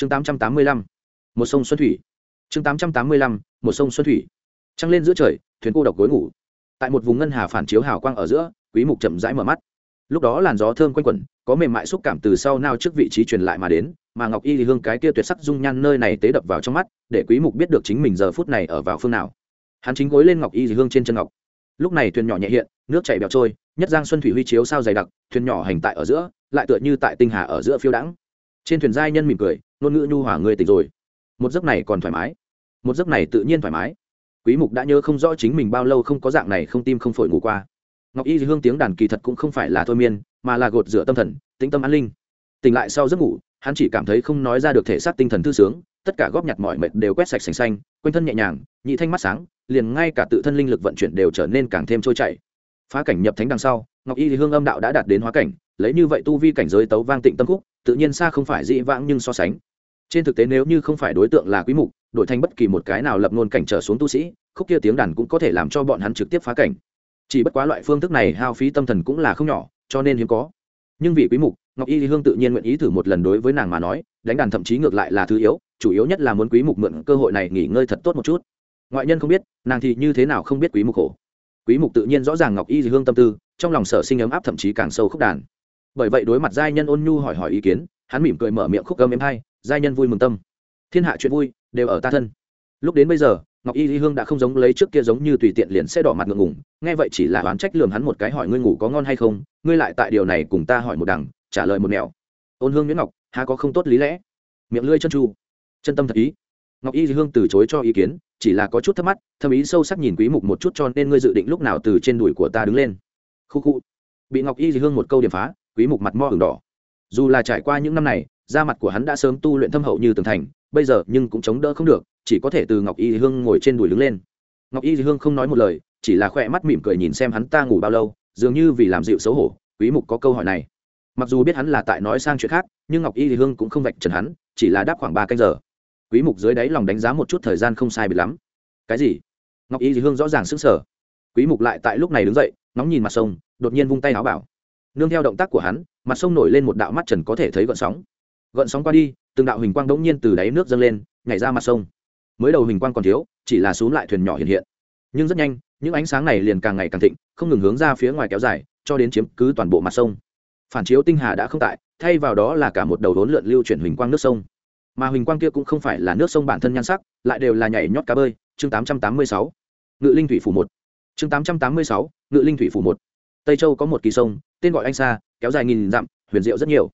chương tám trăm tám mươi lăm, một sông xuân thủy. Chương tám trăm tám mươi lăm, một sông xuân thủy. Trăng lên giữa trời, thuyền cô độc gối ngủ. Tại một vùng ngân hà phản chiếu hào quang ở giữa, quý mục chậm rãi mở mắt. Lúc đó làn gió thơm quanh quẩn, có mềm mại xúc cảm từ sau nao trước vị trí truyền lại mà đến, mà ngọc y thì hương cái kia tuyệt sắc dung nhan nơi này tế đập vào trong mắt, để quý mục biết được chính mình giờ phút này ở vào phương nào. Hắn chính gối lên ngọc y thì hương trên chân ngọc. Lúc này thuyền nhỏ nhẹ hiện, nước chảy bẹo trôi, nhất giang xuân thủy huy chiếu sao dày đặc, thuyền nhỏ hành tại ở giữa, lại tựa như tại tinh hà ở giữa phiêu đãng trên thuyền giai nhân mỉm cười, ngôn ngữ nhu hòa người tỉnh rồi. Một giấc này còn thoải mái. Một giấc này tự nhiên thoải mái. Quý mục đã nhớ không rõ chính mình bao lâu không có dạng này không tim không phổi ngủ qua. Ngọc y hương tiếng đàn kỳ thật cũng không phải là thôi miên, mà là gột rửa tâm thần, tĩnh tâm an linh. Tỉnh lại sau giấc ngủ, hắn chỉ cảm thấy không nói ra được thể xác tinh thần thư sướng, tất cả góp nhặt mọi mệt đều quét sạch sành xanh, quanh thân nhẹ nhàng, nhị thanh mắt sáng, liền ngay cả tự thân linh lực vận chuyển đều trở nên càng thêm trôi chảy. Phá cảnh nhập thánh đằng sau, ngọc y thì hương âm đạo đã đạt đến hóa cảnh lấy như vậy tu vi cảnh giới tấu vang tịnh tâm khúc, tự nhiên xa không phải dị vãng nhưng so sánh. Trên thực tế nếu như không phải đối tượng là quý mục, đổi thành bất kỳ một cái nào lập ngôn cảnh trở xuống tu sĩ, khúc kia tiếng đàn cũng có thể làm cho bọn hắn trực tiếp phá cảnh. Chỉ bất quá loại phương thức này hao phí tâm thần cũng là không nhỏ, cho nên hiếm có. Nhưng vì quý mục, ngọc y hương tự nhiên nguyện ý thử một lần đối với nàng mà nói, đánh đàn thậm chí ngược lại là thứ yếu, chủ yếu nhất là muốn quý mục mượn cơ hội này nghỉ ngơi thật tốt một chút. Ngoại nhân không biết, nàng thì như thế nào không biết quý mục khổ. Quý mục tự nhiên rõ ràng ngọc y hương tâm tư, trong lòng sở sinh ấm áp thậm chí càng sâu khúc đàn bởi vậy đối mặt giai nhân ôn nhu hỏi hỏi ý kiến, hắn mỉm cười mở miệng khúc âm em hay giai nhân vui mừng tâm. Thiên hạ chuyện vui, đều ở ta thân. Lúc đến bây giờ, ngọc y lý hương đã không giống lấy trước kia giống như tùy tiện liền sẽ đỏ mặt ngượng ngùng, nghe vậy chỉ là oán trách lường hắn một cái hỏi ngươi ngủ có ngon hay không, ngươi lại tại điều này cùng ta hỏi một đằng, trả lời một mẹo ôn hương nguyễn ngọc, há có không tốt lý lẽ? Miệng lưỡi chân chu chân tâm thật ý. Ngọc y lý hương từ chối cho ý kiến, chỉ là có chút thắc mắc thâm ý sâu sắc nhìn quý mục một chút cho nên ngươi dự định lúc nào từ trên đùi của ta đứng lên. Khu khu. Bị ngọc y lý hương một câu điểm phá quý mục mặt mo ửng đỏ. Dù là trải qua những năm này, da mặt của hắn đã sớm tu luyện thâm hậu như tường thành, bây giờ nhưng cũng chống đỡ không được, chỉ có thể từ ngọc y hương ngồi trên đùi đứng lên. Ngọc y hương không nói một lời, chỉ là khoe mắt mỉm cười nhìn xem hắn ta ngủ bao lâu, dường như vì làm dịu xấu hổ, quý mục có câu hỏi này. Mặc dù biết hắn là tại nói sang chuyện khác, nhưng ngọc y hương cũng không vạch trần hắn, chỉ là đáp khoảng ba canh giờ. Quý mục dưới đáy lòng đánh giá một chút thời gian không sai biệt lắm. Cái gì? Ngọc y hương rõ ràng sững sờ. Quý mục lại tại lúc này đứng dậy nóng nhìn mặt sông, đột nhiên vung tay áo bảo nương theo động tác của hắn mặt sông nổi lên một đạo mắt trần có thể thấy gợn sóng. Gợn sóng qua đi từng đạo hình quang đống nhiên từ đáy nước dâng lên nhảy ra mặt sông. Mới đầu hình quang còn thiếu chỉ là xuống lại thuyền nhỏ hiện hiện. Nhưng rất nhanh những ánh sáng này liền càng ngày càng thịnh không ngừng hướng ra phía ngoài kéo dài cho đến chiếm cứ toàn bộ mặt sông. Phản chiếu tinh hà đã không tại thay vào đó là cả một đầu đốn lượn lưu chuyển huỳnh quang nước sông. Mà huỳnh quang kia cũng không phải là nước sông bản thân nhan sắc lại đều là nhảy nhót cá bơi. Chương 886. ngự linh thủy phủ một. Chương 886, ngự linh thủy phủ một tây châu có một kỳ sông, tên gọi anh sa, kéo dài nghìn dặm, huyền diệu rất nhiều.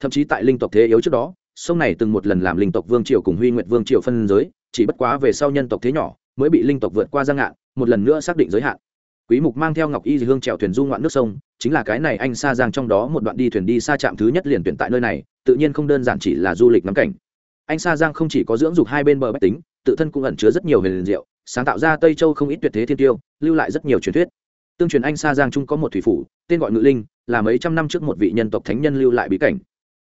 Thậm chí tại linh tộc thế yếu trước đó, sông này từng một lần làm linh tộc vương triều cùng huy nguyệt vương triều phân giới, chỉ bất quá về sau nhân tộc thế nhỏ mới bị linh tộc vượt qua giang ngạn một lần nữa xác định giới hạn. Quý mục mang theo ngọc y hương chèo thuyền du ngoạn nước sông, chính là cái này anh xa giang trong đó một đoạn đi thuyền đi xa trạm thứ nhất liền tuyển tại nơi này, tự nhiên không đơn giản chỉ là du lịch ngắm cảnh. Anh xa giang không chỉ có dưỡng dục hai bên bờ bách tính, tự thân cũng ẩn chứa rất nhiều huyền diệu, sáng tạo ra tây châu không ít tuyệt thế thiên tiêu, lưu lại rất nhiều truyền thuyết tương truyền anh xa giang trung có một thủy phủ, tên gọi ngự linh, là mấy trăm năm trước một vị nhân tộc thánh nhân lưu lại bí cảnh.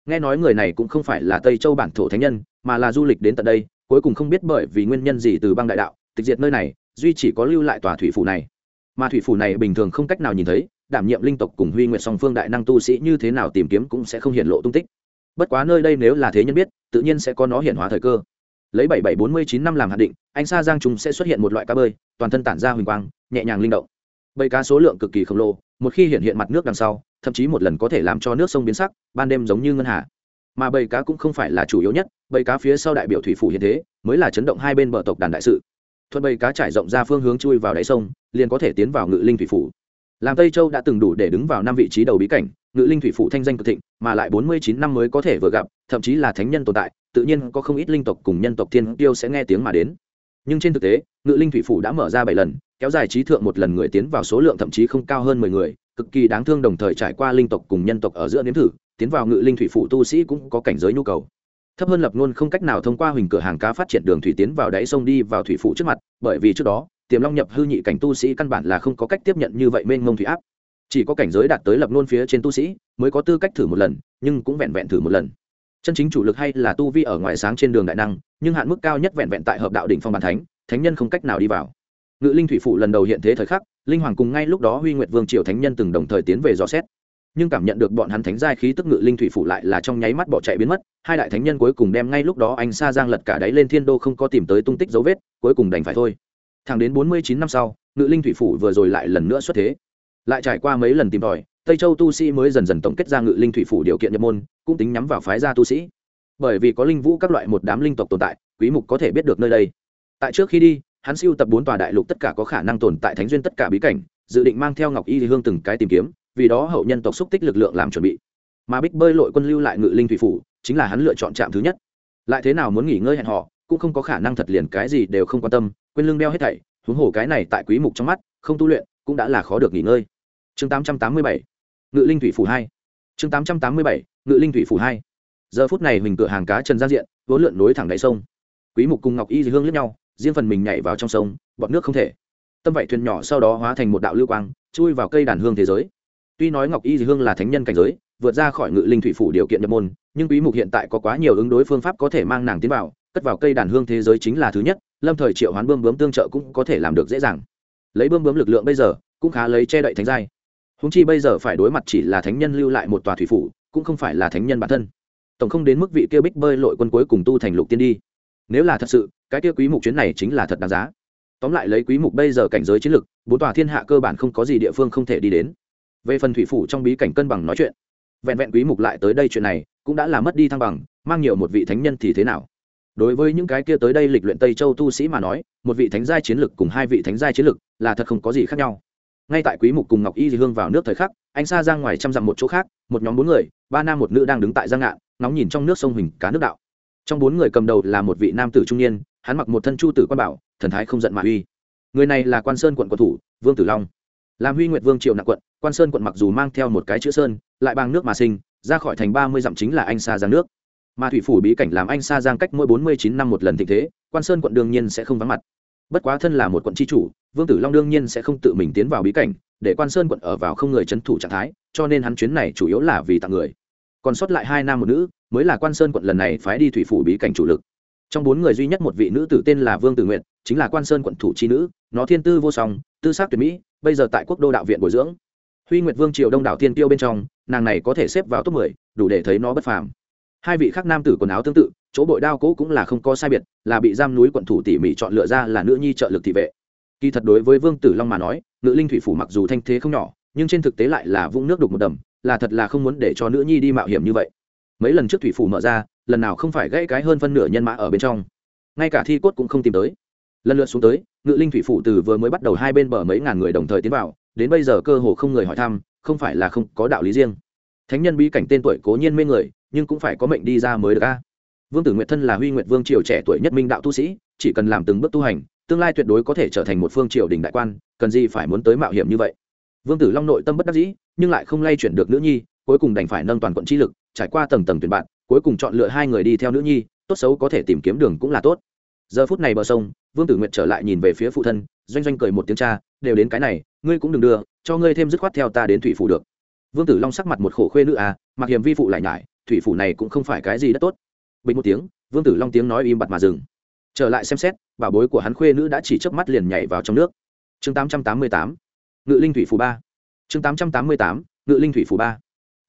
Nghe nói người này cũng không phải là tây châu bản thổ thánh nhân, mà là du lịch đến tận đây, cuối cùng không biết bởi vì nguyên nhân gì từ băng đại đạo, tịch diệt nơi này, duy chỉ có lưu lại tòa thủy phủ này. Mà thủy phủ này bình thường không cách nào nhìn thấy, đảm nhiệm linh tộc cùng huy nguyện song phương đại năng tu sĩ như thế nào tìm kiếm cũng sẽ không hiện lộ tung tích. Bất quá nơi đây nếu là thế nhân biết, tự nhiên sẽ có nó hiện hóa thời cơ. Lấy bảy bảy bốn mươi chín năm làm hạt định, anh sa giang trung sẽ xuất hiện một loại cá bơi, toàn thân tản ra huỳnh quang, nhẹ nhàng linh động bầy cá số lượng cực kỳ khổng lồ, một khi hiện hiện mặt nước đằng sau, thậm chí một lần có thể làm cho nước sông biến sắc, ban đêm giống như ngân hà. Mà bầy cá cũng không phải là chủ yếu nhất, bầy cá phía sau đại biểu thủy phủ hiện thế, mới là chấn động hai bên bờ tộc đàn đại sự. Thuận bầy cá trải rộng ra phương hướng chui vào đáy sông, liền có thể tiến vào ngự linh thủy phủ. Làm tây châu đã từng đủ để đứng vào năm vị trí đầu bí cảnh, ngự linh thủy phủ thanh danh cực thịnh, mà lại bốn mươi chín năm mới có thể vừa gặp, thậm chí là thánh nhân tồn tại, tự nhiên có không ít linh tộc cùng nhân tộc thiên tiêu sẽ nghe tiếng mà đến. Nhưng trên thực tế, ngự linh thủy phủ đã mở ra bảy lần kéo dài trí thượng một lần người tiến vào số lượng thậm chí không cao hơn mười người, cực kỳ đáng thương đồng thời trải qua linh tộc cùng nhân tộc ở giữa nếm thử, tiến vào ngự linh thủy phủ tu sĩ cũng có cảnh giới nhu cầu. Thấp hơn lập luôn không cách nào thông qua huỳnh cửa hàng cá phát triển đường thủy tiến vào đáy sông đi vào thủy phủ trước mặt, bởi vì trước đó, tiềm long nhập hư nhị cảnh tu sĩ căn bản là không có cách tiếp nhận như vậy mênh mông thủy áp. Chỉ có cảnh giới đạt tới lập luôn phía trên tu sĩ mới có tư cách thử một lần, nhưng cũng vẹn vẹn thử một lần. Chân chính chủ lực hay là tu vi ở ngoài sáng trên đường đại năng, nhưng hạn mức cao nhất vẹn vẹn tại hợp đạo đỉnh phong bàn thánh thánh nhân không cách nào đi vào ngự linh thủy phụ lần đầu hiện thế thời khắc, linh hoàng cùng ngay lúc đó huy nguyệt vương triều thánh nhân từng đồng thời tiến về dò xét. Nhưng cảm nhận được bọn hắn thánh giai khí tức ngự linh thủy phủ lại là trong nháy mắt bỏ chạy biến mất, hai đại thánh nhân cuối cùng đem ngay lúc đó anh sa giang lật cả đáy lên thiên đô không có tìm tới tung tích dấu vết, cuối cùng đành phải thôi. Thẳng đến bốn mươi chín năm sau, ngự linh thủy phủ vừa rồi lại lần nữa xuất thế. Lại trải qua mấy lần tìm tòi, tây châu tu sĩ mới dần dần tổng kết ra ngự linh thủy phủ điều kiện nhập môn, cũng tính nhắm vào phái gia tu sĩ. Bởi vì có linh vũ các loại một đám linh tộc tồn tại, quý mục có thể biết được nơi đây. Tại trước khi đi hắn siêu tập bốn tòa đại lục tất cả có khả năng tồn tại thánh duyên tất cả bí cảnh, dự định mang theo ngọc y hương từng cái tìm kiếm, vì đó hậu nhân tộc xúc tích lực lượng làm chuẩn bị. Mà bích bơi lội quân lưu lại ngự linh thủy phủ, chính là hắn lựa chọn trạm thứ nhất. Lại thế nào muốn nghỉ ngơi hẹn họ cũng không có khả năng thật liền cái gì đều không quan tâm, quên lưng đeo hết thảy, huống hồ cái này tại quý mục trong mắt, không tu luyện, cũng đã là khó được nghỉ ngơi. Chương 887 ngự linh thủy phủ hai. Chương 887 ngự linh thủy phủ hai. Giờ phút này mình cửa hàng cá trần giang diện, vốn lượn nối thẳng đáy sông. Quý mục cùng ngọc y hương liếc nhau riêng phần mình nhảy vào trong sông, bọt nước không thể. Tâm vậy thuyền nhỏ sau đó hóa thành một đạo lưu quang, chui vào cây đàn hương thế giới. Tuy nói ngọc y hương là thánh nhân cảnh giới, vượt ra khỏi ngự linh thủy phủ điều kiện nhập môn, nhưng quý mục hiện tại có quá nhiều ứng đối phương pháp có thể mang nàng tiến vào, cất vào cây đàn hương thế giới chính là thứ nhất, lâm thời triệu hoán bươm bướm tương trợ cũng có thể làm được dễ dàng. Lấy bươm bướm lực lượng bây giờ, cũng khá lấy che đậy thánh giai. Húng chi bây giờ phải đối mặt chỉ là thánh nhân lưu lại một tòa thủy phủ, cũng không phải là thánh nhân bản thân. Tổng không đến mức vị kia bích bơi lội quân cuối cùng tu thành lục tiên đi. Nếu là thật sự cái kia quý mục chuyến này chính là thật đáng giá. Tóm lại lấy quý mục bây giờ cảnh giới chiến lực, bốn tòa thiên hạ cơ bản không có gì địa phương không thể đi đến. Về phần thủy phủ trong bí cảnh cân bằng nói chuyện, vẹn vẹn quý mục lại tới đây chuyện này, cũng đã là mất đi thăng bằng, mang nhiều một vị thánh nhân thì thế nào? Đối với những cái kia tới đây lịch luyện tây châu tu sĩ mà nói, một vị thánh giai chiến lực cùng hai vị thánh giai chiến lực là thật không có gì khác nhau. Ngay tại quý mục cùng ngọc y hương vào nước thời khắc, anh xa ra ngoài trăm dặm một chỗ khác, một nhóm bốn người, ba nam một nữ đang đứng tại giang ngạn nóng nhìn trong nước sông hình cá nước đạo. Trong bốn người cầm đầu là một vị nam tử trung niên hắn mặc một thân chu tử quan bảo, thần thái không giận mà uy. Người này là quan sơn quận quận thủ, vương tử long. Làm huy nguyệt vương triệu nặng quận, quan sơn quận mặc dù mang theo một cái chữ sơn, lại bằng nước mà sinh, ra khỏi thành ba mươi dặm chính là anh xa giang nước. Mà thủy phủ bí cảnh làm anh xa giang cách mỗi bốn mươi chín năm một lần thịnh thế, quan sơn quận đương nhiên sẽ không vắng mặt. Bất quá thân là một quận tri chủ, vương tử long đương nhiên sẽ không tự mình tiến vào bí cảnh, để quan sơn quận ở vào không người c h ấ n thủ trạng thái, cho nên hắn chuyến này chủ yếu là vì tặng người. Còn sót lại hai nam một nữ, mới là quan sơn quận lần này phái đi thủy phủ bí cảnh chủ lực trong bốn người duy nhất một vị nữ tử tên là vương tử nguyện chính là quan sơn quận thủ chi nữ, nó thiên tư vô song, tư xác tuyệt mỹ, bây giờ tại quốc đô đạo viện bồi dưỡng. Huy nguyệt vương triều đông đảo tiên tiêu bên trong, nàng này có thể xếp vào top mười, đủ để thấy nó bất phàm. Hai vị khác nam tử quần áo tương tự, chỗ bội đao cũ cũng là không có sai biệt, là bị giam núi quận thủ tỉ mỉ chọn lựa ra là nữ nhi trợ lực thị vệ. Kỳ thật đối với vương tử long mà nói, nữ linh thủy phủ mặc dù thanh thế không nhỏ, nhưng trên thực tế lại là vũng nước đục một đầm, là thật là không muốn để cho nữ nhi đi mạo hiểm như vậy mấy lần trước thủy phủ mở ra, lần nào không phải gãy cái hơn phân nửa nhân mã ở bên trong. Ngay cả thi cốt cũng không tìm tới. Lần lượt xuống tới, ngự linh thủy phủ từ vừa mới bắt đầu hai bên bờ mấy ngàn người đồng thời tiến vào, đến bây giờ cơ hồ không người hỏi thăm, không phải là không có đạo lý riêng. Thánh nhân bí cảnh tên tuổi cố nhiên mê người, nhưng cũng phải có mệnh đi ra mới được a. Vương tử nguyệt thân là huy nguyệt vương triều trẻ tuổi nhất minh đạo tu sĩ, chỉ cần làm từng bước tu hành, tương lai tuyệt đối có thể trở thành một phương triều đình đại quan, cần gì phải muốn tới mạo hiểm như vậy. Vương tử long nội tâm bất đắc dĩ, nhưng lại không lay chuyển được nữ nhi, cuối cùng đành phải nâng toàn quận chi lực trải qua tầng tầng tuyển bạn, cuối cùng chọn lựa hai người đi theo nữ nhi, tốt xấu có thể tìm kiếm đường cũng là tốt. Giờ phút này bờ sông, vương tử nguyệt trở lại nhìn về phía phụ thân, doanh doanh cười một tiếng cha, đều đến cái này, ngươi cũng đừng đưa, cho ngươi thêm dứt khoát theo ta đến thủy phủ được. Vương tử long sắc mặt một khổ khuê nữ à mặc hiểm vi phụ lại nhải, thủy phủ này cũng không phải cái gì đất tốt. Bình một tiếng, vương tử long tiếng nói im bặt mà dừng. Trở lại xem xét, bà bối của hắn khuê nữ đã chỉ chớp mắt liền nhảy vào trong nước. Chương tám trăm tám mươi tám, ngự linh thủy phủ ba. Chương tám trăm tám mươi tám, ngự linh thủy phủ ba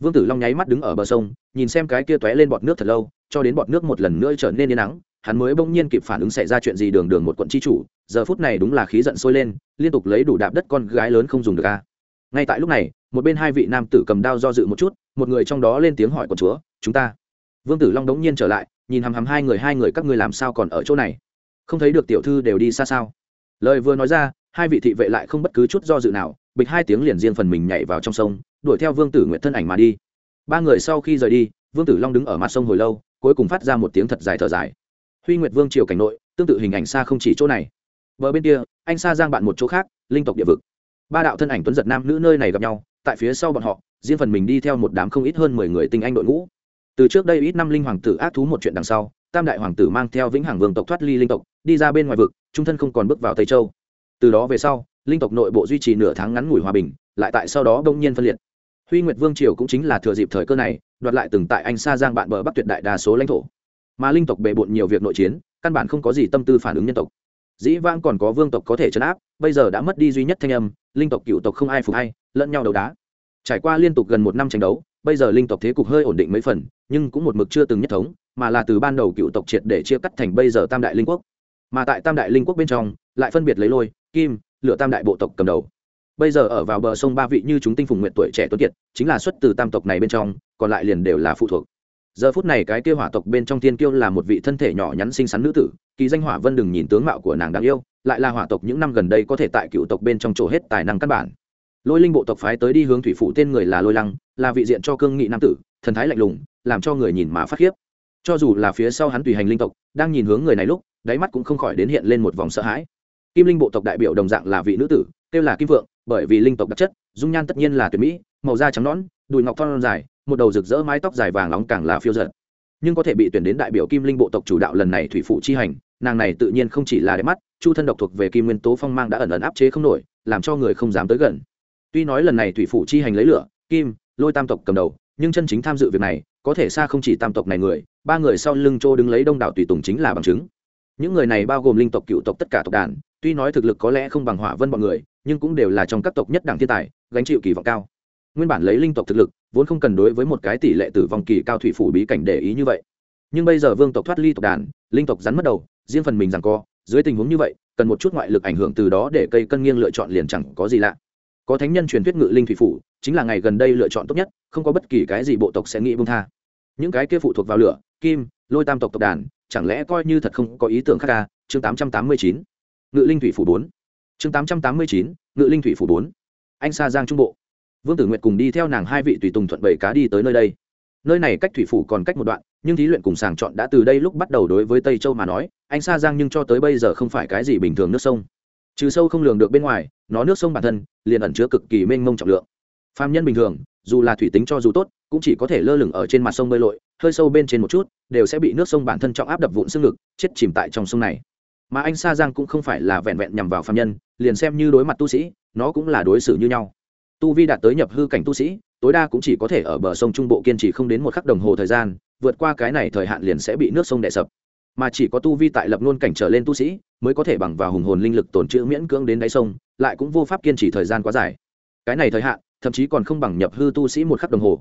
vương tử long nháy mắt đứng ở bờ sông, nhìn xem cái kia t lên bọt nước thật lâu, cho đến bọt nước một lần nữa trở nên yên nắng, hắn mới bỗng nhiên kịp phản ứng xảy ra chuyện gì đường đường một quận chi chủ, giờ phút này đúng là khí giận sôi lên, liên tục lấy đủ đạp đất con gái lớn không dùng được a. Ngay tại lúc này, một bên hai vị nam tử cầm đao do dự một chút, một người trong đó lên tiếng hỏi quận chúa, chúng ta? Vương tử long đống nhiên trở lại, nhìn hằm hằm hai người hai người các ngươi làm sao còn ở chỗ này? Không thấy được tiểu thư đều đi xa sao? Lời vừa nói ra, hai vị thị vệ lại không bất cứ chút do dự nào bịch hai tiếng liền riêng phần mình nhảy vào trong sông, đuổi theo vương tử nguyện thân ảnh mà đi. Ba người sau khi rời đi, vương tử long đứng ở mặt sông hồi lâu, cuối cùng phát ra một tiếng thật dài thở dài. Huy nguyệt vương triều cảnh nội, tương tự hình ảnh xa không chỉ chỗ này. Bờ bên kia, anh xa giang bạn một chỗ khác, linh tộc địa vực. Ba đạo thân ảnh tuấn giật nam nữ nơi này gặp nhau, tại phía sau bọn họ, riêng phần mình đi theo một đám không ít hơn mười người tinh anh đội ngũ. Từ trước đây ít năm linh hoàng tử ác thú một chuyện đằng sau, tam đại hoàng tử mang theo vĩnh hằng vương tộc thoát ly linh tộc, đi ra bên ngoài vực, trung thân không còn bước vào tây châu. Từ đó về sau linh tộc nội bộ duy trì nửa tháng ngắn ngủi hòa bình, lại tại sau đó đông nhiên phân liệt. Huy nguyệt vương triều cũng chính là thừa dịp thời cơ này, đoạt lại từng tại anh sa giang bạn bờ bắc tuyệt đại đa số lãnh thổ. Mà linh tộc bề bộn nhiều việc nội chiến, căn bản không có gì tâm tư phản ứng nhân tộc. Dĩ vãng còn có vương tộc có thể chấn áp, bây giờ đã mất đi duy nhất thanh âm, linh tộc cựu tộc không ai phục hay lẫn nhau đầu đá. Trải qua liên tục gần một năm tranh đấu, bây giờ linh tộc thế cục hơi ổn định mấy phần, nhưng cũng một mực chưa từng nhất thống, mà là từ ban đầu cựu tộc triệt để chia cắt thành bây giờ tam đại linh quốc. Mà tại tam đại linh quốc bên trong, lại phân biệt lấy lôi, kim lựa tam đại bộ tộc cầm đầu. Bây giờ ở vào bờ sông ba vị như chúng tinh phùng nguyện tuổi trẻ tuấn kiệt, chính là xuất từ tam tộc này bên trong, còn lại liền đều là phụ thuộc. Giờ phút này cái kia hỏa tộc bên trong thiên kiêu là một vị thân thể nhỏ nhắn xinh xắn nữ tử, kỳ danh hỏa vân đừng nhìn tướng mạo của nàng đáng yêu, lại là hỏa tộc những năm gần đây có thể tại cựu tộc bên trong chỗ hết tài năng căn bản. Lôi linh bộ tộc phái tới đi hướng thủy phủ tên người là lôi lăng, là vị diện cho cương nghị nam tử, thần thái lạnh lùng, làm cho người nhìn mà phát khiếp. Cho dù là phía sau hắn tùy hành linh tộc, đang nhìn hướng người này lúc, đáy mắt cũng không khỏi đến hiện lên một vòng sợ hãi kim linh bộ tộc đại biểu đồng dạng là vị nữ tử, kêu là kim vượng bởi vì linh tộc đặc chất, dung nhan tất nhiên là tuyệt mỹ, màu da trắng nõn, đùi ngọc thon dài, một đầu rực rỡ mái tóc dài vàng nóng càng là phiêu giật nhưng có thể bị tuyển đến đại biểu kim linh bộ tộc chủ đạo lần này thủy phụ chi hành, nàng này tự nhiên không chỉ là đẹp mắt, chu thân độc thuộc về kim nguyên tố phong mang đã ẩn ẩn áp chế không nổi, làm cho người không dám tới gần. Tuy nói lần này thủy phụ chi hành lấy lửa, kim, lôi tam tộc cầm đầu, nhưng chân chính tham dự việc này, có thể xa không chỉ tam tộc này người, ba người sau lưng châu đứng lấy đông đảo tùy tùng chính là bằng chứng những người này bao gồm linh tộc, cựu tộc, tất cả tộc đàn. Tuy nói thực lực có lẽ không bằng hỏa vân bọn người, nhưng cũng đều là trong các tộc nhất đẳng thiên tài, gánh chịu kỳ vọng cao. Nguyên bản lấy linh tộc thực lực, vốn không cần đối với một cái tỷ lệ tử vong kỳ cao thủy phủ bí cảnh để ý như vậy. Nhưng bây giờ vương tộc thoát ly tộc đàn, linh tộc rắn mất đầu, riêng phần mình rằng co, dưới tình huống như vậy, cần một chút ngoại lực ảnh hưởng từ đó để cây cân nghiêng lựa chọn liền chẳng có gì lạ. Có thánh nhân truyền thuyết ngự linh thủy phủ, chính là ngày gần đây lựa chọn tốt nhất, không có bất kỳ cái gì bộ tộc sẽ nghĩ bông tha. Những cái kia phụ thuộc vào lửa, kim, lôi tam tộc tộc đàn chẳng lẽ coi như thật không có ý tưởng khác ca? À? chương tám trăm tám mươi chín, ngự linh thủy phủ bốn. Chương tám trăm tám mươi chín, ngự linh thủy phủ bốn. Anh xa giang trung bộ. Vương tử nguyệt cùng đi theo nàng hai vị tùy tùng thuận bảy cá đi tới nơi đây. Nơi này cách thủy phủ còn cách một đoạn, nhưng thí luyện cùng sàng chọn đã từ đây lúc bắt đầu đối với tây châu mà nói, anh xa giang nhưng cho tới bây giờ không phải cái gì bình thường nước sông. Trừ sâu không lường được bên ngoài, nó nước sông bản thân liền ẩn chứa cực kỳ mênh mông trọng lượng. Phàm nhân bình thường, dù là thủy tính cho dù tốt, cũng chỉ có thể lơ lửng ở trên mặt sông bơi lội hơi sâu bên trên một chút, đều sẽ bị nước sông bản thân trọng áp đập vụn xương ngực, chết chìm tại trong sông này. Mà anh sa giang cũng không phải là vẹn vẹn nhằm vào phạm nhân, liền xem như đối mặt tu sĩ, nó cũng là đối xử như nhau. Tu vi đạt tới nhập hư cảnh tu sĩ, tối đa cũng chỉ có thể ở bờ sông trung bộ kiên trì không đến một khắc đồng hồ thời gian, vượt qua cái này thời hạn liền sẽ bị nước sông đè sập. Mà chỉ có tu vi tại lập nôn cảnh trở lên tu sĩ, mới có thể bằng vào hùng hồn linh lực tổn trữ miễn cưỡng đến đáy sông, lại cũng vô pháp kiên trì thời gian quá dài. Cái này thời hạn, thậm chí còn không bằng nhập hư tu sĩ một khắc đồng hồ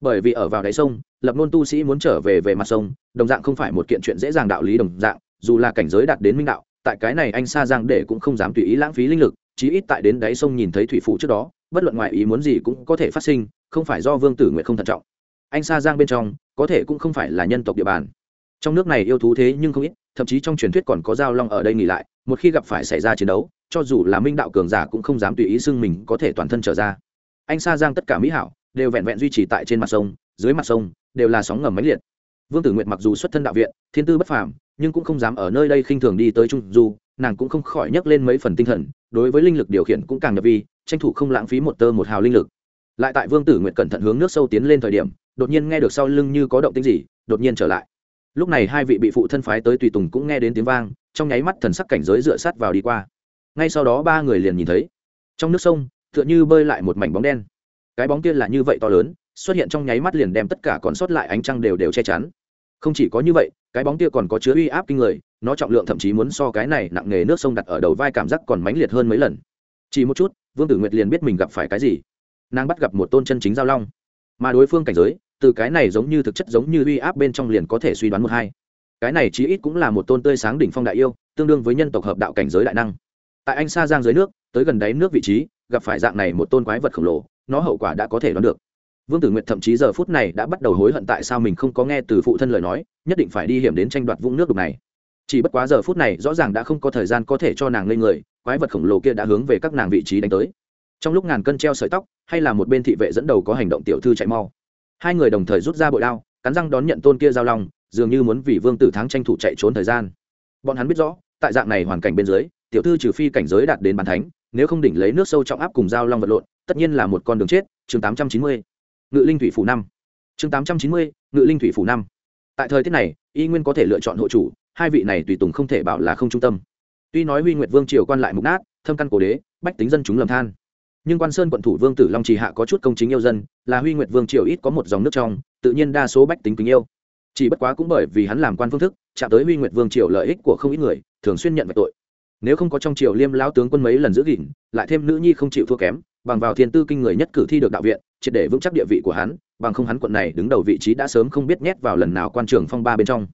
bởi vì ở vào đáy sông, lập nôn tu sĩ muốn trở về về mặt sông, đồng dạng không phải một kiện chuyện dễ dàng đạo lý đồng dạng, dù là cảnh giới đạt đến minh đạo, tại cái này anh xa giang để cũng không dám tùy ý lãng phí linh lực, chí ít tại đến đáy sông nhìn thấy thủy phủ trước đó, bất luận ngoại ý muốn gì cũng có thể phát sinh, không phải do vương tử nguyện không thận trọng. Anh xa giang bên trong, có thể cũng không phải là nhân tộc địa bàn. Trong nước này yêu thú thế nhưng không ít, thậm chí trong truyền thuyết còn có giao long ở đây nghỉ lại, một khi gặp phải xảy ra chiến đấu, cho dù là minh đạo cường giả cũng không dám tùy ý xưng mình có thể toàn thân trở ra. Anh xa giang tất cả mỹ hảo đều vẹn vẹn duy trì tại trên mặt sông, dưới mặt sông, đều là sóng ngầm máy liệt. Vương tử nguyệt mặc dù xuất thân đạo viện, thiên tư bất phàm, nhưng cũng không dám ở nơi đây khinh thường đi tới trung du, nàng cũng không khỏi nhấc lên mấy phần tinh thần, đối với linh lực điều khiển cũng càng nhập vi, tranh thủ không lãng phí một tơ một hào linh lực. Lại tại vương tử nguyệt cẩn thận hướng nước sâu tiến lên thời điểm, đột nhiên nghe được sau lưng như có động tĩnh gì, đột nhiên trở lại. Lúc này hai vị bị phụ thân phái tới tùy tùng cũng nghe đến tiếng vang, trong nháy mắt thần sắc cảnh giới dựa sát vào đi qua. Ngay sau đó ba người liền nhìn thấy, trong nước sông, tựa như bơi lại một mảnh bóng đen cái bóng kia là như vậy to lớn, xuất hiện trong nháy mắt liền đem tất cả còn sót lại ánh trăng đều đều che chắn. Không chỉ có như vậy, cái bóng kia còn có chứa uy áp kinh người, nó trọng lượng thậm chí muốn so cái này nặng nghề nước sông đặt ở đầu vai cảm giác còn mãnh liệt hơn mấy lần. Chỉ một chút, vương tử nguyệt liền biết mình gặp phải cái gì. Nàng bắt gặp một tôn chân chính giao long. Mà đối phương cảnh giới, từ cái này giống như thực chất giống như uy áp bên trong liền có thể suy đoán một hai. Cái này chí ít cũng là một tôn tươi sáng đỉnh phong đại yêu, tương đương với nhân tộc hợp đạo cảnh giới đại năng. Tại anh xa giang dưới nước, tới gần đáy nước vị trí, gặp phải dạng này một tôn quái vật khổng lồ nó hậu quả đã có thể đoán được. Vương tử nguyệt thậm chí giờ phút này đã bắt đầu hối hận tại sao mình không có nghe từ phụ thân lời nói, nhất định phải đi hiểm đến tranh đoạt vũng nước đục này. Chỉ bất quá giờ phút này rõ ràng đã không có thời gian có thể cho nàng lên người, quái vật khổng lồ kia đã hướng về các nàng vị trí đánh tới. Trong lúc ngàn cân treo sợi tóc, hay là một bên thị vệ dẫn đầu có hành động tiểu thư chạy mau. Hai người đồng thời rút ra bội đao, cắn răng đón nhận tôn kia giao long, dường như muốn vì vương tử thắng tranh thủ chạy trốn thời gian. Bọn hắn biết rõ, tại dạng này hoàn cảnh bên dưới, tiểu thư trừ phi cảnh giới đạt đến bàn thánh, nếu không đỉnh lấy nước sâu trọng áp cùng giao long vật lộn tất nhiên là một con đường chết, chương tám trăm chín mươi, ngự linh thủy phủ năm. Chương tám trăm chín mươi, ngự linh thủy phủ năm. Tại thời tiết này, y nguyên có thể lựa chọn hộ chủ, hai vị này tùy tùng không thể bảo là không trung tâm. Tuy nói huy nguyệt vương triều quan lại mục nát, thâm căn cổ đế, bách tính dân chúng lầm than. Nhưng quan sơn quận thủ vương tử long trì hạ có chút công chính yêu dân, là huy nguyệt vương triều ít có một dòng nước trong, tự nhiên đa số bách tính kính yêu. Chỉ bất quá cũng bởi vì hắn làm quan phương thức, chạm tới huy nguyệt vương triều lợi ích của không ít người, thường xuyên nhận về tội nếu không có trong triều liêm lão tướng quân mấy lần giữ gìn, lại thêm nữ nhi không chịu thua kém, bằng vào thiên tư kinh người nhất cử thi được đạo viện, triệt để vững chắc địa vị của hắn, bằng không hắn quận này đứng đầu vị trí đã sớm không biết nhét vào lần nào quan trường phong ba bên trong.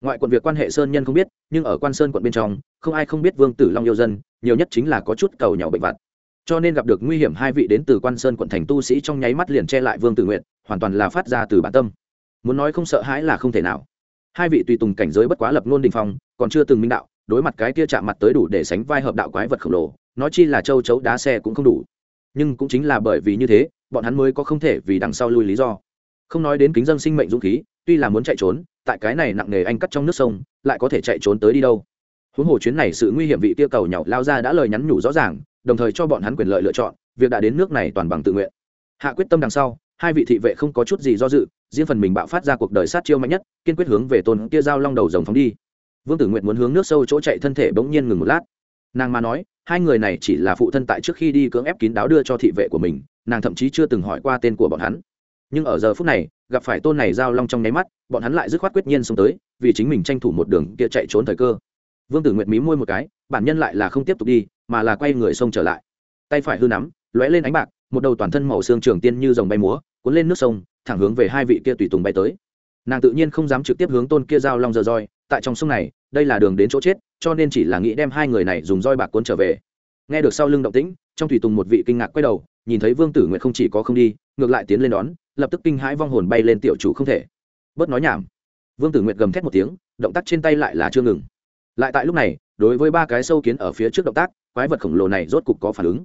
Ngoại quận việc quan hệ sơn nhân không biết, nhưng ở quan sơn quận bên trong, không ai không biết vương tử long yêu dân, nhiều nhất chính là có chút cầu nhỏ bệnh vặt. Cho nên gặp được nguy hiểm hai vị đến từ quan sơn quận thành tu sĩ trong nháy mắt liền che lại vương tử nguyện, hoàn toàn là phát ra từ bản tâm. Muốn nói không sợ hãi là không thể nào hai vị tùy tùng cảnh giới bất quá lập ngôn đình phong, còn chưa từng minh đạo, đối mặt cái kia chạm mặt tới đủ để sánh vai hợp đạo quái vật khổng lồ, nói chi là châu chấu đá xe cũng không đủ. Nhưng cũng chính là bởi vì như thế, bọn hắn mới có không thể vì đằng sau lui lý do. Không nói đến kính dân sinh mệnh dũng khí, tuy là muốn chạy trốn, tại cái này nặng nề anh cắt trong nước sông, lại có thể chạy trốn tới đi đâu. Huống hồ chuyến này sự nguy hiểm vị tiêu cầu nhậu lao ra đã lời nhắn nhủ rõ ràng, đồng thời cho bọn hắn quyền lợi lựa chọn, việc đã đến nước này toàn bằng tự nguyện. Hạ quyết tâm đằng sau, hai vị thị vệ không có chút gì do dự riêng phần mình bạo phát ra cuộc đời sát chiêu mạnh nhất, kiên quyết hướng về tôn kia dao long đầu rồng phóng đi. Vương tử nguyện muốn hướng nước sâu chỗ chạy thân thể bỗng nhiên ngừng một lát. Nàng mà nói, hai người này chỉ là phụ thân tại trước khi đi cưỡng ép kín đáo đưa cho thị vệ của mình, nàng thậm chí chưa từng hỏi qua tên của bọn hắn. Nhưng ở giờ phút này, gặp phải tôn này giao long trong nháy mắt, bọn hắn lại dứt khoát quyết nhiên xông tới, vì chính mình tranh thủ một đường kia chạy trốn thời cơ. Vương tử nguyệt mí môi một cái, bản nhân lại là không tiếp tục đi, mà là quay người xông trở lại. Tay phải hư nắm, lóe lên ánh bạc, một đầu toàn thân màu xương trường tiên như dòng bay múa, cuốn lên nước sông thẳng hướng về hai vị kia tùy tùng bay tới. Nàng tự nhiên không dám trực tiếp hướng tôn kia giao long giờ roi tại trong sông này, đây là đường đến chỗ chết, cho nên chỉ là nghĩ đem hai người này dùng roi bạc cuốn trở về. Nghe được sau lưng động tĩnh, trong thủy tùng một vị kinh ngạc quay đầu, nhìn thấy vương tử nguyện không chỉ có không đi, ngược lại tiến lên đón, lập tức kinh hãi vong hồn bay lên tiểu chủ không thể. Bớt nói nhảm. Vương tử nguyện gầm thét một tiếng, động tác trên tay lại là chưa ngừng. Lại tại lúc này, đối với ba cái sâu kiến ở phía trước động tác, quái vật khổng lồ này rốt cục có phản ứng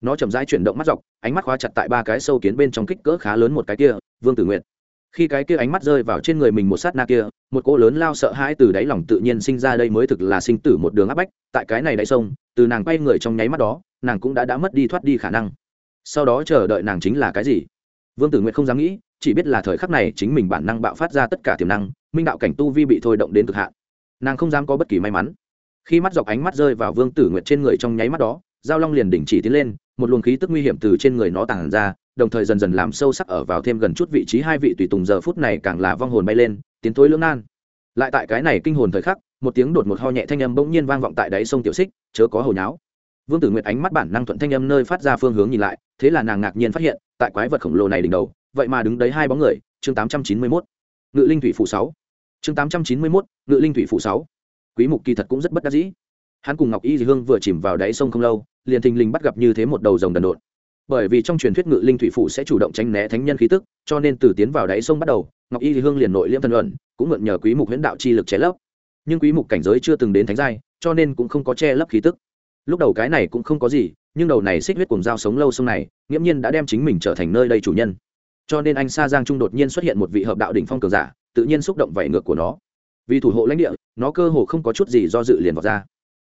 nó chậm rãi chuyển động mắt dọc, ánh mắt khóa chặt tại ba cái sâu kiến bên trong kích cỡ khá lớn một cái kia, vương tử nguyện khi cái kia ánh mắt rơi vào trên người mình một sát na kia, một cỗ lớn lao sợ hãi từ đáy lòng tự nhiên sinh ra đây mới thực là sinh tử một đường áp bách, tại cái này đáy sông, từ nàng quay người trong nháy mắt đó, nàng cũng đã đã mất đi thoát đi khả năng. Sau đó chờ đợi nàng chính là cái gì? Vương tử nguyện không dám nghĩ, chỉ biết là thời khắc này chính mình bản năng bạo phát ra tất cả tiềm năng, minh đạo cảnh tu vi bị thôi động đến cực hạn. Nàng không dám có bất kỳ may mắn. Khi mắt dọc ánh mắt rơi vào vương tử nguyện trên người trong nháy mắt đó giao long liền đình chỉ tiến lên một luồng khí tức nguy hiểm từ trên người nó tàn ra đồng thời dần dần làm sâu sắc ở vào thêm gần chút vị trí hai vị tùy tùng giờ phút này càng là vong hồn bay lên tiến thối lưỡng nan. Lại tại cái này kinh hồn thời khắc một tiếng đột một ho nhẹ thanh âm bỗng nhiên vang vọng tại đáy sông tiểu xích chớ có hồi nháo. Vương tử nguyệt ánh mắt bản năng thuận thanh âm nơi phát ra phương hướng nhìn lại thế là nàng ngạc nhiên phát hiện tại quái vật khổng lồ này đỉnh đầu vậy mà đứng đấy hai bóng người chương tám trăm chín mươi 891, ngự linh thủy phụ sáu. Chương tám trăm chín mươi 891, ngự linh thủy phụ sáu. Quý mục kỳ thật cũng rất bất đắc dĩ hắn cùng ngọc y hương vừa chìm vào đáy sông không lâu, liền thình lình bắt gặp như thế một đầu rồng đần độn. Bởi vì trong truyền thuyết ngự linh thủy phụ sẽ chủ động tránh né thánh nhân khí tức, cho nên từ tiến vào đáy sông bắt đầu, ngọc y hương liền nội liêm thần luận, cũng mượn nhờ quý mục huyễn đạo chi lực che lấp. Nhưng quý mục cảnh giới chưa từng đến thánh giai, cho nên cũng không có che lấp khí tức. Lúc đầu cái này cũng không có gì, nhưng đầu này xích huyết cùng dao sống lâu sông này, nghiễm nhiên đã đem chính mình trở thành nơi đây chủ nhân. Cho nên anh sa giang trung đột nhiên xuất hiện một vị hợp đạo đỉnh phong cường giả, tự nhiên xúc động vảy ngược của nó. Vì thủ hộ lãnh địa, nó cơ hồ không có chút gì do dự liền vào ra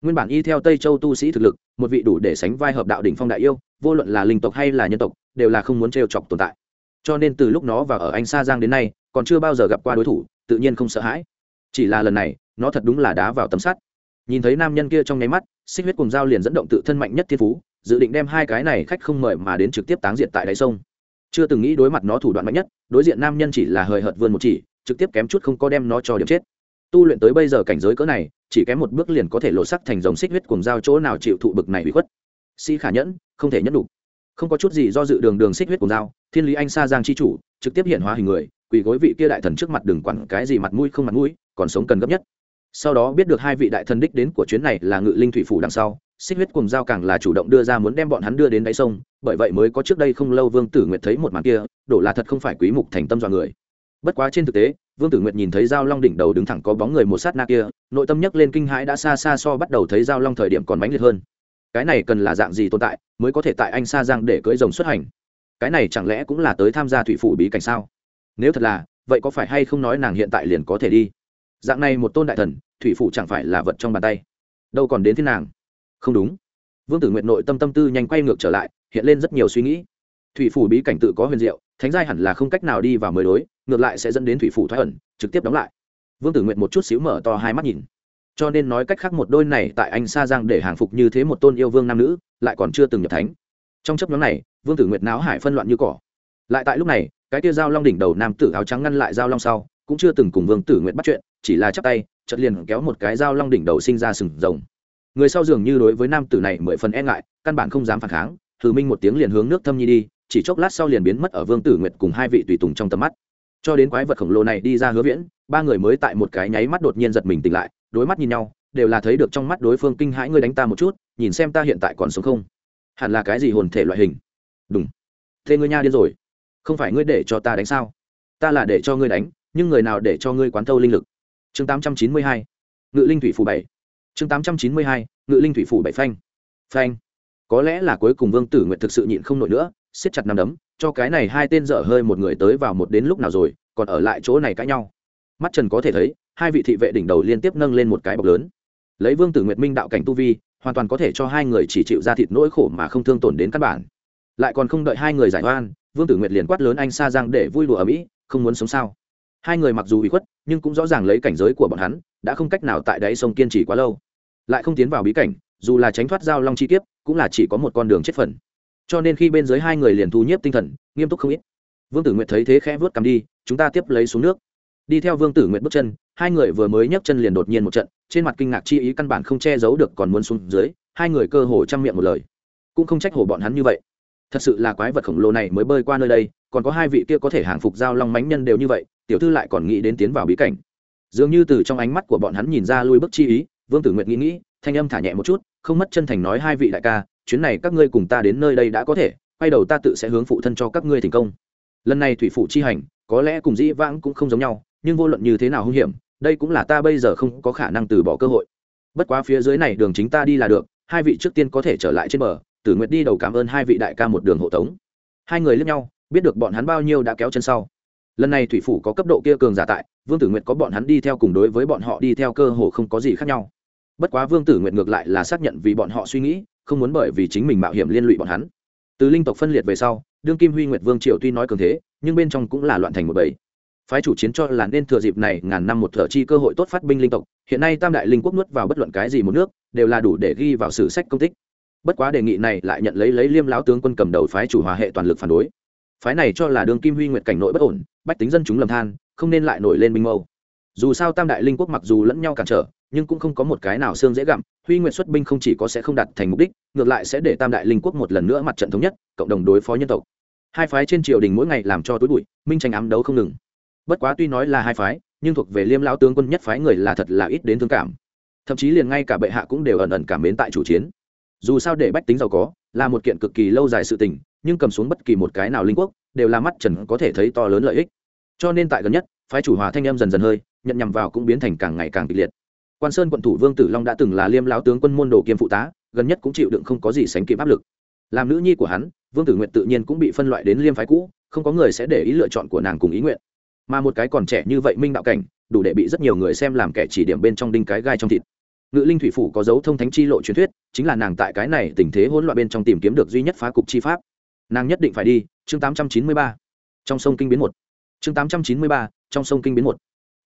nguyên bản y theo tây châu tu sĩ thực lực, một vị đủ để sánh vai hợp đạo đỉnh phong đại yêu, vô luận là linh tộc hay là nhân tộc, đều là không muốn trêu chọc tồn tại. Cho nên từ lúc nó và ở anh sa giang đến nay, còn chưa bao giờ gặp qua đối thủ, tự nhiên không sợ hãi. Chỉ là lần này, nó thật đúng là đá vào tấm sắt. Nhìn thấy nam nhân kia trong nháy mắt, xích huyết cùng dao liền dẫn động tự thân mạnh nhất thiên phú, dự định đem hai cái này khách không mời mà đến trực tiếp táng diện tại đáy sông. Chưa từng nghĩ đối mặt nó thủ đoạn mạnh nhất, đối diện nam nhân chỉ là hời hợt vươn một chỉ, trực tiếp kém chút không có đem nó cho điểm chết. Tu luyện tới bây giờ cảnh giới cỡ này chỉ kém một bước liền có thể lộ sắc thành dòng xích huyết cùng dao chỗ nào chịu thụ bực này bị khuất. Sĩ khả nhẫn, không thể nhẫn đủ không có chút gì do dự đường đường xích huyết cùng dao thiên lý anh sa giang chi chủ, trực tiếp hiện hóa hình người, quỳ gối vị kia đại thần trước mặt đừng quản cái gì mặt mũi không mặt mũi, còn sống cần gấp nhất. Sau đó biết được hai vị đại thần đích đến của chuyến này là ngự linh thủy phủ đằng sau, xích huyết cùng dao càng là chủ động đưa ra muốn đem bọn hắn đưa đến đáy sông, bởi vậy mới có trước đây không lâu vương tử nguyệt thấy một màn kia, đổ là thật không phải quý mục thành tâm dọa người. Bất quá trên thực tế vương tử nguyệt nhìn thấy dao long đỉnh đầu đứng thẳng có bóng người một sát na kia, nội tâm nhấc lên kinh hãi đã xa xa so bắt đầu thấy dao long thời điểm còn mãnh liệt hơn. Cái này cần là dạng gì tồn tại, mới có thể tại anh sa giang để cưỡi rồng xuất hành? Cái này chẳng lẽ cũng là tới tham gia thủy phủ bí cảnh sao? Nếu thật là, vậy có phải hay không nói nàng hiện tại liền có thể đi? Dạng này một tôn đại thần, thủy phủ chẳng phải là vật trong bàn tay. Đâu còn đến thế nàng? Không đúng. Vương tử nguyện nội tâm tâm tư nhanh quay ngược trở lại, hiện lên rất nhiều suy nghĩ. Thủy phủ bí cảnh tự có huyền diệu, thánh giai hẳn là không cách nào đi vào mới đối ngược lại sẽ dẫn đến thủy phủ thoái ẩn, trực tiếp đóng lại. Vương tử nguyện một chút xíu mở to hai mắt nhìn. Cho nên nói cách khác một đôi này tại anh sa giang để hàng phục như thế một tôn yêu vương nam nữ, lại còn chưa từng nhập thánh. Trong chấp nhóm này, vương tử nguyệt náo hải phân loạn như cỏ. Lại tại lúc này, cái tia dao long đỉnh đầu nam tử áo trắng ngăn lại dao long sau, cũng chưa từng cùng vương tử nguyệt bắt chuyện, chỉ là chắp tay chật liền kéo một cái dao long đỉnh đầu sinh ra sừng rồng. Người sau dường như đối với nam tử này mười phần e ngại, căn bản không dám phản kháng thử minh một tiếng liền hướng nước thâm nhi đi, chỉ chốc lát sau liền biến mất ở vương tử nguyệt cùng hai vị tùy tùng trong tầm mắt cho đến quái vật khổng lồ này đi ra hứa viễn, ba người mới tại một cái nháy mắt đột nhiên giật mình tỉnh lại, đối mắt nhìn nhau, đều là thấy được trong mắt đối phương kinh hãi ngươi đánh ta một chút, nhìn xem ta hiện tại còn sống không. Hẳn là cái gì hồn thể loại hình? Đúng thế ngươi nha điên rồi. Không phải ngươi để cho ta đánh sao? Ta là để cho ngươi đánh, nhưng người nào để cho ngươi quán thâu linh lực? Chương tám trăm chín mươi hai. Ngự linh thủy phủ bảy. Chương tám trăm chín mươi hai. Ngự linh thủy phủ bảy phanh. Phanh. Có lẽ là cuối cùng vương tử nguyện thực sự nhịn không nổi nữa, siết chặt nằm đấm cho cái này hai tên dở hơi một người tới vào một đến lúc nào rồi, còn ở lại chỗ này cãi nhau. Mắt trần có thể thấy, hai vị thị vệ đỉnh đầu liên tiếp nâng lên một cái bọc lớn. Lấy vương tử nguyệt minh đạo cảnh tu vi, hoàn toàn có thể cho hai người chỉ chịu ra thịt nỗi khổ mà không thương tổn đến căn bản. Lại còn không đợi hai người giải oan, vương tử nguyệt liền quát lớn anh sa giang để vui đùa ở mỹ, không muốn sống sao? Hai người mặc dù bị khuất, nhưng cũng rõ ràng lấy cảnh giới của bọn hắn, đã không cách nào tại đáy sông kiên trì quá lâu. Lại không tiến vào bí cảnh, dù là tránh thoát giao long chi kiếp, cũng là chỉ có một con đường chết phần cho nên khi bên dưới hai người liền thu nhiếp tinh thần, nghiêm túc không ít. Vương tử nguyệt thấy thế khẽ vớt cầm đi, chúng ta tiếp lấy xuống nước. Đi theo vương tử nguyệt bước chân, hai người vừa mới nhấc chân liền đột nhiên một trận, trên mặt kinh ngạc chi ý căn bản không che giấu được còn muốn xuống dưới, hai người cơ hồ chăm miệng một lời. Cũng không trách hồ bọn hắn như vậy. Thật sự là quái vật khổng lồ này mới bơi qua nơi đây, còn có hai vị kia có thể hàng phục giao long mánh nhân đều như vậy, tiểu thư lại còn nghĩ đến tiến vào bí cảnh. Dường như từ trong ánh mắt của bọn hắn nhìn ra lui bức chi ý, vương tử Nguyệt nghĩ nghĩ, thanh âm thả nhẹ một chút, không mất chân thành nói hai vị đại ca chuyến này các ngươi cùng ta đến nơi đây đã có thể, quay đầu ta tự sẽ hướng phụ thân cho các ngươi thành công. Lần này thủy phụ chi hành, có lẽ cùng dĩ vãng cũng không giống nhau, nhưng vô luận như thế nào hung hiểm, đây cũng là ta bây giờ không có khả năng từ bỏ cơ hội. Bất quá phía dưới này đường chính ta đi là được, hai vị trước tiên có thể trở lại trên bờ, tử nguyệt đi đầu cảm ơn hai vị đại ca một đường hộ tống. Hai người lướt nhau, biết được bọn hắn bao nhiêu đã kéo chân sau. Lần này thủy phủ có cấp độ kia cường giả tại, vương tử nguyệt có bọn hắn đi theo cùng đối với bọn họ đi theo cơ hồ không có gì khác nhau bất quá vương tử nguyệt ngược lại là xác nhận vì bọn họ suy nghĩ, không muốn bởi vì chính mình mạo hiểm liên lụy bọn hắn. Từ linh tộc phân liệt về sau, đương kim huy nguyệt vương triều tuy nói cường thế, nhưng bên trong cũng là loạn thành một bầy. Phái chủ chiến cho là nên thừa dịp này ngàn năm một thợ chi cơ hội tốt phát binh linh tộc, hiện nay tam đại linh quốc nuốt vào bất luận cái gì một nước, đều là đủ để ghi vào sử sách công tích. Bất quá đề nghị này lại nhận lấy lấy liêm lão tướng quân cầm đầu phái chủ hòa hệ toàn lực phản đối. Phái này cho là đường kim huy nguyệt cảnh nội bất ổn, bách tính dân chúng lầm than, không nên lại nổi lên minh mâu. Dù sao tam đại linh quốc mặc dù lẫn nhau cản trở nhưng cũng không có một cái nào xương dễ gặm, huy nguyện xuất binh không chỉ có sẽ không đạt thành mục đích, ngược lại sẽ để tam đại linh quốc một lần nữa mặt trận thống nhất, cộng đồng đối phó nhân tộc. Hai phái trên triều đình mỗi ngày làm cho tối bụi, minh tranh ám đấu không ngừng. Bất quá tuy nói là hai phái, nhưng thuộc về liêm lão tướng quân nhất phái người là thật là ít đến thương cảm. Thậm chí liền ngay cả bệ hạ cũng đều ẩn ẩn cảm mến tại chủ chiến. Dù sao để bách tính giàu có, là một kiện cực kỳ lâu dài sự tình, nhưng cầm xuống bất kỳ một cái nào linh quốc, đều là mắt trần có thể thấy to lớn lợi ích. Cho nên tại gần nhất, phái chủ hòa thanh em dần dần hơi, nhận nhầm vào cũng biến thành càng ngày càng kịch liệt quan sơn quận thủ vương tử long đã từng là liêm lão tướng quân môn đồ kiêm phụ tá, gần nhất cũng chịu đựng không có gì sánh kịp áp lực. Làm nữ nhi của hắn, vương tử nguyện tự nhiên cũng bị phân loại đến liêm phái cũ, không có người sẽ để ý lựa chọn của nàng cùng ý nguyện. Mà một cái còn trẻ như vậy minh đạo cảnh, đủ để bị rất nhiều người xem làm kẻ chỉ điểm bên trong đinh cái gai trong thịt. Ngự linh thủy phủ có dấu thông thánh chi lộ truyền thuyết, chính là nàng tại cái này tình thế hỗn loạn bên trong tìm kiếm được duy nhất phá cục chi pháp. Nàng nhất định phải đi. Chương tám trăm chín mươi ba. Trong sông kinh biến một. Chương tám trăm chín mươi ba. Trong sông kinh biến một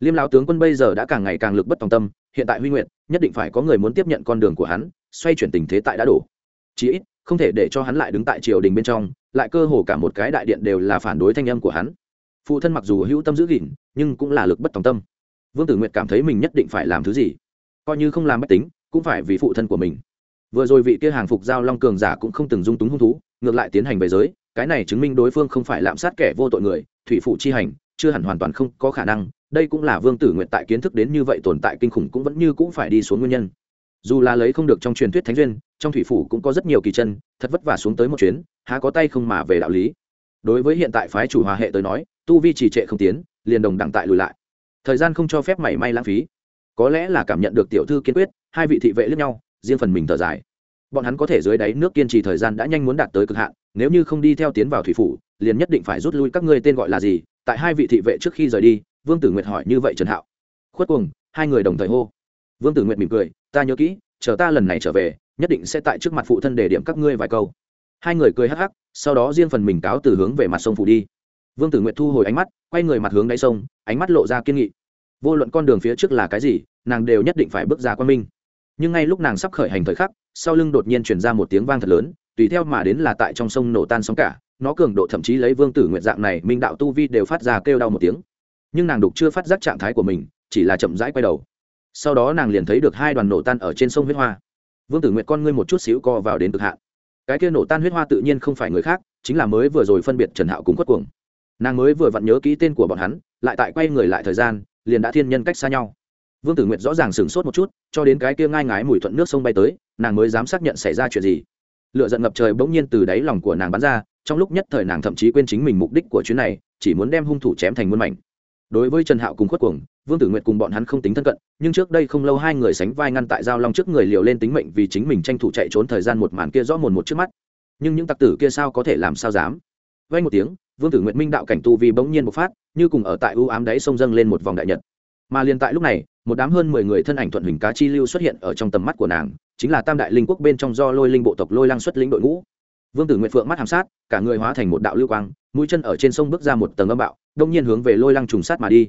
liêm lão tướng quân bây giờ đã càng ngày càng lực bất tòng tâm, hiện tại huy nguyện nhất định phải có người muốn tiếp nhận con đường của hắn, xoay chuyển tình thế tại đã đổ. Chí ít, không thể để cho hắn lại đứng tại triều đình bên trong, lại cơ hồ cả một cái đại điện đều là phản đối thanh âm của hắn. Phụ thân mặc dù hữu tâm giữ gìn, nhưng cũng là lực bất tòng tâm. Vương tử nguyệt cảm thấy mình nhất định phải làm thứ gì? Coi như không làm mách tính, cũng phải vì phụ thân của mình. Vừa rồi vị kia hàng phục giao long cường giả cũng không từng dung túng hung thú, ngược lại tiến hành về giới, cái này chứng minh đối phương không phải lạm sát kẻ vô tội người, thủy phụ chi hành, chưa hẳn hoàn toàn không có khả năng đây cũng là vương tử nguyện tại kiến thức đến như vậy tồn tại kinh khủng cũng vẫn như cũng phải đi xuống nguyên nhân. Dù là lấy không được trong truyền thuyết thánh duyên, trong thủy phủ cũng có rất nhiều kỳ chân, thật vất vả xuống tới một chuyến, há có tay không mà về đạo lý. Đối với hiện tại phái chủ hòa hệ tới nói, tu vi trì trệ không tiến, liền đồng đẳng tại lùi lại. Thời gian không cho phép mảy may lãng phí. Có lẽ là cảm nhận được tiểu thư kiên quyết, hai vị thị vệ lẫn nhau, riêng phần mình thở dài. Bọn hắn có thể dưới đáy nước kiên trì thời gian đã nhanh muốn đạt tới cực hạn, nếu như không đi theo tiến vào thủy phủ, liền nhất định phải rút lui các ngươi tên gọi là gì, tại hai vị thị vệ trước khi rời đi vương tử nguyệt hỏi như vậy trần hạo. Khuất cùng hai người đồng thời hô. Vương tử nguyệt mỉm cười, ta nhớ kỹ, chờ ta lần này trở về, nhất định sẽ tại trước mặt phụ thân để điểm các ngươi vài câu. Hai người cười hắc hắc, sau đó riêng phần mình cáo từ hướng về mặt sông phủ đi. Vương tử nguyệt thu hồi ánh mắt, quay người mặt hướng đáy sông, ánh mắt lộ ra kiên nghị. Vô luận con đường phía trước là cái gì, nàng đều nhất định phải bước ra quan minh nhưng ngay lúc nàng sắp khởi hành thời khắc, sau lưng đột nhiên chuyển ra một tiếng vang thật lớn, tùy theo mà đến là tại trong sông nổ tan sóng cả, nó cường độ thậm chí lấy vương tử nguyện dạng này, minh đạo tu vi đều phát ra kêu đau một tiếng nhưng nàng đục chưa phát giác trạng thái của mình, chỉ là chậm rãi quay đầu. Sau đó nàng liền thấy được hai đoàn nổ tan ở trên sông huyết hoa. Vương tử nguyện con ngươi một chút xíu co vào đến cực hạn. Cái kia nổ tan huyết hoa tự nhiên không phải người khác, chính là mới vừa rồi phân biệt trần hạo cùng quất cuồng. Nàng mới vừa vặn nhớ kỹ tên của bọn hắn, lại tại quay người lại thời gian, liền đã thiên nhân cách xa nhau. Vương tử nguyệt rõ ràng sửng sốt một chút, cho đến cái kia ngai ngái mùi thuận nước sông bay tới, nàng mới dám xác nhận xảy ra chuyện gì. Lựa giận ngập trời bỗng nhiên từ đáy lòng của nàng bắn ra, trong lúc nhất thời nàng thậm chí quên chính mình mục đích của chuyến này, chỉ muốn đem hung thủ chém thành muôn mảnh đối với trần hạo cùng khuất cuồng, vương tử nguyệt cùng bọn hắn không tính thân cận, nhưng trước đây không lâu hai người sánh vai ngăn tại giao long trước người liều lên tính mệnh vì chính mình tranh thủ chạy trốn thời gian một màn kia rõ mồn một trước mắt. Nhưng những tặc tử kia sao có thể làm sao dám? Vay một tiếng, vương tử nguyệt minh đạo cảnh tu vì bỗng nhiên bộc phát, như cùng ở tại ưu ám đáy sông dâng lên một vòng đại nhật. Mà liền tại lúc này, một đám hơn mười người thân ảnh thuận hình cá chi lưu xuất hiện ở trong tầm mắt của nàng, chính là tam đại linh quốc bên trong do lôi linh bộ tộc lôi lang xuất lĩnh đội ngũ. Vương tử nguyện phượng mắt hàm sát, cả người hóa thành một đạo lưu quang, mũi chân ở trên sông bước ra một tầng âm bạo đông nhiên hướng về lôi lăng trùng sát mà đi.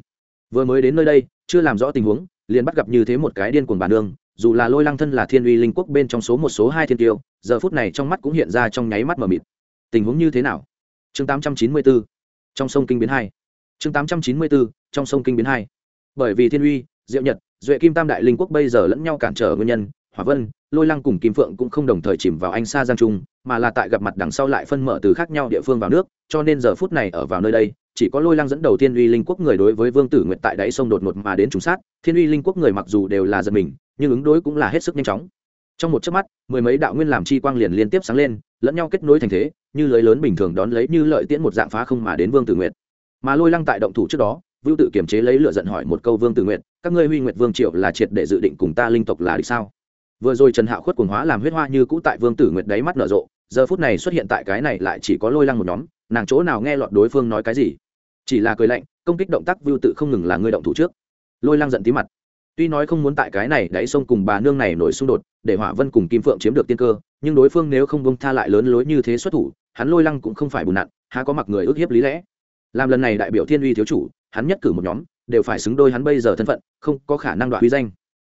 Vừa mới đến nơi đây, chưa làm rõ tình huống, liền bắt gặp như thế một cái điên cuồng bản nương, dù là lôi lăng thân là thiên uy linh quốc bên trong số một số hai thiên tiêu, giờ phút này trong mắt cũng hiện ra trong nháy mắt mờ mịt. Tình huống như thế nào? Chương tám trăm chín mươi bốn trong sông kinh biến hai. Chương tám trăm chín mươi bốn trong sông kinh biến hai. Bởi vì thiên uy, diệu nhật, duệ kim tam đại linh quốc bây giờ lẫn nhau cản trở nguyên nhân, hỏa vân, lôi lăng cùng kim phượng cũng không đồng thời chìm vào anh sa giang trung, mà là tại gặp mặt đằng sau lại phân mở từ khác nhau địa phương vào nước, cho nên giờ phút này ở vào nơi đây chỉ có lôi lăng dẫn đầu thiên uy linh quốc người đối với vương tử nguyệt tại đáy sông đột ngột mà đến trùng sát, thiên uy linh quốc người mặc dù đều là giật mình, nhưng ứng đối cũng là hết sức nhanh chóng. Trong một chớp mắt, mười mấy đạo nguyên làm chi quang liền liên tiếp sáng lên, lẫn nhau kết nối thành thế, như lưới lớn bình thường đón lấy như lợi tiễn một dạng phá không mà đến vương tử nguyệt mà lôi lăng tại động thủ trước đó, vưu tự kiềm chế lấy lựa giận hỏi một câu vương tử nguyệt các ngươi huy nguyệt vương triệu là triệt để dự định cùng ta linh tộc là địch sao? Vừa rồi trần hạo khuất cuồng hóa làm huyết hoa như cũ tại vương tử nguyệt đáy mắt nở rộ, giờ phút này xuất hiện tại cái này lại chỉ có lôi lăng một nhóm nàng chỗ nào nghe lọt đối phương nói cái gì? Chỉ là cười lạnh, công kích động tác vưu tự không ngừng là ngươi động thủ trước. Lôi lăng giận tí mặt. Tuy nói không muốn tại cái này đáy sông cùng bà nương này nổi xung đột, để hỏa vân cùng kim phượng chiếm được tiên cơ, nhưng đối phương nếu không bông tha lại lớn lối như thế xuất thủ, hắn lôi lăng cũng không phải bùn nặn, há có mặc người ước hiếp lý lẽ. Làm lần này đại biểu thiên uy thiếu chủ, hắn nhất cử một nhóm, đều phải xứng đôi hắn bây giờ thân phận, không có khả năng đoạt uy danh.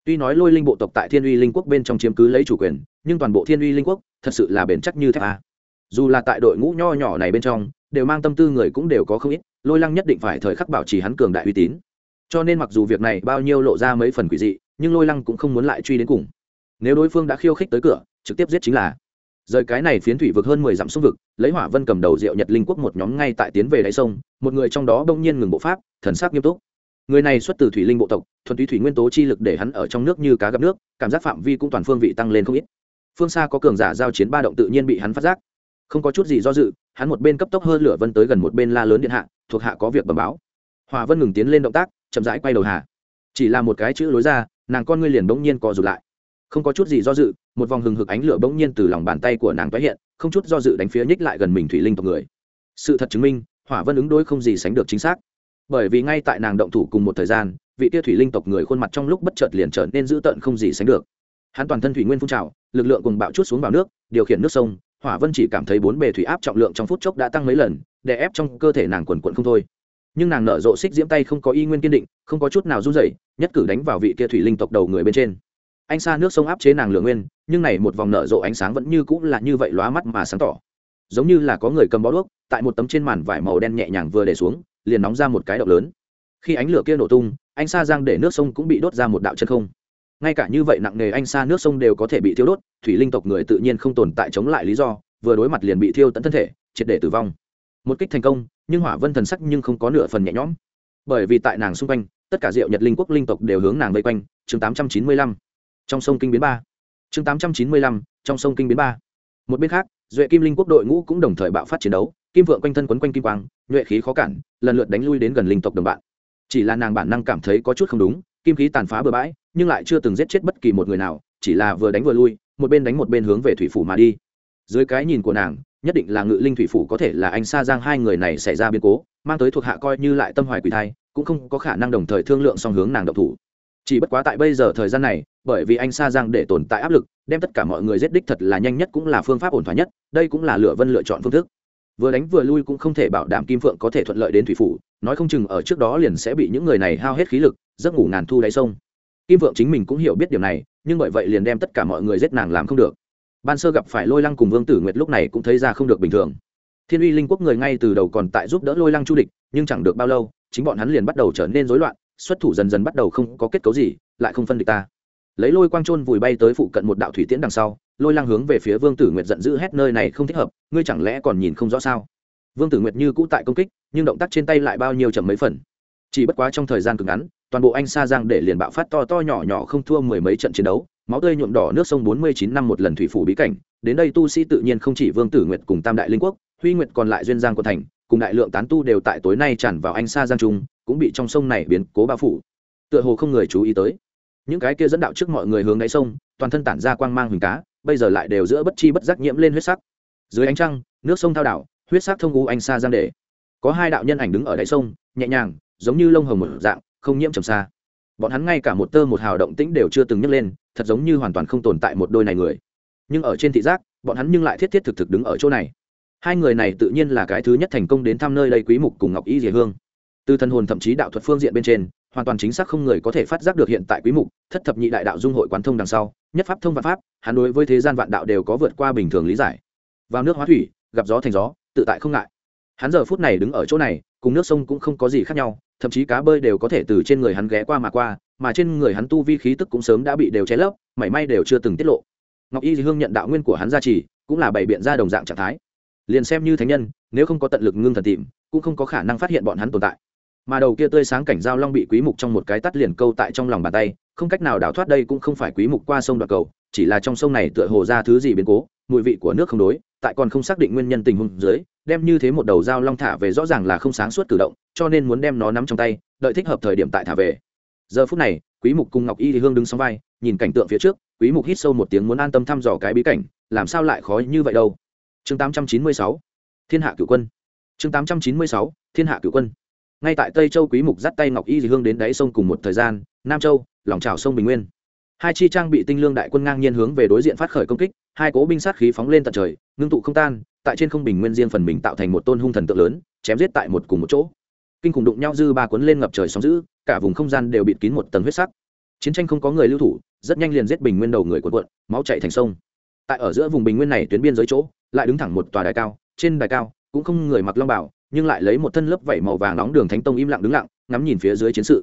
Tuy nói lôi linh bộ tộc tại thiên uy linh quốc bên trong chiếm cứ lấy chủ quyền, nhưng toàn bộ thiên uy linh quốc thật sự là bền chắc như thép a à dù là tại đội ngũ nho nhỏ này bên trong, đều mang tâm tư người cũng đều có không ít, lôi lăng nhất định phải thời khắc bảo trì hắn cường đại uy tín. Cho nên mặc dù việc này bao nhiêu lộ ra mấy phần quỷ dị, nhưng lôi lăng cũng không muốn lại truy đến cùng. Nếu đối phương đã khiêu khích tới cửa, trực tiếp giết chính là. Rời cái này phiến thủy vực hơn mười dặm sông vực, lấy hỏa vân cầm đầu rượu nhật linh quốc một nhóm ngay tại tiến về đáy sông, một người trong đó bỗng nhiên ngừng bộ pháp, thần sắc nghiêm túc. Người này xuất từ thủy linh bộ tộc, thuần túy thủy nguyên tố chi lực để hắn ở trong nước như cá gặp nước, cảm giác phạm vi cũng toàn phương vị tăng lên không ít. Phương xa có cường giả giao chiến ba động tự nhiên bị hắn phát giác không có chút gì do dự, hắn một bên cấp tốc hơn lửa vân tới gần một bên la lớn điện hạ, thuộc hạ có việc bẩm báo. Hòa vân ngừng tiến lên động tác, chậm rãi quay đầu hạ chỉ là một cái chữ lối ra, nàng con ngươi liền bỗng nhiên co rụt lại. Không có chút gì do dự, một vòng hừng hực ánh lửa bỗng nhiên từ lòng bàn tay của nàng tái hiện, không chút do dự đánh phía nhích lại gần mình thủy linh tộc người. Sự thật chứng minh hỏa vân ứng đối không gì sánh được chính xác. Bởi vì ngay tại nàng động thủ cùng một thời gian, vị tia thủy linh tộc người khuôn mặt trong lúc bất chợt liền trở nên dữ tợn không gì sánh được. Hắn toàn thân thủy nguyên phun trào, lực lượng cùng bạo chút xuống vào nước, điều khiển nước sông hỏa vân chỉ cảm thấy bốn bề thủy áp trọng lượng trong phút chốc đã tăng mấy lần, đè ép trong cơ thể nàng quần quận không thôi. Nhưng nàng nở rộ xích diễm tay không có y nguyên kiên định, không có chút nào run rẩy, nhất cử đánh vào vị kia thủy linh tộc đầu người bên trên. Anh xa nước sông áp chế nàng lượng nguyên, nhưng này một vòng nở rộ ánh sáng vẫn như cũng là như vậy lóa mắt mà sáng tỏ. Giống như là có người cầm bó đuốc, tại một tấm trên màn vải màu đen nhẹ nhàng vừa để xuống, liền nóng ra một cái động lớn. Khi ánh lửa kia nổ tung anh sa giang để nước sông cũng bị đốt ra một đạo chân không ngay cả như vậy nặng nề anh xa nước sông đều có thể bị thiêu đốt, thủy linh tộc người tự nhiên không tồn tại chống lại lý do, vừa đối mặt liền bị thiêu tận thân thể, triệt để tử vong. Một kích thành công, nhưng hỏa vân thần sắc nhưng không có nửa phần nhẹ nhõm. Bởi vì tại nàng xung quanh, tất cả diệu nhật linh quốc linh tộc đều hướng nàng vây quanh. Chương tám trăm chín mươi lăm, trong sông kinh biến ba. Chương tám trăm chín mươi lăm, trong sông kinh biến ba. Một bên khác, duệ kim linh quốc đội ngũ cũng đồng thời bạo phát chiến đấu. Kim vượng quanh thân quấn quanh kim quang, nhuệ khí khó cản, lần lượt đánh lui đến gần linh tộc đồng bạn. Chỉ là nàng bản năng cảm thấy có chút không đúng kim khí tàn phá bừa bãi, nhưng lại chưa từng giết chết bất kỳ một người nào, chỉ là vừa đánh vừa lui, một bên đánh một bên hướng về thủy phủ mà đi. Dưới cái nhìn của nàng, nhất định là ngự linh thủy phủ có thể là anh sa giang hai người này xảy ra biến cố, mang tới thuộc hạ coi như lại tâm hoài quỷ thai, cũng không có khả năng đồng thời thương lượng song hướng nàng độc thủ. Chỉ bất quá tại bây giờ thời gian này, bởi vì anh sa giang để tồn tại áp lực, đem tất cả mọi người giết đích thật là nhanh nhất cũng là phương pháp ổn thỏa nhất, đây cũng là lựa vân lựa chọn phương thức vừa đánh vừa lui cũng không thể bảo đảm kim phượng có thể thuận lợi đến thủy phủ, nói không chừng ở trước đó liền sẽ bị những người này hao hết khí lực, giấc ngủ ngàn thu đáy sông. Kim phượng chính mình cũng hiểu biết điều này, nhưng bởi vậy liền đem tất cả mọi người giết nàng làm không được. Ban sơ gặp phải lôi lăng cùng vương tử nguyệt lúc này cũng thấy ra không được bình thường. Thiên uy linh quốc người ngay từ đầu còn tại giúp đỡ lôi lăng chu địch, nhưng chẳng được bao lâu, chính bọn hắn liền bắt đầu trở nên rối loạn, xuất thủ dần dần bắt đầu không có kết cấu gì, lại không phân địch ta. Lấy lôi quang trôn vùi bay tới phụ cận một đạo thủy tiễn đằng sau lôi lăng hướng về phía vương tử nguyệt giận dữ hét nơi này không thích hợp, ngươi chẳng lẽ còn nhìn không rõ sao? Vương tử nguyệt như cũ tại công kích, nhưng động tác trên tay lại bao nhiêu chậm mấy phần. Chỉ bất quá trong thời gian cực ngắn, toàn bộ anh sa giang để liền bạo phát to to nhỏ nhỏ không thua mười mấy trận chiến đấu, máu tươi nhuộm đỏ nước sông bốn mươi chín năm một lần thủy phủ bí cảnh, đến đây tu sĩ tự nhiên không chỉ vương tử nguyệt cùng tam đại linh quốc, huy nguyệt còn lại duyên giang quân thành, cùng đại lượng tán tu đều tại tối nay tràn vào anh sa giang trung, cũng bị trong sông này biến cố bao phủ. Tựa hồ không người chú ý tới. Những cái kia dẫn đạo trước mọi người hướng đáy sông, toàn thân tản ra quang mang huỳnh cá bây giờ lại đều giữa bất chi bất giác nhiễm lên huyết sắc. Dưới ánh trăng, nước sông thao đảo, huyết sắc thông u anh xa giang để có hai đạo nhân ảnh đứng ở đáy sông, nhẹ nhàng, giống như lông hồng một dạng, không nhiễm trầm xa. Bọn hắn ngay cả một tơ một hào động tĩnh đều chưa từng nhấc lên, thật giống như hoàn toàn không tồn tại một đôi này người. Nhưng ở trên thị giác, bọn hắn nhưng lại thiết thiết thực thực đứng ở chỗ này. Hai người này tự nhiên là cái thứ nhất thành công đến thăm nơi đây quý mục cùng ngọc y dì hương. Từ thân hồn thậm chí đạo thuật phương diện bên trên hoàn toàn chính xác không người có thể phát giác được hiện tại quý mục, thất thập nhị đại đạo dung hội quán thông đằng sau, nhất pháp thông vạn pháp, hắn đối với thế gian vạn đạo đều có vượt qua bình thường lý giải. Vào nước hóa thủy, gặp gió thành gió, tự tại không ngại. Hắn giờ phút này đứng ở chỗ này, cùng nước sông cũng không có gì khác nhau, thậm chí cá bơi đều có thể từ trên người hắn ghé qua mà qua, mà trên người hắn tu vi khí tức cũng sớm đã bị đều che lấp, mảy may đều chưa từng tiết lộ. Ngọc y hương nhận đạo nguyên của hắn gia trì, cũng là bày biện ra đồng dạng trạng thái. Liền xem như thánh nhân, nếu không có tận lực ngưng thần tìm, cũng không có khả năng phát hiện bọn hắn tồn tại mà đầu kia tươi sáng cảnh giao long bị quý mục trong một cái tắt liền câu tại trong lòng bàn tay, không cách nào đào thoát đây cũng không phải quý mục qua sông đoạn cầu, chỉ là trong sông này tựa hồ ra thứ gì biến cố, mùi vị của nước không đối, tại còn không xác định nguyên nhân tình huống dưới, đem như thế một đầu dao long thả về rõ ràng là không sáng suốt cử động, cho nên muốn đem nó nắm trong tay, đợi thích hợp thời điểm tại thả về. Giờ phút này, quý mục cùng ngọc y thì hương đứng song vai, nhìn cảnh tượng phía trước, quý mục hít sâu một tiếng muốn an tâm thăm dò cái bí cảnh, làm sao lại khó như vậy đâu. Chương 896 thiên hạ cửu quân. Chương 896 thiên hạ cửu quân ngay tại tây châu quý mục dắt tay ngọc y dị hương đến đáy sông cùng một thời gian, nam châu, lòng trào sông bình nguyên. Hai chi trang bị tinh lương đại quân ngang nhiên hướng về đối diện phát khởi công kích, hai cố binh sát khí phóng lên tận trời, ngưng tụ không tan, tại trên không bình nguyên riêng phần mình tạo thành một tôn hung thần tượng lớn, chém giết tại một cùng một chỗ. Kinh khủng đụng nhau dư ba cuốn lên ngập trời sóng dữ, cả vùng không gian đều bịt kín một tầng huyết sắc. Chiến tranh không có người lưu thủ, rất nhanh liền giết bình nguyên đầu người cuộn cuộn, máu chảy thành sông. Tại ở giữa vùng bình nguyên này tuyến biên giới chỗ, lại đứng thẳng một tòa đài cao, trên đài cao cũng không người mặc long bảo nhưng lại lấy một thân lớp vảy màu vàng nóng đường thánh tông im lặng đứng lặng, ngắm nhìn phía dưới chiến sự.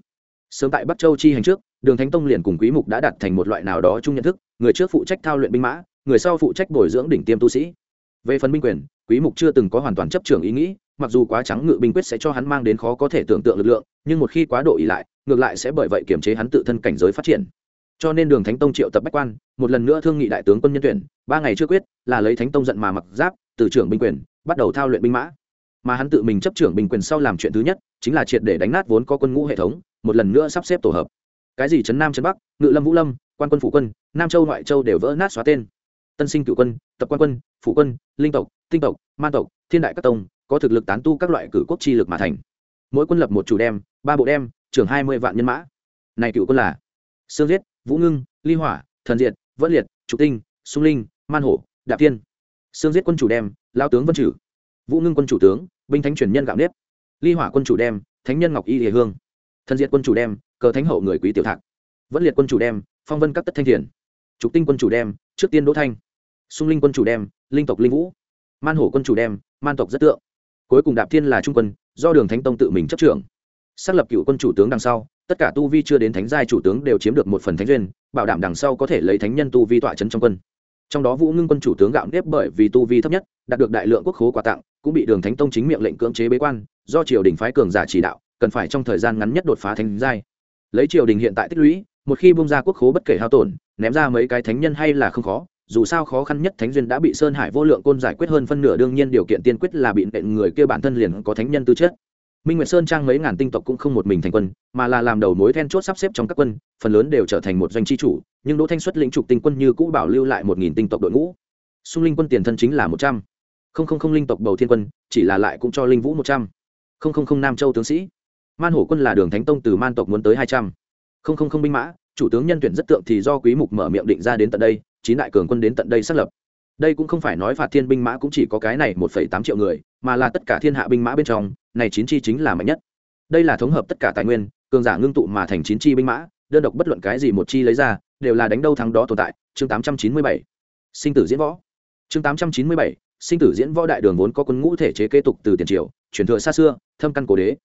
Sớm tại bắc châu chi hành trước, đường thánh tông liền cùng quý mục đã đặt thành một loại nào đó chung nhận thức, người trước phụ trách thao luyện binh mã, người sau phụ trách bồi dưỡng đỉnh tiêm tu sĩ. Về phần binh quyền, quý mục chưa từng có hoàn toàn chấp trưởng ý nghĩ, mặc dù quá trắng ngự binh quyết sẽ cho hắn mang đến khó có thể tưởng tượng lực lượng, nhưng một khi quá độ ỉ lại, ngược lại sẽ bởi vậy kiềm chế hắn tự thân cảnh giới phát triển. Cho nên đường thánh tông triệu tập bách quan, một lần nữa thương nghị đại tướng quân nhân tuyển, ba ngày chưa quyết, là lấy thánh tông giận mà mặc giáp, từ trưởng binh quyền, bắt đầu thao luyện binh mã mà hắn tự mình chấp trưởng bình quyền sau làm chuyện thứ nhất, chính là triệt để đánh nát vốn có quân ngũ hệ thống, một lần nữa sắp xếp tổ hợp. Cái gì trấn nam trấn bắc, ngự lâm vũ lâm, quan quân phủ quân, nam châu ngoại châu đều vỡ nát xóa tên. Tân sinh cựu quân, tập quan quân, phủ quân, linh tộc, tinh tộc man tộc, thiên đại các tông, có thực lực tán tu các loại cử quốc chi lực mà thành. Mỗi quân lập một chủ đem, ba bộ đem, trưởng hai mươi vạn nhân mã. Này cựu quân là sương giết, vũ ngưng, ly hỏa, thần diệt vẫn liệt, trục tinh, sung linh, man hổ, đạp tiên sương giết quân chủ đem, lao tướng vân trừ vũ ngưng quân chủ tướng, binh thánh truyền nhân gạo nếp. Ly hỏa quân chủ đem, thánh nhân ngọc y hề hương. Thần diệt quân chủ đem, cờ thánh hậu người quý tiểu thạc. Vẫn liệt quân chủ đem, phong vân các tất thanh thiền. Trục tinh quân chủ đem, trước tiên đỗ thanh. Sung linh quân chủ đem, linh tộc linh vũ. Man hổ quân chủ đem, man tộc rất tượng. Cuối cùng đạp thiên là trung quân, do đường thánh tông tự mình chấp trưởng. Xác lập cựu quân chủ tướng đằng sau, tất cả tu vi chưa đến thánh giai chủ tướng đều chiếm được một phần thánh duyên, bảo đảm đằng sau có thể lấy thánh nhân tu vi tọa trấn trong quân. Trong đó vũ ngưng quân chủ tướng gạo nếp bởi vì tu vi thấp nhất, đạt được đại lượng quốc khố quà tặng cũng bị đường thánh tông chính miệng lệnh cưỡng chế bế quan, do triều đình phái cường giả chỉ đạo, cần phải trong thời gian ngắn nhất đột phá thánh giai. Lấy triều đình hiện tại tích lũy, một khi bung ra quốc khố bất kể hao tổn, ném ra mấy cái thánh nhân hay là không khó, dù sao khó khăn nhất thánh duyên đã bị sơn hải vô lượng côn giải quyết hơn phân nửa, đương nhiên điều kiện tiên quyết là bị nện người kia bản thân liền có thánh nhân tư chất. Minh nguyệt sơn trang mấy ngàn tinh tộc cũng không một mình thành quân, mà là làm đầu mối then chốt sắp xếp trong các quân, phần lớn đều trở thành một doanh chi chủ, nhưng đỗ thanh xuất lĩnh trục tinh quân như cũ bảo lưu lại một nghìn tinh tộc đội ngũ. Xung linh quân tiền thân chính là một trăm không không không linh tộc bầu thiên quân, chỉ là lại cũng cho linh vũ một trăm. Không không không nam châu tướng sĩ. Man hổ quân là đường thánh tông từ man tộc muốn tới hai trăm. Không không không binh mã, chủ tướng nhân tuyển rất tượng thì do quý mục mở miệng định ra đến tận đây, chín đại cường quân đến tận đây xác lập. Đây cũng không phải nói phạt thiên binh mã cũng chỉ có cái này một phẩy tám triệu người, mà là tất cả thiên hạ binh mã bên trong, này chín chi chính là mạnh nhất. Đây là thống hợp tất cả tài nguyên, cường giả ngưng tụ mà thành chín chi binh mã, đơn độc bất luận cái gì một chi lấy ra, đều là đánh đâu thắng đó tồn tại. Chương tám trăm chín mươi bảy. Sinh tử diễn võ. Chương tám trăm chín mươi bảy sinh tử diễn võ đại đường vốn có quân ngũ thể chế kế tục từ tiền triều, truyền thừa xa xưa, thâm căn cổ đế.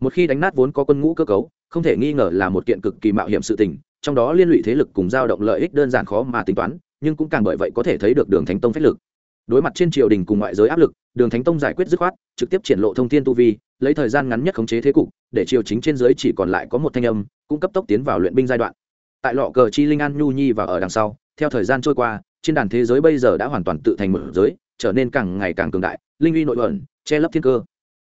Một khi đánh nát vốn có quân ngũ cơ cấu, không thể nghi ngờ là một kiện cực kỳ mạo hiểm sự tình, trong đó liên lụy thế lực cùng giao động lợi ích đơn giản khó mà tính toán, nhưng cũng càng bởi vậy có thể thấy được đường thánh tông phách lực. Đối mặt trên triều đình cùng ngoại giới áp lực, đường thánh tông giải quyết dứt khoát, trực tiếp triển lộ thông tin tu vi, lấy thời gian ngắn nhất khống chế thế cục, để triều chính trên giới chỉ còn lại có một thanh âm, cũng cấp tốc tiến vào luyện binh giai đoạn. Tại lọ cờ chi linh an nhu nhi và ở đằng sau, theo thời gian trôi qua, trên đàn thế giới bây giờ đã hoàn toàn tự thành một giới trở nên càng ngày càng cường đại, linh uy nội ẩn, che lấp thiên cơ.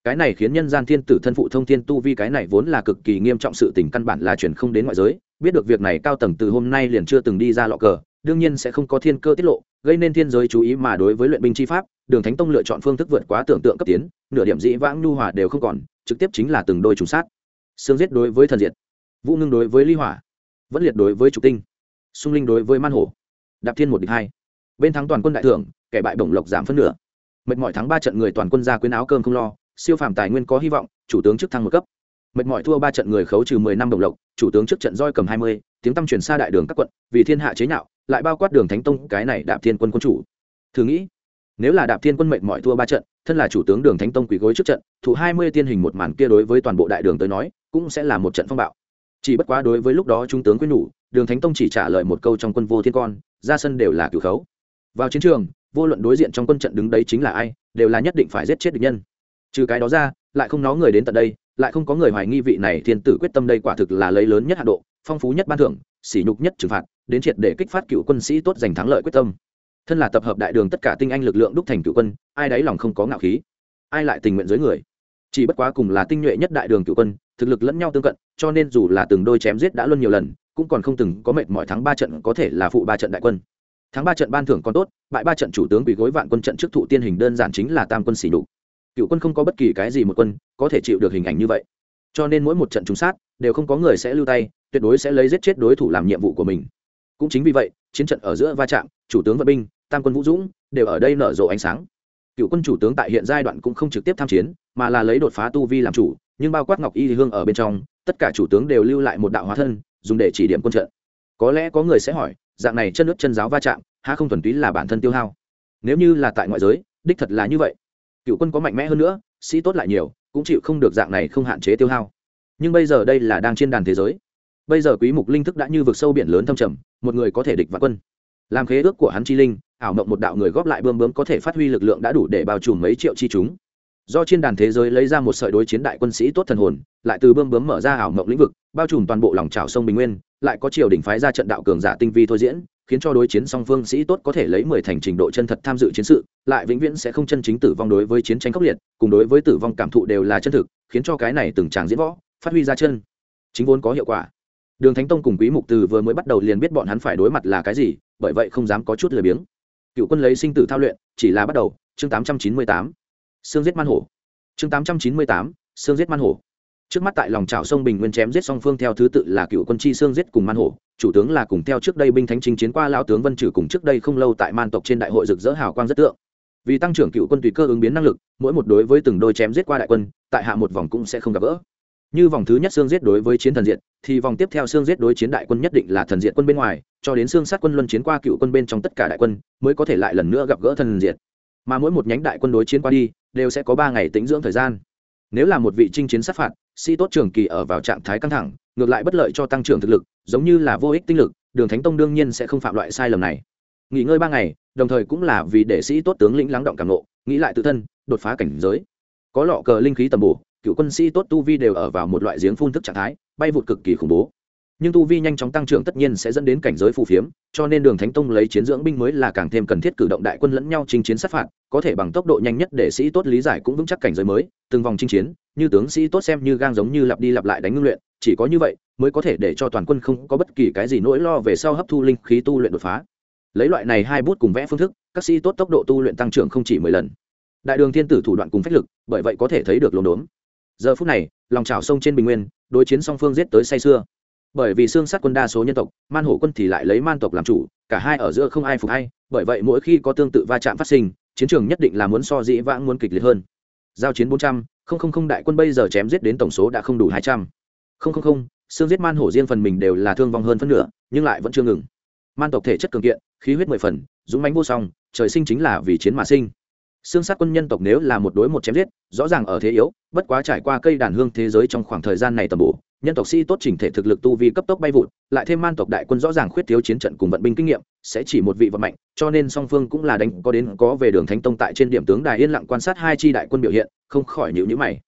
Cái này khiến nhân gian thiên tử thân phụ thông thiên tu vi cái này vốn là cực kỳ nghiêm trọng sự tình căn bản là chuyển không đến ngoại giới, biết được việc này cao tầng từ hôm nay liền chưa từng đi ra lọ cờ, đương nhiên sẽ không có thiên cơ tiết lộ, gây nên thiên giới chú ý mà đối với luyện binh chi pháp, đường thánh tông lựa chọn phương thức vượt quá tưởng tượng cấp tiến, nửa điểm dĩ vãng nhu hòa đều không còn, trực tiếp chính là từng đôi trùng sát. Xương giết đối với thần diệt, vũ ngưng đối với ly hỏa, vẫn liệt đối với trục tinh, sung linh đối với man hổ, đạp thiên một địch hai bên thắng toàn quân đại thưởng, kẻ bại bổng lộc giảm phân nửa. Mệt mỏi thắng ba trận người toàn quân ra quyến áo cơm không lo, siêu phàm tài nguyên có hy vọng, chủ tướng chức thăng một cấp. Mệt mỏi thua ba trận người khấu trừ mười năm đồng lộc, chủ tướng trước trận roi cầm hai mươi, tiếng tăm truyền xa đại đường các quận, vì thiên hạ chế nhạo, lại bao quát đường thánh tông, cái này đạp thiên quân quân chủ. Thử nghĩ, nếu là đạp thiên quân mệt mỏi thua ba trận, thân là chủ tướng đường thánh tông quỳ gối trước trận, thủ hai mươi tiên hình một màn kia đối với toàn bộ đại đường tới nói, cũng sẽ là một trận phong bạo. Chỉ bất quá đối với lúc đó trung tướng quyết nhủ, đường thánh tông chỉ trả lời một câu trong quân vô thiên con, ra sân đều là cửu khấu vào chiến trường, vô luận đối diện trong quân trận đứng đấy chính là ai, đều là nhất định phải giết chết địch nhân. Trừ cái đó ra, lại không nó người đến tận đây, lại không có người hoài nghi vị này thiên tử quyết tâm đây quả thực là lấy lớn nhất hạ độ, phong phú nhất ban thưởng, sỉ nhục nhất trừng phạt, đến triệt để kích phát cựu quân sĩ tốt giành thắng lợi quyết tâm. Thân là tập hợp đại đường tất cả tinh anh lực lượng đúc thành cựu quân, ai đáy lòng không có ngạo khí, ai lại tình nguyện dưới người. Chỉ bất quá cùng là tinh nhuệ nhất đại đường cựu quân, thực lực lẫn nhau tương cận, cho nên dù là từng đôi chém giết đã luôn nhiều lần, cũng còn không từng có mệt mỏi thắng ba trận, có thể là phụ ba trận đại quân thắng ba trận ban thưởng còn tốt, bại ba trận chủ tướng bị gối vạn quân trận trước thụ tiên hình đơn giản chính là tam quân xỉ đục cựu quân không có bất kỳ cái gì một quân có thể chịu được hình ảnh như vậy. Cho nên mỗi một trận trúng sát đều không có người sẽ lưu tay, tuyệt đối sẽ lấy giết chết đối thủ làm nhiệm vụ của mình. Cũng chính vì vậy, chiến trận ở giữa va chạm, chủ tướng vận binh, tam quân vũ dũng đều ở đây nở rộ ánh sáng. Cựu quân chủ tướng tại hiện giai đoạn cũng không trực tiếp tham chiến, mà là lấy đột phá tu vi làm chủ, nhưng bao quát ngọc y hương ở bên trong, tất cả chủ tướng đều lưu lại một đạo hóa thân, dùng để chỉ điểm quân trận. Có lẽ có người sẽ hỏi dạng này chân nước chân giáo va chạm, há không thuần túy là bản thân tiêu hao. Nếu như là tại ngoại giới, đích thật là như vậy. Cựu quân có mạnh mẽ hơn nữa, sĩ tốt lại nhiều, cũng chịu không được dạng này không hạn chế tiêu hao. Nhưng bây giờ đây là đang trên đàn thế giới. Bây giờ quý mục linh thức đã như vực sâu biển lớn thâm trầm, một người có thể địch vạn quân. Làm khế ước của hắn chi linh, ảo mộng một đạo người góp lại bơm bướm có thể phát huy lực lượng đã đủ để bao trùm mấy triệu chi chúng do trên đàn thế giới lấy ra một sợi đối chiến đại quân sĩ tốt thần hồn, lại từ bơm bướm mở ra ảo mộng lĩnh vực, bao trùm toàn bộ lòng trào sông bình nguyên, lại có triều đình phái ra trận đạo cường giả tinh vi thôi diễn, khiến cho đối chiến song phương sĩ tốt có thể lấy mười thành trình độ chân thật tham dự chiến sự, lại vĩnh viễn sẽ không chân chính tử vong đối với chiến tranh khốc liệt, cùng đối với tử vong cảm thụ đều là chân thực, khiến cho cái này từng tràng diễn võ, phát huy ra chân. Chính vốn có hiệu quả. Đường thánh tông cùng quý mục từ vừa mới bắt đầu liền biết bọn hắn phải đối mặt là cái gì, bởi vậy không dám có chút lười biếng. Cựu quân lấy sinh tử thao luyện, chỉ là bắt đầu, chương 898 xương giết man hổ. Chương 898 xương giết man hổ. Trước mắt tại lòng trào sông bình nguyên chém giết song phương theo thứ tự là cựu quân chi xương giết cùng man hổ. Chủ tướng là cùng theo trước đây binh thánh chính chiến qua lao tướng vân trừ cùng trước đây không lâu tại man tộc trên đại hội rực rỡ hào quang rất tượng. Vì tăng trưởng cựu quân tùy cơ ứng biến năng lực, mỗi một đối với từng đôi chém giết qua đại quân, tại hạ một vòng cũng sẽ không gặp gỡ. Như vòng thứ nhất xương giết đối với chiến thần diện, thì vòng tiếp theo xương giết đối chiến đại quân nhất định là thần diện quân bên ngoài, cho đến xương sát quân luân chiến qua cựu quân bên trong tất cả đại quân, mới có thể lại lần nữa gặp gỡ thần diện. Mà mỗi một nhánh đại quân đối chiến qua đi đều sẽ có ba ngày tính dưỡng thời gian. Nếu là một vị chinh chiến sát phạt, sĩ tốt trường kỳ ở vào trạng thái căng thẳng, ngược lại bất lợi cho tăng trưởng thực lực, giống như là vô ích tinh lực, đường thánh tông đương nhiên sẽ không phạm loại sai lầm này. Nghỉ ngơi ba ngày, đồng thời cũng là vì để sĩ tốt tướng lĩnh lắng động cảm nộ nghĩ lại tự thân, đột phá cảnh giới. Có lọ cờ linh khí tầm bổ, cựu quân sĩ tốt tu vi đều ở vào một loại giếng phun thức trạng thái, bay vụt cực kỳ khủng bố nhưng tu vi nhanh chóng tăng trưởng tất nhiên sẽ dẫn đến cảnh giới phù phiếm, cho nên đường thánh tông lấy chiến dưỡng binh mới là càng thêm cần thiết cử động đại quân lẫn nhau chinh chiến sát phạt, có thể bằng tốc độ nhanh nhất để sĩ tốt lý giải cũng vững chắc cảnh giới mới, từng vòng chinh chiến, như tướng sĩ tốt xem như gang giống như lặp đi lặp lại đánh ngưng luyện, chỉ có như vậy mới có thể để cho toàn quân không có bất kỳ cái gì nỗi lo về sau hấp thu linh khí tu luyện đột phá. Lấy loại này hai bút cùng vẽ phương thức, các sĩ tốt tốc độ tu luyện tăng trưởng không chỉ mười lần. Đại đường thiên tử thủ đoạn cùng phách lực, bởi vậy có thể thấy được lồn đốn. Giờ phút này, lòng trào sông trên bình nguyên, đối chiến song phương giết tới say xưa bởi vì xương sát quân đa số nhân tộc, man hổ quân thì lại lấy man tộc làm chủ, cả hai ở giữa không ai phục hay bởi vậy mỗi khi có tương tự va chạm phát sinh, chiến trường nhất định là muốn so dĩ vãng muốn kịch liệt hơn. Giao chiến bốn trăm linh đại quân bây giờ chém giết đến tổng số đã không đủ hai trăm. Linh xương giết man hổ riêng phần mình đều là thương vong hơn phân nửa, nhưng lại vẫn chưa ngừng. Man tộc thể chất cường kiện, khí huyết mười phần, dũng mánh vô song, trời sinh chính là vì chiến mà sinh. Xương sát quân nhân tộc nếu là một đối một chém giết, rõ ràng ở thế yếu, bất quá trải qua cây đàn hương thế giới trong khoảng thời gian này tầm bổ nhân tộc sĩ tốt chỉnh thể thực lực tu vi cấp tốc bay vụt, lại thêm man tộc đại quân rõ ràng khuyết thiếu chiến trận cùng vận binh kinh nghiệm, sẽ chỉ một vị vận mạnh cho nên song phương cũng là đánh có đến có về đường thánh tông tại trên điểm tướng đài yên lặng quan sát hai chi đại quân biểu hiện, không khỏi nhịu nhữ mày.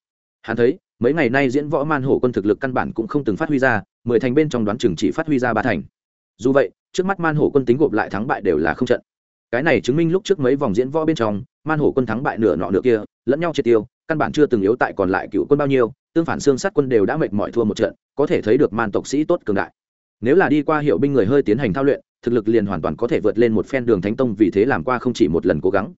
Hắn thấy, mấy ngày nay diễn võ man hổ quân thực lực căn bản cũng không từng phát huy ra, mười thành bên trong đoán chừng chỉ phát huy ra ba thành. Dù vậy, trước mắt man hổ quân tính gộp lại thắng bại đều là không trận. Cái này chứng minh lúc trước mấy vòng diễn võ bên trong, man hổ quân thắng bại nửa nọ nửa kia, lẫn nhau triệt tiêu căn bản chưa từng yếu tại còn lại cựu quân bao nhiêu, tương phản xương sát quân đều đã mệt mỏi thua một trận, có thể thấy được man tộc sĩ tốt cường đại. Nếu là đi qua hiệu binh người hơi tiến hành thao luyện, thực lực liền hoàn toàn có thể vượt lên một phen đường thánh tông vì thế làm qua không chỉ một lần cố gắng.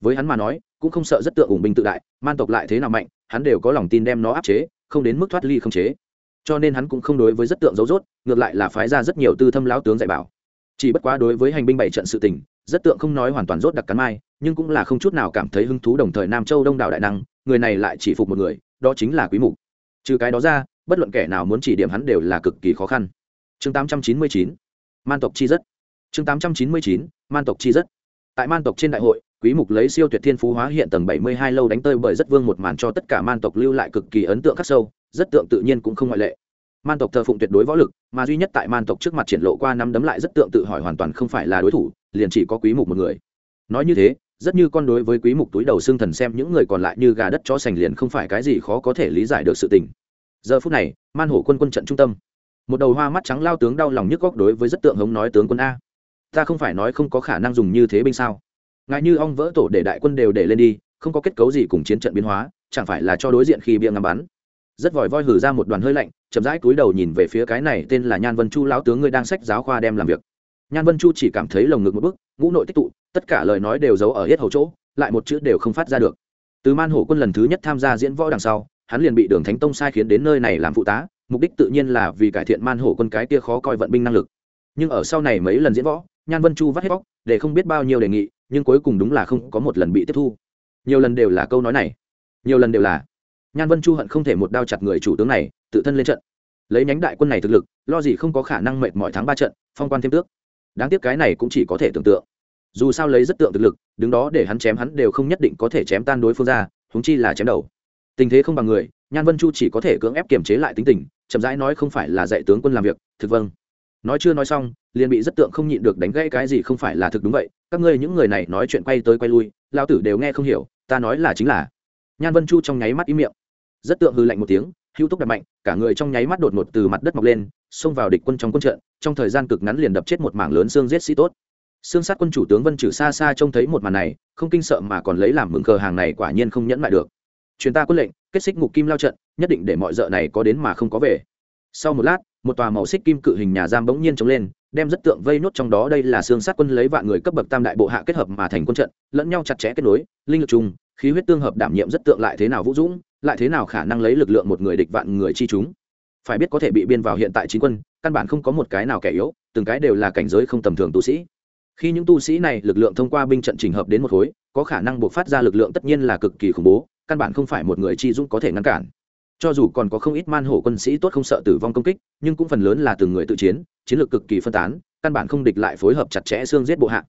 Với hắn mà nói, cũng không sợ rất tượng ủng binh tự đại man tộc lại thế nào mạnh, hắn đều có lòng tin đem nó áp chế, không đến mức thoát ly không chế. Cho nên hắn cũng không đối với rất tượng dấu dốt ngược lại là phái ra rất nhiều tư thâm lão tướng dạy bảo. Chỉ bất quá đối với hành binh bảy trận sự tình, rất tượng không nói hoàn toàn rốt đặc cắn mai, nhưng cũng là không chút nào cảm thấy hứng thú đồng thời nam châu đông đảo đại năng người này lại chỉ phục một người, đó chính là quý mục. Trừ cái đó ra, bất luận kẻ nào muốn chỉ điểm hắn đều là cực kỳ khó khăn. Chương 899 man tộc chi rất. Chương 899 man tộc chi rất. Tại man tộc trên đại hội, quý mục lấy siêu tuyệt thiên phú hóa hiện tầng 72 lâu đánh tơi bởi rất vương một màn cho tất cả man tộc lưu lại cực kỳ ấn tượng khắc sâu, rất tượng tự nhiên cũng không ngoại lệ. Man tộc thờ phụng tuyệt đối võ lực, mà duy nhất tại man tộc trước mặt triển lộ qua năm đấm lại rất tượng tự hỏi hoàn toàn không phải là đối thủ, liền chỉ có quý mục một người. Nói như thế rất như con đối với quý mục túi đầu xương thần xem những người còn lại như gà đất chó sành liền không phải cái gì khó có thể lý giải được sự tình. Giờ phút này, man hổ quân quân trận trung tâm. Một đầu hoa mắt trắng lao tướng đau lòng nhức góc đối với rất tượng hống nói tướng quân a. Ta không phải nói không có khả năng dùng như thế binh sao. Ngại như ong vỡ tổ để đại quân đều để lên đi, không có kết cấu gì cùng chiến trận biến hóa, chẳng phải là cho đối diện khi bia ngắm bắn. Rất vòi voi hử ra một đoàn hơi lạnh, chậm rãi cúi đầu nhìn về phía cái này tên là nhan vân chu lão tướng ngươi đang sách giáo khoa đem làm việc. Nhan vân chu chỉ cảm thấy lồng ngực một bức, ngũ nội tích tụ tất cả lời nói đều giấu ở hết hầu chỗ, lại một chữ đều không phát ra được. Từ man hổ quân lần thứ nhất tham gia diễn võ đằng sau, hắn liền bị đường thánh tông sai khiến đến nơi này làm phụ tá, mục đích tự nhiên là vì cải thiện man hổ quân cái kia khó coi vận binh năng lực. Nhưng ở sau này mấy lần diễn võ, nhan vân chu vắt hết bóc, để không biết bao nhiêu đề nghị, nhưng cuối cùng đúng là không có một lần bị tiếp thu. Nhiều lần đều là câu nói này. Nhiều lần đều là, nhan vân chu hận không thể một đao chặt người chủ tướng này, tự thân lên trận. Lấy nhánh đại quân này thực lực, lo gì không có khả năng mệt mọi tháng ba trận, phong quan thêm tước. Đáng tiếc cái này cũng chỉ có thể tưởng tượng dù sao lấy rất tượng thực lực, đứng đó để hắn chém hắn đều không nhất định có thể chém tan đối phương ra húng chi là chém đầu. Tình thế không bằng người, nhan vân chu chỉ có thể cưỡng ép kiềm chế lại tính tình, chậm rãi nói không phải là dạy tướng quân làm việc, thực vâng. Nói chưa nói xong, liền bị rất tượng không nhịn được đánh gãy cái gì không phải là thực đúng vậy, các ngươi những người này nói chuyện quay tới quay lui lao tử đều nghe không hiểu, ta nói là chính là. Nhan vân chu trong nháy mắt im miệng. Rất tượng hư lạnh một tiếng hữu túc đập mạnh, cả người trong nháy mắt đột ngột từ mặt đất mọc lên, xông vào địch quân trong quân trận, trong thời gian cực ngắn liền đập chết một mảng lớn xương giết sĩ tốt xương sát quân chủ tướng vân trừ xa xa trông thấy một màn này, không kinh sợ mà còn lấy làm mừng cờ hàng này quả nhiên không nhẫn lại được. Truyền ta quân lệnh, kết xích ngục kim lao trận, nhất định để mọi d này có đến mà không có về. Sau một lát, một tòa màu xích kim cự hình nhà giam bỗng nhiên trống lên, đem rất tượng vây nốt trong đó đây là xương sát quân lấy vạn người cấp bậc tam đại bộ hạ kết hợp mà thành quân trận, lẫn nhau chặt chẽ kết nối, linh lực chung khí huyết tương hợp đảm nhiệm rất tượng lại thế nào vũ dũng, lại thế nào khả năng lấy lực lượng một người địch vạn người chi chúng. Phải biết có thể bị biên vào hiện tại chính quân, căn bản không có một cái nào kẻ yếu, từng cái đều là cảnh giới không tầm thường tu sĩ khi những tu sĩ này lực lượng thông qua binh trận trình hợp đến một khối, có khả năng buộc phát ra lực lượng tất nhiên là cực kỳ khủng bố, căn bản không phải một người chi dũng có thể ngăn cản. Cho dù còn có không ít man hổ quân sĩ tốt không sợ tử vong công kích, nhưng cũng phần lớn là từng người tự chiến chiến lược cực kỳ phân tán, căn bản không địch lại phối hợp chặt chẽ xương giết bộ hạ.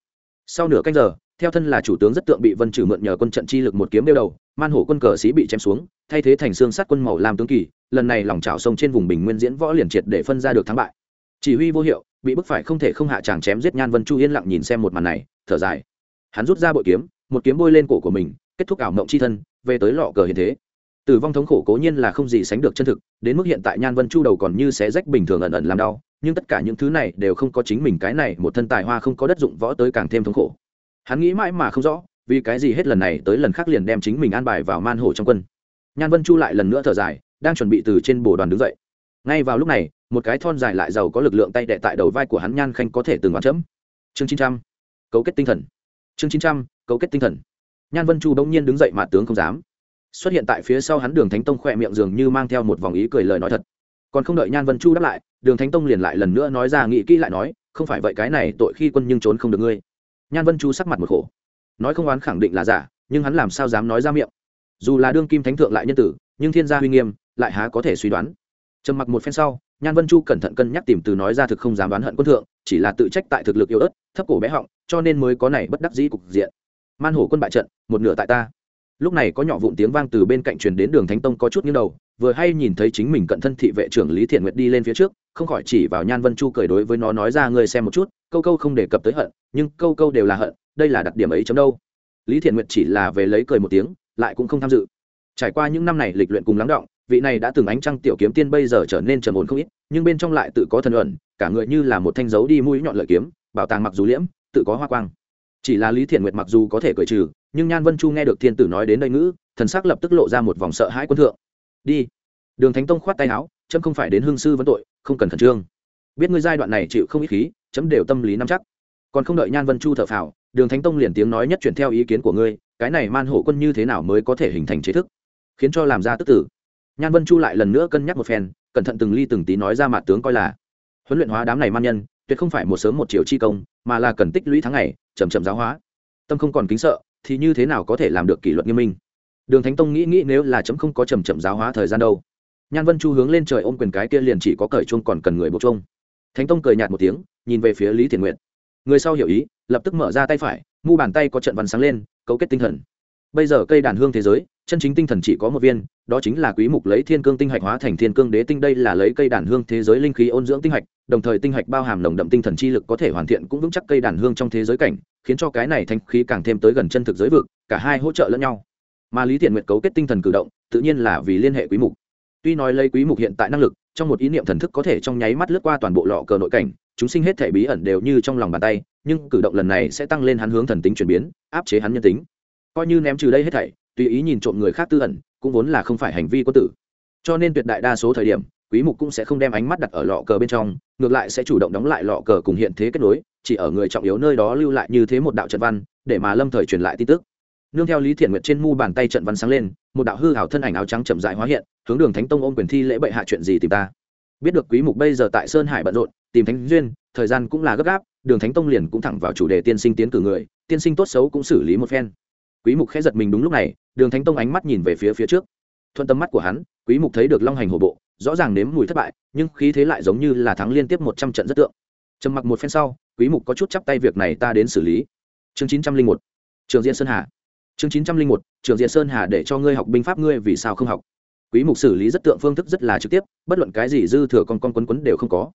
Sau nửa canh giờ, theo thân là chủ tướng rất tượng bị vân trừ mượn nhờ quân trận chi lực một kiếm đeo đầu, man hổ quân cờ sĩ bị chém xuống, thay thế thành xương sát quân màu làm tướng kỳ, lần này lòng trào sông trên vùng bình nguyên diễn võ liền triệt để phân ra được thắng bại. Chỉ huy vô hiệu bị bức phải không thể không hạ chàng chém giết nhan vân chu yên lặng nhìn xem một màn này, thở dài. Hắn rút ra bội kiếm, một kiếm bôi lên cổ của mình, kết thúc ảo mộng chi thân, về tới lọ cờ hiện thế. Tử vong thống khổ cố nhiên là không gì sánh được chân thực, đến mức hiện tại nhan vân chu đầu còn như xé rách bình thường ẩn ẩn làm đau, nhưng tất cả những thứ này đều không có chính mình cái này, một thân tài hoa không có đất dụng võ tới càng thêm thống khổ. Hắn nghĩ mãi mà không rõ, vì cái gì hết lần này tới lần khác liền đem chính mình an bài vào man hổ trong quân. Nhan vân chu lại lần nữa thở dài, đang chuẩn bị từ trên bồ đoàn đứng dậy. Ngay vào lúc này một cái thon dài lại giàu có lực lượng tay đệ tại đầu vai của hắn nhan khanh có thể từng ngón chấm. Chương chín trăm, cấu kết tinh thần. Chương chín trăm, cấu kết tinh thần. Nhan vân chu bỗng nhiên đứng dậy mà tướng không dám. Xuất hiện tại phía sau hắn đường thánh tông khỏe miệng dường như mang theo một vòng ý cười lời nói thật. Còn không đợi nhan vân chu đáp lại, đường thánh tông liền lại lần nữa nói ra nghĩ kỹ lại nói, không phải vậy, cái này tội khi quân nhưng trốn không được ngươi. Nhan vân chu sắc mặt một khổ. Nói không oán khẳng định là giả, nhưng hắn làm sao dám nói ra miệng? Dù là đương kim thánh thượng lại nhân tử, nhưng thiên gia huy nghiêm, lại há có thể suy đoán. Trầm mặc một phen sau nhan vân chu cẩn thận cân nhắc tìm từ nói ra thực không dám đoán hận quân thượng, chỉ là tự trách tại thực lực yếu ớt, thấp cổ bé họng, cho nên mới có này bất đắc dĩ cục diện. Man hổ quân bại trận, một nửa tại ta. Lúc này có nhỏ vụn tiếng vang từ bên cạnh truyền đến đường thánh tông có chút nghiêng đầu, vừa hay nhìn thấy chính mình cận thân thị vệ trưởng lý thiện nguyệt đi lên phía trước, không khỏi chỉ vào nhan vân chu cười đối với nó nói ra ngươi xem một chút, câu câu không đề cập tới hận, nhưng câu câu đều là hận, đây là đặc điểm ấy chấm đâu. Lý thiện nguyệt chỉ là về lấy cười một tiếng, lại cũng không tham dự. Trải qua những năm này lịch luyện cùng lắng động vị này đã từng ánh trăng tiểu kiếm tiên bây giờ trở nên trầm ổn không ít, nhưng bên trong lại tự có thần ẩn, cả người như là một thanh dấu đi mũi nhọn lợi kiếm, bảo tàng mặc dù liễm, tự có hoa quang. Chỉ là lý thiện nguyệt mặc dù có thể cởi trừ, nhưng nhan vân chu nghe được thiên tử nói đến đây ngữ, thần sắc lập tức lộ ra một vòng sợ hãi quân thượng. Đi. Đường thánh tông khoát tay áo, chấm không phải đến hương sư vấn tội, không cần khẩn trương. Biết ngươi giai đoạn này chịu không ít khí, chấm đều tâm lý nắm chắc. Còn không đợi nhan vân chu thở phào, đường thánh tông liền tiếng nói nhất chuyển theo ý kiến của ngươi, cái này man hổ quân như thế nào mới có thể hình thành chế thức? Khiến cho làm ra tức tử nhan vân chu lại lần nữa cân nhắc một phen, cẩn thận từng ly từng tí nói ra mặt tướng coi là, huấn luyện hóa đám này man nhân, tuyệt không phải một sớm một chiều chi công, mà là cần tích lũy tháng ngày chầm chậm giáo hóa. Tâm không còn kính sợ, thì như thế nào có thể làm được kỷ luật nghiêm minh? Đường thánh tông nghĩ nghĩ nếu là chấm không có chầm chậm giáo hóa thời gian đâu. Nhan vân chu hướng lên trời ôm quyền cái kia liền chỉ có cởi chuông còn cần người buộc chung thánh tông cười nhạt một tiếng, nhìn về phía lý thiện nguyện người sau hiểu ý, lập tức mở ra tay phải, mu bàn tay có trận văn sáng lên, cấu kết tinh thần. Bây giờ cây đàn hương thế giới chân chính tinh thần chỉ có một viên, đó chính là quý mục lấy thiên cương tinh hạch hóa thành thiên cương đế tinh, đây là lấy cây đàn hương thế giới linh khí ôn dưỡng tinh hạch, đồng thời tinh hạch bao hàm nồng đậm tinh thần chi lực có thể hoàn thiện cũng vững chắc cây đàn hương trong thế giới cảnh, khiến cho cái này thanh khí càng thêm tới gần chân thực giới vực, cả hai hỗ trợ lẫn nhau. Mà lý thiện nguyện cấu kết tinh thần cử động, tự nhiên là vì liên hệ quý mục. Tuy nói lấy quý mục hiện tại năng lực, trong một ý niệm thần thức có thể trong nháy mắt lướt qua toàn bộ lọ cờ nội cảnh, chúng sinh hết thể bí ẩn đều như trong lòng bàn tay, nhưng cử động lần này sẽ tăng lên hắn hướng thần tính chuyển biến, áp chế hắn nhân tính. Coi như ném trừ đây hết thảy tùy ý nhìn trộm người khác tư ẩn, cũng vốn là không phải hành vi quân tử. Cho nên tuyệt đại đa số thời điểm, quý mục cũng sẽ không đem ánh mắt đặt ở lọ cờ bên trong, ngược lại sẽ chủ động đóng lại lọ cờ cùng hiện thế kết nối, chỉ ở người trọng yếu nơi đó lưu lại như thế một đạo trận văn, để mà lâm thời truyền lại tin tức. Nương theo lý thiện nguyệt trên mu bàn tay trận văn sáng lên, một đạo hư hảo thân ảnh áo trắng chậm rãi hóa hiện, hướng đường thánh tông ôm quyền thi lễ bệ hạ chuyện gì tìm ta? Biết được quý mục bây giờ tại sơn hải bận rộn, tìm thánh duyên, thời gian cũng là gấp gáp, đường thánh tông liền cũng thẳng vào chủ đề tiên sinh tiến cử người, tiên sinh tốt xấu cũng xử lý một phen quý mục khẽ giật mình đúng lúc này, đường thánh tông ánh mắt nhìn về phía phía trước. Thuận tâm mắt của hắn, quý mục thấy được long hành hổ bộ, rõ ràng nếm mùi thất bại, nhưng khí thế lại giống như là thắng liên tiếp 100 trận rất tượng. Trầm mặc một phen sau, quý mục có chút chắp tay việc này ta đến xử lý. Chương 901 trường Diên sơn hà. Chương 901 trường Diên sơn hà để cho ngươi học binh pháp ngươi vì sao không học? Quý mục xử lý rất tượng phương thức rất là trực tiếp, bất luận cái gì dư thừa con con quấn quấn đều không có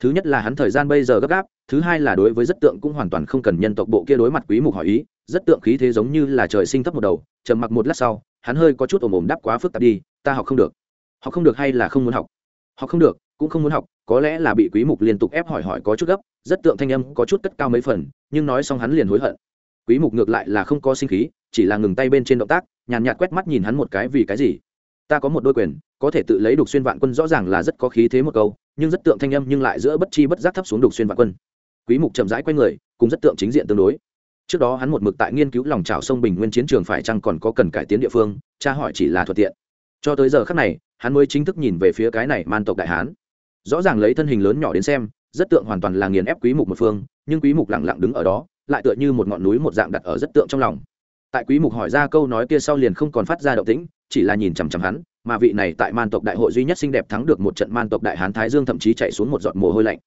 thứ nhất là hắn thời gian bây giờ gấp gáp, thứ hai là đối với rất tượng cũng hoàn toàn không cần nhân tộc bộ kia đối mặt quý mục hỏi ý, rất tượng khí thế giống như là trời sinh thấp một đầu, trầm mặc một lát sau, hắn hơi có chút ồm ồm đáp quá phức tạp đi, ta học không được. Học không được hay là không muốn học? Học không được, cũng không muốn học, có lẽ là bị quý mục liên tục ép hỏi hỏi có chút gấp, rất tượng thanh âm có chút cất cao mấy phần, nhưng nói xong hắn liền hối hận. Quý mục ngược lại là không có sinh khí, chỉ là ngừng tay bên trên động tác, nhàn nhạt quét mắt nhìn hắn một cái vì cái gì ta có một đôi quyền, có thể tự lấy đục xuyên vạn quân rõ ràng là rất có khí thế một câu, nhưng rất tượng thanh âm nhưng lại giữa bất chi bất giác thấp xuống đục xuyên vạn quân. Quý mục chậm rãi quay người, cùng rất tượng chính diện tương đối. Trước đó hắn một mực tại nghiên cứu lòng trào sông bình nguyên chiến trường phải chăng còn có cần cải tiến địa phương tra hỏi chỉ là thuận tiện. Cho tới giờ khắc này, hắn mới chính thức nhìn về phía cái này man tộc đại hán. Rõ ràng lấy thân hình lớn nhỏ đến xem, rất tượng hoàn toàn là nghiền ép quý mục một phương, nhưng quý mục lặng lặng đứng ở đó, lại tựa như một ngọn núi một dạng đặt ở rất tượng trong lòng tại quý mục hỏi ra câu nói kia sau liền không còn phát ra động tĩnh, chỉ là nhìn chằm chằm hắn, mà vị này tại man tộc đại hội duy nhất xinh đẹp thắng được một trận man tộc đại hán thái dương thậm chí chạy xuống một giọt mồ hôi lạnh.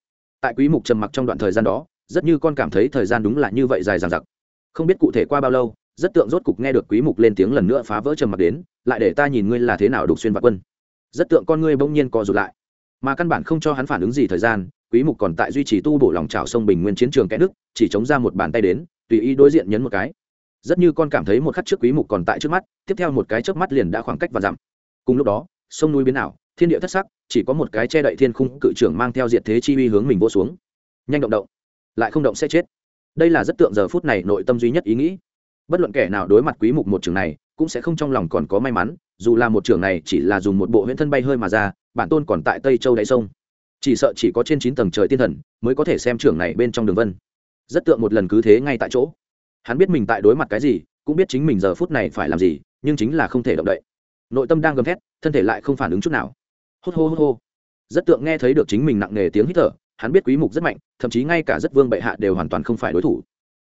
Tại quý mục trầm mặc trong đoạn thời gian đó, rất như con cảm thấy thời gian đúng là như vậy dài dằng dặc. Không biết cụ thể qua bao lâu, rất tượng rốt cục nghe được quý mục lên tiếng lần nữa phá vỡ trầm mặc đến, lại để ta nhìn ngươi là thế nào đục xuyên vạn quân. Rất tượng con ngươi bỗng nhiên co rụt lại, mà căn bản không cho hắn phản ứng gì thời gian, quý mục còn tại duy trì tu bổ lòng trào sông bình nguyên chiến trường kẽ nước, chỉ chống ra một bàn tay đến, tùy ý đối diện nhấn một cái rất như con cảm thấy một khắc trước quý mục còn tại trước mắt, tiếp theo một cái chớp mắt liền đã khoảng cách và giảm. cùng lúc đó, sông núi biến ảo, thiên địa thất sắc, chỉ có một cái che đậy thiên khung cự trưởng mang theo diệt thế chi uy hướng mình vô xuống. Nhanh động động, lại không động sẽ chết. Đây là rất tượng giờ phút này nội tâm duy nhất ý nghĩ. Bất luận kẻ nào đối mặt quý mục một trường này, cũng sẽ không trong lòng còn có may mắn, dù là một trường này chỉ là dùng một bộ huyễn thân bay hơi mà ra, bản tôn còn tại tây châu đáy sông. Chỉ sợ chỉ có trên chín tầng trời tiên thần, mới có thể xem trường này bên trong đường vân. Rất tượng một lần cứ thế ngay tại chỗ hắn biết mình tại đối mặt cái gì, cũng biết chính mình giờ phút này phải làm gì, nhưng chính là không thể động đậy. Nội tâm đang gầm thét, thân thể lại không phản ứng chút nào. Hốt hô hốt hô. Rất tượng nghe thấy được chính mình nặng nề tiếng hít thở, hắn biết quý mục rất mạnh, thậm chí ngay cả rất vương bệ hạ đều hoàn toàn không phải đối thủ.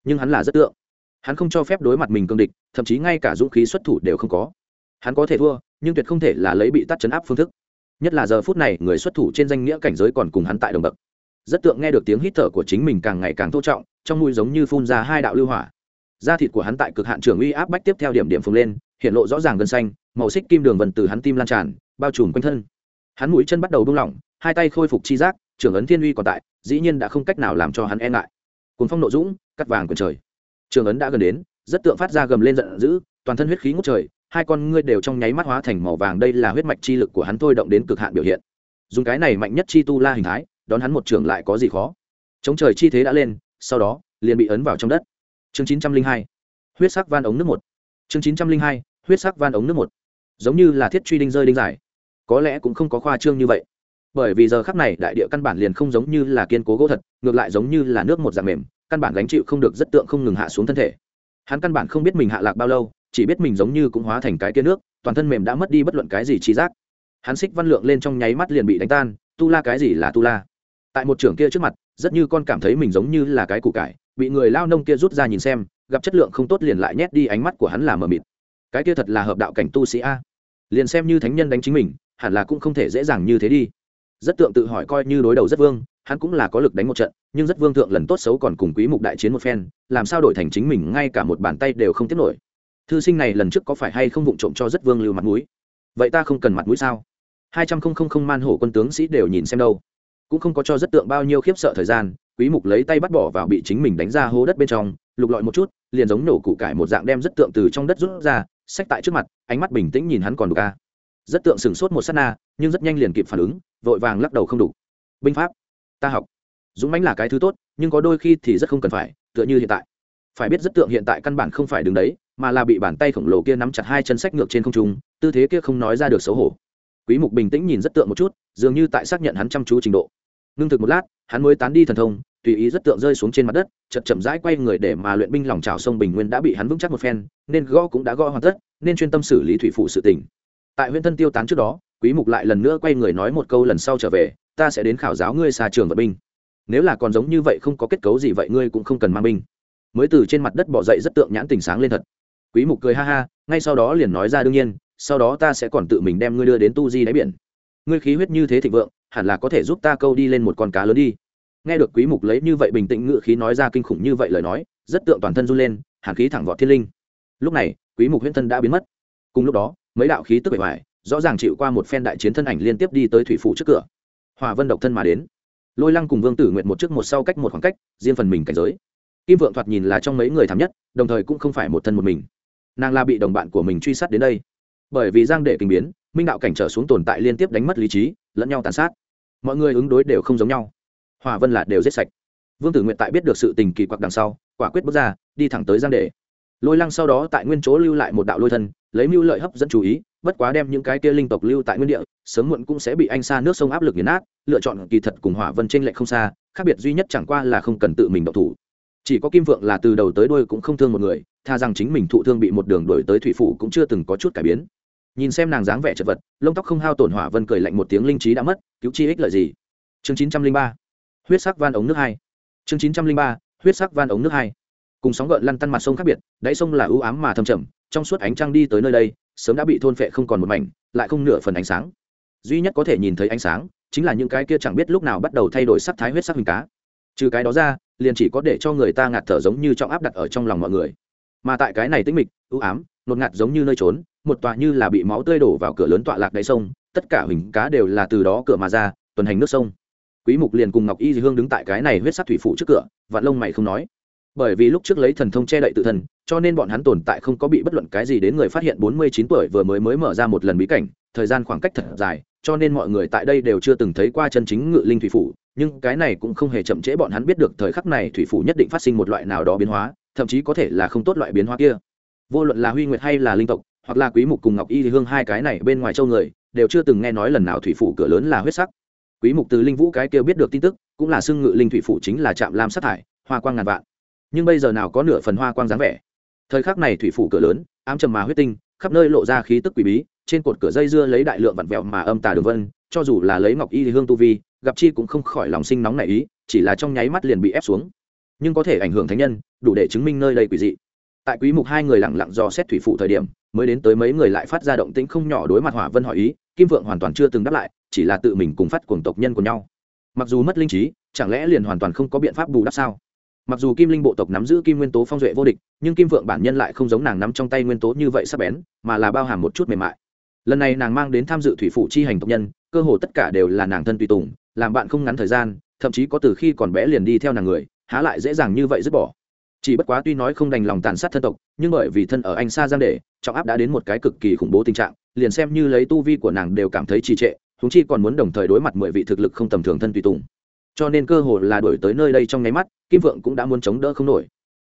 Nhưng hắn là rất tượng. Hắn không cho phép đối mặt mình cương địch, thậm chí ngay cả dũng khí xuất thủ đều không có. Hắn có thể thua, nhưng tuyệt không thể là lấy bị tắt chấn áp phương thức. Nhất là giờ phút này, người xuất thủ trên danh nghĩa cảnh giới còn cùng hắn tại đồng bậc. Rất tượng nghe được tiếng hít thở của chính mình càng ngày càng thô trọng, trong mũi giống như phun ra hai đạo lưu hỏa da thịt của hắn tại cực hạn trường uy áp bách tiếp theo điểm điểm phồng lên, hiện lộ rõ ràng gân xanh, màu xích kim đường vần từ hắn tim lan tràn, bao trùm quanh thân. Hắn mũi chân bắt đầu buông lỏng, hai tay khôi phục chi giác trưởng ấn thiên uy còn tại, dĩ nhiên đã không cách nào làm cho hắn e ngại. Cuốn phong nộ dũng, cắt vàng quần trời. Trường ấn đã gần đến, rất tượng phát ra gầm lên giận dữ, toàn thân huyết khí ngút trời, hai con ngươi đều trong nháy mắt hóa thành màu vàng, đây là huyết mạch chi lực của hắn thôi động đến cực hạn biểu hiện. Dùng cái này mạnh nhất chi tu la hình thái, đón hắn một trường lại có gì khó. Chống trời chi thế đã lên, sau đó, liền bị ấn vào trong đất chương chín trăm linh hai, huyết sắc van ống nước một. Chương chín trăm linh hai, huyết sắc van ống nước một. Giống như là thiết truy đinh rơi đinh giải có lẽ cũng không có khoa trương như vậy. Bởi vì giờ khắc này đại địa căn bản liền không giống như là kiên cố gỗ thật, ngược lại giống như là nước một dạng mềm, căn bản gánh chịu không được rất tượng không ngừng hạ xuống thân thể. Hắn căn bản không biết mình hạ lạc bao lâu, chỉ biết mình giống như cũng hóa thành cái kia nước, toàn thân mềm đã mất đi bất luận cái gì trí giác. Hắn xích văn lượng lên trong nháy mắt liền bị đánh tan, tu la cái gì là tu la. Tại một trưởng kia trước mặt, rất như con cảm thấy mình giống như là cái củ cải bị người lao nông kia rút ra nhìn xem, gặp chất lượng không tốt liền lại nhét đi ánh mắt của hắn là mờ mịt. Cái kia thật là hợp đạo cảnh tu sĩ a. Liền xem như thánh nhân đánh chính mình, hẳn là cũng không thể dễ dàng như thế đi. Rất tượng tự hỏi coi như đối đầu rất vương, hắn cũng là có lực đánh một trận, nhưng rất vương thượng lần tốt xấu còn cùng quý mục đại chiến một phen, làm sao đổi thành chính mình ngay cả một bàn tay đều không tiếp nổi. Thư sinh này lần trước có phải hay không vụng trộm cho rất vương lưu mặt mũi? Vậy ta không cần mặt mũi sao? Hai trăm không không không man hổ quân tướng sĩ đều nhìn xem đâu. Cũng không có cho rất tượng bao nhiêu khiếp sợ thời gian quý mục lấy tay bắt bỏ vào bị chính mình đánh ra hố đất bên trong, lục lọi một chút, liền giống nổ cụ cải một dạng đem rất tượng từ trong đất rút ra, xách tại trước mặt, ánh mắt bình tĩnh nhìn hắn còn đủ ca rất tượng sừng sốt một sát na, nhưng rất nhanh liền kịp phản ứng, vội vàng lắc đầu không đủ binh pháp, ta học. Dũng mãnh là cái thứ tốt, nhưng có đôi khi thì rất không cần phải, tựa như hiện tại. Phải biết rất tượng hiện tại căn bản không phải đứng đấy, mà là bị bàn tay khổng lồ kia nắm chặt hai chân sách ngược trên không trung, tư thế kia không nói ra được xấu hổ. Quý mục bình tĩnh nhìn rất tượng một chút, dường như tại xác nhận hắn chăm chú trình độ ngưng thực một lát, hắn mới tán đi thần thông, tùy ý rất tượng rơi xuống trên mặt đất chật chậm rãi quay người để mà luyện binh lòng trào sông bình nguyên đã bị hắn vững chắc một phen, nên gõ cũng đã gõ hoàn tất, nên chuyên tâm xử lý thủy phụ sự tình. Tại huyện thân tiêu tán trước đó, quý mục lại lần nữa quay người nói một câu lần sau trở về, ta sẽ đến khảo giáo ngươi xa trường vận binh. Nếu là còn giống như vậy không có kết cấu gì vậy ngươi cũng không cần mang binh. Mới từ trên mặt đất bỏ dậy rất tượng nhãn tình sáng lên thật. Quý mục cười ha ha, ngay sau đó liền nói ra đương nhiên, sau đó ta sẽ còn tự mình đem ngươi đưa đến tu di đáy biển ngươi khí huyết như thế thịnh vượng, hẳn là có thể giúp ta câu đi lên một con cá lớn đi. Nghe được quý mục lấy như vậy bình tĩnh ngự khí nói ra kinh khủng như vậy lời nói, rất tượng toàn thân run lên, hàn khí thẳng vọt thiên linh. Lúc này, quý mục huyễn thân đã biến mất. Cùng lúc đó, mấy đạo khí tức bề ngoài, rõ ràng chịu qua một phen đại chiến thân ảnh liên tiếp đi tới thủy phủ trước cửa. Hòa vân độc thân mà đến. Lôi lăng cùng vương tử nguyện một trước một sau cách một khoảng cách, riêng phần mình cảnh giới. Kim vượng thoạt nhìn là trong mấy người thảm nhất, đồng thời cũng không phải một thân một mình. Nàng là bị đồng bạn của mình truy sát đến đây. Bởi vì giang đệ kinh biến minh đạo cảnh trở xuống tồn tại liên tiếp đánh mất lý trí, lẫn nhau tàn sát. Mọi người ứng đối đều không giống nhau. Hòa vân là đều giết sạch. Vương tử nguyện tại biết được sự tình kỳ quặc đằng sau, quả quyết bước ra, đi thẳng tới giang đệ. Lôi lăng sau đó tại nguyên chỗ lưu lại một đạo lôi thân, lấy mưu lợi hấp dẫn chú ý, bất quá đem những cái kia linh tộc lưu tại nguyên địa, sớm muộn cũng sẽ bị anh xa nước sông áp lực nghiền nát, lựa chọn kỳ thật cùng hỏa vân trên lệ không xa, khác biệt duy nhất chẳng qua là không cần tự mình độc thủ. Chỉ có kim vượng là từ đầu tới đuôi cũng không thương một người, tha rằng chính mình thụ thương bị một đường đuổi tới thủy phủ cũng chưa từng có chút cải biến nhìn xem nàng dáng vẻ chật vật, lông tóc không hao tổn hỏa vân cười lạnh một tiếng linh trí đã mất, cứu chi ích lợi gì? Chương chín trăm linh ba, huyết sắc van ống nước hai. Chương chín trăm linh ba, huyết sắc van ống nước hai. Cùng sóng gợn lăn tăn mặt sông khác biệt, đáy sông là ưu ám mà thâm trầm, trong suốt ánh trăng đi tới nơi đây, sớm đã bị thôn phệ không còn một mảnh, lại không nửa phần ánh sáng. Duy nhất có thể nhìn thấy ánh sáng, chính là những cái kia chẳng biết lúc nào bắt đầu thay đổi sắc thái huyết sắc hình cá. Trừ cái đó ra, liền chỉ có để cho người ta ngạt thở giống như trọng áp đặt ở trong lòng mọi người. Mà tại cái này tĩnh mịch, ưu ám nột ngạt giống như nơi trốn một tòa như là bị máu tươi đổ vào cửa lớn tọa lạc đáy sông, tất cả hình cá đều là từ đó cửa mà ra, tuần hành nước sông. Quý mục liền cùng ngọc y hương đứng tại cái này huyết sắc thủy phụ trước cửa, vạn lông mày không nói. Bởi vì lúc trước lấy thần thông che đậy tự thân, cho nên bọn hắn tồn tại không có bị bất luận cái gì đến người phát hiện bốn mươi chín tuổi vừa mới mới mở ra một lần bí cảnh, thời gian khoảng cách thật dài, cho nên mọi người tại đây đều chưa từng thấy qua chân chính ngự linh thủy phủ, nhưng cái này cũng không hề chậm trễ bọn hắn biết được thời khắc này thủy phủ nhất định phát sinh một loại nào đó biến hóa, thậm chí có thể là không tốt loại biến hóa kia. Vô luận là huy nguyệt hay là linh tộc hoặc là quý mục cùng ngọc y thì hương hai cái này bên ngoài châu người, đều chưa từng nghe nói lần nào thủy phủ cửa lớn là huyết sắc. Quý mục từ linh vũ cái kia biết được tin tức, cũng là xưng ngự linh thủy phủ chính là trạm lam sát thải, hoa quang ngàn vạn. Nhưng bây giờ nào có nửa phần hoa quang dáng vẻ. Thời khắc này thủy phủ cửa lớn, ám trầm mà huyết tinh, khắp nơi lộ ra khí tức quỷ bí, trên cột cửa dây dưa lấy đại lượng vặn vẹo mà âm tà đường vân, cho dù là lấy ngọc y thì hương tu vi, gặp chi cũng không khỏi lòng sinh nóng nảy ý, chỉ là trong nháy mắt liền bị ép xuống. Nhưng có thể ảnh hưởng thánh nhân, đủ để chứng minh nơi đây quỷ dị tại quý mục hai người lặng lặng do xét thủy phụ thời điểm, mới đến tới mấy người lại phát ra động tĩnh không nhỏ đối mặt hỏa vân hỏi ý, kim vượng hoàn toàn chưa từng đáp lại, chỉ là tự mình cùng phát cuồng tộc nhân của nhau. Mặc dù mất linh trí, chẳng lẽ liền hoàn toàn không có biện pháp bù đắp sao? Mặc dù kim linh bộ tộc nắm giữ kim nguyên tố phong duệ vô địch, nhưng kim vượng bản nhân lại không giống nàng nắm trong tay nguyên tố như vậy sắp bén, mà là bao hàm một chút mềm mại. Lần này nàng mang đến tham dự thủy phụ chi hành tộc nhân, cơ hồ tất cả đều là nàng thân tùy tùng, làm bạn không ngắn thời gian, thậm chí có từ khi còn bé liền đi theo nàng người, há lại dễ dàng như vậy dứt bỏ chỉ bất quá tuy nói không đành lòng tàn sát thân tộc, nhưng bởi vì thân ở anh xa giang để trọng áp đã đến một cái cực kỳ khủng bố tình trạng, liền xem như lấy tu vi của nàng đều cảm thấy trì trệ húng chi còn muốn đồng thời đối mặt mười vị thực lực không tầm thường thân tùy tùng. Cho nên cơ hội là đổi tới nơi đây trong nháy mắt, kim vượng cũng đã muốn chống đỡ không nổi.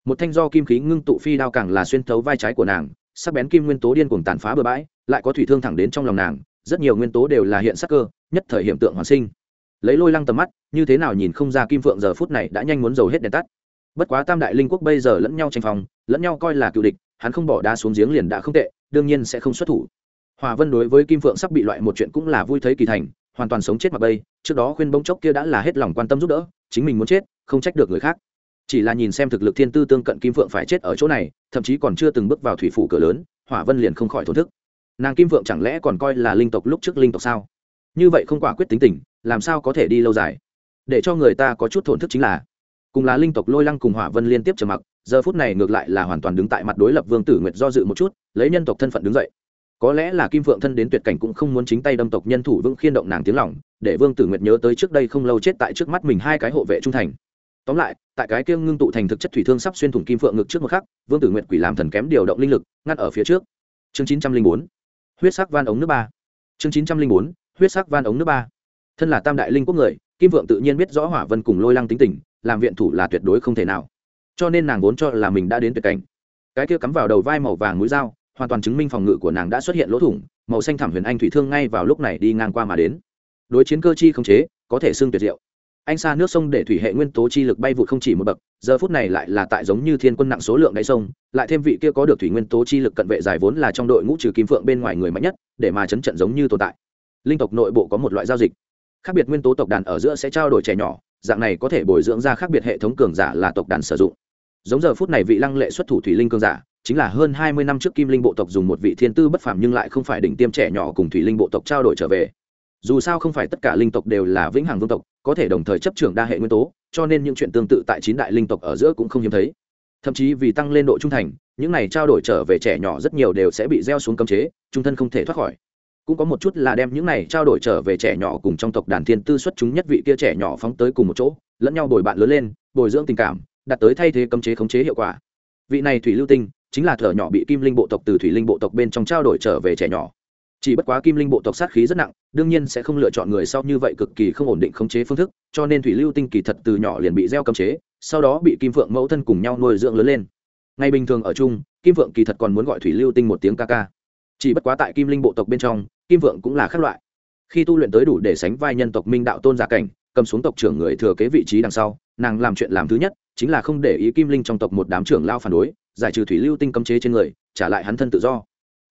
Một thanh do kim khí ngưng tụ phi đao càng là xuyên thấu vai trái của nàng, sắc bén kim nguyên tố điên cuồng tàn phá bừa bãi, lại có thủy thương thẳng đến trong lòng nàng, rất nhiều nguyên tố đều là hiện sắc cơ, nhất thời hiện tượng hoàn sinh. Lấy lôi lăng tầm mắt, như thế nào nhìn không ra kim phượng giờ phút này đã nhanh muốn dầu hết đèn tắt bất quá tam đại linh quốc bây giờ lẫn nhau tranh phòng lẫn nhau coi là cựu địch, hắn không bỏ đá xuống giếng liền đã không tệ, đương nhiên sẽ không xuất thủ. Hòa vân đối với kim phượng sắp bị loại một chuyện cũng là vui thấy kỳ thành, hoàn toàn sống chết mà bây, trước đó khuyên bông chốc kia đã là hết lòng quan tâm giúp đỡ, chính mình muốn chết, không trách được người khác. Chỉ là nhìn xem thực lực thiên tư tương cận kim phượng phải chết ở chỗ này, thậm chí còn chưa từng bước vào thủy phủ cửa lớn hỏa vân liền không khỏi thổn thức. Nàng kim phượng chẳng lẽ còn coi là linh tộc lúc trước linh tộc sao? Như vậy không quả quyết tính tình, làm sao có thể đi lâu dài? Để cho người ta có chút thổn thức chính là cùng là linh tộc lôi lăng cùng hỏa vân liên tiếp trầm mặc, giờ phút này ngược lại là hoàn toàn đứng tại mặt đối lập vương tử nguyệt do dự một chút, lấy nhân tộc thân phận đứng dậy. Có lẽ là kim phượng thân đến tuyệt cảnh cũng không muốn chính tay đâm tộc nhân thủ vững khiên động nàng tiếng lòng, để vương tử nguyệt nhớ tới trước đây không lâu chết tại trước mắt mình hai cái hộ vệ trung thành. Tóm lại, tại cái kiêng ngưng tụ thành thực chất thủy thương sắp xuyên thủng kim phượng ngực trước một khắc, vương tử nguyệt quỷ làm thần kém điều động linh lực, ngắt ở phía trước. Chương chín trăm linh bốn, huyết sắc van ống nước ba. Chương chín trăm linh bốn, huyết sắc van ống nước ba. Thân là tam đại linh quốc người, kim vượng tự nhiên biết rõ hỏa vân cùng lôi lăng tính tình làm viện thủ là tuyệt đối không thể nào. Cho nên nàng vốn cho là mình đã đến tuyệt cảnh. Cái kia cắm vào đầu vai màu vàng mũi dao, hoàn toàn chứng minh phòng ngự của nàng đã xuất hiện lỗ thủng, màu xanh thảm huyền anh thủy thương ngay vào lúc này đi ngang qua mà đến. Đối chiến cơ chi không chế, có thể xưng tuyệt diệu. Anh xa nước sông để thủy hệ nguyên tố chi lực bay vụt không chỉ một bậc, giờ phút này lại là tại giống như thiên quân nặng số lượng đáy sông, lại thêm vị kia có được thủy nguyên tố chi lực cận vệ dài vốn là trong đội ngũ trừ kim phượng bên ngoài người mạnh nhất, để mà chấn trận giống như tồn tại. Linh tộc nội bộ có một loại giao dịch. Khác biệt nguyên tố tộc đàn ở giữa sẽ trao đổi trẻ nhỏ dạng này có thể bồi dưỡng ra khác biệt hệ thống cường giả là tộc đàn sử dụng. Giống giờ phút này vị lăng lệ xuất thủ thủy linh cường giả, chính là hơn hai mươi năm trước kim linh bộ tộc dùng một vị thiên tư bất phàm nhưng lại không phải đỉnh tiêm trẻ nhỏ cùng thủy linh bộ tộc trao đổi trở về. Dù sao không phải tất cả linh tộc đều là vĩnh hằng vương tộc, có thể đồng thời chấp trưởng đa hệ nguyên tố, cho nên những chuyện tương tự tại chín đại linh tộc ở giữa cũng không hiếm thấy. Thậm chí vì tăng lên độ trung thành, những này trao đổi trở về trẻ nhỏ rất nhiều đều sẽ bị gieo xuống cấm chế, trung thân không thể thoát khỏi cũng có một chút là đem những này trao đổi trở về trẻ nhỏ cùng trong tộc đàn thiên tư xuất chúng nhất vị kia trẻ nhỏ phóng tới cùng một chỗ, lẫn nhau bồi bạn lớn lên, bồi dưỡng tình cảm đặt tới thay thế cấm chế khống chế hiệu quả. Vị này thủy lưu tinh, chính là thợ nhỏ bị kim linh bộ tộc từ thủy linh bộ tộc bên trong trao đổi trở về trẻ nhỏ. Chỉ bất quá kim linh bộ tộc sát khí rất nặng, đương nhiên sẽ không lựa chọn người sau như vậy cực kỳ không ổn định khống chế phương thức, cho nên thủy lưu tinh kỳ thật từ nhỏ liền bị gieo cấm chế, sau đó bị kim phượng mẫu thân cùng nhau nuôi dưỡng lớn lên. Ngay bình thường ở chung, kim phượng kỳ thật còn muốn gọi thủy lưu tinh một tiếng ca ca. Chỉ bất quá tại kim linh bộ tộc bên trong kim Vượng cũng là khác loại. Khi tu luyện tới đủ để sánh vai nhân tộc minh đạo tôn giả cảnh, cầm xuống tộc trưởng người thừa kế vị trí đằng sau, nàng làm chuyện làm thứ nhất, chính là không để ý kim linh trong tộc một đám trưởng lao phản đối, giải trừ thủy lưu tinh cấm chế trên người, trả lại hắn thân tự do.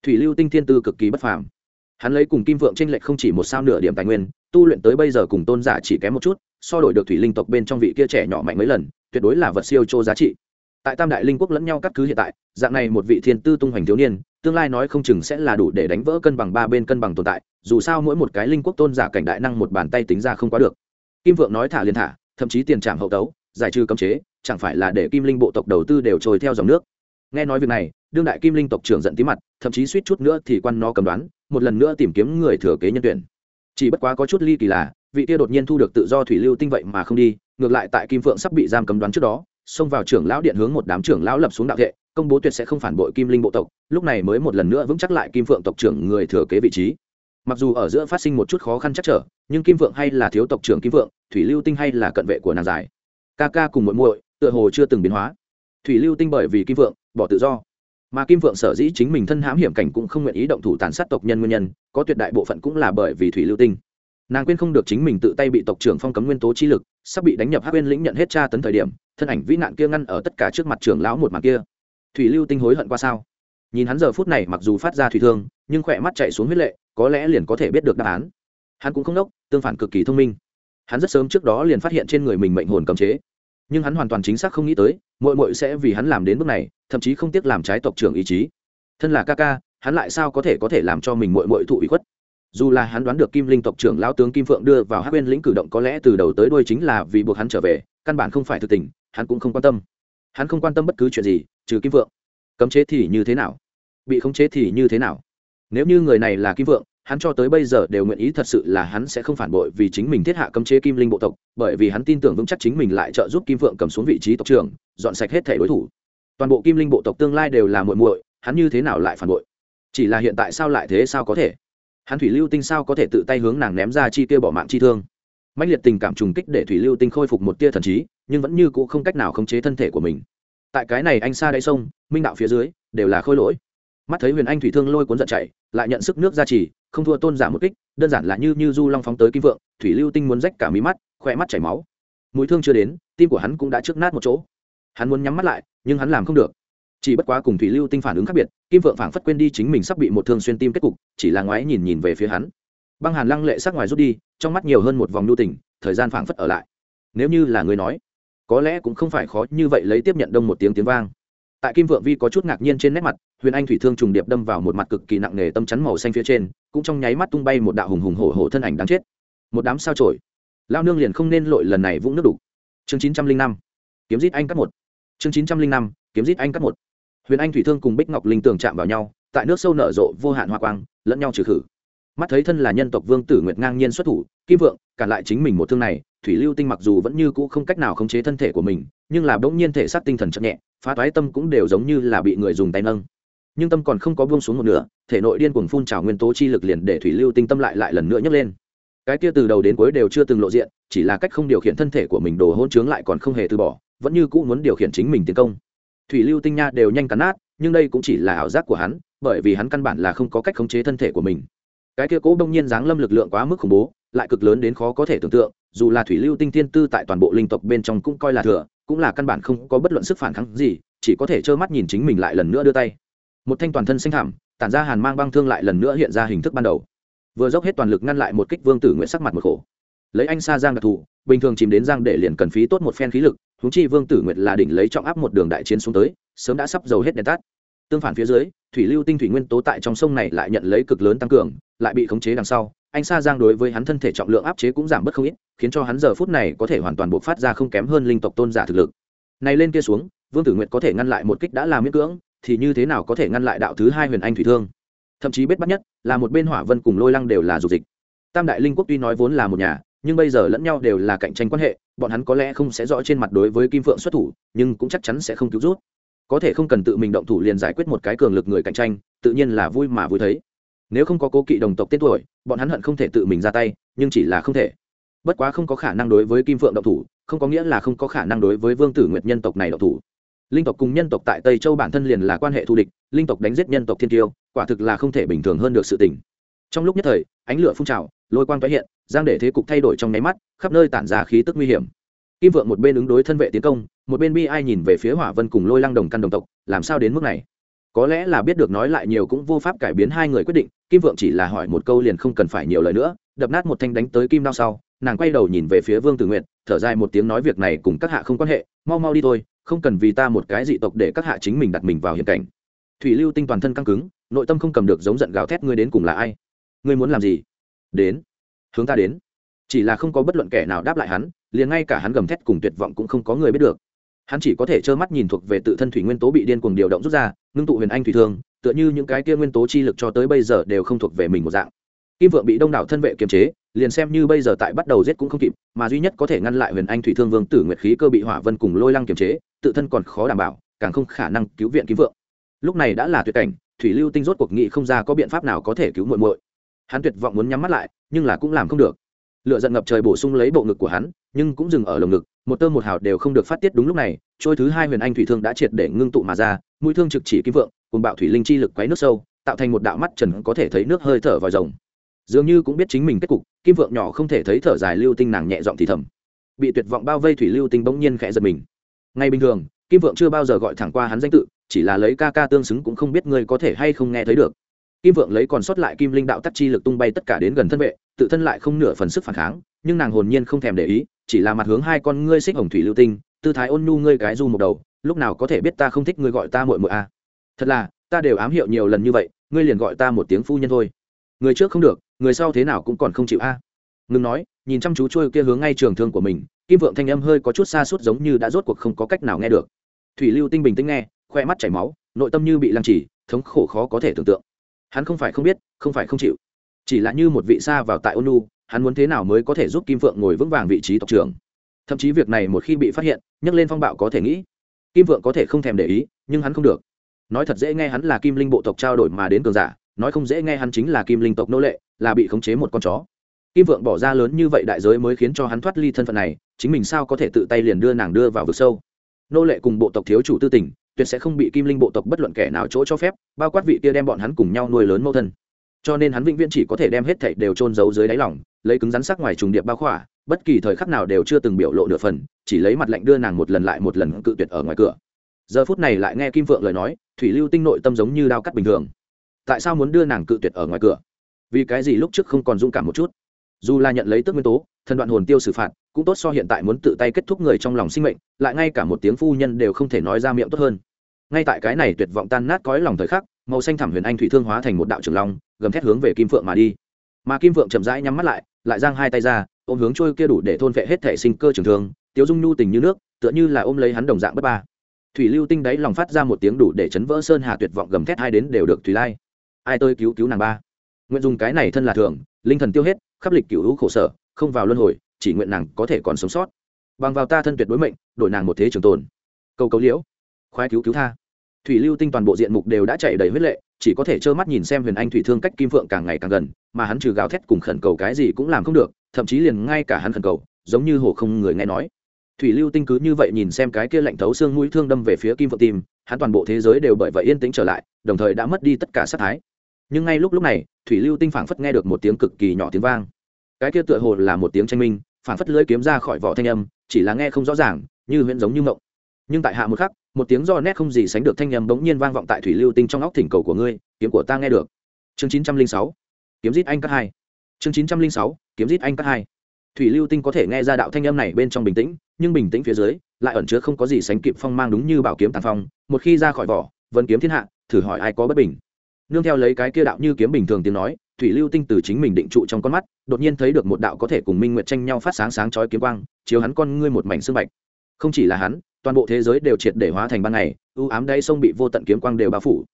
Thủy lưu tinh thiên tư cực kỳ bất phàm. Hắn lấy cùng kim vượng tranh lệch không chỉ một sao nửa điểm tài nguyên, tu luyện tới bây giờ cùng tôn giả chỉ kém một chút, so đổi được thủy linh tộc bên trong vị kia trẻ nhỏ mạnh mấy lần, tuyệt đối là vật siêu chô giá trị. Tại tam đại linh quốc lẫn nhau cắt cứ hiện tại, dạng này một vị thiên tư tung hoành thiếu niên tương lai nói không chừng sẽ là đủ để đánh vỡ cân bằng ba bên cân bằng tồn tại, dù sao mỗi một cái linh quốc tôn giả cảnh đại năng một bàn tay tính ra không quá được. Kim vượng nói thả liền thả, thậm chí tiền trảm hậu tấu, giải trừ cấm chế, chẳng phải là để kim linh bộ tộc đầu tư đều trôi theo dòng nước. Nghe nói việc này, đương đại kim linh tộc trưởng giận tí mặt, thậm chí suýt chút nữa thì quan nó cầm đoán, một lần nữa tìm kiếm người thừa kế nhân tuyển. Chỉ bất quá có chút ly kỳ là, vị kia đột nhiên thu được tự do thủy lưu tinh vậy mà không đi, ngược lại tại kim phượng sắp bị giam cấm đoán trước đó xông vào trưởng lão điện hướng một đám trưởng lão lập xuống đạo thệ, công bố tuyệt sẽ không phản bội kim linh bộ tộc, lúc này mới một lần nữa vững chắc lại kim phượng tộc trưởng người thừa kế vị trí. Mặc dù ở giữa phát sinh một chút khó khăn chắc trở, nhưng kim phượng hay là thiếu tộc trưởng kim phượng, thủy lưu tinh hay là cận vệ của nàng giải. Ca ca cùng muội muội, tựa hồ chưa từng biến hóa. Thủy lưu tinh bởi vì kim phượng, bỏ tự do. Mà kim phượng sở dĩ chính mình thân hãm hiểm cảnh cũng không nguyện ý động thủ tàn sát tộc nhân nguyên nhân, có tuyệt đại bộ phận cũng là bởi vì thủy lưu tinh nàng quên không được chính mình tự tay bị tộc trưởng phong cấm nguyên tố chi lực, sắp bị đánh nhập hát quên lĩnh nhận hết tra tấn thời điểm, thân ảnh vĩ nạn kia ngăn ở tất cả trước mặt trưởng lão một mặt kia. Thủy lưu tinh hối hận qua sao? Nhìn hắn giờ phút này mặc dù phát ra thủy thương, nhưng khỏe mắt chạy xuống huyết lệ, có lẽ liền có thể biết được đáp án. Hắn cũng không đốc, tương phản cực kỳ thông minh. Hắn rất sớm trước đó liền phát hiện trên người mình mệnh hồn cấm chế. Nhưng hắn hoàn toàn chính xác không nghĩ tới mội mội sẽ vì hắn làm đến bước này, thậm chí không tiếc làm trái tộc trưởng ý chí. Thân là ca ca, hắn lại sao có thể có thể làm cho mình mội mội thụ ủy khuất? Dù là hắn đoán được kim linh tộc trưởng lao tướng kim phượng đưa vào hát quyên lĩnh cử động có lẽ từ đầu tới đuôi chính là vì buộc hắn trở về, căn bản không phải thực tình, hắn cũng không quan tâm. Hắn không quan tâm bất cứ chuyện gì, trừ kim phượng. Cấm chế thì như thế nào? Bị khống chế thì như thế nào? Nếu như người này là kim phượng, hắn cho tới bây giờ đều nguyện ý thật sự là hắn sẽ không phản bội vì chính mình thiết hạ cấm chế kim linh bộ tộc, bởi vì hắn tin tưởng vững chắc chính mình lại trợ giúp kim phượng cầm xuống vị trí tộc trưởng, dọn sạch hết thể đối thủ. Toàn bộ kim linh bộ tộc tương lai đều là muội muội, hắn như thế nào lại phản bội? Chỉ là hiện tại sao lại thế sao có thể? Hắn thủy lưu tinh sao có thể tự tay hướng nàng ném ra chi tiêu bỏ mạng chi thương? Mạnh liệt tình cảm trùng kích để thủy lưu tinh khôi phục một tia thần trí, nhưng vẫn như c ũ không cách nào khống chế thân thể của mình. Tại cái này anh xa đáy sông, minh đạo phía dưới, đều là khôi lỗi. Mắt thấy huyền anh thủy thương lôi cuốn giận chạy, lại nhận sức nước ra trì không thua tôn giả một kích, đơn giản là như như du long phóng tới kim vượng, thủy lưu tinh muốn rách cả mí mắt khoe mắt chảy máu. Mũi thương chưa đến, tim của hắn cũng đã trước nát một chỗ. Hắn muốn nhắm mắt lại, nhưng hắn làm không được chỉ bất quá cùng thủy lưu tinh phản ứng khác biệt, kim vượng phảng phất quên đi chính mình sắp bị một thương xuyên tim kết cục, chỉ là ngoái nhìn nhìn về phía hắn. Băng hàn lăng lệ sắc ngoài rút đi, trong mắt nhiều hơn một vòng nhu tình, thời gian phảng phất ở lại. Nếu như là người nói, có lẽ cũng không phải khó như vậy lấy tiếp nhận đông một tiếng tiếng vang. Tại kim vượng vi có chút ngạc nhiên trên nét mặt, huyền anh thủy thương trùng điệp đâm vào một mặt cực kỳ nặng nề tâm chắn màu xanh phía trên, cũng trong nháy mắt tung bay một đạo hùng hùng hổ hổ thân ảnh đáng chết. Một đám sao trổi lao nương liền không nên lội lần này vũng nước đục. Chương chín trăm linh năm. Kiếm giết anh cắt một. Chương chín trăm linh năm. Kiếm giết anh cắt một huyền anh thủy thương cùng bích ngọc linh tường chạm vào nhau, tại nước sâu nở rộ vô hạn hoa quang, lẫn nhau trừ khử. Mắt thấy thân là nhân tộc vương tử nguyệt ngang nhiên xuất thủ, kim vượng, cản lại chính mình một thương này, thủy lưu tinh mặc dù vẫn như cũ không cách nào khống chế thân thể của mình, nhưng là bỗng nhiên thể xác tinh thần chậm nhẹ, phá toái tâm cũng đều giống như là bị người dùng tay nâng. Nhưng tâm còn không có buông xuống một nửa, thể nội điên cuồng phun trào nguyên tố chi lực liền để thủy lưu tinh tâm lại lại lần nữa nhấc lên. Cái kia từ đầu đến cuối đều chưa từng lộ diện, chỉ là cách không điều khiển thân thể của mình đồ hôn chướng lại còn không hề từ bỏ, vẫn như cũ muốn điều khiển chính mình tiến công thủy lưu tinh nha đều nhanh cắn nát, nhưng đây cũng chỉ là ảo giác của hắn, bởi vì hắn căn bản là không có cách khống chế thân thể của mình. Cái kia cố đông nhiên giáng lâm lực lượng quá mức khủng bố, lại cực lớn đến khó có thể tưởng tượng, dù là thủy lưu tinh thiên tư tại toàn bộ linh tộc bên trong cũng coi là thừa, cũng là căn bản không có bất luận sức phản kháng gì, chỉ có thể trơ mắt nhìn chính mình lại lần nữa đưa tay. Một thanh toàn thân xanh thảm tản ra hàn mang băng thương lại lần nữa hiện ra hình thức ban đầu. Vừa dốc hết toàn lực ngăn lại một kích vương tử nguyện sắc mặt một khổ. Lấy anh xa giang đặc thù, bình thường chìm đến giang để liền cần phí tốt một phen khí lực húng chi vương tử nguyệt là đỉnh lấy trọng áp một đường đại chiến xuống tới, sớm đã sắp dầu hết đèn tắt. Tương phản phía dưới, thủy lưu tinh thủy nguyên tố tại trong sông này lại nhận lấy cực lớn tăng cường, lại bị khống chế đằng sau. Anh sa giang đối với hắn thân thể trọng lượng áp chế cũng giảm bất không ít, khiến cho hắn giờ phút này có thể hoàn toàn buộc phát ra không kém hơn linh tộc tôn giả thực lực. Này lên kia xuống, vương tử nguyệt có thể ngăn lại một kích đã làm miễn cưỡng, thì như thế nào có thể ngăn lại đạo thứ hai huyền anh thủy thương? Thậm chí bết bắt nhất, là một bên hỏa vân cùng lôi lăng đều là dục dịch. Tam đại linh quốc tuy nói vốn là một nhà nhưng bây giờ lẫn nhau đều là cạnh tranh quan hệ, bọn hắn có lẽ không sẽ rõ trên mặt đối với kim phượng xuất thủ, nhưng cũng chắc chắn sẽ không cứu rút. Có thể không cần tự mình động thủ liền giải quyết một cái cường lực người cạnh tranh, tự nhiên là vui mà vui thấy. Nếu không có cố kỵ đồng tộc tên tuổi, bọn hắn hận không thể tự mình ra tay, nhưng chỉ là không thể. Bất quá không có khả năng đối với kim phượng động thủ, không có nghĩa là không có khả năng đối với vương tử nguyệt nhân tộc này động thủ. Linh tộc cùng nhân tộc tại tây châu bản thân liền là quan hệ thù địch, linh tộc đánh giết nhân tộc thiên tiêu, quả thực là không thể bình thường hơn được sự tình. Trong lúc nhất thời, ánh lửa phun trào, lôi quang tái hiện giang để thế cục thay đổi trong nháy mắt, khắp nơi tản ra khí tức nguy hiểm. Kim vượng một bên ứng đối thân vệ tiến công, một bên bi ai nhìn về phía hỏa vân cùng lôi lăng đồng căn đồng tộc, làm sao đến mức này? Có lẽ là biết được nói lại nhiều cũng vô pháp cải biến hai người quyết định, kim vượng chỉ là hỏi một câu liền không cần phải nhiều lời nữa, đập nát một thanh đánh tới kim đao sau, nàng quay đầu nhìn về phía vương tử nguyện thở dài một tiếng nói việc này cùng các hạ không quan hệ, mau mau đi thôi, không cần vì ta một cái dị tộc để các hạ chính mình đặt mình vào hiểm cảnh. Thủy lưu tinh toàn thân căng cứng, nội tâm không cầm được giống giận gào thét ngươi đến cùng là ai? Ngươi muốn làm gì? Đến hướng ta đến. Chỉ là không có bất luận kẻ nào đáp lại hắn, liền ngay cả hắn gầm thét cùng tuyệt vọng cũng không có người biết được. Hắn chỉ có thể trơ mắt nhìn thuộc về tự thân thủy nguyên tố bị điên cuồng điều động rút ra, ngưng tụ huyền anh thủy thương, tựa như những cái kia nguyên tố chi lực cho tới bây giờ đều không thuộc về mình một dạng. Kim vượng bị đông đảo thân vệ kiềm chế, liền xem như bây giờ tại bắt đầu giết cũng không kịp, mà duy nhất có thể ngăn lại huyền anh thủy thương vương tử nguyệt khí cơ bị hỏa vân cùng lôi lăng kiềm chế, tự thân còn khó đảm bảo, càng không khả năng cứu viện kim vượng. Lúc này đã là tuyệt cảnh, thủy lưu tinh rốt cuộc nghị không ra có biện pháp nào có thể cứu muội muội hắn tuyệt vọng muốn nhắm mắt lại, nhưng là cũng làm không được. Lựa giận ngập trời bổ sung lấy bộ ngực của hắn, nhưng cũng dừng ở lồng ngực, một tơ một hào đều không được phát tiết đúng lúc này, trôi thứ hai huyền anh thủy thương đã triệt để ngưng tụ mà ra, mũi thương trực chỉ kim vượng, cùng bạo thủy linh chi lực quấy nước sâu, tạo thành một đạo mắt trần có thể thấy nước hơi thở vòi rồng. Dường như cũng biết chính mình kết cục, kim vượng nhỏ không thể thấy thở dài lưu tinh nàng nhẹ giọng thì thầm. Bị tuyệt vọng bao vây thủy lưu tinh bỗng nhiên khẽ giật mình. Ngay bình thường, kim vượng chưa bao giờ gọi thẳng qua hắn danh tự, chỉ là lấy ca ca tương xứng cũng không biết ngươi có thể hay không nghe thấy được kim vượng lấy còn sót lại kim linh đạo tắc chi lực tung bay tất cả đến gần thân vệ, tự thân lại không nửa phần sức phản kháng, nhưng nàng hồn nhiên không thèm để ý, chỉ là mặt hướng hai con ngươi xích hồng thủy lưu tinh, tư thái ôn nhu ngươi cái du một đầu, lúc nào có thể biết ta không thích ngươi gọi ta muội muội a à. thật là, ta đều ám hiệu nhiều lần như vậy, ngươi liền gọi ta một tiếng phu nhân thôi người trước không được, người sau thế nào cũng còn không chịu a à. ngừng nói, nhìn chăm chú trôi kia hướng ngay trường thương của mình, kim vượng thanh âm hơi có chút xa suốt giống như đã rốt cuộc không có cách nào nghe được thủy lưu tinh bình tĩnh nghe, khoe mắt chảy máu, nội tâm như bị lăng trì, thống khổ khó có thể tưởng tượng hắn không phải không biết, không phải không chịu. Chỉ là như một vị xa vào tại ôn lu hắn muốn thế nào mới có thể giúp kim phượng ngồi vững vàng vị trí tộc trưởng? Thậm chí việc này một khi bị phát hiện, nhấc lên phong bạo có thể nghĩ. Kim phượng có thể không thèm để ý, nhưng hắn không được. Nói thật dễ nghe hắn là kim linh bộ tộc trao đổi mà đến cường giả, nói không dễ nghe hắn chính là kim linh tộc nô lệ, là bị khống chế một con chó. Kim vượng bỏ ra lớn như vậy đại giới mới khiến cho hắn thoát ly thân phận này, chính mình sao có thể tự tay liền đưa nàng đưa vào vực sâu? Nô lệ cùng bộ tộc thiếu chủ tư tình tuyệt sẽ không bị kim linh bộ tộc bất luận kẻ nào chỗ cho phép, bao quát vị kia đem bọn hắn cùng nhau nuôi lớn mâu thân. Cho nên hắn vĩnh viễn chỉ có thể đem hết thảy đều trôn giấu dưới đáy lòng, lấy cứng rắn sắc ngoài trùng điệp bao khỏa, bất kỳ thời khắc nào đều chưa từng biểu lộ nửa phần, chỉ lấy mặt lạnh đưa nàng một lần lại một lần cự tuyệt ở ngoài cửa. Giờ phút này lại nghe kim phượng lời nói, thủy lưu tinh nội tâm giống như đao cắt bình thường. Tại sao muốn đưa nàng cự tuyệt ở ngoài cửa? Vì cái gì lúc trước không còn dũng cảm một chút? Dù là nhận lấy tước nguyên tố thần đoạn hồn tiêu xử phạt, cũng tốt so hiện tại muốn tự tay kết thúc người trong lòng sinh mệnh, lại ngay cả một tiếng phu nhân đều không thể nói ra miệng tốt hơn. Ngay tại cái này tuyệt vọng tan nát cõi lòng thời khắc, màu xanh thảm huyền anh thủy thương hóa thành một đạo trường long, gầm thét hướng về kim phượng mà đi. Mà kim phượng chậm rãi nhắm mắt lại lại giang hai tay ra, ôm hướng trôi kia đủ để thôn vệ hết thể sinh cơ trường thương, tiếu dung nhu tình như nước, tựa như là ôm lấy hắn đồng dạng bất ba. Thủy lưu tinh đáy lòng phát ra một tiếng đủ để chấn vỡ sơn hà tuyệt vọng gầm thét hai đến đều được thủy lai. Ai tôi cứu cứu nàng ba? Nguyện dùng cái này thân là thường linh thần tiêu hết, khắp lịch cửu hữu khổ sở không vào luân hồi, chỉ nguyện nàng có thể còn sống sót. Bằng vào ta thân tuyệt đối mệnh, đổi nàng một thế trường tồn. Câu cấu liễu. Khoái cứu cứu tha. Thủy lưu tinh toàn bộ diện mục đều đã chạy đầy huyết lệ, chỉ có thể trơ mắt nhìn xem huyền anh thủy thương cách kim phượng càng ngày càng gần, mà hắn trừ gào thét cùng khẩn cầu cái gì cũng làm không được, thậm chí liền ngay cả hắn khẩn cầu, giống như hồ không người nghe nói. Thủy lưu tinh cứ như vậy nhìn xem cái kia lạnh thấu xương mũi thương đâm về phía kim phượng tim hắn toàn bộ thế giới đều bởi vậy yên tĩnh trở lại, đồng thời đã mất đi tất cả sát thái. Nhưng ngay lúc lúc này, thủy lưu tinh phảng phất nghe được một tiếng cực kỳ nhỏ tiếng vang cái kia tựa hồ là một tiếng tranh minh phản phất lưỡi kiếm ra khỏi vỏ thanh âm, chỉ là nghe không rõ ràng, như huyễn giống như mộng. Nhưng tại hạ một khắc, một tiếng do nét không gì sánh được thanh âm bỗng nhiên vang vọng tại thủy lưu tinh trong óc thỉnh cầu của ngươi, kiếm của ta nghe được. Chương chín trăm linh sáu, kiếm giết anh các hai. Chương chín trăm linh sáu, kiếm giết anh các hai. Thủy lưu tinh có thể nghe ra đạo thanh âm này bên trong bình tĩnh, nhưng bình tĩnh phía dưới, lại ẩn chứa không có gì sánh kịp phong mang đúng như bảo kiếm tàn phong, một khi ra khỏi vỏ vân kiếm thiên hạ, thử hỏi ai có bất bình. Nương theo lấy cái kia đạo như kiếm bình thường tiếng nói thủy lưu tinh từ chính mình định trụ trong con mắt, đột nhiên thấy được một đạo có thể cùng minh nguyệt tranh nhau phát sáng sáng chói kiếm quang, chiếu hắn con ngươi một mảnh sương bạch. Không chỉ là hắn, toàn bộ thế giới đều triệt để hóa thành ban ngày ưu ám đáy sông bị vô tận kiếm quang đều bao phủ.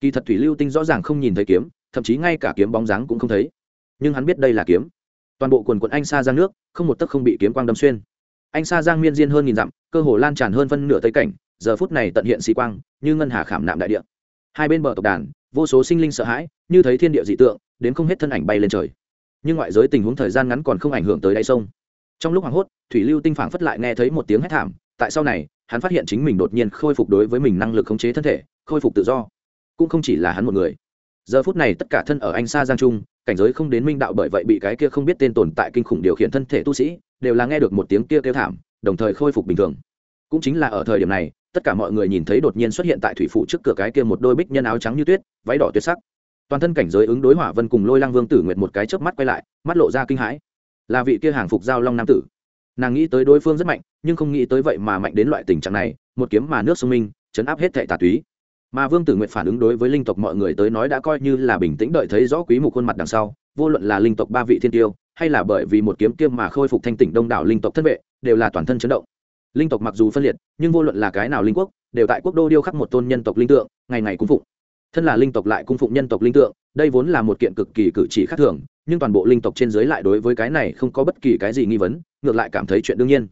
Kỳ thật thủy lưu tinh rõ ràng không nhìn thấy kiếm, thậm chí ngay cả kiếm bóng dáng cũng không thấy. Nhưng hắn biết đây là kiếm. Toàn bộ quần quận anh xa giang nước, không một tấc không bị kiếm quang đâm xuyên. Anh xa giang miên diên hơn nghìn dặm, cơ hồ lan tràn hơn phân nửa tây cảnh, giờ phút này tận hiện xì quang, như ngân hà khảm nạm đại địa. Hai bên bờ tộc đàn, vô số sinh linh sợ hãi, như thấy thiên địa dị tượng đến không hết thân ảnh bay lên trời. Nhưng ngoại giới tình huống thời gian ngắn còn không ảnh hưởng tới đáy sông. Trong lúc hoảng hốt, thủy lưu tinh phảng phất lại nghe thấy một tiếng hét thảm, tại sau này, hắn phát hiện chính mình đột nhiên khôi phục đối với mình năng lực khống chế thân thể, khôi phục tự do. Cũng không chỉ là hắn một người. Giờ phút này tất cả thân ở anh xa giang trung, cảnh giới không đến minh đạo bởi vậy bị cái kia không biết tên tồn tại kinh khủng điều khiển thân thể tu sĩ, đều là nghe được một tiếng kia kêu thảm, đồng thời khôi phục bình thường. Cũng chính là ở thời điểm này, tất cả mọi người nhìn thấy đột nhiên xuất hiện tại thủy phủ trước cửa cái kia một đôi bích nhân áo trắng như tuyết, váy đỏ tuyệt sắc toàn thân cảnh giới ứng đối hỏa vân cùng lôi lang vương tử nguyệt một cái chớp mắt quay lại, mắt lộ ra kinh hãi. Là vị kia hàng phục giao long nam tử. Nàng nghĩ tới đối phương rất mạnh, nhưng không nghĩ tới vậy mà mạnh đến loại tình trạng này, một kiếm mà nước sông minh, chấn áp hết thệ tà túy. Mà vương tử nguyệt phản ứng đối với linh tộc mọi người tới nói đã coi như là bình tĩnh đợi thấy rõ quý mục khuôn mặt đằng sau, vô luận là linh tộc ba vị thiên tiêu, hay là bởi vì một kiếm kiêm mà khôi phục thanh tỉnh đông đảo linh tộc thân vệ, đều là toàn thân chấn động. Linh tộc mặc dù phân liệt, nhưng vô luận là cái nào linh quốc, đều tại quốc đô điêu khắc một tôn nhân tộc linh tượng, ngày ngày cung phụng thân là linh tộc lại cung phụng nhân tộc linh tượng, đây vốn là một kiện cực kỳ cử chỉ khác thường, nhưng toàn bộ linh tộc trên dưới lại đối với cái này không có bất kỳ cái gì nghi vấn, ngược lại cảm thấy chuyện đương nhiên.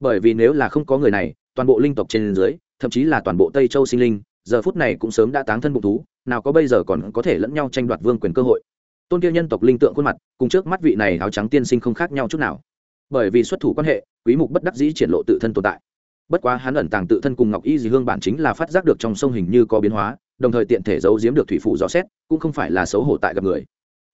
Bởi vì nếu là không có người này, toàn bộ linh tộc trên dưới, thậm chí là toàn bộ tây châu sinh linh, giờ phút này cũng sớm đã táng thân bụng thú, nào có bây giờ còn có thể lẫn nhau tranh đoạt vương quyền cơ hội. Tôn kia nhân tộc linh tượng khuôn mặt, cùng trước mắt vị này áo trắng tiên sinh không khác nhau chút nào. Bởi vì xuất thủ quan hệ, quý mục bất đắc dĩ triển lộ tự thân tồn tại. Bất quá hắn ẩn tàng tự thân cùng ngọc y dì hương bản chính là phát giác được trong sông hình như có biến hóa đồng thời tiện thể giấu giếm được thủy phủ rõ xét, cũng không phải là xấu hổ tại gặp người.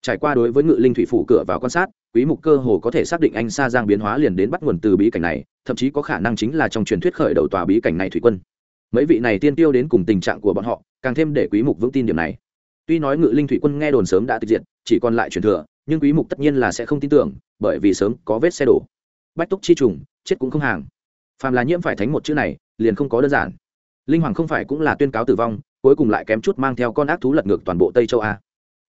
Trải qua đối với ngự linh thủy phủ cửa vào quan sát, quý mục cơ hồ có thể xác định anh sa giang biến hóa liền đến bắt nguồn từ bí cảnh này, thậm chí có khả năng chính là trong truyền thuyết khởi đầu tòa bí cảnh này thủy quân. Mấy vị này tiên tiêu đến cùng tình trạng của bọn họ, càng thêm để quý mục vững tin điểm này. Tuy nói ngự linh thủy quân nghe đồn sớm đã tịch diệt, chỉ còn lại truyền thừa, nhưng quý mục tất nhiên là sẽ không tin tưởng, bởi vì sớm có vết xe đổ. Bách túc chi trùng, chết cũng không hàng. Phàm là nhiễm phải thánh một chữ này, liền không có đơn giản linh hoàng không phải cũng là tuyên cáo tử vong, cuối cùng lại kém chút mang theo con ác thú lật ngược toàn bộ tây châu a.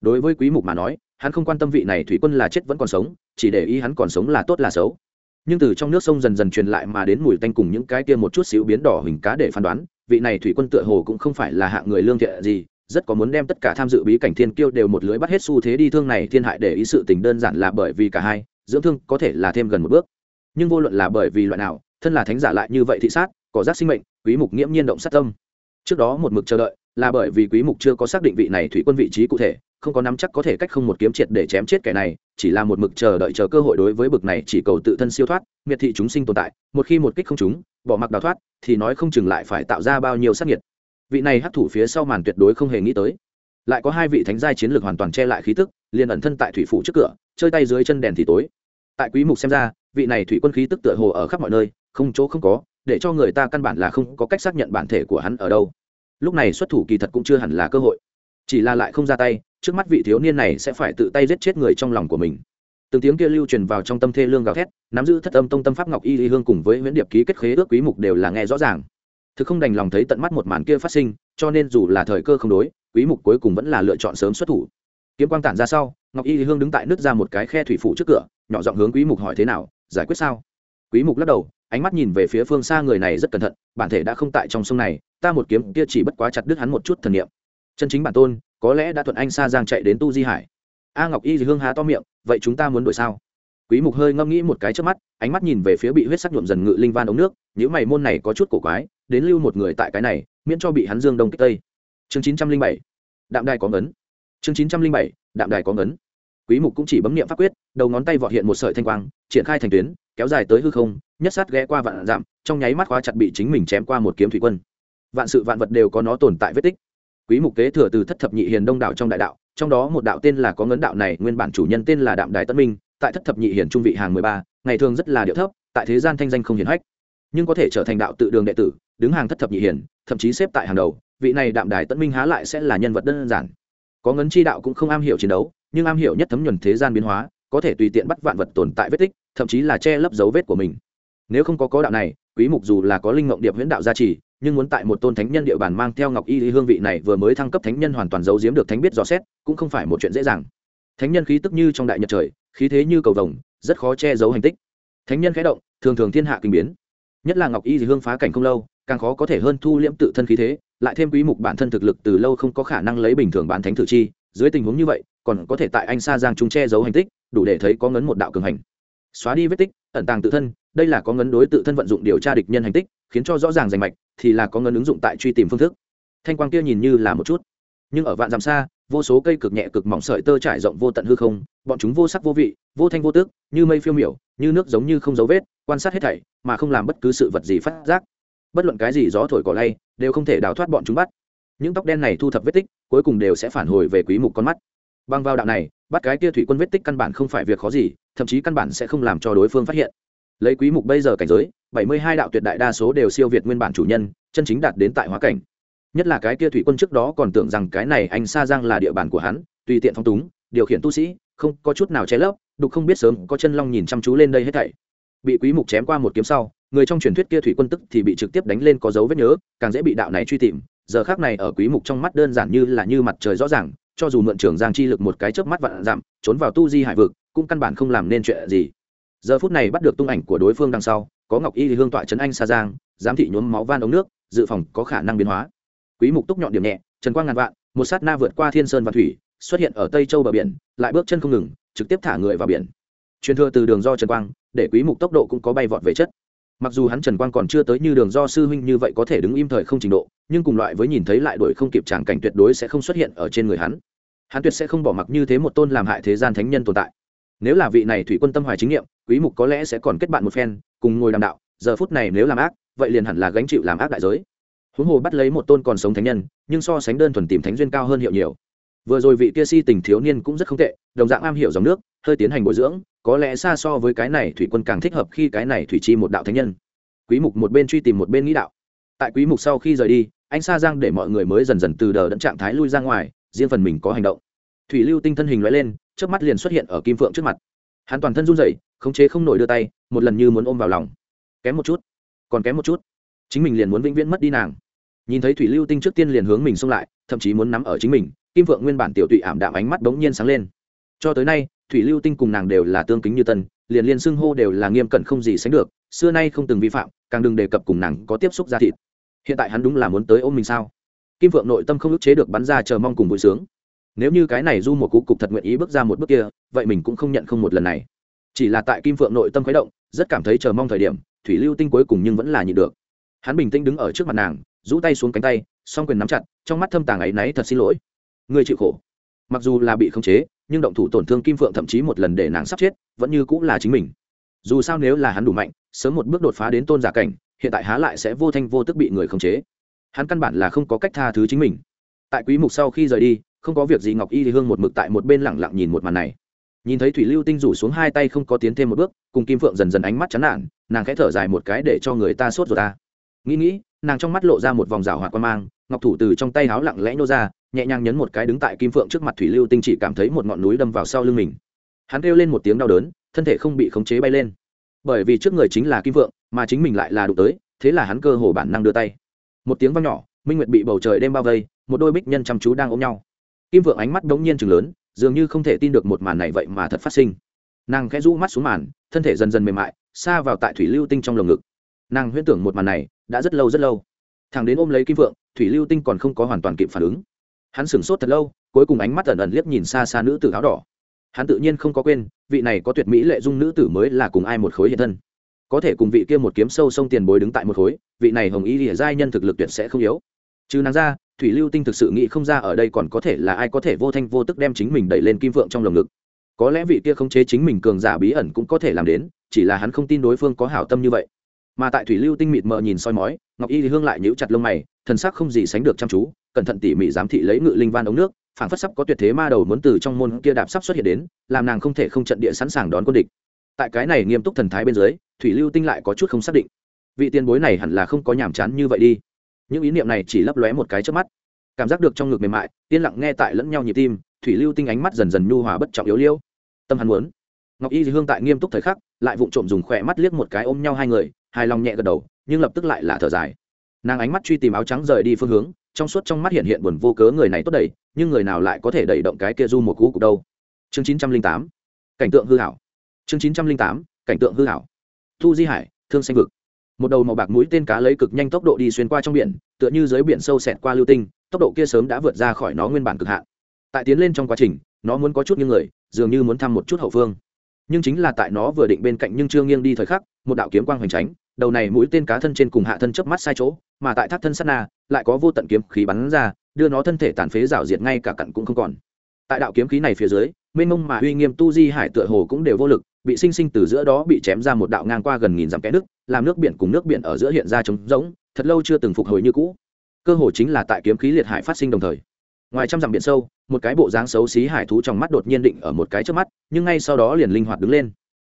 Đối với quý mục mà nói, hắn không quan tâm vị này thủy quân là chết vẫn còn sống, chỉ để ý hắn còn sống là tốt là xấu. Nhưng từ trong nước sông dần dần truyền lại mà đến mùi tanh cùng những cái kia một chút xíu biến đỏ hình cá để phán đoán, vị này thủy quân tựa hồ cũng không phải là hạng người lương thiện gì, rất có muốn đem tất cả tham dự bí cảnh thiên kiêu đều một lưới bắt hết xu thế đi thương này thiên hại để ý sự tình đơn giản là bởi vì cả hai, dưỡng thương có thể là thêm gần một bước. Nhưng vô luận là bởi vì loại nào, thân là thánh giả lại như vậy thị sát có giác sinh mệnh, quý mục nghiễm nhiên động sát tâm. Trước đó một mực chờ đợi, là bởi vì quý mục chưa có xác định vị này thủy quân vị trí cụ thể, không có nắm chắc có thể cách không một kiếm triệt để chém chết kẻ này, chỉ là một mực chờ đợi chờ cơ hội đối với bực này chỉ cầu tự thân siêu thoát, miệt thị chúng sinh tồn tại, một khi một kích không chúng bỏ mặc đào thoát, thì nói không chừng lại phải tạo ra bao nhiêu sát nhiệt vị này hấp thủ phía sau màn tuyệt đối không hề nghĩ tới. Lại có hai vị thánh giai chiến lược hoàn toàn che lại khí tức, liền ẩn thân tại thủy phủ trước cửa, chơi tay dưới chân đèn thì tối. Tại quý mục xem ra, vị này thủy quân khí tức tựa hồ ở khắp mọi nơi, không chỗ không có để cho người ta căn bản là không có cách xác nhận bản thể của hắn ở đâu. Lúc này xuất thủ kỳ thật cũng chưa hẳn là cơ hội. Chỉ là lại không ra tay, trước mắt vị thiếu niên này sẽ phải tự tay giết chết người trong lòng của mình. Từng tiếng kia lưu truyền vào trong tâm thê lương gào thét, nắm giữ thất âm tông tâm pháp ngọc y y hương cùng với nguyễn điệp ký kết khế ước quý mục đều là nghe rõ ràng. Thực không đành lòng thấy tận mắt một màn kia phát sinh, cho nên dù là thời cơ không đối, quý mục cuối cùng vẫn là lựa chọn sớm xuất thủ. Kiếm quang tản ra sau, ngọc y y hương đứng tại nước ra một cái khe thủy phủ trước cửa, nhỏ giọng hướng quý mục hỏi thế nào, giải quyết sao? Quý mục lắc đầu ánh mắt nhìn về phía phương xa người này rất cẩn thận, bản thể đã không tại trong sông này, ta một kiếm kia chỉ bất quá chặt đứt hắn một chút thần niệm. Chân chính bản tôn, có lẽ đã thuận anh xa giang chạy đến tu di hải. A ngọc y hương há to miệng, vậy chúng ta muốn đuổi sao? Quý mục hơi ngâm nghĩ một cái trước mắt, ánh mắt nhìn về phía bị huyết sắc nhuộm dần ngự linh van ống nước những mày môn này có chút cổ quái, đến lưu một người tại cái này, miễn cho bị hắn dương đông kích tây. Chương 907 đạm đài có ngấn. Chương 907 đạm đài có ngấn. Quý mục cũng chỉ bấm niệm pháp quyết, đầu ngón tay vọt hiện một sợi thanh quang, triển khai thành tuyến, kéo dài tới hư không nhất sát ghé qua vạn dặm trong nháy mắt khóa chặt bị chính mình chém qua một kiếm thủy quân. Vạn sự vạn vật đều có nó tồn tại vết tích. Quý mục kế thừa từ thất thập nhị hiền đông đạo trong đại đạo trong đó một đạo tên là có ngấn đạo này nguyên bản chủ nhân tên là đạm đài tân minh tại thất thập nhị hiền trung vị hàng 13, ngày thường rất là điệu thấp tại thế gian thanh danh không hiển hách. Nhưng có thể trở thành đạo tự đường đệ tử đứng hàng thất thập nhị hiền thậm chí xếp tại hàng đầu vị này đạm đài tân minh há lại sẽ là nhân vật đơn giản. Có ngấn chi đạo cũng không am hiểu chiến đấu nhưng am hiểu nhất thấm nhuần thế gian biến hóa có thể tùy tiện bắt vạn vật tồn tại vết tích thậm chí là che lấp dấu vết của mình nếu không có có đạo này, quý mục dù là có linh ngộng điệp huyễn đạo gia trì, nhưng muốn tại một tôn thánh nhân địa bàn mang theo ngọc y lý hương vị này vừa mới thăng cấp thánh nhân hoàn toàn giấu giếm được thánh biết rõ xét, cũng không phải một chuyện dễ dàng. Thánh nhân khí tức như trong đại nhật trời, khí thế như cầu vồng, rất khó che giấu hành tích. Thánh nhân khẽ động, thường thường thiên hạ kinh biến. Nhất là ngọc y lý hương phá cảnh không lâu, càng khó có thể hơn thu liễm tự thân khí thế, lại thêm quý mục bản thân thực lực từ lâu không có khả năng lấy bình thường bán thánh thử chi, dưới tình huống như vậy, còn có thể tại anh sa giang trung che giấu hành tích, đủ để thấy có ngấn một đạo cường hành. Xóa đi vết tích ẩn tàng tự thân, đây là có ngấn đối tự thân vận dụng điều tra địch nhân hành tích, khiến cho rõ ràng rành mạch thì là có ngấn ứng dụng tại truy tìm phương thức. Thanh quang kia nhìn như là một chút, nhưng ở vạn dặm xa, vô số cây cực nhẹ cực mỏng sợi tơ trải rộng vô tận hư không, bọn chúng vô sắc vô vị, vô thanh vô tước như mây phiêu miểu, như nước giống như không dấu vết, quan sát hết thảy mà không làm bất cứ sự vật gì phát giác. Bất luận cái gì gió thổi cỏ lay, đều không thể đào thoát bọn chúng bắt. Những tóc đen này thu thập vết tích, cuối cùng đều sẽ phản hồi về quý mục con mắt bằng vào đạo này, bắt cái kia thủy quân vết tích căn bản không phải việc khó gì, thậm chí căn bản sẽ không làm cho đối phương phát hiện. Lấy quý mục bây giờ cảnh giới 72 đạo tuyệt đại đa số đều siêu việt nguyên bản chủ nhân, chân chính đạt đến tại hóa cảnh. Nhất là cái kia thủy quân trước đó còn tưởng rằng cái này anh sa giang là địa bàn của hắn, tùy tiện phong túng, điều khiển tu sĩ, không có chút nào che lấp, đục không biết sớm có chân long nhìn chăm chú lên đây hết thảy. Bị quý mục chém qua một kiếm sau, người trong truyền thuyết kia thủy quân tức thì bị trực tiếp đánh lên có dấu vết nhớ, càng dễ bị đạo này truy tìm. Giờ khác này ở quý mục trong mắt đơn giản như là như mặt trời rõ ràng cho dù mượn trường giang chi lực một cái chớp mắt vạn giảm, trốn vào tu di hải vực, cũng căn bản không làm nên chuyện gì. Giờ phút này bắt được tung ảnh của đối phương đằng sau, có ngọc y hương tọa trấn anh sa giang, giám thị nhuốm máu van ống nước, dự phòng có khả năng biến hóa. Quý mục túc nhọn điểm nhẹ, trần quang ngàn vạn, một sát na vượt qua thiên sơn và thủy, xuất hiện ở tây châu bờ biển, lại bước chân không ngừng, trực tiếp thả người vào biển. Truyền thừa từ đường do trần quang, để quý mục tốc độ cũng có bay vọt về chất. Mặc dù hắn trần quang còn chưa tới như đường do sư huynh như vậy có thể đứng im thời không trình độ, nhưng cùng loại với nhìn thấy lại đuổi không kịp tràng cảnh tuyệt đối sẽ không xuất hiện ở trên người hắn hắn tuyệt sẽ không bỏ mặc như thế một tôn làm hại thế gian thánh nhân tồn tại. Nếu là vị này thủy quân tâm hoài chính nghiệm, quý mục có lẽ sẽ còn kết bạn một phen, cùng ngồi đàm đạo, giờ phút này nếu làm ác, vậy liền hẳn là gánh chịu làm ác đại giới. Huống hồ bắt lấy một tôn còn sống thánh nhân, nhưng so sánh đơn thuần tìm thánh duyên cao hơn hiệu nhiều. Vừa rồi vị kia si tình thiếu niên cũng rất không tệ, đồng dạng am hiểu dòng nước, hơi tiến hành bồi dưỡng, có lẽ xa so với cái này thủy quân càng thích hợp khi cái này thủy chi một đạo thánh nhân. Quý mục một bên truy tìm một bên nghĩ đạo. Tại quý mục sau khi rời đi anh sa giang để mọi người mới dần dần từ đờ đẫn trạng thái lui ra ngoài riêng phần mình có hành động. Thủy lưu tinh thân hình lóe lên trước mắt liền xuất hiện ở kim phượng trước mặt. Hắn toàn thân run rẩy, khống chế không nổi đưa tay, một lần như muốn ôm vào lòng. Kém một chút, còn kém một chút. Chính mình liền muốn vĩnh viễn mất đi nàng. Nhìn thấy thủy lưu tinh trước tiên liền hướng mình xông lại, thậm chí muốn nắm ở chính mình, kim phượng nguyên bản tiểu tụy ảm đạm ánh mắt bỗng nhiên sáng lên. Cho tới nay, thủy lưu tinh cùng nàng đều là tương kính như tân, liền liên xưng hô đều là nghiêm cẩn không gì sánh được, xưa nay không từng vi phạm, càng đừng đề cập cùng nàng có tiếp xúc ra thịt. Hiện tại hắn đúng là muốn tới ôm mình sao? Kim phượng nội tâm không ức chế được bắn ra chờ mong cùng vui sướng. Nếu như cái này du một cục cục thật nguyện ý bước ra một bước kia, vậy mình cũng không nhận không một lần này. Chỉ là tại kim phượng nội tâm khuấy động, rất cảm thấy chờ mong thời điểm, thủy lưu tinh cuối cùng nhưng vẫn là nhịn được. Hắn bình tĩnh đứng ở trước mặt nàng, rũ tay xuống cánh tay, song quyền nắm chặt, trong mắt thâm tàng ấy náy thật xin lỗi. Người chịu khổ. Mặc dù là bị khống chế, nhưng động thủ tổn thương kim phượng thậm chí một lần để nàng sắp chết, vẫn như cũng là chính mình. Dù sao nếu là hắn đủ mạnh, sớm một bước đột phá đến tôn giả cảnh, hiện tại há lại sẽ vô thanh vô tức bị người khống chế hắn căn bản là không có cách tha thứ chính mình. Tại quý mục sau khi rời đi, không có việc gì ngọc y thì hương một mực tại một bên lặng lặng nhìn một màn này. Nhìn thấy thủy lưu tinh rủ xuống hai tay không có tiến thêm một bước, cùng kim phượng dần dần ánh mắt chán nản, nàng khẽ thở dài một cái để cho người ta sốt rồi ta. Nghĩ nghĩ, nàng trong mắt lộ ra một vòng rào hoạt quan mang, ngọc thủ từ trong tay háo lặng lẽ nô ra, nhẹ nhàng nhấn một cái đứng tại kim phượng trước mặt thủy lưu tinh chỉ cảm thấy một ngọn núi đâm vào sau lưng mình. Hắn kêu lên một tiếng đau đớn, thân thể không bị khống chế bay lên. Bởi vì trước người chính là kim phượng, mà chính mình lại là đụng tới, thế là hắn cơ hồ bản năng đưa tay một tiếng vang nhỏ minh nguyệt bị bầu trời đêm bao vây một đôi bích nhân chăm chú đang ôm nhau. Kim Vượng ánh mắt đ ố n g nhiên chừng lớn dường như không thể tin được một màn này vậy mà thật phát sinh. Nàng khẽ rũ mắt xuống màn thân thể dần dần mềm mại xa vào tại thủy lưu tinh trong lồng ngực. Nàng huyễn tưởng một màn này đã rất lâu rất lâu. Thằng đến ôm lấy kim Vượng, thủy lưu tinh còn không có hoàn toàn kịp phản ứng. Hắn sửng sốt thật lâu cuối cùng ánh mắt ẩn ẩn liếc nhìn xa xa nữ tử áo đỏ. Hắn tự nhiên không có quên vị này có tuyệt mỹ lệ dung nữ tử mới là cùng ai một khối hiện thân có thể cùng vị kia một kiếm sâu sông tiền bối đứng tại một khối, vị này hồng y lìa giai nhân thực lực tuyệt sẽ không yếu. Chứ nàng ra, thủy lưu tinh thực sự nghĩ không ra ở đây còn có thể là ai có thể vô thanh vô tức đem chính mình đẩy lên kim vượng trong lồng ngực. Có lẽ vị kia không chế chính mình cường giả bí ẩn cũng có thể làm đến, chỉ là hắn không tin đối phương có hảo tâm như vậy. Mà tại thủy lưu tinh mịt mờ nhìn soi mói, ngọc y thì hương lại nhíu chặt lông mày, thần sắc không gì sánh được chăm chú, cẩn thận tỉ mỉ giám thị lấy ngự linh van ống nước phản phất sắp có tuyệt thế ma đầu muốn từ trong môn kia đạp sắp xuất hiện đến, làm nàng không thể không trận địa sẵn sàng đón quân địch tại cái này nghiêm túc thần thái bên dưới, thủy lưu tinh lại có chút không xác định. Vị tiền bối này hẳn là không có nhàm chán như vậy đi. Những ý niệm này chỉ lấp lóe một cái trước mắt. Cảm giác được trong ngực mềm mại, yên lặng nghe tại lẫn nhau nhịp tim, thủy lưu tinh ánh mắt dần dần nhu hòa bất trọng yếu liêu. Tâm hắn muốn. Ngọc y thì hương tại nghiêm túc thời khắc, lại vụng trộm dùng khỏe mắt liếc một cái ôm nhau hai người, hài lòng nhẹ gật đầu, nhưng lập tức lại là thở dài. Nàng ánh mắt truy tìm áo trắng rời đi phương hướng, trong suốt trong mắt hiện hiện buồn vô cớ người này tốt đẩy nhưng người nào lại có thể đẩy động cái kia du một cú cục đâu? Chương chín trăm linh tám. Cảnh tượng hư hảo chương chín trăm linh tám, cảnh tượng hư hảo thu di hải, thương xanh vực. Một đầu màu bạc mũi tên cá lấy cực nhanh tốc độ đi xuyên qua trong biển, tựa như dưới biển sâu xẹt qua lưu tinh, tốc độ kia sớm đã vượt ra khỏi nó nguyên bản cực hạn. Tại tiến lên trong quá trình, nó muốn có chút như người, dường như muốn thăm một chút hậu phương. Nhưng chính là tại nó vừa định bên cạnh nhưng chưa nghiêng đi thời khắc, một đạo kiếm quang hoành tránh, đầu này mũi tên cá thân trên cùng hạ thân chớp mắt sai chỗ, mà tại thác thân sát na, lại có vô tận kiếm khí bắn ra, đưa nó thân thể tàn phế rào diệt ngay cả cặn cũng không còn. Tại đạo kiếm khí này phía dưới, mênh mông mà uy nghiêm tu di hải tựa hồ cũng đều vô lực bị sinh sinh từ giữa đó bị chém ra một đạo ngang qua gần nghìn dặm kẽ nước, làm nước biển cùng nước biển ở giữa hiện ra trống rỗng, thật lâu chưa từng phục hồi như cũ. Cơ hội chính là tại kiếm khí liệt hải phát sinh đồng thời. Ngoài trăm dặm biển sâu, một cái bộ dáng xấu xí hải thú trong mắt đột nhiên định ở một cái trước mắt, nhưng ngay sau đó liền linh hoạt đứng lên.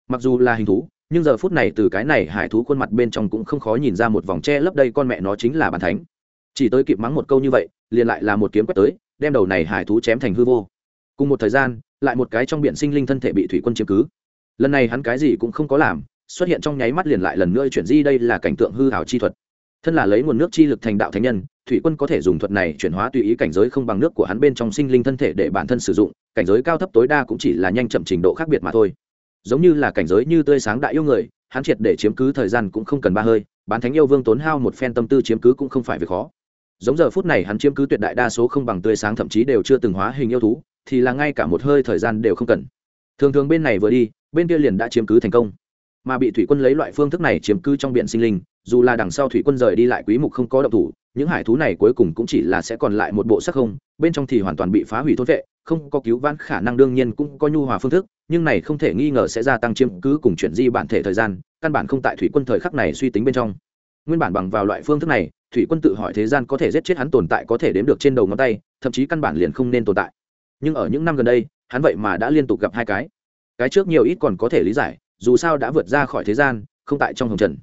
Mặc dù là hình thú, nhưng giờ phút này từ cái này hải thú khuôn mặt bên trong cũng không khó nhìn ra một vòng tre lấp đây con mẹ nó chính là bàn thánh. Chỉ tới kịp mắng một câu như vậy, liền lại là một kiếm quét tới, đem đầu này hải thú chém thành hư vô. Cùng một thời gian, lại một cái trong biển sinh linh thân thể bị thủy quân chiếm cứ lần này hắn cái gì cũng không có làm, xuất hiện trong nháy mắt liền lại lần nữa chuyển di đây là cảnh tượng hư hảo chi thuật. Thân là lấy nguồn nước chi lực thành đạo thánh nhân, thủy quân có thể dùng thuật này chuyển hóa tùy ý cảnh giới không bằng nước của hắn bên trong sinh linh thân thể để bản thân sử dụng, cảnh giới cao thấp tối đa cũng chỉ là nhanh chậm trình độ khác biệt mà thôi. Giống như là cảnh giới như tươi sáng đại yêu người, hắn triệt để chiếm cứ thời gian cũng không cần ba hơi, bán thánh yêu vương tốn hao một phen tâm tư chiếm cứ cũng không phải việc khó. Giống giờ phút này hắn chiếm cứ tuyệt đại đa số không bằng tươi sáng thậm chí đều chưa từng hóa hình yêu thú, thì là ngay cả một hơi thời gian đều không cần thường thường bên này vừa đi, bên kia liền đã chiếm cứ thành công. Mà bị thủy quân lấy loại phương thức này chiếm cứ trong biển sinh linh, dù là đằng sau thủy quân rời đi lại quý mục không có động thủ, những hải thú này cuối cùng cũng chỉ là sẽ còn lại một bộ sắc không, bên trong thì hoàn toàn bị phá hủy thôn vệ, không có cứu vãn khả năng đương nhiên cũng có nhu hòa phương thức, nhưng này không thể nghi ngờ sẽ gia tăng chiếm cứ cùng chuyển di bản thể thời gian, căn bản không tại thủy quân thời khắc này suy tính bên trong. Nguyên bản bằng vào loại phương thức này, thủy quân tự hỏi thế gian có thể giết chết hắn tồn tại có thể đếm được trên đầu ngón tay, thậm chí căn bản liền không nên tồn tại. Nhưng ở những năm gần đây hắn vậy mà đã liên tục gặp hai cái. Cái trước nhiều ít còn có thể lý giải, dù sao đã vượt ra khỏi thế gian, không tại trong hồng trần.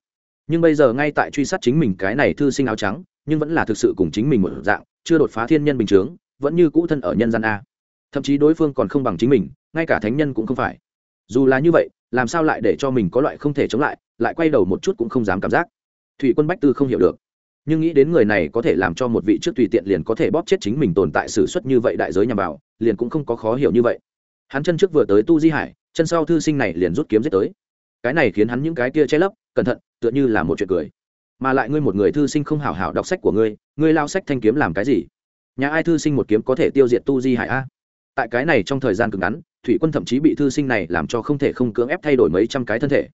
Nhưng bây giờ ngay tại truy sát chính mình cái này thư sinh áo trắng, nhưng vẫn là thực sự cùng chính mình một dạng, chưa đột phá thiên nhân bình chướng, vẫn như cũ thân ở nhân gian a. Thậm chí đối phương còn không bằng chính mình, ngay cả thánh nhân cũng không phải. Dù là như vậy, làm sao lại để cho mình có loại không thể chống lại lại quay đầu một chút cũng không dám cảm giác. Thủy quân bách tư không hiểu được nhưng nghĩ đến người này có thể làm cho một vị trước tùy tiện liền có thể bóp chết chính mình tồn tại s ử suất như vậy đại giới nhằm vào, liền cũng không có khó hiểu như vậy. Hắn chân trước vừa tới tu di hải, chân sau thư sinh này liền rút kiếm giết tới. Cái này khiến hắn những cái kia che lấp, cẩn thận, tựa như là một chuyện cười. Mà lại ngươi một người thư sinh không hảo hảo đọc sách của ngươi ngươi lao sách thanh kiếm làm cái gì? Nhà ai thư sinh một kiếm có thể tiêu diệt tu di hải a? Tại cái này trong thời gian cực ngắn, thủy quân thậm chí bị thư sinh này làm cho không thể không cưỡng ép thay đổi mấy trăm cái thân thể.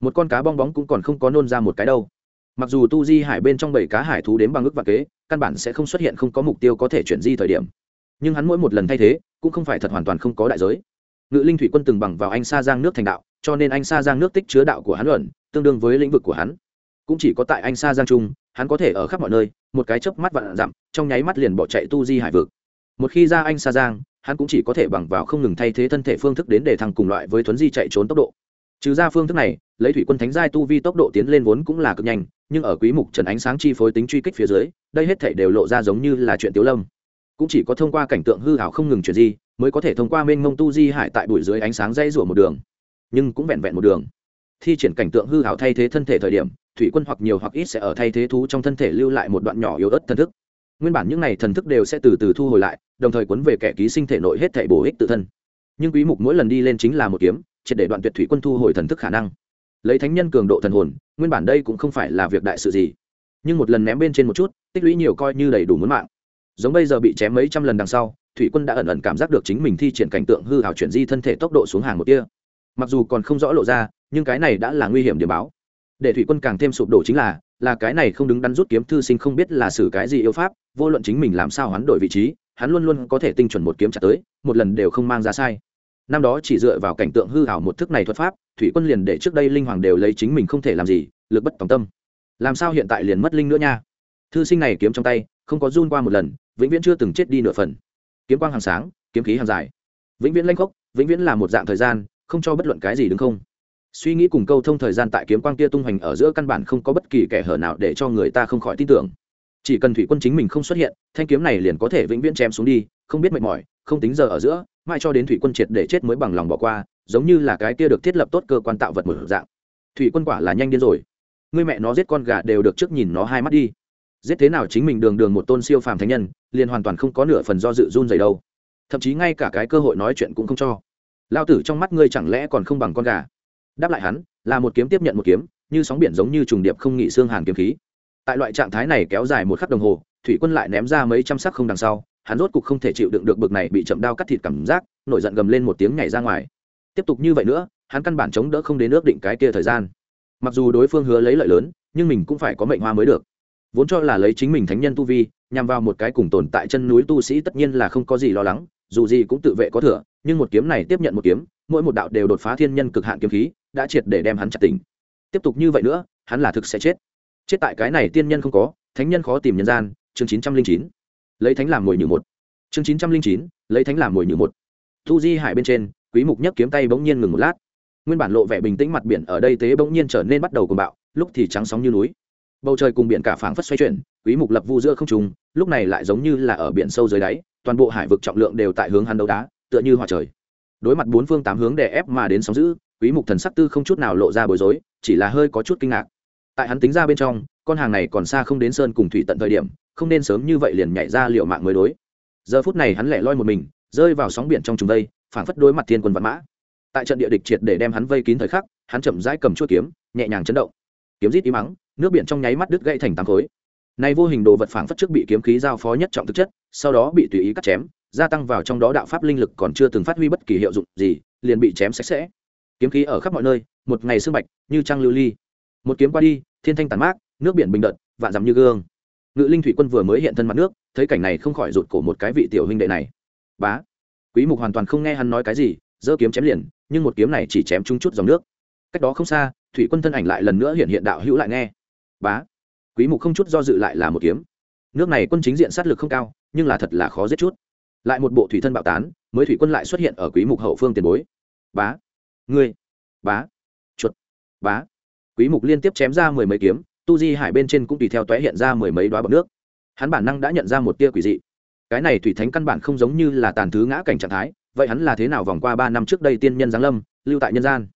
Một con cá bong bóng cũng còn không có nôn ra một cái đâu mặc dù tu di hải bên trong bảy cá hải thú đến bằng ước và kế, căn bản sẽ không xuất hiện không có mục tiêu có thể chuyển di thời điểm. Nhưng hắn mỗi một lần thay thế, cũng không phải thật hoàn toàn không có đại giới. Ngự linh thủy quân từng bằng vào anh sa giang nước thành đạo, cho nên anh sa giang nước tích chứa đạo của hắn luận, tương đương với lĩnh vực của hắn. Cũng chỉ có tại anh sa giang trung hắn có thể ở khắp mọi nơi, một cái chớp mắt vạn dặm, trong nháy mắt liền bỏ chạy tu di hải vực. Một khi ra anh sa giang, hắn cũng chỉ có thể bằng vào không ngừng thay thế thân thể phương thức đến để thăng cùng loại với thuấn di chạy trốn tốc độ trừ ra phương thức này, lấy thủy quân thánh giai tu vi tốc độ tiến lên vốn cũng là cực nhanh, nhưng ở quý mục trần ánh sáng chi phối tính truy kích phía dưới, đây hết thể đều lộ ra giống như là chuyện tiếu lâm. Cũng chỉ có thông qua cảnh tượng hư hảo không ngừng chuyển di, mới có thể thông qua mênh mông tu di hải tại bụi dưới ánh sáng dây rủa một đường. Nhưng cũng vẹn vẹn một đường. Thi triển cảnh tượng hư hảo thay thế thân thể thời điểm, thủy quân hoặc nhiều hoặc ít sẽ ở thay thế thú trong thân thể lưu lại một đoạn nhỏ yếu ớt thần thức. Nguyên bản những này thần thức đều sẽ từ từ thu hồi lại, đồng thời cuốn về kẻ ký sinh thể nội hết thể bổ ích tự thân. Nhưng quý mục mỗi lần đi lên chính là một kiếm triệt để đoạn tuyệt thủy quân thu hồi thần thức khả năng. Lấy thánh nhân cường độ thần hồn, nguyên bản đây cũng không phải là việc đại sự gì. Nhưng một lần ném bên trên một chút, tích lũy nhiều coi như đầy đủ muốn mạng. Giống bây giờ bị chém mấy trăm lần đằng sau, thủy quân đã ẩn ẩn cảm giác được chính mình thi triển cảnh tượng hư hảo chuyển di thân thể tốc độ xuống hàng một kia mặc dù còn không rõ lộ ra, nhưng cái này đã là nguy hiểm điểm báo. Để thủy quân càng thêm sụp đổ chính là là cái này không đứng đắn rút kiếm thư sinh không biết là xử cái gì yêu pháp, vô luận chính mình làm sao hắn đổi vị trí, hắn luôn luôn có thể tinh chuẩn một kiếm trả tới, một lần đều không mang ra sai năm đó chỉ dựa vào cảnh tượng hư hảo một thức này thuật pháp, thủy quân liền để trước đây linh hoàng đều lấy chính mình không thể làm gì, lực bất tòng tâm. Làm sao hiện tại liền mất linh nữa nha? Thư sinh này kiếm trong tay, không có run qua một lần, vĩnh viễn chưa từng chết đi nửa phần. Kiếm quang hàng sáng, kiếm khí hàng dài. Vĩnh viễn lanh khốc, vĩnh viễn là một dạng thời gian, không cho bất luận cái gì đúng không. Suy nghĩ cùng câu thông thời gian tại kiếm quang kia tung hoành ở giữa căn bản không có bất kỳ kẻ hở nào để cho người ta không khỏi tin tưởng. Chỉ cần thủy quân chính mình không xuất hiện, thanh kiếm này liền có thể vĩnh viễn chém xuống đi, không biết mệt mỏi, không tính giờ ở giữa mai cho đến thủy quân triệt để chết mới bằng lòng bỏ qua, giống như là cái kia được thiết lập tốt cơ quan tạo vật mở dạng. Thủy quân quả là nhanh điên rồi. Người mẹ nó giết con gà đều được trước nhìn nó hai mắt đi. Giết thế nào chính mình đường đường một tôn siêu phàm thánh nhân, liền hoàn toàn không có nửa phần do dự run dày đâu. Thậm chí ngay cả cái cơ hội nói chuyện cũng không cho. Lao tử trong mắt ngươi chẳng lẽ còn không bằng con gà? Đáp lại hắn, là một kiếm tiếp nhận một kiếm, như sóng biển giống như trùng điệp không nghị xương hàn kiếm khí. Tại loại trạng thái này kéo dài một khắc đồng hồ, thủy quân lại ném ra mấy trăm sắc không đằng sau hắn rốt cục không thể chịu đựng được bực này bị chậm đao cắt thịt cảm giác, nổi giận gầm lên một tiếng nhảy ra ngoài. Tiếp tục như vậy nữa, hắn căn bản chống đỡ không đến ước định cái kia thời gian. Mặc dù đối phương hứa lấy lợi lớn, nhưng mình cũng phải có mệnh hoa mới được. Vốn cho là lấy chính mình thánh nhân tu vi, nhằm vào một cái cùng tồn tại chân núi tu sĩ tất nhiên là không có gì lo lắng, dù gì cũng tự vệ có thừa, nhưng một kiếm này tiếp nhận một kiếm, mỗi một đạo đều đột phá thiên nhân cực hạn kiếm khí, đã triệt để đem hắn chặt tỉnh. Tiếp tục như vậy nữa, hắn là thực sẽ chết. Chết tại cái này tiên nhân không có, thánh nhân khó tìm nhân gian, chương chín trăm linh chín lấy thánh làm mồi nhử một. Chương chín trăm linh chín, lấy thánh làm mồi nhử một. Thu di hải bên trên, quý mục nhấc kiếm tay bỗng nhiên ngừng một lát. Nguyên bản lộ vẻ bình tĩnh mặt biển ở đây tế bỗng nhiên trở nên bắt đầu cuồng bạo, lúc thì trắng sóng như núi. Bầu trời cùng biển cả phảng phất xoay chuyển, quý mục lập vu giữa không trung, lúc này lại giống như là ở biển sâu dưới đáy, toàn bộ hải vực trọng lượng đều tại hướng hắn đấu đá, tựa như hỏa trời. Đối mặt bốn phương tám hướng đè ép mà đến sóng dữ, quý mục thần sắc tư không chút nào lộ ra bối rối, chỉ là hơi có chút kinh ngạc. Tại hắn tính ra bên trong, con hàng này còn xa không đến sơn cùng thủy tận thời điểm không nên sớm như vậy liền nhảy ra liệu mạng mới đối. Giờ phút này hắn lẻ loi một mình, rơi vào sóng biển trong trùng đây phảng phất đối mặt thiên quân vạn mã. Tại trận địa địch triệt để đem hắn vây kín thời khắc, hắn chậm rãi cầm chuôi kiếm, nhẹ nhàng chấn động. Kiếm rít im mắng, nước biển trong nháy mắt đứt gãy thành tám khối. Này vô hình đồ vật phảng phất trước bị kiếm khí giao phó nhất trọng thực chất, sau đó bị tùy ý cắt chém, gia tăng vào trong đó đạo pháp linh lực còn chưa từng phát huy bất kỳ hiệu dụng gì, liền bị chém sạch sẽ. Kiếm khí ở khắp mọi nơi, một ngày sương bạch, như trăng lưu ly. Một kiếm qua đi, thiên thanh tàn mát, nước biển bình đợt, vạn dặm như gương ngự linh thủy quân vừa mới hiện thân mặt nước, thấy cảnh này không khỏi rụt cổ một cái vị tiểu huynh đệ này. Bá, quý mục hoàn toàn không nghe hắn nói cái gì, giơ kiếm chém liền, nhưng một kiếm này chỉ chém trúng chút dòng nước. Cách đó không xa, thủy quân thân ảnh lại lần nữa hiện hiện đạo hữu lại nghe. Bá, quý mục không chút do dự lại là một kiếm. Nước này quân chính diện sát lực không cao, nhưng là thật là khó giết chút. Lại một bộ thủy thân bạo tán, mới thủy quân lại xuất hiện ở quý mục hậu phương tiền bối. Bá, ngươi, bá, chuột, bá. Quý mục liên tiếp chém ra mười mấy kiếm tu di hải bên trên cũng tùy theo tóe hiện ra mười mấy đoá bọt nước. Hắn bản năng đã nhận ra một tia quỷ dị. Cái này thủy thánh căn bản không giống như là tàn thứ ngã cảnh trạng thái, vậy hắn là thế nào vòng qua ba năm trước đây tiên nhân giáng lâm, lưu tại nhân gian?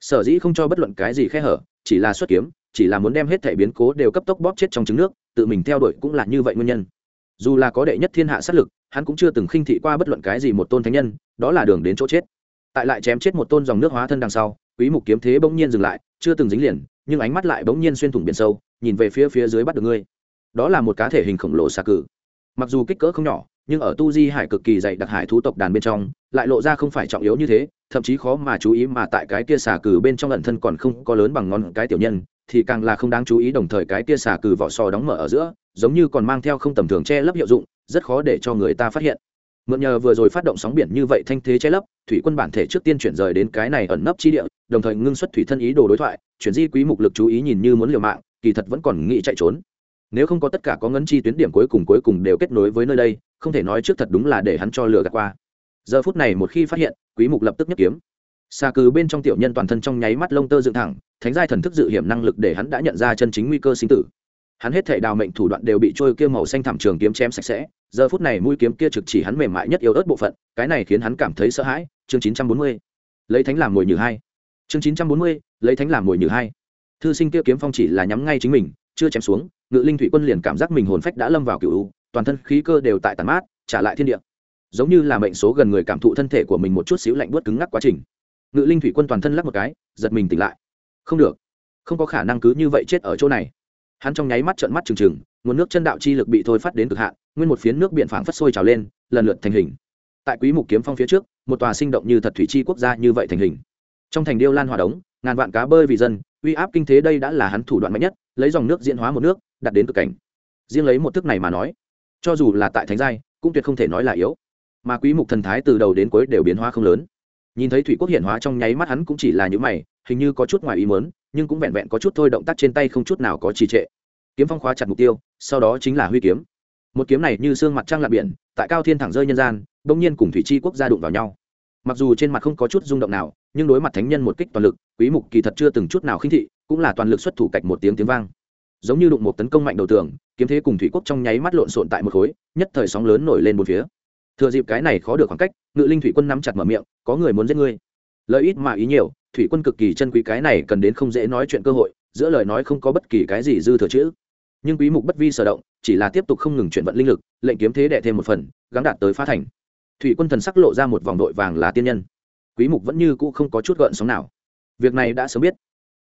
Sở dĩ không cho bất luận cái gì khe hở, chỉ là xuất kiếm, chỉ là muốn đem hết thể biến cố đều cấp tốc bóp chết trong trứng nước, tự mình theo đuổi cũng là như vậy nguyên nhân. Dù là có đệ nhất thiên hạ sát lực, hắn cũng chưa từng khinh thị qua bất luận cái gì một tôn thánh nhân, đó là đường đến chỗ chết. Tại lại chém chết một tôn dòng nước hóa thân đằng sau, quý mục kiếm thế bỗng nhiên dừng lại, chưa từng dính liền nhưng ánh mắt lại bỗng nhiên xuyên thủng biển sâu, nhìn về phía phía dưới bắt được ngươi. Đó là một cá thể hình khổng lồ xà cừ mặc dù kích cỡ không nhỏ, nhưng ở tu di hải cực kỳ dày đặc hải thú tộc đàn bên trong, lại lộ ra không phải trọng yếu như thế, thậm chí khó mà chú ý mà tại cái kia xà cừ bên trong ẩn thân còn không có lớn bằng ngón cái tiểu nhân, thì càng là không đáng chú ý đồng thời cái kia xà cừ vỏ sò đóng mở ở giữa, giống như còn mang theo không tầm thường che lấp hiệu dụng, rất khó để cho người ta phát hiện mượn nhờ vừa rồi phát động sóng biển như vậy thanh thế che lấp, thủy quân bản thể trước tiên chuyển rời đến cái này ẩn nấp chi địa, đồng thời ngưng xuất thủy thân ý đồ đối thoại, chuyển di quý mục lực chú ý nhìn như muốn liều mạng, kỳ thật vẫn còn nghĩ chạy trốn. Nếu không có tất cả có ngấn chi tuyến điểm cuối cùng cuối cùng đều kết nối với nơi đây, không thể nói trước thật đúng là để hắn cho lừa gạt qua. Giờ phút này một khi phát hiện, quý mục lập tức nhất kiếm. Xa cừ bên trong tiểu nhân toàn thân trong nháy mắt lông tơ dựng thẳng, thánh giai thần thức dự hiểm năng lực để hắn đã nhận ra chân chính nguy cơ sinh tử. Hắn hết thể đào mệnh thủ đoạn đều bị trôi kia màu xanh thảm trường kiếm chém sạch sẽ giờ phút này mũi kiếm kia trực chỉ hắn mềm mại nhất yếu ớt bộ phận cái này khiến hắn cảm thấy sợ hãi. Chương 940. lấy thánh làm mồi nhử hai. Chương 940, lấy thánh làm mồi nhử hai. Thư sinh kia kiếm phong chỉ là nhắm ngay chính mình chưa chém xuống ngự linh thủy quân liền cảm giác mình hồn phách đã lâm vào cựu toàn thân khí cơ đều tại tàn mát trả lại thiên địa. Giống như là mệnh số gần người cảm thụ thân thể của mình một chút xíu lạnh buốt cứng ngắc quá trình. Ngự linh thủy quân toàn thân lắc một cái giật mình tỉnh lại. Không được. Không có khả năng cứ như vậy chết ở chỗ này. Hắn trong nháy mắt trợn mắt trừng trừng nguồn nước chân đạo chi lực bị thôi phát đến cực hạn nguyên một phiến nước biển phảng phất sôi trào lên, lần lượt thành hình. Tại quý mục kiếm phong phía trước, một tòa sinh động như thật thủy chi quốc gia như vậy thành hình. Trong thành điêu lan hòa đống, ngàn vạn cá bơi vì dân, uy áp kinh thế đây đã là hắn thủ đoạn mạnh nhất, lấy dòng nước diễn hóa một nước, đặt đến cực cảnh. Riêng lấy một thức này mà nói, cho dù là tại thánh giai, cũng tuyệt không thể nói là yếu. Mà quý mục thần thái từ đầu đến cuối đều biến hóa không lớn. Nhìn thấy thủy quốc hiện hóa trong nháy mắt hắn cũng chỉ là những mày, hình như có chút ngoài ý muốn, nhưng cũng vẹn vẹn có chút thôi động tác trên tay không chút nào có trì trệ. Kiếm phong khóa chặt mục tiêu, sau đó chính là huy kiếm một kiếm này như xương mặt trăng lạc biển, tại cao thiên thẳng rơi nhân gian bỗng nhiên cùng thủy chi quốc gia đụng vào nhau. Mặc dù trên mặt không có chút rung động nào, nhưng đối mặt thánh nhân một kích toàn lực, quý mục kỳ thật chưa từng chút nào khinh thị, cũng là toàn lực xuất thủ cạch một tiếng tiếng vang. Giống như đụng một tấn công mạnh đầu tường, kiếm thế cùng thủy quốc trong nháy mắt lộn xộn tại một khối, nhất thời sóng lớn nổi lên một phía. Thừa dịp cái này khó được khoảng cách, ngự linh thủy quân nắm chặt mở miệng, có người muốn giết ngươi? Lợi ít mà ý nhiều, thủy quân cực kỳ chân quý cái này cần đến không dễ nói chuyện cơ hội, giữa lời nói không có bất kỳ cái gì dư thừa chữ nhưng quý mục bất vi sở động, chỉ là tiếp tục không ngừng chuyển vận linh lực, lệnh kiếm thế đệ thêm một phần, gắng đạt tới phá thành. Thủy quân thần sắc lộ ra một vòng đội vàng là tiên nhân. Quý mục vẫn như cũ không có chút gợn sóng nào. Việc này đã sớm biết.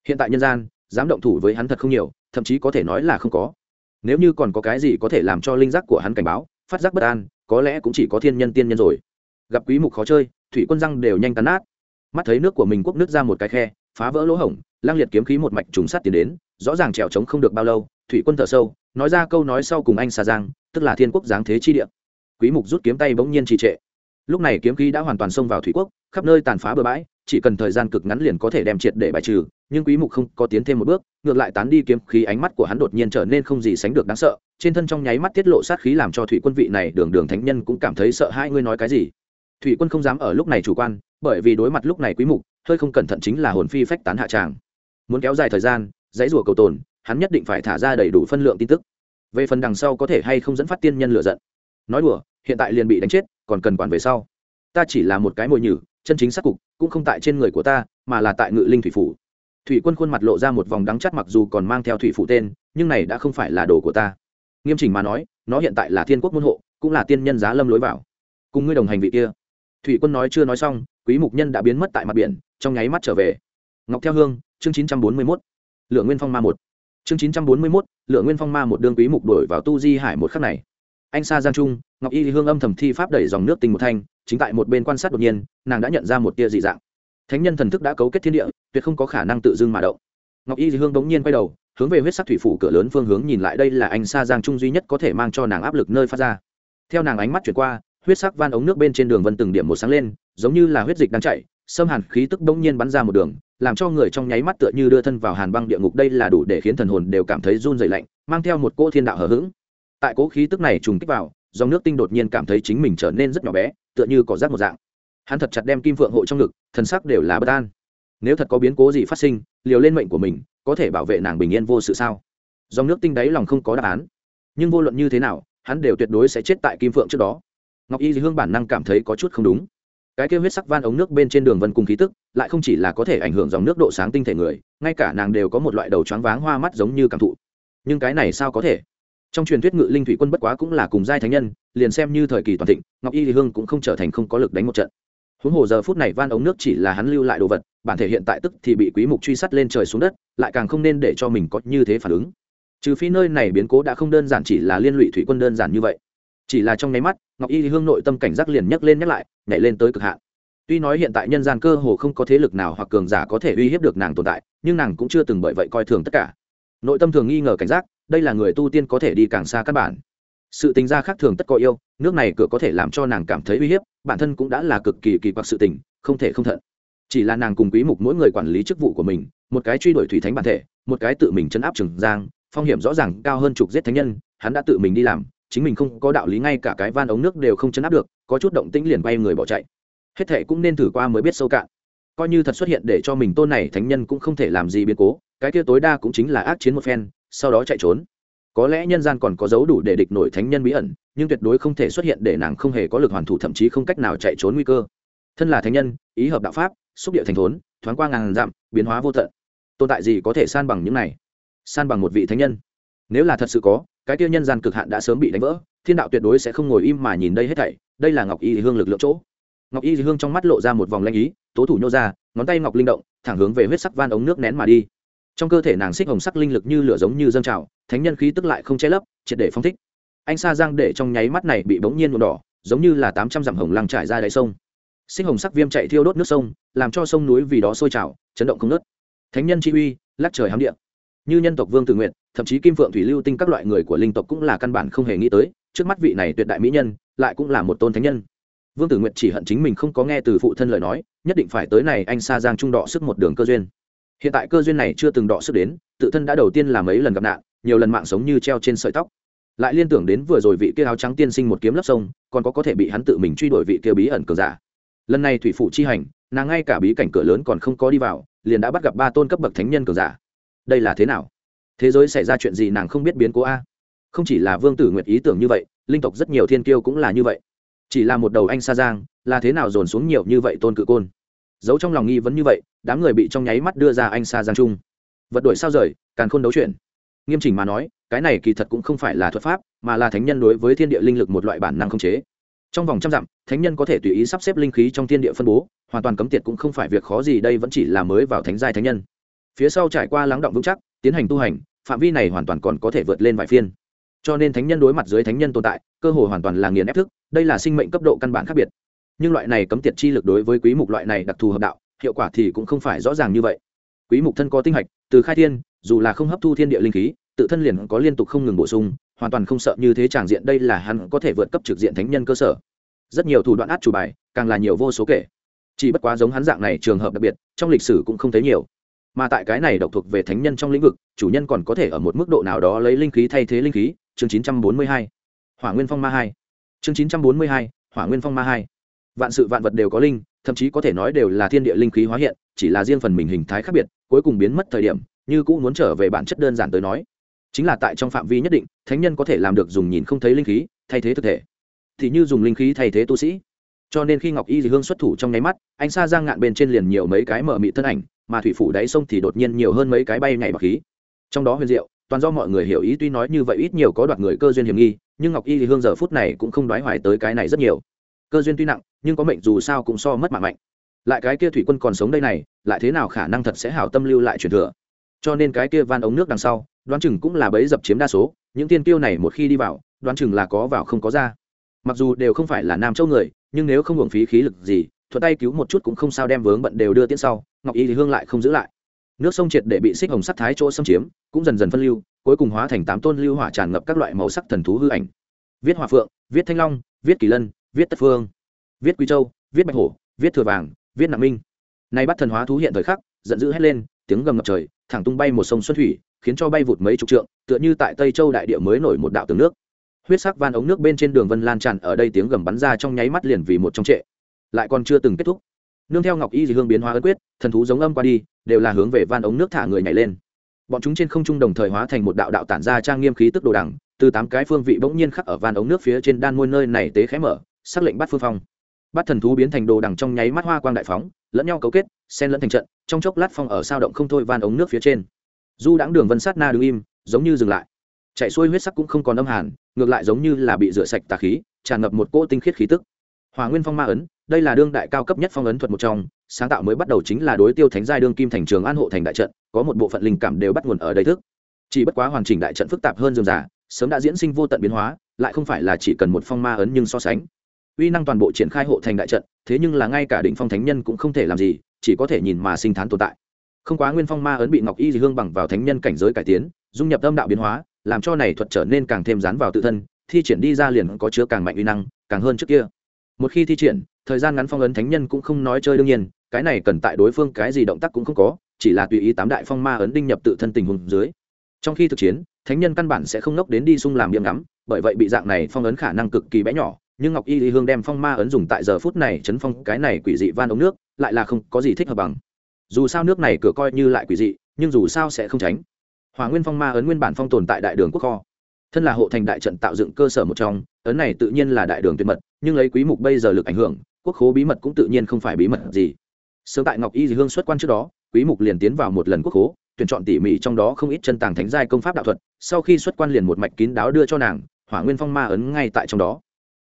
Hiện tại nhân gian, dám động thủ với hắn thật không nhiều, thậm chí có thể nói là không có. Nếu như còn có cái gì có thể làm cho linh giác của hắn cảnh báo, phát giác bất an, có lẽ cũng chỉ có thiên nhân tiên nhân rồi. Gặp quý mục khó chơi, thủy quân răng đều nhanh tán nát. Mắt thấy nước của mình quốc nước ra một cái khe, phá vỡ lỗ hổng, lang liệt kiếm khí một mạch trùng sát tiến đến, rõ ràng trèo trống không được bao lâu thủy quân thở sâu, nói ra câu nói sau cùng anh xà giang, tức là thiên quốc giáng thế chi địa. Quý mục rút kiếm tay bỗng nhiên trì trệ. Lúc này kiếm khí đã hoàn toàn xông vào thủy quốc, khắp nơi tàn phá bừa bãi, chỉ cần thời gian cực ngắn liền có thể đem triệt để bài trừ, nhưng quý mục không có tiến thêm một bước, ngược lại tán đi kiếm khí ánh mắt của hắn đột nhiên trở nên không gì sánh được đáng sợ, trên thân trong nháy mắt tiết lộ sát khí làm cho thủy quân vị này đường đường thánh nhân cũng cảm thấy sợ hai ngươi nói cái gì? Thủy quân không dám ở lúc này chủ quan, bởi vì đối mặt lúc này quý mục, hơi không cẩn thận chính là hồn phi phách tán hạ tràng. Muốn kéo dài thời gian, dãy rùa cầu tồn hắn nhất định phải thả ra đầy đủ phân lượng tin tức. Về phần đằng sau có thể hay không dẫn phát tiên nhân lựa giận. Nói đùa, hiện tại liền bị đánh chết, còn cần quản về sau. Ta chỉ là một cái mồi nhử, chân chính sắc cục, cũng không tại trên người của ta, mà là tại ngự linh thủy phủ. Thủy quân khuôn mặt lộ ra một vòng đắng chắt mặc dù còn mang theo thủy phủ tên, nhưng này đã không phải là đồ của ta. Nghiêm chỉnh mà nói, nó hiện tại là thiên quốc môn hộ, cũng là tiên nhân giá lâm lối vào. Cùng ngươi đồng hành vị kia. Thủy quân nói chưa nói xong, quý mục nhân đã biến mất tại mặt biển, trong nháy mắt trở về. Ngọc theo hương, chương 941 lượng nguyên phong ma một chương 941 lượng nguyên phong ma một đương quý mục đổi vào tu di hải một khắc này. Anh sa giang trung, ngọc y hương âm thầm thi pháp đẩy dòng nước tình một thanh, chính tại một bên quan sát đột nhiên, nàng đã nhận ra một tia dị dạng. Thánh nhân thần thức đã cấu kết thiên địa, tuyệt không có khả năng tự dưng mà động. Ngọc y hương bỗng nhiên quay đầu, hướng về huyết sắc thủy phủ cửa lớn phương hướng nhìn lại đây là anh sa giang trung duy nhất có thể mang cho nàng áp lực nơi phát ra. Theo nàng ánh mắt chuyển qua, huyết sắc van ống nước bên trên đường vân từng điểm một sáng lên, giống như là huyết dịch đang chạy xâm hàn khí tức bỗng nhiên bắn ra một đường làm cho người trong nháy mắt tựa như đưa thân vào hàn băng địa ngục. Đây là đủ để khiến thần hồn đều cảm thấy run dày lạnh, mang theo một cỗ thiên đạo hở h ữ g tại cỗ khí tức này trùng kích vào, dòng nước tinh đột nhiên cảm thấy chính mình trở nên rất nhỏ bé, tựa như cỏ rác một dạng. Hắn thật chặt đem kim phượng hộ trong ngực, thần sắc đều là bất an. Nếu thật có biến cố gì phát sinh, liều lên mệnh của mình, có thể bảo vệ nàng bình yên vô sự sao? Dòng nước tinh đáy lòng không có đáp án. Nhưng vô luận như thế nào, hắn đều tuyệt đối sẽ chết tại kim phượng trước đó. Ngọc y hương bản năng cảm thấy có chút không đúng cái kêu huyết sắc van ống nước bên trên đường vân cùng khí tức, lại không chỉ là có thể ảnh hưởng dòng nước độ sáng tinh thể người, ngay cả nàng đều có một loại đầu choáng váng hoa mắt giống như cảm thụ. Nhưng cái này sao có thể? Trong truyền thuyết ngự linh thủy quân bất quá cũng là cùng giai thánh nhân, liền xem như thời kỳ toàn thịnh, ngọc y thì hương cũng không trở thành không có lực đánh một trận. Huống hồ giờ phút này van ống nước chỉ là hắn lưu lại đồ vật, bản thể hiện tại tức thì bị quý mục truy sát lên trời xuống đất, lại càng không nên để cho mình có như thế phản ứng. Trừ phi nơi này biến cố đã không đơn giản chỉ là liên lụy thủy quân đơn giản như vậy. Chỉ là trong nháy mắt, ngọc y thì hương nội tâm cảnh giác liền nhấc lên nhắc lại nhảy lên tới cực hạn. Tuy nói hiện tại nhân gian cơ hồ không có thế lực nào hoặc cường giả có thể uy hiếp được nàng tồn tại, nhưng nàng cũng chưa từng bởi vậy coi thường tất cả. Nội tâm thường nghi ngờ cảnh giác, đây là người tu tiên có thể đi càng xa các bản. Sự tình gia khác thường tất có yêu, nước này cửa có thể làm cho nàng cảm thấy uy hiếp, bản thân cũng đã là cực kỳ kỳ quặc sự tình, không thể không thận. Chỉ là nàng cùng quý mục mỗi người quản lý chức vụ của mình, một cái truy đuổi thủy thánh bản thể, một cái tự mình chấn áp trường giang, phong hiểm rõ ràng cao hơn trục giết thánh nhân, hắn đã tự mình đi làm chính mình không có đạo lý ngay cả cái van ống nước đều không chấn áp được, có chút động tĩnh liền bay người bỏ chạy. Hết thệ cũng nên thử qua mới biết sâu cạn. Coi như thật xuất hiện để cho mình tôn này thánh nhân cũng không thể làm gì biến cố, cái kia tối đa cũng chính là ác chiến một phen, sau đó chạy trốn. Có lẽ nhân gian còn có dấu đủ để địch nổi thánh nhân bí ẩn, nhưng tuyệt đối không thể xuất hiện để nàng không hề có lực hoàn thủ, thậm chí không cách nào chạy trốn nguy cơ. Thân là thánh nhân, ý hợp đạo pháp, xúc địa thành thốn, thoáng qua ngàn dặm, biến hóa vô tận. Tồn tại gì có thể san bằng những này? San bằng một vị thánh nhân. Nếu là thật sự có cái tiêu nhân gian cực hạn đã sớm bị đánh vỡ, thiên đạo tuyệt đối sẽ không ngồi im mà nhìn đây hết thảy, đây là ngọc y hương lực lượng chỗ. Ngọc y hương trong mắt lộ ra một vòng lanh ý, tố thủ nhô ra, ngón tay ngọc linh động, thẳng hướng về huyết sắc van ống nước nén mà đi. Trong cơ thể nàng xích hồng sắc linh lực như lửa giống như dâng trào, thánh nhân khí tức lại không che lấp, triệt để phong thích. Anh sa giang để trong nháy mắt này bị bỗng nhiên nhuộm đỏ, giống như là tám trăm dặm hồng lăng trải ra đáy sông. Xích hồng sắc viêm chạy thiêu đốt nước sông, làm cho sông núi vì đó sôi trào, chấn động không nớt thánh nhân chi uy, lắc trời hám địa. Như nhân tộc vương tự nguyện thậm chí kim phượng thủy lưu tinh các loại người của linh tộc cũng là căn bản không hề nghĩ tới, trước mắt vị này tuyệt đại mỹ nhân, lại cũng là một tôn thánh nhân. Vương tử nguyện chỉ hận chính mình không có nghe từ phụ thân lời nói, nhất định phải tới này anh sa giang trung đọ sức một đường cơ duyên. Hiện tại cơ duyên này chưa từng đọ sức đến, tự thân đã đầu tiên là mấy lần gặp nạn, nhiều lần mạng sống như treo trên sợi tóc. Lại liên tưởng đến vừa rồi vị kia áo trắng tiên sinh một kiếm lấp sông, còn có có thể bị hắn tự mình truy đuổi vị kia bí ẩn cờ giả. Lần này thủy phủ chi hành, nàng ngay cả bí cảnh cửa lớn còn không có đi vào, liền đã bắt gặp ba tôn cấp bậc thánh nhân cờ giả. Đây là thế nào? Thế giới xảy ra chuyện gì nàng không biết biến cố a? Không chỉ là vương tử nguyệt ý tưởng như vậy, linh tộc rất nhiều thiên kiêu cũng là như vậy. Chỉ là một đầu anh sa giang, là thế nào dồn xuống nhiều như vậy tôn cự côn? Giấu trong lòng nghi vấn như vậy, đám người bị trong nháy mắt đưa ra anh sa giang trung vật đổi sao rời, càn khôn đấu chuyện nghiêm chỉnh mà nói, cái này kỳ thật cũng không phải là thuật pháp, mà là thánh nhân đối với thiên địa linh lực một loại bản năng không chế. Trong vòng trăm dặm, thánh nhân có thể tùy ý sắp xếp linh khí trong thiên địa phân bố, hoàn toàn cấm tiệt cũng không phải việc khó gì, đây vẫn chỉ là mới vào thánh giai thánh nhân. Phía sau trải qua lắng động vững chắc, tiến hành tu hành phạm vi này hoàn toàn còn có thể vượt lên vài phiên. Cho nên thánh nhân đối mặt dưới thánh nhân tồn tại, cơ hội hoàn toàn là nghiền ép thức, đây là sinh mệnh cấp độ căn bản khác biệt. Nhưng loại này cấm tiệt chi lực đối với quý mục loại này đặc thù hợp đạo, hiệu quả thì cũng không phải rõ ràng như vậy. Quý mục thân có tinh hạch, từ khai thiên, dù là không hấp thu thiên địa linh khí, tự thân liền có liên tục không ngừng bổ sung, hoàn toàn không sợ như thế tràng diện đây là hắn có thể vượt cấp trực diện thánh nhân cơ sở. Rất nhiều thủ đoạn át chủ bài, càng là nhiều vô số kể. Chỉ bất quá giống hắn dạng này trường hợp đặc biệt, trong lịch sử cũng không thấy nhiều mà tại cái này độc thuộc về thánh nhân trong lĩnh vực chủ nhân còn có thể ở một mức độ nào đó lấy linh khí thay thế linh khí chương 942. hỏa nguyên phong ma hai. Chương 942, hỏa nguyên phong ma hai. Vạn sự vạn vật đều có linh thậm chí có thể nói đều là thiên địa linh khí hóa hiện chỉ là riêng phần mình hình thái khác biệt cuối cùng biến mất thời điểm như cũ muốn trở về bản chất đơn giản tới nói. Chính là tại trong phạm vi nhất định thánh nhân có thể làm được dùng nhìn không thấy linh khí thay thế thực thể. Thì như dùng linh khí thay thế tu sĩ. Cho nên khi ngọc y dì hương xuất thủ trong nháy mắt anh sa giang ngạn bên trên liền nhiều mấy cái mở mị thân ảnh mà thủy phủ đáy sông thì đột nhiên nhiều hơn mấy cái bay nhảy bạc khí. Trong đó huyền diệu, toàn do mọi người hiểu ý tuy nói như vậy ít nhiều có đoạt người cơ duyên hiểm nghi, nhưng ngọc y thì hương giờ phút này cũng không đoái hoài tới cái này rất nhiều. Cơ duyên tuy nặng, nhưng có mệnh dù sao cũng so mất mạng mạnh. Lại cái kia thủy quân còn sống đây này, lại thế nào khả năng thật sẽ hảo tâm lưu lại truyền thừa? Cho nên cái kia van ống nước đằng sau, đoán chừng cũng là bấy dập chiếm đa số, những tiên tiêu này một khi đi vào, đoán chừng là có vào không có ra. Mặc dù đều không phải là nam châu người, nhưng nếu không hưởng phí khí lực gì thuận tay cứu một chút cũng không sao, đem vướng bận đều đưa tiễn sau, ngọc y thì hương lại không giữ lại. Nước sông triệt để bị xích hồng sắc thái chỗ xâm chiếm, cũng dần dần phân lưu, cuối cùng hóa thành tám tôn lưu hỏa tràn ngập các loại màu sắc thần thú hư ảnh. Viết hòa phượng, viết thanh long, viết kỳ lân, viết tất phương, viết quý châu, viết bạch hổ, viết thừa vàng, viết nặng minh. Nay bắt thần hóa thú hiện thời khắc, giận dữ hét lên, tiếng gầm ngập trời, thẳng tung bay một sông xuân thủy, khiến cho bay vụt mấy chục trượng, tựa như tại tây châu đại địa mới nổi một đạo tường nước. Huyết sắc van ống nước bên trên đường vân lan tràn, ở đây tiếng gầm bắn ra trong nháy mắt liền vì một trong trệ lại còn chưa từng kết thúc. Nương theo ngọc y dị hương biến hóa ấn quyết, thần thú giống âm qua đi, đều là hướng về van ống nước thả người nhảy lên. Bọn chúng trên không trung đồng thời hóa thành một đạo đạo tản ra trang nghiêm khí tức đồ đẳng từ tám cái phương vị bỗng nhiên khắc ở van ống nước phía trên đan môi nơi này tế khẽ mở xác lệnh bắt phương phong. Bắt thần thú biến thành đồ đằng trong nháy mắt hoa quang đại phóng, lẫn nhau cấu kết, xen lẫn thành trận, trong chốc lát phong ở sao động không thôi van ống nước phía trên. Du đãng đường vân sát na đứng im, giống như dừng lại. Chạy xuôi huyết sắc cũng không còn âm hàn, ngược lại giống như là bị rửa sạch tà khí, tràn ngập một cỗ tinh khiết khí tức hòa nguyên phong ma ấn, đây là đương đại cao cấp nhất phong ấn thuật một trong, sáng tạo mới bắt đầu chính là đối tiêu thánh giai đương kim thành trường an hộ thành đại trận, có một bộ phận linh cảm đều bắt nguồn ở đây thức. Chỉ bất quá hoàn chỉnh đại trận phức tạp hơn dườm giả sớm đã diễn sinh vô tận biến hóa, lại không phải là chỉ cần một phong ma ấn nhưng so sánh. Uy năng toàn bộ triển khai hộ thành đại trận, thế nhưng là ngay cả định phong thánh nhân cũng không thể làm gì, chỉ có thể nhìn mà sinh thán tồn tại. Không quá nguyên phong ma ấn bị ngọc y hương bằng vào thánh nhân cảnh giới cải tiến, dung nhập âm đạo biến hóa, làm cho này thuật trở nên càng thêm dán vào tự thân, thi triển đi ra liền có chứa càng mạnh uy năng, càng hơn trước kia một khi thi triển, thời gian ngắn phong ấn thánh nhân cũng không nói chơi đương nhiên, cái này cần tại đối phương cái gì động tác cũng không có, chỉ là tùy ý tám đại phong ma ấn đinh nhập tự thân tình huống dưới. Trong khi thực chiến, thánh nhân căn bản sẽ không nốc đến đi sung làm điểm ngắm, bởi vậy bị dạng này phong ấn khả năng cực kỳ bé nhỏ, nhưng ngọc y lý hương đem phong ma ấn dùng tại giờ phút này chấn phong cái này quỷ dị van ống nước, lại là không có gì thích hợp bằng. Dù sao nước này cửa coi như lại quỷ dị, nhưng dù sao sẽ không tránh. Hòa nguyên phong ma ấn nguyên bản phong tồn tại đại đường quốc kho. Thân là hộ thành đại trận tạo dựng cơ sở một trong, ấn này tự nhiên là đại đường tuyệt mật nhưng lấy quý mục bây giờ lực ảnh hưởng, quốc khố bí mật cũng tự nhiên không phải bí mật gì. Sớm tại ngọc y dì hương xuất quan trước đó, quý mục liền tiến vào một lần quốc khố, tuyển chọn tỉ mỉ trong đó không ít chân tàng thánh giai công pháp đạo thuật, sau khi xuất quan liền một mạch kín đáo đưa cho nàng, hỏa nguyên phong ma ấn ngay tại trong đó.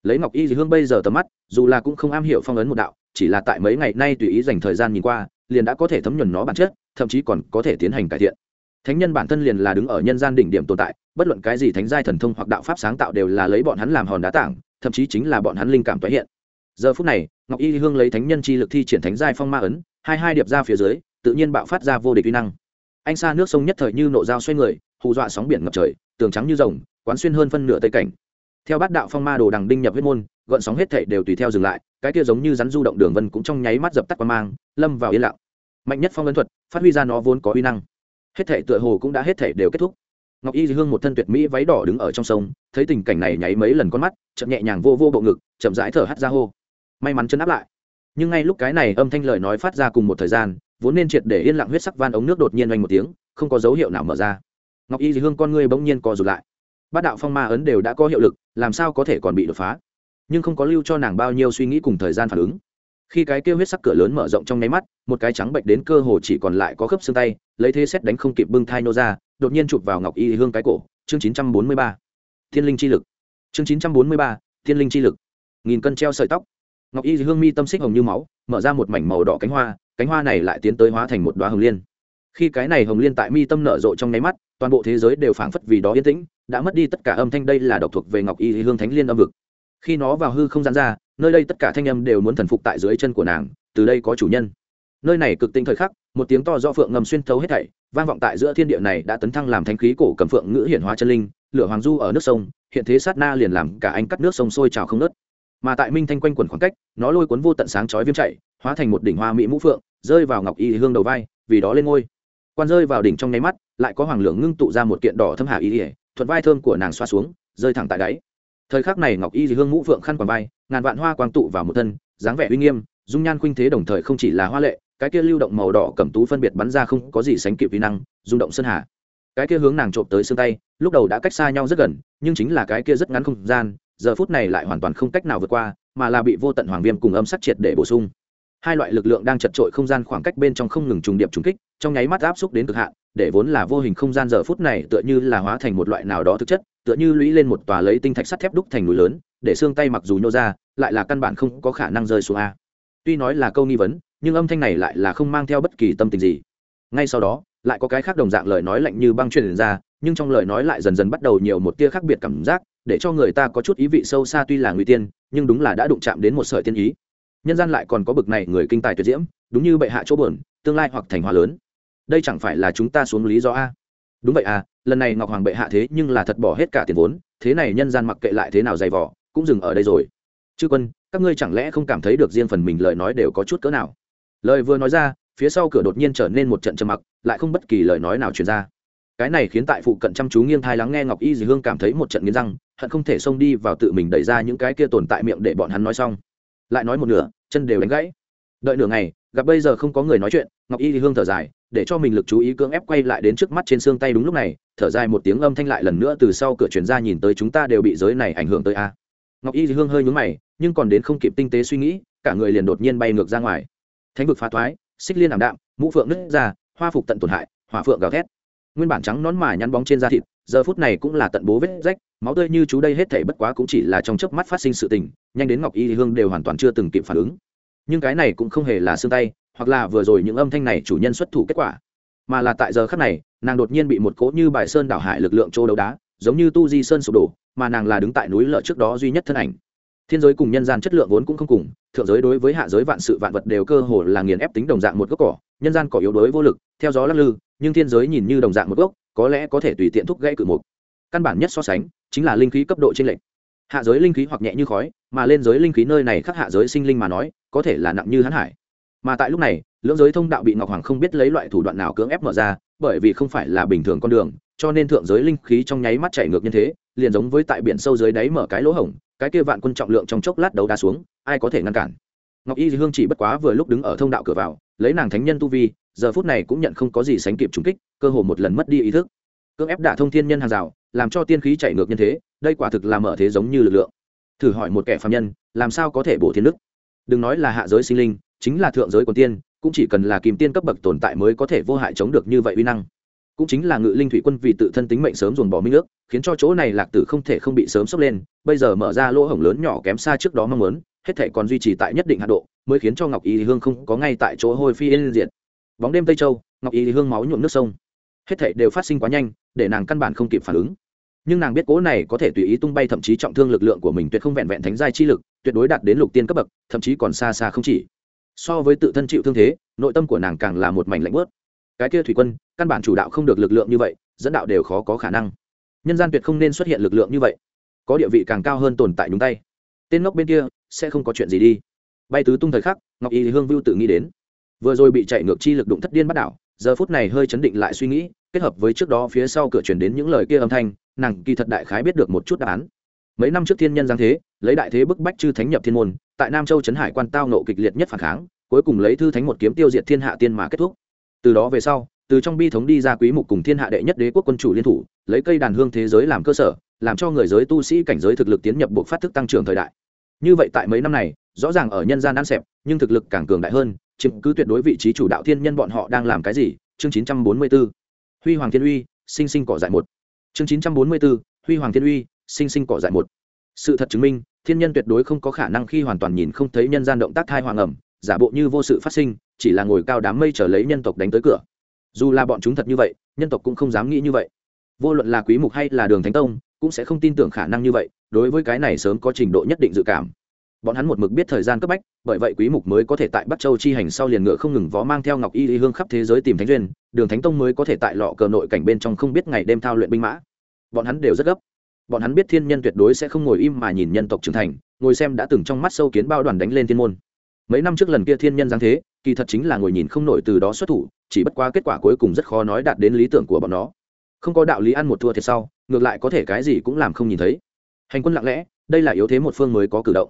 Lấy ngọc y dì hương bây giờ tầm mắt, dù là cũng không am hiểu phong ấn một đạo, chỉ là tại mấy ngày nay tùy ý dành thời gian nhìn qua, liền đã có thể thấm nhuần nó bản chất, thậm chí còn có thể tiến hành cải thiện. Thánh nhân bản thân liền là đứng ở nhân gian đỉnh điểm tồn tại, bất luận cái gì thánh giai thần thông hoặc đạo pháp sáng tạo đều là lấy bọn hắn làm hòn đá tảng thậm chí chính là bọn hắn linh cảm tái hiện. Giờ phút này, ngọc y hương lấy thánh nhân chi lực thi triển thánh giai phong ma ấn, hai hai điệp ra phía dưới, tự nhiên bạo phát ra vô địch uy năng. Anh xa nước sông nhất thời như nộ dao xoay người, hù dọa sóng biển ngập trời, tường trắng như rồng, quán xuyên hơn phân nửa tây cảnh. Theo bát đạo phong ma đồ đằng đinh nhập huyết môn gợn sóng hết thảy đều tùy theo dừng lại, cái kia giống như rắn du động đường vân cũng trong nháy mắt dập tắt qua mang, lâm vào yên lặng. Mạnh nhất phong ấn thuật, phát huy ra nó vốn có uy năng. Hết thảy tựa hồ cũng đã hết thảy đều kết thúc ngọc y hương một thân tuyệt mỹ váy đỏ đứng ở trong sông, thấy tình cảnh này nháy mấy lần con mắt chậm nhẹ nhàng vô vô bộ ngực, chậm rãi thở hắt ra hô. May mắn chân áp lại. Nhưng ngay lúc cái này âm thanh lời nói phát ra cùng một thời gian, vốn nên triệt để yên lặng huyết sắc van ống nước đột nhiên oanh một tiếng, không có dấu hiệu nào mở ra. Ngọc y hương con ngươi bỗng nhiên co rụt lại. Bát đạo phong ma ấn đều đã có hiệu lực, làm sao có thể còn bị đột phá? Nhưng không có lưu cho nàng bao nhiêu suy nghĩ cùng thời gian phản ứng. Khi cái kêu huyết sắc cửa lớn mở rộng trong nháy mắt, một cái trắng bệnh đến cơ hồ chỉ còn lại có khớp xương tay, lấy thế xét đánh không kịp bưng thai nô ra đột nhiên chụp vào ngọc y hương cái cổ, chương chín trăm bốn mươi ba, thiên linh chi lực. Chương chín trăm bốn mươi ba, thiên linh chi lực. Nghìn cân treo sợi tóc. Ngọc y hương mi tâm xích hồng như máu, mở ra một mảnh màu đỏ cánh hoa cánh hoa này lại tiến tới hóa thành một đoá hồng liên. Khi cái này hồng liên tại mi tâm nở rộ trong nháy mắt, toàn bộ thế giới đều phảng phất vì đó yên tĩnh, đã mất đi tất cả âm thanh đây là độc thuộc về ngọc y hương thánh liên âm vực. Khi nó vào hư không gian ra, nơi đây tất cả thanh âm đều muốn thần phục tại dưới chân của nàng, từ đây có chủ nhân. Nơi này cực tinh thời khắc, một tiếng to do phượng ngầm xuyên thấu hết thảy vang vọng tại giữa thiên địa này đã tấn thăng làm thanh khí cổ cầm phượng ngữ hiển hóa chân linh, lửa hoàng du ở nước sông, hiện thế sát na liền làm cả anh cắt nước sông sôi trào không nớt mà tại minh thanh quanh quẩn khoảng cách, nó lôi cuốn vô tận sáng chói viêm chạy, hóa thành một đỉnh hoa mỹ mũ phượng, rơi vào ngọc y hương đầu vai, vì đó lên ngôi. Quan rơi vào đỉnh trong nháy mắt, lại có hoàng lượng ngưng tụ ra một kiện đỏ thâm hà y ỉa thuận vai thơm của nàng xoa xuống, rơi thẳng tại đáy. Thời khắc này ngọc y hương mũ phượng khăn quàng vai, ngàn vạn hoa quang tụ vào một thân, dáng vẻ uy nghiêm, dung nhan khuynh thế đồng thời không chỉ là hoa lệ cái kia lưu động màu đỏ cẩm tú phân biệt bắn ra không có gì sánh kịp vi năng, rung động sơn hà. Cái kia hướng nàng trộm tới xương tay, lúc đầu đã cách xa nhau rất gần, nhưng chính là cái kia rất ngắn không gian, giờ phút này lại hoàn toàn không cách nào vượt qua, mà là bị vô tận hoàng viêm cùng âm sắc triệt để bổ sung. Hai loại lực lượng đang chật trội không gian khoảng cách bên trong không ngừng trùng điệp trùng kích, trong nháy mắt áp xúc đến cực hạn, để vốn là vô hình không gian giờ phút này tựa như là hóa thành một loại nào đó thực chất, tựa như lũy lên một tòa lấy tinh thạch sắt thép đúc thành núi lớn, để xương tay mặc dù nhô ra, lại là căn bản không có khả năng rơi xuống a tuy nói là câu nghi vấn, nhưng âm thanh này lại là không mang theo bất kỳ tâm tình gì. Ngay sau đó, lại có cái khác đồng dạng lời nói lạnh như băng truyền ra, nhưng trong lời nói lại dần dần bắt đầu nhiều một tia khác biệt cảm giác, để cho người ta có chút ý vị sâu xa tuy là nguy tiên, nhưng đúng là đã đụng chạm đến một sợi tiên ý. Nhân gian lại còn có bực này người kinh tài tuyệt diễm, đúng như bệ hạ chỗ bờn tương lai hoặc thành hòa lớn. Đây chẳng phải là chúng ta xuống lý do a? Đúng vậy à lần này ngọc hoàng bệ hạ thế nhưng là thật bỏ hết cả tiền vốn, thế này nhân gian mặc kệ lại thế nào dày vỏ cũng dừng ở đây rồi chư quân, các ngươi chẳng lẽ không cảm thấy được riêng phần mình lời nói đều có chút cỡ nào? Lời vừa nói ra, phía sau cửa đột nhiên trở nên một trận trầm mặc, lại không bất kỳ lời nói nào truyền ra. Cái này khiến tại phụ cận chăm chú nghiêng thai lắng nghe ngọc y dì hương cảm thấy một trận nghiến răng, hận không thể xông đi vào tự mình đẩy ra những cái kia tồn tại miệng để bọn hắn nói xong. Lại nói một nửa, chân đều đánh gãy. Đợi nửa ngày, gặp bây giờ không có người nói chuyện, ngọc y dì hương thở dài, để cho mình lực chú ý cưỡng ép quay lại đến trước mắt trên xương tay đúng lúc này, thở dài một tiếng âm thanh lại lần nữa từ sau cửa chuyển ra nhìn tới chúng ta đều bị giới này ảnh hưởng tới a ngọc y dì hương hơi nhúng mày, nhưng còn đến không kịp tinh tế suy nghĩ, cả người liền đột nhiên bay ngược ra ngoài. Thánh vực phá thoái, xích liên ảm đạm, mũ phượng nứt ra, hoa phục tận tổn hại, hỏa phượng gào thét. Nguyên bản trắng nón mà nhăn bóng trên da thịt, giờ phút này cũng là tận bố vết rách, máu tươi như chú đây hết thể bất quá cũng chỉ là trong chớp mắt phát sinh sự tình, nhanh đến ngọc y thì hương đều hoàn toàn chưa từng kịp phản ứng. Nhưng cái này cũng không hề là xương tay, hoặc là vừa rồi những âm thanh này chủ nhân xuất thủ kết quả, mà là tại giờ khắc này, nàng đột nhiên bị một cỗ như bài sơn đảo hải lực lượng trô đấu đá, giống như tu di sơn sụp đổ mà nàng là đứng tại núi lợ trước đó duy nhất thân ảnh. Thiên giới cùng nhân gian chất lượng vốn cũng không cùng, thượng giới đối với hạ giới vạn sự vạn vật đều cơ hồ là nghiền ép tính đồng dạng một gốc cỏ, nhân gian cỏ yếu đuối vô lực, theo gió lắc lư, nhưng thiên giới nhìn như đồng dạng một gốc, có lẽ có thể tùy tiện thúc gãy cự mục. Căn bản nhất so sánh, chính là linh khí cấp độ trên lệnh hạ giới linh khí hoặc nhẹ như khói, mà lên giới linh khí nơi này khác hạ giới sinh linh mà nói, có thể là nặng như hãn hải. Mà tại lúc này, lưỡng giới thông đạo bị ngọc hoàng không biết lấy loại thủ đoạn nào cưỡng ép mở ra, bởi vì không phải là bình thường con đường, cho nên thượng giới linh khí trong nháy mắt chảy ngược như thế liền giống với tại biển sâu dưới đáy mở cái lỗ hổng, cái kia vạn quân trọng lượng trong chốc lát đấu đá xuống, ai có thể ngăn cản. Ngọc y hương chỉ bất quá vừa lúc đứng ở thông đạo cửa vào, lấy nàng thánh nhân tu vi, giờ phút này cũng nhận không có gì sánh kịp trùng kích, cơ hồ một lần mất đi ý thức. Cưỡng ép đả thông thiên nhân hàng rào, làm cho tiên khí chảy ngược nhân thế, đây quả thực là mở thế giống như lực lượng. Thử hỏi một kẻ phạm nhân, làm sao có thể bổ thiên đức? Đừng nói là hạ giới sinh linh, chính là thượng giới của tiên, cũng chỉ cần là kìm tiên cấp bậc tồn tại mới có thể vô hại chống được như vậy uy năng cũng chính là ngự linh thủy quân vì tự thân tính mệnh sớm dồn bỏ minh ước, khiến cho chỗ này lạc tử không thể không bị sớm sốc lên, bây giờ mở ra lỗ hổng lớn nhỏ kém xa trước đó mong muốn, hết thể còn duy trì tại nhất định hạ độ, mới khiến cho ngọc y hương không có ngay tại chỗ hôi phi yên diệt. Bóng đêm tây châu, ngọc y hương máu nhuộm nước sông. Hết thể đều phát sinh quá nhanh, để nàng căn bản không kịp phản ứng. Nhưng nàng biết cố này có thể tùy ý tung bay thậm chí trọng thương lực lượng của mình tuyệt không vẹn vẹn thánh giai chi lực, tuyệt đối đạt đến lục tiên cấp bậc, thậm chí còn xa xa không chỉ. So với tự thân chịu thương thế, nội tâm của nàng càng là một mảnh lạnh bớt cái kia thủy quân, căn bản chủ đạo không được lực lượng như vậy, dẫn đạo đều khó có khả năng. Nhân gian tuyệt không nên xuất hiện lực lượng như vậy. Có địa vị càng cao hơn tồn tại đúng tay. Tên ngốc bên kia, sẽ không có chuyện gì đi. Bay tứ tung thời khắc, ngọc y hương vưu tự nghĩ đến. Vừa rồi bị chạy ngược chi lực đụng thất điên bắt đảo, giờ phút này hơi chấn định lại suy nghĩ, kết hợp với trước đó phía sau cửa chuyển đến những lời kia âm thanh, nàng kỳ thật đại khái biết được một chút đáp án. Mấy năm trước thiên nhân giáng thế, lấy đại thế bức bách chư thánh nhập thiên môn, tại nam châu trấn hải quan tao nộ kịch liệt nhất phản kháng, cuối cùng lấy thư thánh một kiếm tiêu diệt thiên hạ tiên mà kết thúc từ đó về sau, từ trong bi thống đi ra quý mục cùng thiên hạ đệ nhất đế quốc quân chủ liên thủ, lấy cây đàn hương thế giới làm cơ sở, làm cho người giới tu sĩ cảnh giới thực lực tiến nhập buộc phát thức tăng trưởng thời đại. Như vậy tại mấy năm này, rõ ràng ở nhân gian ăn xẹp, nhưng thực lực càng cường đại hơn, chiếm cứ tuyệt đối vị trí chủ đạo thiên nhân bọn họ đang làm cái gì? Chương 944 huy hoàng thiên uy, sinh sinh cỏ dại một. Chương 944 huy hoàng thiên uy, sinh sinh cỏ dại một. Sự thật chứng minh, thiên nhân tuyệt đối không có khả năng khi hoàn toàn nhìn không thấy nhân gian động tác thai hoàng ẩm, giả bộ như vô sự phát sinh chỉ là ngồi cao đám mây trở lấy nhân tộc đánh tới cửa. Dù là bọn chúng thật như vậy, nhân tộc cũng không dám nghĩ như vậy. Vô luận là quý mục hay là đường thánh tông, cũng sẽ không tin tưởng khả năng như vậy, đối với cái này sớm có trình độ nhất định dự cảm. Bọn hắn một mực biết thời gian cấp bách, bởi vậy quý mục mới có thể tại bắc châu chi hành sau liền ngựa không ngừng vó mang theo ngọc y lý hương khắp thế giới tìm thánh duyên, đường thánh tông mới có thể tại lọ cờ nội cảnh bên trong không biết ngày đêm thao luyện binh mã. Bọn hắn đều rất gấp. Bọn hắn biết thiên nhân tuyệt đối sẽ không ngồi im mà nhìn nhân tộc trưởng thành, ngồi xem đã từng trong mắt sâu kiến bao đoàn đánh lên thiên môn mấy năm trước lần kia thiên nhân giáng thế, kỳ thật chính là ngồi nhìn không nổi từ đó xuất thủ, chỉ bất quá kết quả cuối cùng rất khó nói đạt đến lý tưởng của bọn nó. Không có đạo lý ăn một thua thiệt sau, ngược lại có thể cái gì cũng làm không nhìn thấy. Hành quân lặng lẽ, đây là yếu thế một phương mới có cử động.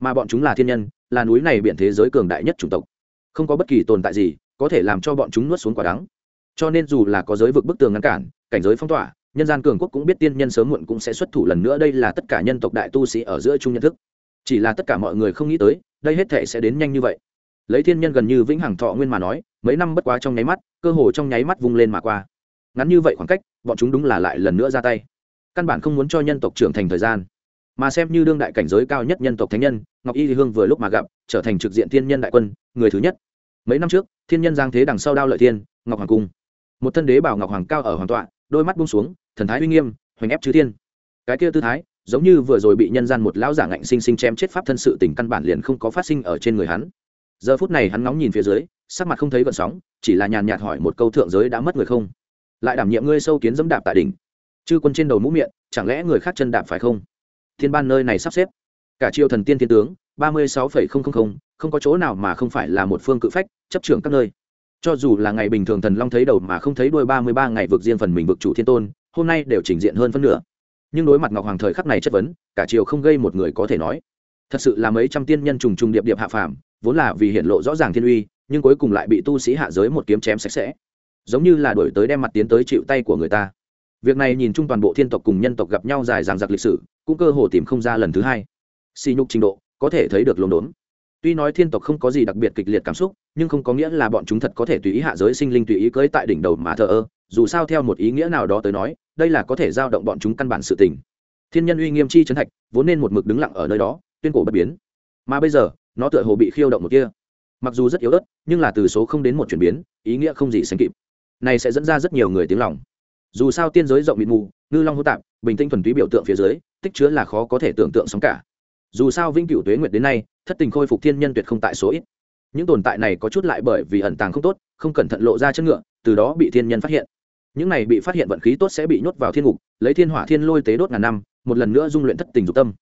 Mà bọn chúng là thiên nhân, là núi này biển thế giới cường đại nhất chủng tộc. Không có bất kỳ tồn tại gì có thể làm cho bọn chúng nuốt xuống quả đắng. Cho nên dù là có giới vực bức tường ngăn cản, cảnh giới phong tỏa, nhân gian cường quốc cũng biết tiên nhân sớm muộn cũng sẽ xuất thủ lần nữa. Đây là tất cả nhân tộc đại tu sĩ ở giữa chung nhận thức chỉ là tất cả mọi người không nghĩ tới, đây hết thể sẽ đến nhanh như vậy. Lấy thiên nhân gần như vĩnh hằng thọ nguyên mà nói, mấy năm bất quá trong nháy mắt, cơ hồ trong nháy mắt vung lên mà qua. Ngắn như vậy khoảng cách, bọn chúng đúng là lại lần nữa ra tay. Căn bản không muốn cho nhân tộc trưởng thành thời gian. Mà xem như đương đại cảnh giới cao nhất nhân tộc thánh nhân, ngọc y thì hương vừa lúc mà gặp, trở thành trực diện thiên nhân đại quân, người thứ nhất. Mấy năm trước, thiên nhân giang thế đằng sau đao lợi thiên, ngọc hoàng cung. Một thân đế bảo ngọc hoàng cao ở hoàng tọa, đôi mắt bung xuống, thần thái uy nghiêm, hoành ép chư thiên. Cái kia tư thái giống như vừa rồi bị nhân gian một lão giả ngạnh sinh sinh chém chết pháp thân sự tình căn bản liền không có phát sinh ở trên người hắn. Giờ phút này hắn ngóng nhìn phía dưới, sắc mặt không thấy gợn sóng, chỉ là nhàn nhạt hỏi một câu thượng giới đã mất người không? Lại đảm nhiệm ngươi sâu kiến dẫm đạp tại đỉnh. Chư quân trên đầu mũ miệng, chẳng lẽ người khác chân đạp phải không? Thiên ban nơi này sắp xếp. Cả triều thần tiên thiên tướng, ba mươi sáu phẩy không không không không có chỗ nào mà không phải là một phương cự phách, chấp trưởng các nơi. Cho dù là ngày bình thường thần long thấy đầu mà không thấy đuôi ba mươi ba ngày vực riêng phần mình vực chủ thiên tôn, hôm nay đều trình diện hơn phân nửa nhưng đối mặt ngọc hoàng thời khắc này chất vấn, cả triều không gây một người có thể nói. Thật sự là mấy trăm tiên nhân trùng trùng điệp điệp hạ phàm, vốn là vì hiện lộ rõ ràng thiên uy, nhưng cuối cùng lại bị tu sĩ hạ giới một kiếm chém sạch sẽ. Giống như là đổi tới đem mặt tiến tới chịu tay của người ta. Việc này nhìn chung toàn bộ thiên tộc cùng nhân tộc gặp nhau dài dằng dặc lịch sử, cũng cơ hồ tìm không ra lần thứ hai. Xì nhục trình độ, có thể thấy được lồn đốn. Tuy nói thiên tộc không có gì đặc biệt kịch liệt cảm xúc, nhưng không có nghĩa là bọn chúng thật có thể tùy ý hạ giới sinh linh tùy ý cưới tại đỉnh đầu mà thờ ơ, dù sao theo một ý nghĩa nào đó tới nói đây là có thể giao động bọn chúng căn bản sự tình. Thiên nhân uy nghiêm chi trấn thạch vốn nên một mực đứng lặng ở nơi đó, tuyên cổ bất biến. Mà bây giờ, nó tựa hồ bị khiêu động một kia. Mặc dù rất yếu ớt, nhưng là từ số không đến một chuyển biến, ý nghĩa không gì sánh kịp. Này sẽ dẫn ra rất nhiều người tiếng lòng. Dù sao tiên giới rộng mịt mù, ngư long hô tạp, bình tĩnh thuần túy biểu tượng phía dưới, tích chứa là khó có thể tưởng tượng sóng cả. Dù sao vĩnh cửu tuế nguyệt đến nay, thất tình khôi phục thiên nhân tuyệt không tại số ít. Những tồn tại này có chút lại bởi vì ẩn tàng không tốt, không cẩn thận lộ ra chân ngựa, từ đó bị thiên nhân phát hiện những này bị phát hiện vận khí tốt sẽ bị nhốt vào thiên ngục, lấy thiên hỏa thiên lôi tế đốt ngàn năm, một lần nữa dung luyện thất tình dục tâm.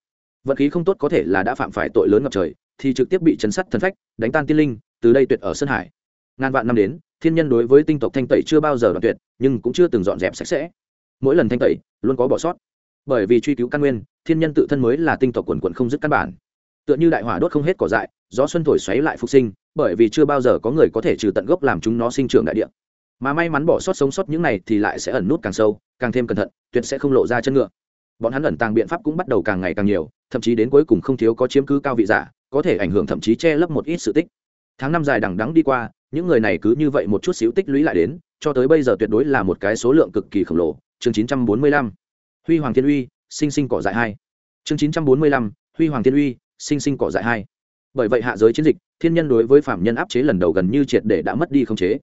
Vận khí không tốt có thể là đã phạm phải tội lớn ngập trời, thì trực tiếp bị chấn sắt thần phách, đánh tan tiên linh, từ đây tuyệt ở sơn hải. Ngàn vạn năm đến, thiên nhân đối với tinh tộc thanh tẩy chưa bao giờ đoạn tuyệt, nhưng cũng chưa từng dọn dẹp sạch sẽ. Mỗi lần thanh tẩy, luôn có bỏ sót. Bởi vì truy cứu căn nguyên, thiên nhân tự thân mới là tinh tộc quần quần không dứt căn bản. Tựa như đại hỏa đốt không hết cỏ dại, gió xuân thổi xoáy lại phục sinh, bởi vì chưa bao giờ có người có thể trừ tận gốc làm chúng nó sinh trưởng đại địa mà may mắn bỏ sót sống sót những này thì lại sẽ ẩn nút càng sâu, càng thêm cẩn thận, tuyệt sẽ không lộ ra chân ngựa bọn hắn ẩn tàng biện pháp cũng bắt đầu càng ngày càng nhiều, thậm chí đến cuối cùng không thiếu có chiếm cứ cao vị giả, có thể ảnh hưởng thậm chí che lấp một ít sự tích tháng năm dài đằng đắng đi qua, những người này cứ như vậy một chút xíu tích lũy lại đến, cho tới bây giờ tuyệt đối là một cái số lượng cực kỳ khổng lồ chương 945. huy hoàng thiên uy, sinh sinh cỏ dại hai chương 945. huy hoàng thiên uy, sinh sinh cỏ dại hai bởi vậy hạ giới chiến dịch, thiên nhân đối với phạm nhân áp chế lần đầu gần như triệt để đã mất đi không chế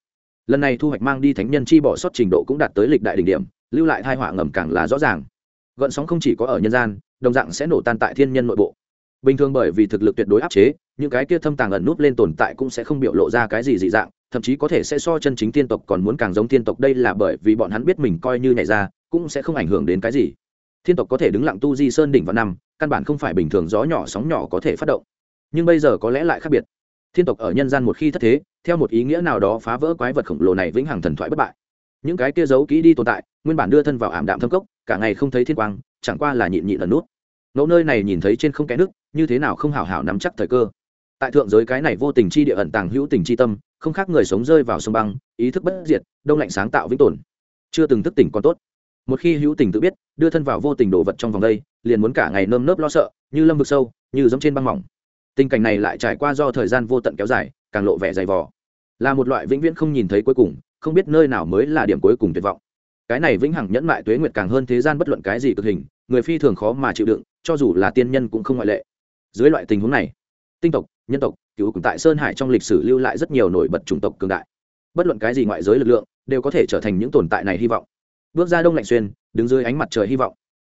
lần này thu hoạch mang đi thánh nhân chi bỏ sót trình độ cũng đạt tới lịch đại đỉnh điểm, lưu lại thai họa ngầm càng là rõ ràng. Gợn sóng không chỉ có ở nhân gian, đồng dạng sẽ nổ tan tại thiên nhân nội bộ. Bình thường bởi vì thực lực tuyệt đối áp chế, những cái kia thâm tàng ẩn nút lên tồn tại cũng sẽ không biểu lộ ra cái gì dị dạng, thậm chí có thể sẽ so chân chính tiên tộc còn muốn càng giống tiên tộc đây là bởi vì bọn hắn biết mình coi như nhảy ra, cũng sẽ không ảnh hưởng đến cái gì. Thiên tộc có thể đứng lặng tu di sơn đỉnh vào năm, căn bản không phải bình thường gió nhỏ sóng nhỏ có thể phát động. Nhưng bây giờ có lẽ lại khác biệt thiên tộc ở nhân gian một khi thất thế, theo một ý nghĩa nào đó phá vỡ quái vật khổng lồ này vĩnh hằng thần thoại bất bại. Những cái kia giấu kỹ đi tồn tại, nguyên bản đưa thân vào ảm đạm thâm cốc, cả ngày không thấy thiên quang, chẳng qua là nhịn nhịn ẩn nút. Ngẫu nơi này nhìn thấy trên không kẽ nước, như thế nào không hảo hảo nắm chắc thời cơ. Tại thượng giới cái này vô tình chi địa ẩn tàng hữu tình chi tâm, không khác người sống rơi vào sông băng, ý thức bất diệt, đông lạnh sáng tạo vĩnh tồn. Chưa từng thức tỉnh còn tốt. Một khi hữu tình tự biết, đưa thân vào vô tình đồ vật trong vòng đây, liền muốn cả ngày nơm nớp lo sợ, như lâm vực sâu, như giống trên băng mỏng tình cảnh này lại trải qua do thời gian vô tận kéo dài, càng lộ vẻ dày vò. Là một loại vĩnh viễn không nhìn thấy cuối cùng, không biết nơi nào mới là điểm cuối cùng tuyệt vọng. Cái này vĩnh hằng nhẫn mại tuế nguyệt càng hơn thế gian bất luận cái gì cực hình, người phi thường khó mà chịu đựng, cho dù là tiên nhân cũng không ngoại lệ. Dưới loại tình huống này, tinh tộc, nhân tộc cứu cùng tại sơn hải trong lịch sử lưu lại rất nhiều nổi bật chủng tộc cường đại. Bất luận cái gì ngoại giới lực lượng, đều có thể trở thành những tồn tại này hy vọng. Bước ra đông lạnh xuyên, đứng dưới ánh mặt trời hy vọng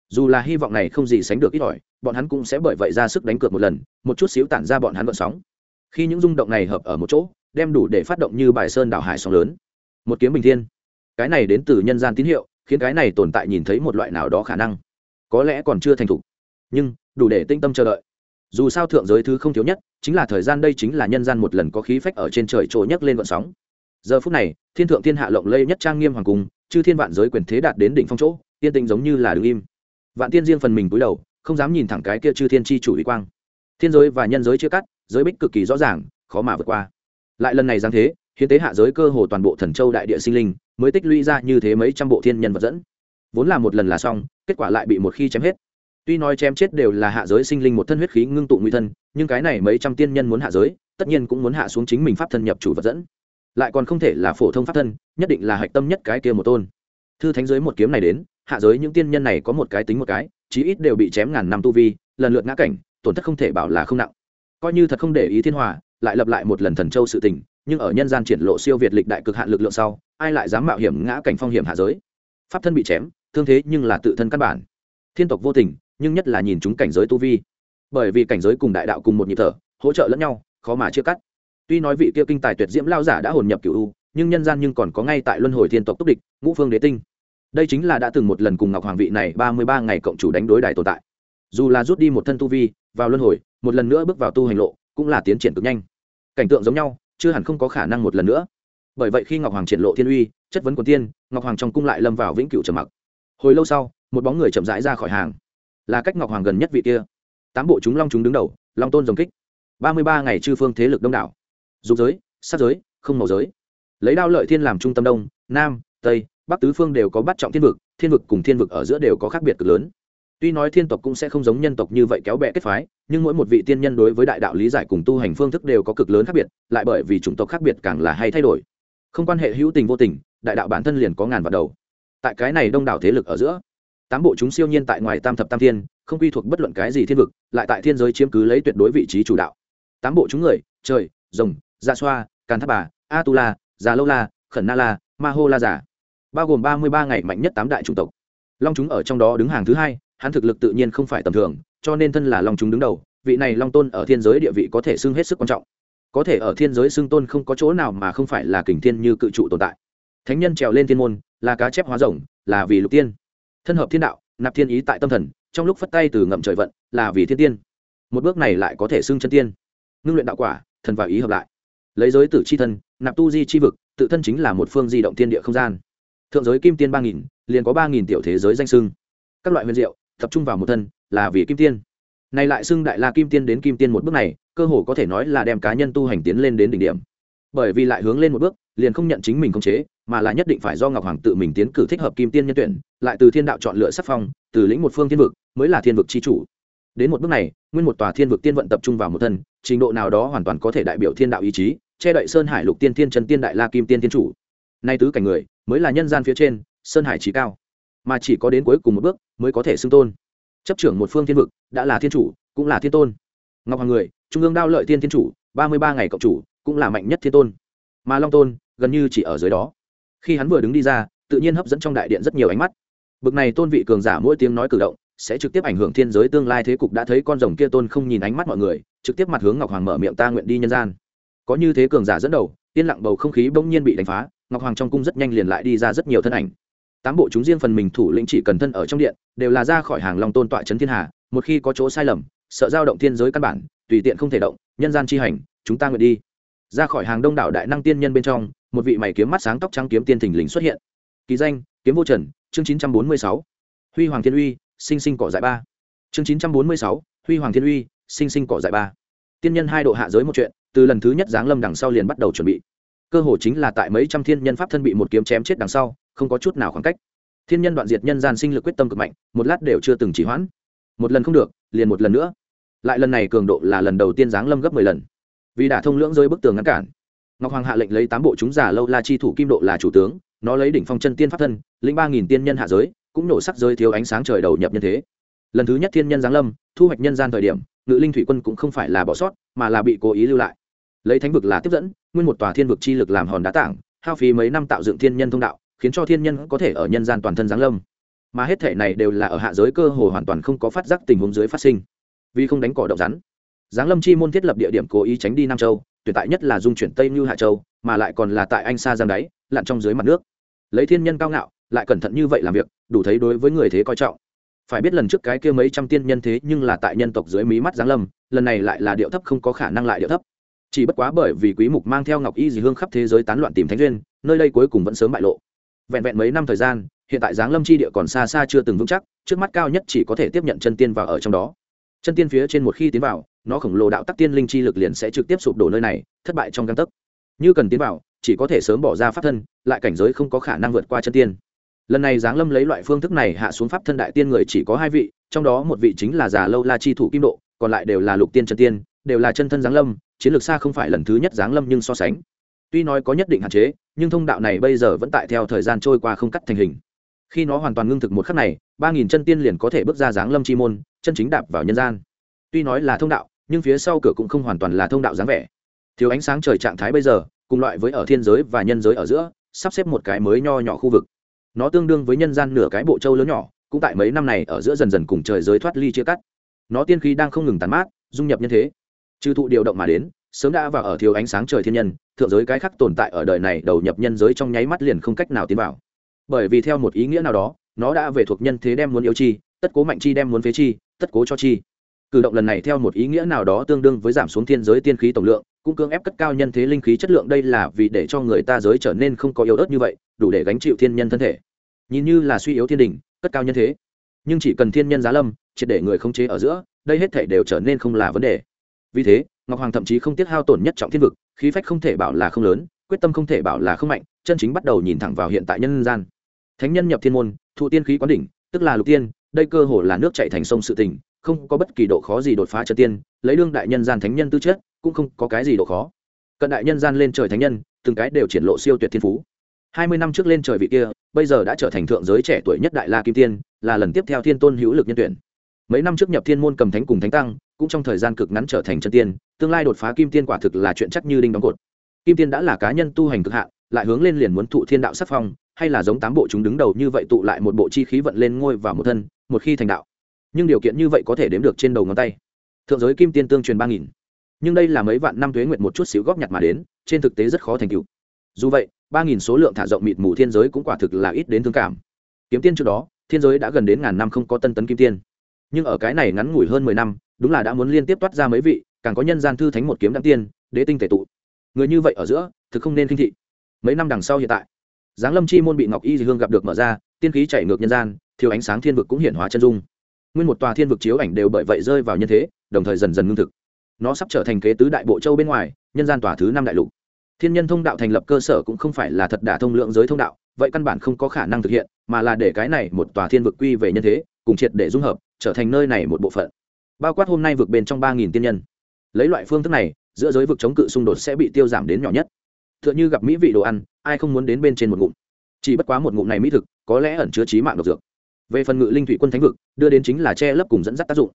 dù là hy vọng này không gì sánh được ít ỏi, bọn hắn cũng sẽ bởi vậy ra sức đánh cược một lần, một chút xíu tản ra bọn hắn vận sóng. Khi những rung động này hợp ở một chỗ, đem đủ để phát động như bài sơn đảo hải sóng lớn. Một kiếm bình thiên. Cái này đến từ nhân gian tín hiệu, khiến cái này tồn tại nhìn thấy một loại nào đó khả năng. Có lẽ còn chưa thành thục. Nhưng, đủ để tinh tâm chờ đợi. Dù sao thượng giới thứ không thiếu nhất, chính là thời gian đây chính là nhân gian một lần có khí phách ở trên trời trội nhấc lên vận sóng. Giờ phút này, thiên thượng thiên hạ lộng lây nhất trang nghiêm hoàng cung, chư thiên vạn giới quyền thế đạt đến đỉnh phong chỗ tiên tĩnh giống như là đứng im vạn tiên riêng phần mình cúi đầu, không dám nhìn thẳng cái kia chư thiên chi chủ ý quang. Thiên giới và nhân giới chia cắt, giới bích cực kỳ rõ ràng, khó mà vượt qua. Lại lần này giáng thế, hiến tế hạ giới cơ hồ toàn bộ thần châu đại địa sinh linh, mới tích lũy ra như thế mấy trăm bộ thiên nhân vật dẫn. Vốn là một lần là xong, kết quả lại bị một khi chém hết. Tuy nói chém chết đều là hạ giới sinh linh một thân huyết khí ngưng tụ nguy thân, nhưng cái này mấy trăm tiên nhân muốn hạ giới, tất nhiên cũng muốn hạ xuống chính mình pháp thân nhập chủ vật dẫn. Lại còn không thể là phổ thông pháp thân, nhất định là hạch tâm nhất cái kia một tôn. Thư thánh giới một kiếm này đến hạ giới những tiên nhân này có một cái tính một cái, chí ít đều bị chém ngàn năm tu vi, lần lượt ngã cảnh, tổn thất không thể bảo là không nặng. Coi như thật không để ý thiên hòa, lại lập lại một lần thần châu sự tình, nhưng ở nhân gian triển lộ siêu việt lịch đại cực hạn lực lượng sau, ai lại dám mạo hiểm ngã cảnh phong hiểm hạ giới? Pháp thân bị chém, thương thế nhưng là tự thân căn bản. Thiên tộc vô tình, nhưng nhất là nhìn chúng cảnh giới tu vi. Bởi vì cảnh giới cùng đại đạo cùng một nhịp thở, hỗ trợ lẫn nhau, khó mà chia cắt. Tuy nói vị kia kinh tài tuyệt diễm lao giả đã hồn nhập cựu u, nhưng nhân gian nhưng còn có ngay tại luân hồi thiên tộc túc địch, ngũ phương đế tinh đây chính là đã từng một lần cùng ngọc hoàng vị này ba mươi ba ngày cộng chủ đánh đối đài tồn tại. Dù là rút đi một thân tu vi, vào luân hồi, một lần nữa bước vào tu hành lộ, cũng là tiến triển cực nhanh. Cảnh tượng giống nhau, chưa hẳn không có khả năng một lần nữa. Bởi vậy khi ngọc hoàng triển lộ thiên uy, chất vấn của tiên, ngọc hoàng trong cung lại lâm vào vĩnh cửu trầm mặc. Hồi lâu sau, một bóng người chậm rãi ra khỏi hàng. Là cách ngọc hoàng gần nhất vị kia. Tám bộ chúng long chúng đứng đầu, long tôn dòng kích. ba mươi ba ngày chư phương thế lực đông đảo. Dục giới, sát giới, không màu giới. Lấy đao lợi thiên làm trung tâm đông, nam, tây bắc tứ phương đều có bắt trọng thiên vực thiên vực cùng thiên vực ở giữa đều có khác biệt cực lớn. tuy nói thiên tộc cũng sẽ không giống nhân tộc như vậy kéo bẹ kết phái, nhưng mỗi một vị tiên nhân đối với đại đạo lý giải cùng tu hành phương thức đều có cực lớn khác biệt, lại bởi vì chủng tộc khác biệt càng là hay thay đổi. không quan hệ hữu tình vô tình, đại đạo bản thân liền có ngàn vào đầu. tại cái này đông đảo thế lực ở giữa, tám bộ chúng siêu nhiên tại ngoài tam thập tam thiên, không quy thuộc bất luận cái gì thiên vực, lại tại thiên giới chiếm cứ lấy tuyệt đối vị trí chủ đạo. tám bộ chúng người, trời, rồng, gia xoa, càn tháp bà, a tu la, già lâu la, khẩn na la, ma hô la giả bao gồm ba mươi ba ngày mạnh nhất tám đại chủng tộc. Long chúng ở trong đó đứng hàng thứ hai, hắn thực lực tự nhiên không phải tầm thường, cho nên thân là long chúng đứng đầu, vị này long tôn ở thiên giới địa vị có thể xưng hết sức quan trọng. Có thể ở thiên giới xưng tôn không có chỗ nào mà không phải là kình thiên như cự trụ tồn tại. Thánh nhân trèo lên thiên môn, là cá chép hóa rồng, là vì lục tiên. Thân hợp thiên đạo, nạp thiên ý tại tâm thần, trong lúc phất tay từ ngậm trời vận, là vì thiên tiên. Một bước này lại có thể xưng chân tiên. Ngưng luyện đạo quả, thần và ý hợp lại. Lấy giới tử c h i thân, nạp tu di c h i vực, tự thân chính là một phương di động thiên địa không gian thượng giới kim tiên ba nghìn, liền có ba nghìn tiểu thế giới danh sưng các loại huyền diệu, tập trung vào một thân, là vì kim tiên. Này lại xưng đại la kim tiên đến kim tiên một bước này, cơ hồ có thể nói là đem cá nhân tu hành tiến lên đến đỉnh điểm. Bởi vì lại hướng lên một bước, liền không nhận chính mình khống chế, mà là nhất định phải do ngọc hoàng tự mình tiến cử thích hợp kim tiên nhân tuyển, lại từ thiên đạo chọn lựa sắc phong, từ lĩnh một phương thiên vực, mới là thiên vực chi chủ. Đến một bước này, nguyên một tòa thiên vực tiên vận tập trung vào một thân, trình độ nào đó hoàn toàn có thể đại biểu thiên đạo ý chí, che đậy sơn hải lục tiên thiên trần tiên đại la kim tiên thiên chủ nay tứ cảnh người mới là nhân gian phía trên, sơn hải trí cao. Mà chỉ có đến cuối cùng một bước mới có thể xưng tôn. Chấp trưởng một phương thiên vực, đã là thiên chủ, cũng là thiên tôn. Ngọc hoàng người, trung ương đao lợi tiên thiên chủ, ba mươi ba ngày cộng chủ, cũng là mạnh nhất thiên tôn. Mà long tôn, gần như chỉ ở dưới đó. Khi hắn vừa đứng đi ra, tự nhiên hấp dẫn trong đại điện rất nhiều ánh mắt. Bực này tôn vị cường giả mỗi tiếng nói cử động, sẽ trực tiếp ảnh hưởng thiên giới tương lai thế cục đã thấy con rồng kia tôn không nhìn ánh mắt mọi người, trực tiếp mặt hướng ngọc hoàng mở miệng ta nguyện đi nhân gian. Có như thế cường giả dẫn đầu, yên lặng bầu không khí bỗng nhiên bị đánh phá ngọc hoàng trong cung rất nhanh liền lại đi ra rất nhiều thân ảnh. Tám bộ chúng riêng phần mình thủ lĩnh chỉ cần thân ở trong điện, đều là ra khỏi hàng long tôn tọa trấn thiên hà, một khi có chỗ sai lầm, sợ giao động thiên giới căn bản, tùy tiện không thể động, nhân gian chi hành, chúng ta nguyện đi. Ra khỏi hàng đông đảo đại năng tiên nhân bên trong, một vị mày kiếm mắt sáng tóc trắng kiếm tiên thình lình xuất hiện. Kỳ danh, kiếm vô trần, chương chín trăm bốn mươi sáu. Huy hoàng thiên uy, sinh sinh cỏ dại ba. Chương chín trăm bốn mươi sáu, huy hoàng thiên uy, sinh sinh cỏ dại ba. Tiên nhân hai độ hạ giới một chuyện, từ lần thứ nhất giáng lâm đằng sau liền bắt đầu chuẩn bị cơ hồ chính là tại mấy trăm thiên nhân pháp thân bị một kiếm chém chết đằng sau, không có chút nào khoảng cách. Thiên nhân đoạn diệt nhân gian sinh lực quyết tâm cực mạnh, một lát đều chưa từng chỉ hoãn. Một lần không được, liền một lần nữa. Lại lần này cường độ là lần đầu tiên giáng lâm gấp mười lần. Vì đã thông lưỡng rơi bức tường ngăn cản, ngọc hoàng hạ lệnh lấy tám bộ chúng giả lâu la chi thủ kim độ là chủ tướng, nó lấy đỉnh phong chân tiên pháp thân, lĩnh ba nghìn tiên nhân hạ giới, cũng nổ sắc giới thiếu ánh sáng trời đầu nhập nhân thế. Lần thứ nhất thiên nhân giáng lâm, thu hoạch nhân gian thời điểm, ngự linh thủy quân cũng không phải là bỏ sót, mà là bị cố ý lưu lại lấy thánh vực là tiếp dẫn, nguyên một tòa thiên vực chi lực làm hòn đá tảng, hao phí mấy năm tạo dựng thiên nhân thông đạo, khiến cho thiên nhân có thể ở nhân gian toàn thân giáng lâm. Mà hết thể này đều là ở hạ giới cơ hồ hoàn toàn không có phát giác tình huống dưới phát sinh. Vì không đánh cỏ động rắn, giáng lâm chi môn thiết lập địa điểm cố ý tránh đi nam châu, tuyệt tại nhất là dung chuyển tây như hạ châu, mà lại còn là tại anh xa giang đáy, lặn trong dưới mặt nước. Lấy thiên nhân cao ngạo, lại cẩn thận như vậy làm việc, đủ thấy đối với người thế coi trọng. Phải biết lần trước cái kia mấy trăm tiên nhân thế nhưng là tại nhân tộc dưới mí mắt giáng lâm, lần này lại là điệu thấp không có khả năng lại điệu thấp chỉ bất quá bởi vì quý mục mang theo ngọc y dì hương khắp thế giới tán loạn tìm thánh duyên, nơi đây cuối cùng vẫn sớm bại lộ. Vẹn vẹn mấy năm thời gian, hiện tại giáng lâm chi địa còn xa xa chưa từng vững chắc, trước mắt cao nhất chỉ có thể tiếp nhận chân tiên vào ở trong đó. Chân tiên phía trên một khi tiến vào, nó khổng lồ đạo tắc tiên linh chi lực liền sẽ trực tiếp sụp đổ nơi này, thất bại trong găng tấc. Như cần tiến vào, chỉ có thể sớm bỏ ra pháp thân, lại cảnh giới không có khả năng vượt qua chân tiên. Lần này giáng lâm lấy loại phương thức này hạ xuống pháp thân đại tiên người chỉ có hai vị, trong đó một vị chính là già lâu la chi thủ kim độ, còn lại đều là lục tiên chân tiên, đều là chân thân giáng lâm chiến lược xa không phải lần thứ nhất giáng lâm nhưng so sánh. Tuy nói có nhất định hạn chế, nhưng thông đạo này bây giờ vẫn tại theo thời gian trôi qua không cắt thành hình. Khi nó hoàn toàn ngưng thực một khắc này, ba nghìn chân tiên liền có thể bước ra giáng lâm chi môn, chân chính đạp vào nhân gian. Tuy nói là thông đạo, nhưng phía sau cửa cũng không hoàn toàn là thông đạo dáng vẻ. Thiếu ánh sáng trời trạng thái bây giờ, cùng loại với ở thiên giới và nhân giới ở giữa, sắp xếp một cái mới nho nhỏ khu vực. Nó tương đương với nhân gian nửa cái bộ châu lớn nhỏ, cũng tại mấy năm này ở giữa dần dần cùng trời giới thoát ly chia cắt. Nó tiên khí đang không ngừng tàn mát, dung nhập nhân thế trừ thụ điều động mà đến, sớm đã vào ở thiếu ánh sáng trời thiên nhân, thượng giới cái khác tồn tại ở đời này đầu nhập nhân giới trong nháy mắt liền không cách nào tiến vào. Bởi vì theo một ý nghĩa nào đó, nó đã về thuộc nhân thế đem muốn yếu chi, tất cố mạnh chi đem muốn phế chi, tất cố cho chi. Cử động lần này theo một ý nghĩa nào đó tương đương với giảm xuống thiên giới tiên khí tổng lượng, cũng cưỡng ép cất cao nhân thế linh khí chất lượng đây là vì để cho người ta giới trở nên không có yếu ớt như vậy, đủ để gánh chịu thiên nhân thân thể. Nhìn như là suy yếu thiên đình cất cao nhân thế. Nhưng chỉ cần thiên nhân giá lâm, triệt để người không chế ở giữa, đây hết thể đều trở nên không là vấn đề vì thế, ngọc hoàng thậm chí không tiếc hao tổn nhất trọng thiên vực, khí phách không thể bảo là không lớn, quyết tâm không thể bảo là không mạnh, chân chính bắt đầu nhìn thẳng vào hiện tại nhân gian. Thánh nhân nhập thiên môn, thụ tiên khí quán đỉnh, tức là lục tiên, đây cơ hồ là nước chạy thành sông sự tình, không có bất kỳ độ khó gì đột phá chân tiên, lấy đương đại nhân gian thánh nhân tư chất, cũng không có cái gì độ khó. Cận đại nhân gian lên trời thánh nhân, từng cái đều triển lộ siêu tuyệt thiên phú. Hai mươi năm trước lên trời vị kia, bây giờ đã trở thành thượng giới trẻ tuổi nhất đại la kim tiên, là lần tiếp theo thiên tôn hữu lực nhân tuyển. Mấy năm trước nhập thiên môn cầm thánh cùng thánh tăng cũng trong thời gian cực ngắn trở thành chân tiên, tương lai đột phá kim tiên quả thực là chuyện chắc như đinh đóng cột. Kim tiên đã là cá nhân tu hành cực hạn, lại hướng lên liền muốn thụ thiên đạo sắc phong, hay là giống tám bộ chúng đứng đầu như vậy tụ lại một bộ chi khí vận lên ngôi vào một thân, một khi thành đạo. Nhưng điều kiện như vậy có thể đếm được trên đầu ngón tay. Thượng giới kim tiên tương truyền ba nghìn. Nhưng đây là mấy vạn năm thuế nguyệt một chút xíu góp nhặt mà đến, trên thực tế rất khó thành tựu. Dù vậy, ba nghìn số lượng thả rộng mịt mù thiên giới cũng quả thực là ít đến thương cảm. Kiếm tiên trước đó, thiên giới đã gần đến ngàn năm không có tân tấn kim tiên. Nhưng ở cái này ngắn ngủi hơn mười năm đúng là đã muốn liên tiếp toát ra mấy vị, càng có nhân gian thư thánh một kiếm đăng tiên, đế tinh tể tụ. Người như vậy ở giữa, thực không nên kinh thị. Mấy năm đằng sau hiện tại, giáng lâm chi môn bị ngọc y dị hương gặp được mở ra, tiên khí chảy ngược nhân gian thiếu ánh sáng thiên vực cũng hiển hóa chân dung. Nguyên một tòa thiên vực chiếu ảnh đều bởi vậy rơi vào nhân thế, đồng thời dần dần ngưng thực. Nó sắp trở thành kế tứ đại bộ châu bên ngoài, nhân gian tòa thứ năm đại lục. Thiên nhân thông đạo thành lập cơ sở cũng không phải là thật đả thông lượng giới thông đạo, vậy căn bản không có khả năng thực hiện, mà là để cái này một tòa thiên vực quy về nhân thế, cùng triệt để dung hợp, trở thành nơi này một bộ phận bao quát hôm nay vượt bên trong ba nghìn tiên nhân. Lấy loại phương thức này, giữa giới vực chống cự xung đột sẽ bị tiêu giảm đến nhỏ nhất. T h ư ợ n h ư gặp mỹ vị đồ ăn, ai không muốn đến bên trên một ngụm. Chỉ bất quá một ngụm này mỹ thực, có lẽ ẩn chứa trí mạng độc dược. Về phần ngự linh thủy quân thánh vực, đưa đến chính là che lấp cùng dẫn dắt tác dụng.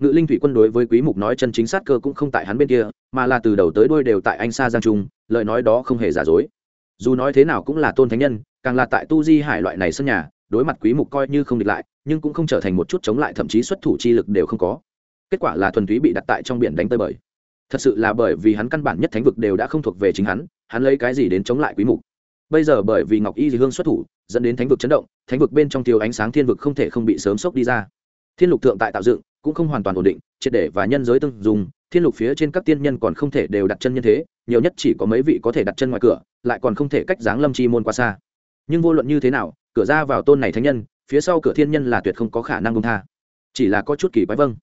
Ngự linh thủy quân đối với quý mục nói chân chính sát cơ cũng không tại hắn bên kia, mà là từ đầu tới đuôi đều tại anh sa giang trung, lời nói đó không hề giả dối. Dù nói thế nào cũng là tôn thánh nhân, càng là tại tu di hải loại này sân nhà, đối mặt quý mục coi như không địch lại, nhưng cũng không trở thành một chút chống lại, thậm chí xuất thủ chi lực đều không có kết quả là thuần túy bị đặt tại trong biển đánh tơi bời. Thật sự là bởi vì hắn căn bản nhất thánh vực đều đã không thuộc về chính hắn hắn lấy cái gì đến chống lại quý mục? Bây giờ bởi vì ngọc y dị hương xuất thủ, dẫn đến thánh vực chấn động, thánh vực bên trong tiêu ánh sáng thiên vực không thể không bị sớm sốc đi ra. Thiên lục thượng tại tạo dựng, cũng không hoàn toàn ổn định, triệt để và nhân giới tương dùng thiên lục phía trên các tiên nhân còn không thể đều đặt chân nhân thế, nhiều nhất chỉ có mấy vị có thể đặt chân ngoài cửa, lại còn không thể cách dáng lâm chi môn qua xa. Nhưng vô luận như thế nào, cửa ra vào tôn này thánh nhân, phía sau cửa thiên nhân là tuyệt không có khả năng công tha. Chỉ là có chút kỳ quái vâng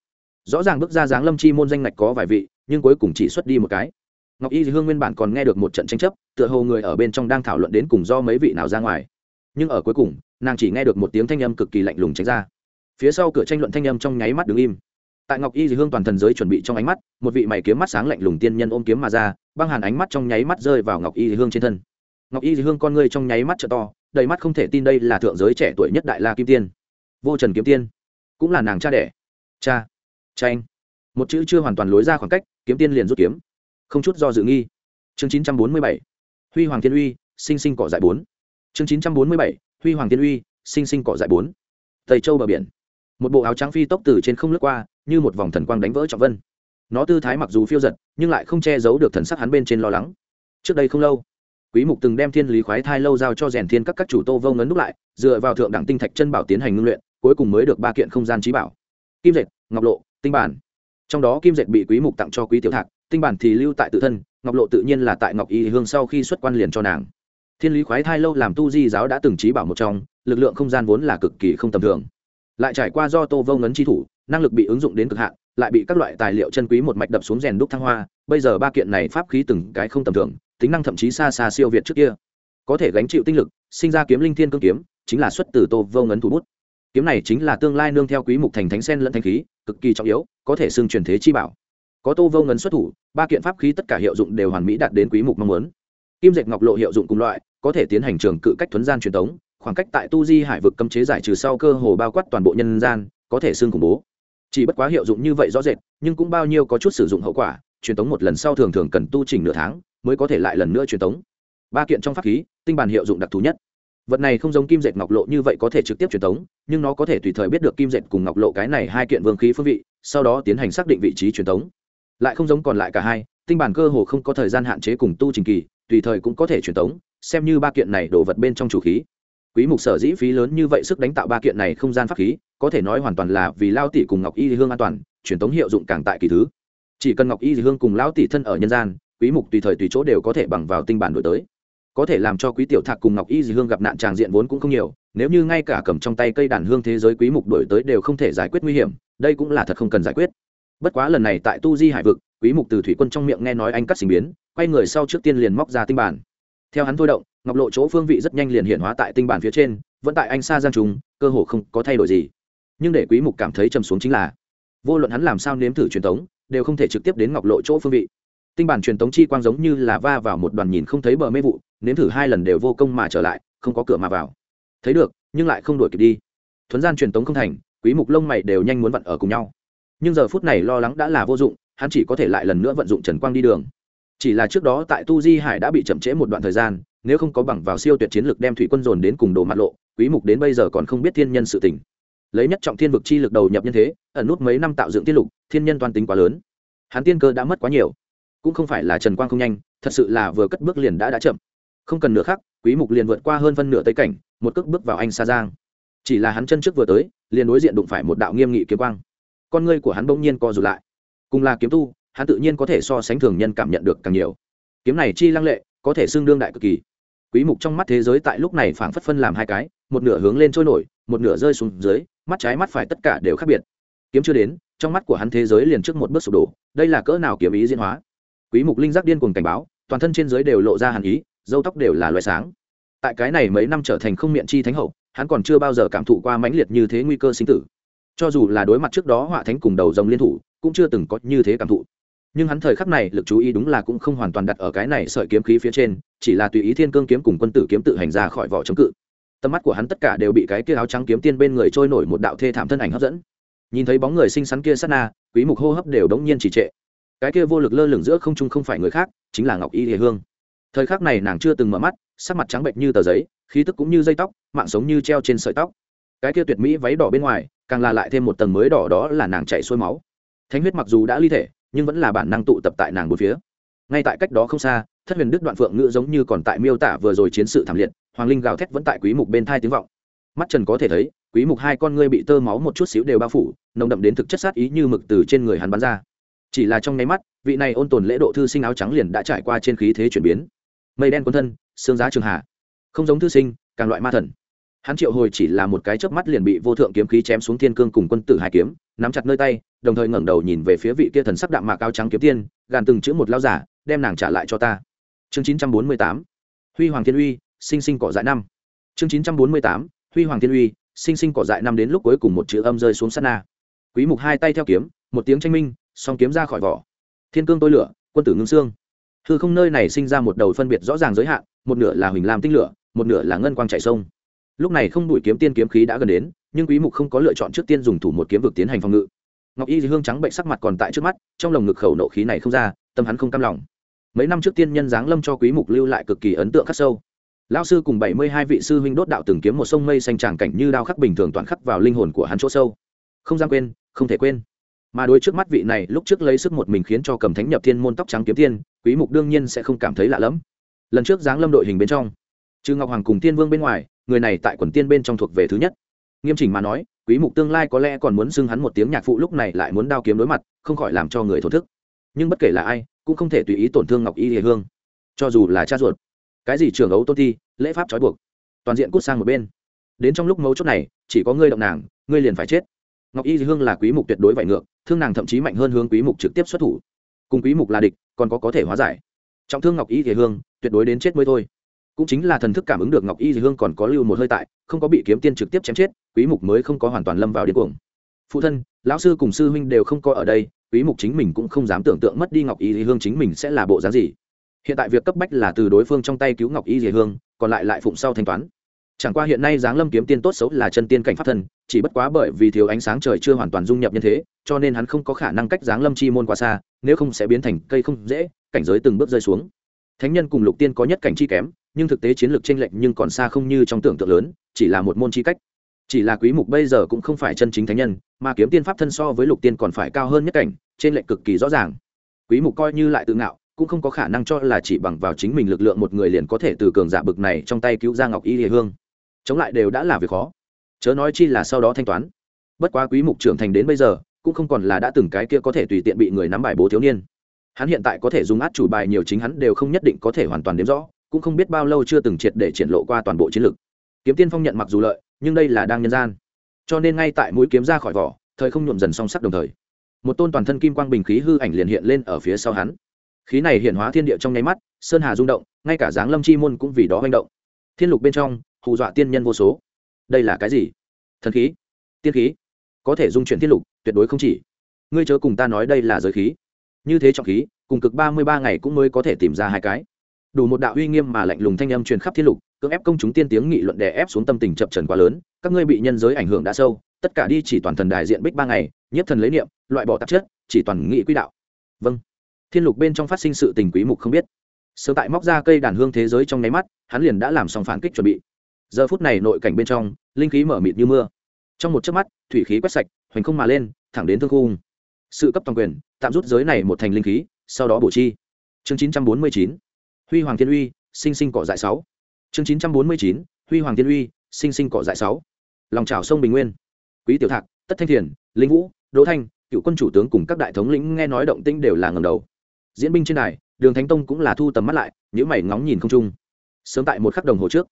rõ ràng bước ra dáng lâm chi môn danh ngạch có vài vị, nhưng cuối cùng chỉ xuất đi một cái. Ngọc y hương nguyên bản còn nghe được một trận tranh chấp, tựa hồ người ở bên trong đang thảo luận đến cùng do mấy vị nào ra ngoài. Nhưng ở cuối cùng, nàng chỉ nghe được một tiếng thanh âm cực kỳ lạnh lùng tránh ra. Phía sau cửa tranh luận thanh âm trong nháy mắt đứng im. Tại ngọc y hương toàn thần giới chuẩn bị trong ánh mắt, một vị mày kiếm mắt sáng lạnh lùng tiên nhân ôm kiếm mà ra, băng hàn ánh mắt trong nháy mắt rơi vào ngọc y hương trên thân. Ngọc y hương con ngươi trong nháy mắt t to, đầy mắt không thể tin đây là thượng giới trẻ tuổi nhất đại la kim tiên. Vô trần kiếm tiên. Cũng là nàng cha đẻ. Cha tranh một chữ chưa hoàn toàn lối ra khoảng cách, kiếm tiên liền rút kiếm. Không chút do dự nghi. Chương chín trăm bốn mươi bảy. Huy hoàng thiên uy, sinh sinh cỏ dại bốn. Chương chín trăm bốn mươi bảy. Huy hoàng thiên uy, sinh sinh cỏ dại bốn. Tây châu bờ biển. Một bộ áo trắng phi tốc từ trên không lướt qua, như một vòng thần quang đánh vỡ trọng vân. Nó tư thái mặc dù phiêu giật, nhưng lại không che giấu được thần sắc hắn bên trên lo lắng. Trước đây không lâu, quý mục từng đem thiên lý khoái thai lâu giao cho rèn thiên các các chủ tô vông ấn đúc lại, dựa vào thượng đẳng tinh thạch chân bảo tiến hành ngưng luyện, cuối cùng mới được ba kiện không gian trí bảo. Kim dệt, ngọc lộ tinh bản. Trong đó kim dệt bị quý mục tặng cho quý tiểu thạc, tinh bản thì lưu tại tự thân, ngọc lộ tự nhiên là tại ngọc y hương sau khi xuất quan liền cho nàng. Thiên lý khoái thai lâu làm tu di giáo đã từng trí bảo một trong, lực lượng không gian vốn là cực kỳ không tầm thường. Lại trải qua do tô vông ấn chi thủ, năng lực bị ứng dụng đến cực hạn, lại bị các loại tài liệu chân quý một mạch đập xuống rèn đúc thăng hoa, bây giờ ba kiện này pháp khí từng cái không tầm thường, tính năng thậm chí xa xa siêu việt trước kia. Có thể gánh chịu tinh lực, sinh ra kiếm linh thiên cương kiếm, chính là xuất từ tô vô ngấn thủ bút. Kiếm này chính là tương lai nương theo quý mục thành thánh sen lẫn thanh khí cực kỳ trọng yếu, có thể xưng truyền thế chi bảo. Có tô vô ngấn xuất thủ, ba kiện pháp khí tất cả hiệu dụng đều hoàn mỹ đạt đến quý mục mong muốn. Kim dệt ngọc lộ hiệu dụng cùng loại, có thể tiến hành trường cự cách thuấn gian truyền tống, khoảng cách tại tu di hải vực cấm chế giải trừ sau cơ hồ bao quát toàn bộ nhân gian, có thể xương khủng bố. Chỉ bất quá hiệu dụng như vậy rõ rệt, nhưng cũng bao nhiêu có chút sử dụng hậu quả, truyền tống một lần sau thường thường cần tu chỉnh nửa tháng, mới có thể lại lần nữa truyền tống. Ba kiện trong pháp khí, tinh bản hiệu dụng đặc thù nhất vật này không giống kim dệt ngọc lộ như vậy có thể trực tiếp truyền tống, nhưng nó có thể tùy thời biết được kim dệt cùng ngọc lộ cái này hai kiện vương khí phương vị, sau đó tiến hành xác định vị trí truyền tống. Lại không giống còn lại cả hai, tinh bản cơ hồ không có thời gian hạn chế cùng tu trình kỳ, tùy thời cũng có thể truyền tống, xem như ba kiện này đổ vật bên trong chủ khí. Quý mục sở dĩ phí lớn như vậy sức đánh tạo ba kiện này không gian pháp khí, có thể nói hoàn toàn là vì lao tỷ cùng ngọc y hương an toàn, truyền tống hiệu dụng càng tại kỳ thứ. Chỉ cần ngọc y hương cùng lão tỷ thân ở nhân gian, quý mục tùy thời tùy chỗ đều có thể bằng vào tinh bản đổi tới có thể làm cho quý tiểu thạc cùng ngọc y dì hương gặp nạn tràng diện vốn cũng không nhiều, nếu như ngay cả cầm trong tay cây đàn hương thế giới quý mục đổi tới đều không thể giải quyết nguy hiểm, đây cũng là thật không cần giải quyết. Bất quá lần này tại tu di hải vực, quý mục từ thủy quân trong miệng nghe nói anh cắt sinh biến, quay người sau trước tiên liền móc ra tinh bản. Theo hắn thôi động, ngọc lộ chỗ phương vị rất nhanh liền hiện hóa tại tinh bản phía trên, vẫn tại anh xa giang trùng, cơ hồ không có thay đổi gì. Nhưng để quý mục cảm thấy trầm xuống chính là, vô luận hắn làm sao nếm thử truyền thống, đều không thể trực tiếp đến ngọc lộ chỗ phương vị. Tinh bản truyền thống chi quang giống như là va vào một đoàn nhìn không thấy bờ mê vụ nếm thử hai lần đều vô công mà trở lại, không có cửa mà vào. Thấy được, nhưng lại không đuổi kịp đi. Thuấn gian truyền tống không thành, quý mục lông mày đều nhanh muốn vận ở cùng nhau. Nhưng giờ phút này lo lắng đã là vô dụng, hắn chỉ có thể lại lần nữa vận dụng trần quang đi đường. Chỉ là trước đó tại tu di hải đã bị chậm trễ một đoạn thời gian, nếu không có bằng vào siêu tuyệt chiến lực đem thủy quân dồn đến cùng đồ mặt lộ, quý mục đến bây giờ còn không biết thiên nhân sự tình. Lấy nhất trọng thiên vực chi lực đầu nhập nhân thế, ẩn nút mấy năm tạo dựng tiết lục, thiên nhân toàn tính quá lớn. Hắn tiên cơ đã mất quá nhiều. Cũng không phải là trần quang không nhanh, thật sự là vừa cất bước liền đã đã chậm không cần nửa khắc, quý mục liền vượt qua hơn phân nửa tây cảnh, một cước bước vào anh sa giang. Chỉ là hắn chân trước vừa tới, liền đối diện đụng phải một đạo nghiêm nghị kiếm quang. Con ngươi của hắn bỗng nhiên co rụt lại. Cùng là kiếm tu, hắn tự nhiên có thể so sánh thường nhân cảm nhận được càng nhiều. Kiếm này chi lăng lệ, có thể xương đương đại cực kỳ. Quý mục trong mắt thế giới tại lúc này phảng phất phân làm hai cái, một nửa hướng lên trôi nổi, một nửa rơi xuống dưới, mắt trái mắt phải tất cả đều khác biệt. Kiếm chưa đến, trong mắt của hắn thế giới liền trước một bước sụp đổ, đây là cỡ nào kiếm ý diễn hóa? Quý mục linh giác điên cuồng cảnh báo, toàn thân trên dưới đều lộ ra hàn ý dâu tóc đều là loại sáng. Tại cái này mấy năm trở thành không miệng chi thánh hậu, hắn còn chưa bao giờ cảm thụ qua mãnh liệt như thế nguy cơ sinh tử. Cho dù là đối mặt trước đó họa thánh cùng đầu dòng liên thủ, cũng chưa từng có như thế cảm thụ. Nhưng hắn thời khắc này lực chú ý đúng là cũng không hoàn toàn đặt ở cái này sợi kiếm khí phía trên, chỉ là tùy ý thiên cương kiếm cùng quân tử kiếm tự hành ra khỏi vỏ chống cự. Tầm mắt của hắn tất cả đều bị cái kia áo trắng kiếm tiên bên người trôi nổi một đạo thê thảm thân ảnh hấp dẫn. Nhìn thấy bóng người xinh xắn kia sát na, quý mục hô hấp đều đống nhiên trì trệ. Cái kia vô lực lơ lửng giữa không trung không phải người khác, chính là ngọc y hề hương thời khắc này nàng chưa từng mở mắt, sắc mặt trắng bệnh như tờ giấy, khí tức cũng như dây tóc, mạng sống như treo trên sợi tóc. Cái kia tuyệt mỹ váy đỏ bên ngoài, càng là lại thêm một tầng mới đỏ đó là nàng chạy xuôi máu. Thánh huyết mặc dù đã ly thể, nhưng vẫn là bản năng tụ tập tại nàng bốn phía. Ngay tại cách đó không xa, thất huyền đức đoạn phượng ngữ giống như còn tại miêu tả vừa rồi chiến sự thảm liệt, hoàng linh gào thét vẫn tại quý mục bên thai tiếng vọng. Mắt trần có thể thấy, quý mục hai con ngươi bị tơ máu một chút xíu đều bao phủ, nồng đậm đến thực chất sát ý như mực từ trên người hắn bắn ra. Chỉ là trong nháy mắt, vị này ôn tồn lễ độ thư sinh áo trắng liền đã trải qua trên khí thế chuyển biến mây đen quân thân, xương giá trường hạ. Không giống thư sinh, càng loại ma thần. Hắn triệu hồi chỉ là một cái chớp mắt liền bị vô thượng kiếm khí chém xuống thiên cương cùng quân tử hai kiếm, nắm chặt nơi tay, đồng thời ngẩng đầu nhìn về phía vị kia thần sắc đạm mạc áo trắng kiếm tiên, gàn từng chữ một lao giả, đem nàng trả lại cho ta. Chương chín trăm bốn mươi tám, huy hoàng thiên uy, sinh sinh cỏ dại năm. Chương chín trăm bốn mươi tám, huy hoàng thiên uy, sinh sinh cỏ dại năm đến lúc cuối cùng một chữ âm rơi xuống sát na. Quý mục hai tay theo kiếm, một tiếng tranh minh, song kiếm ra khỏi vỏ. Thiên cương tôi lửa, quân tử ngưng xương hư không nơi này sinh ra một đầu phân biệt rõ ràng giới hạn, một nửa là huỳnh lam tinh lửa, một nửa là ngân quang chạy sông. Lúc này không đuổi kiếm tiên kiếm khí đã gần đến, nhưng quý mục không có lựa chọn trước tiên dùng thủ một kiếm vực tiến hành phòng ngự. Ngọc y hương trắng bệnh sắc mặt còn tại trước mắt, trong lồng ngực khẩu nộ khí này không ra, tâm hắn không cam lòng. Mấy năm trước tiên nhân giáng lâm cho quý mục lưu lại cực kỳ ấn tượng khắc sâu. Lão sư cùng 72 vị sư huynh đốt đạo từng kiếm một sông mây xanh tràng cảnh như đao khắc bình thường toàn khắc vào linh hồn của hắn chỗ sâu. Không dám quên, không thể quên mà đối trước mắt vị này, lúc trước lấy sức một mình khiến cho cầm thánh nhập thiên môn tóc trắng kiếm tiên, quý mục đương nhiên sẽ không cảm thấy lạ lẫm. Lần trước giáng lâm đội hình bên trong, trừ ngọc hoàng cùng tiên vương bên ngoài, người này tại quần tiên bên trong thuộc về thứ nhất. Nghiêm chỉnh mà nói, quý mục tương lai có lẽ còn muốn xưng hắn một tiếng nhạc phụ lúc này lại muốn đao kiếm đối mặt, không khỏi làm cho người thổ thức. Nhưng bất kể là ai, cũng không thể tùy ý tổn thương ngọc y hề hương. Cho dù là cha ruột, cái gì trưởng ấu tôn thi, lễ pháp trói buộc, toàn diện cút sang một bên. Đến trong lúc mấu chốt này, chỉ có ngươi động nàng, ngươi liền phải chết ngọc y hương là quý mục tuyệt đối vải ngược, thương nàng thậm chí mạnh hơn hướng quý mục trực tiếp xuất thủ. Cùng quý mục là địch, còn có có thể hóa giải. Trọng thương ngọc y thì hương, tuyệt đối đến chết mới thôi. Cũng chính là thần thức cảm ứng được ngọc y thì hương còn có lưu một hơi tại, không có bị kiếm tiên trực tiếp chém chết, quý mục mới không có hoàn toàn lâm vào điên cuồng. Phụ thân, lão sư cùng sư huynh đều không có ở đây, quý mục chính mình cũng không dám tưởng tượng mất đi ngọc y thì hương chính mình sẽ là bộ dáng gì. Hiện tại việc cấp bách là từ đối phương trong tay cứu ngọc y thì hương, còn lại lại phụng sau thanh toán chẳng qua hiện nay giáng lâm kiếm tiên tốt xấu là chân tiên cảnh pháp thần chỉ bất quá bởi vì thiếu ánh sáng trời chưa hoàn toàn dung nhập nhân thế, cho nên hắn không có khả năng cách giáng lâm chi môn quá xa, nếu không sẽ biến thành cây không dễ, cảnh giới từng bước rơi xuống. Thánh nhân cùng lục tiên có nhất cảnh chi kém, nhưng thực tế chiến lược tranh lệch nhưng còn xa không như trong tưởng tượng lớn, chỉ là một môn chi cách. Chỉ là quý mục bây giờ cũng không phải chân chính thánh nhân, mà kiếm tiên pháp thân so với lục tiên còn phải cao hơn nhất cảnh trên lệnh cực kỳ rõ ràng. Quý mục coi như lại tự ngạo, cũng không có khả năng cho là chỉ bằng vào chính mình lực lượng một người liền có thể từ cường giả bực này trong tay cứu ra ngọc y hề hương chống lại đều đã là việc khó. Chớ nói chi là sau đó thanh toán. Bất quá quý mục trưởng thành đến bây giờ, cũng không còn là đã từng cái kia có thể tùy tiện bị người nắm bài bố thiếu niên. Hắn hiện tại có thể dùng át chủ bài nhiều chính hắn đều không nhất định có thể hoàn toàn đếm rõ, cũng không biết bao lâu chưa từng triệt để triển lộ qua toàn bộ chiến lược kiếm tiên phong nhận mặc dù lợi, nhưng đây là đang nhân gian. Cho nên ngay tại mũi kiếm ra khỏi vỏ, thời không nhuộm dần song sắc đồng thời. Một tôn toàn thân kim quang bình khí hư ảnh liền hiện lên ở phía sau hắn. Khí này hiện hóa thiên địa trong nháy mắt, sơn hà rung động, ngay cả dáng lâm chi môn cũng vì đó manh động. Thiên lục bên trong hù dọa tiên nhân vô số. Đây là cái gì? Thần khí? Tiên khí? Có thể dung chuyển thiên lục, tuyệt đối không chỉ. Ngươi chớ cùng ta nói đây là giới khí. Như thế trọng khí, cùng cực ba mươi ba ngày cũng mới có thể tìm ra hai cái. Đủ một đạo uy nghiêm mà lạnh lùng thanh âm truyền khắp thiên lục, cưỡng ép công chúng tiên tiếng nghị luận đè ép xuống tâm tình chập trần quá lớn, các ngươi bị nhân giới ảnh hưởng đã sâu, tất cả đi chỉ toàn thần đại diện bích ba ngày nhất thần lấy niệm, loại bỏ tạp chất, chỉ toàn nghị quỹ đạo. Vâng. Thiên lục bên trong phát sinh sự tình quý mục không biết. Sớm tại móc ra cây đàn hương thế giới trong nháy mắt, hắn liền đã làm xong phản kích chuẩn bị giờ phút này nội cảnh bên trong, linh khí mở mịt như mưa. Trong một chớp mắt, thủy khí quét sạch, hoành không mà lên, thẳng đến thương khung. Sự cấp toàn quyền, tạm rút giới này một thành linh khí, sau đó bổ chi. Chương chín trăm bốn mươi chín, huy hoàng thiên uy, sinh sinh cỏ dại sáu. Chương chín trăm bốn mươi chín, huy hoàng thiên uy, sinh sinh cỏ dại sáu. Lòng trào sông bình nguyên. Quý tiểu thạc, tất thanh thiền, linh vũ, đỗ thanh, cựu quân chủ tướng cùng các đại thống lĩnh nghe nói động tĩnh đều là ngầm đầu. Diễn binh trên đài, đường thánh tông cũng là thu tầm mắt lại những mày ngóng nhìn không trung. Sớm tại một khắc đồng hồ trước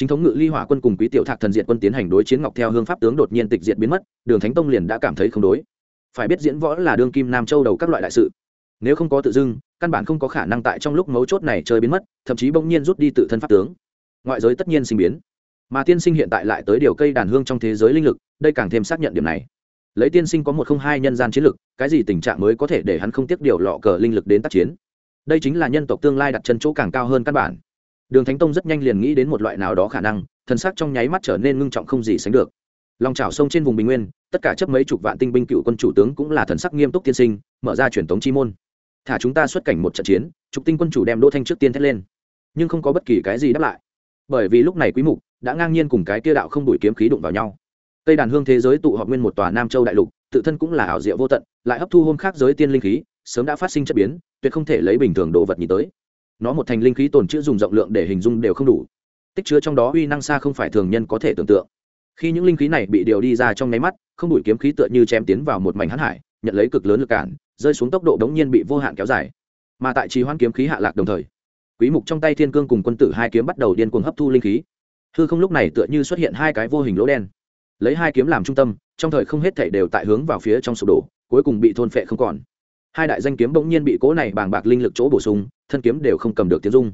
chính thống ngự ly hỏa quân cùng quý tiểu thạc thần diện quân tiến hành đối chiến ngọc theo hương pháp tướng đột nhiên tịch diện biến mất, đường thánh tông liền đã cảm thấy không đối. Phải biết diễn võ là đương kim nam châu đầu các loại đại sự. Nếu không có tự dưng, căn bản không có khả năng tại trong lúc mấu chốt này chơi biến mất, thậm chí bỗng nhiên rút đi tự thân pháp tướng. Ngoại giới tất nhiên sinh biến. Mà tiên sinh hiện tại lại tới điều cây đàn hương trong thế giới linh lực, đây càng thêm xác nhận điểm này. Lấy tiên sinh có một không hai nhân gian chiến lực, cái gì tình trạng mới có thể để hắn không tiếc điều lọ cờ linh lực đến tác chiến? Đây chính là nhân tộc tương lai đặt chân chỗ càng cao hơn căn bản đường thánh tông rất nhanh liền nghĩ đến một loại nào đó khả năng, thần sắc trong nháy mắt trở nên ngưng trọng không gì sánh được. Lòng trào sông trên vùng bình nguyên, tất cả chấp mấy chục vạn tinh binh cựu quân chủ tướng cũng là thần sắc nghiêm túc tiên sinh, mở ra truyền thống chi môn. Thả chúng ta xuất cảnh một trận chiến, trục tinh quân chủ đem đỗ thanh trước tiên thét lên. Nhưng không có bất kỳ cái gì đáp lại. Bởi vì lúc này quý mục đã ngang nhiên cùng cái kia đạo không đuổi kiếm khí đụng vào nhau. Cây đàn hương thế giới tụ họp nguyên một tòa nam châu đại lục, tự thân cũng là ảo diệu vô tận, lại hấp thu hôm khác giới tiên linh khí, sớm đã phát sinh chất biến, tuyệt không thể lấy bình thường đồ vật nhìn tới nó một thành linh khí tồn chữ dùng rộng lượng để hình dung đều không đủ. Tích chứa trong đó uy năng xa không phải thường nhân có thể tưởng tượng. Khi những linh khí này bị điều đi ra trong nháy mắt, không đủi kiếm khí tựa như chém tiến vào một mảnh hãn hải, nhận lấy cực lớn lực cản, rơi xuống tốc độ đống nhiên bị vô hạn kéo dài. Mà tại trì hoãn kiếm khí hạ lạc đồng thời, quý mục trong tay thiên cương cùng quân tử hai kiếm bắt đầu điên cuồng hấp thu linh khí. Hư không lúc này tựa như xuất hiện hai cái vô hình lỗ đen. Lấy hai kiếm làm trung tâm, trong thời không hết thảy đều tại hướng vào phía trong sụp đổ, cuối cùng bị thôn phệ không còn. Hai đại danh kiếm bỗng nhiên bị cố này bàng bạc linh lực chỗ bổ sung thân kiếm đều không cầm được tiếng dung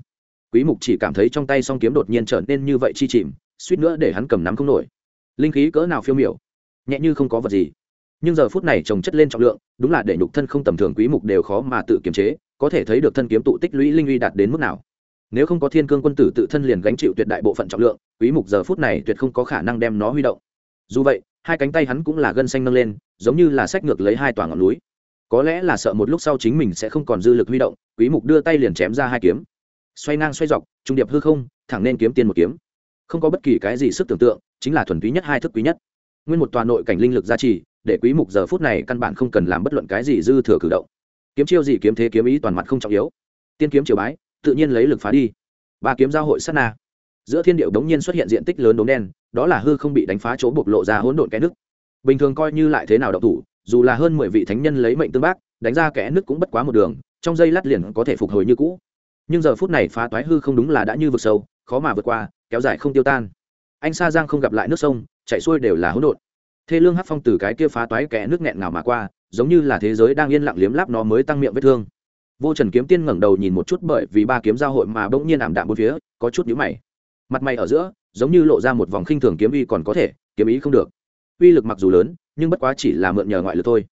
quý mục chỉ cảm thấy trong tay song kiếm đột nhiên trở nên như vậy chi chìm, suýt nữa để hắn cầm nắm không nổi. Linh khí cỡ nào phiêu miểu, nhẹ như không có vật gì. Nhưng giờ phút này trồng chất lên trọng lượng, đúng là để nhục thân không tầm thường quý mục đều khó mà tự kiềm chế, có thể thấy được thân kiếm tụ tích lũy linh uy đạt đến mức nào. Nếu không có thiên cương quân tử tự thân liền gánh chịu tuyệt đại bộ phận trọng lượng, quý mục giờ phút này tuyệt không có khả năng đem nó huy động. Dù vậy, hai cánh tay hắn cũng là gân xanh nâng lên, giống như là sách ngược lấy hai tòa ngọn núi có lẽ là sợ một lúc sau chính mình sẽ không còn dư lực huy động, quý mục đưa tay liền chém ra hai kiếm. Xoay ngang xoay dọc, trung điệp hư không, thẳng nên kiếm tiên một kiếm. Không có bất kỳ cái gì sức tưởng tượng, chính là thuần túy nhất hai thức quý nhất. Nguyên một tòa nội cảnh linh lực gia trì, để quý mục giờ phút này căn bản không cần làm bất luận cái gì dư thừa cử động. Kiếm chiêu gì kiếm thế kiếm ý toàn mặt không trọng yếu. Tiên kiếm chiều bái, tự nhiên lấy lực phá đi. Ba kiếm giao hội sát na. Giữa thiên điệu đống nhiên xuất hiện diện tích lớn đốm đen, đó là hư không bị đánh phá chỗ bộc lộ ra hỗn độn cái nước bình thường coi như lại thế nào động thủ dù là hơn mười vị thánh nhân lấy mệnh tương bác, đánh ra kẽ nước cũng bất quá một đường, trong giây lát liền có thể phục hồi như cũ. Nhưng giờ phút này phá toái hư không đúng là đã như vực sâu, khó mà vượt qua, kéo dài không tiêu tan. Anh sa giang không gặp lại nước sông chảy xuôi đều là hỗn độn. Thê lương hắc phong từ cái kia phá toái kẽ nước nghẹn ngào mà qua, giống như là thế giới đang yên lặng liếm láp nó mới tăng miệng vết thương. Vô trần kiếm tiên ngẩng đầu nhìn một chút bởi vì ba kiếm giao hội mà bỗng nhiên ảm đạm bốn phía, có chút nhũ mày. Mặt mày ở giữa, giống như lộ ra một vòng khinh thường kiếm uy còn có thể, kiếm ý không được. Uy lực mặc dù lớn nhưng bất quá chỉ là mượn nhờ ngoại lực thôi.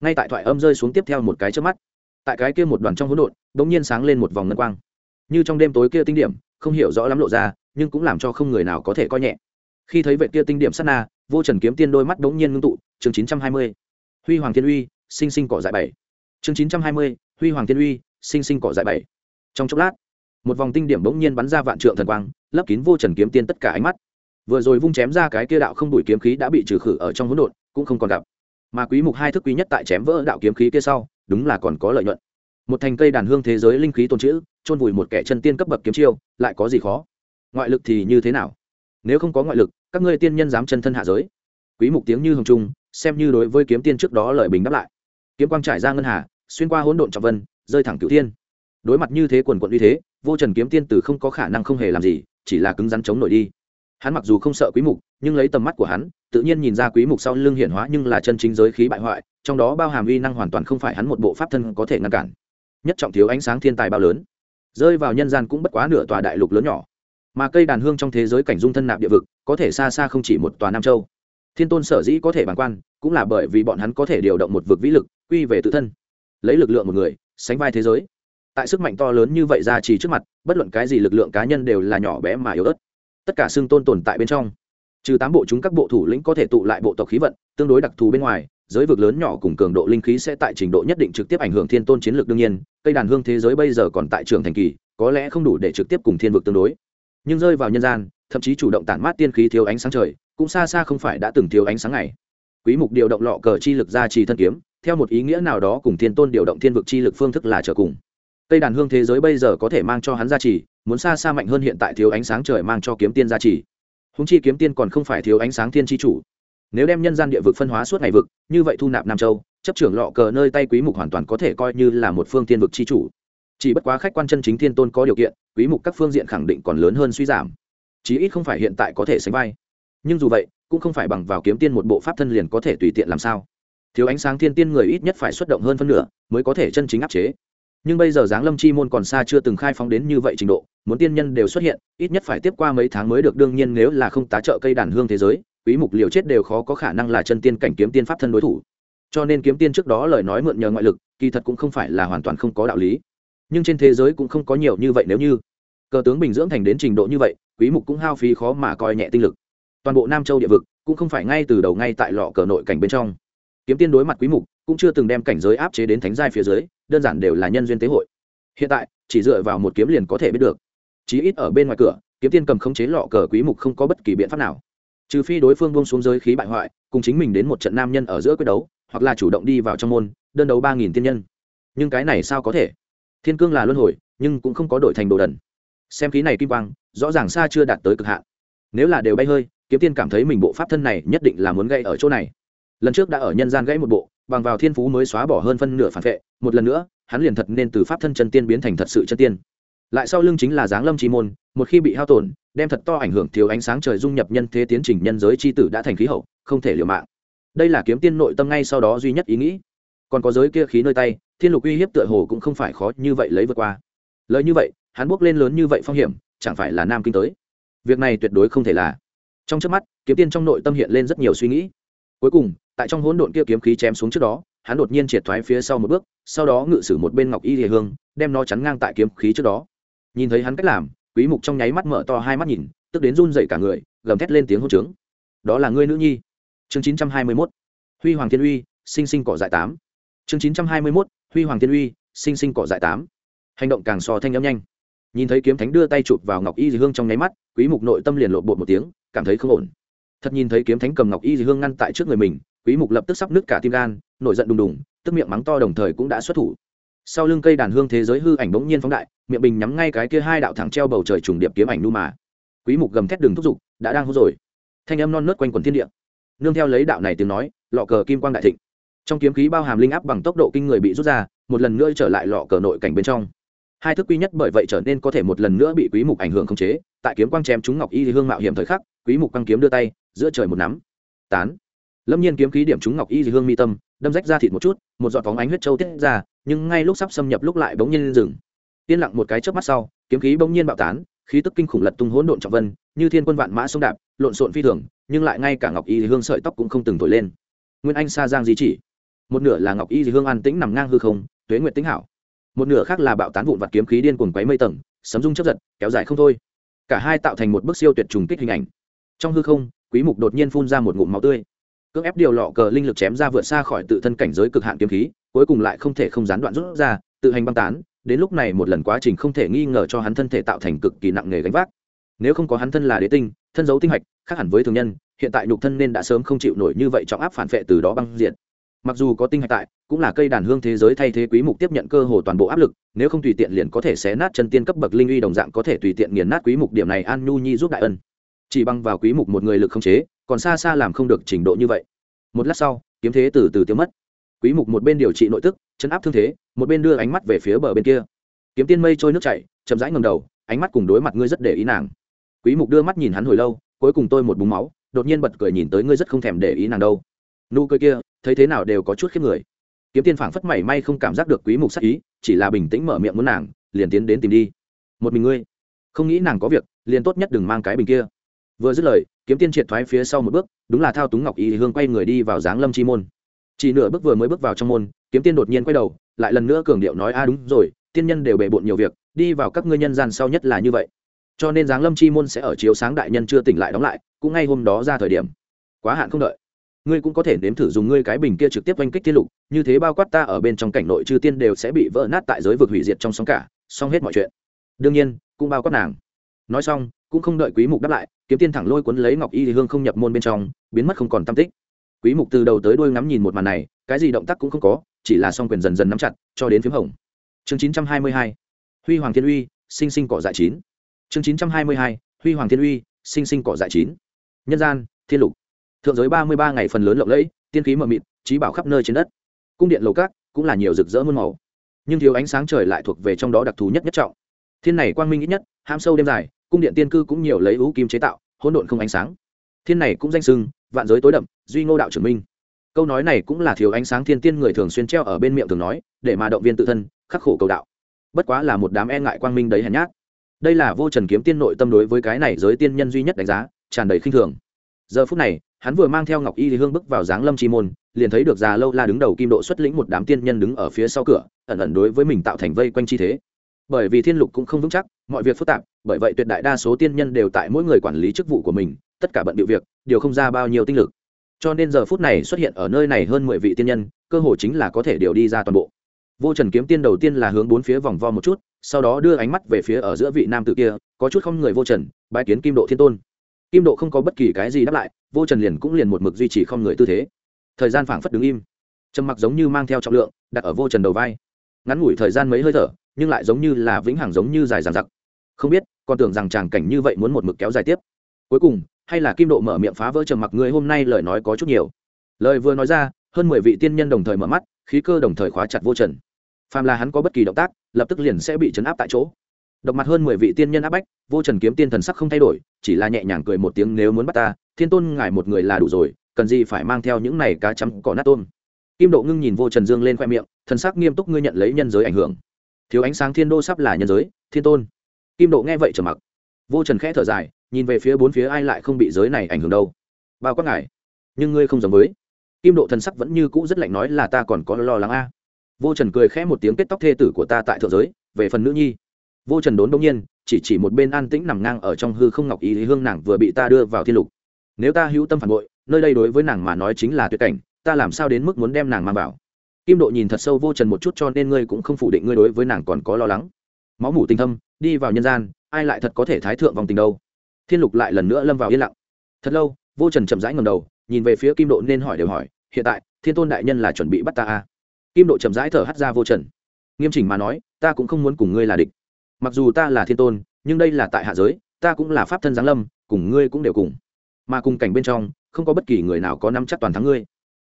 Ngay tại thoại âm rơi xuống tiếp theo một cái trước mắt, tại cái kia một đoàn trong hỗn độn bỗng nhiên sáng lên một vòng ngân quang. Như trong đêm tối kia tinh điểm, không hiểu rõ lắm lộ ra, nhưng cũng làm cho không người nào có thể coi nhẹ. Khi thấy vệ kia tinh điểm sát na, vô trần kiếm tiên đôi mắt bỗng nhiên ngưng tụ, chương chín trăm hai mươi, huy hoàng thiên uy, sinh sinh cỏ dại bảy. Chương chín trăm hai mươi, huy hoàng thiên uy, sinh sinh cỏ dại bảy. Trong chốc lát, một vòng tinh điểm bỗng nhiên bắn ra vạn trượng thần quang, lấp kín vô trần kiếm tiên tất cả ánh mắt. Vừa rồi vung chém ra cái kia đạo không đuổi kiếm khí đã bị trừ khử ở trong hỗn độn cũng không còn gặp. Mà quý mục hai thức quý nhất tại chém vỡ đạo kiếm khí kia sau, đúng là còn có lợi nhuận. Một thành cây đàn hương thế giới linh khí tồn chữ chôn vùi một kẻ chân tiên cấp bậc kiếm chiêu, lại có gì khó? Ngoại lực thì như thế nào? Nếu không có ngoại lực, các ngươi tiên nhân dám chân thân hạ giới. Quý mục tiếng như hồng trung, xem như đối với kiếm tiên trước đó lợi bình đáp lại. Kiếm quang trải ra ngân hà, xuyên qua hỗn độn trọng vân, rơi thẳng cửu thiên. Đối mặt như thế quần quận uy thế, vô trần kiếm tiên từ không có khả năng không hề làm gì, chỉ là cứng rắn chống nổi đi hắn mặc dù không sợ quý mục, nhưng lấy tầm mắt của hắn, tự nhiên nhìn ra quý mục sau lưng hiển hóa nhưng là chân chính giới khí bại hoại, trong đó bao hàm uy năng hoàn toàn không phải hắn một bộ pháp thân có thể ngăn cản. Nhất trọng thiếu ánh sáng thiên tài bao lớn. Rơi vào nhân gian cũng bất quá nửa tòa đại lục lớn nhỏ. Mà cây đàn hương trong thế giới cảnh dung thân nạp địa vực, có thể xa xa không chỉ một tòa nam châu. Thiên tôn sở dĩ có thể bàn quan, cũng là bởi vì bọn hắn có thể điều động một vực vĩ lực, quy về tự thân. Lấy lực lượng một người, sánh vai thế giới. Tại sức mạnh to lớn như vậy ra chỉ trước mặt, bất luận cái gì lực lượng cá nhân đều là nhỏ bé mà yếu ớt tất cả xương tôn tồn tại bên trong. Trừ tám bộ chúng các bộ thủ lĩnh có thể tụ lại bộ tộc khí vận, tương đối đặc thù bên ngoài, giới vực lớn nhỏ cùng cường độ linh khí sẽ tại trình độ nhất định trực tiếp ảnh hưởng thiên tôn chiến lược đương nhiên, cây đàn hương thế giới bây giờ còn tại trường thành kỳ, có lẽ không đủ để trực tiếp cùng thiên vực tương đối. Nhưng rơi vào nhân gian, thậm chí chủ động tản mát tiên khí thiếu ánh sáng trời, cũng xa xa không phải đã từng thiếu ánh sáng ngày. Quý mục điều động lọ cờ chi lực ra trì thân kiếm, theo một ý nghĩa nào đó cùng thiên tôn điều động thiên vực chi lực phương thức là trở cùng cây đàn hương thế giới bây giờ có thể mang cho hắn gia trì, muốn xa xa mạnh hơn hiện tại thiếu ánh sáng trời mang cho kiếm tiên gia trì. Húng chi kiếm tiên còn không phải thiếu ánh sáng thiên chi chủ. Nếu đem nhân gian địa vực phân hóa suốt ngày vực, như vậy thu nạp nam châu, chấp trưởng lọ cờ nơi tay quý mục hoàn toàn có thể coi như là một phương tiên vực chi chủ. Chỉ bất quá khách quan chân chính thiên tôn có điều kiện, quý mục các phương diện khẳng định còn lớn hơn suy giảm. Chí ít không phải hiện tại có thể sánh vai. Nhưng dù vậy, cũng không phải bằng vào kiếm tiên một bộ pháp thân liền có thể tùy tiện làm sao. Thiếu ánh sáng thiên tiên người ít nhất phải xuất động hơn phân nửa, mới có thể chân chính áp chế nhưng bây giờ giáng lâm chi môn còn xa chưa từng khai phóng đến như vậy trình độ, muốn tiên nhân đều xuất hiện, ít nhất phải tiếp qua mấy tháng mới được, đương nhiên nếu là không tá trợ cây đàn hương thế giới, quý mục liều chết đều khó có khả năng là chân tiên cảnh kiếm tiên pháp thân đối thủ. Cho nên kiếm tiên trước đó lời nói mượn nhờ ngoại lực, kỳ thật cũng không phải là hoàn toàn không có đạo lý. Nhưng trên thế giới cũng không có nhiều như vậy nếu như cờ tướng bình dưỡng thành đến trình độ như vậy, quý mục cũng hao phí khó mà coi nhẹ tinh lực. Toàn bộ nam châu địa vực cũng không phải ngay từ đầu ngay tại lọ cờ nội cảnh bên trong. Kiếm tiên đối mặt quý mục cũng chưa từng đem cảnh giới áp chế đến thánh giai phía dưới đơn giản đều là nhân duyên tế hội. Hiện tại, chỉ dựa vào một kiếm liền có thể biết được. Chí ít ở bên ngoài cửa, kiếm tiên cầm khống chế lọ cờ quý mục không có bất kỳ biện pháp nào. Trừ phi đối phương buông xuống giới khí bại hoại, cùng chính mình đến một trận nam nhân ở giữa quyết đấu, hoặc là chủ động đi vào trong môn, đơn đấu ba nghìn tiên nhân. Nhưng cái này sao có thể? Thiên cương là luân hồi, nhưng cũng không có đổi thành đồ đần. Xem khí này kim quang, rõ ràng xa chưa đạt tới cực hạn. Nếu là đều bay hơi, kiếm tiên cảm thấy mình bộ pháp thân này nhất định là muốn gây ở chỗ này. Lần trước đã ở nhân gian gãy một bộ bằng vào thiên phú mới xóa bỏ hơn phân nửa phản vệ, một lần nữa, hắn liền thật nên từ pháp thân chân tiên biến thành thật sự chân tiên. Lại sau lưng chính là giáng lâm chi môn, một khi bị hao tổn, đem thật to ảnh hưởng thiếu ánh sáng trời dung nhập nhân thế tiến trình nhân giới c h i tử đã thành khí hậu, không thể liều mạng. Đây là kiếm tiên nội tâm ngay sau đó duy nhất ý nghĩ. Còn có giới kia khí nơi tay, thiên lục uy hiếp tựa hồ cũng không phải khó như vậy lấy vượt qua. Lời như vậy, hắn bước lên lớn như vậy phong hiểm, chẳng phải là nam kinh tới. Việc này tuyệt đối không thể là. Trong trước mắt, kiếm tiên trong nội tâm hiện lên rất nhiều suy nghĩ. Cuối cùng tại trong hỗn độn kia kiếm khí chém xuống trước đó, hắn đột nhiên triệt thoái phía sau một bước, sau đó ngự sử một bên ngọc y địa hương, đem nó chắn ngang tại kiếm khí trước đó. Nhìn thấy hắn cách làm, quý mục trong nháy mắt mở to hai mắt nhìn, tức đến run dậy cả người, gầm thét lên tiếng hô trướng. Đó là ngươi nữ nhi. Chương 921 huy hoàng thiên uy, sinh sinh cỏ dại tám. Chương 921 huy hoàng thiên uy, sinh sinh cỏ dại tám. Hành động càng so thanh âm nhanh. Nhìn thấy kiếm thánh đưa tay chụp vào ngọc y dì hương trong nháy mắt, quý mục nội tâm liền lộ bột một tiếng, cảm thấy không ổn. Thật nhìn thấy kiếm thánh cầm ngọc y dì hương ngăn tại trước người mình quý mục lập tức sắp nứt cả tim gan, nổi giận đùng đùng, tức miệng mắng to đồng thời cũng đã xuất thủ. Sau lưng cây đàn hương thế giới hư ảnh bỗng nhiên phóng đại, miệng bình nhắm ngay cái kia hai đạo thẳng treo bầu trời trùng điệp kiếm ảnh nu mà. Quý mục gầm thét đường thúc giục, đã đang hút rồi. Thanh âm non nớt quanh quần thiên địa. Nương theo lấy đạo này tiếng nói, lọ cờ kim quang đại thịnh. Trong kiếm khí bao hàm linh áp bằng tốc độ kinh người bị rút ra, một lần nữa trở lại lọ cờ nội cảnh bên trong. Hai thức quy nhất bởi vậy trở nên có thể một lần nữa bị quý mục ảnh hưởng khống chế, tại kiếm quang chém chúng ngọc y thì hương mạo hiểm thời khắc, quý mục quang kiếm đưa tay, giữa trời một nắm. Tán lâm nhiên kiếm khí điểm trúng ngọc y dị hương mi tâm, đâm rách ra thịt một chút, một giọt phóng ánh huyết châu tiết ra, nhưng ngay lúc sắp xâm nhập lúc lại bỗng nhiên dừng yên lặng một cái chớp mắt sau, kiếm khí bỗng nhiên bạo tán, khí tức kinh khủng lật tung hỗn độn trọng vân, như thiên quân vạn mã sông đạp, lộn xộn phi thường, nhưng lại ngay cả ngọc y dị hương sợi tóc cũng không từng thổi lên. Nguyên anh sa giang di chỉ. Một nửa là ngọc y dị hương an tĩnh nằm ngang hư không, tuế nguyệt tĩnh hảo. Một nửa khác là bạo tán vụn vặt kiếm khí điên cuồng quấy mây tầng, sấm rung chấp giật, kéo dài không thôi. Cả hai tạo thành một bức siêu tuyệt trùng kích hình ảnh. Trong hư không, quý mục đột nhiên phun ra một ngụm máu tươi cưỡng ép điều lọ cờ linh lực chém ra vượt xa khỏi tự thân cảnh giới cực hạn kiếm khí, cuối cùng lại không thể không gián đoạn rút ra, tự hành băng tán, đến lúc này một lần quá trình không thể nghi ngờ cho hắn thân thể tạo thành cực kỳ nặng nề gánh vác. Nếu không có hắn thân là đế tinh, thân dấu tinh hạch, khác hẳn với thường nhân, hiện tại nhục thân nên đã sớm không chịu nổi như vậy trọng áp phản vệ từ đó băng diện mặc dù có tinh hạch tại, cũng là cây đàn hương thế giới thay thế quý mục tiếp nhận cơ hồ toàn bộ áp lực, nếu không tùy tiện liền có thể xé nát chân tiên cấp bậc linh uy đồng dạng có thể tùy tiện nghiền nát quý mục điểm này an nhu nhi giúp đại ân. Chỉ bằng vào quý mục một người lực không chế còn xa xa làm không được trình độ như vậy. Một lát sau, kiếm thế từ từ tiêu mất. Quý mục một bên điều trị nội tức, chấn áp thương thế, một bên đưa ánh mắt về phía bờ bên kia. Kiếm tiên mây trôi nước chảy, chậm rãi ngầm đầu, ánh mắt cùng đối mặt ngươi rất để ý nàng. Quý mục đưa mắt nhìn hắn hồi lâu, cuối cùng tôi một búng máu, đột nhiên bật cười nhìn tới ngươi rất không thèm để ý nàng đâu. Nụ cười kia, thấy thế nào đều có chút khiếp người. Kiếm tiên phảng phất mảy may không cảm giác được quý mục sắc ý, chỉ là bình tĩnh mở miệng muốn nàng, liền tiến đến tìm đi. Một mình ngươi. Không nghĩ nàng có việc, liền tốt nhất đừng mang cái bình kia vừa dứt lời, kiếm tiên triệt thoái phía sau một bước, đúng là thao túng ngọc y hương quay người đi vào dáng lâm chi môn. Chỉ nửa bước vừa mới bước vào trong môn, kiếm tiên đột nhiên quay đầu, lại lần nữa cường điệu nói, a, đúng rồi, tiên nhân đều bề bộn nhiều việc, đi vào các ngươi nhân gian sau nhất là như vậy. Cho nên giáng lâm chi môn sẽ ở chiếu sáng đại nhân chưa tỉnh lại đóng lại, cũng ngay hôm đó ra thời điểm. Quá hạn không đợi. Ngươi cũng có thể nếm thử dùng ngươi cái bình kia trực tiếp oanh kích tiên lục, như thế bao quát ta ở bên trong cảnh nội chư tiên đều sẽ bị vỡ nát tại giới vực hủy diệt trong sóng cả, xong hết mọi chuyện. Đương nhiên, cũng bao quát nàng. Nói xong, cũng không đợi quý mục đáp lại kiếm tiên thẳng lôi cuốn lấy ngọc y thì hương không nhập môn bên trong, biến mất không còn tâm tích. Quý mục từ đầu tới đuôi ngắm nhìn một màn này, cái gì động tác cũng không có, chỉ là song quyền dần dần nắm chặt, cho đến phím hồng. Chương 922 huy hoàng thiên uy, sinh sinh cỏ dại chín. Chương 922 huy hoàng thiên uy, sinh sinh cỏ dại chín. Nhân gian, thiên lục. Thượng giới ba mươi ba ngày phần lớn lộng lẫy, tiên khí mờ mịt, trí bảo khắp nơi trên đất. Cung điện lầu cát cũng là nhiều rực rỡ muôn màu. Nhưng thiếu ánh sáng trời lại thuộc về trong đó đặc thù nhất nhất trọng. Thiên này quang minh ít nhất ham sâu đêm dài, cung điện tiên cư cũng nhiều lấy ưu kim chế tạo hỗn độn không ánh sáng. Thiên này cũng danh sưng, vạn giới tối đậm, duy ngô đạo trưởng minh. Câu nói này cũng là thiếu ánh sáng thiên tiên người thường xuyên treo ở bên miệng thường nói, để mà động viên tự thân, khắc khổ cầu đạo. Bất quá là một đám e ngại quang minh đấy hèn nhát. Đây là vô trần kiếm tiên nội tâm đối với cái này giới tiên nhân duy nhất đánh giá, tràn đầy khinh thường. Giờ phút này, hắn vừa mang theo ngọc y thì hương bước vào dáng lâm chi môn, liền thấy được già lâu la đứng đầu kim độ xuất lĩnh một đám tiên nhân đứng ở phía sau cửa, ẩn ẩn đối với mình tạo thành vây quanh chi thế bởi vì thiên lục cũng không vững chắc, mọi việc phức tạp, bởi vậy tuyệt đại đa số tiên nhân đều tại mỗi người quản lý chức vụ của mình, tất cả bận bịu việc, đều không ra bao nhiêu tinh lực. Cho nên giờ phút này xuất hiện ở nơi này hơn mười vị tiên nhân, cơ hội chính là có thể điều đi ra toàn bộ. Vô trần kiếm tiên đầu tiên là hướng bốn phía vòng vo một chút, sau đó đưa ánh mắt về phía ở giữa vị nam tử kia, có chút không người vô trần bãi kiến kim độ thiên tôn. Kim độ không có bất kỳ cái gì đáp lại, vô trần liền cũng liền một mực duy trì không người tư thế. Thời gian phảng phất đứng im, trầm mặc giống như mang theo trọng lượng, đặt ở vô trần đầu vai. Ngắn ngủi thời gian mấy hơi thở nhưng lại giống như là vĩnh hằng giống như dài dằng dặc. Không biết, còn tưởng rằng tràng cảnh như vậy muốn một mực kéo dài tiếp. Cuối cùng, hay là kim độ mở miệng phá vỡ trầm mặc người hôm nay lời nói có chút nhiều. Lời vừa nói ra, hơn mười vị tiên nhân đồng thời mở mắt, khí cơ đồng thời khóa chặt vô trần. Phàm là hắn có bất kỳ động tác, lập tức liền sẽ bị chấn áp tại chỗ. Độc mặt hơn mười vị tiên nhân áp bách, vô trần kiếm tiên thần sắc không thay đổi, chỉ là nhẹ nhàng cười một tiếng, nếu muốn bắt ta, thiên tôn ngài một người là đủ rồi, cần gì phải mang theo những này cá chấm cỏ nát tôm? Kim độ ngưng nhìn vô trần dương lên khoe miệng, thần sắc nghiêm túc, ngươi nhận lấy nhân giới ảnh hưởng thiếu ánh sáng thiên đô sắp là nhân giới, thiên tôn. Kim độ nghe vậy trở mặc. Vô trần khẽ thở dài, nhìn về phía bốn phía ai lại không bị giới này ảnh hưởng đâu. Bao quát ngài, nhưng ngươi không giống với. Kim độ thần sắc vẫn như cũ rất lạnh nói là ta còn có lo lắng a. Vô trần cười khẽ một tiếng kết tóc thê tử của ta tại thượng giới, về phần nữ nhi. Vô trần đốn đông nhiên, chỉ chỉ một bên an tĩnh nằm ngang ở trong hư không ngọc ý lý hương nàng vừa bị ta đưa vào thiên lục. Nếu ta hữu tâm phản bội, nơi đây đối với nàng mà nói chính là tuyệt cảnh, ta làm sao đến mức muốn đem nàng mang vào? Kim độ nhìn thật sâu vô trần một chút cho nên ngươi cũng không phủ định ngươi đối với nàng còn có lo lắng. Máu mủ tình thâm, đi vào nhân gian, ai lại thật có thể thái thượng vòng tình đâu? Thiên lục lại lần nữa lâm vào yên lặng. Thật lâu, vô trần chậm rãi ngầm đầu, nhìn về phía kim độ nên hỏi đều hỏi, hiện tại, thiên tôn đại nhân là chuẩn bị bắt ta à? kim độ chậm rãi thở hắt ra vô trần. Nghiêm chỉnh mà nói, ta cũng không muốn cùng ngươi là địch. Mặc dù ta là thiên tôn, nhưng đây là tại hạ giới, ta cũng là pháp thân giáng lâm, cùng ngươi cũng đều cùng. Mà cùng cảnh bên trong, không có bất kỳ người nào có nắm chắc toàn thắng ngươi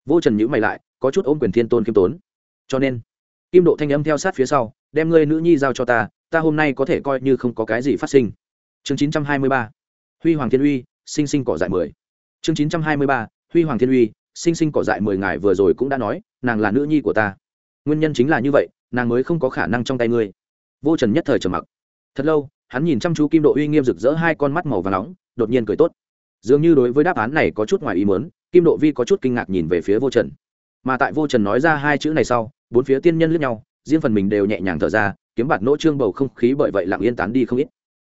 vô trần nhữ mày lại, có chút ôm quyền thiên tôn khiêm tốn. Cho nên, kim độ thanh âm theo sát phía sau, đem ngươi nữ nhi giao cho ta ta hôm nay có thể coi như không có cái gì phát sinh. Chương chín trăm hai mươi ba, huy hoàng thiên uy, sinh sinh cỏ dại mười. Chương chín trăm hai mươi ba, huy hoàng thiên uy, sinh sinh cỏ dại mười ngài vừa rồi cũng đã nói, nàng là nữ nhi của ta. Nguyên nhân chính là như vậy, nàng mới không có khả năng trong tay ngươi. Vô trần nhất thời trầm mặc. Thật lâu, hắn nhìn chăm chú kim độ uy nghiêm rực rỡ hai con mắt màu và nóng, đột nhiên cười tốt dường như đối với đáp án này có chút ngoài ý mớn kim độ vi có chút kinh ngạc nhìn về phía vô trần. Mà tại vô trần nói ra hai chữ này sau, bốn phía tiên nhân lướt nhau, riêng phần mình đều nhẹ nhàng thở ra, kiếm bạt nỗ trương bầu không khí bởi vậy lặng yên tán đi không ít.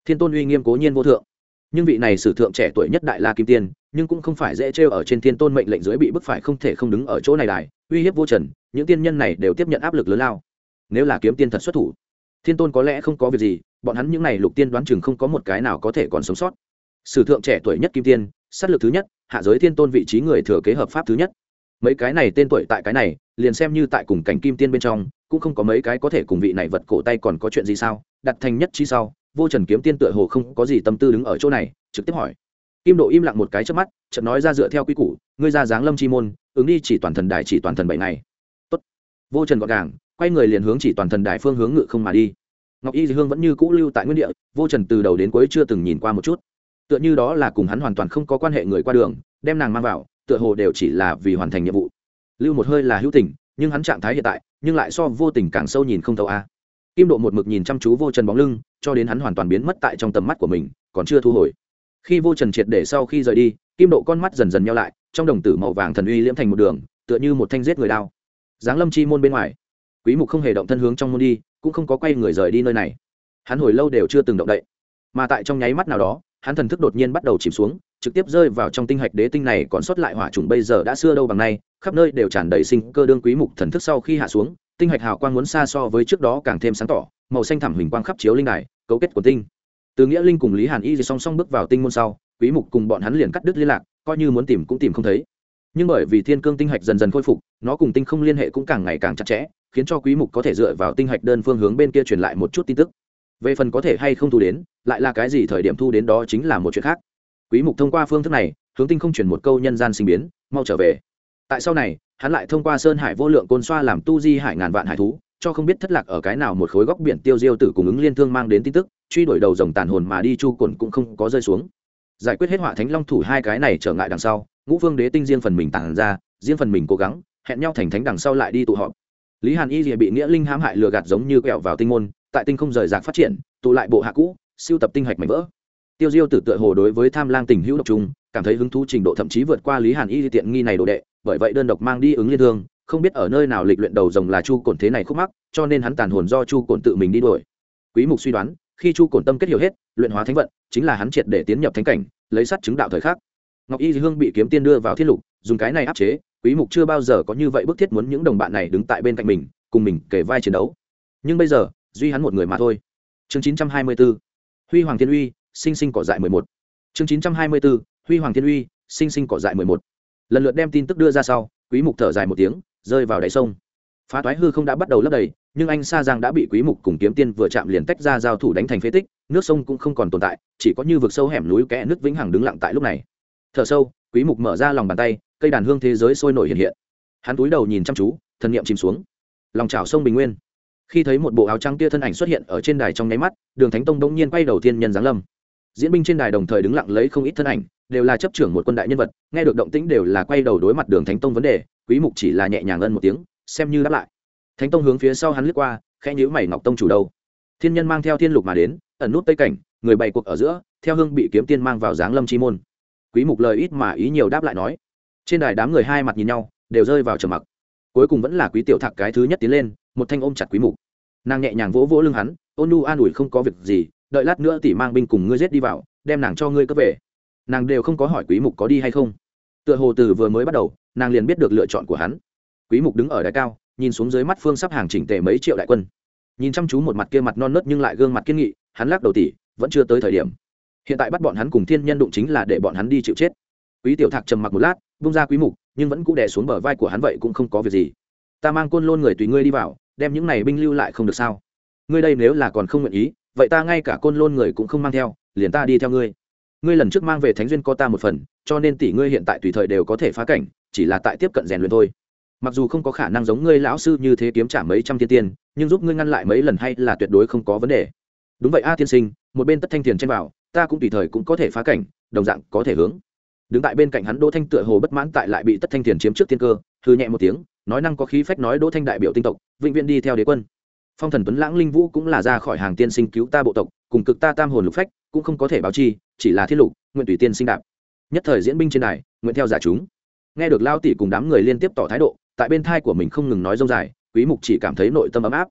Thiên tôn uy nghiêm cố nhiên vô thượng. Nhưng vị này sử thượng trẻ tuổi nhất đại la kim tiên, nhưng cũng không phải dễ trêu ở trên thiên tôn mệnh lệnh dưới bị bức phải không thể không đứng ở chỗ này đài, uy hiếp vô trần, những tiên nhân này đều tiếp nhận áp lực lớn lao. Nếu là kiếm tiên thật xuất thủ, thiên tôn có lẽ không có việc gì, bọn hắn những n à y lục tiên đoán chừng không có một cái nào có thể còn sống sót sử thượng trẻ tuổi nhất kim tiên, sát lược thứ nhất, hạ giới thiên tôn vị trí người thừa kế hợp pháp thứ nhất. Mấy cái này tên tuổi tại cái này, liền xem như tại cùng cảnh kim tiên bên trong, cũng không có mấy cái có thể cùng vị này vật cổ tay còn có chuyện gì sao? Đặt thành nhất chi sau, vô trần kiếm tiên tựa hồ không có gì tâm tư đứng ở chỗ này, trực tiếp hỏi. Kim độ im lặng một cái trước mắt, chợt nói ra dựa theo quy củ, ngươi ra dáng lâm chi môn, ứng đi chỉ toàn thần đài chỉ toàn thần bảy ngày. Tốt. vô trần gọn gàng, quay người liền hướng chỉ toàn thần đài phương hướng ngự không mà đi. Ngọc y hương vẫn như cũ lưu tại nguyên địa, vô trần từ đầu đến cuối chưa từng nhìn qua một chút tựa như đó là cùng hắn hoàn toàn không có quan hệ người qua đường, đem nàng mang vào, tựa hồ đều chỉ là vì hoàn thành nhiệm vụ. Lưu một hơi là hữu tình, nhưng hắn trạng thái hiện tại, nhưng lại so vô tình càng sâu nhìn không thấu a. Kim độ một mực nhìn chăm chú vô trần bóng lưng, cho đến hắn hoàn toàn biến mất tại trong tầm mắt của mình, còn chưa thu hồi. Khi vô trần triệt để sau khi rời đi, kim độ con mắt dần dần nhau lại, trong đồng tử màu vàng thần uy liễm thành một đường, tựa như một thanh giết người đao. Giáng lâm chi môn bên ngoài, quý mục không hề động thân hướng trong môn đi, cũng không có quay người rời đi nơi này. Hắn hồi lâu đều chưa từng động đậy, mà tại trong nháy mắt nào đó hắn thần thức đột nhiên bắt đầu chìm xuống, trực tiếp rơi vào trong tinh hạch đế tinh này còn sót lại hỏa trùng bây giờ đã xưa đâu bằng nay, khắp nơi đều tràn đầy sinh cơ đương quý mục thần thức sau khi hạ xuống, tinh hạch hào quang muốn xa so với trước đó càng thêm sáng tỏ, màu xanh thẳm hình quang khắp chiếu linh đài, cấu kết của tinh. Từ nghĩa linh cùng lý hàn y song song bước vào tinh môn sau, quý mục cùng bọn hắn liền cắt đứt liên lạc, coi như muốn tìm cũng tìm không thấy. Nhưng bởi vì thiên cương tinh hạch dần dần khôi phục, nó cùng tinh không liên hệ cũng càng ngày càng chặt chẽ, khiến cho quý mục có thể dựa vào tinh hạch đơn phương hướng bên kia truyền lại một chút tin tức về phần có thể hay không thu đến, lại là cái gì thời điểm thu đến đó chính là một chuyện khác. Quý mục thông qua phương thức này, hướng tinh không truyền một câu nhân gian sinh biến, mau trở về. Tại sau này, hắn lại thông qua sơn hải vô lượng côn xoa làm tu di hải ngàn vạn hải thú, cho không biết thất lạc ở cái nào một khối góc biển tiêu diêu tử cùng ứng liên thương mang đến tin tức, truy đuổi đầu dòng tàn hồn mà đi chu cồn cũng không có rơi xuống. Giải quyết hết họa thánh long thủ hai cái này trở ngại đằng sau, ngũ vương đế tinh riêng phần mình tàn ra, riêng phần mình cố gắng, hẹn nhau thành thánh đằng sau lại đi tụ họp. Lý hàn y rìa bị nghĩa linh hãm hại lừa gạt giống như kẹo vào tinh môn tại tinh không rời rạc phát triển, tụ lại bộ hạ cũ, siêu tập tinh hạch mảnh vỡ. Tiêu diêu tử tựa hồ đối với tham lang tình hữu độc trung cảm thấy hứng thú trình độ thậm chí vượt qua lý hàn y tiện nghi này đồ đệ, bởi vậy đơn độc mang đi ứng liên thương, không biết ở nơi nào lịch luyện đầu rồng là chu cổn thế này khúc mắc, cho nên hắn tàn hồn do chu cổn tự mình đi đuổi. Quý mục suy đoán, khi chu cổn tâm kết hiểu hết, luyện hóa thánh vận, chính là hắn triệt để tiến nhập thánh cảnh, lấy sắt chứng đạo thời khắc. Ngọc y hương bị kiếm tiên đưa vào thiết lục, dùng cái này áp chế, quý mục chưa bao giờ có như vậy bức thiết muốn những đồng bạn này đứng tại bên cạnh mình, cùng mình kể vai chiến đấu. Nhưng bây giờ duy hắn một người mà thôi. Chương 924 huy hoàng thiên uy, sinh sinh cỏ dại 11 chương 924 huy hoàng thiên uy, sinh sinh cỏ dại 11 lần lượt đem tin tức đưa ra sau, quý mục thở dài một tiếng, rơi vào đáy sông. Phá toái hư không đã bắt đầu lấp đầy, nhưng anh sa giang đã bị quý mục cùng kiếm tiên vừa chạm liền tách ra giao thủ đánh thành phế tích, nước sông cũng không còn tồn tại, chỉ có như vực sâu hẻm núi kẽ nước vĩnh hằng đứng lặng tại lúc này. Thở sâu, quý mục mở ra lòng bàn tay, cây đàn hương thế giới sôi nổi hiện hiện. Hắn túi đầu nhìn chăm chú, thần niệm chìm xuống. Lòng chảo sông bình nguyên khi thấy một bộ áo trắng kia thân ảnh xuất hiện ở trên đài trong nháy mắt, đường thánh tông đông nhiên quay đầu tiên nhân giáng lâm. Diễn binh trên đài đồng thời đứng lặng lấy không ít thân ảnh, đều là chấp trưởng một quân đại nhân vật, nghe được động tĩnh đều là quay đầu đối mặt đường thánh tông vấn đề, quý mục chỉ là nhẹ nhàng ân một tiếng, xem như đáp lại. Thánh tông hướng phía sau hắn lướt qua, khẽ nhíu mày ngọc tông chủ đầu. Thiên nhân mang theo thiên lục mà đến, ẩn nút tây cảnh, người bày cuộc ở giữa, theo hương bị kiếm tiên mang vào giáng lâm chi môn. Quý mục lời ít mà ý nhiều đáp lại nói. Trên đài đám người hai mặt nhìn nhau, đều rơi vào trầm mặc. Cuối cùng vẫn là quý tiểu thạc cái thứ nhất tiến lên, một thanh ôm chặt quý mục nàng nhẹ nhàng vỗ vỗ lưng hắn, ôn nu an ủi không có việc gì, đợi lát nữa tỷ mang binh cùng ngươi giết đi vào, đem nàng cho ngươi cướp về. Nàng đều không có hỏi quý mục có đi hay không. Tựa hồ từ vừa mới bắt đầu, nàng liền biết được lựa chọn của hắn. Quý mục đứng ở đài cao, nhìn xuống dưới mắt phương sắp hàng chỉnh tề mấy triệu đại quân. Nhìn chăm chú một mặt kia mặt non nớt nhưng lại gương mặt kiên nghị, hắn lắc đầu tỷ vẫn chưa tới thời điểm. Hiện tại bắt bọn hắn cùng thiên nhân đụng chính là để bọn hắn đi chịu chết. Quý tiểu thạc trầm mặc một lát bung ra quý mục, nhưng vẫn cũ đè xuống bờ vai của hắn vậy cũng không có việc gì. Ta mang côn lôn người tùy ngươi đi vào đem những này binh lưu lại không được sao? Ngươi đây nếu là còn không nguyện ý vậy ta ngay cả côn lôn người cũng không mang theo liền ta đi theo ngươi. Ngươi lần trước mang về thánh duyên có ta một phần cho nên tỷ ngươi hiện tại tùy thời đều có thể phá cảnh chỉ là tại tiếp cận rèn luyện thôi. Mặc dù không có khả năng giống ngươi lão sư như thế kiếm trả mấy trăm thiên tiên nhưng giúp ngươi ngăn lại mấy lần hay là tuyệt đối không có vấn đề. Đúng vậy a tiên sinh một bên tất thanh tiền trên bảo, ta cũng tùy thời cũng có thể phá cảnh đồng dạng có thể hướng. Đứng tại bên cạnh hắn đỗ thanh tựa hồ bất mãn tại lại bị tất thanh tiền chiếm trước tiên cơ thư nhẹ một tiếng nói năng có khí phách nói đỗ thanh đại biểu tinh tộc, vĩnh viễn đi theo đế quân. Phong thần tuấn lãng linh vũ cũng là ra khỏi hàng tiên sinh cứu ta bộ tộc, cùng cực ta tam hồn lục phách, cũng không có thể báo chi, chỉ là thiết lục, nguyện tùy tiên sinh đạp. Nhất thời diễn binh trên đài, nguyện theo giả chúng. Nghe được lao tỷ cùng đám người liên tiếp tỏ thái độ, tại bên thai của mình không ngừng nói dông dài, quý mục chỉ cảm thấy nội tâm ấm áp.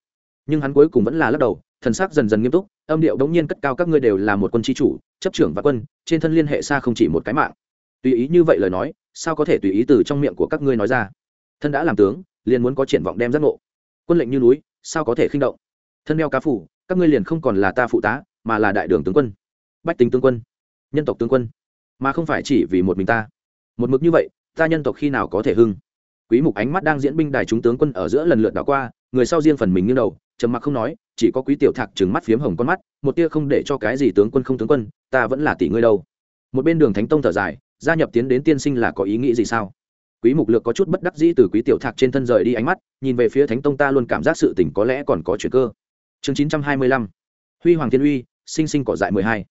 Nhưng hắn cuối cùng vẫn là lắc đầu, thần sắc dần dần nghiêm túc, âm điệu đống nhiên cất cao các ngươi đều là một quân chi chủ, chấp trưởng và quân, trên thân liên hệ xa không chỉ một cái mạng. Tùy ý như vậy lời nói, sao có thể tùy ý từ trong miệng của các ngươi nói ra? Thân đã làm tướng, liền muốn có triển vọng đem giác ngộ. Quân lệnh như núi, sao có thể khinh động? Thân đeo cá phủ, các ngươi liền không còn là ta phụ tá, mà là đại đường tướng quân. Bách tính tướng quân, nhân tộc tướng quân. Mà không phải chỉ vì một mình ta. Một mực như vậy, ta nhân tộc khi nào có thể hưng? Quý mục ánh mắt đang diễn binh đài chúng tướng quân ở giữa lần lượt đảo qua, người sau riêng phần mình như đầu, trầm mặc không nói, chỉ có quý tiểu thạc trừng mắt phiếm hồng con mắt, một tia không để cho cái gì tướng quân không tướng quân, ta vẫn là tỷ ngươi đâu. Một bên đường thánh tông thở dài, gia nhập tiến đến tiên sinh là có ý nghĩ gì sao? Quý mục lược có chút bất đắc dĩ từ quý tiểu thạc trên thân rời đi ánh mắt, nhìn về phía thánh tông ta luôn cảm giác sự tình có lẽ còn có chuyện cơ. Chương 925 huy hoàng thiên uy, sinh sinh cỏ dại 12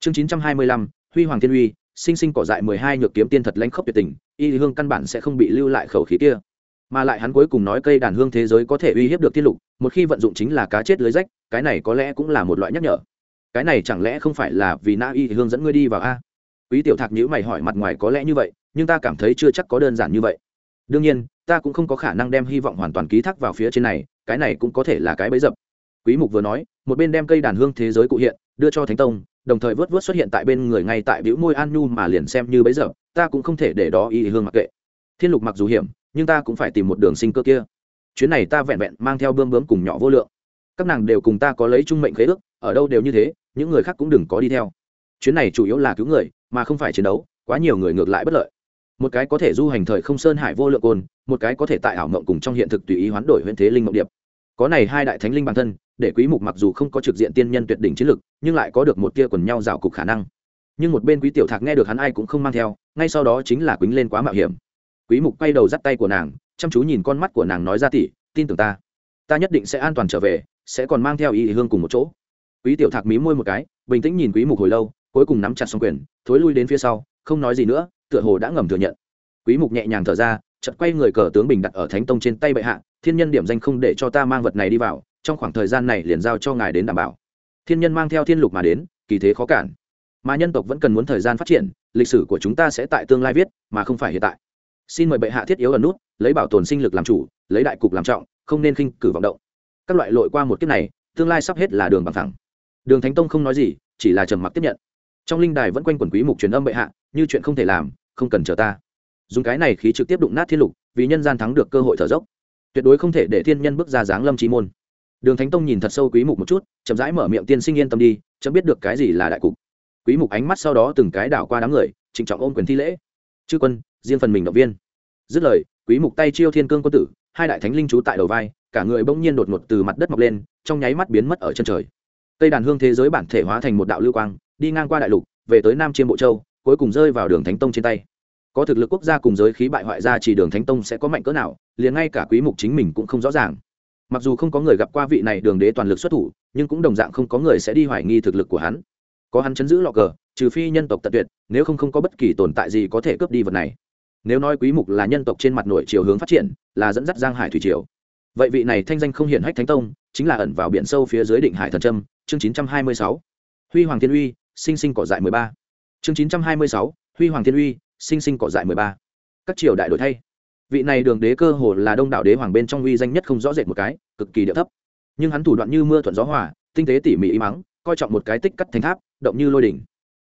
chương 925 huy hoàng thiên uy, sinh sinh cỏ dại 12 nhược kiếm tiên thật lãnh khốc tuyệt tình, y hương căn bản sẽ không bị lưu lại khẩu khí kia. Mà lại hắn cuối cùng nói cây đàn hương thế giới có thể uy hiếp được thiên lục, một khi vận dụng chính là cá chết lưới rách, cái này có lẽ cũng là một loại nhắc nhở. Cái này chẳng lẽ không phải là vì na y hương dẫn ngươi đi vào a? Quý tiểu thạc nhữ mày hỏi mặt ngoài có lẽ như vậy, nhưng ta cảm thấy chưa chắc có đơn giản như vậy. Đương nhiên, ta cũng không có khả năng đem hy vọng hoàn toàn ký thác vào phía trên này, cái này cũng có thể là cái bấy dập. Quý mục vừa nói, một bên đem cây đàn hương thế giới cụ hiện, đưa cho thánh tông, đồng thời vớt vớt xuất hiện tại bên người ngay tại biểu môi an nhu mà liền xem như bấy giờ ta cũng không thể để đó y hương mặc kệ. Thiên lục mặc dù hiểm, nhưng ta cũng phải tìm một đường sinh cơ kia. Chuyến này ta vẹn vẹn mang theo bươm bướm cùng nhỏ vô lượng. Các nàng đều cùng ta có lấy chung mệnh khế ước, ở đâu đều như thế, những người khác cũng đừng có đi theo chuyến này chủ yếu là cứu người, mà không phải chiến đấu, quá nhiều người ngược lại bất lợi. Một cái có thể du hành thời không sơn hải vô lượng côn, một cái có thể tại ảo mộng cùng trong hiện thực tùy ý hoán đổi huyện thế linh mộng điệp. Có này hai đại thánh linh bản thân, để quý mục mặc dù không có trực diện tiên nhân tuyệt đỉnh chiến lực, nhưng lại có được một tia quần nhau rào cục khả năng. Nhưng một bên quý tiểu thạc nghe được hắn ai cũng không mang theo, ngay sau đó chính là quýnh lên quá mạo hiểm. Quý mục quay đầu dắt tay của nàng, chăm chú nhìn con mắt của nàng nói ra tỉ tin tưởng ta. Ta nhất định sẽ an toàn trở về, sẽ còn mang theo ý hương cùng một chỗ. Quý tiểu thạc mí môi một cái, bình tĩnh nhìn quý mục hồi lâu cuối cùng nắm chặt xong quyền, thối lui đến phía sau, không nói gì nữa, tựa hồ đã ngầm thừa nhận. Quý mục nhẹ nhàng thở ra, chợt quay người cờ tướng bình đặt ở thánh tông trên tay bệ hạ, thiên nhân điểm danh không để cho ta mang vật này đi vào, trong khoảng thời gian này liền giao cho ngài đến đảm bảo. Thiên nhân mang theo thiên lục mà đến, kỳ thế khó cản. Mà nhân tộc vẫn cần muốn thời gian phát triển, lịch sử của chúng ta sẽ tại tương lai viết, mà không phải hiện tại. Xin mời bệ hạ thiết yếu ở nút, lấy bảo tồn sinh lực làm chủ, lấy đại cục làm trọng, không nên khinh cử vọng động. Các loại lội qua một kiếp này, tương lai sắp hết là đường bằng thẳng. Đường thánh tông không nói gì, chỉ là trầm mặc tiếp nhận trong linh đài vẫn quanh quẩn quý mục truyền âm bệ hạ, như chuyện không thể làm, không cần chờ ta. Dùng cái này khí trực tiếp đụng nát thiên lục, vì nhân gian thắng được cơ hội thở dốc. Tuyệt đối không thể để thiên nhân bước ra dáng lâm trí môn. Đường thánh tông nhìn thật sâu quý mục một chút, chậm rãi mở miệng tiên sinh yên tâm đi, chấm biết được cái gì là đại cục. Quý mục ánh mắt sau đó từng cái đảo qua đám người, trịnh trọng ôm quyền thi lễ. Chư quân, riêng phần mình động viên. Dứt lời, quý mục tay chiêu thiên cương quân tử, hai đại thánh linh trú tại đầu vai, cả người bỗng nhiên đột ngột từ mặt đất mọc lên, trong nháy mắt biến mất ở chân trời. Cây đàn hương thế giới bản thể hóa thành một đạo lưu quang đi ngang qua đại lục, về tới nam chiêm bộ châu, cuối cùng rơi vào đường thánh tông trên tay. Có thực lực quốc gia cùng giới khí bại hoại ra chỉ đường thánh tông sẽ có mạnh cỡ nào, liền ngay cả quý mục chính mình cũng không rõ ràng. Mặc dù không có người gặp qua vị này đường đế toàn lực xuất thủ, nhưng cũng đồng dạng không có người sẽ đi hoài nghi thực lực của hắn. Có hắn chấn giữ lọ cờ, trừ phi nhân tộc tận tuyệt, nếu không không có bất kỳ tồn tại gì có thể cướp đi vật này. Nếu nói quý mục là nhân tộc trên mặt nổi chiều hướng phát triển, là dẫn dắt giang hải thủy triều. Vậy vị này thanh danh không hiển hách thánh tông, chính là ẩn vào biển sâu phía dưới định hải thần trâm chương 926. huy hoàng thiên uy sinh sinh cỏ dại 13. chương 926. huy hoàng thiên uy, sinh sinh cỏ dại 13. các triều đại đổi thay vị này đường đế cơ hồ là đông đảo đế hoàng bên trong uy danh nhất không rõ rệt một cái, cực kỳ địa thấp nhưng hắn thủ đoạn như mưa thuận gió hòa, tinh tế tỉ mỉ ý mắng, coi trọng một cái tích cắt thành tháp, động như lôi đỉnh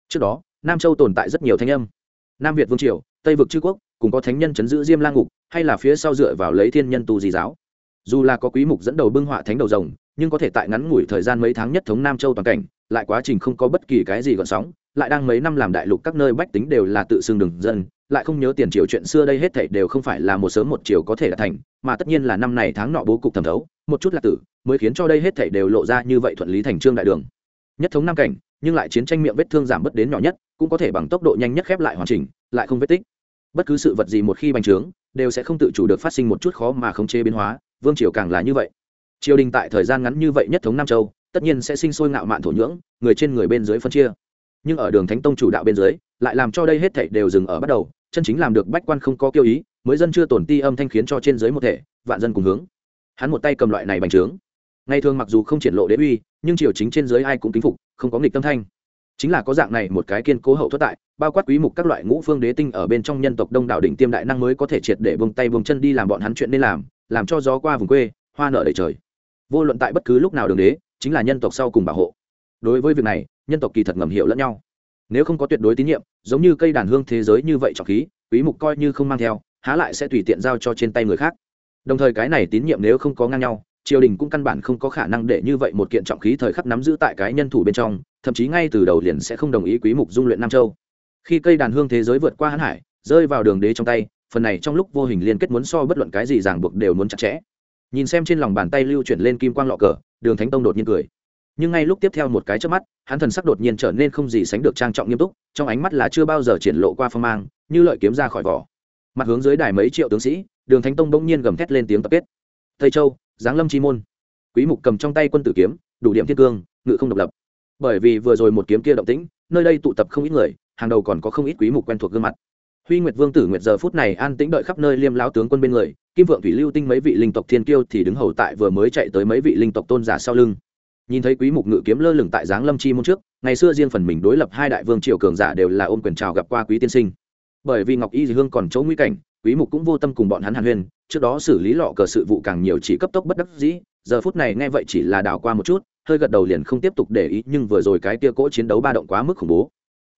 trước đó, nam châu tồn tại rất nhiều thanh âm nam việt vương triều, tây vực chư quốc, cùng có thánh nhân chấn giữ diêm lang ngục, hay là phía sau dựa vào lấy thiên nhân tu di giáo dù là có quý mục dẫn đầu bưng họa thánh đầu rồng nhưng có thể tại ngắn ngủi thời gian mấy tháng nhất thống nam châu toàn cảnh, lại quá trình không có bất kỳ cái gì gợn sóng, lại đang mấy năm làm đại lục các nơi bách tính đều là tự xưng đường dân, lại không nhớ tiền triều chuyện xưa đây hết thảy đều không phải là một sớm một chiều có thể đạt thành, mà tất nhiên là năm này tháng nọ bố cục thẩm thấu, một chút là tử, mới khiến cho đây hết thảy đều lộ ra như vậy thuận lý thành trương đại đường. Nhất thống nam cảnh, nhưng lại chiến tranh miệng vết thương giảm bớt đến nhỏ nhất, cũng có thể bằng tốc độ nhanh nhất khép lại hoàn chỉnh, lại không vết tích. Bất cứ sự vật gì một khi bành trướng, đều sẽ không tự chủ được phát sinh một chút khó mà không chế biến hóa, vương triều càng là như vậy triều đình tại thời gian ngắn như vậy nhất thống nam châu, tất nhiên sẽ sinh sôi ngạo mạn thổ nhưỡng, người trên người bên dưới phân chia. Nhưng ở đường thánh tông chủ đạo bên dưới, lại làm cho đây hết thảy đều dừng ở bắt đầu, chân chính làm được bách quan không có kiêu ý, mới dân chưa tổn ti âm thanh khiến cho trên dưới một thể, vạn dân cùng hướng. Hắn một tay cầm loại này bành trướng. Ngày thường mặc dù không triển lộ đế uy, nhưng triều chính trên dưới ai cũng kính phục, không có nghịch tâm thanh. Chính là có dạng này một cái kiên cố hậu thoát tại, bao quát quý mục các loại ngũ phương đế tinh ở bên trong nhân tộc đông đảo đỉnh tiêm đại năng mới có thể triệt để buông tay buông chân đi làm bọn hắn chuyện nên làm làm cho gió qua vùng quê, hoa nở đầy trời vô luận tại bất cứ lúc nào đường đế, chính là nhân tộc sau cùng bảo hộ. Đối với việc này, nhân tộc kỳ thật ngầm hiểu lẫn nhau. Nếu không có tuyệt đối tín nhiệm, giống như cây đàn hương thế giới như vậy trọng khí, quý mục coi như không mang theo, há lại sẽ tùy tiện giao cho trên tay người khác. Đồng thời cái này tín nhiệm nếu không có ngang nhau, triều đình cũng căn bản không có khả năng để như vậy một kiện trọng khí thời khắc nắm giữ tại cái nhân thủ bên trong, thậm chí ngay từ đầu liền sẽ không đồng ý quý mục dung luyện nam châu. Khi cây đàn hương thế giới vượt qua hãn hải, rơi vào đường đế trong tay, phần này trong lúc vô hình liên kết muốn so bất luận cái gì ràng buộc đều muốn chặt chẽ nhìn xem trên lòng bàn tay lưu chuyển lên kim quang lọ cờ, đường thánh tông đột nhiên cười. Nhưng ngay lúc tiếp theo một cái trước mắt, hắn thần sắc đột nhiên trở nên không gì sánh được trang trọng nghiêm túc, trong ánh mắt là chưa bao giờ triển lộ qua phong mang, như lợi kiếm ra khỏi vỏ. Mặt hướng dưới đài mấy triệu tướng sĩ, đường thánh tông bỗng nhiên gầm thét lên tiếng tập kết. Tây châu, giáng lâm chi môn. Quý mục cầm trong tay quân tử kiếm, đủ điểm thiên cương, ngự không độc lập. Bởi vì vừa rồi một kiếm kia động tĩnh, nơi đây tụ tập không ít người, hàng đầu còn có không ít quý mục quen thuộc gương mặt. Huy nguyệt vương tử nguyệt giờ phút này an tĩnh đợi khắp nơi liêm lão tướng quân bên người kim vượng thủy lưu tinh mấy vị linh tộc thiên kiêu thì đứng hầu tại vừa mới chạy tới mấy vị linh tộc tôn giả sau lưng. Nhìn thấy quý mục ngự kiếm lơ lửng tại giáng lâm chi môn trước, ngày xưa riêng phần mình đối lập hai đại vương triều cường giả đều là ôm quyền chào gặp qua quý tiên sinh. Bởi vì ngọc y dì hương còn chỗ nguy cảnh, quý mục cũng vô tâm cùng bọn hắn hàn huyên, trước đó xử lý lọ cờ sự vụ càng nhiều chỉ cấp tốc bất đắc dĩ, giờ phút này nghe vậy chỉ là đảo qua một chút, hơi gật đầu liền không tiếp tục để ý, nhưng vừa rồi cái kia cỗ chiến đấu ba động quá mức khủng bố.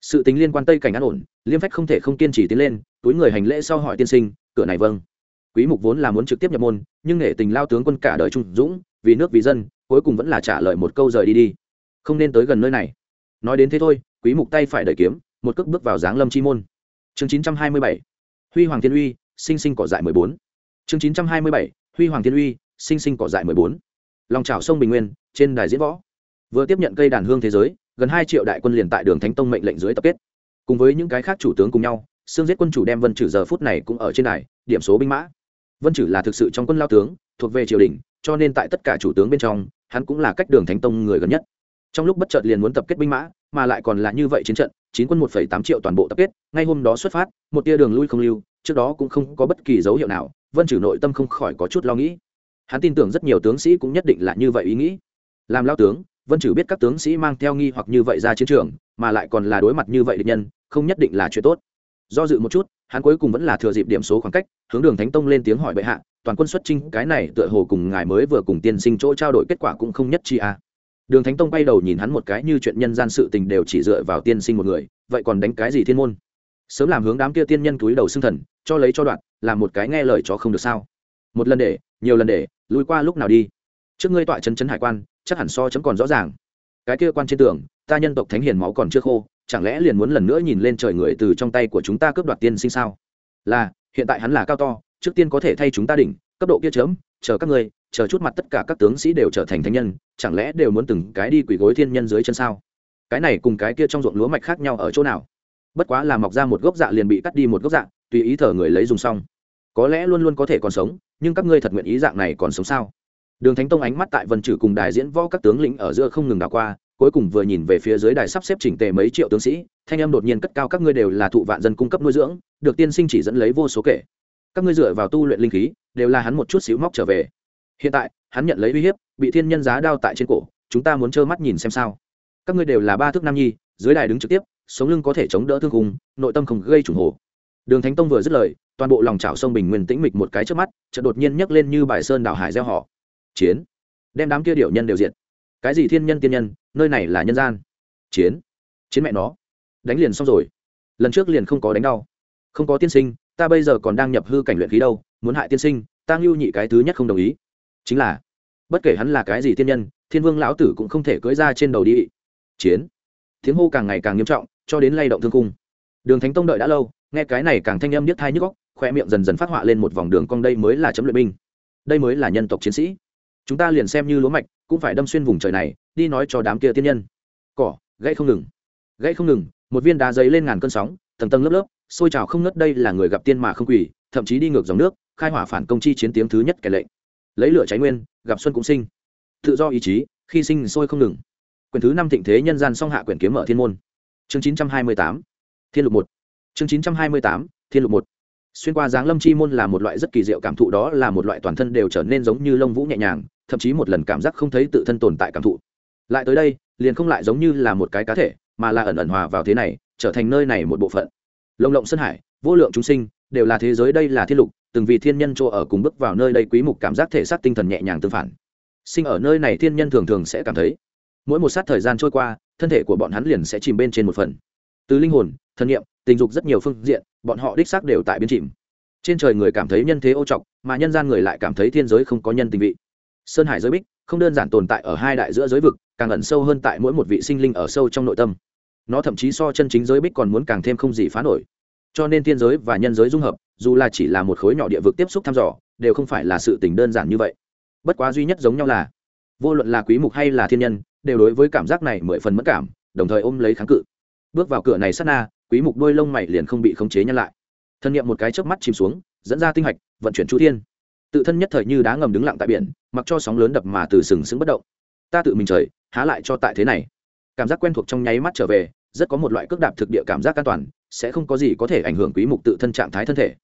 Sự tính liên quan tây cảnh an ổn, liêm phách không thể không kiên trì tiến lên, túi người hành lễ sau hỏi tiên sinh, cửa này vâng quý mục vốn là muốn trực tiếp nhập môn, nhưng nghệ tình lao tướng quân cả đời trung dũng, vì nước vì dân, cuối cùng vẫn là trả lời một câu rời đi đi. Không nên tới gần nơi này. Nói đến thế thôi, quý mục tay phải đẩy kiếm, một cước bước vào giáng lâm chi môn. Chương 927 huy hoàng thiên uy, sinh sinh cỏ dại 14 chương 927 huy hoàng thiên uy, sinh sinh cỏ dại 14 lòng chảo sông bình nguyên, trên đài diễn võ. Vừa tiếp nhận cây đàn hương thế giới, gần hai triệu đại quân liền tại đường thánh tông mệnh lệnh dưới tập kết. Cùng với những cái khác chủ tướng cùng nhau xương giết quân chủ đem vân trừ giờ phút này cũng ở trên đài, điểm số binh mã vân Chử là thực sự trong quân lao tướng, thuộc về triều đình, cho nên tại tất cả chủ tướng bên trong, hắn cũng là cách đường thánh tông người gần nhất. Trong lúc bất chợt liền muốn tập kết binh mã, mà lại còn là như vậy chiến trận, chín quân một tám triệu toàn bộ tập kết, ngay hôm đó xuất phát, một tia đường lui không lưu, trước đó cũng không có bất kỳ dấu hiệu nào, vân Chử nội tâm không khỏi có chút lo nghĩ. Hắn tin tưởng rất nhiều tướng sĩ cũng nhất định là như vậy ý nghĩ. Làm lao tướng, vân Chử biết các tướng sĩ mang theo nghi hoặc như vậy ra chiến trường, mà lại còn là đối mặt như vậy địch nhân, không nhất định là chuyện tốt do dự một chút, hắn cuối cùng vẫn là thừa dịp điểm số khoảng cách, hướng đường thánh tông lên tiếng hỏi bệ hạ, toàn quân xuất trinh cái này tựa hồ cùng ngài mới vừa cùng tiên sinh chỗ trao đổi kết quả cũng không nhất chi a. À. đường thánh tông bay đầu nhìn hắn một cái như chuyện nhân gian sự tình đều chỉ dựa vào tiên sinh một người, vậy còn đánh cái gì thiên môn? Sớm làm hướng đám kia tiên nhân túi đầu xưng thần, cho lấy cho đoạn, làm một cái nghe lời cho không được sao? Một lần để, nhiều lần để lùi qua lúc nào đi? Trước ngươi tọa chân chấn hải quan, chắc hẳn so chấm còn rõ ràng. Cái kia quan trên tường, ta nhân tộc thánh hiền máu còn chưa khô chẳng lẽ liền muốn lần nữa nhìn lên trời người từ trong tay của chúng ta cướp đoạt tiên sinh sao? Là, hiện tại hắn là cao to, trước tiên có thể thay chúng ta đỉnh, cấp độ kia chớm, chờ các ngươi, chờ chút mặt tất cả các tướng sĩ đều trở thành thánh nhân, chẳng lẽ đều muốn từng cái đi quỳ gối thiên nhân dưới chân sao? Cái này cùng cái kia trong ruộng lúa mạch khác nhau ở chỗ nào? Bất quá là mọc ra một gốc dạ liền bị cắt đi một gốc dạ tùy ý thở người lấy dùng xong. Có lẽ luôn luôn có thể còn sống, nhưng các ngươi thật nguyện ý dạng này còn sống sao? Đường thánh tông ánh mắt tại vân chử cùng đài diễn võ các tướng lĩnh ở giữa không ngừng đảo qua cuối cùng vừa nhìn về phía dưới đài sắp xếp chỉnh tề mấy triệu tướng sĩ, thanh em đột nhiên cất cao, các ngươi đều là thụ vạn dân cung cấp nuôi dưỡng, được tiên sinh chỉ dẫn lấy vô số kể. Các ngươi dựa vào tu luyện linh khí, đều là hắn một chút xíu móc trở về. Hiện tại, hắn nhận lấy uy hiếp, bị thiên nhân giá đao tại trên cổ, chúng ta muốn trơ mắt nhìn xem sao. Các ngươi đều là ba thước nam nhi, dưới đài đứng trực tiếp, sống lưng có thể chống đỡ thương cùng nội tâm không gây trùng hồ. Đường thánh tông vừa dứt lời, toàn bộ lòng chảo sông bình nguyên tĩnh mịch một cái trước mắt, chợt đột nhiên nhấc lên như bài sơn đảo hải gieo họ. Chiến. Đem đám kia điệu nhân đều diệt cái gì thiên nhân tiên nhân, nơi này là nhân gian. Chiến. Chiến mẹ nó. Đánh liền xong rồi. Lần trước liền không có đánh đau. Không có tiên sinh, ta bây giờ còn đang nhập hư cảnh luyện khí đâu, muốn hại tiên sinh, ta ngưu nhị cái thứ nhất không đồng ý. Chính là, bất kể hắn là cái gì thiên nhân, thiên vương lão tử cũng không thể cưỡi ra trên đầu đi. Chiến. Tiếng hô càng ngày càng nghiêm trọng, cho đến lay động thương cung đường thánh tông đợi đã lâu, nghe cái này càng thanh âm điếc thai nhức góc khoe miệng dần dần phát họa lên một vòng đường cong đây mới là chấm luyện binh. Đây mới là nhân tộc chiến sĩ. Chúng ta liền xem như lúa mạch cũng phải đâm xuyên vùng trời này, đi nói cho đám kia tiên nhân. Cỏ, gãy không ngừng. Gãy không ngừng, một viên đá giấy lên ngàn cơn sóng, tầng tầng lớp lớp, xôi trào không ngớt đây là người gặp tiên mà không quỳ, thậm chí đi ngược dòng nước, khai hỏa phản công chi chiến tiếng thứ nhất kẻ lệnh. Lấy lửa cháy nguyên, gặp xuân cũng sinh. Tự do ý chí, khi sinh sôi không ngừng. Quyển thứ năm thịnh thế nhân gian song hạ quyển kiếm mở thiên môn. Chương chín trăm hai mươi tám. Thiên lục một. Chương chín trăm hai mươi tám. Thiên lục một xuyên qua dáng lâm chi môn là một loại rất kỳ diệu cảm thụ, đó là một loại toàn thân đều trở nên giống như lông vũ nhẹ nhàng, thậm chí một lần cảm giác không thấy tự thân tồn tại cảm thụ. Lại tới đây, liền không lại giống như là một cái cá thể, mà là ẩn ẩn hòa vào thế này, trở thành nơi này một bộ phận. Lồng lộng sân hải, vô lượng chúng sinh, đều là thế giới đây là thiên lục, từng vì thiên nhân chỗ ở cùng bước vào nơi đây quý mục cảm giác thể xác tinh thần nhẹ nhàng tương phản. Sinh ở nơi này thiên nhân thường thường sẽ cảm thấy, mỗi một sát thời gian trôi qua, thân thể của bọn hắn liền sẽ chìm bên trên một phần. Từ linh hồn thân nhiệm, tình dục rất nhiều phương diện, bọn họ đích xác đều tại biến chìm. Trên trời người cảm thấy nhân thế ô trọc, mà nhân gian người lại cảm thấy thiên giới không có nhân tình vị. Sơn hải giới bích, không đơn giản tồn tại ở hai đại giữa giới vực, càng ẩn sâu hơn tại mỗi một vị sinh linh ở sâu trong nội tâm. Nó thậm chí so chân chính giới bích còn muốn càng thêm không gì phá nổi. Cho nên thiên giới và nhân giới dung hợp, dù là chỉ là một khối nhỏ địa vực tiếp xúc thăm dò, đều không phải là sự tình đơn giản như vậy. Bất quá duy nhất giống nhau là, vô luận là quý mục hay là thiên nhân, đều đối với cảm giác này mười phần mất cảm, đồng thời ôm lấy kháng cự. Bước vào cửa này sát na quý mục đôi lông mày liền không bị khống chế nhăn lại. Thân niệm một cái chớp mắt chìm xuống, dẫn ra tinh hạch, vận chuyển chu thiên. Tự thân nhất thời như đá ngầm đứng lặng tại biển, mặc cho sóng lớn đập mà từ sừng sững bất động. Ta tự mình trời, há lại cho tại thế này. Cảm giác quen thuộc trong nháy mắt trở về, rất có một loại cước đạp thực địa cảm giác an toàn, sẽ không có gì có thể ảnh hưởng quý mục tự thân trạng thái thân thể.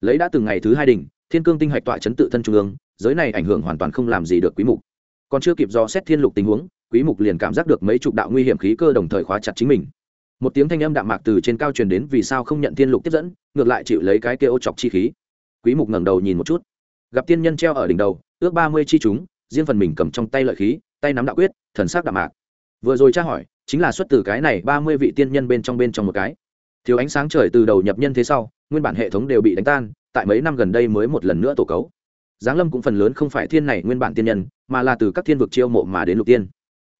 Lấy đã từng ngày thứ hai đỉnh, thiên cương tinh hạch tọa chấn tự thân trung ương, giới này ảnh hưởng hoàn toàn không làm gì được quý mục. Còn chưa kịp do xét thiên lục tình huống, quý mục liền cảm giác được mấy chục đạo nguy hiểm khí cơ đồng thời khóa chặt chính mình một tiếng thanh âm đạm mạc từ trên cao truyền đến vì sao không nhận thiên lục tiếp dẫn, ngược lại chịu lấy cái kia ô chọc chi khí. Quý mục ngẩng đầu nhìn một chút. Gặp tiên nhân treo ở đỉnh đầu, ước ba mươi chi chúng, riêng phần mình cầm trong tay lợi khí, tay nắm đạo quyết, thần sắc đạm mạc. Vừa rồi tra hỏi, chính là xuất từ cái này ba mươi vị tiên nhân bên trong bên trong một cái. Thiếu ánh sáng trời từ đầu nhập nhân thế sau, nguyên bản hệ thống đều bị đánh tan, tại mấy năm gần đây mới một lần nữa tổ cấu. Giáng lâm cũng phần lớn không phải thiên này nguyên bản tiên nhân, mà là từ các thiên vực chiêu mộ mà đến lục tiên.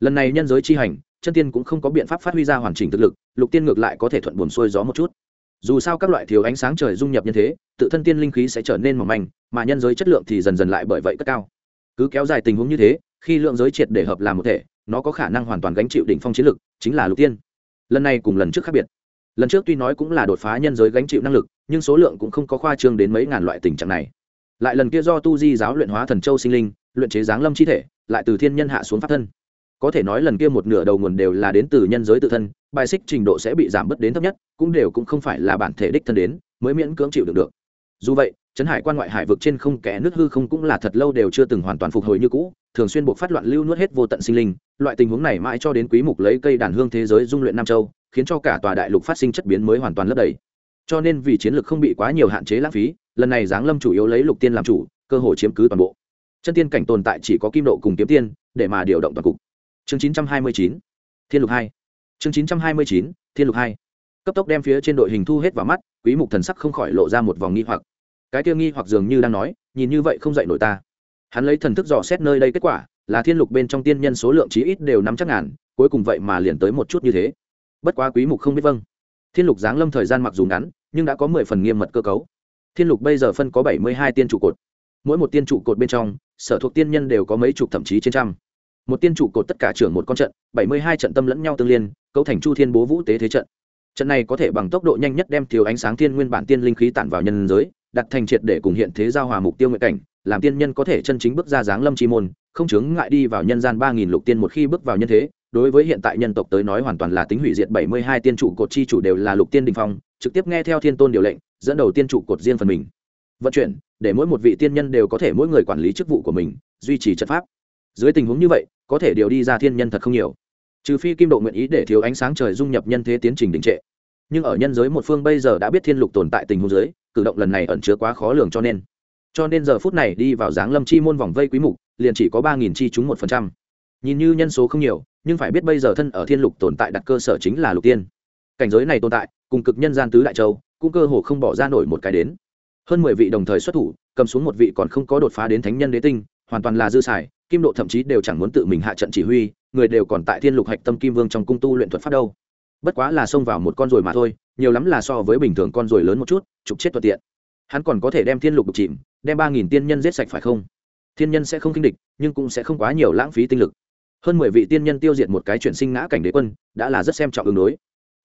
Lần này nhân giới chi hành chân tiên cũng không có biện pháp phát huy ra hoàn chỉnh thực lực, lục tiên ngược lại có thể thuận buồn xuôi gió một chút. Dù sao các loại thiếu ánh sáng trời dung nhập như thế, tự thân tiên linh khí sẽ trở nên mỏng manh, mà nhân giới chất lượng thì dần dần lại bởi vậy cất cao. Cứ kéo dài tình huống như thế, khi lượng giới triệt để hợp làm một thể, nó có khả năng hoàn toàn gánh chịu đỉnh phong chiến lực, chính là lục tiên. Lần này cùng lần trước khác biệt. Lần trước tuy nói cũng là đột phá nhân giới gánh chịu năng lực, nhưng số lượng cũng không có khoa trương đến mấy ngàn loại tình trạng này. Lại lần kia do tu di giáo luyện hóa thần châu sinh linh, luyện chế giáng lâm chi thể, lại từ thiên nhân hạ xuống pháp thân có thể nói lần kia một nửa đầu nguồn đều là đến từ nhân giới tự thân, bài xích trình độ sẽ bị giảm bớt đến thấp nhất, cũng đều cũng không phải là bản thể đích thân đến, mới miễn cưỡng chịu được được. Dù vậy, trấn hải quan ngoại hải vực trên không kẻ nước hư không cũng là thật lâu đều chưa từng hoàn toàn phục hồi như cũ, thường xuyên buộc phát loạn lưu nuốt hết vô tận sinh linh, loại tình huống này mãi cho đến quý mục lấy cây đàn hương thế giới dung luyện nam châu, khiến cho cả tòa đại lục phát sinh chất biến mới hoàn toàn lấp đầy. Cho nên vì chiến lược không bị quá nhiều hạn chế lãng phí, lần này giáng lâm chủ yếu lấy lục tiên làm chủ, cơ hội chiếm cứ toàn bộ. Chân tiên cảnh tồn tại chỉ có kim độ cùng kiếm tiên, để mà điều động toàn cục chương 929 thiên lục hai. Chương 929 thiên lục hai. Cấp tốc đem phía trên đội hình thu hết vào mắt, quý mục thần sắc không khỏi lộ ra một vòng nghi hoặc. Cái kia nghi hoặc dường như đang nói, nhìn như vậy không dậy nổi ta. Hắn lấy thần thức dò xét nơi đây kết quả, là thiên lục bên trong tiên nhân số lượng chí ít đều nắm chắc ngàn, cuối cùng vậy mà liền tới một chút như thế. Bất quá quý mục không biết vâng. Thiên lục giáng lâm thời gian mặc dù ngắn, nhưng đã có mười phần nghiêm mật cơ cấu. Thiên lục bây giờ phân có bảy mươi hai tiên trụ cột. Mỗi một tiên trụ cột bên trong, sở thuộc tiên nhân đều có mấy chục thậm chí trên trăm một tiên trụ cột tất cả trưởng một con trận, bảy mươi hai trận tâm lẫn nhau tương liên, cấu thành chu thiên bố vũ tế thế trận. Trận này có thể bằng tốc độ nhanh nhất đem thiếu ánh sáng thiên nguyên bản tiên linh khí tản vào nhân giới, đặt thành triệt để cùng hiện thế giao hòa mục tiêu nguyện cảnh, làm tiên nhân có thể chân chính bước ra dáng lâm chi môn, không chướng ngại đi vào nhân gian ba nghìn lục tiên một khi bước vào nhân thế. Đối với hiện tại nhân tộc tới nói hoàn toàn là tính hủy diệt bảy mươi hai tiên trụ cột chi chủ đều là lục tiên đình phong, trực tiếp nghe theo thiên tôn điều lệnh, dẫn đầu tiên trụ cột riêng phần mình. Vận chuyển, để mỗi một vị tiên nhân đều có thể mỗi người quản lý chức vụ của mình, duy trì trận pháp. Dưới tình huống như vậy có thể điều đi ra thiên nhân thật không nhiều. Trừ phi kim độ nguyện ý để thiếu ánh sáng trời dung nhập nhân thế tiến trình đình trệ. Nhưng ở nhân giới một phương bây giờ đã biết thiên lục tồn tại tình huống giới, cử động lần này ẩn chứa quá khó lường cho nên. Cho nên giờ phút này đi vào dáng lâm chi môn vòng vây quý mục, liền chỉ có ba nghìn chi chúng một phần trăm. Nhìn như nhân số không nhiều, nhưng phải biết bây giờ thân ở thiên lục tồn tại đặt cơ sở chính là lục tiên. Cảnh giới này tồn tại, cùng cực nhân gian tứ đại châu, cũng cơ hồ không bỏ ra nổi một cái đến. Hơn mười vị đồng thời xuất thủ, cầm xuống một vị còn không có đột phá đến thánh nhân đế tinh, hoàn toàn là dư xài kim độ thậm chí đều chẳng muốn tự mình hạ trận chỉ huy, người đều còn tại thiên lục hạch tâm kim vương trong cung tu luyện thuật pháp đâu. Bất quá là xông vào một con rồi mà thôi, nhiều lắm là so với bình thường con ruồi lớn một chút, trục chết thuận tiện. Hắn còn có thể đem thiên lục đục chìm, đem ba nghìn tiên nhân giết sạch phải không? Thiên nhân sẽ không kinh địch, nhưng cũng sẽ không quá nhiều lãng phí tinh lực. Hơn mười vị tiên nhân tiêu diệt một cái chuyện sinh ngã cảnh đế quân, đã là rất xem trọng ứng đối.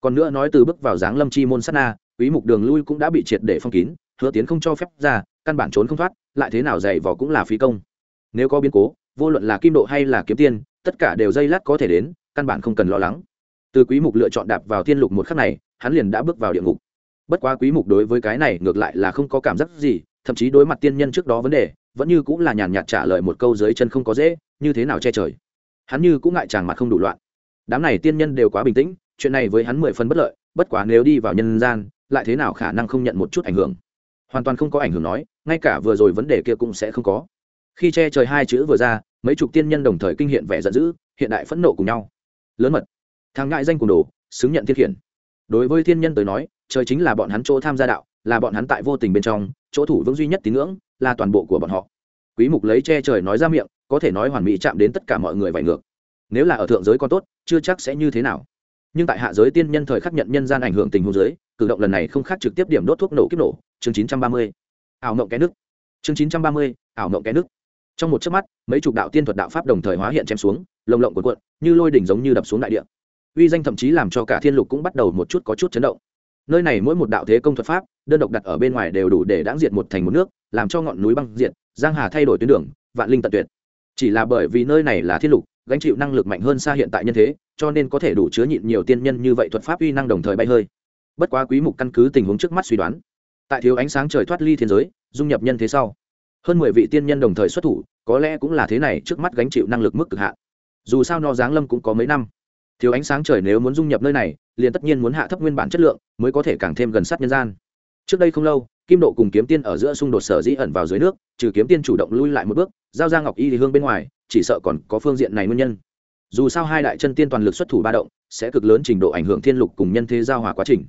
Còn nữa nói từ bước vào dáng lâm chi môn sát na, quý mục đường lui cũng đã bị triệt để phong kín, hứa tiến không cho phép ra, căn bản trốn không thoát, lại thế nào dày vò cũng là phí công. Nếu có biến cố vô luận là kim độ hay là kiếm tiên, tất cả đều dây lát có thể đến, căn bản không cần lo lắng. Từ quý mục lựa chọn đạp vào thiên lục một khắc này, hắn liền đã bước vào địa ngục. Bất quá quý mục đối với cái này ngược lại là không có cảm giác gì, thậm chí đối mặt tiên nhân trước đó vấn đề, vẫn như cũng là nhàn nhạt trả lời một câu dưới chân không có dễ, như thế nào che trời. Hắn như cũng ngại chàng mặt không đủ loạn. Đám này tiên nhân đều quá bình tĩnh, chuyện này với hắn mười phần bất lợi, bất quá nếu đi vào nhân gian, lại thế nào khả năng không nhận một chút ảnh hưởng. Hoàn toàn không có ảnh hưởng nói, ngay cả vừa rồi vấn đề kia cũng sẽ không có khi che trời hai chữ vừa ra mấy chục tiên nhân đồng thời kinh hiện vẻ giận dữ hiện đại phẫn nộ cùng nhau. Lớn mật. Thằng ngại danh cùng đồ xứng nhận thiên khiển. Đối với thiên nhân tới nói trời chính là bọn hắn chỗ tham gia đạo là bọn hắn tại vô tình bên trong chỗ thủ vững duy nhất tín ngưỡng là toàn bộ của bọn họ. Quý mục lấy che trời nói ra miệng có thể nói hoàn mỹ chạm đến tất cả mọi người vải ngược. Nếu là ở thượng giới còn tốt chưa chắc sẽ như thế nào. Nhưng tại hạ giới tiên nhân thời khắc nhận nhân gian ảnh hưởng tình huống giới cử động lần này không khác trực tiếp điểm đốt thuốc nổ kiếp nổ. Chương 930. ảo mộng cái nước chương 930, ảo mộng cái nước trong một chớp mắt, mấy chục đạo tiên thuật đạo pháp đồng thời hóa hiện chém xuống, lồng lộng cuộn cuộn, như lôi đỉnh giống như đập xuống đại địa. Uy danh thậm chí làm cho cả thiên lục cũng bắt đầu một chút có chút chấn động. Nơi này mỗi một đạo thế công thuật pháp, đơn độc đặt ở bên ngoài đều đủ để đáng diệt một thành một nước, làm cho ngọn núi băng diệt, giang hà thay đổi tuyến đường, vạn linh tận tuyệt. Chỉ là bởi vì nơi này là thiên lục, gánh chịu năng lực mạnh hơn xa hiện tại nhân thế, cho nên có thể đủ chứa nhịn nhiều tiên nhân như vậy thuật pháp uy năng đồng thời bay hơi. Bất quá quý mục căn cứ tình huống trước mắt suy đoán, tại thiếu ánh sáng trời thoát ly thiên giới, dung nhập nhân thế sau, hơn 10 vị tiên nhân đồng thời xuất thủ có lẽ cũng là thế này trước mắt gánh chịu năng lực mức cực hạn. Dù sao nó giáng lâm cũng có mấy năm. Thiếu ánh sáng trời nếu muốn dung nhập nơi này, liền tất nhiên muốn hạ thấp nguyên bản chất lượng, mới có thể càng thêm gần sát nhân gian. Trước đây không lâu, kim độ cùng kiếm tiên ở giữa xung đột sở dĩ ẩn vào dưới nước, trừ kiếm tiên chủ động lui lại một bước, giao ra ngọc y thì hương bên ngoài, chỉ sợ còn có phương diện này nguyên nhân. Dù sao hai đại chân tiên toàn lực xuất thủ ba động, sẽ cực lớn trình độ ảnh hưởng thiên lục cùng nhân thế giao hòa quá trình.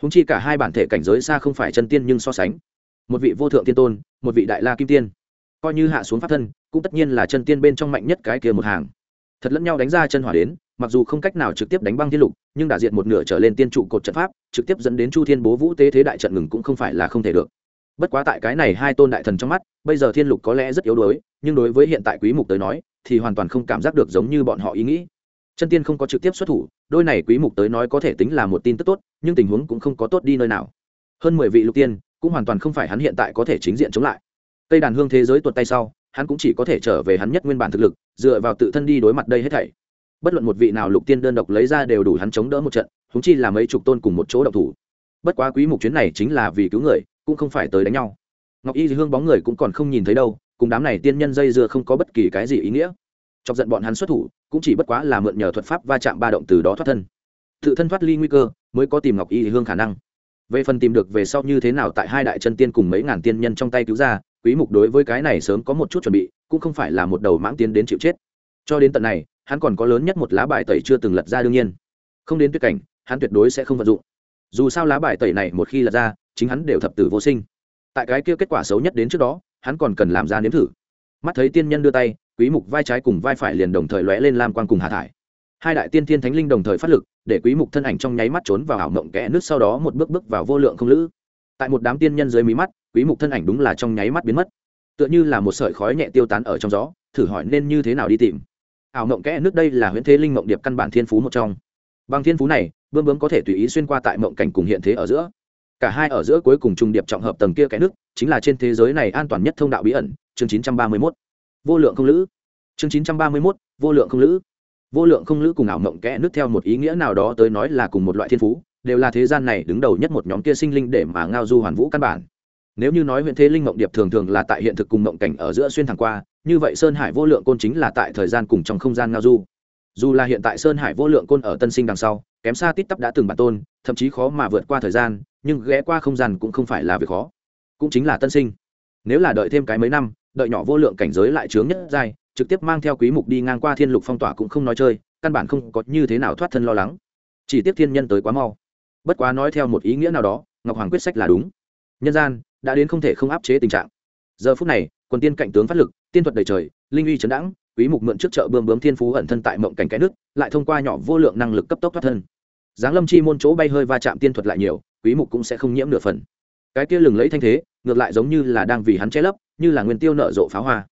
Húng chi cả hai bản thể cảnh giới xa không phải chân tiên nhưng so sánh. Một vị vô thượng tiên tôn, một vị đại la kim tiên coi như hạ xuống pháp thân, cũng tất nhiên là chân tiên bên trong mạnh nhất cái kia một hàng. Thật lẫn nhau đánh ra chân hỏa đến, mặc dù không cách nào trực tiếp đánh băng thiên lục, nhưng đả diện một nửa trở lên tiên trụ cột trận pháp, trực tiếp dẫn đến chu thiên bố vũ tế thế đại trận ngừng cũng không phải là không thể được. Bất quá tại cái này hai tôn đại thần trong mắt, bây giờ thiên lục có lẽ rất yếu đuối, nhưng đối với hiện tại quý mục tới nói, thì hoàn toàn không cảm giác được giống như bọn họ ý nghĩ. Chân tiên không có trực tiếp xuất thủ, đôi này quý mục tới nói có thể tính là một tin tức tốt, nhưng tình huống cũng không có tốt đi nơi nào. Hơn 10 vị lục tiên, cũng hoàn toàn không phải hắn hiện tại có thể chính diện chống lại cây đàn hương thế giới tuột tay sau, hắn cũng chỉ có thể trở về hắn nhất nguyên bản thực lực, dựa vào tự thân đi đối mặt đây hết thảy. Bất luận một vị nào lục tiên đơn độc lấy ra đều đủ hắn chống đỡ một trận húng chi là mấy chục tôn cùng một chỗ độc thủ. Bất quá quý mục chuyến này chính là vì cứu người, cũng không phải tới đánh nhau. Ngọc y hương bóng người cũng còn không nhìn thấy đâu, cùng đám này tiên nhân dây dưa không có bất kỳ cái gì ý nghĩa. Chọc giận bọn hắn xuất thủ, cũng chỉ bất quá là mượn nhờ thuật pháp va chạm ba động từ đó thoát thân. Tự thân thoát ly nguy cơ, mới có tìm ngọc y hương khả năng. Về phần tìm được về sau như thế nào tại hai đại chân tiên cùng mấy ngàn tiên nhân trong tay cứu ra quý mục đối với cái này sớm có một chút chuẩn bị, cũng không phải là một đầu mãng tiến đến chịu chết. Cho đến tận này, hắn còn có lớn nhất một lá bài tẩy chưa từng lật ra đương nhiên. Không đến tuyệt cảnh, hắn tuyệt đối sẽ không vận dụng. Dù sao lá bài tẩy này một khi lật ra, chính hắn đều thập tử vô sinh. Tại cái kia kết quả xấu nhất đến trước đó, hắn còn cần làm ra nếm thử. Mắt thấy tiên nhân đưa tay, quý mục vai trái cùng vai phải liền đồng thời lóe lên lam quang cùng hạ thải. Hai đại tiên thiên thánh linh đồng thời phát lực, để quý mục thân ảnh trong nháy mắt trốn vào ảo mộng kẽ nước, sau đó một bước bước vào vô lượng không lữ. Tại một đám tiên nhân dưới mí mắt quý mục thân ảnh đúng là trong nháy mắt biến mất. Tựa như là một sợi khói nhẹ tiêu tán ở trong gió thử hỏi nên như thế nào đi tìm. Ảo mộng kẽ nước đây là huyễn thế linh mộng điệp căn bản thiên phú một trong. Bằng thiên phú này bướm bướm có thể tùy ý xuyên qua tại mộng cảnh cùng hiện thế ở giữa. Cả hai ở giữa cuối cùng trung điệp trọng hợp tầng kia kẽ nước chính là trên thế giới này an toàn nhất thông đạo bí ẩn chương 931. vô lượng không lữ. Chương 931, vô lượng không lữ. Vô lượng không lữ cùng ảo mộng kẽ nước theo một ý nghĩa nào đó tới nói là cùng một loại thiên phú đều là thế gian này đứng đầu nhất một nhóm kia sinh linh để mà ngao du hoàn vũ căn bản nếu như nói huyện thế linh mộng điệp thường thường là tại hiện thực cùng mộng cảnh ở giữa xuyên thẳng qua, như vậy sơn hải vô lượng côn chính là tại thời gian cùng trong không gian ngao du. Dù là hiện tại sơn hải vô lượng côn ở tân sinh đằng sau, kém xa tít tắp đã từng bản tôn, thậm chí khó mà vượt qua thời gian, nhưng ghé qua không gian cũng không phải là việc khó. Cũng chính là tân sinh. Nếu là đợi thêm cái mấy năm, đợi nhỏ vô lượng cảnh giới lại chướng nhất giai, trực tiếp mang theo quý mục đi ngang qua thiên lục phong tỏa cũng không nói chơi, căn bản không có như thế nào thoát thân lo lắng. Chỉ tiếp thiên nhân tới quá mau. Bất quá nói theo một ý nghĩa nào đó, ngọc hoàng quyết sách là đúng. Nhân gian đã đến không thể không áp chế tình trạng. Giờ phút này, quần tiên cạnh tướng phát lực, tiên thuật đầy trời, linh uy chấn đãng, quý mục mượn trước chợ bươm bướm thiên phú ẩn thân tại mộng cảnh cái nước, lại thông qua nhỏ vô lượng năng lực cấp tốc thoát thân. Giáng lâm chi môn chỗ bay hơi va chạm tiên thuật lại nhiều, quý mục cũng sẽ không nhiễm nửa phần. Cái kia lừng lấy thanh thế, ngược lại giống như là đang vì hắn che lấp, như là nguyên tiêu nợ rộ pháo hoa.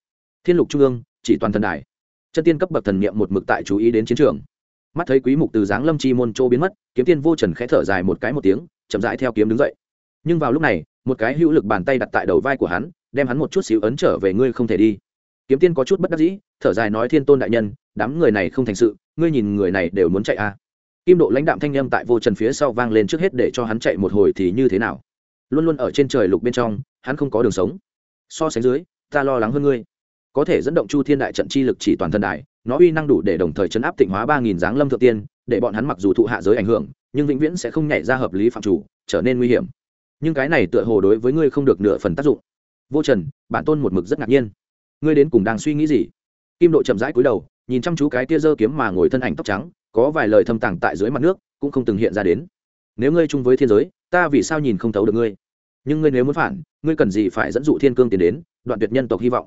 Thiên lục trung ương, chỉ toàn thần đài. Chân tiên cấp bậc thần niệm một mực tại chú ý đến chiến trường. Mắt thấy quý mục từ giáng lâm chi môn chỗ biến mất, kiếm tiên vô trần khẽ thở dài một cái một tiếng, chậm rãi theo kiếm đứng dậy. Nhưng vào lúc này một cái hữu lực bàn tay đặt tại đầu vai của hắn, đem hắn một chút xíu ấn trở về ngươi không thể đi. Kiếm tiên có chút bất đắc dĩ, thở dài nói, thiên tôn đại nhân, đám người này không thành sự, ngươi nhìn người này đều muốn chạy à. kim độ lãnh đạm thanh â m tại vô trần phía sau vang lên trước hết để cho hắn chạy một hồi thì như thế nào? Luôn luôn ở trên trời lục bên trong, hắn không có đường sống. So sánh dưới, ta lo lắng hơn ngươi. Có thể dẫn động chu thiên đại trận chi lực chỉ toàn thân đại nó uy năng đủ để đồng thời chấn áp tịnh hóa ba nghìn dáng lâm thượng tiên, để bọn hắn mặc dù thụ hạ giới ảnh hưởng, nhưng vĩnh viễn sẽ không nhảy ra hợp lý phạm chủ, trở nên nguy hiểm nhưng cái này tựa hồ đối với ngươi không được nửa phần tác dụng. Vô trần, bản tôn một mực rất ngạc nhiên. Ngươi đến cùng đang suy nghĩ gì? Kim độ chậm rãi cúi đầu, nhìn chăm chú cái tia dơ kiếm mà ngồi thân ảnh tóc trắng, có vài lời thâm tàng tại dưới mặt nước, cũng không từng hiện ra đến. Nếu ngươi chung với thiên giới, ta vì sao nhìn không thấu được ngươi? Nhưng ngươi nếu muốn phản, ngươi cần gì phải dẫn dụ thiên cương tiến đến, đoạn tuyệt nhân tộc hy vọng?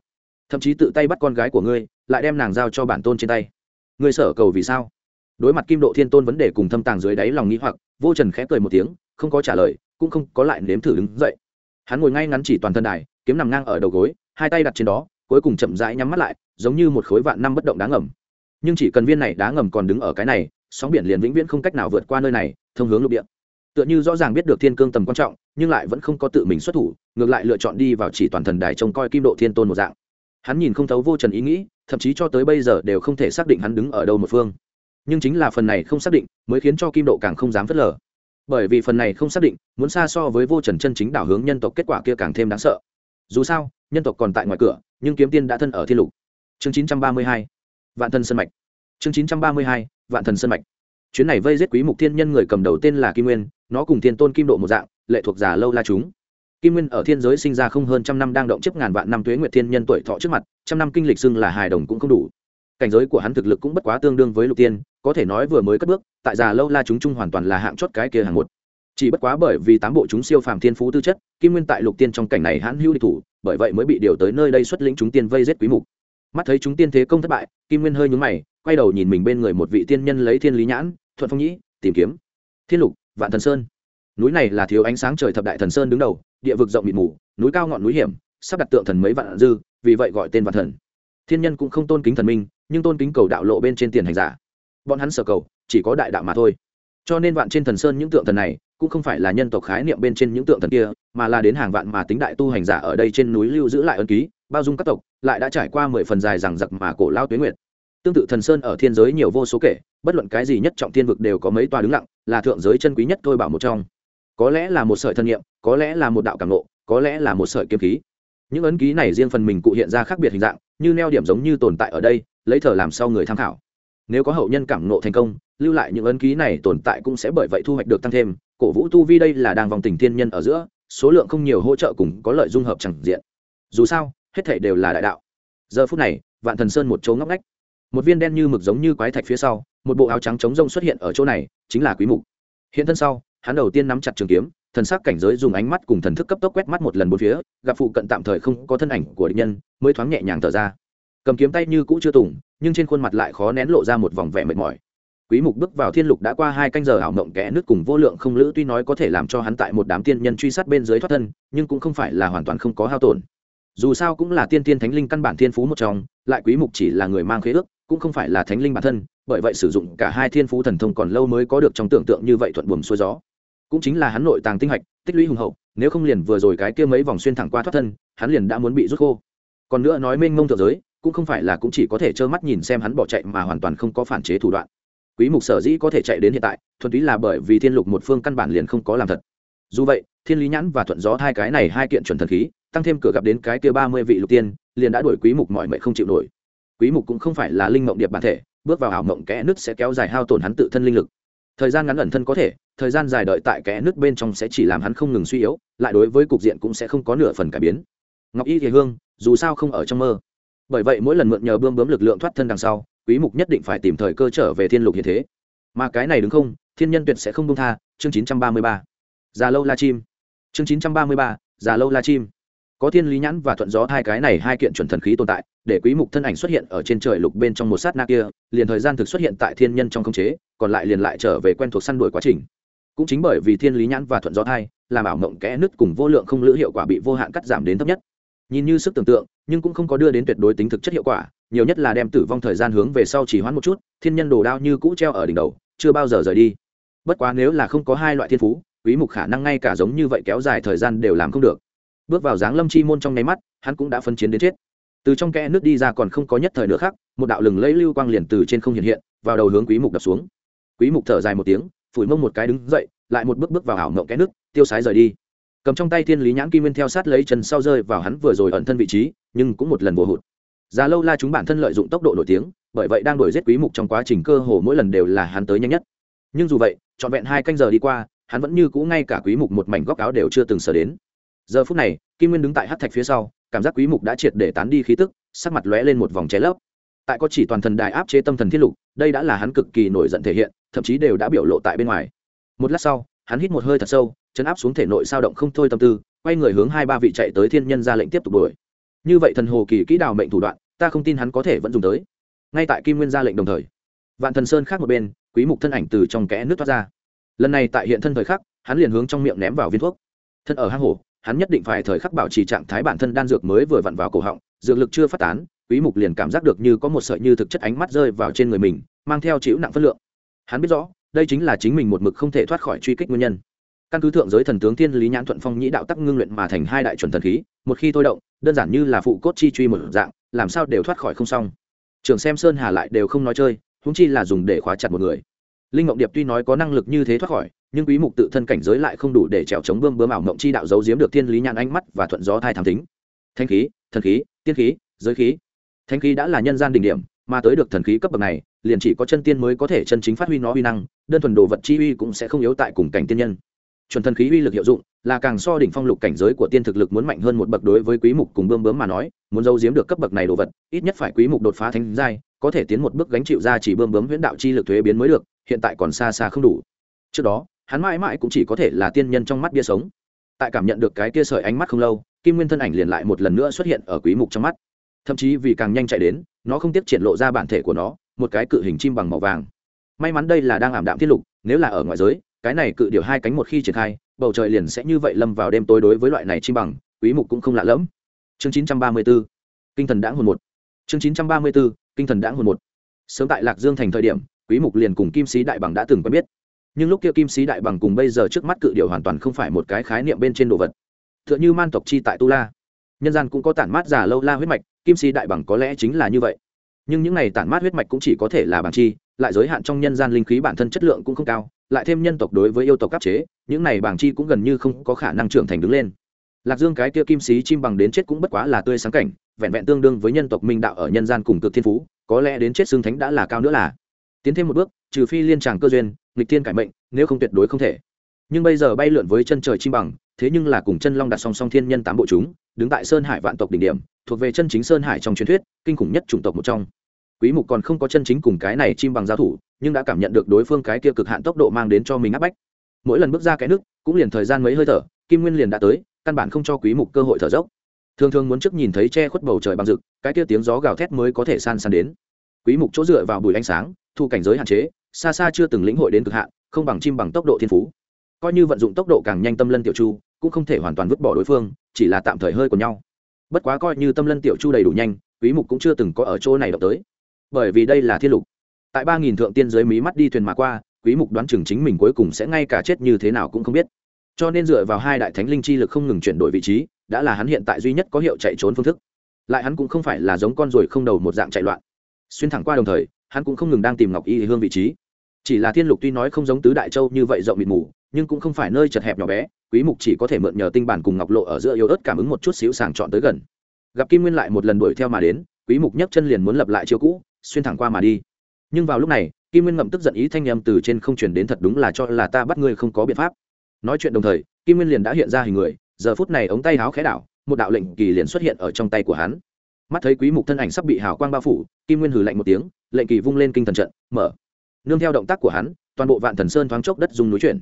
Thậm chí tự tay bắt con gái của ngươi, lại đem nàng giao cho bản tôn trên tay. Ngươi sở cầu vì sao? Đối mặt kim độ thiên tôn vấn đề cùng thâm tàng dưới đáy lòng nghĩ hoặc, vô trần khẽ cười một tiếng, không có trả lời cũng không có lại nếm thử đứng dậy. Hắn ngồi ngay ngắn chỉ toàn thân đài, kiếm nằm ngang ở đầu gối, hai tay đặt trên đó, cuối cùng chậm rãi nhắm mắt lại, giống như một khối vạn năm bất động đá ngầm. Nhưng chỉ cần viên này đá ngầm còn đứng ở cái này, sóng biển liền vĩnh viễn không cách nào vượt qua nơi này, thông hướng lục địa. Tựa như rõ ràng biết được thiên cương tầm quan trọng, nhưng lại vẫn không có tự mình xuất thủ, ngược lại lựa chọn đi vào chỉ toàn thần đài trông coi kim độ thiên tôn một dạng. Hắn nhìn không thấu vô trần ý nghĩ, thậm chí cho tới bây giờ đều không thể xác định hắn đứng ở đâu một phương. Nhưng chính là phần này không xác định, mới khiến cho kim độ càng không dám phớt lờ bởi vì phần này không xác định, muốn xa so với vô trần chân chính đảo hướng nhân tộc kết quả kia càng thêm đáng sợ. Dù sao, nhân tộc còn tại ngoài cửa, nhưng kiếm tiên đã thân ở thiên lục. Chương chín trăm ba mươi hai, vạn thần sân mạch. Chương chín trăm ba mươi hai, vạn thần sân mạch. Chuyến này vây giết quý mục thiên nhân người cầm đầu tên là kim nguyên, nó cùng thiên tôn kim độ một dạng, lệ thuộc giả lâu la chúng. Kim nguyên ở thiên giới sinh ra không hơn trăm năm đang động chấp ngàn vạn năm tuế nguyệt thiên nhân tuổi thọ trước mặt, trăm năm kinh lịch xưng là hài đồng cũng không đủ. Cảnh giới của hắn thực lực cũng bất quá tương đương với lục tiên có thể nói vừa mới cất bước, tại già lâu la chúng chung hoàn toàn là hạng chót cái kia hàng một. Chỉ bất quá bởi vì tám bộ chúng siêu phàm thiên phú tư chất, kim nguyên tại lục tiên trong cảnh này hãn hữu địch thủ, bởi vậy mới bị điều tới nơi đây xuất lĩnh chúng tiên vây giết quý mục. Mắt thấy chúng tiên thế công thất bại, kim nguyên hơi nhướng mày, quay đầu nhìn mình bên người một vị tiên nhân lấy thiên lý nhãn, thuận phong nhĩ, tìm kiếm. Thiên lục, vạn thần sơn. Núi này là thiếu ánh sáng trời thập đại thần sơn đứng đầu, địa vực rộng mịt mù, núi cao ngọn núi hiểm, sắp đặt tượng thần mấy vạn dư, vì vậy gọi tên vạn thần. Thiên nhân cũng không tôn kính thần minh, nhưng tôn kính cầu đạo lộ bên trên tiền hành giả bọn hắn sở cầu, chỉ có đại đạo mà thôi. Cho nên vạn trên thần sơn những tượng thần này, cũng không phải là nhân tộc khái niệm bên trên những tượng thần kia, mà là đến hàng vạn mà tính đại tu hành giả ở đây trên núi lưu giữ lại ân ký, bao dung các tộc, lại đã trải qua mười phần dài rằng giặc mà cổ lao tuyến nguyệt. Tương tự thần sơn ở thiên giới nhiều vô số kể, bất luận cái gì nhất trọng thiên vực đều có mấy tòa đứng lặng, là thượng giới chân quý nhất thôi bảo một trong. Có lẽ là một sợi thân nhiệm có lẽ là một đạo cảm nộ có lẽ là một sợi kiếm khí. Những ấn ký này riêng phần mình cụ hiện ra khác biệt hình dạng, như neo điểm giống như tồn tại ở đây, lấy thờ làm sau người tham khảo nếu có hậu nhân cảm nộ thành công, lưu lại những ấn ký này tồn tại cũng sẽ bởi vậy thu hoạch được tăng thêm. Cổ vũ tu vi đây là đang vòng tình thiên nhân ở giữa, số lượng không nhiều hỗ trợ cùng có lợi dung hợp chẳng diện. Dù sao, hết thể đều là đại đạo. Giờ phút này, vạn thần sơn một chỗ ngóc ngách. Một viên đen như mực giống như quái thạch phía sau, một bộ áo trắng trống rông xuất hiện ở chỗ này, chính là quý mục. Hiện thân sau, hắn đầu tiên nắm chặt trường kiếm, thần sắc cảnh giới dùng ánh mắt cùng thần thức cấp tốc quét mắt một lần bốn phía, gặp phụ cận tạm thời không có thân ảnh của địch nhân, mới thoáng nhẹ nhàng thở ra cầm kiếm tay như cũ chưa tùng, nhưng trên khuôn mặt lại khó nén lộ ra một vòng vẻ mệt mỏi. Quý mục bước vào thiên lục đã qua hai canh giờ ảo mộng kẽ nước cùng vô lượng không lữ tuy nói có thể làm cho hắn tại một đám tiên nhân truy sát bên dưới thoát thân, nhưng cũng không phải là hoàn toàn không có hao tổn. Dù sao cũng là tiên tiên thánh linh căn bản thiên phú một trong, lại quý mục chỉ là người mang khế ước, cũng không phải là thánh linh bản thân, bởi vậy sử dụng cả hai thiên phú thần thông còn lâu mới có được trong tưởng tượng như vậy thuận buồm xuôi gió. Cũng chính là hắn nội tàng tinh hạch, tích lũy hùng hậu, nếu không liền vừa rồi cái kia mấy vòng xuyên thẳng qua thoát thân, hắn liền đã muốn bị rút khô. Còn nữa nói mênh mông thượng giới cũng không phải là cũng chỉ có thể trơ mắt nhìn xem hắn bỏ chạy mà hoàn toàn không có phản chế thủ đoạn. Quý mục sở dĩ có thể chạy đến hiện tại, thuần túy là bởi vì thiên lục một phương căn bản liền không có làm thật. Dù vậy, thiên lý nhãn và thuận gió hai cái này hai kiện chuẩn thần khí, tăng thêm cửa gặp đến cái kia ba mươi vị lục tiên, liền đã đuổi quý mục mọi mệnh không chịu nổi. Quý mục cũng không phải là linh mộng điệp bản thể, bước vào ảo mộng kẽ nứt sẽ kéo dài hao tổn hắn tự thân linh lực. Thời gian ngắn ẩn thân có thể, thời gian dài đợi tại kẽ nứt bên trong sẽ chỉ làm hắn không ngừng suy yếu, lại đối với cục diện cũng sẽ không có nửa phần cải biến. Ngọc y thì hương, dù sao không ở trong mơ bởi vậy mỗi lần mượn nhờ bươm bướm lực lượng thoát thân đằng sau, quý mục nhất định phải tìm thời cơ trở về thiên lục hiện thế. Mà cái này đúng không? Thiên nhân tuyệt sẽ không buông tha. Chương 933 già lâu la chim. Chương 933 già lâu la chim. Có thiên lý nhãn và thuận gió hai cái này hai kiện chuẩn thần khí tồn tại, để quý mục thân ảnh xuất hiện ở trên trời lục bên trong một sát na kia, liền thời gian thực xuất hiện tại thiên nhân trong không chế, còn lại liền lại trở về quen thuộc săn đuổi quá trình. Cũng chính bởi vì thiên lý nhãn và thuận gió thai làm ảo mộng kẽ nứt cùng vô lượng không lữ hiệu quả bị vô hạn cắt giảm đến thấp nhất. Nhìn như sức tưởng tượng nhưng cũng không có đưa đến tuyệt đối tính thực chất hiệu quả, nhiều nhất là đem tử vong thời gian hướng về sau chỉ hoãn một chút, thiên nhân đồ đao như cũ treo ở đỉnh đầu, chưa bao giờ rời đi. Bất quá nếu là không có hai loại thiên phú, quý mục khả năng ngay cả giống như vậy kéo dài thời gian đều làm không được. Bước vào dáng lâm chi môn trong nháy mắt, hắn cũng đã phân chiến đến chết. Từ trong kẽ nước đi ra còn không có nhất thời nữa khác, một đạo lừng lẫy lưu quang liền từ trên không hiện hiện, vào đầu hướng quý mục đập xuống. Quý mục thở dài một tiếng, phủi mông một cái đứng dậy, lại một bước bước vào ảo ngộng kẽ nước, tiêu sái rời đi cầm trong tay thiên lý nhãn kim nguyên theo sát lấy chân sau rơi vào hắn vừa rồi ẩn thân vị trí, nhưng cũng một lần vô hụt. Già lâu la chúng bản thân lợi dụng tốc độ nổi tiếng, bởi vậy đang đổi giết quý mục trong quá trình cơ hồ mỗi lần đều là hắn tới nhanh nhất. Nhưng dù vậy, trọn vẹn hai canh giờ đi qua, hắn vẫn như cũ ngay cả quý mục một mảnh góc áo đều chưa từng sờ đến. Giờ phút này, kim nguyên đứng tại hắc thạch phía sau, cảm giác quý mục đã triệt để tán đi khí tức, sắc mặt lóe lên một vòng cháy lấp. Tại có chỉ toàn thần đài áp chế tâm thần thiết lục, đây đã là hắn cực kỳ nổi giận thể hiện, thậm chí đều đã biểu lộ tại bên ngoài. Một lát sau, hắn hít một hơi thật sâu chấn áp xuống thể nội sao động không thôi tâm tư, quay người hướng hai ba vị chạy tới thiên nhân ra lệnh tiếp tục đuổi. Như vậy thần hồ kỳ kỹ đào mệnh thủ đoạn, ta không tin hắn có thể vẫn dùng tới. Ngay tại kim nguyên ra lệnh đồng thời, vạn thần sơn khác một bên, quý mục thân ảnh từ trong kẽ nước thoát ra. Lần này tại hiện thân thời khắc, hắn liền hướng trong miệng ném vào viên thuốc. Thân ở hang hổ, hắn nhất định phải thời khắc bảo trì trạng thái bản thân đan dược mới vừa vặn vào cổ họng, dược lực chưa phát tán, quý mục liền cảm giác được như có một sợi như thực chất ánh mắt rơi vào trên người mình, mang theo chịu nặng phân lượng. Hắn biết rõ, đây chính là chính mình một mực không thể thoát khỏi truy kích nguyên nhân căn cứ thượng giới thần tướng thiên lý nhãn thuận phong nhĩ đạo tắc ngưng luyện mà thành hai đại chuẩn thần khí, một khi thôi động, đơn giản như là phụ cốt chi truy một dạng, làm sao đều thoát khỏi không xong. Trường xem sơn hà lại đều không nói chơi húng chi là dùng để khóa chặt một người. Linh ngọc điệp tuy nói có năng lực như thế thoát khỏi, nhưng quý mục tự thân cảnh giới lại không đủ để trèo chống bơm bướm ảo mộng chi đạo giấu giếm được thiên lý nhãn ánh mắt và thuận gió thai thám tính. Thanh khí, thần khí, tiên khí, giới khí. Thanh khí đã là nhân gian đỉnh điểm, mà tới được thần khí cấp bậc này, liền chỉ có chân tiên mới có thể chân chính phát huy nó uy năng, đơn thuần đồ vật chi uy cũng sẽ không yếu tại cùng cảnh tiên nhân chuẩn thần khí uy lực hiệu dụng, là càng so đỉnh phong lục cảnh giới của tiên thực lực muốn mạnh hơn một bậc đối với quý mục cùng bơm bướm mà nói, muốn giấu giếm được cấp bậc này đồ vật, ít nhất phải quý mục đột phá thánh giai, có thể tiến một bước gánh chịu ra chỉ bơm bướm huyễn đạo chi lực thuế biến mới được, hiện tại còn xa xa không đủ. Trước đó, hắn mãi mãi cũng chỉ có thể là tiên nhân trong mắt bia sống. Tại cảm nhận được cái kia sợi ánh mắt không lâu, kim nguyên thân ảnh liền lại một lần nữa xuất hiện ở quý mục trong mắt. Thậm chí vì càng nhanh chạy đến, nó không tiếp triển lộ ra bản thể của nó, một cái cự hình chim bằng màu vàng. May mắn đây là đang ảm đạm thiết lục, nếu là ở ngoại giới cái này cự điều hai cánh một khi triển khai, bầu trời liền sẽ như vậy lâm vào đêm tối đối với loại này chim bằng, quý mục cũng không lạ lẫm. Chương 934 kinh thần đãng hồn một. Chương 934 kinh thần đãng hồn một. Sớm tại lạc dương thành thời điểm, quý mục liền cùng kim sĩ đại bằng đã từng quen biết. Nhưng lúc kia kim sĩ đại bằng cùng bây giờ trước mắt cự điều hoàn toàn không phải một cái khái niệm bên trên đồ vật. Tựa như man tộc chi tại tu la. Nhân gian cũng có tản mát giả lâu la huyết mạch, kim sĩ đại bằng có lẽ chính là như vậy. Nhưng những này tản mát huyết mạch cũng chỉ có thể là bằng chi, lại giới hạn trong nhân gian linh khí bản thân chất lượng cũng không cao lại thêm nhân tộc đối với yêu tộc áp chế, những này bảng chi cũng gần như không có khả năng trưởng thành đứng lên. Lạc dương cái kia kim sĩ chim bằng đến chết cũng bất quá là tươi sáng cảnh, vẹn vẹn tương đương với nhân tộc minh đạo ở nhân gian cùng cực thiên phú, có lẽ đến chết xương thánh đã là cao nữa là. Tiến thêm một bước, trừ phi liên tràng cơ duyên, nghịch thiên cải mệnh, nếu không tuyệt đối không thể. Nhưng bây giờ bay lượn với chân trời chim bằng, thế nhưng là cùng chân long đặt song song thiên nhân tám bộ chúng, đứng tại sơn hải vạn tộc đỉnh điểm, thuộc về chân chính sơn hải trong truyền thuyết, kinh khủng nhất chủng tộc một trong. Quý mục còn không có chân chính cùng cái này chim bằng giao thủ nhưng đã cảm nhận được đối phương cái kia cực hạn tốc độ mang đến cho mình áp bách. Mỗi lần bước ra cái nước, cũng liền thời gian mấy hơi thở, kim nguyên liền đã tới, căn bản không cho quý mục cơ hội thở dốc. Thường thường muốn trước nhìn thấy che khuất bầu trời bằng rực, cái kia tiếng gió gào thét mới có thể san san đến. Quý mục chỗ dựa vào bùi ánh sáng, thu cảnh giới hạn chế, xa xa chưa từng lĩnh hội đến cực hạn, không bằng chim bằng tốc độ thiên phú. Coi như vận dụng tốc độ càng nhanh tâm lân tiểu chu, cũng không thể hoàn toàn vứt bỏ đối phương, chỉ là tạm thời hơi của nhau. Bất quá coi như tâm lân tiểu chu đầy đủ nhanh, quý mục cũng chưa từng có ở chỗ này động tới. Bởi vì đây là thiên lục tại ba nghìn thượng tiên giới mí mắt đi thuyền mà qua, quý mục đoán chừng chính mình cuối cùng sẽ ngay cả chết như thế nào cũng không biết. Cho nên dựa vào hai đại thánh linh chi lực không ngừng chuyển đổi vị trí, đã là hắn hiện tại duy nhất có hiệu chạy trốn phương thức. Lại hắn cũng không phải là giống con ruồi không đầu một dạng chạy loạn. Xuyên thẳng qua đồng thời, hắn cũng không ngừng đang tìm ngọc y hương vị trí. Chỉ là thiên lục tuy nói không giống tứ đại châu như vậy rộng mịt mù, nhưng cũng không phải nơi chật hẹp nhỏ bé, quý mục chỉ có thể mượn nhờ tinh bản cùng ngọc lộ ở giữa yếu ớt cảm ứng một chút xíu sàng chọn tới gần. Gặp kim nguyên lại một lần đuổi theo mà đến, quý mục nhấc chân liền muốn lập lại chiêu cũ, xuyên thẳng qua mà đi nhưng vào lúc này, kim nguyên ngậm tức giận ý thanh â từ trên không truyền đến thật đúng là cho là ta bắt ngươi không có biện pháp. Nói chuyện đồng thời, kim nguyên liền đã hiện ra hình người, giờ phút này ống tay háo khẽ đảo, một đạo lệnh kỳ liền xuất hiện ở trong tay của hắn. Mắt thấy quý mục thân ảnh sắp bị hào quang bao phủ, kim nguyên hừ lạnh một tiếng, lệnh kỳ vung lên kinh thần trận, mở. Nương theo động tác của hắn, toàn bộ vạn thần sơn thoáng chốc đất dùng núi chuyển.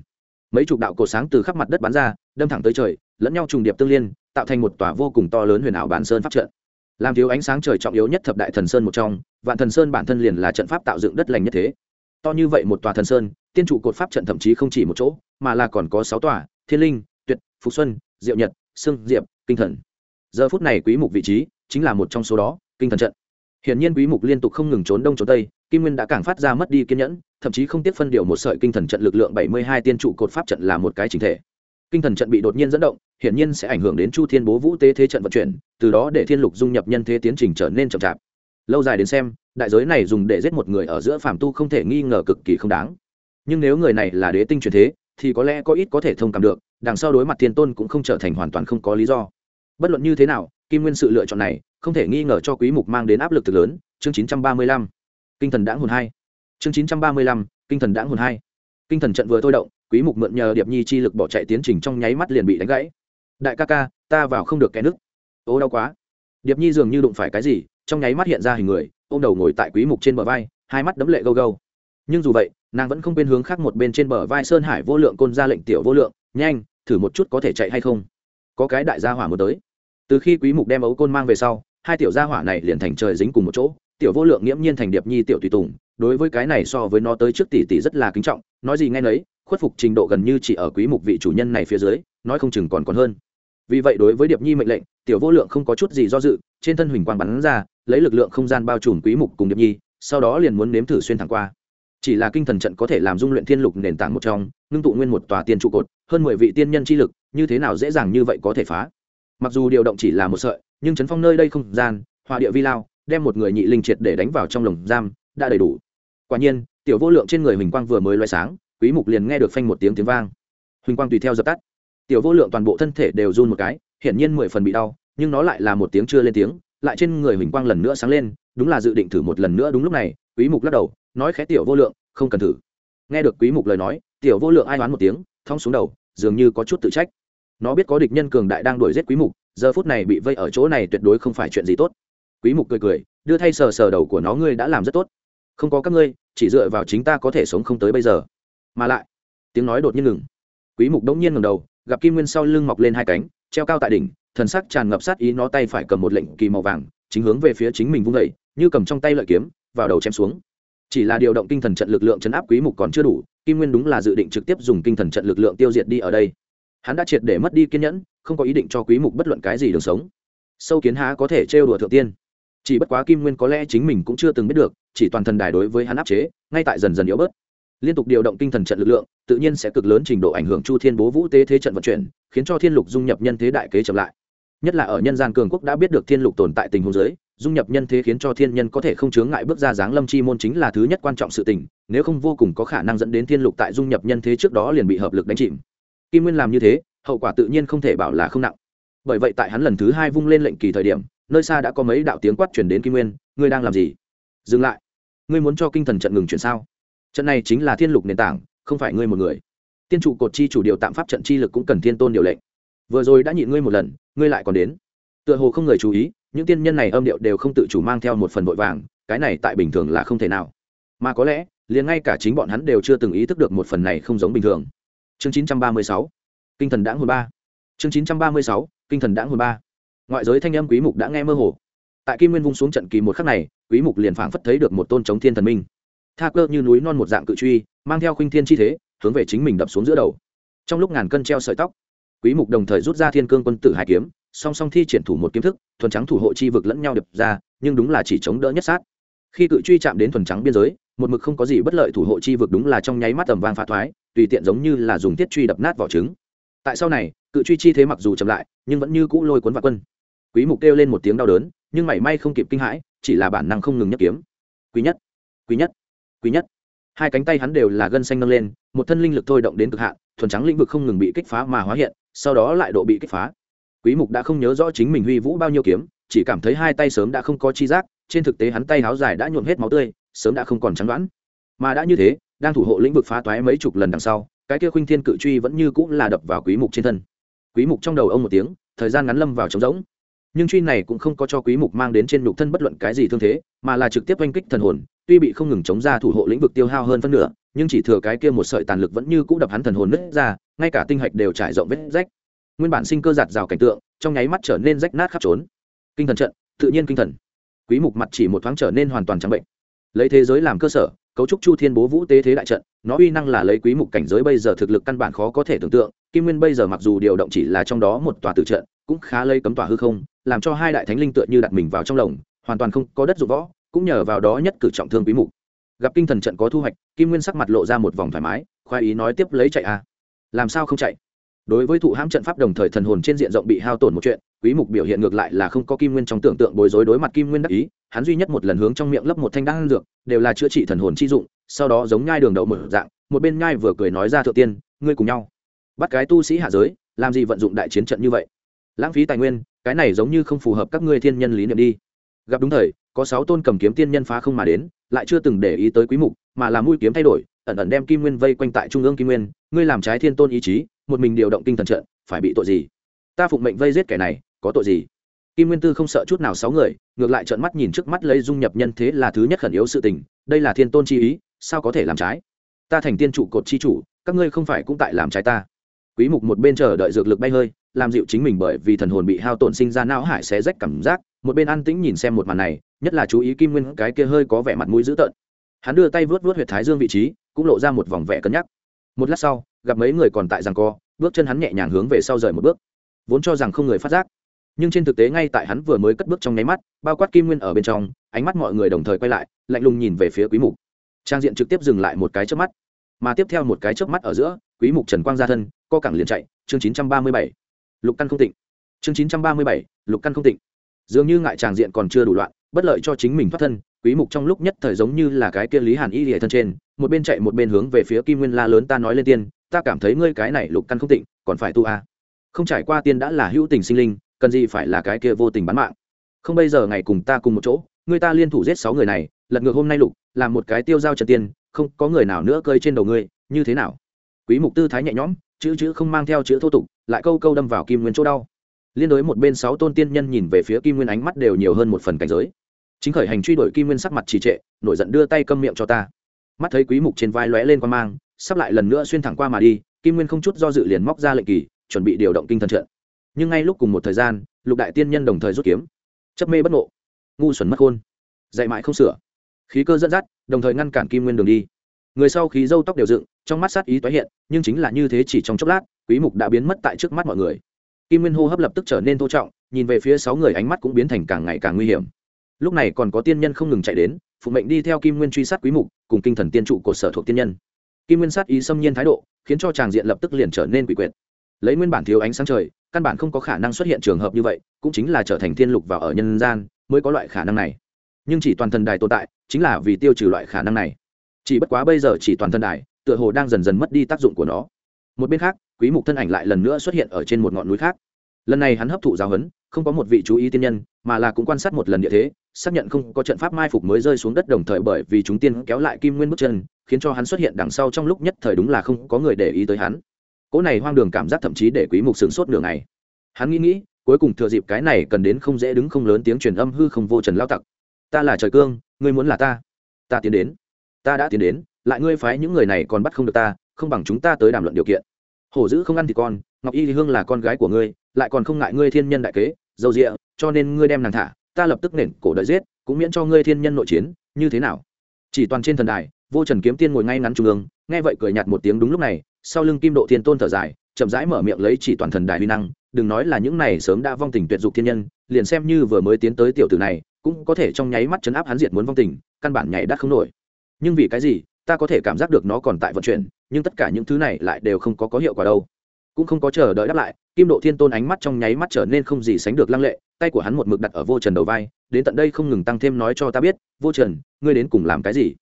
Mấy chục đạo cột sáng từ khắp mặt đất bắn ra, đâm thẳng tới trời, lẫn nhau trùng điệp tương liên, tạo thành một tòa vô cùng to lớn huyền ảo bản sơn pháp trận làm thiếu ánh sáng trời trọng yếu nhất thập đại thần sơn một trong, vạn thần sơn bản thân liền là trận pháp tạo dựng đất lành nhất thế. To như vậy một tòa thần sơn, tiên trụ cột pháp trận thậm chí không chỉ một chỗ, mà là còn có sáu tòa, thiên linh, tuyệt, phục xuân, diệu nhật, sương, diệp, kinh thần. Giờ phút này quý mục vị trí chính là một trong số đó, kinh thần trận. Hiển nhiên quý mục liên tục không ngừng trốn đông trốn tây, kim nguyên đã càng phát ra mất đi kiên nhẫn, thậm chí không tiếp phân điều một sợi kinh thần trận lực lượng 72 tiên trụ cột pháp trận là một cái chính thể kinh thần trận bị đột nhiên dẫn động, hiển nhiên sẽ ảnh hưởng đến chu thiên bố vũ tế thế trận vận chuyển, từ đó để thiên lục dung nhập nhân thế tiến trình trở nên chậm chạp. Lâu dài đến xem, đại giới này dùng để giết một người ở giữa phàm tu không thể nghi ngờ cực kỳ không đáng. Nhưng nếu người này là đế tinh truyền thế, thì có lẽ có ít có thể thông cảm được, đằng sau đối mặt thiên tôn cũng không trở thành hoàn toàn không có lý do. Bất luận như thế nào, kim nguyên sự lựa chọn này, không thể nghi ngờ cho quý mục mang đến áp lực thực lớn, chương 935 kinh thần đãng hồn hai. Chương 935 kinh thần đãng hồn hai. Kinh thần trận vừa thôi động quý mục mượn nhờ điệp nhi chi lực bỏ chạy tiến trình trong nháy mắt liền bị đánh gãy. Đại ca ca, ta vào không được cái nước ô, đau quá. Điệp nhi dường như đụng phải cái gì, trong nháy mắt hiện ra hình người, ôm đầu ngồi tại quý mục trên bờ vai, hai mắt đấm lệ gâu gâu. Nhưng dù vậy, nàng vẫn không quên hướng khác một bên trên bờ vai sơn hải vô lượng côn ra lệnh tiểu vô lượng, nhanh, thử một chút có thể chạy hay không? Có cái đại gia hỏa một tới. Từ khi quý mục đem ấu côn mang về sau, hai tiểu gia hỏa này liền thành trời dính cùng một chỗ, tiểu vô lượng nghiễm nhiên thành điệp nhi tiểu tùy tùng, đối với cái này so với nó tới trước tỷ tỷ rất là kính trọng, nói gì nghe nấy khuất phục trình độ gần như chỉ ở quý mục vị chủ nhân này phía dưới, nói không chừng còn còn hơn. Vì vậy đối với điệp nhi mệnh lệnh, tiểu vô lượng không có chút gì do dự, trên thân huỳnh quang bắn ra, lấy lực lượng không gian bao trùm quý mục cùng điệp nhi, sau đó liền muốn nếm thử xuyên thẳng qua. Chỉ là kinh thần trận có thể làm dung luyện thiên lục nền tảng một trong, ngưng tụ nguyên một tòa tiên trụ cột, hơn mười vị tiên nhân chi lực, như thế nào dễ dàng như vậy có thể phá? Mặc dù điều động chỉ là một sợi, nhưng chấn phong nơi đây không gian hòa địa vi lao, đem một người nhị linh triệt để đánh vào trong lồng giam, đã đầy đủ. Quả nhiên, tiểu vô lượng trên người huỳnh quang vừa mới loay sáng quý mục liền nghe được phanh một tiếng tiếng vang. Huỳnh quang tùy theo dập tắt. Tiểu vô lượng toàn bộ thân thể đều run một cái, hiển nhiên mười phần bị đau, nhưng nó lại là một tiếng chưa lên tiếng, lại trên người huỳnh quang lần nữa sáng lên, đúng là dự định thử một lần nữa đúng lúc này, quý mục lắc đầu, nói khẽ tiểu vô lượng, không cần thử. Nghe được quý mục lời nói, tiểu vô lượng ai đoán một tiếng, thong xuống đầu, dường như có chút tự trách. Nó biết có địch nhân cường đại đang đuổi giết quý mục, giờ phút này bị vây ở chỗ này tuyệt đối không phải chuyện gì tốt. Quý mục cười cười, đưa thay sờ sờ đầu của nó, ngươi đã làm rất tốt. Không có các ngươi, chỉ dựa vào chính ta có thể sống không tới bây giờ mà lại, tiếng nói đột nhiên ngừng. Quý mục đống nhiên ngẩng đầu, gặp kim nguyên sau lưng mọc lên hai cánh, treo cao tại đỉnh, thần sắc tràn ngập sát ý nó tay phải cầm một lệnh kỳ màu vàng, chính hướng về phía chính mình vung dậy, như cầm trong tay lợi kiếm, vào đầu chém xuống. Chỉ là điều động kinh thần trận lực lượng chấn áp quý mục còn chưa đủ, kim nguyên đúng là dự định trực tiếp dùng kinh thần trận lực lượng tiêu diệt đi ở đây. Hắn đã triệt để mất đi kiên nhẫn, không có ý định cho quý mục bất luận cái gì đường sống. Sâu kiến há có thể trêu đùa thượng tiên. Chỉ bất quá kim nguyên có lẽ chính mình cũng chưa từng biết được, chỉ toàn thần đài đối với hắn áp chế, ngay tại dần dần yếu bớt liên tục điều động kinh thần trận lực lượng, tự nhiên sẽ cực lớn trình độ ảnh hưởng chu thiên bố vũ tế thế trận vận chuyển, khiến cho thiên lục dung nhập nhân thế đại kế chậm lại. Nhất là ở nhân gian cường quốc đã biết được thiên lục tồn tại tình huống giới dung nhập nhân thế khiến cho thiên nhân có thể không chướng ngại bước ra dáng lâm chi môn chính là thứ nhất quan trọng sự tình, nếu không vô cùng có khả năng dẫn đến thiên lục tại dung nhập nhân thế trước đó liền bị hợp lực đánh chìm. Kim nguyên làm như thế, hậu quả tự nhiên không thể bảo là không nặng. Bởi vậy tại hắn lần thứ hai vung lên lệnh kỳ thời điểm, nơi xa đã có mấy đạo tiếng quát chuyển đến kim nguyên, ngươi đang làm gì? Dừng lại. Ngươi muốn cho kinh thần trận ngừng chuyển sao? Trận này chính là thiên lục nền tảng, không phải ngươi một người. Tiên trụ cột chi chủ điều tạm pháp trận chi lực cũng cần thiên tôn điều lệnh. Vừa rồi đã nhịn ngươi một lần, ngươi lại còn đến. Tựa hồ không người chú ý, những tiên nhân này âm điệu đều không tự chủ mang theo một phần vội vàng, cái này tại bình thường là không thể nào. Mà có lẽ, liền ngay cả chính bọn hắn đều chưa từng ý thức được một phần này không giống bình thường. Chương 936 kinh thần đãng hồn ba. Chương 936 kinh thần đãng hồn ba. Ngoại giới thanh âm quý mục đã nghe mơ hồ. Tại kim nguyên vung xuống trận kỳ một khắc này, quý mục liền phảng phất thấy được một tôn chống thiên thần minh tha cơ như núi non một dạng cự truy, mang theo khuynh thiên chi thế, hướng về chính mình đập xuống giữa đầu. Trong lúc ngàn cân treo sợi tóc, quý mục đồng thời rút ra thiên cương quân tử hải kiếm, song song thi triển thủ một kiếm thức, thuần trắng thủ hộ chi vực lẫn nhau đập ra, nhưng đúng là chỉ chống đỡ nhất sát. Khi cự truy chạm đến thuần trắng biên giới, một mực không có gì bất lợi thủ hộ chi vực đúng là trong nháy mắt tầm vang phá thoái, tùy tiện giống như là dùng tiết truy đập nát vỏ trứng. Tại sau này, cự truy chi thế mặc dù chậm lại, nhưng vẫn như cũ lôi cuốn vạn quân. Quý mục kêu lên một tiếng đau đớn, nhưng mảy may không kịp kinh hãi, chỉ là bản năng không ngừng nhấc kiếm. Quý nhất quý nhất quý nhất. Hai cánh tay hắn đều là gân xanh nâng lên, một thân linh lực thôi động đến cực hạn, thuần trắng lĩnh vực không ngừng bị kích phá mà hóa hiện, sau đó lại độ bị kích phá. Quý mục đã không nhớ rõ chính mình huy vũ bao nhiêu kiếm, chỉ cảm thấy hai tay sớm đã không có chi giác, trên thực tế hắn tay háo dài đã nhuộm hết máu tươi, sớm đã không còn trắng đoán. Mà đã như thế, đang thủ hộ lĩnh vực phá toái mấy chục lần đằng sau, cái kia khuynh thiên cự truy vẫn như cũng là đập vào quý mục trên thân. Quý mục trong đầu ông một tiếng, thời gian ngắn lâm vào trống rỗng. Nhưng truy này cũng không có cho quý mục mang đến trên nhục thân bất luận cái gì thương thế, mà là trực tiếp oanh kích thần hồn tuy bị không ngừng chống ra thủ hộ lĩnh vực tiêu hao hơn phân nửa, nhưng chỉ thừa cái kia một sợi tàn lực vẫn như cũ đập hắn thần hồn nứt ra, ngay cả tinh hạch đều trải rộng vết rách. Nguyên bản sinh cơ giạt rào cảnh tượng, trong nháy mắt trở nên rách nát khắp trốn. Kinh thần trận, tự nhiên kinh thần. Quý mục mặt chỉ một thoáng trở nên hoàn toàn trắng bệnh. Lấy thế giới làm cơ sở, cấu trúc chu thiên bố vũ tế thế đại trận, nó uy năng là lấy quý mục cảnh giới bây giờ thực lực căn bản khó có thể tưởng tượng, kim nguyên bây giờ mặc dù điều động chỉ là trong đó một tòa tử trận, cũng khá lây cấm tòa hư không, làm cho hai đại thánh linh tựa như đặt mình vào trong lồng, hoàn toàn không có đất dụng võ cũng nhờ vào đó nhất cử trọng thương quý mục. Gặp kinh thần trận có thu hoạch, kim nguyên sắc mặt lộ ra một vòng thoải mái, khoái ý nói tiếp lấy chạy à? Làm sao không chạy? Đối với thụ hãm trận pháp đồng thời thần hồn trên diện rộng bị hao tổn một chuyện, quý mục biểu hiện ngược lại là không có kim nguyên trong tưởng tượng bối rối đối mặt kim nguyên đắc ý, hắn duy nhất một lần hướng trong miệng lấp một thanh đan dược, đều là chữa trị thần hồn chi dụng, sau đó giống nhai đường đậu mở dạng, một bên nhai vừa cười nói ra thượng tiên, ngươi cùng nhau, bắt cái tu sĩ hạ giới, làm gì vận dụng đại chiến trận như vậy? Lãng phí tài nguyên, cái này giống như không phù hợp các ngươi thiên nhân lý niệm đi gặp đúng thời, có sáu tôn cầm kiếm tiên nhân phá không mà đến, lại chưa từng để ý tới quý mục, mà là mũi kiếm thay đổi, ẩn ẩn đem kim nguyên vây quanh tại trung ương kim nguyên. Ngươi làm trái thiên tôn ý chí, một mình điều động kinh thần trận, phải bị tội gì? Ta phụng mệnh vây giết kẻ này, có tội gì? Kim nguyên tư không sợ chút nào sáu người, ngược lại trợn mắt nhìn trước mắt lấy dung nhập nhân thế là thứ nhất khẩn yếu sự tình, đây là thiên tôn chi ý, sao có thể làm trái? Ta thành tiên trụ cột chi chủ, các ngươi không phải cũng tại làm trái ta. Quý mục một bên chờ đợi dược lực bay hơi làm dịu chính mình bởi vì thần hồn bị hao tổn sinh ra não hải xé rách cảm giác, một bên an tĩnh nhìn xem một màn này, nhất là chú ý kim nguyên cái kia hơi có vẻ mặt mũi dữ tợn. Hắn đưa tay vớt vớt huyệt thái dương vị trí, cũng lộ ra một vòng vẻ cân nhắc. Một lát sau, gặp mấy người còn tại rằng co, bước chân hắn nhẹ nhàng hướng về sau rời một bước. Vốn cho rằng không người phát giác, nhưng trên thực tế ngay tại hắn vừa mới cất bước trong nháy mắt, bao quát kim nguyên ở bên trong, ánh mắt mọi người đồng thời quay lại, lạnh lùng nhìn về phía quý mục. Trang diện trực tiếp dừng lại một cái trước mắt, mà tiếp theo một cái trước mắt ở giữa, quý mục trần quang ra thân, co cẳng liền chạy, chương 937 lục căn không tịnh. Chương 937 lục căn không tịnh. Dường như ngại tràng diện còn chưa đủ loạn, bất lợi cho chính mình thoát thân, quý mục trong lúc nhất thời giống như là cái kia lý hàn y lìa thân trên, một bên chạy một bên hướng về phía kim nguyên la lớn ta nói lên tiên, ta cảm thấy ngươi cái này lục căn không tịnh, còn phải tu a. À. không trải qua tiên đã là hữu tình sinh linh, cần gì phải là cái kia vô tình bán mạng. Không bây giờ ngày cùng ta cùng một chỗ, ngươi ta liên thủ giết sáu người này, lật ngược hôm nay lục, làm một cái tiêu giao trần tiên, không có người nào nữa cơi trên đầu ngươi, như thế nào? Quý mục tư thái nhẹ nhõm chữ chữ không mang theo chữ thô tục, lại câu câu đâm vào kim nguyên chỗ đau. Liên đối một bên sáu tôn tiên nhân nhìn về phía kim nguyên ánh mắt đều nhiều hơn một phần cảnh giới. Chính khởi hành truy đuổi kim nguyên sắc mặt trì trệ, nổi giận đưa tay câm miệng cho ta. Mắt thấy quý mục trên vai lóe lên quan mang, sắp lại lần nữa xuyên thẳng qua mà đi, kim nguyên không chút do dự liền móc ra lệnh kỳ, chuẩn bị điều động kinh thần trận. Nhưng ngay lúc cùng một thời gian, lục đại tiên nhân đồng thời rút kiếm. Chấp mê bất ngộ. Ngu xuẩn mất khôn. Dạy mãi không sửa. Khí cơ dẫn dắt, đồng thời ngăn cản kim nguyên đường đi người sau khí dâu tóc đều dựng, trong mắt sát ý tái hiện, nhưng chính là như thế chỉ trong chốc lát, quý mục đã biến mất tại trước mắt mọi người. Kim nguyên hô hấp lập tức trở nên thô trọng, nhìn về phía sáu người ánh mắt cũng biến thành càng ngày càng nguy hiểm. Lúc này còn có tiên nhân không ngừng chạy đến, phụ mệnh đi theo kim nguyên truy sát quý mục, cùng kinh thần tiên trụ cột sở thuộc tiên nhân. Kim nguyên sát ý xâm nhiên thái độ, khiến cho tràng diện lập tức liền trở nên quỷ quyệt. Lấy nguyên bản thiếu ánh sáng trời, căn bản không có khả năng xuất hiện trường hợp như vậy, cũng chính là trở thành thiên lục vào ở nhân gian, mới có loại khả năng này. Nhưng chỉ toàn thần đài tồn tại, chính là vì tiêu trừ loại khả năng này chỉ bất quá bây giờ chỉ toàn thân đài, tựa hồ đang dần dần mất đi tác dụng của nó. Một bên khác, quý mục thân ảnh lại lần nữa xuất hiện ở trên một ngọn núi khác. Lần này hắn hấp thụ giáo huấn, không có một vị chú ý tiên nhân, mà là cũng quan sát một lần địa thế, xác nhận không có trận pháp mai phục mới rơi xuống đất đồng thời bởi vì chúng tiên kéo lại kim nguyên bước chân, khiến cho hắn xuất hiện đằng sau trong lúc nhất thời đúng là không có người để ý tới hắn. Cỗ này hoang đường cảm giác thậm chí để quý mục sướng sốt nửa ngày. Hắn nghĩ nghĩ, cuối cùng thừa dịp cái này cần đến không dễ đứng không lớn tiếng truyền âm hư không vô trần lao tặc. Ta là trời cương, ngươi muốn là ta. Ta tiến đến ta đã tiến đến, lại ngươi phái những người này còn bắt không được ta, không bằng chúng ta tới đàm luận điều kiện. Hổ dữ không ăn thì con, ngọc y thì hương là con gái của ngươi, lại còn không ngại ngươi thiên nhân đại kế, dầu rịa cho nên ngươi đem nàng thả, ta lập tức nền cổ đợi giết, cũng miễn cho ngươi thiên nhân nội chiến, như thế nào? Chỉ toàn trên thần đài, vô trần kiếm tiên ngồi ngay ngắn trung ương, nghe vậy cười nhạt một tiếng đúng lúc này, sau lưng kim độ thiên tôn thở dài, chậm rãi mở miệng lấy chỉ toàn thần đài huy năng, đừng nói là những này sớm đã vong tình tuyệt dục thiên nhân, liền xem như vừa mới tiến tới tiểu tử này, cũng có thể trong nháy mắt chấn áp hắn diệt muốn vong tình, căn bản nhảy đắt không nổi nhưng vì cái gì, ta có thể cảm giác được nó còn tại vận chuyển, nhưng tất cả những thứ này lại đều không có có hiệu quả đâu. Cũng không có chờ đợi đáp lại, kim độ thiên tôn ánh mắt trong nháy mắt trở nên không gì sánh được lăng lệ, tay của hắn một mực đặt ở vô trần đầu vai, đến tận đây không ngừng tăng thêm nói cho ta biết, vô trần, ngươi đến cùng làm cái gì?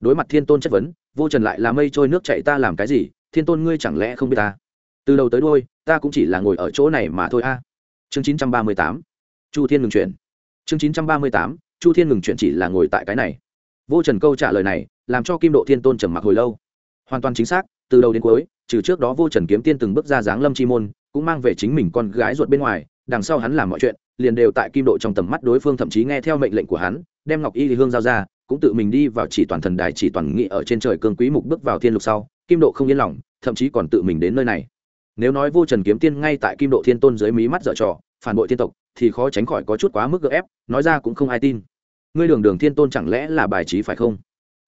Đối mặt thiên tôn chất vấn, vô trần lại là mây trôi nước chạy ta làm cái gì? Thiên tôn ngươi chẳng lẽ không biết ta? Từ đầu tới đôi ta cũng chỉ là ngồi ở chỗ này mà thôi a. Chương chín trăm ba mươi tám, chu thiên ngừng chuyển. Chương chín trăm ba mươi tám, chu thiên ngừng chuyển chỉ là ngồi tại cái này vô trần câu trả lời này, làm cho kim độ thiên tôn trầm mặc hồi lâu. Hoàn toàn chính xác, từ đầu đến cuối, trừ trước đó vô trần kiếm tiên từng bước ra dáng lâm chi môn, cũng mang về chính mình con gái ruột bên ngoài, đằng sau hắn làm mọi chuyện, liền đều tại kim độ trong tầm mắt đối phương thậm chí nghe theo mệnh lệnh của hắn, đem ngọc y thì hương giao ra, cũng tự mình đi vào chỉ toàn thần đài chỉ toàn nghị ở trên trời cương quý mục bước vào thiên lục sau, kim độ không yên lòng, thậm chí còn tự mình đến nơi này. Nếu nói vô trần kiếm tiên ngay tại kim độ thiên tôn dưới mí mắt dở trò, phản bội thiên tộc, thì khó tránh khỏi có chút quá mức gợ ép, nói ra cũng không ai tin ngươi đường đường thiên tôn chẳng lẽ là bài trí phải không?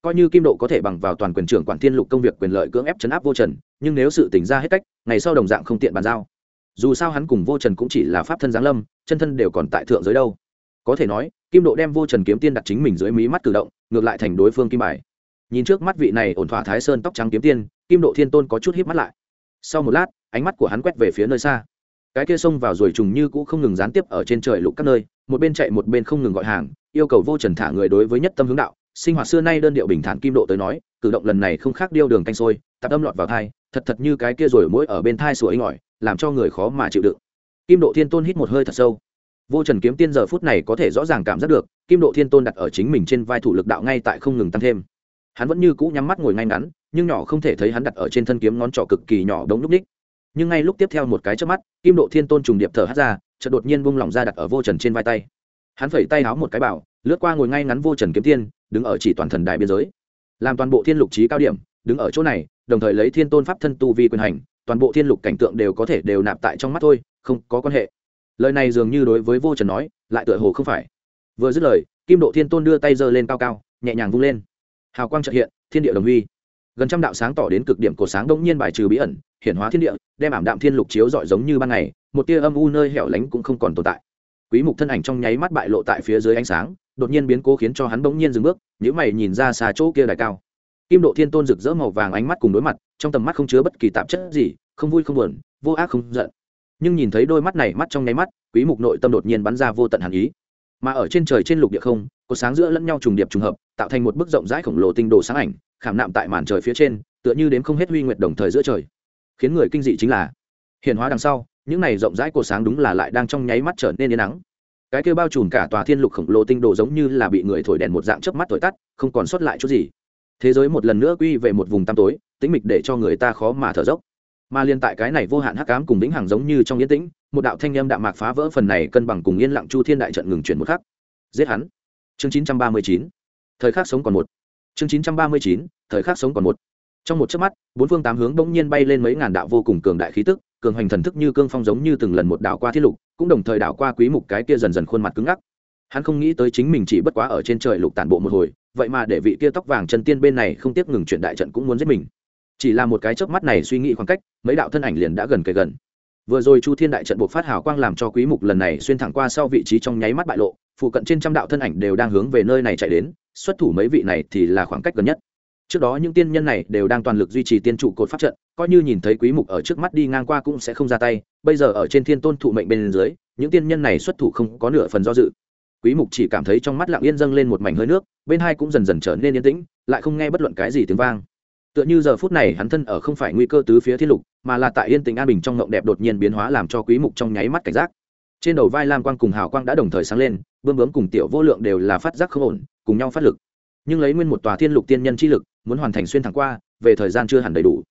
Coi như kim độ có thể bằng vào toàn quyền trưởng quản thiên lục công việc quyền lợi cưỡng ép chấn áp vô trần, nhưng nếu sự tỉnh ra hết cách, ngày sau đồng dạng không tiện bàn giao. Dù sao hắn cùng vô trần cũng chỉ là pháp thân giáng lâm, chân thân đều còn tại thượng giới đâu. Có thể nói, kim độ đem vô trần kiếm tiên đặt chính mình dưới mí mắt cử động, ngược lại thành đối phương kim bài. Nhìn trước mắt vị này ổn thỏa thái sơn tóc trắng kiếm tiên, kim độ thiên tôn có chút híp mắt lại. Sau một lát, ánh mắt của hắn quét về phía nơi xa cái kia xông vào rồi trùng như cũ không ngừng gián tiếp ở trên trời lục các nơi, một bên chạy một bên không ngừng gọi hàng, yêu cầu vô trần thả người đối với nhất tâm hướng đạo. Sinh hoạt xưa nay đơn điệu bình thản kim độ tới nói, cử động lần này không khác điêu đường canh sôi, tạp âm lọt vào thai, thật thật như cái kia rồi mỗi ở bên thai sủa inh ỏi làm cho người khó mà chịu đựng. Kim độ thiên tôn hít một hơi thật sâu. Vô trần kiếm tiên giờ phút này có thể rõ ràng cảm giác được, kim độ thiên tôn đặt ở chính mình trên vai thủ lực đạo ngay tại không ngừng tăng thêm. Hắn vẫn như cũ nhắm mắt ngồi ngay ngắn, nhưng nhỏ không thể thấy hắn đặt ở trên thân kiếm ngón trỏ cực kỳ nhỏ đống lúc ních nhưng ngay lúc tiếp theo một cái trước mắt, kim độ thiên tôn trùng điệp thở hát ra, chợt đột nhiên bung lỏng ra đặt ở vô trần trên vai tay. Hắn phẩy tay háo một cái bảo, lướt qua ngồi ngay ngắn vô trần kiếm tiên, đứng ở chỉ toàn thần đại biên giới. Làm toàn bộ thiên lục trí cao điểm, đứng ở chỗ này, đồng thời lấy thiên tôn pháp thân tu vi quyền hành, toàn bộ thiên lục cảnh tượng đều có thể đều nạp tại trong mắt thôi, không có quan hệ. Lời này dường như đối với vô trần nói, lại tựa hồ không phải. Vừa dứt lời, kim độ thiên tôn đưa tay giơ lên cao cao, nhẹ nhàng vung lên. Hào quang trợ hiện, thiên địa đồng huy gần trăm đạo sáng tỏ đến cực điểm của sáng đông nhiên bài trừ bí ẩn, hiển hóa thiên địa, đem ảm đạm thiên lục chiếu rọi giống như ban ngày, một tia âm u nơi hẻo lánh cũng không còn tồn tại. Quý mục thân ảnh trong nháy mắt bại lộ tại phía dưới ánh sáng, đột nhiên biến cố khiến cho hắn bỗng nhiên dừng bước nếu mày nhìn ra xa chỗ kia đài cao. Kim độ thiên tôn rực rỡ màu vàng ánh mắt cùng đối mặt, trong tầm mắt không chứa bất kỳ tạp chất gì, không vui không buồn, vô ác không giận. Nhưng nhìn thấy đôi mắt này mắt trong nháy mắt, quý mục nội tâm đột nhiên bắn ra vô tận hàn ý. Mà ở trên trời trên lục địa không, có sáng giữa lẫn nhau trùng điệp trùng hợp, tạo thành một bức rộng rãi khổng lồ tinh đồ sáng ảnh khảm nạm tại màn trời phía trên, tựa như đến không hết huy nguyệt đồng thời giữa trời. Khiến người kinh dị chính là hiện hóa đằng sau, những này rộng rãi của sáng đúng là lại đang trong nháy mắt trở nên yên nắng. Cái kêu bao trùm cả tòa thiên lục khổng lồ tinh đồ giống như là bị người thổi đèn một dạng chớp mắt thổi tắt, không còn sót lại chút gì. Thế giới một lần nữa quy về một vùng tăm tối, tĩnh mịch để cho người ta khó mà thở dốc. Mà liên tại cái này vô hạn hắc ám cùng vĩnh hằng giống như trong yên tĩnh, một đạo thanh âm đạm mạc phá vỡ phần này cân bằng cùng yên lặng chu thiên đại trận ngừng chuyển một khắc. Giết hắn. Chương chín trăm ba mươi chín. Thời khắc sống còn một chương chín trăm ba mươi chín, thời khắc sống còn một. Trong một chớp mắt, bốn phương tám hướng bỗng nhiên bay lên mấy ngàn đạo vô cùng cường đại khí tức, cường hoành thần thức như cương phong giống như từng lần một đảo qua thiết lục, cũng đồng thời đảo qua quý mục cái kia dần dần khuôn mặt cứng ngắc. Hắn không nghĩ tới chính mình chỉ bất quá ở trên trời lục tản bộ một hồi, vậy mà để vị kia tóc vàng chân tiên bên này không tiếc ngừng chuyển đại trận cũng muốn giết mình. Chỉ là một cái chớp mắt này suy nghĩ khoảng cách, mấy đạo thân ảnh liền đã gần kề gần. Vừa rồi chu thiên đại trận buộc phát hào quang làm cho quý mục lần này xuyên thẳng qua sau vị trí trong nháy mắt bại lộ, phụ cận trên trăm đạo thân ảnh đều đang hướng về nơi này chạy đến xuất thủ mấy vị này thì là khoảng cách gần nhất. Trước đó những tiên nhân này đều đang toàn lực duy trì tiên trụ cột pháp trận, coi như nhìn thấy quý mục ở trước mắt đi ngang qua cũng sẽ không ra tay. Bây giờ ở trên thiên tôn thụ mệnh bên dưới, những tiên nhân này xuất thủ không có nửa phần do dự. Quý mục chỉ cảm thấy trong mắt lặng yên dâng lên một mảnh hơi nước, bên hai cũng dần dần trở nên yên tĩnh, lại không nghe bất luận cái gì tiếng vang. Tựa như giờ phút này hắn thân ở không phải nguy cơ tứ phía thiên lục, mà là tại yên tĩnh an bình trong ngộng đẹp đột nhiên biến hóa làm cho quý mục trong nháy mắt cảnh giác. Trên đầu vai lam quang cùng hào quang đã đồng thời sáng lên bướm bướm cùng tiểu vô lượng đều là phát giác không ổn, cùng nhau phát lực. Nhưng lấy nguyên một tòa thiên lục tiên nhân chi lực, muốn hoàn thành xuyên thẳng qua, về thời gian chưa hẳn đầy đủ.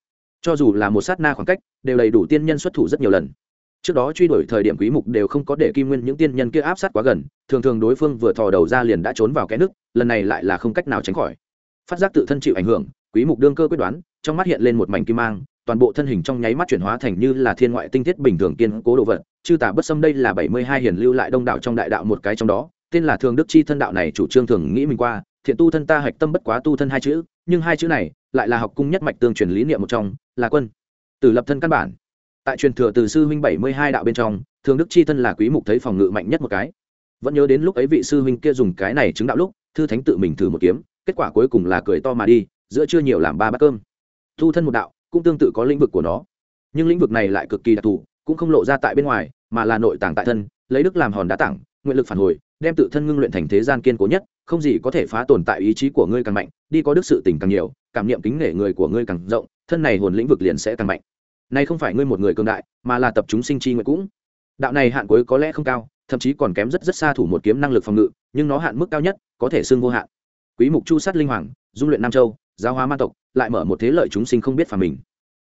Cho dù là một sát na khoảng cách, đều đầy đủ tiên nhân xuất thủ rất nhiều lần. Trước đó truy đuổi thời điểm quý mục đều không có để kim nguyên những tiên nhân kia áp sát quá gần, thường thường đối phương vừa thò đầu ra liền đã trốn vào cái nước lần này lại là không cách nào tránh khỏi. Phát giác tự thân chịu ảnh hưởng, quý mục đương cơ quyết đoán, trong mắt hiện lên một mảnh kim mang toàn bộ thân hình trong nháy mắt chuyển hóa thành như là thiên ngoại tinh thiết bình thường kiên cố đồ vật, chư tả bất xâm đây là 72 hiển lưu lại đông đạo trong đại đạo một cái trong đó, tên là thường đức chi thân đạo này chủ trương thường nghĩ mình qua, thiện tu thân ta hạch tâm bất quá tu thân hai chữ, nhưng hai chữ này lại là học cung nhất mạch tương truyền lý niệm một trong, là quân. Từ lập thân căn bản. Tại truyền thừa từ sư huynh bảy mươi hai đạo bên trong, thường đức chi thân là quý mục thấy phòng ngự mạnh nhất một cái. Vẫn nhớ đến lúc ấy vị sư huynh kia dùng cái này chứng đạo lúc, thư thánh tự mình thử một kiếm, kết quả cuối cùng là cười to mà đi, giữa chưa nhiều làm ba bát cơm. Thu thân một đạo cũng tương tự có lĩnh vực của nó. Nhưng lĩnh vực này lại cực kỳ đặc thù, cũng không lộ ra tại bên ngoài, mà là nội tàng tại thân, lấy đức làm hòn đá tảng, nguyện lực phản hồi, đem tự thân ngưng luyện thành thế gian kiên cố nhất, không gì có thể phá tồn tại ý chí của ngươi càng mạnh, đi có đức sự tình càng nhiều, cảm niệm kính nể người của ngươi càng rộng, thân này hồn lĩnh vực liền sẽ càng mạnh. Nay không phải ngươi một người cường đại, mà là tập chúng sinh chi nguyện cũng. Đạo này hạn cuối có lẽ không cao, thậm chí còn kém rất rất xa thủ một kiếm năng lực phòng ngự, nhưng nó hạn mức cao nhất, có thể xưng vô hạn. Quý mục chu sát linh hoàng, dung luyện nam châu giáo hóa ma tộc, lại mở một thế lợi chúng sinh không biết phà mình.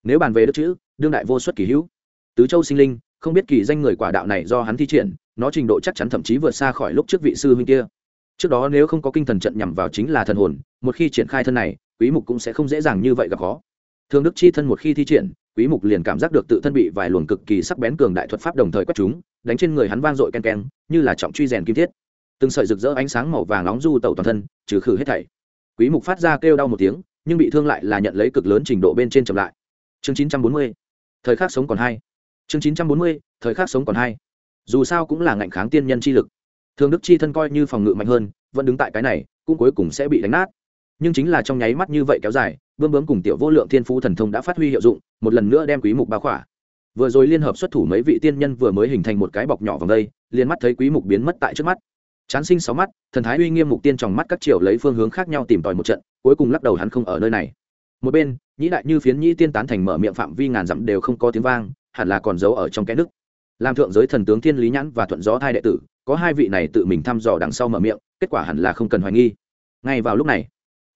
Nếu bàn về đức chữ, đương đại vô xuất kỳ hữu. Tứ châu sinh linh, không biết kỳ danh người quả đạo này do hắn thi triển, nó trình độ chắc chắn thậm chí vượt xa khỏi lúc trước vị sư huynh kia. Trước đó nếu không có kinh thần trận nhằm vào chính là thần hồn, một khi triển khai thân này, quý mục cũng sẽ không dễ dàng như vậy gặp khó. Thường đức chi thân một khi thi triển, quý mục liền cảm giác được tự thân bị vài luồng cực kỳ sắc bén cường đại thuật pháp đồng thời quét chúng, đánh trên người hắn vang dội ken ken, như là trọng truy rèn kim thiết. Từng sợi rực rỡ ánh sáng màu vàng nóng du tẩu toàn thân, trừ khử hết thảy quý mục phát ra kêu đau một tiếng, nhưng bị thương lại là nhận lấy cực lớn trình độ bên trên chậm lại. Chương 940 thời khắc sống còn hai. Chương 940 thời khắc sống còn hai. Dù sao cũng là ngạnh kháng tiên nhân chi lực. Thường đức chi thân coi như phòng ngự mạnh hơn, vẫn đứng tại cái này, cũng cuối cùng sẽ bị đánh nát. Nhưng chính là trong nháy mắt như vậy kéo dài bươm bướm cùng tiểu vô lượng thiên phú thần thông đã phát huy hiệu dụng, một lần nữa đem quý mục bao khỏa. Vừa rồi liên hợp xuất thủ mấy vị tiên nhân vừa mới hình thành một cái bọc nhỏ vòng đây, liền mắt thấy quý mục biến mất tại trước mắt chán sinh sáu mắt, thần thái uy nghiêm mục tiên trong mắt các triệu lấy phương hướng khác nhau tìm tòi một trận, cuối cùng lắc đầu hắn không ở nơi này. Một bên, nhĩ đại như phiến nhĩ tiên tán thành mở miệng phạm vi ngàn dặm đều không có tiếng vang, hẳn là còn giấu ở trong cái nước. Làm thượng giới thần tướng thiên lý nhãn và thuận gió thai đệ tử, có hai vị này tự mình thăm dò đằng sau mở miệng, kết quả hẳn là không cần hoài nghi. Ngay vào lúc này,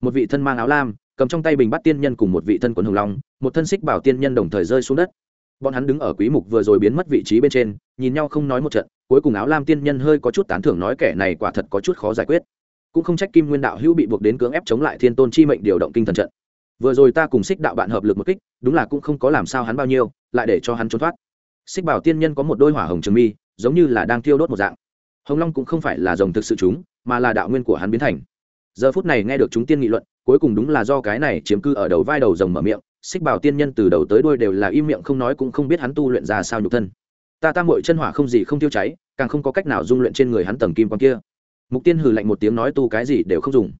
một vị thân mang áo lam, cầm trong tay bình bắt tiên nhân cùng một vị thân quần hồng long, một thân xích bảo tiên nhân đồng thời rơi xuống đất bọn hắn đứng ở quý mục vừa rồi biến mất vị trí bên trên, nhìn nhau không nói một trận, cuối cùng áo lam tiên nhân hơi có chút tán thưởng nói kẻ này quả thật có chút khó giải quyết. Cũng không trách kim nguyên đạo hữu bị buộc đến cưỡng ép chống lại thiên tôn chi mệnh điều động kinh thần trận. Vừa rồi ta cùng xích đạo bạn hợp lực một kích, đúng là cũng không có làm sao hắn bao nhiêu, lại để cho hắn trốn thoát. Xích bảo tiên nhân có một đôi hỏa hồng trường mi, giống như là đang thiêu đốt một dạng. Hồng long cũng không phải là rồng thực sự chúng, mà là đạo nguyên của hắn biến thành. Giờ phút này nghe được chúng tiên nghị luận, cuối cùng đúng là do cái này chiếm cư ở đầu vai đầu rồng mở miệng xích bảo tiên nhân từ đầu tới đuôi đều là im miệng không nói cũng không biết hắn tu luyện ra sao nhục thân. Ta tam mội chân hỏa không gì không tiêu cháy, càng không có cách nào dung luyện trên người hắn tầng kim quan kia. Mục tiên hừ lạnh một tiếng nói tu cái gì đều không dùng.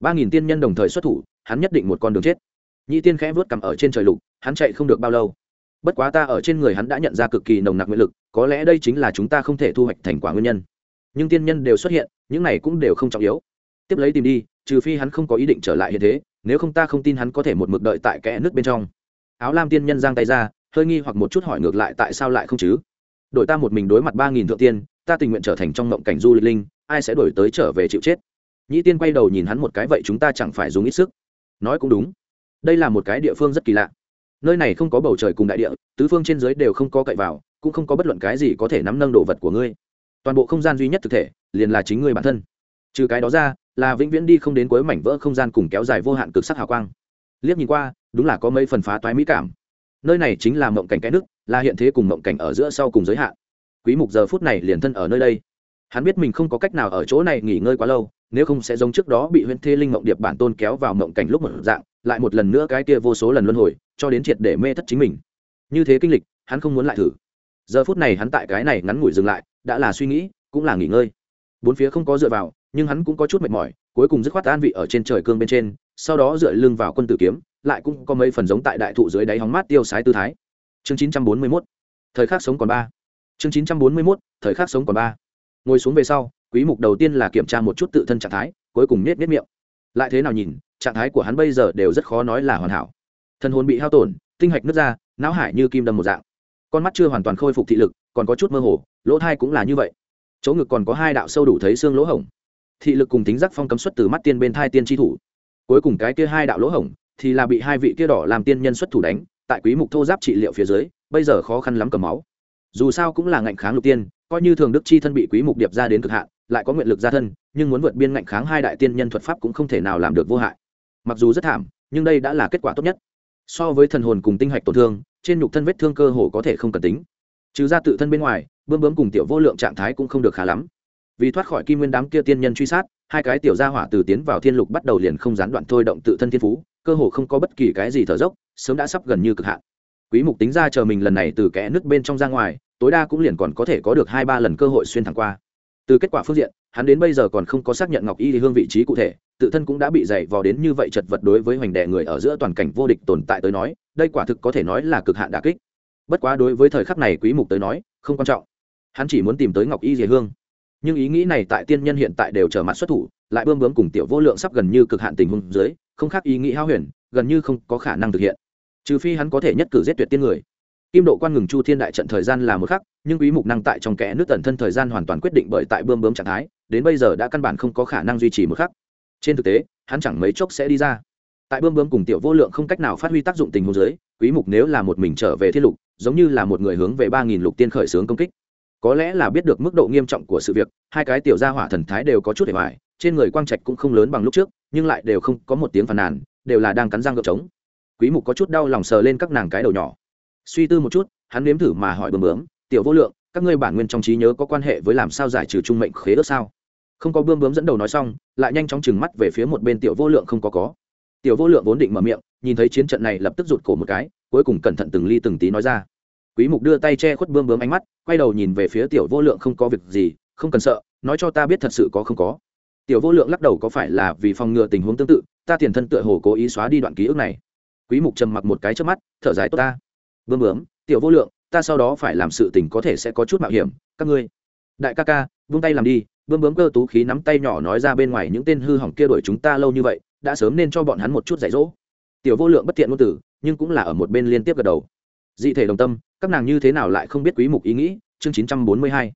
Ba nghìn tiên nhân đồng thời xuất thủ, hắn nhất định một con đường chết. Nhị tiên khẽ vớt cầm ở trên trời lục, hắn chạy không được bao lâu. Bất quá ta ở trên người hắn đã nhận ra cực kỳ nồng nặc nguyện lực, có lẽ đây chính là chúng ta không thể thu hoạch thành quả nguyên nhân. Nhưng tiên nhân đều xuất hiện, những này cũng đều không trọng yếu. Tiếp lấy tìm đi, trừ phi hắn không có ý định trở lại hiện thế nếu không ta không tin hắn có thể một mực đợi tại kẽ nước bên trong. Áo lam tiên nhân giang tay ra, hơi nghi hoặc một chút hỏi ngược lại tại sao lại không chứ? Đội ta một mình đối mặt ba nghìn thượng tiên, ta tình nguyện trở thành trong mộng cảnh du lịch linh, ai sẽ đổi tới trở về chịu chết? Nhĩ tiên quay đầu nhìn hắn một cái, vậy chúng ta chẳng phải dùng ít sức? Nói cũng đúng. Đây là một cái địa phương rất kỳ lạ. Nơi này không có bầu trời cùng đại địa, tứ phương trên dưới đều không có cậy vào, cũng không có bất luận cái gì có thể nắm nâng đồ vật của ngươi. Toàn bộ không gian duy nhất thực thể, liền là chính ngươi bản thân. Trừ cái đó ra là vĩnh viễn đi không đến cuối mảnh vỡ không gian cùng kéo dài vô hạn cực sắc hào quang. Liếc nhìn qua, đúng là có mấy phần phá toái mỹ cảm. Nơi này chính là mộng cảnh cái nước, là hiện thế cùng mộng cảnh ở giữa sau cùng giới hạn. Quý mục giờ phút này liền thân ở nơi đây. Hắn biết mình không có cách nào ở chỗ này nghỉ ngơi quá lâu, nếu không sẽ giống trước đó bị huyễn thế linh mộng điệp bản tôn kéo vào mộng cảnh lúc một dạng, lại một lần nữa cái kia vô số lần luân hồi, cho đến triệt để mê thất chính mình. Như thế kinh lịch, hắn không muốn lại thử. Giờ phút này hắn tại cái này ngắn ngủi dừng lại, đã là suy nghĩ, cũng là nghỉ ngơi. Bốn phía không có dựa vào nhưng hắn cũng có chút mệt mỏi, cuối cùng dứt khoát an vị ở trên trời cương bên trên, sau đó dựa lưng vào quân tử kiếm, lại cũng có mấy phần giống tại đại thụ dưới đáy hóng mát tiêu sái tư thái. Chương 941 thời khắc sống còn ba. Chương 941 thời khắc sống còn ba. Ngồi xuống về sau, quý mục đầu tiên là kiểm tra một chút tự thân trạng thái, cuối cùng nết nết miệng. Lại thế nào nhìn, trạng thái của hắn bây giờ đều rất khó nói là hoàn hảo. Thân hồn bị hao tổn, tinh hạch nứt ra, não hải như kim đâm một dạng. Con mắt chưa hoàn toàn khôi phục thị lực, còn có chút mơ hồ, lỗ thai cũng là như vậy. Chỗ ngực còn có hai đạo sâu đủ thấy xương lỗ hổng thị lực cùng tính giác phong cấm xuất từ mắt tiên bên thai tiên tri thủ. Cuối cùng cái kia hai đạo lỗ hổng thì là bị hai vị kia đỏ làm tiên nhân xuất thủ đánh, tại quý mục thô giáp trị liệu phía dưới, bây giờ khó khăn lắm cầm máu. Dù sao cũng là ngạnh kháng lục tiên, coi như thường đức chi thân bị quý mục điệp ra đến cực hạn, lại có nguyện lực ra thân, nhưng muốn vượt biên ngạnh kháng hai đại tiên nhân thuật pháp cũng không thể nào làm được vô hại. Mặc dù rất thảm, nhưng đây đã là kết quả tốt nhất. So với thần hồn cùng tinh hạch tổn thương, trên nhục thân vết thương cơ hồ có thể không cần tính. Trừ ra tự thân bên ngoài bươm bướm cùng tiểu vô lượng trạng thái cũng không được khá lắm vì thoát khỏi kim nguyên đám kia tiên nhân truy sát, hai cái tiểu gia hỏa từ tiến vào thiên lục bắt đầu liền không gián đoạn thôi động tự thân thiên phú, cơ hồ không có bất kỳ cái gì thở dốc, sớm đã sắp gần như cực hạn. Quý mục tính ra chờ mình lần này từ kẽ nước bên trong ra ngoài, tối đa cũng liền còn có thể có được hai ba lần cơ hội xuyên thẳng qua. Từ kết quả phương diện, hắn đến bây giờ còn không có xác nhận ngọc y thì hương vị trí cụ thể, tự thân cũng đã bị dày vò đến như vậy chật vật đối với hoành đệ người ở giữa toàn cảnh vô địch tồn tại tới nói, đây quả thực có thể nói là cực hạn đà kích. Bất quá đối với thời khắc này quý mục tới nói, không quan trọng. Hắn chỉ muốn tìm tới ngọc y dì hương nhưng ý nghĩ này tại tiên nhân hiện tại đều trở mặt xuất thủ, lại bơm bướm cùng tiểu vô lượng sắp gần như cực hạn tình huống dưới, không khác ý nghĩ hao huyền, gần như không có khả năng thực hiện. Trừ phi hắn có thể nhất cử giết tuyệt tiên người. Kim độ quan ngừng chu thiên đại trận thời gian là một khắc, nhưng quý mục năng tại trong kẽ nước tần thân thời gian hoàn toàn quyết định bởi tại bơm bướm trạng thái, đến bây giờ đã căn bản không có khả năng duy trì một khắc. Trên thực tế, hắn chẳng mấy chốc sẽ đi ra. Tại bơm bướm cùng tiểu vô lượng không cách nào phát huy tác dụng tình huống dưới quý mục nếu là một mình trở về thiên lục, giống như là một người hướng về ba nghìn lục tiên khởi sướng công kích có lẽ là biết được mức độ nghiêm trọng của sự việc, hai cái tiểu gia hỏa thần thái đều có chút để hoài, trên người quang trạch cũng không lớn bằng lúc trước, nhưng lại đều không có một tiếng phàn nàn, đều là đang cắn răng gợp trống. Quý mục có chút đau lòng sờ lên các nàng cái đầu nhỏ. Suy tư một chút, hắn nếm thử mà hỏi bướm bướm, tiểu vô lượng, các ngươi bản nguyên trong trí nhớ có quan hệ với làm sao giải trừ trung mệnh khế ước sao? Không có bướm bướm dẫn đầu nói xong, lại nhanh chóng chừng mắt về phía một bên tiểu vô lượng không có có. Tiểu vô lượng vốn định mở miệng, nhìn thấy chiến trận này lập tức rụt cổ một cái, cuối cùng cẩn thận từng ly từng tí nói ra quý mục đưa tay che khuất bươm bướm ánh mắt, quay đầu nhìn về phía tiểu vô lượng không có việc gì, không cần sợ, nói cho ta biết thật sự có không có. Tiểu vô lượng lắc đầu có phải là vì phòng ngừa tình huống tương tự, ta tiền thân tựa hồ cố ý xóa đi đoạn ký ức này. Quý mục trầm mặc một cái trước mắt, thở dài, tốt ta. Bươm bướm, tiểu vô lượng, ta sau đó phải làm sự tình có thể sẽ có chút mạo hiểm, các ngươi. Đại ca ca, vung tay làm đi. Bươm bướm cơ tú khí nắm tay nhỏ nói ra bên ngoài những tên hư hỏng kia đuổi chúng ta lâu như vậy, đã sớm nên cho bọn hắn một chút dạy dỗ. Tiểu vô lượng bất tiện ngôn tử nhưng cũng là ở một bên liên tiếp gật đầu dị thể đồng tâm, các nàng như thế nào lại không biết quý mục ý nghĩ? Chương 942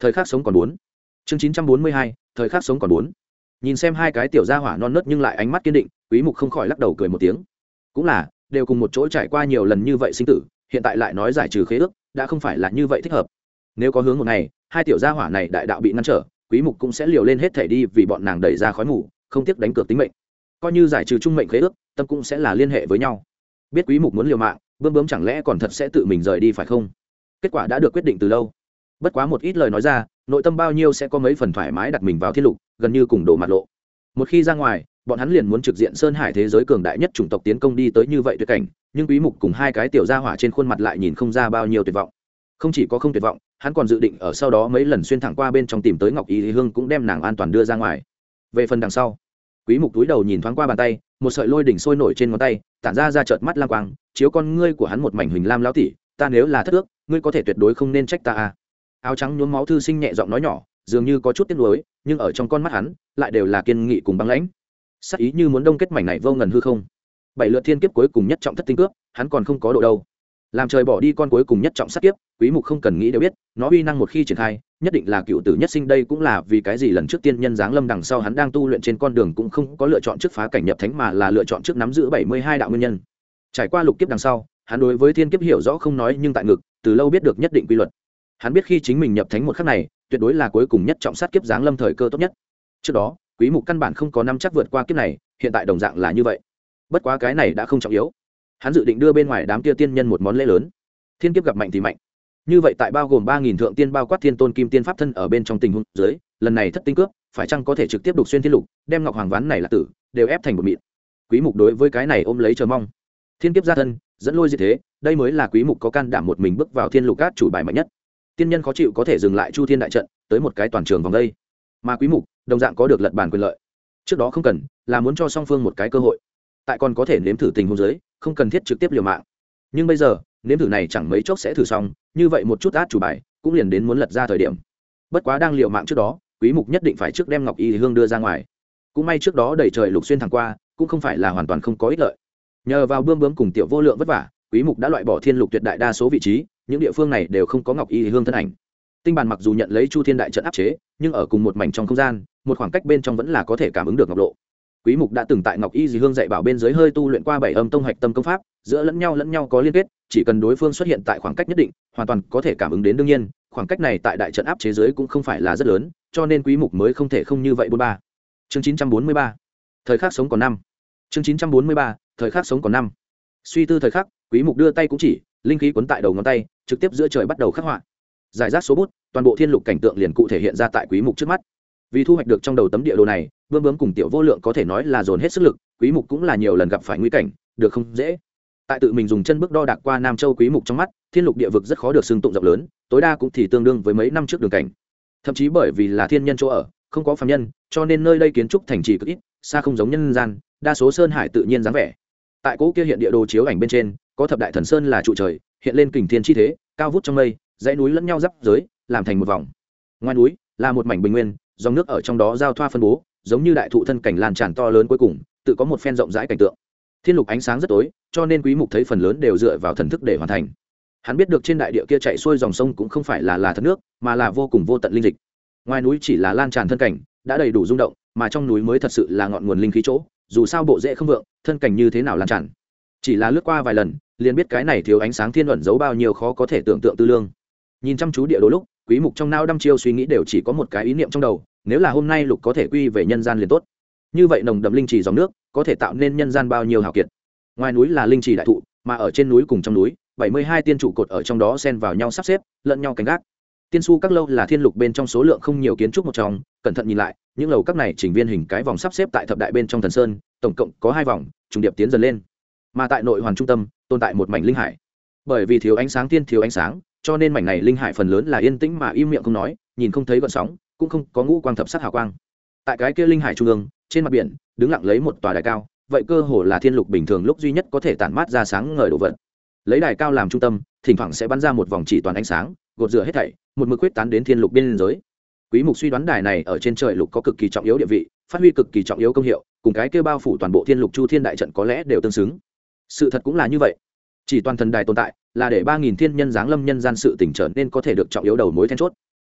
thời khắc sống còn bốn. Chương 942 thời khắc sống còn bốn. Nhìn xem hai cái tiểu gia hỏa non nớt nhưng lại ánh mắt kiên định, quý mục không khỏi lắc đầu cười một tiếng. Cũng là, đều cùng một chỗ trải qua nhiều lần như vậy sinh tử, hiện tại lại nói giải trừ khế ước, đã không phải là như vậy thích hợp. Nếu có hướng một ngày, hai tiểu gia hỏa này đại đạo bị ngăn trở, quý mục cũng sẽ liều lên hết thể đi vì bọn nàng đẩy ra khói mù, không tiếc đánh cược tính mệnh. Coi như giải trừ trung mệnh khế ước, tâm cũng sẽ là liên hệ với nhau. Biết quý mục muốn liều mạng bươm bướm chẳng lẽ còn thật sẽ tự mình rời đi phải không? Kết quả đã được quyết định từ lâu. Bất quá một ít lời nói ra, nội tâm bao nhiêu sẽ có mấy phần thoải mái đặt mình vào thiết lục, gần như cùng đổ mặt lộ. Một khi ra ngoài, bọn hắn liền muốn trực diện sơn hải thế giới cường đại nhất chủng tộc tiến công đi tới như vậy tuyệt cảnh, nhưng quý mục cùng hai cái tiểu gia hỏa trên khuôn mặt lại nhìn không ra bao nhiêu tuyệt vọng. Không chỉ có không tuyệt vọng, hắn còn dự định ở sau đó mấy lần xuyên thẳng qua bên trong tìm tới ngọc y hương cũng đem nàng an toàn đưa ra ngoài. Về phần đằng sau, quý mục túi đầu nhìn thoáng qua bàn tay một sợi lôi đỉnh sôi nổi trên ngón tay, tản ra ra chợt mắt lam quang, chiếu con ngươi của hắn một mảnh huỳnh lam lão tỷ, ta nếu là thất ước, ngươi có thể tuyệt đối không nên trách ta à. Áo trắng nhuốm máu thư sinh nhẹ giọng nói nhỏ, dường như có chút tiếc nuối, nhưng ở trong con mắt hắn, lại đều là kiên nghị cùng băng lãnh. Sắc ý như muốn đông kết mảnh này vô ngần hư không. Bảy lượt thiên kiếp cuối cùng nhất trọng thất tinh cướp, hắn còn không có độ đâu làm trời bỏ đi con cuối cùng nhất trọng sát kiếp, quý mục không cần nghĩ đều biết, nó uy năng một khi triển khai, nhất định là cựu tử nhất sinh đây cũng là vì cái gì lần trước tiên nhân giáng lâm đằng sau hắn đang tu luyện trên con đường cũng không có lựa chọn trước phá cảnh nhập thánh mà là lựa chọn trước nắm giữ 72 đạo nguyên nhân. Trải qua lục kiếp đằng sau, hắn đối với thiên kiếp hiểu rõ không nói nhưng tại ngực, từ lâu biết được nhất định quy luật. Hắn biết khi chính mình nhập thánh một khắc này, tuyệt đối là cuối cùng nhất trọng sát kiếp giáng lâm thời cơ tốt nhất. Trước đó, quý mục căn bản không có năm chắc vượt qua kiếp này, hiện tại đồng dạng là như vậy. Bất quá cái này đã không trọng yếu hắn dự định đưa bên ngoài đám kia tiên nhân một món lễ lớn. Thiên kiếp gặp mạnh thì mạnh. Như vậy tại bao gồm ba nghìn thượng tiên bao quát thiên tôn kim tiên pháp thân ở bên trong tình huống dưới, lần này thất tinh cướp, phải chăng có thể trực tiếp đục xuyên thiên lục, đem ngọc hoàng ván này là tử, đều ép thành một mịn. Quý mục đối với cái này ôm lấy chờ mong. Thiên kiếp gia thân, dẫn lôi gì thế, đây mới là quý mục có can đảm một mình bước vào thiên lục cát chủ bài mạnh nhất. Tiên nhân khó chịu có thể dừng lại chu thiên đại trận, tới một cái toàn trường vòng đây. Mà quý mục, đồng dạng có được lật bản quyền lợi. Trước đó không cần, là muốn cho song phương một cái cơ hội tại còn có thể nếm thử tình huống giới, không cần thiết trực tiếp liều mạng. Nhưng bây giờ nếm thử này chẳng mấy chốc sẽ thử xong như vậy một chút át chủ bài cũng liền đến muốn lật ra thời điểm. Bất quá đang liều mạng trước đó quý mục nhất định phải trước đem ngọc y hương đưa ra ngoài. Cũng may trước đó đẩy trời lục xuyên thẳng qua cũng không phải là hoàn toàn không có ích lợi. Nhờ vào bươm bướm cùng tiểu vô lượng vất vả quý mục đã loại bỏ thiên lục tuyệt đại đa số vị trí những địa phương này đều không có ngọc y hương thân ảnh. Tinh bàn mặc dù nhận lấy chu thiên đại trận áp chế nhưng ở cùng một mảnh trong không gian một khoảng cách bên trong vẫn là có thể cảm ứng được ngọc lộ quý mục đã từng tại ngọc y dì hương dạy bảo bên dưới hơi tu luyện qua bảy âm tông hạch tâm công pháp, giữa lẫn nhau lẫn nhau có liên kết, chỉ cần đối phương xuất hiện tại khoảng cách nhất định, hoàn toàn có thể cảm ứng đến đương nhiên, khoảng cách này tại đại trận áp chế giới cũng không phải là rất lớn, cho nên quý mục mới không thể không như vậy bốn ba. Chương 943 thời khắc sống còn năm. Chương 943 thời khắc sống còn năm. Suy tư thời khắc, quý mục đưa tay cũng chỉ, linh khí cuốn tại đầu ngón tay, trực tiếp giữa trời bắt đầu khắc họa. Giải rác số bút, toàn bộ thiên lục cảnh tượng liền cụ thể hiện ra tại quý mục trước mắt vì thu hoạch được trong đầu tấm địa đồ này, vương bướm cùng tiểu vô lượng có thể nói là dồn hết sức lực, quý mục cũng là nhiều lần gặp phải nguy cảnh, được không dễ. Tại tự mình dùng chân bước đo đạc qua nam châu quý mục trong mắt, thiên lục địa vực rất khó được xưng tụng rộng lớn, tối đa cũng thì tương đương với mấy năm trước đường cảnh. Thậm chí bởi vì là thiên nhân chỗ ở, không có phàm nhân, cho nên nơi đây kiến trúc thành trì cực ít, xa không giống nhân gian, đa số sơn hải tự nhiên dáng vẻ. Tại cỗ kia hiện địa đồ chiếu ảnh bên trên, có thập đại thần sơn là trụ trời, hiện lên kình thiên chi thế, cao vút trong mây, dãy núi lẫn nhau giáp giới, làm thành một vòng. Ngoài núi, là một mảnh bình nguyên dòng nước ở trong đó giao thoa phân bố, giống như đại thụ thân cảnh lan tràn to lớn cuối cùng, tự có một phen rộng rãi cảnh tượng. Thiên lục ánh sáng rất tối, cho nên quý mục thấy phần lớn đều dựa vào thần thức để hoàn thành. Hắn biết được trên đại địa kia chạy xuôi dòng sông cũng không phải là là thật nước, mà là vô cùng vô tận linh dịch. Ngoài núi chỉ là lan tràn thân cảnh, đã đầy đủ rung động, mà trong núi mới thật sự là ngọn nguồn linh khí chỗ, dù sao bộ dễ không vượng, thân cảnh như thế nào lan tràn. Chỉ là lướt qua vài lần, liền biết cái này thiếu ánh sáng thiên luận giấu bao nhiêu khó có thể tưởng tượng tư lương. Nhìn chăm chú địa đồ lúc quý mục trong não đăm chiêu suy nghĩ đều chỉ có một cái ý niệm trong đầu, nếu là hôm nay lục có thể quy về nhân gian liền tốt. Như vậy nồng đậm linh trì dòng nước, có thể tạo nên nhân gian bao nhiêu hào kiệt. Ngoài núi là linh trì đại thụ, mà ở trên núi cùng trong núi, bảy mươi hai tiên trụ cột ở trong đó xen vào nhau sắp xếp, lẫn nhau cánh gác. Tiên su các lâu là thiên lục bên trong số lượng không nhiều kiến trúc một trong, cẩn thận nhìn lại, những lầu các này chỉnh viên hình cái vòng sắp xếp tại thập đại bên trong thần sơn, tổng cộng có hai vòng, trùng điệp tiến dần lên. Mà tại nội hoàn trung tâm, tồn tại một mảnh linh hải. Bởi vì thiếu ánh sáng tiên thiếu ánh sáng cho nên mảnh này linh hải phần lớn là yên tĩnh mà im miệng không nói, nhìn không thấy gợn sóng, cũng không có ngũ quang thập sắc hào quang. Tại cái kia linh hải trung ương, trên mặt biển, đứng lặng lấy một tòa đài cao, vậy cơ hồ là thiên lục bình thường lúc duy nhất có thể tản mát ra sáng ngời đồ vật. Lấy đài cao làm trung tâm, thỉnh thoảng sẽ bắn ra một vòng chỉ toàn ánh sáng, gột rửa hết thảy, một mực quyết tán đến thiên lục biên giới. Quý mục suy đoán đài này ở trên trời lục có cực kỳ trọng yếu địa vị, phát huy cực kỳ trọng yếu công hiệu, cùng cái kia bao phủ toàn bộ thiên lục chu thiên đại trận có lẽ đều tương xứng. Sự thật cũng là như vậy. Chỉ toàn thần đài tồn tại là để ba nghìn thiên nhân giáng lâm nhân gian sự tỉnh trở nên có thể được trọng yếu đầu mối then chốt.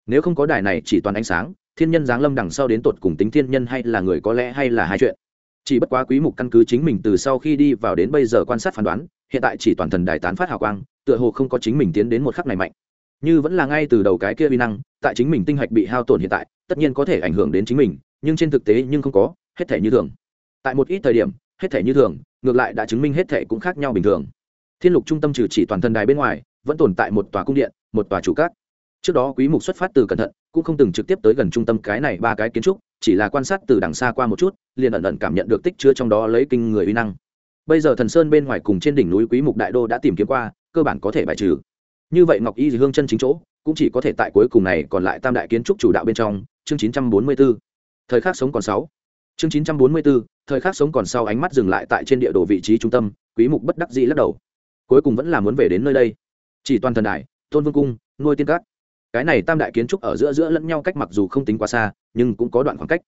Nếu không có đài này chỉ toàn ánh sáng, thiên nhân giáng lâm đằng sau đến tột cùng tính thiên nhân hay là người có lẽ hay là hai chuyện. Chỉ bất quá quý mục căn cứ chính mình từ sau khi đi vào đến bây giờ quan sát phán đoán, hiện tại chỉ toàn thần đài tán phát hào quang, tựa hồ không có chính mình tiến đến một khắc này mạnh. Như vẫn là ngay từ đầu cái kia vi năng, tại chính mình tinh hạch bị hao tổn hiện tại, tất nhiên có thể ảnh hưởng đến chính mình, nhưng trên thực tế nhưng không có, hết thể như thường. Tại một ít thời điểm, hết thể như thường, ngược lại đã chứng minh hết thể cũng khác nhau bình thường thiên lục trung tâm trừ chỉ toàn thân đài bên ngoài, vẫn tồn tại một tòa cung điện, một tòa chủ cát trước đó quý mục xuất phát từ cẩn thận, cũng không từng trực tiếp tới gần trung tâm cái này ba cái kiến trúc, chỉ là quan sát từ đằng xa qua một chút, liền ẩn ẩn cảm nhận được tích chứa trong đó lấy kinh người uy năng. Bây giờ thần sơn bên ngoài cùng trên đỉnh núi quý mục đại đô đã tìm kiếm qua, cơ bản có thể bài trừ. Như vậy ngọc y hương chân chính chỗ, cũng chỉ có thể tại cuối cùng này còn lại tam đại kiến trúc chủ đạo bên trong, chương 944 thời khắc sống còn 6 chương 944 thời khắc sống còn sau ánh mắt dừng lại tại trên địa đồ vị trí trung tâm, quý mục bất đắc dĩ lắc đầu cuối cùng vẫn là muốn về đến nơi đây. Chỉ toàn thần đại tôn vương cung nuôi tiên cát cái này tam đại kiến trúc ở giữa giữa lẫn nhau cách mặc dù không tính quá xa, nhưng cũng có đoạn khoảng cách.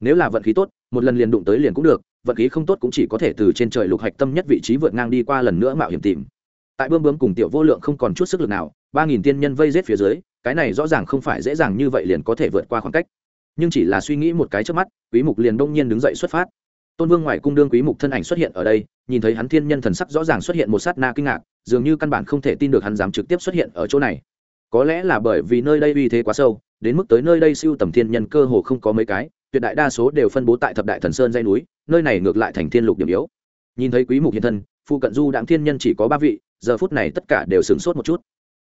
Nếu là vận khí tốt, một lần liền đụng tới liền cũng được, vận khí không tốt cũng chỉ có thể từ trên trời lục hạch tâm nhất vị trí vượt ngang đi qua lần nữa mạo hiểm tìm. Tại bơm bướm cùng tiểu vô lượng không còn chút sức lực nào, ba nghìn tiên nhân vây rết phía dưới, cái này rõ ràng không phải dễ dàng như vậy liền có thể vượt qua khoảng cách. Nhưng chỉ là suy nghĩ một cái trước mắt, quý mục liền đông nhiên đứng dậy xuất phát tôn vương ngoài cung đương quý mục thân ảnh xuất hiện ở đây, nhìn thấy hắn thiên nhân thần sắc rõ ràng xuất hiện một sát na kinh ngạc, dường như căn bản không thể tin được hắn dám trực tiếp xuất hiện ở chỗ này. Có lẽ là bởi vì nơi đây uy thế quá sâu, đến mức tới nơi đây siêu tầm thiên nhân cơ hồ không có mấy cái, tuyệt đại đa số đều phân bố tại thập đại thần sơn dây núi, nơi này ngược lại thành thiên lục điểm yếu. Nhìn thấy quý mục hiện thân phụ cận du đảng thiên nhân chỉ có ba vị, giờ phút này tất cả đều sửng sốt một chút.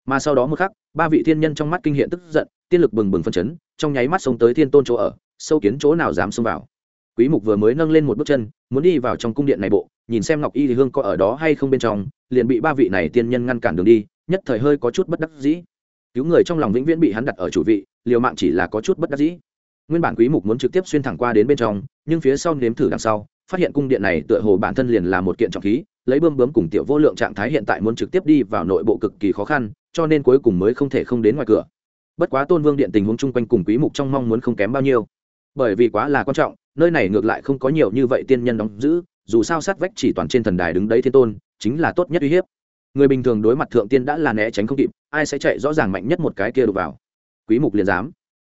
Mà sau đó một khắc, ba vị thiên nhân trong mắt kinh hiện tức giận, tiên lực bừng bừng phân chấn, trong nháy mắt xông tới thiên tôn chỗ ở, sâu kiến chỗ nào dám xông vào quý mục vừa mới nâng lên một bước chân, muốn đi vào trong cung điện này bộ, nhìn xem ngọc y thì hương có ở đó hay không bên trong, liền bị ba vị này tiên nhân ngăn cản đường đi, nhất thời hơi có chút bất đắc dĩ. Cứu người trong lòng vĩnh viễn bị hắn đặt ở chủ vị, liều mạng chỉ là có chút bất đắc dĩ. Nguyên bản quý mục muốn trực tiếp xuyên thẳng qua đến bên trong, nhưng phía sau nếm thử đằng sau, phát hiện cung điện này tựa hồ bản thân liền là một kiện trọng khí, lấy bơm bướm cùng tiểu vô lượng trạng thái hiện tại muốn trực tiếp đi vào nội bộ cực kỳ khó khăn, cho nên cuối cùng mới không thể không đến ngoài cửa. Bất quá tôn vương điện tình huống chung quanh cùng quý mục trong mong muốn không kém bao nhiêu. Bởi vì quá là quan trọng nơi này ngược lại không có nhiều như vậy tiên nhân đóng giữ, dù sao sát vách chỉ toàn trên thần đài đứng đấy thiên tôn, chính là tốt nhất uy hiếp. Người bình thường đối mặt thượng tiên đã là né tránh không kịp, ai sẽ chạy rõ ràng mạnh nhất một cái kia đục vào. Quý mục liền dám.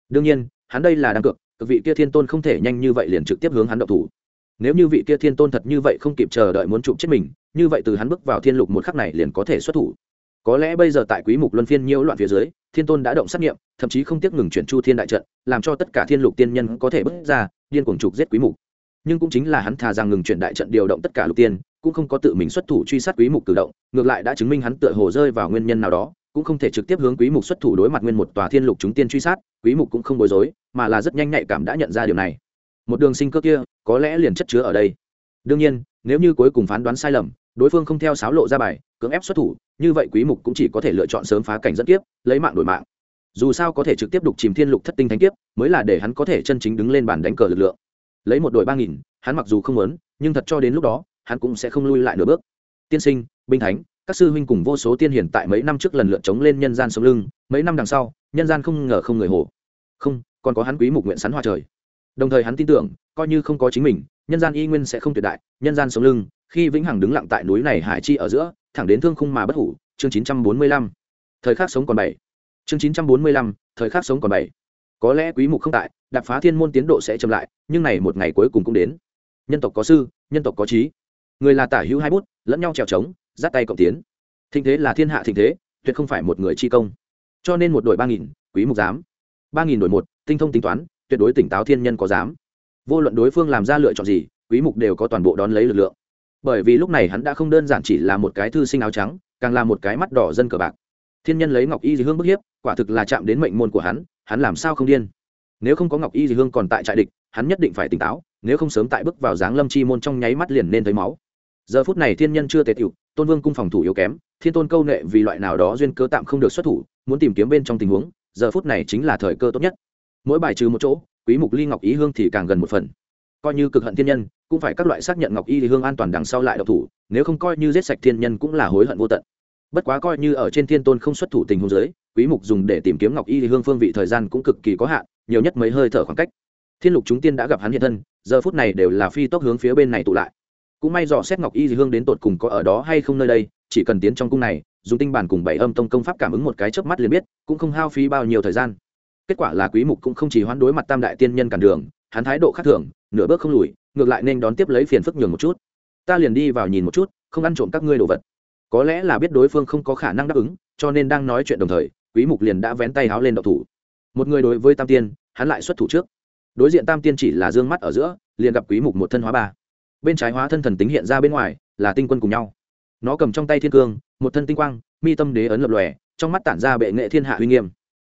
Đương nhiên, hắn đây là đang cược, cực vị kia thiên tôn không thể nhanh như vậy liền trực tiếp hướng hắn động thủ. Nếu như vị kia thiên tôn thật như vậy không kịp chờ đợi muốn chụp chết mình, như vậy từ hắn bước vào thiên lục một khắc này liền có thể xuất thủ. Có lẽ bây giờ tại quý mục luân phiên nhiễu loạn phía dưới, thiên tôn đã động sát nghiệm, thậm chí không tiếc ngừng chuyển chu thiên đại trận, làm cho tất cả thiên lục tiên nhân có thể bước ra điên cuồng trục giết quý mục. Nhưng cũng chính là hắn thà rằng ngừng chuyển đại trận điều động tất cả lục tiên cũng không có tự mình xuất thủ truy sát quý mục cử động ngược lại đã chứng minh hắn tựa hồ rơi vào nguyên nhân nào đó cũng không thể trực tiếp hướng quý mục xuất thủ đối mặt nguyên một tòa thiên lục chúng tiên truy sát quý mục cũng không bối rối mà là rất nhanh nhạy cảm đã nhận ra điều này. Một đường sinh cơ kia có lẽ liền chất chứa ở đây. Đương nhiên nếu như cuối cùng phán đoán sai lầm đối phương không theo sáo lộ ra bài cưỡng ép xuất thủ như vậy quý mục cũng chỉ có thể lựa chọn sớm phá cảnh dẫn tiếp, lấy mạng đổi mạng dù sao có thể trực tiếp đục chìm thiên lục thất tinh thánh kiếp, mới là để hắn có thể chân chính đứng lên bàn đánh cờ lực lượng. Lấy một đội ba nghìn, hắn mặc dù không muốn, nhưng thật cho đến lúc đó, hắn cũng sẽ không lui lại nửa bước. Tiên sinh, binh thánh, các sư huynh cùng vô số tiên hiển tại mấy năm trước lần lượt chống lên nhân gian sống lưng, mấy năm đằng sau, nhân gian không ngờ không người hồ. Không, còn có hắn quý mục nguyện sắn hoa trời. Đồng thời hắn tin tưởng, coi như không có chính mình, nhân gian y nguyên sẽ không tuyệt đại, nhân gian sống lưng, khi vĩnh hằng đứng lặng tại núi này hải chi ở giữa, thẳng đến thương khung mà bất hủ, chương 945. thời khắc sống còn bảy chương 945, thời khắc sống còn bảy. Có lẽ quý mục không tại đạp phá thiên môn tiến độ sẽ chậm lại nhưng này một ngày cuối cùng cũng đến. Nhân tộc có sư nhân tộc có trí. Người là tả hữu hai bút lẫn nhau trèo trống dắt tay cộng tiến. Thịnh thế là thiên hạ thịnh thế tuyệt không phải một người chi công. Cho nên một đội ba nghìn quý mục dám. Ba nghìn đội một tinh thông tính toán tuyệt đối tỉnh táo thiên nhân có dám. Vô luận đối phương làm ra lựa chọn gì quý mục đều có toàn bộ đón lấy lực lượng. Bởi vì lúc này hắn đã không đơn giản chỉ là một cái thư sinh áo trắng càng là một cái mắt đỏ dân cờ bạc thiên nhân lấy ngọc y dì hương bức hiếp, quả thực là chạm đến mệnh môn của hắn hắn làm sao không điên? Nếu không có ngọc y dì hương còn tại trại địch, hắn nhất định phải tỉnh táo, nếu không sớm tại bước vào dáng lâm chi môn trong nháy mắt liền nên thấy máu. Giờ phút này thiên nhân chưa tề tiểu, tôn vương cung phòng thủ yếu kém, thiên tôn câu nệ vì loại nào đó duyên cơ tạm không được xuất thủ, muốn tìm kiếm bên trong tình huống, giờ phút này chính là thời cơ tốt nhất. Mỗi bài trừ một chỗ, quý mục ly ngọc ý hương thì càng gần một phần. Coi như cực hận thiên nhân, cũng phải các loại xác nhận ngọc y hương an toàn đằng sau lại độc thủ, nếu không coi như giết sạch thiên nhân cũng là hối hận vô tận bất quá coi như ở trên thiên tôn không xuất thủ tình huống giới quý mục dùng để tìm kiếm ngọc y hương phương vị thời gian cũng cực kỳ có hạn, nhiều nhất mấy hơi thở khoảng cách. Thiên lục chúng tiên đã gặp hắn hiện thân, giờ phút này đều là phi tốc hướng phía bên này tụ lại. Cũng may dò xét ngọc y hương đến tột cùng có ở đó hay không nơi đây, chỉ cần tiến trong cung này, dùng tinh bản cùng bảy âm tông công pháp cảm ứng một cái chớp mắt liền biết, cũng không hao phí bao nhiêu thời gian. Kết quả là quý mục cũng không chỉ hoán đối mặt tam đại tiên nhân cản đường, hắn thái độ khác thường, nửa bước không lùi, ngược lại nên đón tiếp lấy phiền phức nhường một chút. Ta liền đi vào nhìn một chút, không ăn trộm các ngươi đồ vật có lẽ là biết đối phương không có khả năng đáp ứng, cho nên đang nói chuyện đồng thời, quý mục liền đã vén tay háo lên độc thủ. Một người đối với tam tiên, hắn lại xuất thủ trước. Đối diện tam tiên chỉ là dương mắt ở giữa, liền gặp quý mục một thân hóa ba. Bên trái hóa thân thần tính hiện ra bên ngoài, là tinh quân cùng nhau. Nó cầm trong tay thiên cương, một thân tinh quang, mi tâm đế ấn lập lòe, trong mắt tản ra bệ nghệ thiên hạ uy nghiêm.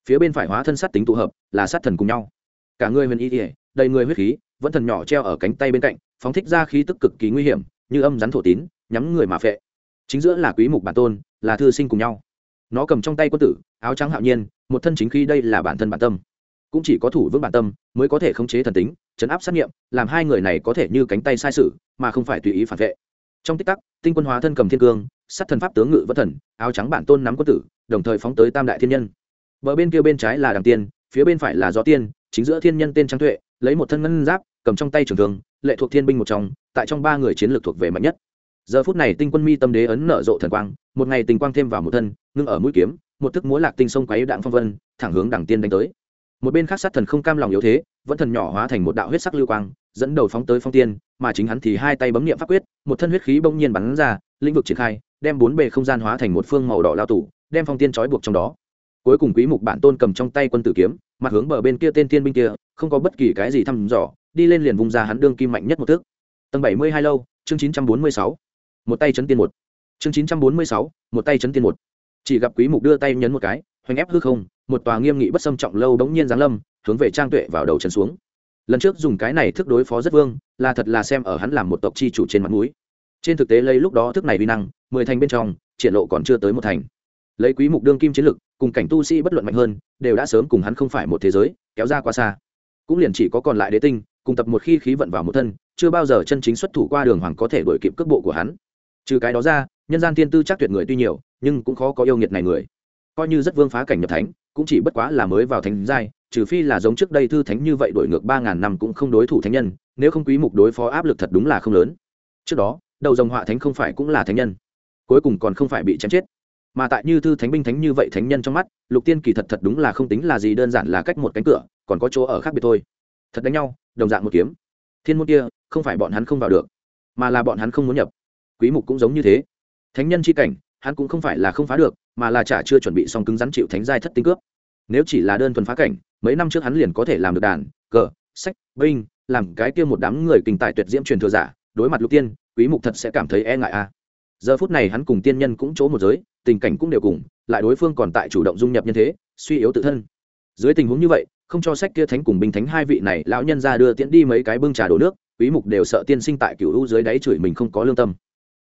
Phía bên phải hóa thân sát tính tụ hợp, là sát thần cùng nhau. Cả người huyền y ỉa đầy người huyết khí, vẫn thần nhỏ treo ở cánh tay bên cạnh, phóng thích ra khí tức cực kỳ nguy hiểm, như âm rắn thổ tín, nhắm người mà phệ chính giữa là quý mục bản tôn, là thư sinh cùng nhau. Nó cầm trong tay quân tử, áo trắng hạo nhiên, một thân chính khi đây là bản thân bản tâm. Cũng chỉ có thủ vững bản tâm mới có thể khống chế thần tính, chấn áp sát nghiệm làm hai người này có thể như cánh tay sai sự, mà không phải tùy ý phản vệ. Trong tích tắc, tinh quân hóa thân cầm thiên cương, sát thần pháp tướng ngự vất thần, áo trắng bản tôn nắm quân tử, đồng thời phóng tới tam đại thiên nhân. Bờ bên kia bên trái là đằng tiên, phía bên phải là gió tiên, chính giữa thiên nhân tên trang tuệ, lấy một thân ngân giáp, cầm trong tay trường thương, lệ thuộc thiên binh một trong, tại trong ba người chiến lược thuộc về mạnh nhất giờ phút này tinh quân mi tâm đế ấn nở rộ thần quang, một ngày tình quang thêm vào một thân, ngưng ở mũi kiếm, một thức múa lạc tinh sông quấy đạn phong vân, thẳng hướng đẳng tiên đánh tới. Một bên khác sát thần không cam lòng yếu thế, vẫn thần nhỏ hóa thành một đạo huyết sắc lưu quang, dẫn đầu phóng tới phong tiên, mà chính hắn thì hai tay bấm nghiệm pháp quyết, một thân huyết khí bỗng nhiên bắn ra, lĩnh vực triển khai, đem bốn bề không gian hóa thành một phương màu đỏ lao tủ, đem phong tiên trói buộc trong đó. Cuối cùng quý mục bản tôn cầm trong tay quân tử kiếm, mặt hướng bờ bên kia tên tiên binh kia, không có bất kỳ cái gì thăm dò, đi lên liền vùng ra hắn đương kim mạnh nhất một thước tầng 72 lâu, chương 946 một tay chấn tiên một. Chương chín trăm bốn mươi sáu, một tay chấn tiên một. Chỉ gặp quý mục đưa tay nhấn một cái, hoành ép hư không, một tòa nghiêm nghị bất xâm trọng lâu đống nhiên giáng lâm, hướng về trang tuệ vào đầu chân xuống. Lần trước dùng cái này thức đối phó rất vương, là thật là xem ở hắn làm một tộc chi chủ trên mặt mũi. Trên thực tế lấy lúc đó thức này vi năng, mười thành bên trong, triển lộ còn chưa tới một thành. Lấy quý mục đương kim chiến lực, cùng cảnh tu sĩ bất luận mạnh hơn, đều đã sớm cùng hắn không phải một thế giới, kéo ra quá xa. Cũng liền chỉ có còn lại đế tinh, cùng tập một khi khí vận vào một thân, chưa bao giờ chân chính xuất thủ qua đường hoàng có thể đổi kịp cước bộ của hắn trừ cái đó ra, nhân gian thiên tư chắc tuyệt người tuy nhiều, nhưng cũng khó có yêu nghiệt này người. Coi như rất vương phá cảnh nhập thánh, cũng chỉ bất quá là mới vào thánh giai, trừ phi là giống trước đây thư thánh như vậy đổi ngược ba ngàn năm cũng không đối thủ thánh nhân, nếu không quý mục đối phó áp lực thật đúng là không lớn. Trước đó, đầu dòng họa thánh không phải cũng là thánh nhân, cuối cùng còn không phải bị chém chết. Mà tại như thư thánh binh thánh như vậy thánh nhân trong mắt, lục tiên kỳ thật thật đúng là không tính là gì đơn giản là cách một cánh cửa, còn có chỗ ở khác biệt thôi. Thật đánh nhau, đồng dạng một kiếm. Thiên môn kia, không phải bọn hắn không vào được, mà là bọn hắn không muốn nhập quý mục cũng giống như thế. Thánh nhân chi cảnh, hắn cũng không phải là không phá được, mà là chả chưa chuẩn bị xong cứng rắn chịu thánh giai thất tinh cướp. Nếu chỉ là đơn thuần phá cảnh, mấy năm trước hắn liền có thể làm được đàn, cờ, sách, binh, làm cái kia một đám người kinh tài tuyệt diễm truyền thừa giả, đối mặt lục tiên, quý mục thật sẽ cảm thấy e ngại a. Giờ phút này hắn cùng tiên nhân cũng chỗ một giới, tình cảnh cũng đều cùng, lại đối phương còn tại chủ động dung nhập nhân thế, suy yếu tự thân. Dưới tình huống như vậy, không cho sách kia thánh cùng binh thánh hai vị này lão nhân ra đưa tiễn đi mấy cái bưng trà đổ nước, quý mục đều sợ tiên sinh tại cửu u dưới đáy chửi mình không có lương tâm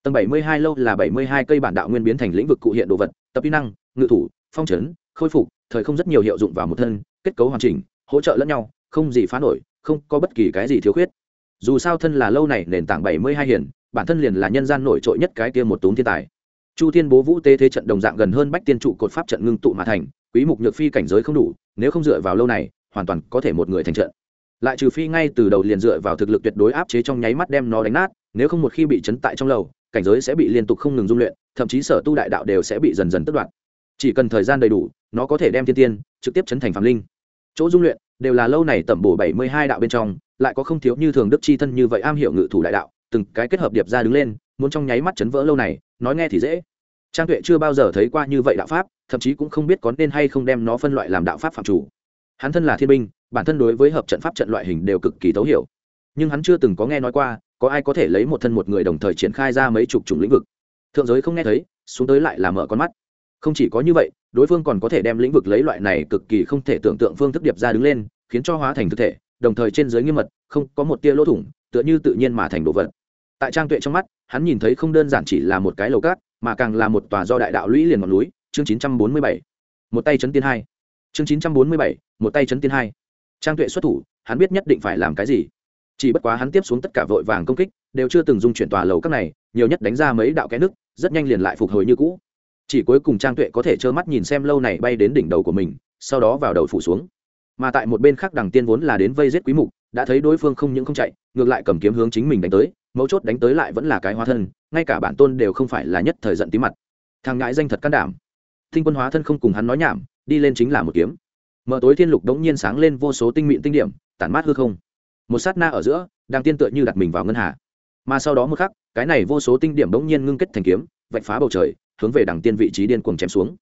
tầng 72 lâu là 72 cây bản đạo nguyên biến thành lĩnh vực cụ hiện đồ vật, tập kỹ năng, ngự thủ, phong trấn khôi phục, thời không rất nhiều hiệu dụng vào một thân, kết cấu hoàn chỉnh, hỗ trợ lẫn nhau, không gì phá nổi, không có bất kỳ cái gì thiếu khuyết. Dù sao thân là lâu này, nền tảng 72 hiển, bản thân liền là nhân gian nổi trội nhất cái kia một túm thiên tài. Chu thiên bố vũ tế thế trận đồng dạng gần hơn bách tiên trụ cột pháp trận ngưng tụ mà thành, quý mục nhược phi cảnh giới không đủ, nếu không dựa vào lâu này, hoàn toàn có thể một người thành trận. Lại trừ phi ngay từ đầu liền dựa vào thực lực tuyệt đối áp chế trong nháy mắt đem nó đánh nát, nếu không một khi bị chấn tại trong lầu cảnh giới sẽ bị liên tục không ngừng dung luyện, thậm chí sở tu đại đạo đều sẽ bị dần dần tất đoạn chỉ cần thời gian đầy đủ, nó có thể đem thiên tiên trực tiếp chấn thành phạm linh. Chỗ dung luyện đều là lâu này tẩm bổ bảy mươi hai đạo bên trong, lại có không thiếu như thường đức chi thân như vậy am hiểu ngự thủ đại đạo, từng cái kết hợp điệp ra đứng lên, muốn trong nháy mắt chấn vỡ lâu này, nói nghe thì dễ. Trang tuệ chưa bao giờ thấy qua như vậy đạo pháp, thậm chí cũng không biết có nên hay không đem nó phân loại làm đạo pháp phạm chủ. Hắn thân là thiên binh, bản thân đối với hợp trận pháp trận loại hình đều cực kỳ thấu hiểu. Nhưng hắn chưa từng có nghe nói qua có ai có thể lấy một thân một người đồng thời triển khai ra mấy chục chủng lĩnh vực? Thượng giới không nghe thấy, xuống tới lại là mở con mắt. Không chỉ có như vậy, đối phương còn có thể đem lĩnh vực lấy loại này cực kỳ không thể tưởng tượng phương thức điệp ra đứng lên, khiến cho hóa thành thực thể, đồng thời trên giới nghiêm mật, không có một tia lỗ thủng, tựa như tự nhiên mà thành đồ vật. Tại trang tuệ trong mắt, hắn nhìn thấy không đơn giản chỉ là một cái lầu cát, mà càng là một tòa do đại đạo lũy liền ngọn núi, chương chín trăm bốn mươi bảy. Một tay chấn tiên hai. Chương chín trăm bốn mươi bảy, một tay chấn tiên hai. Trang tuệ xuất thủ, hắn biết nhất định phải làm cái gì chỉ bất quá hắn tiếp xuống tất cả vội vàng công kích, đều chưa từng dung chuyển tòa lầu các này, nhiều nhất đánh ra mấy đạo kẽ nước, rất nhanh liền lại phục hồi như cũ. Chỉ cuối cùng trang tuệ có thể trơ mắt nhìn xem lâu này bay đến đỉnh đầu của mình, sau đó vào đầu phủ xuống. Mà tại một bên khác đằng tiên vốn là đến vây giết quý mục, đã thấy đối phương không những không chạy, ngược lại cầm kiếm hướng chính mình đánh tới, mấu chốt đánh tới lại vẫn là cái hóa thân, ngay cả bản tôn đều không phải là nhất thời giận tí mặt. Thằng ngãi danh thật can đảm. Thinh quân hóa thân không cùng hắn nói nhảm, đi lên chính là một kiếm. Mở tối thiên lục đống nhiên sáng lên vô số tinh mịn tinh điểm, tản mát hư không một sát na ở giữa, đang tiên tựa như đặt mình vào ngân hà. Mà sau đó một khắc, cái này vô số tinh điểm đống nhiên ngưng kết thành kiếm, vạch phá bầu trời, hướng về đằng tiên vị trí điên cuồng chém xuống.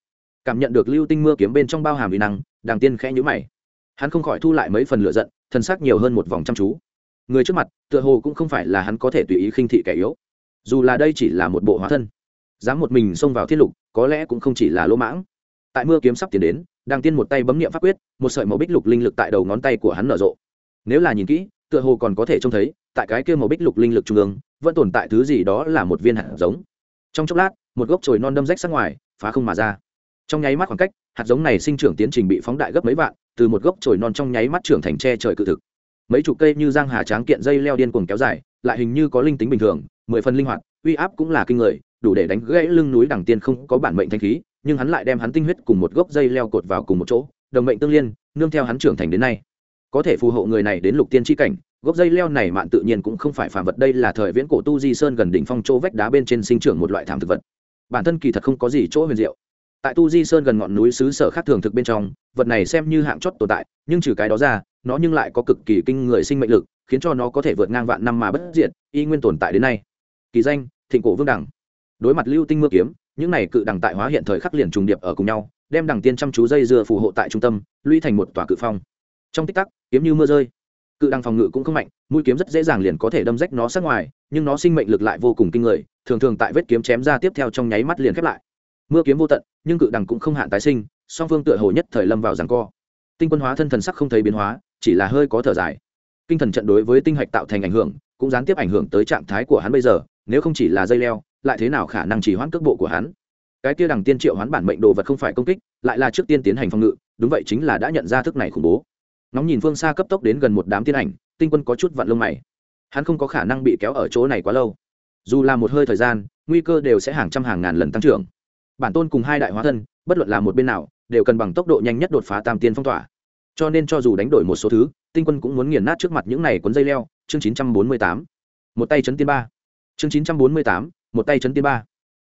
Cảm nhận được lưu tinh mưa kiếm bên trong bao hàm vi năng, đằng tiên khẽ nhũ mày. Hắn không khỏi thu lại mấy phần lửa giận, thân xác nhiều hơn một vòng chăm chú. Người trước mặt, tựa hồ cũng không phải là hắn có thể tùy ý khinh thị kẻ yếu. Dù là đây chỉ là một bộ hóa thân, dám một mình xông vào thiết lục, có lẽ cũng không chỉ là lỗ mãng. Tại mưa kiếm sắp tiến đến, đằng tiên một tay bấm nghiệm pháp quyết, một sợi màu bích lục linh lực tại đầu ngón tay của hắn nở rộ. Nếu là nhìn kỹ tựa hồ còn có thể trông thấy, tại cái kia màu bích lục linh lực trung ương, vẫn tồn tại thứ gì đó là một viên hạt giống. Trong chốc lát, một gốc chồi non đâm rách sát ngoài, phá không mà ra. Trong nháy mắt khoảng cách, hạt giống này sinh trưởng tiến trình bị phóng đại gấp mấy vạn, từ một gốc chồi non trong nháy mắt trưởng thành tre trời cự thực. Mấy chục cây như giang hà tráng kiện dây leo điên cuồng kéo dài, lại hình như có linh tính bình thường, mười phần linh hoạt, uy áp cũng là kinh người, đủ để đánh gãy lưng núi đằng tiên không có bản mệnh thanh khí, nhưng hắn lại đem hắn tinh huyết cùng một gốc dây leo cột vào cùng một chỗ, đồng mệnh tương liên, nương theo hắn trưởng thành đến nay có thể phù hộ người này đến lục tiên tri cảnh, gốc dây leo này mạn tự nhiên cũng không phải phàm vật, đây là thời viễn cổ tu di sơn gần đỉnh phong chỗ vách đá bên trên sinh trưởng một loại thảm thực vật. Bản thân kỳ thật không có gì chỗ huyền diệu. Tại tu di sơn gần ngọn núi xứ sở khác thường thực bên trong, vật này xem như hạng chót tồn tại, nhưng trừ cái đó ra, nó nhưng lại có cực kỳ kinh người sinh mệnh lực, khiến cho nó có thể vượt ngang vạn năm mà bất diệt, y nguyên tồn tại đến nay. Kỳ danh, thịnh cổ vương đẳng. Đối mặt lưu tinh mưa kiếm, những này cự đẳng tại hóa hiện thời khắc liền trùng điệp ở cùng nhau, đem đẳng tiên chăm chú dây dưa phù hộ tại trung tâm, lũy thành một tòa cự phong. Trong tích tắc kiếm như mưa rơi. Cự đằng phòng ngự cũng không mạnh, mũi kiếm rất dễ dàng liền có thể đâm rách nó sát ngoài, nhưng nó sinh mệnh lực lại vô cùng kinh người, thường thường tại vết kiếm chém ra tiếp theo trong nháy mắt liền khép lại. Mưa kiếm vô tận, nhưng cự đằng cũng không hạn tái sinh, song phương tựa hồ nhất thời lâm vào giằng co. Tinh quân hóa thân thần sắc không thấy biến hóa, chỉ là hơi có thở dài. Kinh thần trận đối với tinh hạch tạo thành ảnh hưởng, cũng gián tiếp ảnh hưởng tới trạng thái của hắn bây giờ, nếu không chỉ là dây leo, lại thế nào khả năng chỉ hoãn cước bộ của hắn? Cái kia đằng tiên triệu hoán bản mệnh đồ vật không phải công kích, lại là trước tiên tiến hành phòng ngự, đúng vậy chính là đã nhận ra thức này khủng bố ngóng nhìn phương xa cấp tốc đến gần một đám tiên ảnh, tinh quân có chút vặn lông mày. Hắn không có khả năng bị kéo ở chỗ này quá lâu. Dù là một hơi thời gian, nguy cơ đều sẽ hàng trăm hàng ngàn lần tăng trưởng. Bản tôn cùng hai đại hóa thân, bất luận là một bên nào, đều cần bằng tốc độ nhanh nhất đột phá tam tiên phong tỏa. Cho nên cho dù đánh đổi một số thứ, tinh quân cũng muốn nghiền nát trước mặt những này cuốn dây leo. Chương chín trăm bốn mươi tám. Một tay chấn tiên ba. Chương chín trăm bốn mươi tám. Một tay chấn tiên ba.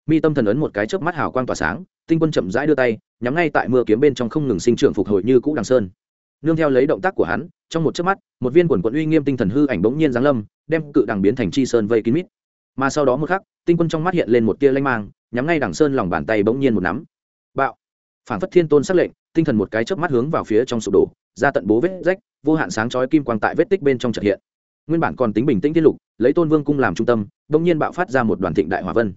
Mi tâm thần ấn một cái chớp mắt hào quang tỏa sáng, tinh quân chậm rãi đưa tay, nhắm ngay tại mưa kiếm bên trong không ngừng sinh trưởng phục hồi như cũ đằng sơn nương theo lấy động tác của hắn, trong một chớp mắt, một viên quần quận uy nghiêm tinh thần hư ảnh bỗng nhiên giáng lâm, đem cự đằng biến thành chi sơn vây kín mít. Mà sau đó một khắc, tinh quân trong mắt hiện lên một tia lanh mang, nhắm ngay đằng sơn lòng bàn tay bỗng nhiên một nắm. Bạo! Phản phất thiên tôn xác lệnh, tinh thần một cái chớp mắt hướng vào phía trong sụp đổ, ra tận bố vết rách, vô hạn sáng chói kim quang tại vết tích bên trong trật hiện. Nguyên bản còn tính bình tĩnh tiết lục, lấy tôn vương cung làm trung tâm, bỗng nhiên bạo phát ra một đoàn thịnh đại hỏa vân.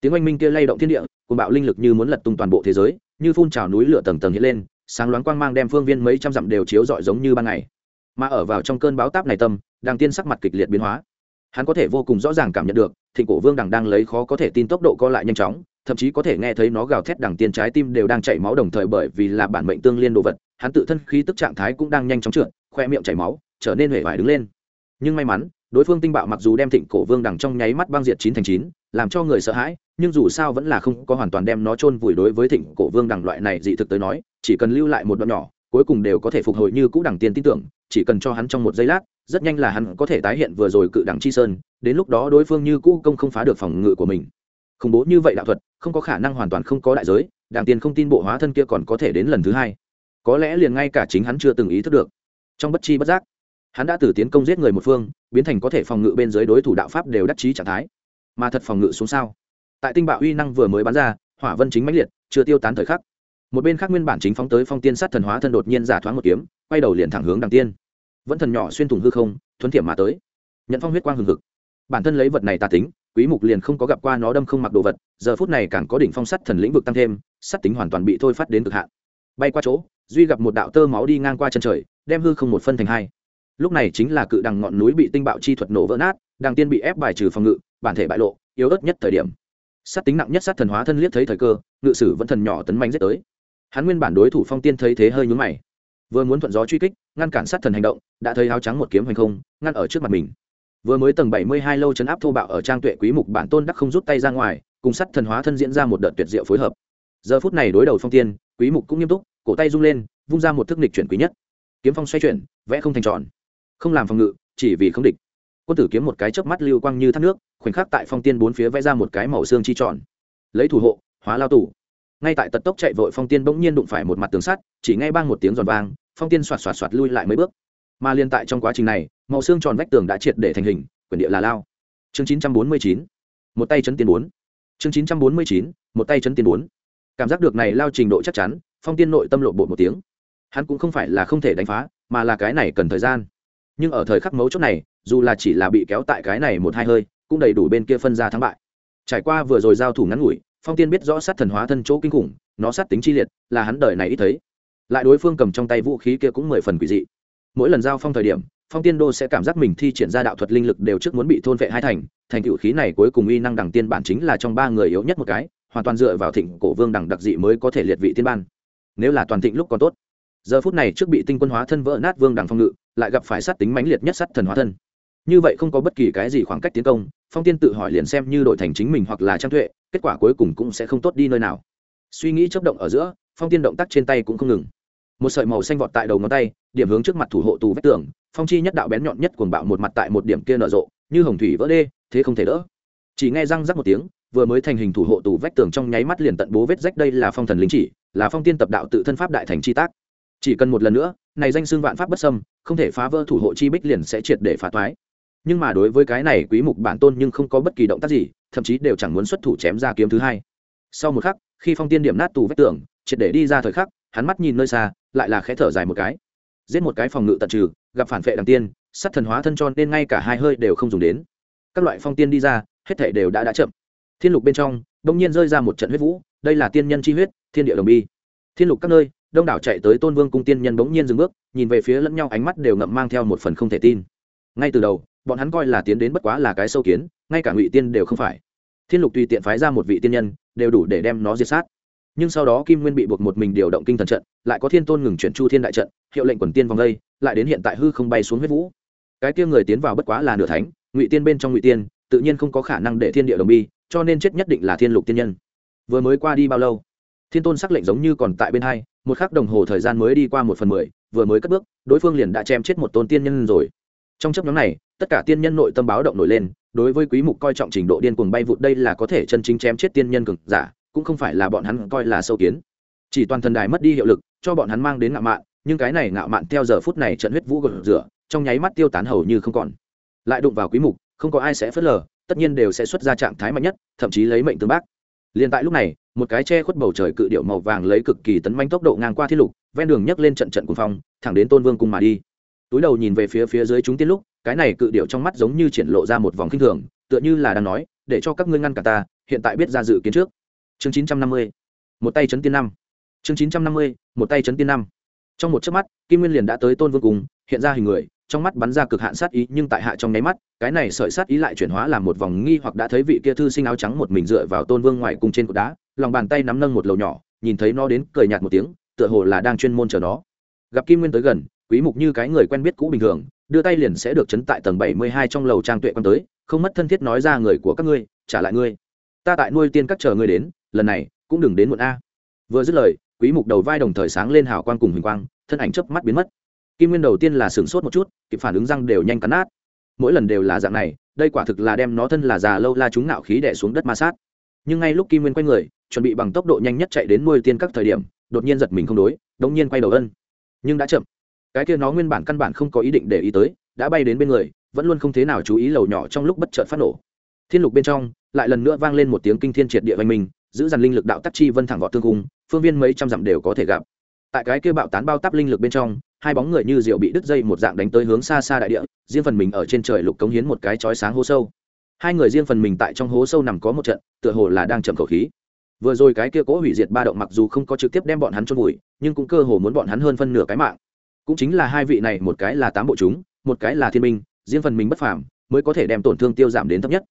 Tiếng oanh minh kia lay động thiên địa cùng bạo linh lực như muốn lật tung toàn bộ thế giới, như phun trào núi lửa tầng tầng hiện lên sáng loáng quang mang đem phương viên mấy trăm dặm đều chiếu rọi giống như ban ngày. Mà ở vào trong cơn báo táp này tâm đàng tiên sắc mặt kịch liệt biến hóa. Hắn có thể vô cùng rõ ràng cảm nhận được, thịnh cổ vương đằng đang lấy khó có thể tin tốc độ co lại nhanh chóng, thậm chí có thể nghe thấy nó gào thét đằng tiên trái tim đều đang chảy máu đồng thời bởi vì là bản mệnh tương liên đồ vật, hắn tự thân khí tức trạng thái cũng đang nhanh chóng trượt, khoe miệng chảy máu, trở nên hể vải đứng lên. Nhưng may mắn, đối phương tinh bạo mặc dù đem thịnh cổ vương đằng trong nháy mắt băng diệt chín thành chín, làm cho người sợ hãi, nhưng dù sao vẫn là không có hoàn toàn đem nó chôn vùi đối với thịnh cổ vương đằng loại này dị thực tới nói chỉ cần lưu lại một đoạn nhỏ, cuối cùng đều có thể phục hồi như cũ đẳng tiên tin tưởng, chỉ cần cho hắn trong một giây lát, rất nhanh là hắn có thể tái hiện vừa rồi cự đẳng chi sơn, đến lúc đó đối phương như cũ công không phá được phòng ngự của mình. Khủng bố như vậy đạo thuật, không có khả năng hoàn toàn không có đại giới đảng tiên không tin bộ hóa thân kia còn có thể đến lần thứ hai. Có lẽ liền ngay cả chính hắn chưa từng ý thức được. Trong bất chi bất giác, hắn đã từ tiến công giết người một phương, biến thành có thể phòng ngự bên dưới đối thủ đạo pháp đều đắc chí trạng thái. Mà thật phòng ngự xuống sao? Tại tinh bạo uy năng vừa mới bắn ra, hỏa vân chính mãnh liệt, chưa tiêu tán thời khắc một bên khác nguyên bản chính phóng tới phong tiên sát thần hóa thân đột nhiên giả thoáng một kiếm, quay đầu liền thẳng hướng đằng tiên. Vẫn thần nhỏ xuyên thủng hư không, thuấn thiểm mà tới. Nhận phong huyết quang hừng hực. Bản thân lấy vật này tà tính, quý mục liền không có gặp qua nó đâm không mặc đồ vật, giờ phút này càng có đỉnh phong sắt thần lĩnh vực tăng thêm sắt tính hoàn toàn bị thôi phát đến cực hạn. Bay qua chỗ, duy gặp một đạo tơ máu đi ngang qua chân trời, đem hư không một phân thành hai. Lúc này chính là cự đằng ngọn núi bị tinh bạo chi thuật nổ vỡ nát, đằng tiên bị ép bài trừ phòng ngự, bản thể bại lộ, yếu ớt nhất thời điểm. Sắt tính nặng nhất sát thần hóa thân liếc thấy thời cơ, ngự sử vẫn thần nhỏ tấn manh giết tới hắn nguyên bản đối thủ phong tiên thấy thế hơi nhún mày. Vừa muốn thuận gió truy kích, ngăn cản sát thần hành động, đã thấy áo trắng một kiếm hành không, ngăn ở trước mặt mình. Vừa mới tầng bảy mươi hai lâu chấn áp thô bạo ở trang tuệ quý mục bản tôn đắc không rút tay ra ngoài, cùng sát thần hóa thân diễn ra một đợt tuyệt diệu phối hợp. Giờ phút này đối đầu phong tiên, quý mục cũng nghiêm túc, cổ tay rung lên, vung ra một thức nịch chuyển quý nhất. Kiếm phong xoay chuyển, vẽ không thành tròn. Không làm phòng ngự, chỉ vì không địch. Quân tử kiếm một cái chớp mắt lưu quang như thác nước, khoảnh khắc tại phong tiên bốn phía vẽ ra một cái màu xương chi tròn. Lấy thủ hộ, hóa lao tủ ngay tại tật tốc chạy vội phong tiên bỗng nhiên đụng phải một mặt tường sắt, chỉ ngay bang một tiếng giòn vang, phong tiên xoạt xoạt xoạt lui lại mấy bước. Mà liên tại trong quá trình này, màu xương tròn vách tường đã triệt để thành hình, quyền địa là lao. Chương chín trăm bốn mươi chín, một tay chấn tiền bốn. Chương chín trăm bốn mươi chín, một tay chấn tiền bốn. Cảm giác được này lao trình độ chắc chắn, phong tiên nội tâm lộ bộ một tiếng. Hắn cũng không phải là không thể đánh phá, mà là cái này cần thời gian. Nhưng ở thời khắc mấu chốt này, dù là chỉ là bị kéo tại cái này một hai hơi, cũng đầy đủ bên kia phân ra thắng bại. Trải qua vừa rồi giao thủ ngắn ngủi phong tiên biết rõ sát thần hóa thân chỗ kinh khủng, nó sát tính chi liệt, là hắn đời này ít thấy. Lại đối phương cầm trong tay vũ khí kia cũng mười phần quỷ dị. Mỗi lần giao phong thời điểm, phong tiên đô sẽ cảm giác mình thi triển ra đạo thuật linh lực đều trước muốn bị thôn vệ hai thành thành cựu khí này cuối cùng y năng đẳng tiên bản chính là trong ba người yếu nhất một cái, hoàn toàn dựa vào thịnh cổ vương đẳng đặc dị mới có thể liệt vị tiên ban. Nếu là toàn thịnh lúc còn tốt. Giờ phút này trước bị tinh quân hóa thân vỡ nát vương đẳng phong ngự, lại gặp phải sát tính mãnh liệt nhất sát thần hóa thân. Như vậy không có bất kỳ cái gì khoảng cách tiến công, phong tiên tự hỏi liền xem như đội thành chính mình hoặc là trang tuệ kết quả cuối cùng cũng sẽ không tốt đi nơi nào. Suy nghĩ chấp động ở giữa, phong tiên động tác trên tay cũng không ngừng. Một sợi màu xanh vọt tại đầu ngón tay, điểm hướng trước mặt thủ hộ tù vách tường, phong chi nhất đạo bén nhọn nhất cuồng bạo một mặt tại một điểm kia nở rộ, như hồng thủy vỡ đê, thế không thể đỡ. Chỉ nghe răng rắc một tiếng, vừa mới thành hình thủ hộ tù vách tường trong nháy mắt liền tận bố vết rách đây là phong thần lính chỉ, là phong tiên tập đạo tự thân pháp đại thành chi tác. Chỉ cần một lần nữa, này danh xương vạn pháp bất xâm, không thể phá vỡ thủ hộ chi bích liền sẽ triệt để phá thoái. nhưng mà đối với cái này quý mục bản tôn nhưng không có bất kỳ động tác gì thậm chí đều chẳng muốn xuất thủ chém ra kiếm thứ hai. Sau một khắc, khi phong tiên điểm nát tù vách tường, triệt để đi ra thời khắc, hắn mắt nhìn nơi xa, lại là khẽ thở dài một cái. Giết một cái phòng ngự tận trừ, gặp phản vệ đằng tiên sắt thần hóa thân cho nên ngay cả hai hơi đều không dùng đến. Các loại phong tiên đi ra, hết thể đều đã đã chậm. Thiên lục bên trong đông nhiên rơi ra một trận huyết vũ, đây là tiên nhân chi huyết, thiên địa đồng bi. Thiên lục các nơi, đông đảo chạy tới tôn vương cung tiên nhân bỗng nhiên dừng bước, nhìn về phía lẫn nhau ánh mắt đều ngậm mang theo một phần không thể tin. Ngay từ đầu, bọn hắn coi là tiến đến bất quá là cái sâu kiến ngay cả ngụy tiên đều không phải. Thiên lục tùy tiện phái ra một vị tiên nhân, đều đủ để đem nó diệt sát. Nhưng sau đó kim nguyên bị buộc một mình điều động kinh thần trận, lại có thiên tôn ngừng chuyển chu thiên đại trận, hiệu lệnh quần tiên vòng đây, lại đến hiện tại hư không bay xuống huyết vũ. Cái kia người tiến vào bất quá là nửa thánh, ngụy tiên bên trong ngụy tiên, tự nhiên không có khả năng để thiên địa đồng bi, cho nên chết nhất định là thiên lục tiên nhân. Vừa mới qua đi bao lâu? Thiên tôn sắc lệnh giống như còn tại bên hai, một khắc đồng hồ thời gian mới đi qua một phần mười, vừa mới cất bước, đối phương liền đã chém chết một tôn tiên nhân rồi. Trong chấp nhóm này, tất cả tiên nhân nội tâm báo động nổi lên đối với quý mục coi trọng trình độ điên cuồng bay vụt đây là có thể chân chính chém chết tiên nhân cường giả, cũng không phải là bọn hắn coi là sâu kiến. Chỉ toàn thần đài mất đi hiệu lực, cho bọn hắn mang đến ngạo mạn, nhưng cái này ngạo mạn theo giờ phút này trận huyết vũ gột rửa, trong nháy mắt tiêu tán hầu như không còn. Lại đụng vào quý mục, không có ai sẽ phớt lờ, tất nhiên đều sẽ xuất ra trạng thái mạnh nhất, thậm chí lấy mệnh tương bác. Liền tại lúc này, một cái che khuất bầu trời cự điệu màu vàng lấy cực kỳ tấn manh tốc độ ngang qua thiên lục, ven đường nhấc lên trận trận cuồng phong, thẳng đến tôn vương cùng mà đi. Túi đầu nhìn về phía phía dưới chúng tiên lúc cái này cự điệu trong mắt giống như triển lộ ra một vòng kinh thường, tựa như là đang nói, để cho các ngươi ngăn cả ta, hiện tại biết ra dự kiến trước. Chương 950 một tay chấn tiên năm. Chương 950 một tay chấn tiên năm. Trong một chớp mắt, kim nguyên liền đã tới tôn vương cùng hiện ra hình người, trong mắt bắn ra cực hạn sát ý, nhưng tại hạ trong nháy mắt, cái này sợi sát ý lại chuyển hóa làm một vòng nghi hoặc đã thấy vị kia thư sinh áo trắng một mình dựa vào tôn vương ngoài cùng trên cột đá, lòng bàn tay nắm nâng một lầu nhỏ, nhìn thấy nó đến cười nhạt một tiếng, tựa hồ là đang chuyên môn chờ nó. Gặp kim nguyên tới gần quý mục như cái người quen biết cũ bình thường, đưa tay liền sẽ được chấn tại tầng 72 trong lầu trang tuệ quan tới, không mất thân thiết nói ra người của các ngươi, trả lại ngươi. Ta tại nuôi tiên các chờ ngươi đến, lần này cũng đừng đến muộn a. Vừa dứt lời, quý mục đầu vai đồng thời sáng lên hào quang cùng huỳnh quang, thân ảnh chớp mắt biến mất. Kim nguyên đầu tiên là sửng sốt một chút, kịp phản ứng răng đều nhanh cắn nát. Mỗi lần đều là dạng này, đây quả thực là đem nó thân là già lâu la chúng nạo khí đè xuống đất ma sát. Nhưng ngay lúc kim nguyên quay người, chuẩn bị bằng tốc độ nhanh nhất chạy đến nuôi tiên các thời điểm, đột nhiên giật mình không đối, đống nhiên quay đầu ân. Nhưng đã chậm cái kia nó nguyên bản căn bản không có ý định để ý tới, đã bay đến bên người, vẫn luôn không thế nào chú ý lầu nhỏ trong lúc bất chợt phát nổ. Thiên lục bên trong, lại lần nữa vang lên một tiếng kinh thiên triệt địa văn minh, giữ dàn linh lực đạo tắc chi vân thẳng vọt tương cung, phương viên mấy trăm dặm đều có thể gặp. Tại cái kia bạo tán bao tắp linh lực bên trong, hai bóng người như rượu bị đứt dây một dạng đánh tới hướng xa xa đại địa, riêng phần mình ở trên trời lục cống hiến một cái chói sáng hố sâu. Hai người riêng phần mình tại trong hố sâu nằm có một trận, tựa hồ là đang chậm khẩu khí. Vừa rồi cái kia cố hủy diệt ba động mặc dù không có trực tiếp đem bọn hắn chôn vùi, nhưng cũng cơ hồ muốn bọn hắn hơn phân nửa cái mạng cũng chính là hai vị này, một cái là tám bộ chúng, một cái là thiên minh, riêng phần mình bất phàm, mới có thể đem tổn thương tiêu giảm đến thấp nhất.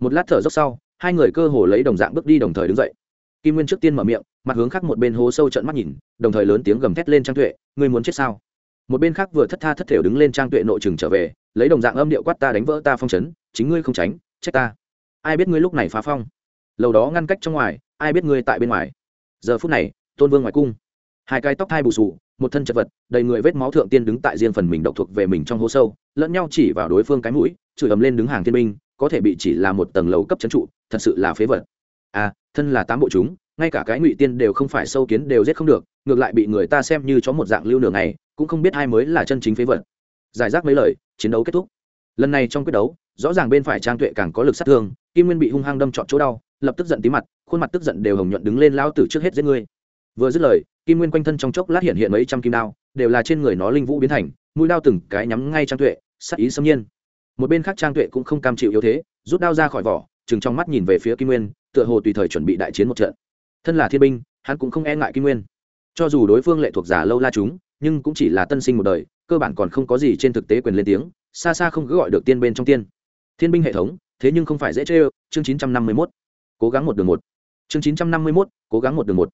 Một lát thở dốc sau, hai người cơ hồ lấy đồng dạng bước đi đồng thời đứng dậy. Kim nguyên trước tiên mở miệng, mặt hướng khác một bên hố sâu trận mắt nhìn, đồng thời lớn tiếng gầm thét lên trang tuệ, ngươi muốn chết sao? Một bên khác vừa thất tha thất thểu đứng lên trang tuệ nội trường trở về, lấy đồng dạng âm điệu quát ta đánh vỡ ta phong chấn, chính ngươi không tránh, trách ta. Ai biết ngươi lúc này phá phong? Lầu đó ngăn cách trong ngoài, ai biết ngươi tại bên ngoài. Giờ phút này, tôn vương ngoài cung hai cái tóc thai bù sù một thân chật vật, đầy người vết máu thượng tiên đứng tại riêng phần mình độc thuộc về mình trong hố sâu, lẫn nhau chỉ vào đối phương cái mũi, chửi ầm lên đứng hàng thiên minh có thể bị chỉ là một tầng lầu cấp trấn trụ, thật sự là phế vật. À thân là tám bộ chúng, ngay cả cái ngụy tiên đều không phải sâu kiến đều giết không được, ngược lại bị người ta xem như chó một dạng lưu nửa ngày, cũng không biết ai mới là chân chính phế vật. Giải rác mấy lời, chiến đấu kết thúc. Lần này trong quyết đấu, rõ ràng bên phải trang tuệ càng có lực sát thương, kim nguyên bị hung hăng đâm trọn chỗ đau, lập tức giận tí mặt, khuôn mặt tức giận đều hồng nhuận đứng lên lao tử trước hết giết ngươi vừa dứt lời, kim nguyên quanh thân trong chốc lát hiện hiện mấy trăm kim đao, đều là trên người nó linh vũ biến thành, mũi đao từng cái nhắm ngay trang tuệ, sắc ý xâm nhiên. Một bên khác trang tuệ cũng không cam chịu yếu thế, rút đao ra khỏi vỏ chừng trong mắt nhìn về phía kim nguyên, tựa hồ tùy thời chuẩn bị đại chiến một trận. Thân là thiên binh, hắn cũng không e ngại kim nguyên. Cho dù đối phương lệ thuộc giả lâu la chúng, nhưng cũng chỉ là tân sinh một đời, cơ bản còn không có gì trên thực tế quyền lên tiếng, xa xa không cứ gọi được tiên bên trong tiên. Thiên binh hệ thống, thế nhưng không phải dễ chê ơ, chương chín trăm năm mươi mốt. Cố gắng một đường một. Chương chín trăm năm mươi mốt, cố gắng một đường một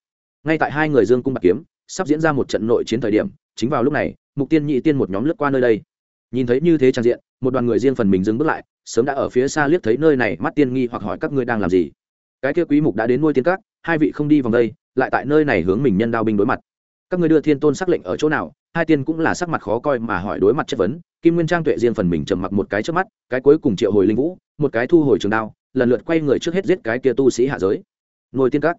ngay tại hai người dương cung bạc kiếm, sắp diễn ra một trận nội chiến thời điểm, chính vào lúc này, mục tiên nhị tiên một nhóm lướt qua nơi đây. Nhìn thấy như thế trang diện, một đoàn người riêng phần mình dừng bước lại, sớm đã ở phía xa liếc thấy nơi này, mắt tiên nghi hoặc hỏi các ngươi đang làm gì. Cái kia quý mục đã đến nuôi tiên các, hai vị không đi vòng đây, lại tại nơi này hướng mình nhân đao binh đối mặt. Các ngươi đưa thiên tôn sắc lệnh ở chỗ nào, hai tiên cũng là sắc mặt khó coi mà hỏi đối mặt chất vấn. Kim nguyên trang tuệ riêng phần mình trầm mặc một cái trước mắt, cái cuối cùng triệu hồi linh vũ, một cái thu hồi trường đao, lần lượt quay người trước hết giết cái kia tu sĩ hạ giới. Nuôi tiên các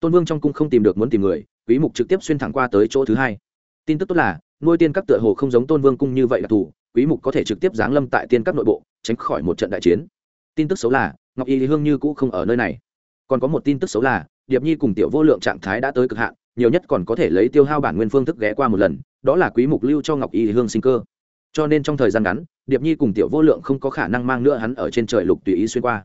tôn vương trong cung không tìm được muốn tìm người, quý mục trực tiếp xuyên thẳng qua tới chỗ thứ hai. Tin tức tốt là, nuôi tiên các tựa hồ không giống tôn vương cung như vậy là thủ, quý mục có thể trực tiếp giáng lâm tại tiên các nội bộ, tránh khỏi một trận đại chiến. Tin tức xấu là, ngọc y hương như cũ không ở nơi này. Còn có một tin tức xấu là, điệp nhi cùng tiểu vô lượng trạng thái đã tới cực hạn, nhiều nhất còn có thể lấy tiêu hao bản nguyên phương thức ghé qua một lần, đó là quý mục lưu cho ngọc y hương sinh cơ. Cho nên trong thời gian ngắn, điệp nhi cùng tiểu vô lượng không có khả năng mang nữa hắn ở trên trời lục tùy ý xuyên qua.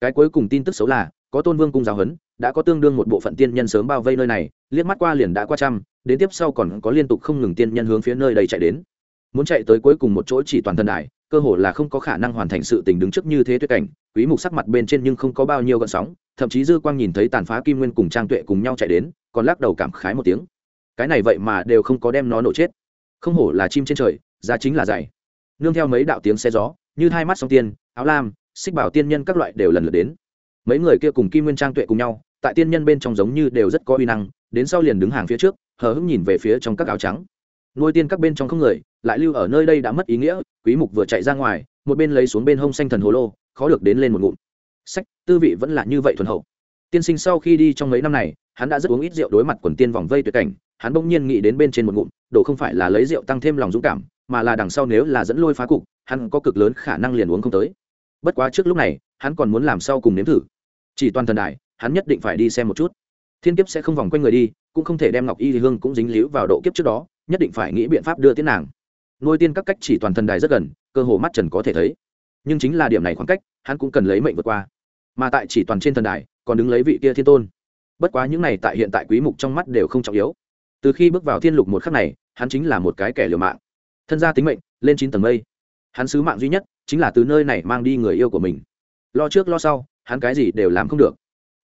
Cái cuối cùng tin tức xấu là có tôn vương cung giáo huấn, đã có tương đương một bộ phận tiên nhân sớm bao vây nơi này, liếc mắt qua liền đã qua trăm, đến tiếp sau còn có liên tục không ngừng tiên nhân hướng phía nơi đây chạy đến. Muốn chạy tới cuối cùng một chỗ chỉ toàn thân đại cơ hồ là không có khả năng hoàn thành sự tình đứng trước như thế tuyệt cảnh, quý mục sắc mặt bên trên nhưng không có bao nhiêu gợn sóng, thậm chí dư quang nhìn thấy tàn phá kim nguyên cùng trang tuệ cùng nhau chạy đến, còn lắc đầu cảm khái một tiếng. Cái này vậy mà đều không có đem nó nổ chết. Không hổ là chim trên trời, giá chính là dày. Nương theo mấy đạo tiếng xe gió, như hai mắt song tiên, áo lam, xích bảo tiên nhân các loại đều lần lượt đến mấy người kia cùng kim nguyên trang tuệ cùng nhau, tại tiên nhân bên trong giống như đều rất có uy năng, đến sau liền đứng hàng phía trước, hờ hững nhìn về phía trong các áo trắng. Nuôi tiên các bên trong không người, lại lưu ở nơi đây đã mất ý nghĩa, quý mục vừa chạy ra ngoài, một bên lấy xuống bên hông xanh thần hồ lô, khó được đến lên một ngụm. Sách, tư vị vẫn là như vậy thuần hậu. Tiên sinh sau khi đi trong mấy năm này, hắn đã rất uống ít rượu đối mặt quần tiên vòng vây tuyệt cảnh, hắn bỗng nhiên nghĩ đến bên trên một ngụm, đồ không phải là lấy rượu tăng thêm lòng dũng cảm, mà là đằng sau nếu là dẫn lôi phá cục, hắn có cực lớn khả năng liền uống không tới. Bất quá trước lúc này, hắn còn muốn làm sau cùng nếm thử chỉ toàn thần đài, hắn nhất định phải đi xem một chút. Thiên kiếp sẽ không vòng quanh người đi cũng không thể đem ngọc y hương cũng dính líu vào độ kiếp trước đó nhất định phải nghĩ biện pháp đưa tiến nàng. Nuôi tiên các cách chỉ toàn thần đài rất gần cơ hồ mắt trần có thể thấy. Nhưng chính là điểm này khoảng cách hắn cũng cần lấy mệnh vượt qua. Mà tại chỉ toàn trên thần đài còn đứng lấy vị kia thiên tôn. Bất quá những này tại hiện tại quý mục trong mắt đều không trọng yếu. Từ khi bước vào thiên lục một khắc này hắn chính là một cái kẻ liều mạng. Thân gia tính mệnh lên chín tầng mây. Hắn sứ mạng duy nhất chính là từ nơi này mang đi người yêu của mình. Lo trước lo sau hắn cái gì đều làm không được.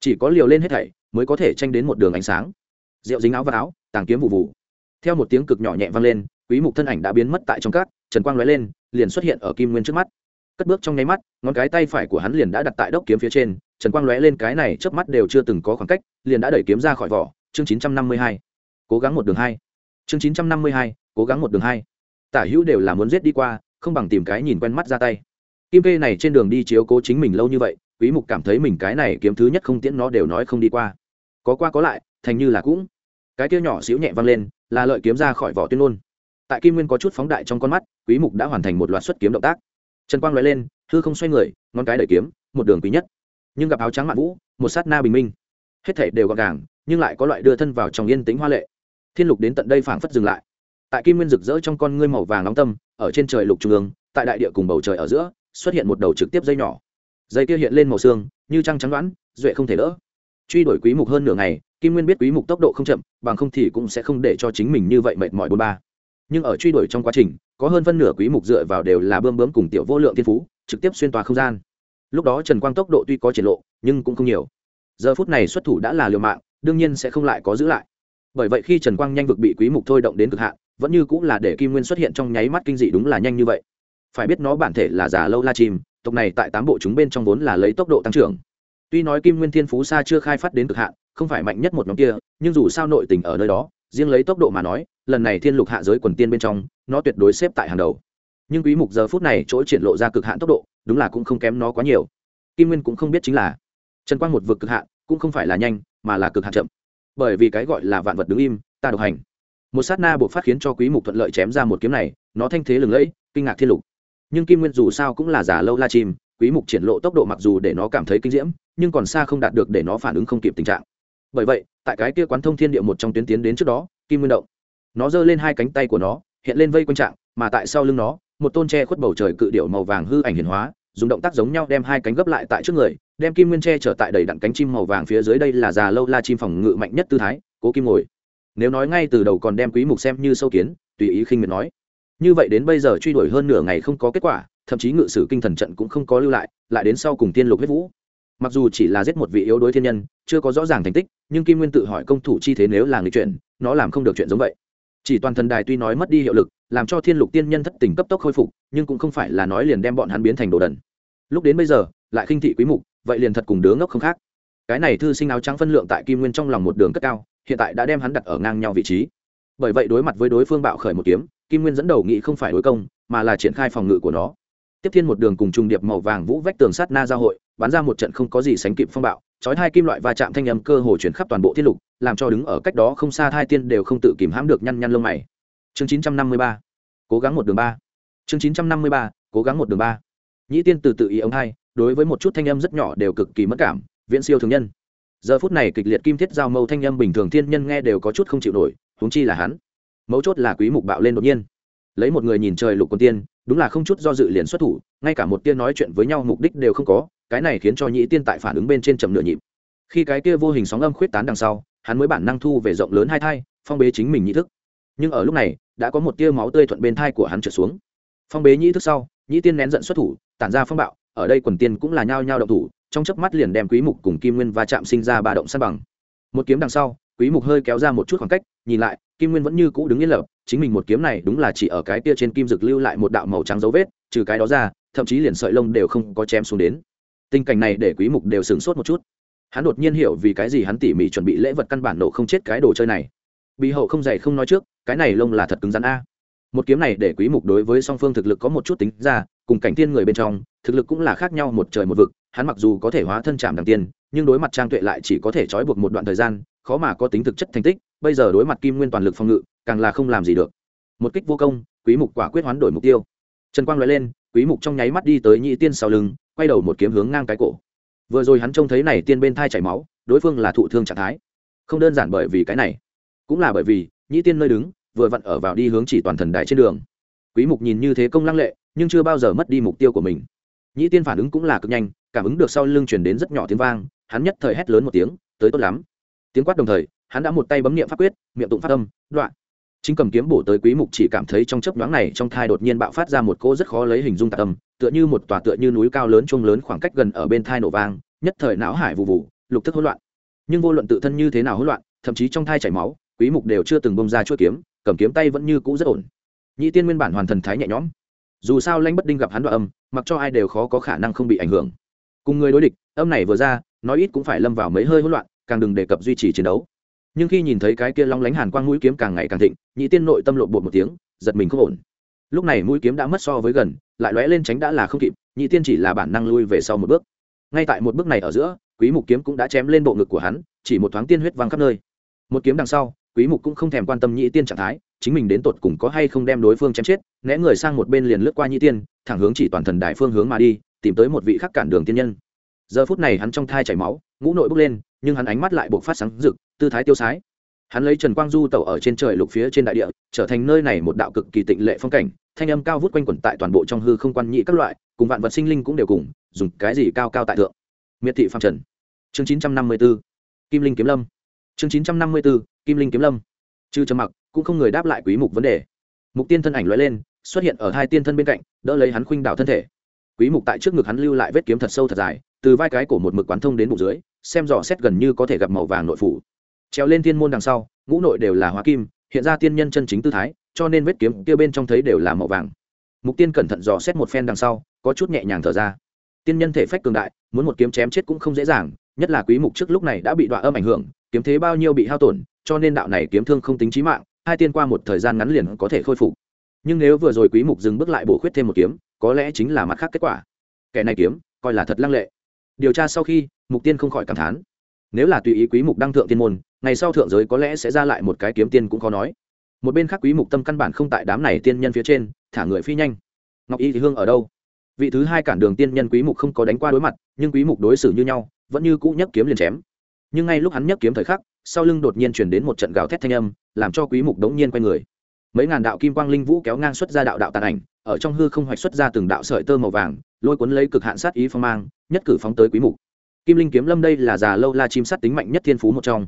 Chỉ có liều lên hết thảy, mới có thể tranh đến một đường ánh sáng. Rượu dính áo và áo, tàng kiếm vụ vụ. Theo một tiếng cực nhỏ nhẹ vang lên, quý mục thân ảnh đã biến mất tại trong cát. trần quang lóe lên, liền xuất hiện ở kim nguyên trước mắt. Cất bước trong nháy mắt, ngón cái tay phải của hắn liền đã đặt tại đốc kiếm phía trên, trần quang lóe lên cái này trước mắt đều chưa từng có khoảng cách, liền đã đẩy kiếm ra khỏi vỏ. Chương 952 cố gắng một đường hai. Chương 952 cố gắng một đường hai. Tả hữu đều là muốn giết đi qua, không bằng tìm cái nhìn quen mắt ra tay. Kim kê này trên đường đi chiếu cố chính mình lâu như vậy quý mục cảm thấy mình cái này kiếm thứ nhất không tiễn nó đều nói không đi qua. Có qua có lại, thành như là cũng. Cái kia nhỏ xíu nhẹ văng lên, là lợi kiếm ra khỏi vỏ tuyên luôn tại kim nguyên có chút phóng đại trong con mắt, quý mục đã hoàn thành một loạt xuất kiếm động tác. Trần quang lóe lên, hư không xoay người, ngón cái đẩy kiếm, một đường quý nhất. Nhưng gặp áo trắng mạn vũ, một sát na bình minh. Hết thể đều gọn gàng, nhưng lại có loại đưa thân vào trong yên tĩnh hoa lệ. Thiên lục đến tận đây phảng phất dừng lại. Tại kim nguyên rực rỡ trong con ngươi màu vàng nóng tâm, ở trên trời lục trung ương, tại đại địa cùng bầu trời ở giữa, xuất hiện một đầu trực tiếp dây nhỏ dây kia hiện lên màu xương, như trăng trắng đoán, duệ không thể đỡ. Truy đuổi quý mục hơn nửa ngày, kim nguyên biết quý mục tốc độ không chậm, bằng không thì cũng sẽ không để cho chính mình như vậy mệt mỏi bốn ba. Nhưng ở truy đuổi trong quá trình, có hơn phân nửa quý mục dựa vào đều là bơm bướm cùng tiểu vô lượng thiên phú, trực tiếp xuyên tòa không gian. Lúc đó trần quang tốc độ tuy có triển lộ, nhưng cũng không nhiều. Giờ phút này xuất thủ đã là liều mạng, đương nhiên sẽ không lại có giữ lại. Bởi vậy khi trần quang nhanh vực bị quý mục thôi động đến cực hạn, vẫn như cũng là để kim nguyên xuất hiện trong nháy mắt kinh dị đúng là nhanh như vậy. Phải biết nó bản thể là giả lâu la chim tộc này tại tám bộ chúng bên trong vốn là lấy tốc độ tăng trưởng. Tuy nói kim nguyên thiên phú xa chưa khai phát đến cực hạn, không phải mạnh nhất một nhóm kia, nhưng dù sao nội tình ở nơi đó, riêng lấy tốc độ mà nói, lần này thiên lục hạ giới quần tiên bên trong, nó tuyệt đối xếp tại hàng đầu. Nhưng quý mục giờ phút này chỗ triển lộ ra cực hạn tốc độ, đúng là cũng không kém nó quá nhiều. Kim nguyên cũng không biết chính là trần quang một vực cực hạn, cũng không phải là nhanh, mà là cực hạn chậm. Bởi vì cái gọi là vạn vật đứng im, ta độc hành. Một sát na buộc phát khiến cho quý mục thuận lợi chém ra một kiếm này, nó thanh thế lừng lẫy, kinh ngạc thiên lục nhưng kim nguyên dù sao cũng là giả lâu la chim, quý mục triển lộ tốc độ mặc dù để nó cảm thấy kinh diễm, nhưng còn xa không đạt được để nó phản ứng không kịp tình trạng. Bởi vậy, tại cái kia quán thông thiên địa một trong tuyến tiến đến trước đó, kim nguyên động. Nó giơ lên hai cánh tay của nó, hiện lên vây quanh trạng, mà tại sau lưng nó, một tôn tre khuất bầu trời cự điệu màu vàng hư ảnh hiển hóa, dùng động tác giống nhau đem hai cánh gấp lại tại trước người, đem kim nguyên tre trở tại đầy đặn cánh chim màu vàng phía dưới đây là già lâu la chim phòng ngự mạnh nhất tư thái, cố kim ngồi. Nếu nói ngay từ đầu còn đem quý mục xem như sâu kiến, tùy ý khinh miệt nói như vậy đến bây giờ truy đuổi hơn nửa ngày không có kết quả, thậm chí ngự sử kinh thần trận cũng không có lưu lại lại đến sau cùng tiên lục huyết vũ. Mặc dù chỉ là giết một vị yếu đối thiên nhân, chưa có rõ ràng thành tích, nhưng kim nguyên tự hỏi công thủ chi thế nếu là người chuyện nó làm không được chuyện giống vậy. Chỉ toàn thần đài tuy nói mất đi hiệu lực, làm cho thiên lục tiên nhân thất tình cấp tốc khôi phục, nhưng cũng không phải là nói liền đem bọn hắn biến thành đồ đần. Lúc đến bây giờ, lại khinh thị quý mục, vậy liền thật cùng đứa ngốc không khác. Cái này thư sinh áo trắng phân lượng tại kim nguyên trong lòng một đường cất cao, hiện tại đã đem hắn đặt ở ngang nhau vị trí. Bởi vậy đối mặt với đối phương bạo khởi một kiếm kim nguyên dẫn đầu nghĩ không phải đối công, mà là triển khai phòng ngự của nó. Tiếp thiên một đường cùng trùng điệp màu vàng vũ vách tường sát na giao hội, bắn ra một trận không có gì sánh kịp phong bạo, chói hai kim loại va chạm thanh âm cơ hồ chuyển khắp toàn bộ thiên lục, làm cho đứng ở cách đó không xa hai tiên đều không tự kìm hãm được nhăn nhăn lông mày. Chương chín trăm năm mươi ba, cố gắng một đường ba. Chương chín trăm năm mươi ba, cố gắng một đường ba. Nhĩ tiên từ tự ý ống hai, đối với một chút thanh âm rất nhỏ đều cực kỳ mất cảm, viễn siêu thường nhân. Giờ phút này kịch liệt kim thiết giao mâu thanh âm bình thường thiên nhân nghe đều có chút không chịu nổi, huống chi là hắn mấu chốt là quý mục bạo lên đột nhiên. Lấy một người nhìn trời lục quân tiên, đúng là không chút do dự liền xuất thủ, ngay cả một tiên nói chuyện với nhau mục đích đều không có, cái này khiến cho nhĩ tiên tại phản ứng bên trên chậm nửa nhịp. Khi cái kia vô hình sóng âm khuyết tán đằng sau, hắn mới bản năng thu về rộng lớn hai thai, phong bế chính mình nhĩ thức. Nhưng ở lúc này, đã có một tia máu tươi thuận bên thai của hắn trượt xuống. Phong bế nhĩ thức sau, nhĩ tiên nén giận xuất thủ, tản ra phong bạo, ở đây quần tiên cũng là nhao nhao động thủ, trong chớp mắt liền đem quý mục cùng kim nguyên va chạm sinh ra ba động san bằng. Một kiếm đằng sau, quý mục hơi kéo ra một chút khoảng cách, nhìn lại kim nguyên vẫn như cũ đứng yên lập, chính mình một kiếm này đúng là chỉ ở cái tia trên kim dực lưu lại một đạo màu trắng dấu vết, trừ cái đó ra, thậm chí liền sợi lông đều không có chém xuống đến. Tình cảnh này để quý mục đều sửng sốt một chút. Hắn đột nhiên hiểu vì cái gì hắn tỉ mỉ chuẩn bị lễ vật căn bản nổ không chết cái đồ chơi này. Bị hậu không dày không nói trước, cái này lông là thật cứng rắn a. Một kiếm này để quý mục đối với song phương thực lực có một chút tính ra, cùng cảnh tiên người bên trong, thực lực cũng là khác nhau một trời một vực, hắn mặc dù có thể hóa thân chạm đằng tiên, nhưng đối mặt trang tuệ lại chỉ có thể trói buộc một đoạn thời gian, khó mà có tính thực chất thành tích bây giờ đối mặt kim nguyên toàn lực phòng ngự, càng là không làm gì được. Một kích vô công, quý mục quả quyết hoán đổi mục tiêu. Trần quang nói lên, quý mục trong nháy mắt đi tới nhị tiên sau lưng, quay đầu một kiếm hướng ngang cái cổ. Vừa rồi hắn trông thấy này tiên bên thai chảy máu, đối phương là thụ thương trạng thái. Không đơn giản bởi vì cái này, cũng là bởi vì nhị tiên nơi đứng, vừa vặn ở vào đi hướng chỉ toàn thần đại trên đường. Quý mục nhìn như thế công lăng lệ, nhưng chưa bao giờ mất đi mục tiêu của mình. Nhị tiên phản ứng cũng là cực nhanh, cảm ứng được sau lưng truyền đến rất nhỏ tiếng vang, hắn nhất thời hét lớn một tiếng, tới tốt lắm. Tiếng quát đồng thời hắn đã một tay bấm niệm pháp quyết, miệng tụng phát âm, đoạn. Chính cầm kiếm bổ tới quý mục chỉ cảm thấy trong chớp nhoáng này trong thai đột nhiên bạo phát ra một cỗ rất khó lấy hình dung tạc âm, tựa như một tòa tựa như núi cao lớn trung lớn khoảng cách gần ở bên thai nổ vang, nhất thời não hải vụ vụ lục thức hỗn loạn. Nhưng vô luận tự thân như thế nào hỗn loạn, thậm chí trong thai chảy máu, quý mục đều chưa từng bông ra chuôi kiếm, cầm kiếm tay vẫn như cũ rất ổn. Nhị tiên nguyên bản hoàn thần thái nhẹ nhõm. Dù sao lanh bất đinh gặp hắn đoạn âm, mặc cho ai đều khó có khả năng không bị ảnh hưởng. Cùng người đối địch, âm này vừa ra, nói ít cũng phải lâm vào mấy hơi hỗn loạn, càng đừng đề cập duy trì chiến đấu nhưng khi nhìn thấy cái kia long lánh hàn quang mũi kiếm càng ngày càng thịnh, nhị tiên nội tâm lộ bột một tiếng, giật mình không ổn. Lúc này mũi kiếm đã mất so với gần, lại lóe lên tránh đã là không kịp, nhị tiên chỉ là bản năng lui về sau một bước. Ngay tại một bước này ở giữa, quý mục kiếm cũng đã chém lên bộ ngực của hắn, chỉ một thoáng tiên huyết văng khắp nơi. Một kiếm đằng sau, quý mục cũng không thèm quan tâm nhị tiên trạng thái, chính mình đến tột cùng có hay không đem đối phương chém chết, né người sang một bên liền lướt qua nhị tiên, thẳng hướng chỉ toàn thần đại phương hướng mà đi, tìm tới một vị khắc cản đường tiên nhân. Giờ phút này hắn trong thai chảy máu, ngũ nội bốc lên, nhưng hắn ánh mắt lại buộc phát sáng rực tư thái tiêu sái. Hắn lấy trần quang du tẩu ở trên trời lục phía trên đại địa, trở thành nơi này một đạo cực kỳ tịnh lệ phong cảnh, thanh âm cao vút quanh quẩn tại toàn bộ trong hư không quan nhị các loại, cùng vạn vật sinh linh cũng đều cùng, dùng cái gì cao cao tại thượng. Miệt thị phạm trần. Chương chín trăm năm mươi b ố kim linh kiếm lâm. Chương chín trăm năm mươi b ố kim linh kiếm lâm. Chư trầm mặc, cũng không người đáp lại quý mục vấn đề. Mục tiên thân ảnh loại lên, xuất hiện ở hai tiên thân bên cạnh, đỡ lấy hắn khuynh đảo thân thể. Quý mục tại trước ngực hắn lưu lại vết kiếm thật sâu thật dài, từ vai cái cổ một mực quán thông đến bụng dưới, xem dò xét gần như có thể gặp màu vàng nội phủ treo lên thiên môn đằng sau, ngũ nội đều là hóa kim, hiện ra tiên nhân chân chính tư thái, cho nên vết kiếm kia bên trong thấy đều là màu vàng. Mục tiên cẩn thận dò xét một phen đằng sau, có chút nhẹ nhàng thở ra. Tiên nhân thể phách cường đại, muốn một kiếm chém chết cũng không dễ dàng, nhất là quý mục trước lúc này đã bị đọa âm ảnh hưởng, kiếm thế bao nhiêu bị hao tổn, cho nên đạo này kiếm thương không tính chí mạng, hai tiên qua một thời gian ngắn liền có thể khôi phục. Nhưng nếu vừa rồi quý mục dừng bước lại bổ khuyết thêm một kiếm, có lẽ chính là mặt khác kết quả. Kẻ này kiếm, coi là thật lăng lệ. Điều tra sau khi, mục tiên không khỏi cảm thán. Nếu là tùy ý quý mục đăng thượng tiên môn ngày sau thượng giới có lẽ sẽ ra lại một cái kiếm tiên cũng khó nói. Một bên khác quý mục tâm căn bản không tại đám này tiên nhân phía trên, thả người phi nhanh. Ngọc y thì hương ở đâu? Vị thứ hai cản đường tiên nhân quý mục không có đánh qua đối mặt, nhưng quý mục đối xử như nhau, vẫn như cũ nhấc kiếm liền chém. Nhưng ngay lúc hắn nhấc kiếm thời khắc, sau lưng đột nhiên truyền đến một trận gào thét thanh âm, làm cho quý mục đống nhiên quay người. Mấy ngàn đạo kim quang linh vũ kéo ngang xuất ra đạo đạo tàn ảnh, ở trong hư không hoạch xuất ra từng đạo sợi tơ màu vàng, lôi cuốn lấy cực hạn sát ý phong mang, nhất cử phóng tới quý mục. Kim linh kiếm lâm đây là già lâu la chim sắt tính mạnh nhất thiên phú một trong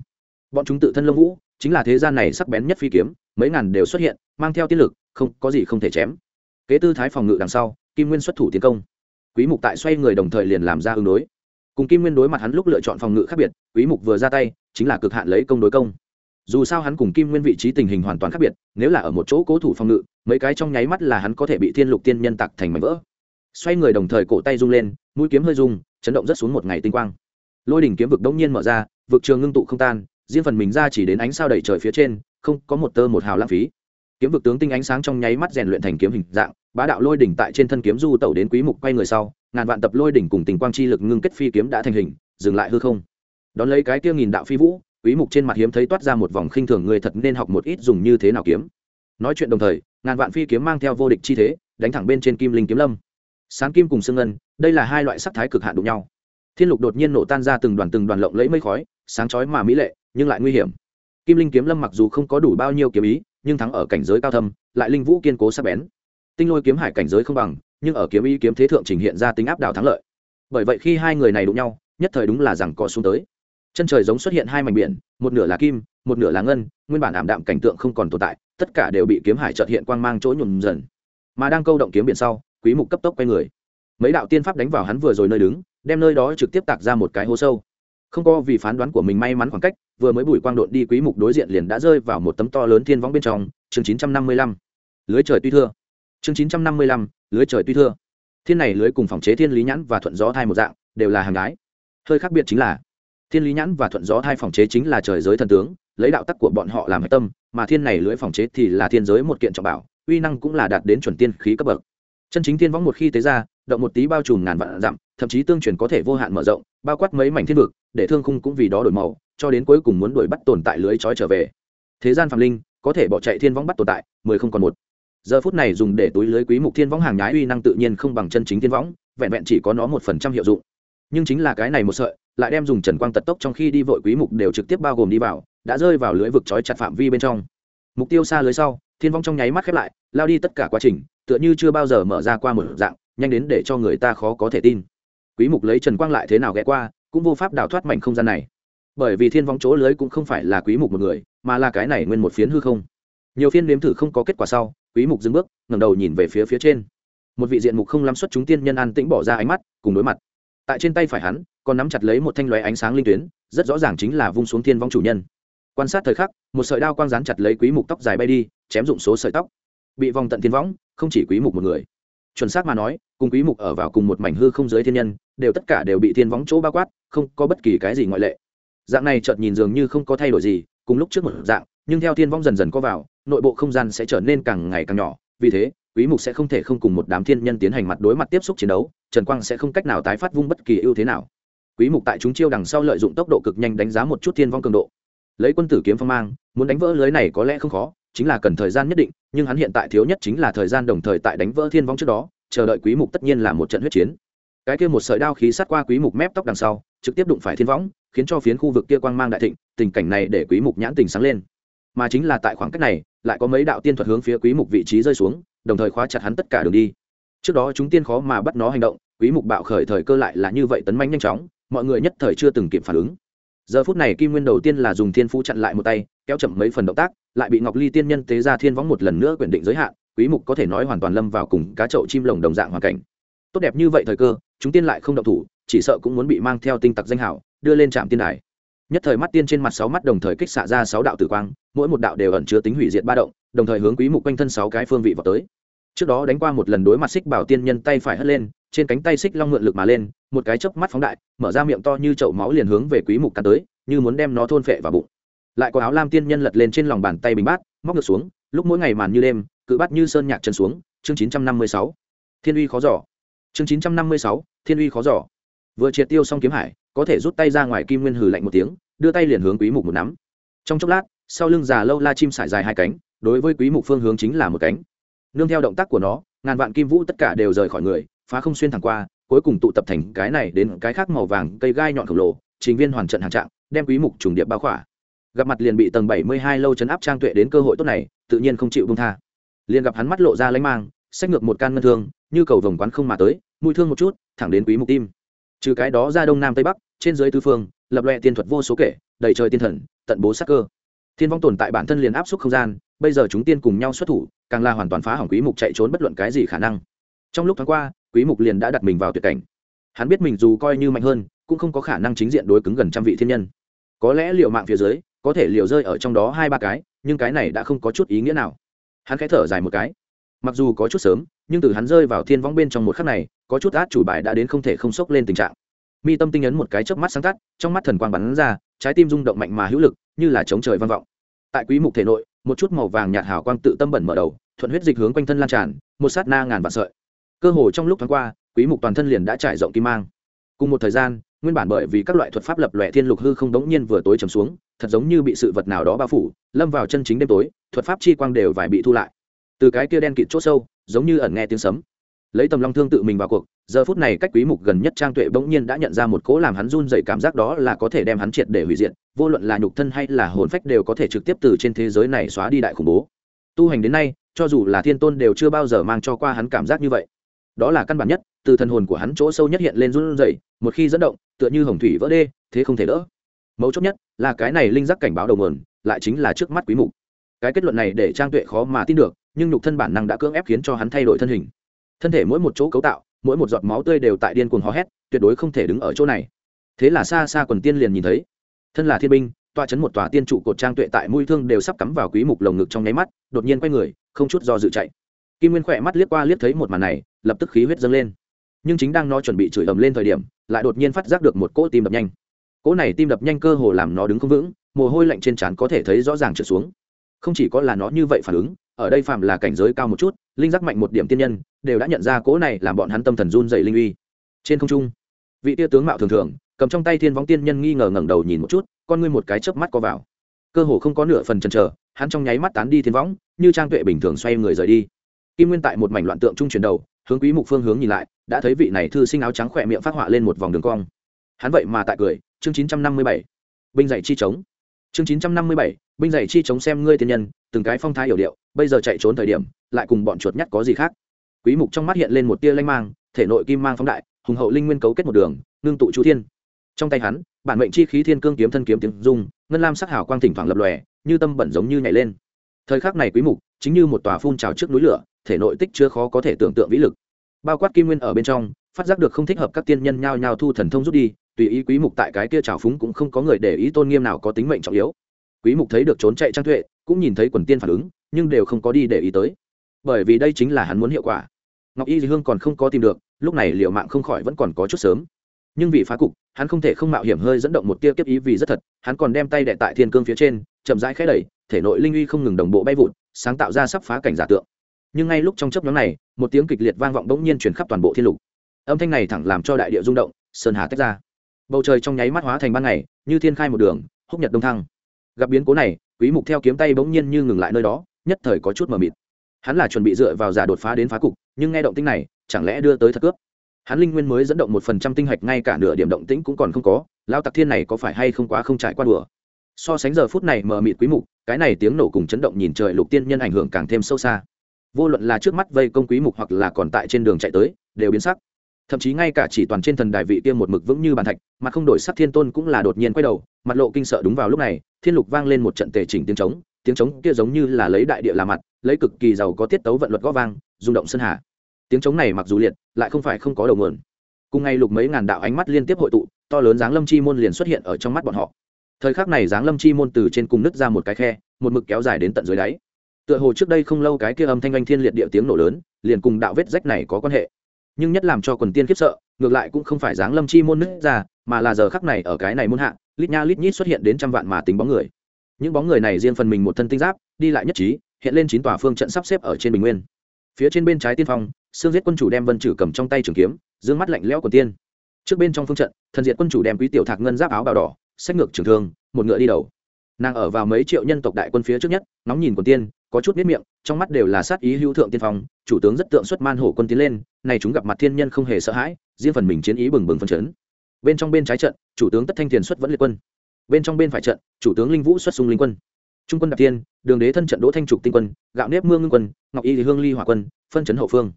bọn chúng tự thân lông vũ, chính là thế gian này sắc bén nhất phi kiếm, mấy ngàn đều xuất hiện, mang theo tiên lực, không, có gì không thể chém. Kế tư thái phòng ngự đằng sau, kim nguyên xuất thủ tiến công. Quý mục tại xoay người đồng thời liền làm ra ứng đối. Cùng kim nguyên đối mặt hắn lúc lựa chọn phòng ngự khác biệt, quý mục vừa ra tay, chính là cực hạn lấy công đối công. Dù sao hắn cùng kim nguyên vị trí tình hình hoàn toàn khác biệt, nếu là ở một chỗ cố thủ phòng ngự, mấy cái trong nháy mắt là hắn có thể bị thiên lục tiên nhân tặc thành mảnh vỡ. Xoay người đồng thời cổ tay rung lên, mũi kiếm hơi rung, chấn động rất xuống một ngày tinh quang. Lôi đỉnh kiếm vực đông nhiên mở ra, vực trường ngưng tụ không tan riêng phần mình ra chỉ đến ánh sao đầy trời phía trên, không có một tơ một hào lãng phí. Kiếm vực tướng tinh ánh sáng trong nháy mắt rèn luyện thành kiếm hình dạng, bá đạo lôi đỉnh tại trên thân kiếm du tẩu đến quý mục quay người sau, ngàn vạn tập lôi đỉnh cùng tình quang chi lực ngưng kết phi kiếm đã thành hình, dừng lại hư không. Đón lấy cái kia nghìn đạo phi vũ, quý mục trên mặt hiếm thấy toát ra một vòng khinh thường người thật nên học một ít dùng như thế nào kiếm. Nói chuyện đồng thời, ngàn vạn phi kiếm mang theo vô địch chi thế, đánh thẳng bên trên kim linh kiếm lâm. Sáng kim cùng xương ngân, đây là hai loại sắc thái cực hạn đụng nhau. Thiên lục đột nhiên nổ tan ra từng đoàn từng đoàn lộng lẫy mây khói, sáng chói mà mỹ lệ nhưng lại nguy hiểm. Kim linh kiếm lâm mặc dù không có đủ bao nhiêu kiếm ý, nhưng thắng ở cảnh giới cao thâm, lại linh vũ kiên cố sắc bén. Tinh lôi kiếm hải cảnh giới không bằng, nhưng ở kiếm ý kiếm thế thượng trình hiện ra tính áp đảo thắng lợi. Bởi vậy khi hai người này đụng nhau, nhất thời đúng là rằng có xuống tới. Chân trời giống xuất hiện hai mảnh biển, một nửa là kim, một nửa là ngân, nguyên bản ảm đạm cảnh tượng không còn tồn tại, tất cả đều bị kiếm hải trợt hiện quang mang chỗ nhuộm dần. Mà đang câu động kiếm biển sau, quý mục cấp tốc quay người. Mấy đạo tiên pháp đánh vào hắn vừa rồi nơi đứng, đem nơi đó trực tiếp tạc ra một cái hố sâu không có vì phán đoán của mình may mắn khoảng cách, vừa mới bùi quang đột đi quý mục đối diện liền đã rơi vào một tấm to lớn thiên võng bên trong, chương 955 lưới trời tuy thưa. Chương 955 lưới trời tuy thưa. Thiên này lưới cùng phòng chế thiên lý nhãn và thuận gió thai một dạng, đều là hàng gái. Hơi khác biệt chính là, thiên lý nhãn và thuận gió thai phòng chế chính là trời giới thần tướng, lấy đạo tắc của bọn họ làm hạch tâm, mà thiên này lưới phòng chế thì là thiên giới một kiện trọng bảo, uy năng cũng là đạt đến chuẩn tiên khí cấp bậc. Chân chính thiên võng một khi tế ra, động một tí bao trùm ngàn vạn dặm thậm chí tương truyền có thể vô hạn mở rộng, bao quát mấy mảnh thiên vực, để thương khung cũng vì đó đổi màu, cho đến cuối cùng muốn đuổi bắt tồn tại lưới trói trở về. Thế gian phạm linh, có thể bỏ chạy thiên võng bắt tồn tại, mười không còn một. Giờ phút này dùng để túi lưới quý mục thiên võng hàng nhái uy năng tự nhiên không bằng chân chính thiên võng, vẹn vẹn chỉ có nó một phần trăm hiệu dụng. Nhưng chính là cái này một sợi, lại đem dùng trần quang tật tốc trong khi đi vội quý mục đều trực tiếp bao gồm đi vào, đã rơi vào lưới vực trói chặt phạm vi bên trong. Mục tiêu xa lưới sau, thiên vong trong nháy mắt khép lại, lao đi tất cả quá trình, tựa như chưa bao giờ mở ra qua một dạng, nhanh đến để cho người ta khó có thể tin quý mục lấy trần quang lại thế nào ghé qua, cũng vô pháp đào thoát mảnh không gian này. Bởi vì thiên vong chỗ lưới cũng không phải là quý mục một người, mà là cái này nguyên một phiến hư không. Nhiều phiên nếm thử không có kết quả sau, quý mục dừng bước, ngẩng đầu nhìn về phía phía trên. Một vị diện mục không lắm xuất chúng tiên nhân an tĩnh bỏ ra ánh mắt, cùng đối mặt. Tại trên tay phải hắn, còn nắm chặt lấy một thanh lóe ánh sáng linh tuyến, rất rõ ràng chính là vung xuống thiên vong chủ nhân. Quan sát thời khắc, một sợi đao quang dán chặt lấy quý mục tóc dài bay đi, chém dụng số sợi tóc. Bị vòng tận thiên võng, không chỉ quý mục một người. Chuẩn xác mà nói, cùng quý mục ở vào cùng một mảnh hư không giới thiên nhân đều tất cả đều bị thiên võng chỗ bao quát, không có bất kỳ cái gì ngoại lệ. Dạng này chợt nhìn dường như không có thay đổi gì, cùng lúc trước một dạng, nhưng theo thiên võng dần dần có vào, nội bộ không gian sẽ trở nên càng ngày càng nhỏ, vì thế, quý mục sẽ không thể không cùng một đám thiên nhân tiến hành mặt đối mặt tiếp xúc chiến đấu, trần quang sẽ không cách nào tái phát vung bất kỳ ưu thế nào. Quý mục tại chúng chiêu đằng sau lợi dụng tốc độ cực nhanh đánh giá một chút thiên vong cường độ. Lấy quân tử kiếm phong mang, muốn đánh vỡ lưới này có lẽ không khó, chính là cần thời gian nhất định, nhưng hắn hiện tại thiếu nhất chính là thời gian đồng thời tại đánh vỡ thiên vong trước đó, chờ đợi quý mục tất nhiên là một trận huyết chiến cái kia một sợi đao khí sát qua quý mục mép tóc đằng sau, trực tiếp đụng phải thiên võng, khiến cho phiến khu vực kia quang mang đại thịnh, tình cảnh này để quý mục nhãn tình sáng lên. Mà chính là tại khoảng cách này, lại có mấy đạo tiên thuật hướng phía quý mục vị trí rơi xuống, đồng thời khóa chặt hắn tất cả đường đi. Trước đó chúng tiên khó mà bắt nó hành động, quý mục bạo khởi thời cơ lại là như vậy tấn manh nhanh chóng, mọi người nhất thời chưa từng kịp phản ứng. Giờ phút này kim nguyên đầu tiên là dùng thiên phú chặn lại một tay, kéo chậm mấy phần động tác, lại bị ngọc ly tiên nhân tế ra thiên võng một lần nữa quyền định giới hạn, quý mục có thể nói hoàn toàn lâm vào cùng cá chậu chim lồng đồng dạng hoàn cảnh tốt đẹp như vậy thời cơ, chúng tiên lại không động thủ, chỉ sợ cũng muốn bị mang theo tinh tặc danh hảo đưa lên trạm tiên đài. Nhất thời mắt tiên trên mặt sáu mắt đồng thời kích xạ ra sáu đạo tử quang, mỗi một đạo đều ẩn chứa tính hủy diệt ba động, đồng thời hướng quý mục quanh thân sáu cái phương vị vào tới. Trước đó đánh qua một lần đối mặt xích bảo tiên nhân tay phải hất lên, trên cánh tay xích long ngượn lực mà lên, một cái chớp mắt phóng đại, mở ra miệng to như chậu máu liền hướng về quý mục cắn tới, như muốn đem nó thôn phệ vào bụng. Lại có áo lam tiên nhân lật lên trên lòng bàn tay bình bát, móc ngược xuống, lúc mỗi ngày màn như đêm, cự bát như sơn nhạc chân xuống, chương 956 thiên uy khó giỏ chương 956 thiên uy khó giỏ vừa triệt tiêu xong kiếm hải, có thể rút tay ra ngoài kim nguyên hừ lạnh một tiếng, đưa tay liền hướng quý mục một nắm. Trong chốc lát, sau lưng già lâu la chim sải dài hai cánh, đối với quý mục phương hướng chính là một cánh. Nương theo động tác của nó, ngàn vạn kim vũ tất cả đều rời khỏi người, phá không xuyên thẳng qua, cuối cùng tụ tập thành cái này đến cái khác màu vàng, cây gai nhọn khổng lồ, trình viên hoàn trận hàng trạng, đem quý mục trùng điệp bao khỏa. Gặp mặt liền bị tầng 72 lâu chấn áp trang tuệ đến cơ hội tốt này, tự nhiên không chịu buông tha. Liền gặp hắn mắt lộ ra lánh mang, xách ngược một can ngân thương như cầu vồng quán không mà tới mũi thương một chút, thẳng đến quý mục tim. Trừ cái đó ra đông nam tây bắc, trên dưới tứ phương, lập loè tiên thuật vô số kể, đầy trời tiên thần, tận bố sắc cơ. Thiên vong tồn tại bản thân liền áp suất không gian, bây giờ chúng tiên cùng nhau xuất thủ, càng là hoàn toàn phá hỏng quý mục chạy trốn bất luận cái gì khả năng. Trong lúc tháng qua, quý mục liền đã đặt mình vào tuyệt cảnh. Hắn biết mình dù coi như mạnh hơn, cũng không có khả năng chính diện đối cứng gần trăm vị thiên nhân. Có lẽ liều mạng phía dưới, có thể liều rơi ở trong đó hai ba cái, nhưng cái này đã không có chút ý nghĩa nào. Hắn khẽ thở dài một cái. Mặc dù có chút sớm nhưng từ hắn rơi vào thiên vong bên trong một khắc này, có chút át chủ bài đã đến không thể không sốc lên tình trạng. Mi tâm tinh ấn một cái chớp mắt sáng tắt, trong mắt thần quang bắn ra, trái tim rung động mạnh mà hữu lực, như là chống trời vang vọng. Tại quý mục thể nội, một chút màu vàng nhạt hào quang tự tâm bẩn mở đầu, thuận huyết dịch hướng quanh thân lan tràn, một sát na ngàn vạn sợi. Cơ hồ trong lúc thoáng qua, quý mục toàn thân liền đã trải rộng kim mang. Cùng một thời gian, nguyên bản bởi vì các loại thuật pháp lập lòe thiên lục hư không đống nhiên vừa tối trầm xuống, thật giống như bị sự vật nào đó bao phủ, lâm vào chân chính đêm tối, thuật pháp chi quang đều vài bị thu lại. Từ cái kia đen kịt chỗ sâu giống như ẩn nghe tiếng sấm. Lấy tầm long thương tự mình vào cuộc, giờ phút này cách quý mục gần nhất trang tuệ bỗng nhiên đã nhận ra một cố làm hắn run dậy cảm giác đó là có thể đem hắn triệt để hủy diệt, vô luận là nhục thân hay là hồn phách đều có thể trực tiếp từ trên thế giới này xóa đi đại khủng bố. Tu hành đến nay, cho dù là thiên tôn đều chưa bao giờ mang cho qua hắn cảm giác như vậy. Đó là căn bản nhất, từ thần hồn của hắn chỗ sâu nhất hiện lên run rẩy, một khi dẫn động, tựa như hồng thủy vỡ đê, thế không thể đỡ. Mấu chốt nhất là cái này linh giác cảnh báo đầu mườn lại chính là trước mắt quý mục. Cái kết luận này để trang tuệ khó mà tin được nhưng nhục thân bản năng đã cưỡng ép khiến cho hắn thay đổi thân hình. Thân thể mỗi một chỗ cấu tạo, mỗi một giọt máu tươi đều tại điên cuồng hò hét, tuyệt đối không thể đứng ở chỗ này. Thế là xa xa quần tiên liền nhìn thấy. Thân là thiên binh, tọa chấn một tòa tiên trụ cột trang tuệ tại mũi thương đều sắp cắm vào quý mục lồng ngực trong nháy mắt, đột nhiên quay người, không chút do dự chạy. Kim nguyên khỏe mắt liếc qua liếc thấy một màn này, lập tức khí huyết dâng lên. Nhưng chính đang nó chuẩn bị chửi ầm lên thời điểm, lại đột nhiên phát giác được một cỗ tim đập nhanh. Cỗ này tim đập nhanh cơ hồ làm nó đứng không vững, mồ hôi lạnh trên trán có thể thấy rõ ràng trượt xuống không chỉ có là nó như vậy phản ứng, ở đây phạm là cảnh giới cao một chút, linh giác mạnh một điểm tiên nhân, đều đã nhận ra cỗ này làm bọn hắn tâm thần run dày linh uy. Trên không trung, vị tia tướng mạo thường thường, cầm trong tay thiên võng tiên nhân nghi ngờ ngẩng đầu nhìn một chút, con ngươi một cái chớp mắt co vào. Cơ hồ không có nửa phần chần chờ, hắn trong nháy mắt tán đi thiên võng, như trang tuệ bình thường xoay người rời đi. Kim nguyên tại một mảnh loạn tượng trung chuyển đầu, hướng quý mục phương hướng nhìn lại, đã thấy vị này thư sinh áo trắng khỏe miệng phát họa lên một vòng đường cong. Hắn vậy mà tại cười, chương 957 binh dậy chi chống chương 957 binh dày chi chống xem ngươi tiên nhân, từng cái phong thái hiểu điệu, bây giờ chạy trốn thời điểm, lại cùng bọn chuột nhắt có gì khác? Quý mục trong mắt hiện lên một tia lanh mang, thể nội kim mang phóng đại, hùng hậu linh nguyên cấu kết một đường, ngưng tụ chu thiên. Trong tay hắn, bản mệnh chi khí thiên cương kiếm thân kiếm tiếng dung ngân lam sắc hảo quang thỉnh thoảng lập lòe, như tâm bẩn giống như nhảy lên. Thời khắc này quý mục, chính như một tòa phun trào trước núi lửa, thể nội tích chưa khó có thể tưởng tượng vĩ lực. Bao quát kim nguyên ở bên trong, phát giác được không thích hợp các tiên nhân nhao nhao thu thần thông rút đi tùy ý quý mục tại cái kia trào phúng cũng không có người để ý tôn nghiêm nào có tính mệnh trọng yếu. Quý mục thấy được trốn chạy trang tuệ, cũng nhìn thấy quần tiên phản ứng, nhưng đều không có đi để ý tới. Bởi vì đây chính là hắn muốn hiệu quả. Ngọc y hương còn không có tìm được, lúc này liệu mạng không khỏi vẫn còn có chút sớm. Nhưng vì phá cục, hắn không thể không mạo hiểm hơi dẫn động một tia kiếp ý vì rất thật, hắn còn đem tay đệ tại thiên cương phía trên, chậm rãi khẽ đẩy, thể nội linh uy không ngừng đồng bộ bay vụt, sáng tạo ra sắp phá cảnh giả tượng. Nhưng ngay lúc trong chấp nhóm này, một tiếng kịch liệt vang vọng bỗng nhiên chuyển khắp toàn bộ thiên lục. Âm thanh này thẳng làm cho đại địa rung động, sơn hà tách ra bầu trời trong nháy mắt hóa thành ban ngày, như thiên khai một đường, húc nhật đông thăng. Gặp biến cố này, quý mục theo kiếm tay bỗng nhiên như ngừng lại nơi đó, nhất thời có chút mờ mịt. Hắn là chuẩn bị dựa vào giả đột phá đến phá cục, nhưng nghe động tĩnh này, chẳng lẽ đưa tới thật cướp? Hắn linh nguyên mới dẫn động một phần trăm tinh hạch, ngay cả nửa điểm động tĩnh cũng còn không có lao tặc thiên này có phải hay không quá không trải qua đùa? So sánh giờ phút này mờ mịt quý mục, cái này tiếng nổ cùng chấn động nhìn trời lục tiên nhân ảnh hưởng càng thêm sâu xa. Vô luận là trước mắt vây công quý mục hoặc là còn tại trên đường chạy tới, đều biến sắc thậm chí ngay cả chỉ toàn trên thần đài vị kia một mực vững như bàn thạch, mà không đổi sắc thiên tôn cũng là đột nhiên quay đầu, mặt lộ kinh sợ đúng vào lúc này, thiên lục vang lên một trận tề chỉnh tiếng trống tiếng trống kia giống như là lấy đại địa làm mặt, lấy cực kỳ giàu có tiết tấu vận luật gõ vang, rung động sơn hà. Tiếng trống này mặc dù liệt, lại không phải không có đầu nguồn. Cùng ngay lục mấy ngàn đạo ánh mắt liên tiếp hội tụ, to lớn dáng lâm chi môn liền xuất hiện ở trong mắt bọn họ. Thời khắc này dáng lâm chi môn từ trên cùng nứt ra một cái khe, một mực kéo dài đến tận dưới đáy. Tựa hồ trước đây không lâu cái kia âm thanh anh thiên liệt địa tiếng nổ lớn, liền cùng đạo vết rách này có quan hệ nhưng nhất làm cho quần tiên khiếp sợ, ngược lại cũng không phải dáng lâm chi môn nứt ra, mà là giờ khắc này ở cái này môn hạ, lít nha lít nhít xuất hiện đến trăm vạn mà tính bóng người. Những bóng người này riêng phần mình một thân tinh giáp, đi lại nhất trí, hiện lên chín tòa phương trận sắp xếp ở trên bình nguyên. Phía trên bên trái tiên phong xương giết quân chủ đem vân trừ cầm trong tay trường kiếm, dương mắt lạnh lẽo của tiên. Trước bên trong phương trận, thần diệt quân chủ đem quý tiểu thạc ngân giáp áo bào đỏ, sách ngược trường thương, một ngựa đi đầu. Nàng ở vào mấy triệu nhân tộc đại quân phía trước nhất nóng nhìn quần tiên có chút biết miệng, trong mắt đều là sát ý hữu thượng tiên phong, chủ tướng rất tượng xuất man hổ quân tiến lên, này chúng gặp mặt thiên nhân không hề sợ hãi, riêng phần mình chiến ý bừng bừng phân chấn. Bên trong bên trái trận, chủ tướng tất thanh thiền xuất vẫn liệt quân. Bên trong bên phải trận, chủ tướng linh vũ xuất xung linh quân. Trung quân đạp tiên đường đế thân trận đỗ thanh trục tinh quân, gạo nếp mương ngưng quân, ngọc y hương ly hỏa quân, phân chấn hậu phương.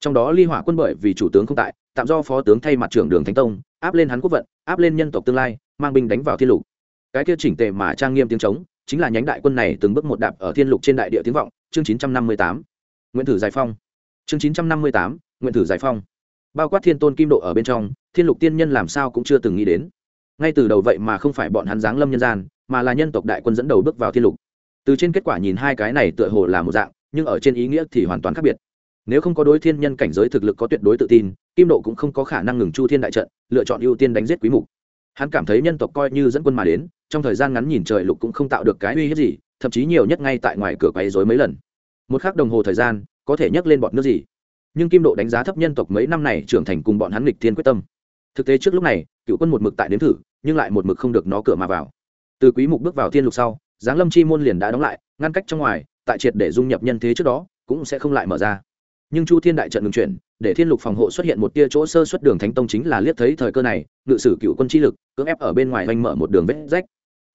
Trong đó ly hỏa quân bởi vì chủ tướng không tại, tạm do phó tướng thay mặt trưởng đường thánh tông, áp lên hắn quốc vận, áp lên nhân tộc tương lai, mang binh đánh vào thiên lục. Cái kia chỉnh tề mà trang nghiêm tiếng trống chính là nhánh đại quân này từng bước một đạp ở thiên lục trên đại địa tiếng vọng, chương chín trăm năm mươi tám. Nguyễn thử giải phong. Chương chín trăm năm mươi tám, nguyện thử giải phong. Bao quát thiên tôn kim độ ở bên trong, thiên lục tiên nhân làm sao cũng chưa từng nghĩ đến. Ngay từ đầu vậy mà không phải bọn hắn giáng lâm nhân gian, mà là nhân tộc đại quân dẫn đầu bước vào thiên lục. Từ trên kết quả nhìn hai cái này tựa hồ là một dạng, nhưng ở trên ý nghĩa thì hoàn toàn khác biệt. Nếu không có đối thiên nhân cảnh giới thực lực có tuyệt đối tự tin, kim độ cũng không có khả năng ngừng chu thiên đại trận, lựa chọn ưu tiên đánh giết quý mục hắn cảm thấy nhân tộc coi như dẫn quân mà đến, trong thời gian ngắn nhìn trời lục cũng không tạo được cái uy hiếp gì, thậm chí nhiều nhất ngay tại ngoài cửa quấy rối mấy lần. Một khắc đồng hồ thời gian, có thể nhấc lên bọn nước gì. Nhưng kim độ đánh giá thấp nhân tộc mấy năm này trưởng thành cùng bọn hắn lịch thiên quyết tâm. Thực tế trước lúc này, cựu quân một mực tại nếm thử, nhưng lại một mực không được nó cửa mà vào. Từ quý mục bước vào thiên lục sau, giáng lâm chi môn liền đã đóng lại, ngăn cách trong ngoài, tại triệt để dung nhập nhân thế trước đó, cũng sẽ không lại mở ra nhưng chu thiên đại trận ngừng chuyển, để thiên lục phòng hộ xuất hiện một tia chỗ sơ xuất đường thánh tông chính là liếc thấy thời cơ này, ngự sử cựu quân chi lực, cưỡng ép ở bên ngoài oanh mở một đường vết rách.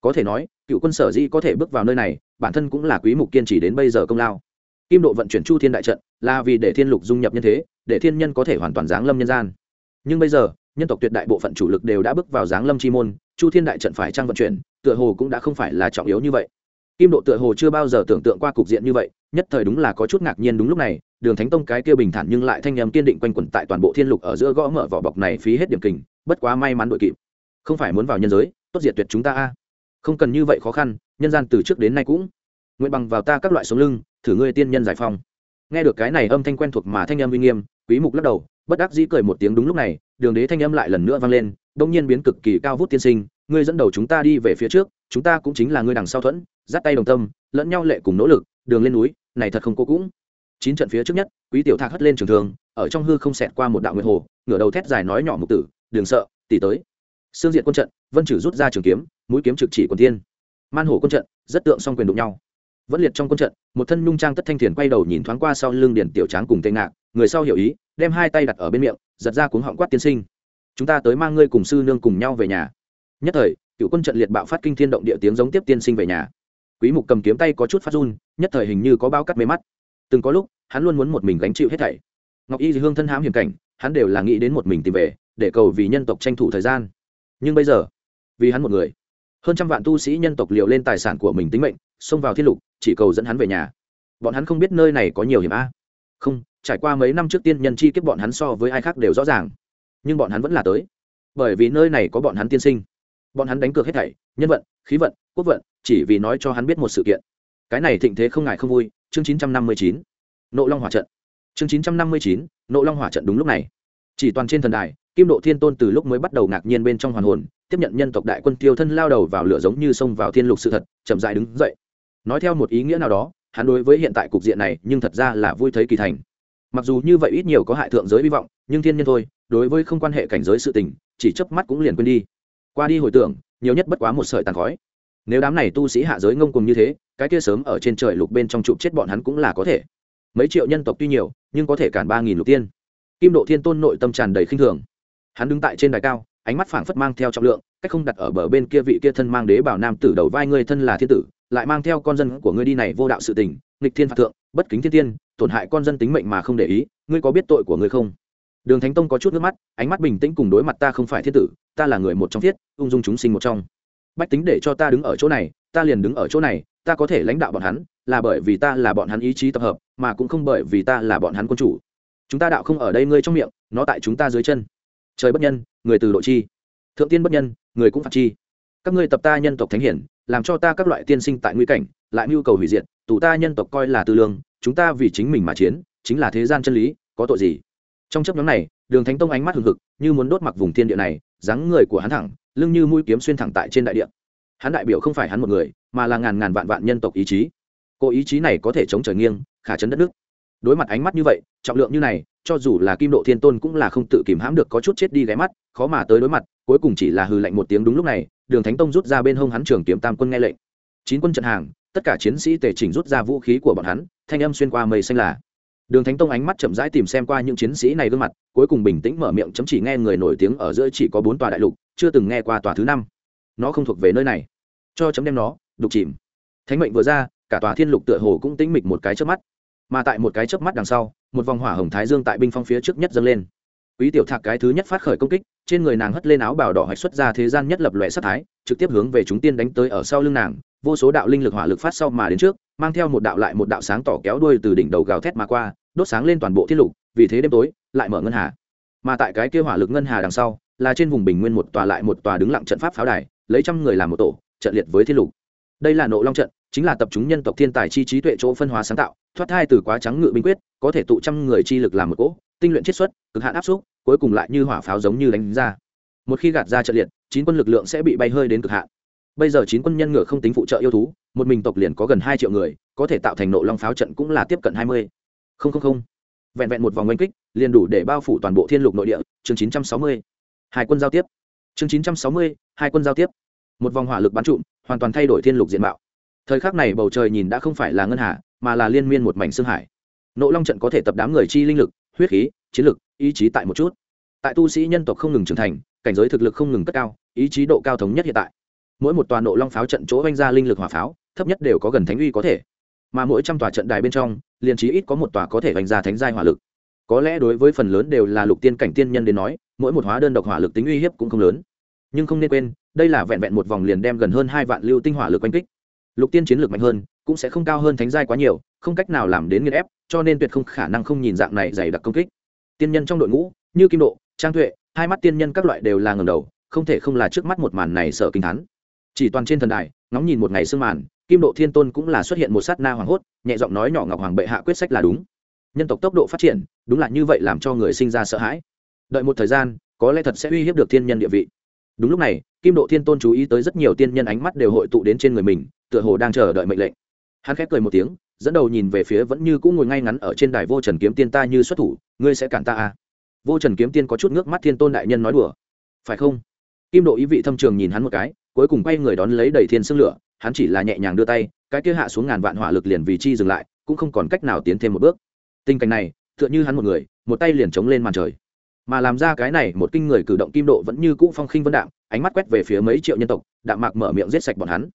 Có thể nói, cựu quân sở di có thể bước vào nơi này, bản thân cũng là quý mục kiên trì đến bây giờ công lao. Kim độ vận chuyển chu thiên đại trận là vì để thiên lục dung nhập nhân thế, để thiên nhân có thể hoàn toàn giáng lâm nhân gian. Nhưng bây giờ, nhân tộc tuyệt đại bộ phận chủ lực đều đã bước vào giáng lâm chi môn, chu thiên đại trận phải trang vận chuyển, tựa hồ cũng đã không phải là trọng yếu như vậy. Kim độ tựa hồ chưa bao giờ tưởng tượng qua cục diện như vậy, nhất thời đúng là có chút ngạc nhiên đúng lúc này đường thánh tông cái kia bình thản nhưng lại thanh nhầm kiên định quanh quẩn tại toàn bộ thiên lục ở giữa gõ mở vỏ bọc này phí hết điểm kình, bất quá may mắn đội kịp. Không phải muốn vào nhân giới, tốt diệt tuyệt chúng ta a. Không cần như vậy khó khăn, nhân gian từ trước đến nay cũng. Nguyện bằng vào ta các loại sống lưng, thử ngươi tiên nhân giải phong nghe được cái này âm thanh quen thuộc mà thanh âm uy nghiêm, quý mục lắc đầu, bất đắc dĩ cười một tiếng đúng lúc này, đường đế thanh âm lại lần nữa vang lên, đông nhiên biến cực kỳ cao vút tiên sinh, ngươi dẫn đầu chúng ta đi về phía trước, chúng ta cũng chính là ngươi đằng sau thuẫn, dắt tay đồng tâm, lẫn nhau lệ cùng nỗ lực, đường lên núi, này thật không cô cũng chín trận phía trước nhất, quý tiểu thạc hất lên trường thường ở trong hư không xẹt qua một đạo nguyệt hồ, ngửa đầu thét dài nói nhỏ mục tử, đừng sợ, tỷ tới. Xương diện quân trận, vân chử rút ra trường kiếm, mũi kiếm trực chỉ quần tiên man hổ quân trận, rất tượng song quyền đụng nhau. Vẫn liệt trong quân trận, một thân nhung trang tất thanh thiền quay đầu nhìn thoáng qua sau lưng điển tiểu tráng cùng tây ngạc, người sau hiểu ý, đem hai tay đặt ở bên miệng, giật ra cuống họng quát tiên sinh, chúng ta tới mang ngươi cùng sư nương cùng nhau về nhà. Nhất thời, cựu quân trận liệt bạo phát kinh thiên động địa tiếng giống tiếp tiên sinh về nhà. Quý mục cầm kiếm tay có chút phát run, nhất thời hình như có bao cắt mê mắt từng có lúc, hắn luôn muốn một mình gánh chịu hết thảy. Ngọc y hương thân hãm hiểm cảnh, hắn đều là nghĩ đến một mình tìm về, để cầu vì nhân tộc tranh thủ thời gian. Nhưng bây giờ, vì hắn một người, hơn trăm vạn tu sĩ nhân tộc liều lên tài sản của mình tính mệnh, xông vào thiên lục, chỉ cầu dẫn hắn về nhà. Bọn hắn không biết nơi này có nhiều hiểm a. Không, trải qua mấy năm trước tiên nhân chi kiếp bọn hắn so với ai khác đều rõ ràng. Nhưng bọn hắn vẫn là tới. Bởi vì nơi này có bọn hắn tiên sinh. Bọn hắn đánh cược hết thảy, nhân vận, khí vận, quốc vận, chỉ vì nói cho hắn biết một sự kiện cái này thịnh thế không ngại không vui, chương chín trăm năm mươi chín, nộ long hỏa trận. Chương chín trăm năm mươi chín, nộ long hỏa trận đúng lúc này. Chỉ toàn trên thần đài, kim độ thiên tôn từ lúc mới bắt đầu ngạc nhiên bên trong hoàn hồn, tiếp nhận nhân tộc đại quân tiêu thân lao đầu vào lửa giống như xông vào thiên lục sự thật, chậm dại đứng dậy. Nói theo một ý nghĩa nào đó, hắn đối với hiện tại cục diện này, nhưng thật ra là vui thấy kỳ thành. Mặc dù như vậy ít nhiều có hại thượng giới hy vọng, nhưng thiên nhân thôi, đối với không quan hệ cảnh giới sự tình, chỉ chớp mắt cũng liền quên đi. Qua đi hồi tưởng, nhiều nhất bất quá một sợi tàn khói nếu đám này tu sĩ hạ giới ngông cùng như thế, cái kia sớm ở trên trời lục bên trong trụ chết bọn hắn cũng là có thể. Mấy triệu nhân tộc tuy nhiều, nhưng có thể cản ba nghìn lục tiên. Kim độ thiên tôn nội tâm tràn đầy khinh thường. Hắn đứng tại trên đài cao, ánh mắt phảng phất mang theo trọng lượng, cách không đặt ở bờ bên kia vị kia thân mang đế bảo nam tử đầu vai ngươi thân là thiên tử, lại mang theo con dân của ngươi đi này vô đạo sự tình, nghịch thiên phạt thượng, bất kính thiên tiên, tổn hại con dân tính mệnh mà không để ý, ngươi có biết tội của ngươi không? Đường thánh tông có chút nước mắt, ánh mắt bình tĩnh cùng đối mặt ta không phải thiên tử, ta là người một trong thiết, ung dung chúng sinh một trong bách tính để cho ta đứng ở chỗ này, ta liền đứng ở chỗ này, ta có thể lãnh đạo bọn hắn, là bởi vì ta là bọn hắn ý chí tập hợp, mà cũng không bởi vì ta là bọn hắn quân chủ. Chúng ta đạo không ở đây ngươi trong miệng, nó tại chúng ta dưới chân. Trời bất nhân, người từ độ chi. Thượng tiên bất nhân, người cũng phạt chi. Các ngươi tập ta nhân tộc thánh hiển, làm cho ta các loại tiên sinh tại nguy cảnh, lại mưu cầu hủy diệt, tù ta nhân tộc coi là tư lương, chúng ta vì chính mình mà chiến, chính là thế gian chân lý, có tội gì? Trong chấp nhóm này, đường thánh tông ánh mắt hừng hực, như muốn đốt mặc vùng thiên địa này, dáng người của hắn thẳng lưng như mũi kiếm xuyên thẳng tại trên đại địa. Hắn đại biểu không phải hắn một người, mà là ngàn ngàn vạn vạn nhân tộc ý chí. Cô ý chí này có thể chống trời nghiêng, khả chấn đất nước. Đối mặt ánh mắt như vậy, trọng lượng như này, cho dù là kim độ thiên tôn cũng là không tự kìm hãm được có chút chết đi ghé mắt, khó mà tới đối mặt, cuối cùng chỉ là hừ lạnh một tiếng đúng lúc này, đường thánh tông rút ra bên hông hắn trường kiếm tam quân nghe lệnh. Chín quân trận hàng, tất cả chiến sĩ tề chỉnh rút ra vũ khí của bọn hắn, thanh âm xuyên qua mây xanh là đường thánh tông ánh mắt chậm rãi tìm xem qua những chiến sĩ này gương mặt, cuối cùng bình tĩnh mở miệng chấm chỉ nghe người nổi tiếng ở giữa chỉ có bốn tòa đại lục, chưa từng nghe qua tòa thứ năm. Nó không thuộc về nơi này. Cho chấm đem nó, đục chìm. Thánh mệnh vừa ra, cả tòa thiên lục tựa hồ cũng tĩnh mịch một cái chớp mắt. Mà tại một cái chớp mắt đằng sau, một vòng hỏa hồng thái dương tại binh phong phía trước nhất dâng lên. Quý tiểu thạc cái thứ nhất phát khởi công kích, trên người nàng hất lên áo bào đỏ hoạch xuất ra thế gian nhất lập lòe sát thái, trực tiếp hướng về chúng tiên đánh tới ở sau lưng nàng, vô số đạo linh lực hỏa lực phát sau mà đến trước mang theo một đạo lại một đạo sáng tỏ kéo đuôi từ đỉnh đầu gào thét mà qua, đốt sáng lên toàn bộ thiên lục, vì thế đêm tối, lại mở ngân hà. Mà tại cái kia hỏa lực ngân hà đằng sau, là trên vùng bình nguyên một tòa lại một tòa đứng lặng trận pháp pháo đài, lấy trăm người làm một tổ, trận liệt với thiên lục. Đây là nộ long trận, chính là tập chúng nhân tộc thiên tài chi trí tuệ chỗ phân hóa sáng tạo, thoát thai từ quá trắng ngự binh quyết, có thể tụ trăm người chi lực làm một cỗ, tinh luyện chiết xuất, cực hạn áp xúc, cuối cùng lại như hỏa pháo giống như đánh ra. Một khi gạt ra trận liệt, chín quân lực lượng sẽ bị bay hơi đến cực hạn bây giờ chín quân nhân ngựa không tính phụ trợ yêu thú, một mình tộc liền có gần hai triệu người, có thể tạo thành nộ long pháo trận cũng là tiếp cận hai mươi. Không không không. Vẹn vẹn một vòng oanh kích, liền đủ để bao phủ toàn bộ thiên lục nội địa. Chương chín trăm sáu mươi. Hai quân giao tiếp. Chương chín trăm sáu mươi, hai quân giao tiếp. Một vòng hỏa lực bắn trụm, hoàn toàn thay đổi thiên lục diện mạo. Thời khắc này bầu trời nhìn đã không phải là ngân hà, mà là liên miên một mảnh xương hải. Nộ long trận có thể tập đám người chi linh lực, huyết khí, chiến lực, ý chí tại một chút. Tại tu sĩ nhân tộc không ngừng trưởng thành, cảnh giới thực lực không ngừng cất cao, ý chí độ cao thống nhất hiện tại mỗi một tòa nộ long pháo trận chỗ oanh ra linh lực hỏa pháo, thấp nhất đều có gần thánh uy có thể. Mà mỗi trăm tòa trận đài bên trong, liền chí ít có một tòa có thể oanh ra thánh giai hỏa lực. Có lẽ đối với phần lớn đều là lục tiên cảnh tiên nhân đến nói, mỗi một hóa đơn độc hỏa lực tính uy hiếp cũng không lớn. Nhưng không nên quên, đây là vẹn vẹn một vòng liền đem gần hơn hai vạn lưu tinh hỏa lực oanh kích. Lục tiên chiến lược mạnh hơn, cũng sẽ không cao hơn thánh giai quá nhiều, không cách nào làm đến nghiên ép, cho nên tuyệt không khả năng không nhìn dạng này dày đặc công kích. Tiên nhân trong đội ngũ, như kim độ, trang tuệ, hai mắt tiên nhân các loại đều là ngầm đầu, không thể không là trước mắt một màn này sợ kinh thắn chỉ toàn trên thần đài, ngóng nhìn một ngày sương màn, kim độ thiên tôn cũng là xuất hiện một sát na hoàng hốt, nhẹ giọng nói nhỏ ngọc hoàng bệ hạ quyết sách là đúng. Nhân tộc tốc độ phát triển, đúng là như vậy làm cho người sinh ra sợ hãi. Đợi một thời gian, có lẽ thật sẽ uy hiếp được thiên nhân địa vị. Đúng lúc này, kim độ thiên tôn chú ý tới rất nhiều tiên nhân ánh mắt đều hội tụ đến trên người mình, tựa hồ đang chờ đợi mệnh lệnh. Hắn khép cười một tiếng, dẫn đầu nhìn về phía vẫn như cũng ngồi ngay ngắn ở trên đài vô trần kiếm tiên ta như xuất thủ, ngươi sẽ cản ta à? Vô trần kiếm tiên có chút nước mắt thiên tôn đại nhân nói đùa. Phải không? Kim độ ý vị thâm trường nhìn hắn một cái, cuối cùng quay người đón lấy đầy thiên sương lửa, hắn chỉ là nhẹ nhàng đưa tay, cái kia hạ xuống ngàn vạn hỏa lực liền vì chi dừng lại, cũng không còn cách nào tiến thêm một bước. Tình cảnh này, tựa như hắn một người, một tay liền chống lên màn trời. Mà làm ra cái này, một kinh người cử động kim độ vẫn như cũ phong khinh vân đạm, ánh mắt quét về phía mấy triệu nhân tộc, đạm mạc mở miệng giết sạch bọn hắn.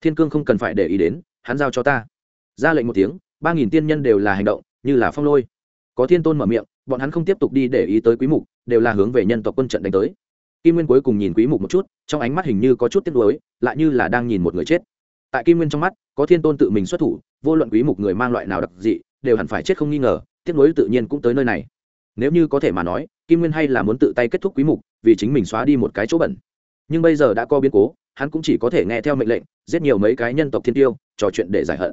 Thiên cương không cần phải để ý đến, hắn giao cho ta. Ra lệnh một tiếng, ba nghìn tiên nhân đều là hành động, như là phong lôi. Có thiên tôn mở miệng, bọn hắn không tiếp tục đi để ý tới quý mục, đều là hướng về nhân tộc quân trận đánh tới kim nguyên cuối cùng nhìn quý mục một chút, trong ánh mắt hình như có chút tiếc nuối, lại như là đang nhìn một người chết. Tại kim nguyên trong mắt, có thiên tôn tự mình xuất thủ, vô luận quý mục người mang loại nào đặc dị, đều hẳn phải chết không nghi ngờ, tiếc nuối tự nhiên cũng tới nơi này. Nếu như có thể mà nói, kim nguyên hay là muốn tự tay kết thúc quý mục, vì chính mình xóa đi một cái chỗ bẩn. Nhưng bây giờ đã có biến cố, hắn cũng chỉ có thể nghe theo mệnh lệnh, giết nhiều mấy cái nhân tộc thiên tiêu, trò chuyện để giải hận.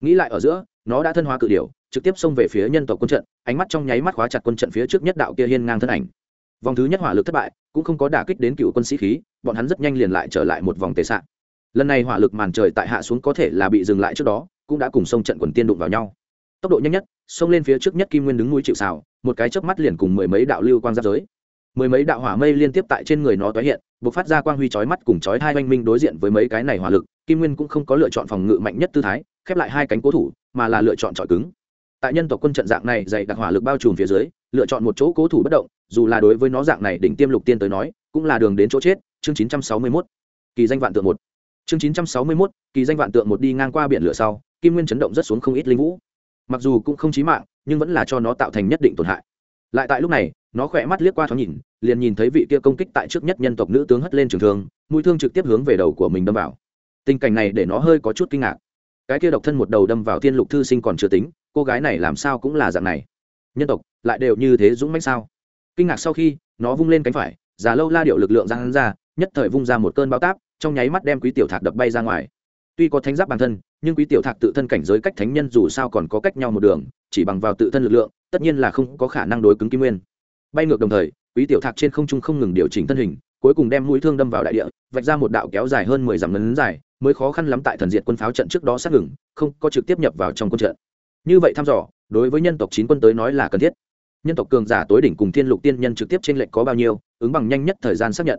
Nghĩ lại ở giữa, nó đã thân hóa cự điều trực tiếp xông về phía nhân tộc quân trận, ánh mắt trong nháy mắt khóa chặt quân trận phía trước nhất đạo kia hiên ngang thân ảnh vòng thứ nhất hỏa lực thất bại, cũng không có đả kích đến cựu quân sĩ khí, bọn hắn rất nhanh liền lại trở lại một vòng tệ sạn. Lần này hỏa lực màn trời tại hạ xuống có thể là bị dừng lại trước đó, cũng đã cùng sông trận quần tiên đụng vào nhau. Tốc độ nhanh nhất, xông lên phía trước nhất kim nguyên đứng núi chịu xào một cái chớp mắt liền cùng mười mấy đạo lưu quang giáp giới. Mười mấy đạo hỏa mây liên tiếp tại trên người nó tái hiện b ộ c phát ra quang huy chói mắt cùng chói hai oanh minh đối diện với mấy cái này hỏa lực, kim nguyên cũng không có lựa chọn phòng ngự mạnh nhất tư thái, khép lại hai cánh cố thủ, mà là lựa chọn trọi cứng tại nhân tộc quân trận dạng này dày đặc hỏa lực bao trùm phía dưới, lựa chọn một chỗ cố thủ bất động, dù là đối với nó dạng này đỉnh tiêm lục tiên tới nói, cũng là đường đến chỗ chết, chương 961 kỳ danh vạn tượng một. Chương 961 kỳ danh vạn tượng một đi ngang qua biển lửa sau, kim nguyên chấn động rất xuống không ít linh vũ. Mặc dù cũng không chí mạng, nhưng vẫn là cho nó tạo thành nhất định tổn hại. Lại tại lúc này, nó khỏe mắt liếc qua thoáng nhìn, liền nhìn thấy vị kia công kích tại trước nhất nhân tộc nữ tướng hất lên trường thương, mũi thương trực tiếp hướng về đầu của mình đâm vào. Tình cảnh này để nó hơi có chút kinh ngạc. Cái kia độc thân một đầu đâm vào thiên lục thư sinh còn chưa tính cô gái này làm sao cũng là dạng này. Nhân tộc, lại đều như thế dũng mãnh sao? Kinh ngạc sau khi, nó vung lên cánh phải, già lâu la điệu lực lượng ra hắn ra, nhất thời vung ra một cơn bao táp, trong nháy mắt đem quý tiểu thạc đập bay ra ngoài. Tuy có thánh giáp bản thân, nhưng quý tiểu thạc tự thân cảnh giới cách thánh nhân dù sao còn có cách nhau một đường, chỉ bằng vào tự thân lực lượng, tất nhiên là không có khả năng đối cứng kim nguyên. Bay ngược đồng thời, quý tiểu thạc trên không trung không ngừng điều chỉnh thân hình, cuối cùng đem mũi thương đâm vào đại địa, vạch ra một đạo kéo dài hơn mười dặm lớn dài, mới khó khăn lắm tại thần diệt quân pháo trận trước đó sát ngừng, không có trực tiếp nhập vào trong quân trận như vậy thăm dò, đối với nhân tộc chín quân tới nói là cần thiết. Nhân tộc cường giả tối đỉnh cùng thiên lục tiên nhân trực tiếp trên lệnh có bao nhiêu, ứng bằng nhanh nhất thời gian xác nhận.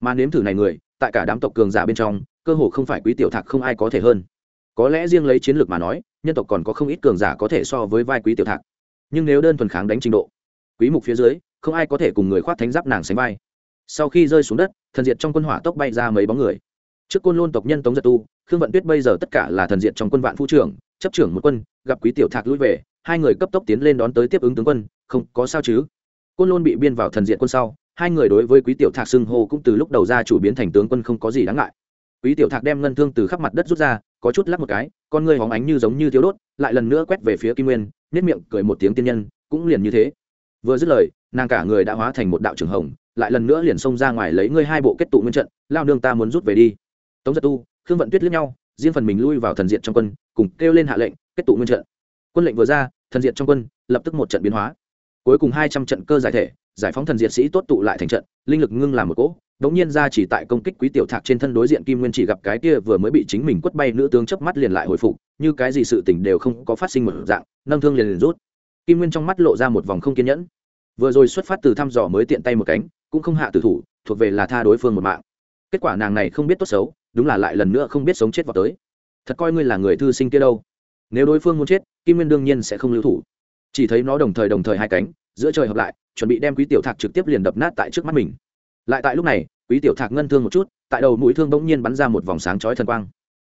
Mà nếm thử này người, tại cả đám tộc cường giả bên trong, cơ hồ không phải quý tiểu thạc không ai có thể hơn. Có lẽ riêng lấy chiến lược mà nói, nhân tộc còn có không ít cường giả có thể so với vai quý tiểu thạc. Nhưng nếu đơn thuần kháng đánh trình độ, quý mục phía dưới, không ai có thể cùng người khoác thánh giáp nàng sánh vai. Sau khi rơi xuống đất, thần diệt trong quân hỏa tốc bay ra mấy bóng người. Trước côn lôn tộc nhân tống giật tu, khương vận tuyết bây giờ tất cả là thần diệt trong quân vạn phu trưởng chấp trưởng một quân, gặp quý tiểu thạc lui về, hai người cấp tốc tiến lên đón tới tiếp ứng tướng quân, không có sao chứ? Côn lôn bị biên vào thần diện quân sau, hai người đối với quý tiểu thạc xưng hô cũng từ lúc đầu ra chủ biến thành tướng quân không có gì đáng ngại. Quý tiểu thạc đem ngân thương từ khắp mặt đất rút ra, có chút lắc một cái, con ngươi hóng ánh như giống như thiếu đốt, lại lần nữa quét về phía kim nguyên nết miệng cười một tiếng tiên nhân, cũng liền như thế. Vừa dứt lời, nàng cả người đã hóa thành một đạo trường hồng, lại lần nữa liền xông ra ngoài lấy ngươi hai bộ kết tụ nguyên trận, lao nương ta muốn rút về đi. Tống giật tu, khương vận tuyết lướt nhau, riêng phần mình lui vào thần diện trong quân cùng kêu lên hạ lệnh, kết tụ nguyên trận. Quân lệnh vừa ra, thần diện trong quân, lập tức một trận biến hóa. Cuối cùng hai trăm trận cơ giải thể, giải phóng thần diệt sĩ tốt tụ lại thành trận, linh lực ngưng làm một cỗ, đống nhiên ra chỉ tại công kích quý tiểu thạc trên thân đối diện kim nguyên chỉ gặp cái kia vừa mới bị chính mình quất bay nữ tướng chớp mắt liền lại hồi phục, như cái gì sự tình đều không có phát sinh một dạng, nâng thương liền liền rút. Kim nguyên trong mắt lộ ra một vòng không kiên nhẫn. Vừa rồi xuất phát từ thăm dò mới tiện tay một cánh, cũng không hạ tử thủ, thuộc về là tha đối phương một mạng. Kết quả nàng này không biết tốt xấu, đúng là lại lần nữa không biết sống chết vào tới thật coi ngươi là người thư sinh kia đâu. Nếu đối phương muốn chết, kim nguyên đương nhiên sẽ không lưu thủ. Chỉ thấy nó đồng thời đồng thời hai cánh, giữa trời hợp lại, chuẩn bị đem quý tiểu thạc trực tiếp liền đập nát tại trước mắt mình. Lại tại lúc này, quý tiểu thạc ngân thương một chút, tại đầu mũi thương bỗng nhiên bắn ra một vòng sáng chói thần quang.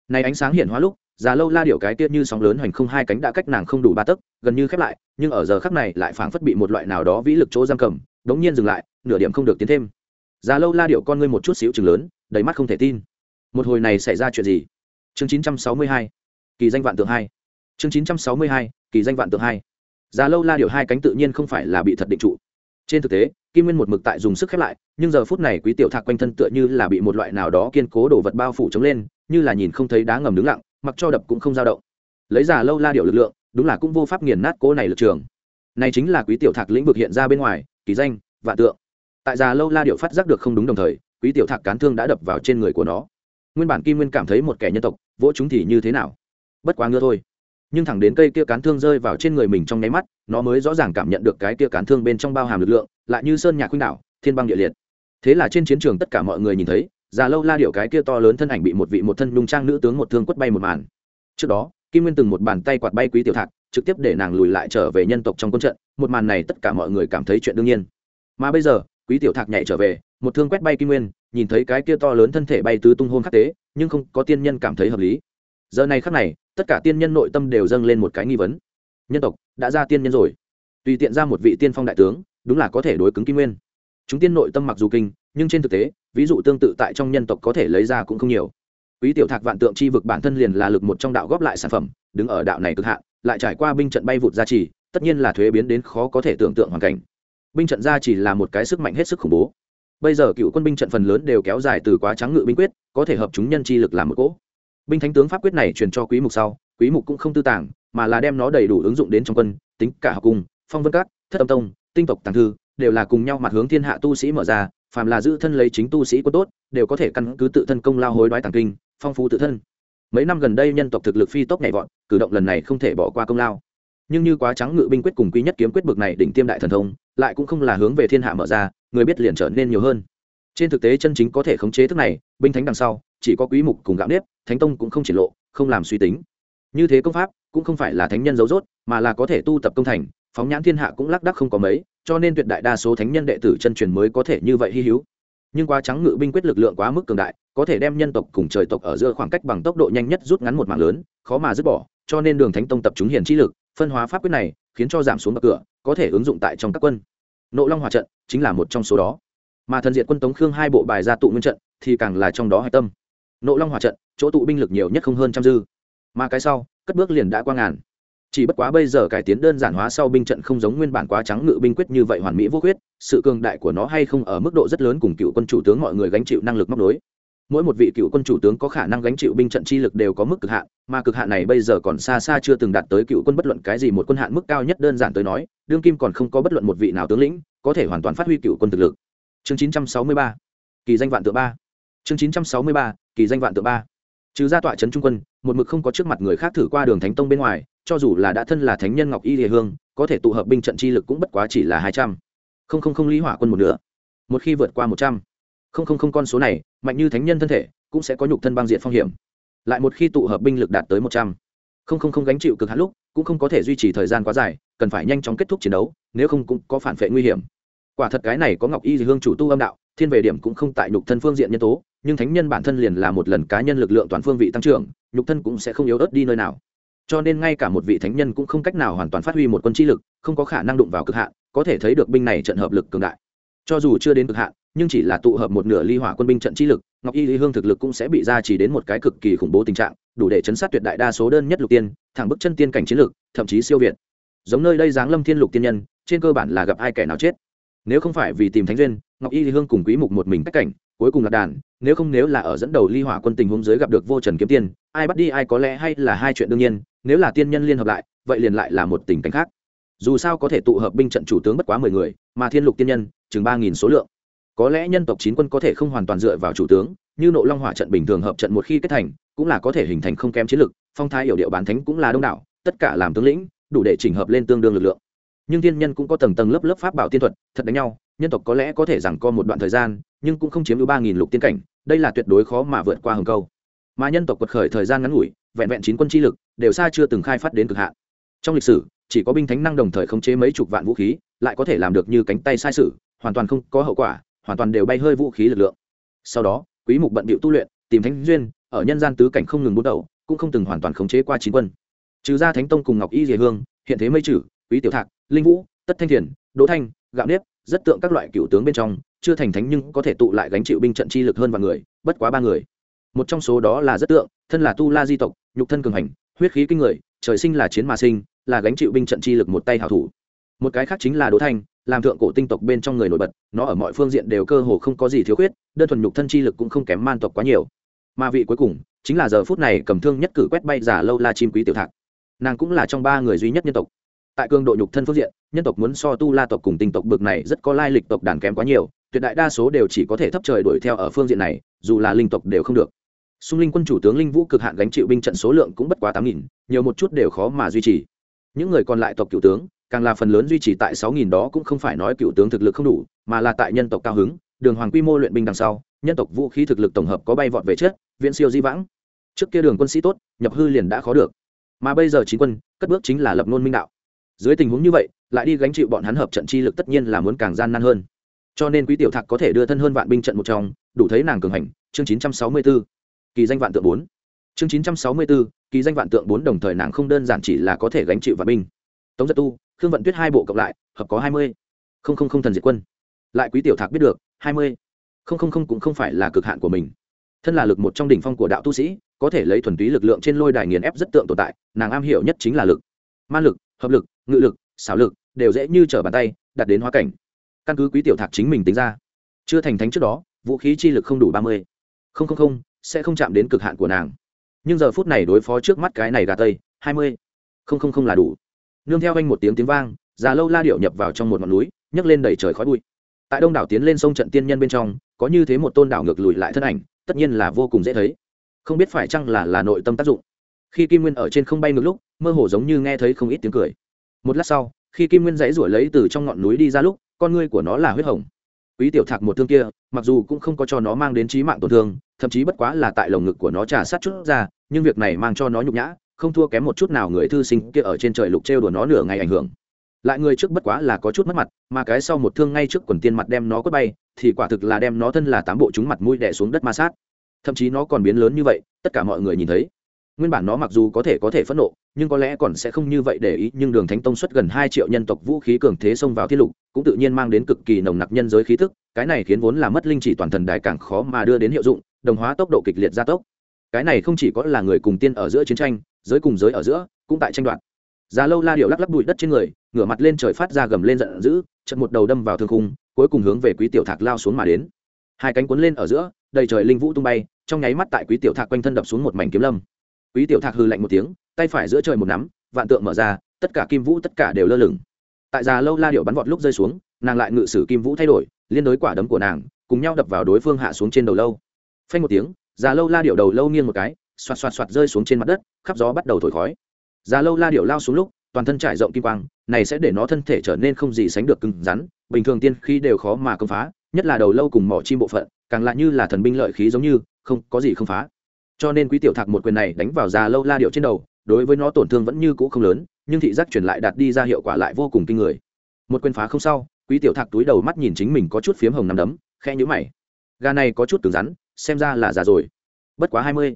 Này ánh sáng hiện hóa lúc, già lâu la điệu cái tiết như sóng lớn hoành không hai cánh đã cách nàng không đủ ba tấc, gần như khép lại, nhưng ở giờ khắc này lại phảng phất bị một loại nào đó vĩ lực chỗ giam cầm, đống nhiên dừng lại, nửa điểm không được tiến thêm. Già lâu la điệu con ngươi một chút xíu chừng lớn, đầy mắt không thể tin. Một hồi này xảy ra chuyện gì? Chương 962 kỳ danh vạn tượng hai. Chương 962 kỳ danh vạn tượng hai. Già lâu la điều hai cánh tự nhiên không phải là bị thật định trụ. Trên thực tế, kim nguyên một mực tại dùng sức khép lại, nhưng giờ phút này quý tiểu thạc quanh thân tựa như là bị một loại nào đó kiên cố đổ vật bao phủ chống lên, như là nhìn không thấy đá ngầm đứng lặng, mặc cho đập cũng không dao động. Lấy già lâu la điệu lực lượng, đúng là cũng vô pháp nghiền nát cố này lực trường. Này chính là quý tiểu thạc lĩnh vực hiện ra bên ngoài, kỳ danh, vạn tượng. Tại già lâu la điệu phát giác được không đúng đồng thời, quý tiểu thạc cán thương đã đập vào trên người của nó nguyên bản kim nguyên cảm thấy một kẻ nhân tộc, vỗ chúng thì như thế nào? Bất quá ngưa thôi. Nhưng thẳng đến cây kia cán thương rơi vào trên người mình trong nháy mắt, nó mới rõ ràng cảm nhận được cái kia cán thương bên trong bao hàm lực lượng, lại như sơn nhạc khuynh đảo, thiên băng địa liệt. Thế là trên chiến trường tất cả mọi người nhìn thấy già lâu la điệu cái kia to lớn thân ảnh bị một vị một thân nhung trang nữ tướng một thương quất bay một màn. Trước đó, kim nguyên từng một bàn tay quạt bay quý tiểu thạc, trực tiếp để nàng lùi lại trở về nhân tộc trong quân trận, một màn này tất cả mọi người cảm thấy chuyện đương nhiên. Mà bây giờ, quý tiểu thạc nhảy trở về, một thương quét bay kim nguyên nhìn thấy cái kia to lớn thân thể bay tứ tung hôn khắc tế, nhưng không có tiên nhân cảm thấy hợp lý. Giờ này khắc này, tất cả tiên nhân nội tâm đều dâng lên một cái nghi vấn. Nhân tộc, đã ra tiên nhân rồi. Tùy tiện ra một vị tiên phong đại tướng, đúng là có thể đối cứng kim nguyên. Chúng tiên nội tâm mặc dù kinh, nhưng trên thực tế, ví dụ tương tự tại trong nhân tộc có thể lấy ra cũng không nhiều. Quý tiểu thạc vạn tượng chi vực bản thân liền là lực một trong đạo góp lại sản phẩm, đứng ở đạo này cực hạn, lại trải qua binh trận bay vụt gia trì tất nhiên là thuế biến đến khó có thể tưởng tượng hoàn cảnh. Binh trận gia trì là một cái sức mạnh hết sức khủng bố bây giờ cựu quân binh trận phần lớn đều kéo dài từ quá trắng ngự binh quyết, có thể hợp chúng nhân chi lực làm một cỗ. Binh thánh tướng pháp quyết này truyền cho quý mục sau, quý mục cũng không tư tàng, mà là đem nó đầy đủ ứng dụng đến trong quân, tính cả học cung, phong vân các, thất âm tông, tinh tộc tàng thư, đều là cùng nhau mặt hướng thiên hạ tu sĩ mở ra, phàm là giữ thân lấy chính tu sĩ quân tốt, đều có thể căn cứ tự thân công lao hối đoái tàng kinh, phong phú tự thân. Mấy năm gần đây nhân tộc thực lực phi tốc nhảy vọt, cử động lần này không thể bỏ qua công lao. Nhưng như quá trắng ngự binh quyết cùng quý nhất kiếm quyết bực này đỉnh tiêm đại thần thông, lại cũng không là hướng về thiên hạ mở ra người biết liền trở nên nhiều hơn. Trên thực tế chân chính có thể khống chế thức này, binh thánh đằng sau, chỉ có quý mục cùng gạo nếp, thánh tông cũng không triển lộ, không làm suy tính. Như thế công pháp, cũng không phải là thánh nhân giấu rốt, mà là có thể tu tập công thành, phóng nhãn thiên hạ cũng lác đác không có mấy, cho nên tuyệt đại đa số thánh nhân đệ tử chân truyền mới có thể như vậy hy hữu. Nhưng quá trắng ngự binh quyết lực lượng quá mức cường đại, có thể đem nhân tộc cùng trời tộc ở giữa khoảng cách bằng tốc độ nhanh nhất rút ngắn một mạng lớn, khó mà dứt bỏ, cho nên đường thánh tông tập trung hiền trí lực, phân hóa pháp quyết này, khiến cho giảm xuống bậc cửa, có thể ứng dụng tại trong các quân nộ long hòa trận chính là một trong số đó. Mà thần diện quân tống khương hai bộ bài ra tụ nguyên trận thì càng là trong đó hạch tâm. Nộ long hòa trận, chỗ tụ binh lực nhiều nhất không hơn trăm dư. Mà cái sau, cất bước liền đã qua ngàn. Chỉ bất quá bây giờ cải tiến đơn giản hóa sau binh trận không giống nguyên bản quá trắng ngự binh quyết như vậy hoàn mỹ vô khuyết, sự cường đại của nó hay không ở mức độ rất lớn cùng cựu quân chủ tướng mọi người gánh chịu năng lực móc đối mỗi một vị cựu quân chủ tướng có khả năng gánh chịu binh trận chi lực đều có mức cực hạn, mà cực hạn này bây giờ còn xa xa chưa từng đạt tới cựu quân bất luận cái gì một quân hạn mức cao nhất đơn giản tới nói, đương kim còn không có bất luận một vị nào tướng lĩnh có thể hoàn toàn phát huy cựu quân thực lực. Chương 963 kỳ danh vạn tự ba. Chương 963 kỳ danh vạn tự ba. Trừ ra tọa trấn trung quân, một mực không có trước mặt người khác thử qua đường thánh tông bên ngoài, cho dù là đã thân là thánh nhân ngọc y địa hương, có thể tụ hợp binh trận chi lực cũng bất quá chỉ là hai trăm. Không không không lý hỏa quân một nửa. Một khi vượt qua một trăm không không không con số này, mạnh như thánh nhân thân thể, cũng sẽ có nhục thân băng diện phong hiểm. Lại một khi tụ hợp binh lực đạt tới một trăm, không không không gánh chịu cực hạn lúc, cũng không có thể duy trì thời gian quá dài, cần phải nhanh chóng kết thúc chiến đấu, nếu không cũng có phản vệ nguy hiểm. Quả thật cái này có ngọc y hương chủ tu âm đạo, thiên về điểm cũng không tại nhục thân phương diện nhân tố, nhưng thánh nhân bản thân liền là một lần cá nhân lực lượng toàn phương vị tăng trưởng, nhục thân cũng sẽ không yếu ớt đi nơi nào. Cho nên ngay cả một vị thánh nhân cũng không cách nào hoàn toàn phát huy một quân chi lực, không có khả năng đụng vào cực hạn, có thể thấy được binh này trận hợp lực cường đại. Cho dù chưa đến cực hạn nhưng chỉ là tụ hợp một nửa ly hỏa quân binh trận chi lực, ngọc y lý hương thực lực cũng sẽ bị ra chỉ đến một cái cực kỳ khủng bố tình trạng, đủ để chấn sát tuyệt đại đa số đơn nhất lục tiên, thẳng bức chân tiên cảnh chiến lực, thậm chí siêu việt. Giống nơi đây giáng lâm thiên lục tiên nhân, trên cơ bản là gặp ai kẻ nào chết. Nếu không phải vì tìm thánh duyên, ngọc y lý hương cùng quý mục một mình cách cảnh, cuối cùng là đàn, nếu không nếu là ở dẫn đầu ly hỏa quân tình huống dưới gặp được vô trần kiếm tiên, ai bắt đi ai có lẽ hay là hai chuyện đương nhiên, nếu là tiên nhân liên hợp lại, vậy liền lại là một tình cảnh khác. Dù sao có thể tụ hợp binh trận chủ tướng bất quá mười người, mà thiên lục tiên nhân, chừng ba nghìn số lượng có lẽ nhân tộc chín quân có thể không hoàn toàn dựa vào chủ tướng, như nộ long hỏa trận bình thường hợp trận một khi kết thành, cũng là có thể hình thành không kém chiến lực, phong thái hiểu điệu bán thánh cũng là đông đảo, tất cả làm tướng lĩnh, đủ để chỉnh hợp lên tương đương lực lượng. Nhưng thiên nhân cũng có tầng tầng lớp lớp pháp bảo tiên thuật, thật đánh nhau, nhân tộc có lẽ có thể rằng co một đoạn thời gian, nhưng cũng không chiếm được ba nghìn lục tiên cảnh, đây là tuyệt đối khó mà vượt qua hừng câu. Mà nhân tộc quật khởi thời gian ngắn ngủi, vẹn vẹn chín quân chi lực, đều xa chưa từng khai phát đến cực hạn. Trong lịch sử, chỉ có binh thánh năng đồng thời khống chế mấy chục vạn vũ khí, lại có thể làm được như cánh tay sai sự, hoàn toàn không có hậu quả hoàn toàn đều bay hơi vũ khí lực lượng. Sau đó, quý mục bận bịu tu luyện, tìm thánh duyên, ở nhân gian tứ cảnh không ngừng bút đầu cũng không từng hoàn toàn khống chế qua chín quân. Trừ ra thánh tông cùng ngọc y dề hương, hiện thế mây trừ, quý tiểu thạc, linh vũ, tất thanh thiền, đỗ thanh, gạo nếp, rất tượng các loại cựu tướng bên trong, chưa thành thánh nhưng có thể tụ lại gánh chịu binh trận chi lực hơn vài người, bất quá ba người. Một trong số đó là rất tượng, thân là tu la di tộc, nhục thân cường hành, huyết khí kinh người, trời sinh là chiến mà sinh, là gánh chịu binh trận chi lực một tay hảo thủ. Một cái khác chính là đỗ thanh làm thượng cổ tinh tộc bên trong người nổi bật, nó ở mọi phương diện đều cơ hồ không có gì thiếu khuyết, đơn thuần nhục thân chi lực cũng không kém man tộc quá nhiều. Mà vị cuối cùng, chính là giờ phút này cầm thương nhất cử quét bay giả lâu la chim quý tiểu thạc. Nàng cũng là trong ba người duy nhất nhân tộc. Tại cường độ nhục thân phương diện, nhân tộc muốn so tu la tộc cùng tinh tộc bực này rất có lai lịch tộc đàn kém quá nhiều, tuyệt đại đa số đều chỉ có thể thấp trời đuổi theo ở phương diện này, dù là linh tộc đều không được. Xung linh quân chủ tướng linh vũ cực hạn gánh chịu binh trận số lượng cũng bất quá tám nghìn, nhiều một chút đều khó mà duy trì. Những người còn lại tộc cựu tướng càng là phần lớn duy trì tại sáu nghìn đó cũng không phải nói cựu tướng thực lực không đủ, mà là tại nhân tộc cao hứng, đường hoàng quy mô luyện binh đằng sau, nhân tộc vũ khí thực lực tổng hợp có bay vọt về trước, viễn siêu di vãng. Trước kia đường quân sĩ tốt, nhập hư liền đã khó được. Mà bây giờ chính quân, cất bước chính là lập nôn minh đạo. Dưới tình huống như vậy, lại đi gánh chịu bọn hắn hợp trận chi lực tất nhiên là muốn càng gian nan hơn. Cho nên quý tiểu thạc có thể đưa thân hơn vạn binh trận một trong, đủ thấy nàng cường hành, chương 964 kỳ danh vạn tượng bốn. Chương 964 kỳ danh vạn tượng bốn đồng thời nàng không đơn giản chỉ là có thể gánh chịu vạn binh. Tống giật tu khương vận tuyết hai bộ cộng lại, hợp có hai mươi. Không không không, thần diệt quân. Lại quý tiểu thạc biết được, hai mươi. Không không không, cũng không phải là cực hạn của mình. Thân là lực một trong đỉnh phong của đạo tu sĩ, có thể lấy thuần túy lực lượng trên lôi đài nghiền ép rất tượng tồn tại, nàng am hiểu nhất chính là lực. Man lực, hợp lực, ngự lực, xảo lực, đều dễ như trở bàn tay đặt đến hóa cảnh. Căn cứ quý tiểu thạc chính mình tính ra, chưa thành thánh trước đó, vũ khí chi lực không đủ ba mươi. Không không không, sẽ không chạm đến cực hạn của nàng. Nhưng giờ phút này đối phó trước mắt cái này gà tây, hai mươi. Không không không là đủ nương theo anh một tiếng tiếng vang, già lâu la điệu nhập vào trong một ngọn núi, nhấc lên đẩy trời khói bụi. Tại đông đảo tiến lên sông trận tiên nhân bên trong, có như thế một tôn đảo ngược lùi lại thân ảnh, tất nhiên là vô cùng dễ thấy. Không biết phải chăng là là nội tâm tác dụng. Khi kim nguyên ở trên không bay ngược lúc, mơ hồ giống như nghe thấy không ít tiếng cười. Một lát sau, khi kim nguyên dãy ruổi lấy từ trong ngọn núi đi ra lúc, con ngươi của nó là huyết hồng. Quý tiểu thạc một thương kia, mặc dù cũng không có cho nó mang đến trí mạng tổn thương, thậm chí bất quá là tại lồng ngực của nó trà sát chút ra, nhưng việc này mang cho nó nhục nhã không thua kém một chút nào người thư sinh kia ở trên trời lục trêu đùa nó nửa ngày ảnh hưởng. Lại người trước bất quá là có chút mất mặt, mà cái sau một thương ngay trước quần tiên mặt đem nó quất bay, thì quả thực là đem nó thân là tám bộ chúng mặt mũi đẻ xuống đất ma sát. Thậm chí nó còn biến lớn như vậy, tất cả mọi người nhìn thấy. Nguyên bản nó mặc dù có thể có thể phẫn nộ, nhưng có lẽ còn sẽ không như vậy để ý, nhưng đường thánh tông xuất gần hai triệu nhân tộc vũ khí cường thế xông vào thiết lục, cũng tự nhiên mang đến cực kỳ nồng nặc nhân giới khí thức cái này khiến vốn là mất linh chỉ toàn thần đài càng khó mà đưa đến hiệu dụng, đồng hóa tốc độ kịch liệt gia tốc. Cái này không chỉ có là người cùng tiên ở giữa chiến tranh giới cùng giới ở giữa, cũng tại tranh đoạt. Già lâu la điệu lắc lắc bụi đất trên người, ngửa mặt lên trời phát ra gầm lên giận dữ chật một đầu đâm vào thương khung, cuối cùng hướng về quý tiểu thạc lao xuống mà đến. Hai cánh cuốn lên ở giữa, đầy trời linh vũ tung bay, trong nháy mắt tại quý tiểu thạc quanh thân đập xuống một mảnh kiếm lâm. Quý tiểu thạc hư lạnh một tiếng, tay phải giữa trời một nắm, vạn tượng mở ra, tất cả kim vũ tất cả đều lơ lửng. Tại già lâu la điệu bắn vọt lúc rơi xuống, nàng lại ngự sử kim vũ thay đổi, liên đối quả đấm của nàng, cùng nhau đập vào đối phương hạ xuống trên đầu lâu. Phanh một tiếng, già lâu la điệu đầu lâu nghiêng một cái xoạt xoạt xoạt rơi xuống trên mặt đất, khắp gió bắt đầu thổi khói. Già lâu la điệu lao xuống lúc, toàn thân trải rộng kim quang, này sẽ để nó thân thể trở nên không gì sánh được cứng rắn, bình thường tiên khi đều khó mà công phá, nhất là đầu lâu cùng mỏ chim bộ phận, càng lại như là thần binh lợi khí giống như, không, có gì không phá. Cho nên quý tiểu thạc một quyền này đánh vào già lâu la điệu trên đầu, đối với nó tổn thương vẫn như cũ không lớn, nhưng thị giác truyền lại đạt đi ra hiệu quả lại vô cùng kinh người. Một quyền phá không sau, quý tiểu thạc túi đầu mắt nhìn chính mình có chút phiếm hồng nằm đấm khe nhũ mày. Gà này có chút cứng rắn, xem ra là già rồi. Bất quá hai mươi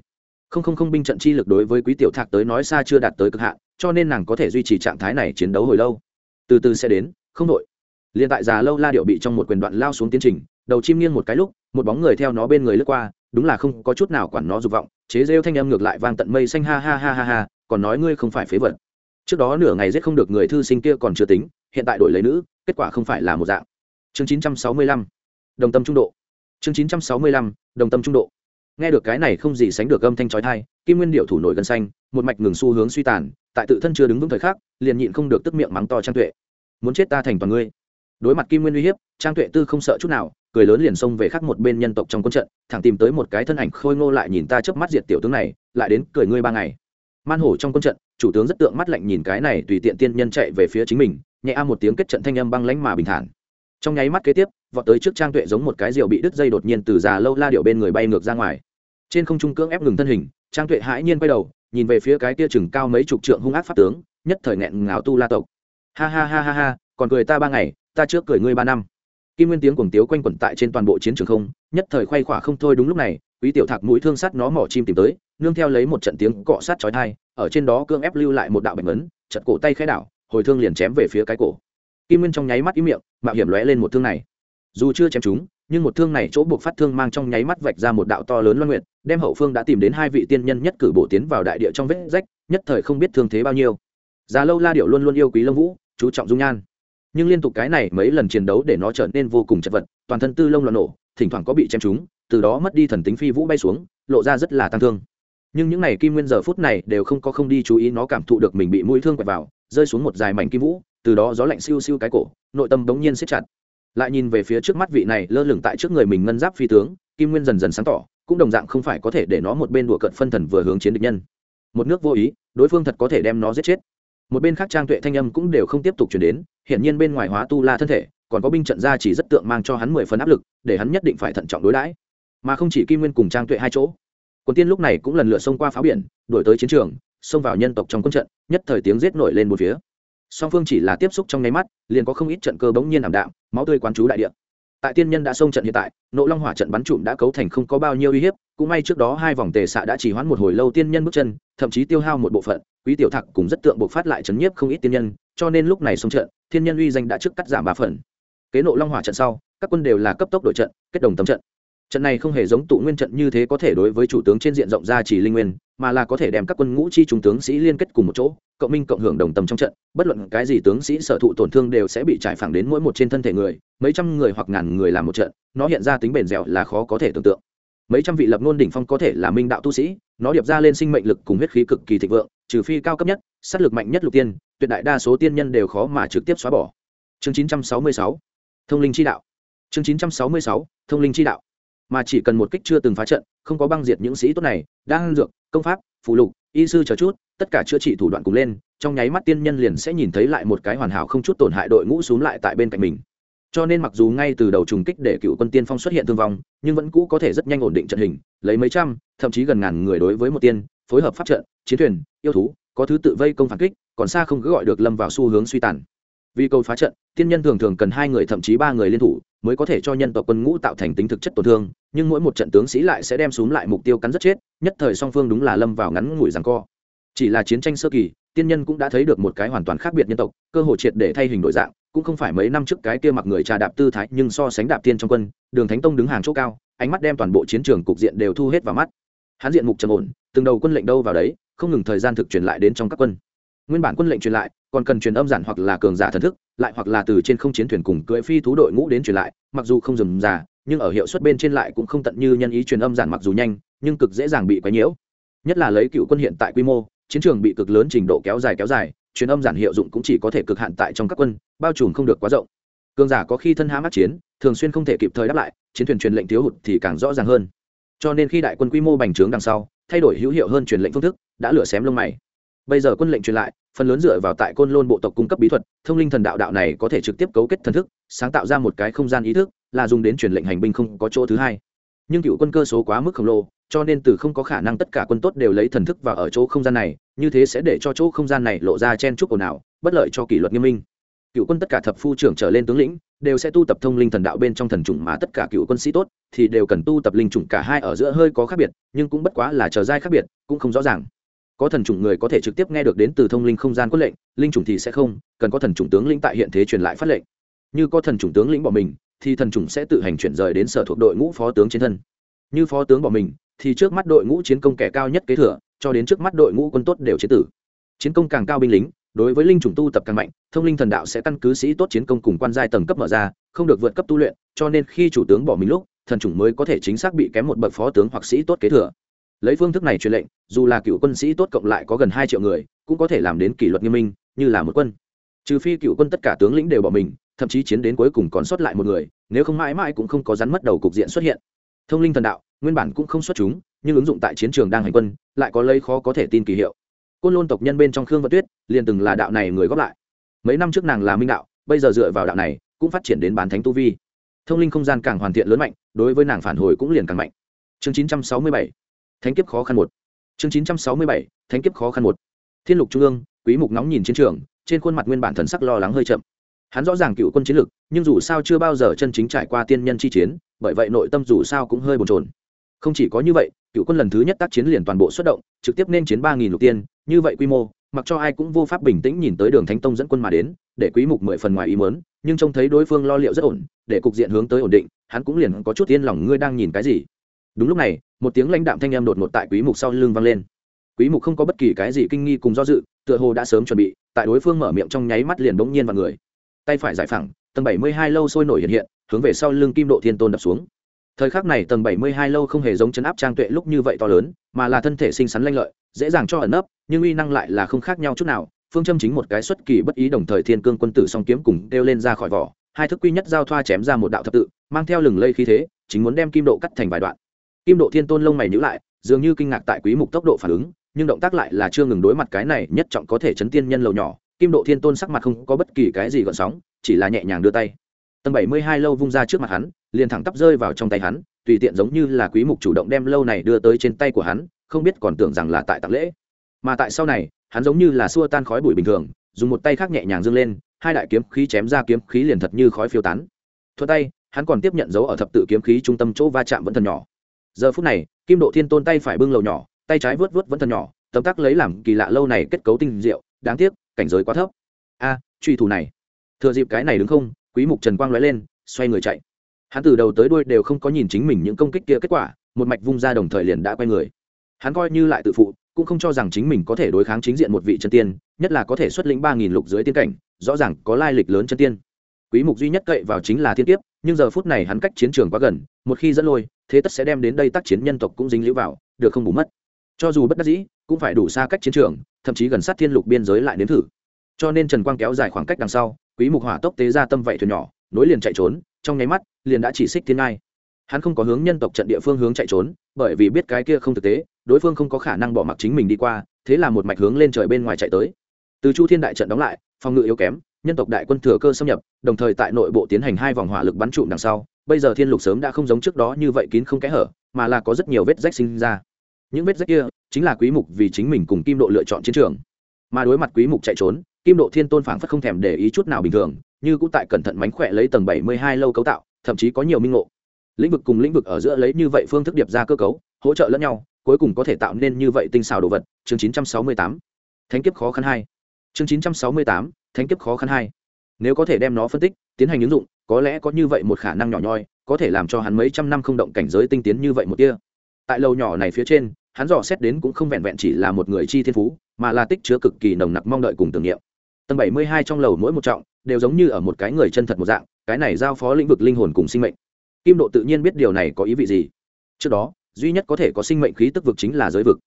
không không không binh trận chi lực đối với quý tiểu thạc tới nói xa chưa đạt tới cực hạn, cho nên nàng có thể duy trì trạng thái này chiến đấu hồi lâu. Từ từ sẽ đến, không đội liền tại già lâu la điệu bị trong một quyền đoạn lao xuống tiến trình, đầu chim nghiêng một cái lúc, một bóng người theo nó bên người lướt qua, đúng là không có chút nào quản nó dục vọng, chế rêu thanh âm ngược lại vang tận mây xanh, ha ha ha ha ha, còn nói ngươi không phải phế vật. Trước đó nửa ngày giết không được người thư sinh kia còn chưa tính, hiện tại đổi lấy nữ, kết quả không phải là một dạng. Chương 965 đồng tâm trung độ. Chương 965 đồng tâm trung độ nghe được cái này không gì sánh được âm thanh chói tai, kim nguyên điệu thủ nổi gần xanh một mạch ngừng xu hướng suy tàn tại tự thân chưa đứng vững thời khắc liền nhịn không được tức miệng mắng to trang tuệ. Muốn chết ta thành toàn ngươi. Đối mặt kim nguyên uy hiếp trang tuệ tư không sợ chút nào cười lớn liền xông về khắc một bên nhân tộc trong quân trận thẳng tìm tới một cái thân ảnh khôi ngô lại nhìn ta trước mắt diệt tiểu tướng này lại đến cười ngươi ba ngày. Man hổ trong quân trận chủ tướng rất tượng mắt lạnh nhìn cái này tùy tiện tiên nhân chạy về phía chính mình nhẹ a một tiếng kết trận thanh âm băng lãnh mà bình thản. Trong nháy mắt kế tiếp vọt tới trước trang tuệ giống một cái diều bị đứt dây đột nhiên từ già lâu la điệu bên người bay ngược ra ngoài trên không trung cưỡng ép ngừng thân hình, trang tuệ hãi nhiên quay đầu, nhìn về phía cái tia chừng cao mấy chục trượng hung ác pháp tướng, nhất thời nghẹn ngào tu la tộc. Ha ha ha ha ha, còn cười ta ba ngày, ta trước cười ngươi ba năm. Kim nguyên tiếng cuồng tiếu quanh quẩn tại trên toàn bộ chiến trường không, nhất thời khoay khỏa không thôi đúng lúc này, quý tiểu thạc mũi thương sắt nó mỏ chim tìm tới, nương theo lấy một trận tiếng cọ sát chói tai, ở trên đó cương ép lưu lại một đạo bệnh ấn chật cổ tay khẽ đảo, hồi thương liền chém về phía cái cổ. Kim nguyên trong nháy mắt ý miệng, mạo hiểm lóe lên một thương này. Dù chưa chém chúng nhưng một thương này chỗ buộc phát thương mang trong nháy mắt vạch ra một đạo to lớn loan nguyện đem hậu phương đã tìm đến hai vị tiên nhân nhất cử bổ tiến vào đại địa trong vết rách, nhất thời không biết thương thế bao nhiêu. Già lâu la điệu luôn luôn yêu quý lông vũ, chú trọng dung nhan. Nhưng liên tục cái này mấy lần chiến đấu để nó trở nên vô cùng chật vật, toàn thân tư lông loạn nổ, thỉnh thoảng có bị chém trúng, từ đó mất đi thần tính phi vũ bay xuống, lộ ra rất là tăng thương. Nhưng những ngày kim nguyên giờ phút này đều không có không đi chú ý nó cảm thụ được mình bị mũi thương quẹt vào, rơi xuống một dài mảnh kim vũ, từ đó gió lạnh siêu siêu cái cổ, nội tâm bỗng nhiên siết chặt lại nhìn về phía trước mắt vị này lơ lửng tại trước người mình ngân giáp phi tướng, kim nguyên dần dần sáng tỏ, cũng đồng dạng không phải có thể để nó một bên đùa cận phân thần vừa hướng chiến địch nhân. Một nước vô ý, đối phương thật có thể đem nó giết chết. Một bên khác trang tuệ thanh âm cũng đều không tiếp tục chuyển đến, hiển nhiên bên ngoài hóa tu la thân thể, còn có binh trận ra chỉ rất tượng mang cho hắn mười phần áp lực, để hắn nhất định phải thận trọng đối đãi. Mà không chỉ kim nguyên cùng trang tuệ hai chỗ quân tiên lúc này cũng lần lượt xông qua pháo biển, đuổi tới chiến trường, xông vào nhân tộc trong quân trận, nhất thời tiếng giết nổi lên một phía song phương chỉ là tiếp xúc trong nháy mắt, liền có không ít trận cơ bỗng nhiên ảm đạm, máu tươi quán chú đại địa. Tại tiên nhân đã xông trận hiện tại, nộ long hỏa trận bắn trụm đã cấu thành không có bao nhiêu uy hiếp, cũng may trước đó hai vòng tề xạ đã chỉ hoãn một hồi lâu tiên nhân bước chân, thậm chí tiêu hao một bộ phận, quý tiểu thạc cùng rất tượng buộc phát lại chấn nhiếp không ít tiên nhân, cho nên lúc này xông trận, thiên nhân uy danh đã trước cắt giảm ba phần. Kế nộ long hỏa trận sau, các quân đều là cấp tốc đội trận, kết đồng tấm trận trận này không hề giống tụ nguyên trận như thế có thể đối với chủ tướng trên diện rộng ra chỉ linh nguyên, mà là có thể đem các quân ngũ chi trung tướng sĩ liên kết cùng một chỗ, cộng minh cộng hưởng đồng tâm trong trận. Bất luận cái gì tướng sĩ sở thụ tổn thương đều sẽ bị trải phẳng đến mỗi một trên thân thể người, mấy trăm người hoặc ngàn người làm một trận, nó hiện ra tính bền dẻo là khó có thể tưởng tượng. Mấy trăm vị lập ngôn đỉnh phong có thể là minh đạo tu sĩ, nó điệp ra lên sinh mệnh lực cùng huyết khí cực kỳ thịnh vượng, trừ phi cao cấp nhất, sát lực mạnh nhất lục tiên, tuyệt đại đa số tiên nhân đều khó mà trực tiếp xóa bỏ. Chương 966 thông linh chi đạo. Chương 966 thông linh chi đạo mà chỉ cần một kích chưa từng phá trận, không có băng diệt những sĩ tốt này đang dược, công pháp phụ lục, y sư chờ chút, tất cả chữa trị thủ đoạn cùng lên, trong nháy mắt tiên nhân liền sẽ nhìn thấy lại một cái hoàn hảo không chút tổn hại đội ngũ xuống lại tại bên cạnh mình. Cho nên mặc dù ngay từ đầu trùng kích để cựu quân tiên phong xuất hiện thương vong, nhưng vẫn cũ có thể rất nhanh ổn định trận hình, lấy mấy trăm, thậm chí gần ngàn người đối với một tiên, phối hợp phát trận, chiến thuyền, yêu thú, có thứ tự vây công phản kích, còn xa không cứ gọi được lâm vào xu hướng suy tàn vì cầu phá trận, tiên nhân thường thường cần hai người, thậm chí ba người liên thủ mới có thể cho nhân tộc quân ngũ tạo thành tính thực chất tổn thương, nhưng mỗi một trận tướng sĩ lại sẽ đem xuống lại mục tiêu cắn rất chết, nhất thời song phương đúng là lâm vào ngắn ngủi rằng co. Chỉ là chiến tranh sơ kỳ, tiên nhân cũng đã thấy được một cái hoàn toàn khác biệt nhân tộc, cơ hội triệt để thay hình đổi dạng, cũng không phải mấy năm trước cái kia mặc người trà đạp tư thái nhưng so sánh đạp tiên trong quân, đường thánh tông đứng hàng chỗ cao, ánh mắt đem toàn bộ chiến trường cục diện đều thu hết vào mắt. Hắn diện mục trầm ổn, từng đầu quân lệnh đâu vào đấy, không ngừng thời gian thực truyền lại đến trong các quân nguyên bản quân lệnh truyền lại, còn cần truyền âm giản hoặc là cường giả thần thức, lại hoặc là từ trên không chiến thuyền cùng cưỡi phi thú đội ngũ đến truyền lại, mặc dù không dừng giả nhưng ở hiệu suất bên trên lại cũng không tận như nhân ý truyền âm giản mặc dù nhanh, nhưng cực dễ dàng bị quấy nhiễu. Nhất là lấy cựu quân hiện tại quy mô, chiến trường bị cực lớn trình độ kéo dài kéo dài, truyền âm giản hiệu dụng cũng chỉ có thể cực hạn tại trong các quân, bao trùm không được quá rộng. Cường giả có khi thân hãm át chiến, thường xuyên không thể kịp thời đáp lại, chiến thuyền truyền lệnh thiếu hụt thì càng rõ ràng hơn. Cho nên khi đại quân quy mô bành trướng đằng sau, thay đổi hữu hiệu hơn truyền lệnh phương thức, đã lửa xém lông mày bây giờ quân lệnh truyền lại, phần lớn dựa vào tại côn lôn bộ tộc cung cấp bí thuật, thông linh thần đạo đạo này có thể trực tiếp cấu kết thần thức, sáng tạo ra một cái không gian ý thức, là dùng đến truyền lệnh hành binh không có chỗ thứ hai. Nhưng cựu quân cơ số quá mức khổng lồ, cho nên từ không có khả năng tất cả quân tốt đều lấy thần thức vào ở chỗ không gian này, như thế sẽ để cho chỗ không gian này lộ ra chen chúc ồn ào, bất lợi cho kỷ luật nghiêm minh. Cựu quân tất cả thập phu trưởng trở lên tướng lĩnh, đều sẽ tu tập thông linh thần đạo bên trong thần chủng mà tất cả cựu quân sĩ tốt, thì đều cần tu tập linh chủng cả hai ở giữa hơi có khác biệt, nhưng cũng bất quá là trở giai khác biệt, cũng không rõ ràng có thần chủng người có thể trực tiếp nghe được đến từ thông linh không gian quân lệnh, linh chủng thì sẽ không, cần có thần chủng tướng lĩnh tại hiện thế truyền lại phát lệnh. Như có thần chủng tướng lĩnh bỏ mình, thì thần chủng sẽ tự hành chuyển rời đến sở thuộc đội ngũ phó tướng trên thân. Như phó tướng bỏ mình, thì trước mắt đội ngũ chiến công kẻ cao nhất kế thừa, cho đến trước mắt đội ngũ quân tốt đều chế tử. Chiến công càng cao binh lính, đối với linh chủng tu tập càng mạnh, thông linh thần đạo sẽ căn cứ sĩ tốt chiến công cùng quan giai tầng cấp mở ra, không được vượt cấp tu luyện, cho nên khi chủ tướng bỏ mình lúc, thần chủng mới có thể chính xác bị kém một bậc phó tướng hoặc sĩ tốt kế thừa lấy phương thức này truyền lệnh, dù là cựu quân sĩ tốt cộng lại có gần hai triệu người, cũng có thể làm đến kỷ luật nghiêm minh, như là một quân. Trừ phi cựu quân tất cả tướng lĩnh đều bỏ mình, thậm chí chiến đến cuối cùng còn sót lại một người, nếu không mãi mãi cũng không có rắn mất đầu cục diện xuất hiện. Thông linh thần đạo, nguyên bản cũng không xuất chúng, nhưng ứng dụng tại chiến trường đang hành quân, lại có lấy khó có thể tin kỳ hiệu. Côn lôn tộc nhân bên trong khương vật tuyết, liền từng là đạo này người góp lại. Mấy năm trước nàng là minh đạo, bây giờ dựa vào đạo này, cũng phát triển đến bán thánh tu vi. Thông linh không gian càng hoàn thiện lớn mạnh, đối với nàng phản hồi cũng liền càng mạnh. Chương chín trăm sáu mươi bảy thánh kiếp khó khăn một. Chương chín trăm sáu mươi bảy, thánh kiếp khó khăn một. Thiên lục trung ương, quý mục nóng nhìn chiến trường, trên khuôn mặt nguyên bản thần sắc lo lắng hơi chậm. Hắn rõ ràng cựu quân chiến lực, nhưng dù sao chưa bao giờ chân chính trải qua tiên nhân chi chiến, bởi vậy nội tâm dù sao cũng hơi bồn chồn. Không chỉ có như vậy, cựu quân lần thứ nhất tác chiến liền toàn bộ xuất động, trực tiếp nên chiến ba nghìn lục tiên, như vậy quy mô, mặc cho ai cũng vô pháp bình tĩnh nhìn tới đường thánh tông dẫn quân mà đến, để quý mục mười phần ngoài ý muốn, nhưng trông thấy đối phương lo liệu rất ổn, để cục diện hướng tới ổn định, hắn cũng liền có chút yên lòng, ngươi đang nhìn cái gì? Đúng lúc này, một tiếng lãnh đạm thanh âm đột ngột tại quý mục sau lưng vang lên. Quý mục không có bất kỳ cái gì kinh nghi cùng do dự, tựa hồ đã sớm chuẩn bị, tại đối phương mở miệng trong nháy mắt liền bỗng nhiên vào người. Tay phải giải phẳng, tầng 72 lâu sôi nổi hiện hiện, hướng về sau lưng kim độ thiên tôn đập xuống. Thời khắc này tầng 72 lâu không hề giống chấn áp trang tuệ lúc như vậy to lớn, mà là thân thể xinh xắn lanh lợi, dễ dàng cho ẩn nấp, nhưng uy năng lại là không khác nhau chút nào. Phương châm chính một cái xuất kỳ bất ý đồng thời thiên cương quân tử song kiếm cùng đeo lên ra khỏi vỏ, hai thức quy nhất giao thoa chém ra một đạo thập tự, mang theo lừng lây khí thế, chính muốn đem kim độ cắt thành vài đoạn kim độ thiên tôn lông mày nhữ lại, dường như kinh ngạc tại quý mục tốc độ phản ứng, nhưng động tác lại là chưa ngừng đối mặt cái này nhất trọng có thể chấn tiên nhân lầu nhỏ. Kim độ thiên tôn sắc mặt không có bất kỳ cái gì gợn sóng, chỉ là nhẹ nhàng đưa tay. Tầng 72 lâu vung ra trước mặt hắn, liền thẳng tắp rơi vào trong tay hắn, tùy tiện giống như là quý mục chủ động đem lâu này đưa tới trên tay của hắn, không biết còn tưởng rằng là tại tặng lễ. Mà tại sau này, hắn giống như là xua tan khói bụi bình thường, dùng một tay khác nhẹ nhàng dâng lên, hai đại kiếm khí chém ra kiếm khí liền thật như khói phiêu tán. Thuận tay, hắn còn tiếp nhận dấu ở thập tự kiếm khí trung tâm chỗ va chạm vẫn thần nhỏ giờ phút này, kim độ thiên tôn tay phải bưng lầu nhỏ, tay trái vớt vớt vẫn thần nhỏ, tấm tắc lấy làm kỳ lạ lâu này kết cấu tinh diệu, đáng tiếc, cảnh giới quá thấp. A, truy thủ này. Thừa dịp cái này đứng không, quý mục trần quang lóe lên, xoay người chạy. Hắn từ đầu tới đuôi đều không có nhìn chính mình những công kích kia kết quả, một mạch vung ra đồng thời liền đã quay người. Hắn coi như lại tự phụ, cũng không cho rằng chính mình có thể đối kháng chính diện một vị chân tiên, nhất là có thể xuất lĩnh ba nghìn lục dưới tiên cảnh, rõ ràng có lai lịch lớn chân tiên quý mục duy nhất cậy vào chính là thiên kiếp, nhưng giờ phút này hắn cách chiến trường quá gần, một khi dẫn lôi, thế tất sẽ đem đến đây tác chiến nhân tộc cũng dính liễu vào, được không bù mất. Cho dù bất đắc dĩ, cũng phải đủ xa cách chiến trường, thậm chí gần sát thiên lục biên giới lại đến thử. Cho nên trần quang kéo dài khoảng cách đằng sau, quý mục hỏa tốc tế ra tâm vậy thuyền nhỏ, nối liền chạy trốn, trong nháy mắt, liền đã chỉ xích thiên ngai. Hắn không có hướng nhân tộc trận địa phương hướng chạy trốn, bởi vì biết cái kia không thực tế, đối phương không có khả năng bỏ mặc chính mình đi qua, thế là một mạch hướng lên trời bên ngoài chạy tới. Từ chu thiên đại trận đóng lại, phòng ngự yếu kém nhân tộc đại quân thừa cơ xâm nhập, đồng thời tại nội bộ tiến hành hai vòng hỏa lực bắn trụm đằng sau. Bây giờ thiên lục sớm đã không giống trước đó như vậy kín không kẽ hở, mà là có rất nhiều vết rách sinh ra. Những vết rách kia chính là quý mục vì chính mình cùng kim độ lựa chọn chiến trường. Mà đối mặt quý mục chạy trốn, kim độ thiên tôn phảng phất không thèm để ý chút nào bình thường, như cũng tại cẩn thận mánh khỏe lấy tầng 72 lâu cấu tạo, thậm chí có nhiều minh ngộ. Lĩnh vực cùng lĩnh vực ở giữa lấy như vậy phương thức điệp ra cơ cấu, hỗ trợ lẫn nhau, cuối cùng có thể tạo nên như vậy tinh xào đồ vật. Chương 968 thánh kiếp khó khăn hai chương 968 thánh kiếp khó khăn hai. Nếu có thể đem nó phân tích, tiến hành ứng dụng, có lẽ có như vậy một khả năng nhỏ nhoi, có thể làm cho hắn mấy trăm năm không động cảnh giới tinh tiến như vậy một tia. Tại lầu nhỏ này phía trên, hắn dò xét đến cũng không vẹn vẹn chỉ là một người chi thiên phú, mà là tích chứa cực kỳ nồng nặc mong đợi cùng tưởng niệm. Tầng bảy mươi hai trong lầu mỗi một trọng, đều giống như ở một cái người chân thật một dạng, cái này giao phó lĩnh vực linh hồn cùng sinh mệnh. Kim độ tự nhiên biết điều này có ý vị gì. Trước đó, duy nhất có thể có sinh mệnh khí tức vực chính là giới vực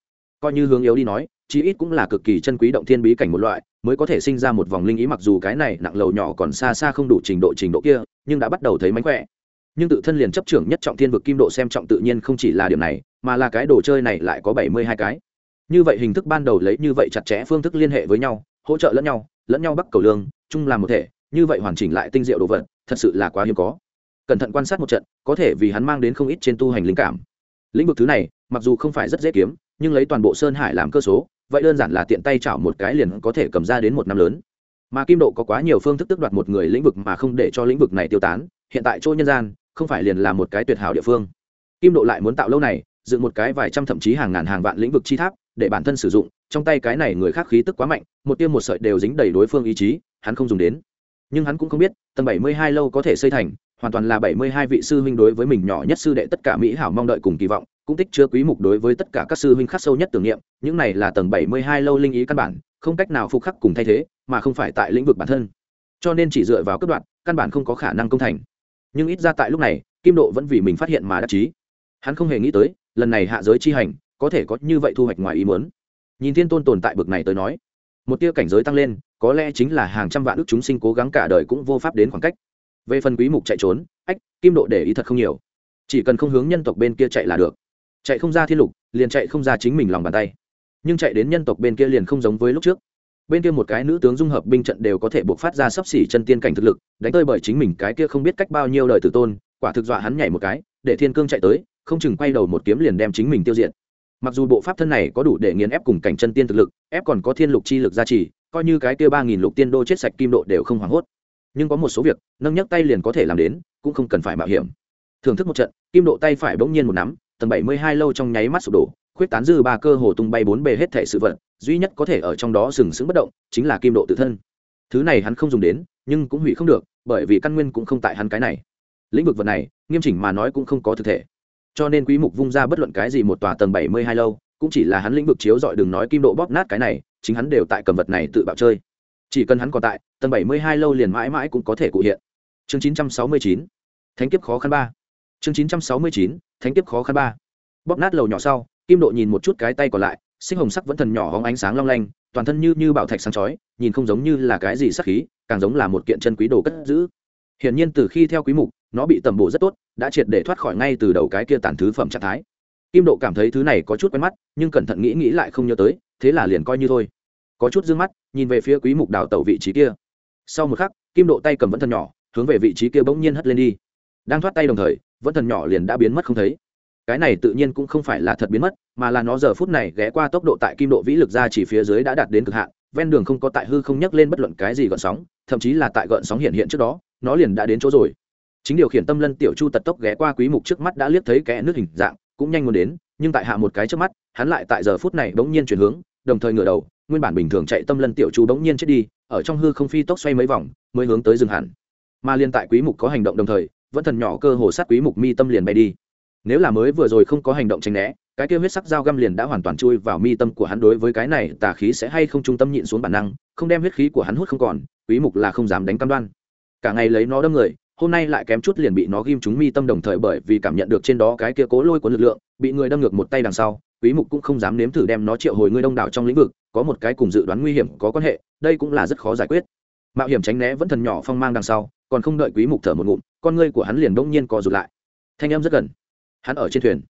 coi như hướng yếu đi nói, chí ít cũng là cực kỳ chân quý động thiên bí cảnh một loại, mới có thể sinh ra một vòng linh ý mặc dù cái này nặng lầu nhỏ còn xa xa không đủ trình độ trình độ kia, nhưng đã bắt đầu thấy mánh khỏe. Nhưng tự thân liền chấp trưởng nhất trọng thiên vực kim độ xem trọng tự nhiên không chỉ là điểm này, mà là cái đồ chơi này lại có bảy mươi hai cái. Như vậy hình thức ban đầu lấy như vậy chặt chẽ phương thức liên hệ với nhau, hỗ trợ lẫn nhau lẫn nhau bắt cầu lương, chung làm một thể, như vậy hoàn chỉnh lại tinh diệu đồ vật, thật sự là quá hiếm có. Cẩn thận quan sát một trận, có thể vì hắn mang đến không ít trên tu hành linh cảm. Lĩnh vực thứ này, mặc dù không phải rất dễ kiếm nhưng lấy toàn bộ sơn hải làm cơ số, vậy đơn giản là tiện tay chảo một cái liền có thể cầm ra đến một năm lớn. Mà kim độ có quá nhiều phương thức tước đoạt một người lĩnh vực mà không để cho lĩnh vực này tiêu tán, hiện tại chỗ nhân gian, không phải liền là một cái tuyệt hảo địa phương. Kim độ lại muốn tạo lâu này, dựng một cái vài trăm thậm chí hàng ngàn hàng vạn lĩnh vực chi tháp, để bản thân sử dụng, trong tay cái này người khác khí tức quá mạnh, một tiêm một sợi đều dính đầy đối phương ý chí, hắn không dùng đến. Nhưng hắn cũng không biết, tầng bảy mươi hai lâu có thể xây thành, hoàn toàn là bảy mươi hai vị sư huynh đối với mình nhỏ nhất sư đệ tất cả mỹ hảo mong đợi cùng kỳ vọng cũng tích chứa quý mục đối với tất cả các sư huynh khắc sâu nhất tưởng niệm, những này là tầng bảy mươi hai lâu linh ý căn bản, không cách nào phục khắc cùng thay thế, mà không phải tại lĩnh vực bản thân. Cho nên chỉ dựa vào cấp đoạn, căn bản không có khả năng công thành. Nhưng ít ra tại lúc này, kim độ vẫn vì mình phát hiện mà đắc chí. Hắn không hề nghĩ tới, lần này hạ giới chi hành, có thể có như vậy thu hoạch ngoài ý muốn. Nhìn thiên tôn tồn tại bực này tới nói, một tia cảnh giới tăng lên, có lẽ chính là hàng trăm vạn ức chúng sinh cố gắng cả đời cũng vô pháp đến khoảng cách. Về phần quý mục chạy trốn, ách, kim độ để ý thật không nhiều. Chỉ cần không hướng nhân tộc bên kia chạy là được chạy không ra thiên lục, liền chạy không ra chính mình lòng bàn tay. Nhưng chạy đến nhân tộc bên kia liền không giống với lúc trước. Bên kia một cái nữ tướng dung hợp binh trận đều có thể buộc phát ra sấp xỉ chân tiên cảnh thực lực, đánh tơi bởi chính mình cái kia không biết cách bao nhiêu đời tử tôn, quả thực dọa hắn nhảy một cái, để thiên cương chạy tới, không chừng quay đầu một kiếm liền đem chính mình tiêu diệt. Mặc dù bộ pháp thân này có đủ để nghiền ép cùng cảnh chân tiên thực lực, ép còn có thiên lục chi lực gia trì, coi như cái kia ba nghìn lục tiên đô chết sạch kim độ đều không hoảng hốt. Nhưng có một số việc, nâng nhấc tay liền có thể làm đến, cũng không cần phải mạo hiểm. Thưởng thức một trận, kim độ tay phải bỗng nhiên một nắm tầng bảy mươi hai lâu trong nháy mắt sụp đổ, khuyết tán dư ba cơ hồ tung bay bốn bề hết thể sự vật, duy nhất có thể ở trong đó sừng sững bất động, chính là kim độ tự thân. Thứ này hắn không dùng đến, nhưng cũng hủy không được, bởi vì căn nguyên cũng không tại hắn cái này. Lĩnh vực vật này, nghiêm chỉnh mà nói cũng không có thực thể. Cho nên quý mục vung ra bất luận cái gì một tòa tầng bảy mươi hai lâu, cũng chỉ là hắn lĩnh vực chiếu dọi đừng nói kim độ bóp nát cái này, chính hắn đều tại cầm vật này tự bạo chơi. Chỉ cần hắn còn tại, tầng bảy mươi hai lâu liền mãi mãi cũng có thể cụ hiện. Chương chín trăm sáu mươi chín. Thánh kiếp khó khăn ba. Chương chín trăm sáu mươi chín thánh kiếp khó khăn ba. Bóp nát lầu nhỏ sau, kim độ nhìn một chút cái tay còn lại sinh hồng sắc vẫn thần nhỏ hóng ánh sáng long lanh, toàn thân như như bảo thạch sáng chói, nhìn không giống như là cái gì sắc khí, càng giống là một kiện chân quý đồ cất giữ. Hiển nhiên từ khi theo quý mục, nó bị tầm bổ rất tốt, đã triệt để thoát khỏi ngay từ đầu cái kia tàn thứ phẩm trạng thái. Kim độ cảm thấy thứ này có chút quen mắt, nhưng cẩn thận nghĩ nghĩ lại không nhớ tới, thế là liền coi như thôi. Có chút dương mắt, nhìn về phía quý mục đào tẩu vị trí kia. Sau một khắc, kim độ tay cầm vẫn thần nhỏ, hướng về vị trí kia bỗng nhiên hất lên đi. Đang thoát tay đồng thời vẫn thần nhỏ liền đã biến mất không thấy. Cái này tự nhiên cũng không phải là thật biến mất, mà là nó giờ phút này ghé qua tốc độ tại kim độ vĩ lực ra chỉ phía dưới đã đạt đến cực hạn, ven đường không có tại hư không nhắc lên bất luận cái gì gợn sóng, thậm chí là tại gợn sóng hiện hiện trước đó, nó liền đã đến chỗ rồi. Chính điều khiển tâm lân tiểu chu tật tốc ghé qua quý mục trước mắt đã liếc thấy kẽ nước hình dạng, cũng nhanh muốn đến, nhưng tại hạ một cái trước mắt, hắn lại tại giờ phút này bỗng nhiên chuyển hướng, đồng thời ngửa đầu, nguyên bản bình thường chạy tâm lân tiểu chu bỗng nhiên chết đi, ở trong hư không phi tốc xoay mấy vòng, mới hướng tới rừng hẳn. Mà liên tại quý mục có hành động đồng thời vẫn thần nhỏ cơ hồ sát quý mục mi tâm liền bay đi. Nếu là mới vừa rồi không có hành động tránh né, cái kia huyết sắc dao găm liền đã hoàn toàn chui vào mi tâm của hắn đối với cái này tà khí sẽ hay không trung tâm nhịn xuống bản năng, không đem huyết khí của hắn hút không còn, quý mục là không dám đánh cam đoan. Cả ngày lấy nó đâm người, hôm nay lại kém chút liền bị nó ghim trúng mi tâm đồng thời bởi vì cảm nhận được trên đó cái kia cố lôi của lực lượng, bị người đâm ngược một tay đằng sau, quý mục cũng không dám nếm thử đem nó triệu hồi ngươi đông đảo trong lĩnh vực, có một cái cùng dự đoán nguy hiểm có quan hệ, đây cũng là rất khó giải quyết. Mạo hiểm tránh né vẫn thần nhỏ phong mang đằng sau còn không đợi quý mục thở một ngụm, con ngươi của hắn liền đông nhiên co rụt lại. Thanh âm rất gần. Hắn ở trên thuyền.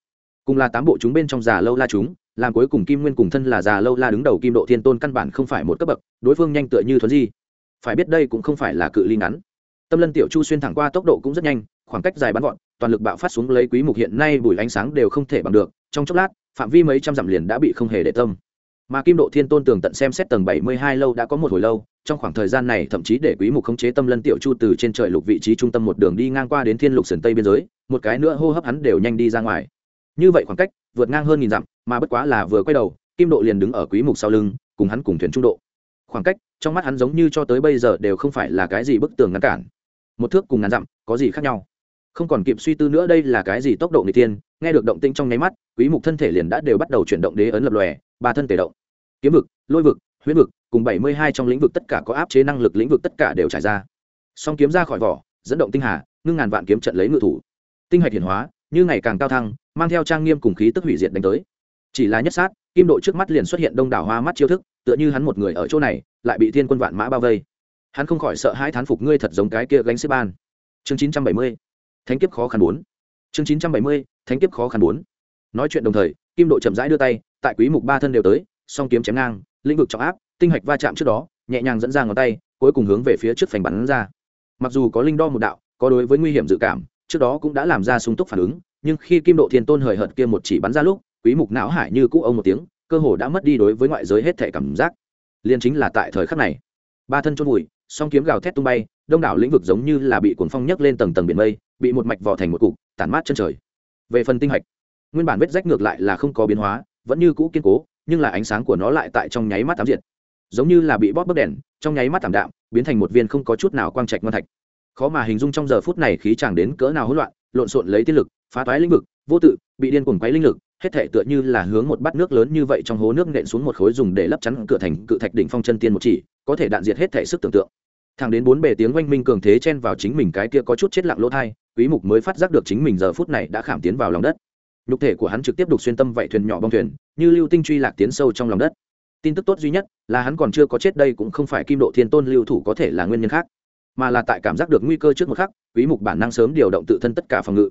Cùng là tám bộ chúng bên trong già lâu la chúng, làm cuối cùng kim nguyên cùng thân là già lâu la đứng đầu kim độ thiên tôn căn bản không phải một cấp bậc, đối phương nhanh tựa như thuấn di. Phải biết đây cũng không phải là cự ly ngắn. Tâm lân tiểu chu xuyên thẳng qua tốc độ cũng rất nhanh, khoảng cách dài bắn gọn toàn lực bạo phát xuống lấy quý mục hiện nay bùi ánh sáng đều không thể bằng được, trong chốc lát, phạm vi mấy trăm dặm liền đã bị không hề để tâm. Mà kim độ thiên tôn tường tận xem xét tầng 72 lâu đã có một hồi lâu trong khoảng thời gian này thậm chí để quý mục khống chế tâm lân tiểu chu từ trên trời lục vị trí trung tâm một đường đi ngang qua đến thiên lục sườn tây biên giới, một cái nữa hô hấp hắn đều nhanh đi ra ngoài. Như vậy khoảng cách, vượt ngang hơn nghìn dặm, mà bất quá là vừa quay đầu, kim độ liền đứng ở quý mục sau lưng, cùng hắn cùng thuyền trung độ. Khoảng cách, trong mắt hắn giống như cho tới bây giờ đều không phải là cái gì bức tường ngăn cản. Một thước cùng ngàn dặm, có gì khác nhau? Không còn kịp suy tư nữa đây là cái gì tốc độ người tiên nghe được động tinh trong nháy mắt, quý mục thân thể liền đã đều bắt đầu chuyển động đế ấn lập lòe, ba thân thể động. Kiếm vực, lôi vực huyễn vực, cùng 72 trong lĩnh vực tất cả có áp chế năng lực lĩnh vực tất cả đều trải ra. Song kiếm ra khỏi vỏ, dẫn động tinh hà, ngưng ngàn vạn kiếm trận lấy ngự thủ. Tinh hạch hiển hóa, như ngày càng cao thăng, mang theo trang nghiêm cùng khí tức hủy diệt đánh tới. Chỉ là nhất sát, kim độ trước mắt liền xuất hiện đông đảo hoa mắt chiêu thức, tựa như hắn một người ở chỗ này, lại bị thiên quân vạn mã bao vây. Hắn không khỏi sợ hãi thán phục ngươi thật giống cái kia gánh xếp ban. Chương chín trăm bảy mươi, thánh kiếp khó khăn bốn. Chương chín trăm bảy mươi, thánh kiếp khó khăn bốn. Nói chuyện đồng thời, kim độ chậm rãi đưa tay, tại quý mục ba thân đều tới, song kiếm chém ngang lĩnh vực trọng áp, tinh hạch va chạm trước đó, nhẹ nhàng dẫn ra ngón tay, cuối cùng hướng về phía trước phành bắn ra. Mặc dù có linh đo một đạo, có đối với nguy hiểm dự cảm, trước đó cũng đã làm ra sung túc phản ứng, nhưng khi kim độ thiên tôn hời hợt kia một chỉ bắn ra lúc, quý mục não hải như cũ ông một tiếng, cơ hồ đã mất đi đối với ngoại giới hết thể cảm giác. Liên chính là tại thời khắc này, ba thân chôn vùi, song kiếm gào thét tung bay, đông đảo lĩnh vực giống như là bị cuồng phong nhấc lên tầng tầng biển mây, bị một mạch vò thành một cục, tản mát chân trời. Về phần tinh hạch nguyên bản vết rách ngược lại là không có biến hóa, vẫn như cũ kiên cố nhưng là ánh sáng của nó lại tại trong nháy mắt tám diệt. Giống như là bị bóp bấc đèn, trong nháy mắt tảm đạm, biến thành một viên không có chút nào quang trạch ngon thạch. Khó mà hình dung trong giờ phút này khí chàng đến cỡ nào hỗn loạn, lộn xộn lấy tiên lực, phá toái lĩnh vực, vô tự, bị điên cuồng quấy linh lực, hết thể tựa như là hướng một bát nước lớn như vậy trong hố nước nện xuống một khối dùng để lấp chắn cửa thành cự thạch đỉnh phong chân tiên một chỉ, có thể đạn diệt hết thể sức tưởng tượng. Thẳng đến bốn bề tiếng oanh minh cường thế chen vào chính mình cái kia có chút chết lặng lỗ thai, quý mục mới phát giác được chính mình giờ phút này đã khảm tiến vào lòng đất nhục thể của hắn trực tiếp đục xuyên tâm vậy thuyền nhỏ bong thuyền, như lưu tinh truy lạc tiến sâu trong lòng đất. Tin tức tốt duy nhất là hắn còn chưa có chết đây cũng không phải kim độ thiên tôn lưu thủ có thể là nguyên nhân khác, mà là tại cảm giác được nguy cơ trước một khắc, quý mục bản năng sớm điều động tự thân tất cả phòng ngự.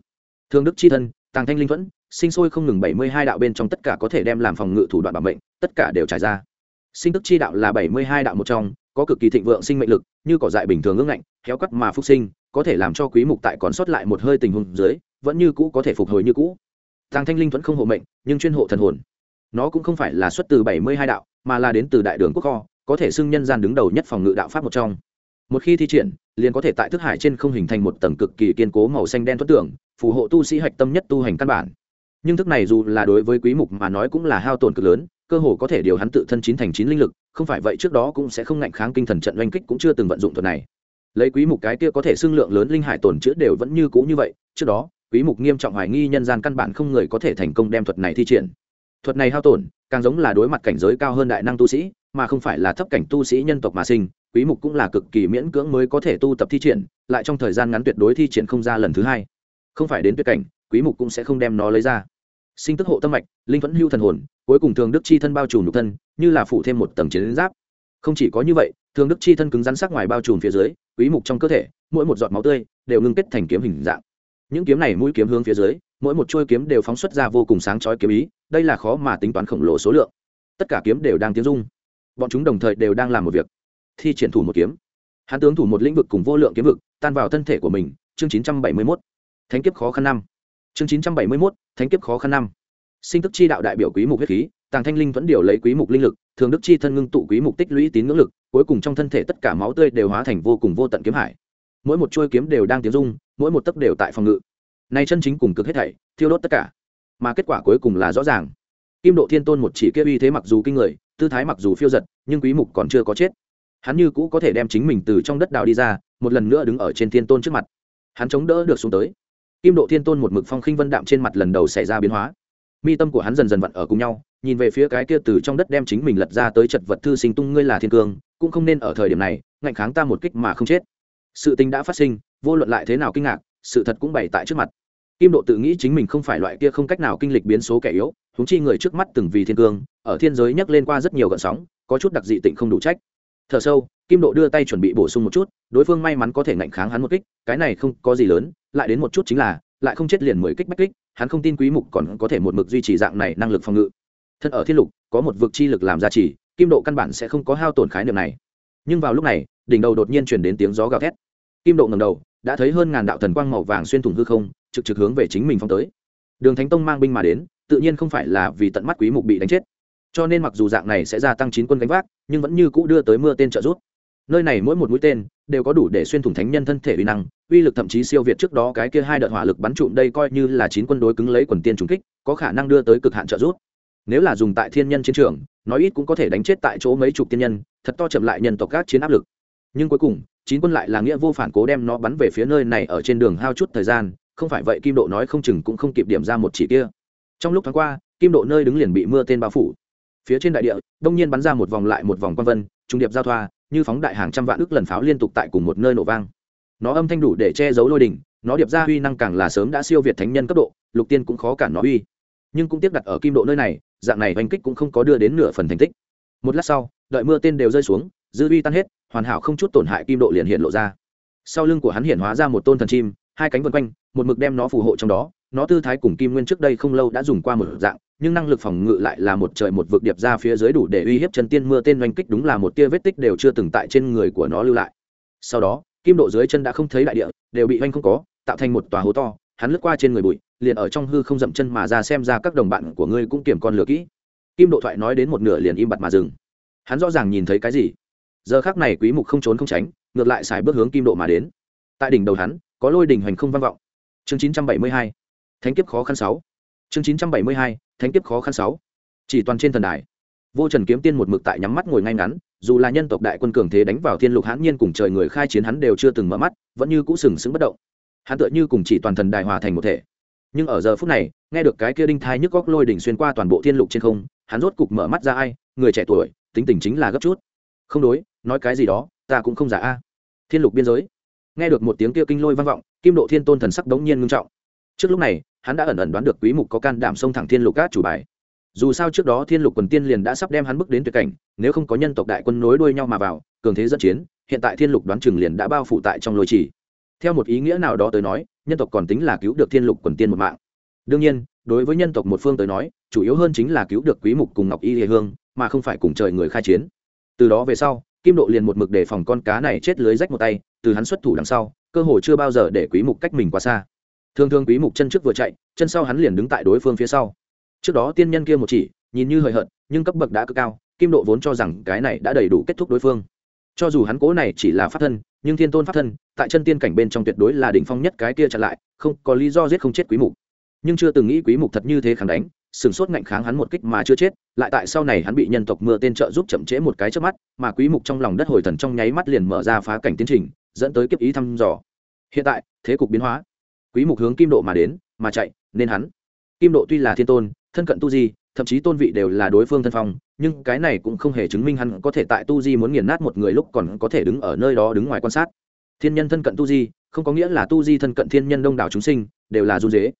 Thương đức chi thân, tàng thanh linh thuẫn, sinh sôi không ngừng bảy mươi hai đạo bên trong tất cả có thể đem làm phòng ngự thủ đoạn bảo mệnh, tất cả đều trải ra. Sinh tức chi đạo là bảy mươi hai đạo một trong, có cực kỳ thịnh vượng sinh mệnh lực, như cỏ dại bình thường ngưỡng ngạnh khéo cắt mà phúc sinh, có thể làm cho quý mục tại còn sót lại một hơi tình huống dưới, vẫn như cũ có thể phục hồi như cũ tàng thanh linh thuẫn không hộ mệnh, nhưng chuyên hộ thần hồn. Nó cũng không phải là xuất từ bảy mươi hai đạo, mà là đến từ đại đường quốc kho, có thể xưng nhân gian đứng đầu nhất phòng ngự đạo pháp một trong. Một khi thi triển, liền có thể tại thức hải trên không hình thành một tầng cực kỳ kiên cố màu xanh đen thoát tưởng phù hộ tu sĩ hạch tâm nhất tu hành căn bản. Nhưng thức này dù là đối với quý mục mà nói cũng là hao tổn cực lớn, cơ hồ có thể điều hắn tự thân chín thành chín linh lực, không phải vậy trước đó cũng sẽ không ngạnh kháng kinh thần trận oanh kích cũng chưa từng vận dụng thuật này. Lấy quý mục cái kia có thể xưng lượng lớn linh hải tổn chữa đều vẫn như cũ như vậy, trước đó quý mục nghiêm trọng hoài nghi nhân gian căn bản không người có thể thành công đem thuật này thi triển. Thuật này hao tổn, càng giống là đối mặt cảnh giới cao hơn đại năng tu sĩ, mà không phải là thấp cảnh tu sĩ nhân tộc mà sinh, quý mục cũng là cực kỳ miễn cưỡng mới có thể tu tập thi triển, lại trong thời gian ngắn tuyệt đối thi triển không ra lần thứ hai. Không phải đến tuyệt cảnh, quý mục cũng sẽ không đem nó lấy ra. Sinh tức hộ tâm mạch, linh vẫn hưu thần hồn, cuối cùng thường đức chi thân bao trùm nhục thân, như là phủ thêm một tầng chiến giáp. Không chỉ có như vậy, thường đức chi thân cứng rắn sắc ngoài bao trùm phía dưới, quý mục trong cơ thể, mỗi một giọt máu tươi, đều ngưng kết thành kiếm hình dạng những kiếm này mũi kiếm hướng phía dưới mỗi một chuôi kiếm đều phóng xuất ra vô cùng sáng chói kiếm ý đây là khó mà tính toán khổng lồ số lượng. Tất cả kiếm đều đang tiến dung bọn chúng đồng thời đều đang làm một việc. Thi triển thủ một kiếm. Hắn tướng thủ một lĩnh vực cùng vô lượng kiếm vực tan vào thân thể của mình chương 971. thánh kiếp khó khăn năm. Chương 971, thánh kiếp khó khăn năm. Sinh tức chi đạo đại biểu quý mục huyết khí tàng thanh linh vẫn điều lấy quý mục linh lực thường đức chi thân ngưng tụ quý mục tích lũy tín ngưỡng lực cuối cùng trong thân thể tất cả máu tươi đều hóa thành vô cùng vô tận kiếm hải mỗi một chuôi kiếm đều đang tiến dung mỗi một tấc đều tại phòng ngự. Nay chân chính cùng cực hết thảy, thiêu đốt tất cả. Mà kết quả cuối cùng là rõ ràng. Kim độ thiên tôn một chỉ kia uy thế mặc dù kinh người, tư thái mặc dù phiêu giật, nhưng quý mục còn chưa có chết. Hắn như cũ có thể đem chính mình từ trong đất đào đi ra, một lần nữa đứng ở trên thiên tôn trước mặt. Hắn chống đỡ được xuống tới. Kim độ thiên tôn một mực phong khinh vân đạm trên mặt lần đầu xảy ra biến hóa. Mi tâm của hắn dần dần vặn ở cùng nhau, nhìn về phía cái kia từ trong đất đem chính mình lật ra tới chật vật thư sinh tung ngươi là thiên cương, cũng không nên ở thời điểm này, ngạnh kháng ta một kích mà không chết sự tình đã phát sinh, vô luận lại thế nào kinh ngạc, sự thật cũng bày tại trước mặt. Kim độ tự nghĩ chính mình không phải loại kia không cách nào kinh lịch biến số kẻ yếu húng chi người trước mắt từng vì thiên cương, ở thiên giới nhắc lên qua rất nhiều gợn sóng, có chút đặc dị tịnh không đủ trách. Thở sâu, kim độ đưa tay chuẩn bị bổ sung một chút, đối phương may mắn có thể ngạnh kháng hắn một kích, cái này không có gì lớn, lại đến một chút chính là, lại không chết liền mười kích bách kích, hắn không tin quý mục còn có thể một mực duy trì dạng này năng lực phòng ngự. Thân ở thiên lục, có một vực chi lực làm gia trì, kim độ căn bản sẽ không có hao tổn khái niệm này. Nhưng vào lúc này đỉnh đầu đột nhiên chuyển đến tiếng gió gào thét. Kim độ ngầm đầu, đã thấy hơn ngàn đạo thần quang màu vàng xuyên thủng hư không, trực trực hướng về chính mình phong tới. Đường thánh tông mang binh mà đến, tự nhiên không phải là vì tận mắt quý mục bị đánh chết. Cho nên mặc dù dạng này sẽ gia tăng chín quân gánh vác, nhưng vẫn như cũ đưa tới mưa tên trợ rút nơi này mỗi một mũi tên, đều có đủ để xuyên thủng thánh nhân thân thể uy năng, uy lực thậm chí siêu việt trước đó cái kia hai đợt hỏa lực bắn trụm đây coi như là chín quân đối cứng lấy quần tiên trùng kích, có khả năng đưa tới cực hạn trợ rút nếu là dùng tại thiên nhân chiến trường, nói ít cũng có thể đánh chết tại chỗ mấy chục tiên nhân, thật to chậm lại nhân tộc các chiến áp lực nhưng cuối cùng, chín quân lại là nghĩa vô phản cố đem nó bắn về phía nơi này ở trên đường hao chút thời gian, không phải vậy kim độ nói không chừng cũng không kịp điểm ra một chỉ kia. Trong lúc tháng qua, kim độ nơi đứng liền bị mưa tên bao phủ. Phía trên đại địa, đông nhiên bắn ra một vòng lại một vòng quan vân, trung điệp giao thoa, như phóng đại hàng trăm vạn ước lần pháo liên tục tại cùng một nơi nổ vang. Nó âm thanh đủ để che giấu lôi đỉnh, nó điệp ra uy năng càng là sớm đã siêu việt thánh nhân cấp độ, lục tiên cũng khó cản nó uy. Nhưng cũng tiếp đặt ở kim độ nơi này, dạng này oanh kích cũng không có đưa đến nửa phần thành tích. Một lát sau, đợi mưa tên đều rơi xuống, dư uy tan hết hoàn hảo không chút tổn hại kim độ liền hiện lộ ra. Sau lưng của hắn hiện hóa ra một tôn thần chim, hai cánh vân quanh, một mực đem nó phù hộ trong đó. Nó tư thái cùng kim nguyên trước đây không lâu đã dùng qua một dạng, nhưng năng lực phòng ngự lại là một trời một vực điệp ra phía dưới đủ để uy hiếp chân tiên mưa tên oanh kích đúng là một tia vết tích đều chưa từng tại trên người của nó lưu lại. Sau đó, kim độ dưới chân đã không thấy đại địa, đều bị oanh không có, tạo thành một tòa hố to, hắn lướt qua trên người bụi, liền ở trong hư không dậm chân mà ra xem ra các đồng bạn của ngươi cũng kiểm con lừa kỹ. Kim độ thoại nói đến một nửa liền im bặt mà dừng. Hắn rõ ràng nhìn thấy cái gì? Giờ khác này quý mục không trốn không tránh, ngược lại xài bước hướng kim độ mà đến. Tại đỉnh đầu hắn, có lôi đỉnh hoành không vang vọng. Chương 972 thánh kiếp khó khăn sáu. Chương 972 thánh kiếp khó khăn sáu. Chỉ toàn trên thần đài, vô trần kiếm tiên một mực tại nhắm mắt ngồi ngay ngắn, dù là nhân tộc đại quân cường thế đánh vào thiên lục hãn nhiên cùng trời người khai chiến hắn đều chưa từng mở mắt, vẫn như cũ sừng sững bất động. Hắn tựa như cùng chỉ toàn thần đài hòa thành một thể. Nhưng ở giờ phút này, nghe được cái kia đinh thai nhức góc lôi đỉnh xuyên qua toàn bộ thiên lục trên không, hắn rốt cục mở mắt ra ai, người trẻ tuổi, tính tình chính là gấp chút. Không đối nói cái gì đó, ta cũng không giả a. Thiên lục biên giới. Nghe được một tiếng kia kinh lôi vang vọng, kim độ thiên tôn thần sắc đống nhiên ngưng trọng. Trước lúc này, hắn đã ẩn ẩn đoán được quý mục có can đảm xông thẳng thiên lục cát chủ bài. Dù sao trước đó thiên lục quần tiên liền đã sắp đem hắn bước đến tuyệt cảnh, nếu không có nhân tộc đại quân nối đuôi nhau mà vào, cường thế dẫn chiến, hiện tại thiên lục đoán chừng liền đã bao phủ tại trong lôi chỉ theo một ý nghĩa nào đó tới nói, nhân tộc còn tính là cứu được thiên lục quần tiên một mạng. Đương nhiên, đối với nhân tộc một phương tới nói, chủ yếu hơn chính là cứu được quý mục cùng ngọc y hề hương, mà không phải cùng trời người khai chiến. Từ đó về sau kim độ liền một mực để phòng con cá này chết lưới rách một tay, từ hắn xuất thủ đằng sau, cơ hồ chưa bao giờ để quý mục cách mình quá xa. Thường thường quý mục chân trước vừa chạy, chân sau hắn liền đứng tại đối phương phía sau. Trước đó tiên nhân kia một chỉ, nhìn như hời hợt, nhưng cấp bậc đã cực cao, kim độ vốn cho rằng cái này đã đầy đủ kết thúc đối phương. Cho dù hắn cố này chỉ là pháp thân, nhưng thiên tôn pháp thân, tại chân tiên cảnh bên trong tuyệt đối là đỉnh phong nhất cái kia chặn lại, không có lý do giết không chết quý mục. Nhưng chưa từng nghĩ quý mục thật như thế kháng đánh sừng sốt ngạnh kháng hắn một kích mà chưa chết, lại tại sau này hắn bị nhân tộc mưa tên trợ giúp chậm trễ một cái trước mắt, mà quý mục trong lòng đất hồi thần trong nháy mắt liền mở ra phá cảnh tiến trình, dẫn tới kiếp ý thăm dò. Hiện tại, thế cục biến hóa. Quý mục hướng kim độ mà đến, mà chạy, nên hắn. Kim độ tuy là thiên tôn, thân cận tu di, thậm chí tôn vị đều là đối phương thân phong, nhưng cái này cũng không hề chứng minh hắn có thể tại tu di muốn nghiền nát một người lúc còn có thể đứng ở nơi đó đứng ngoài quan sát. Thiên nhân thân cận tu di, không có nghĩa là tu di thân cận thiên nhân đông đảo chúng sinh, đều là run dế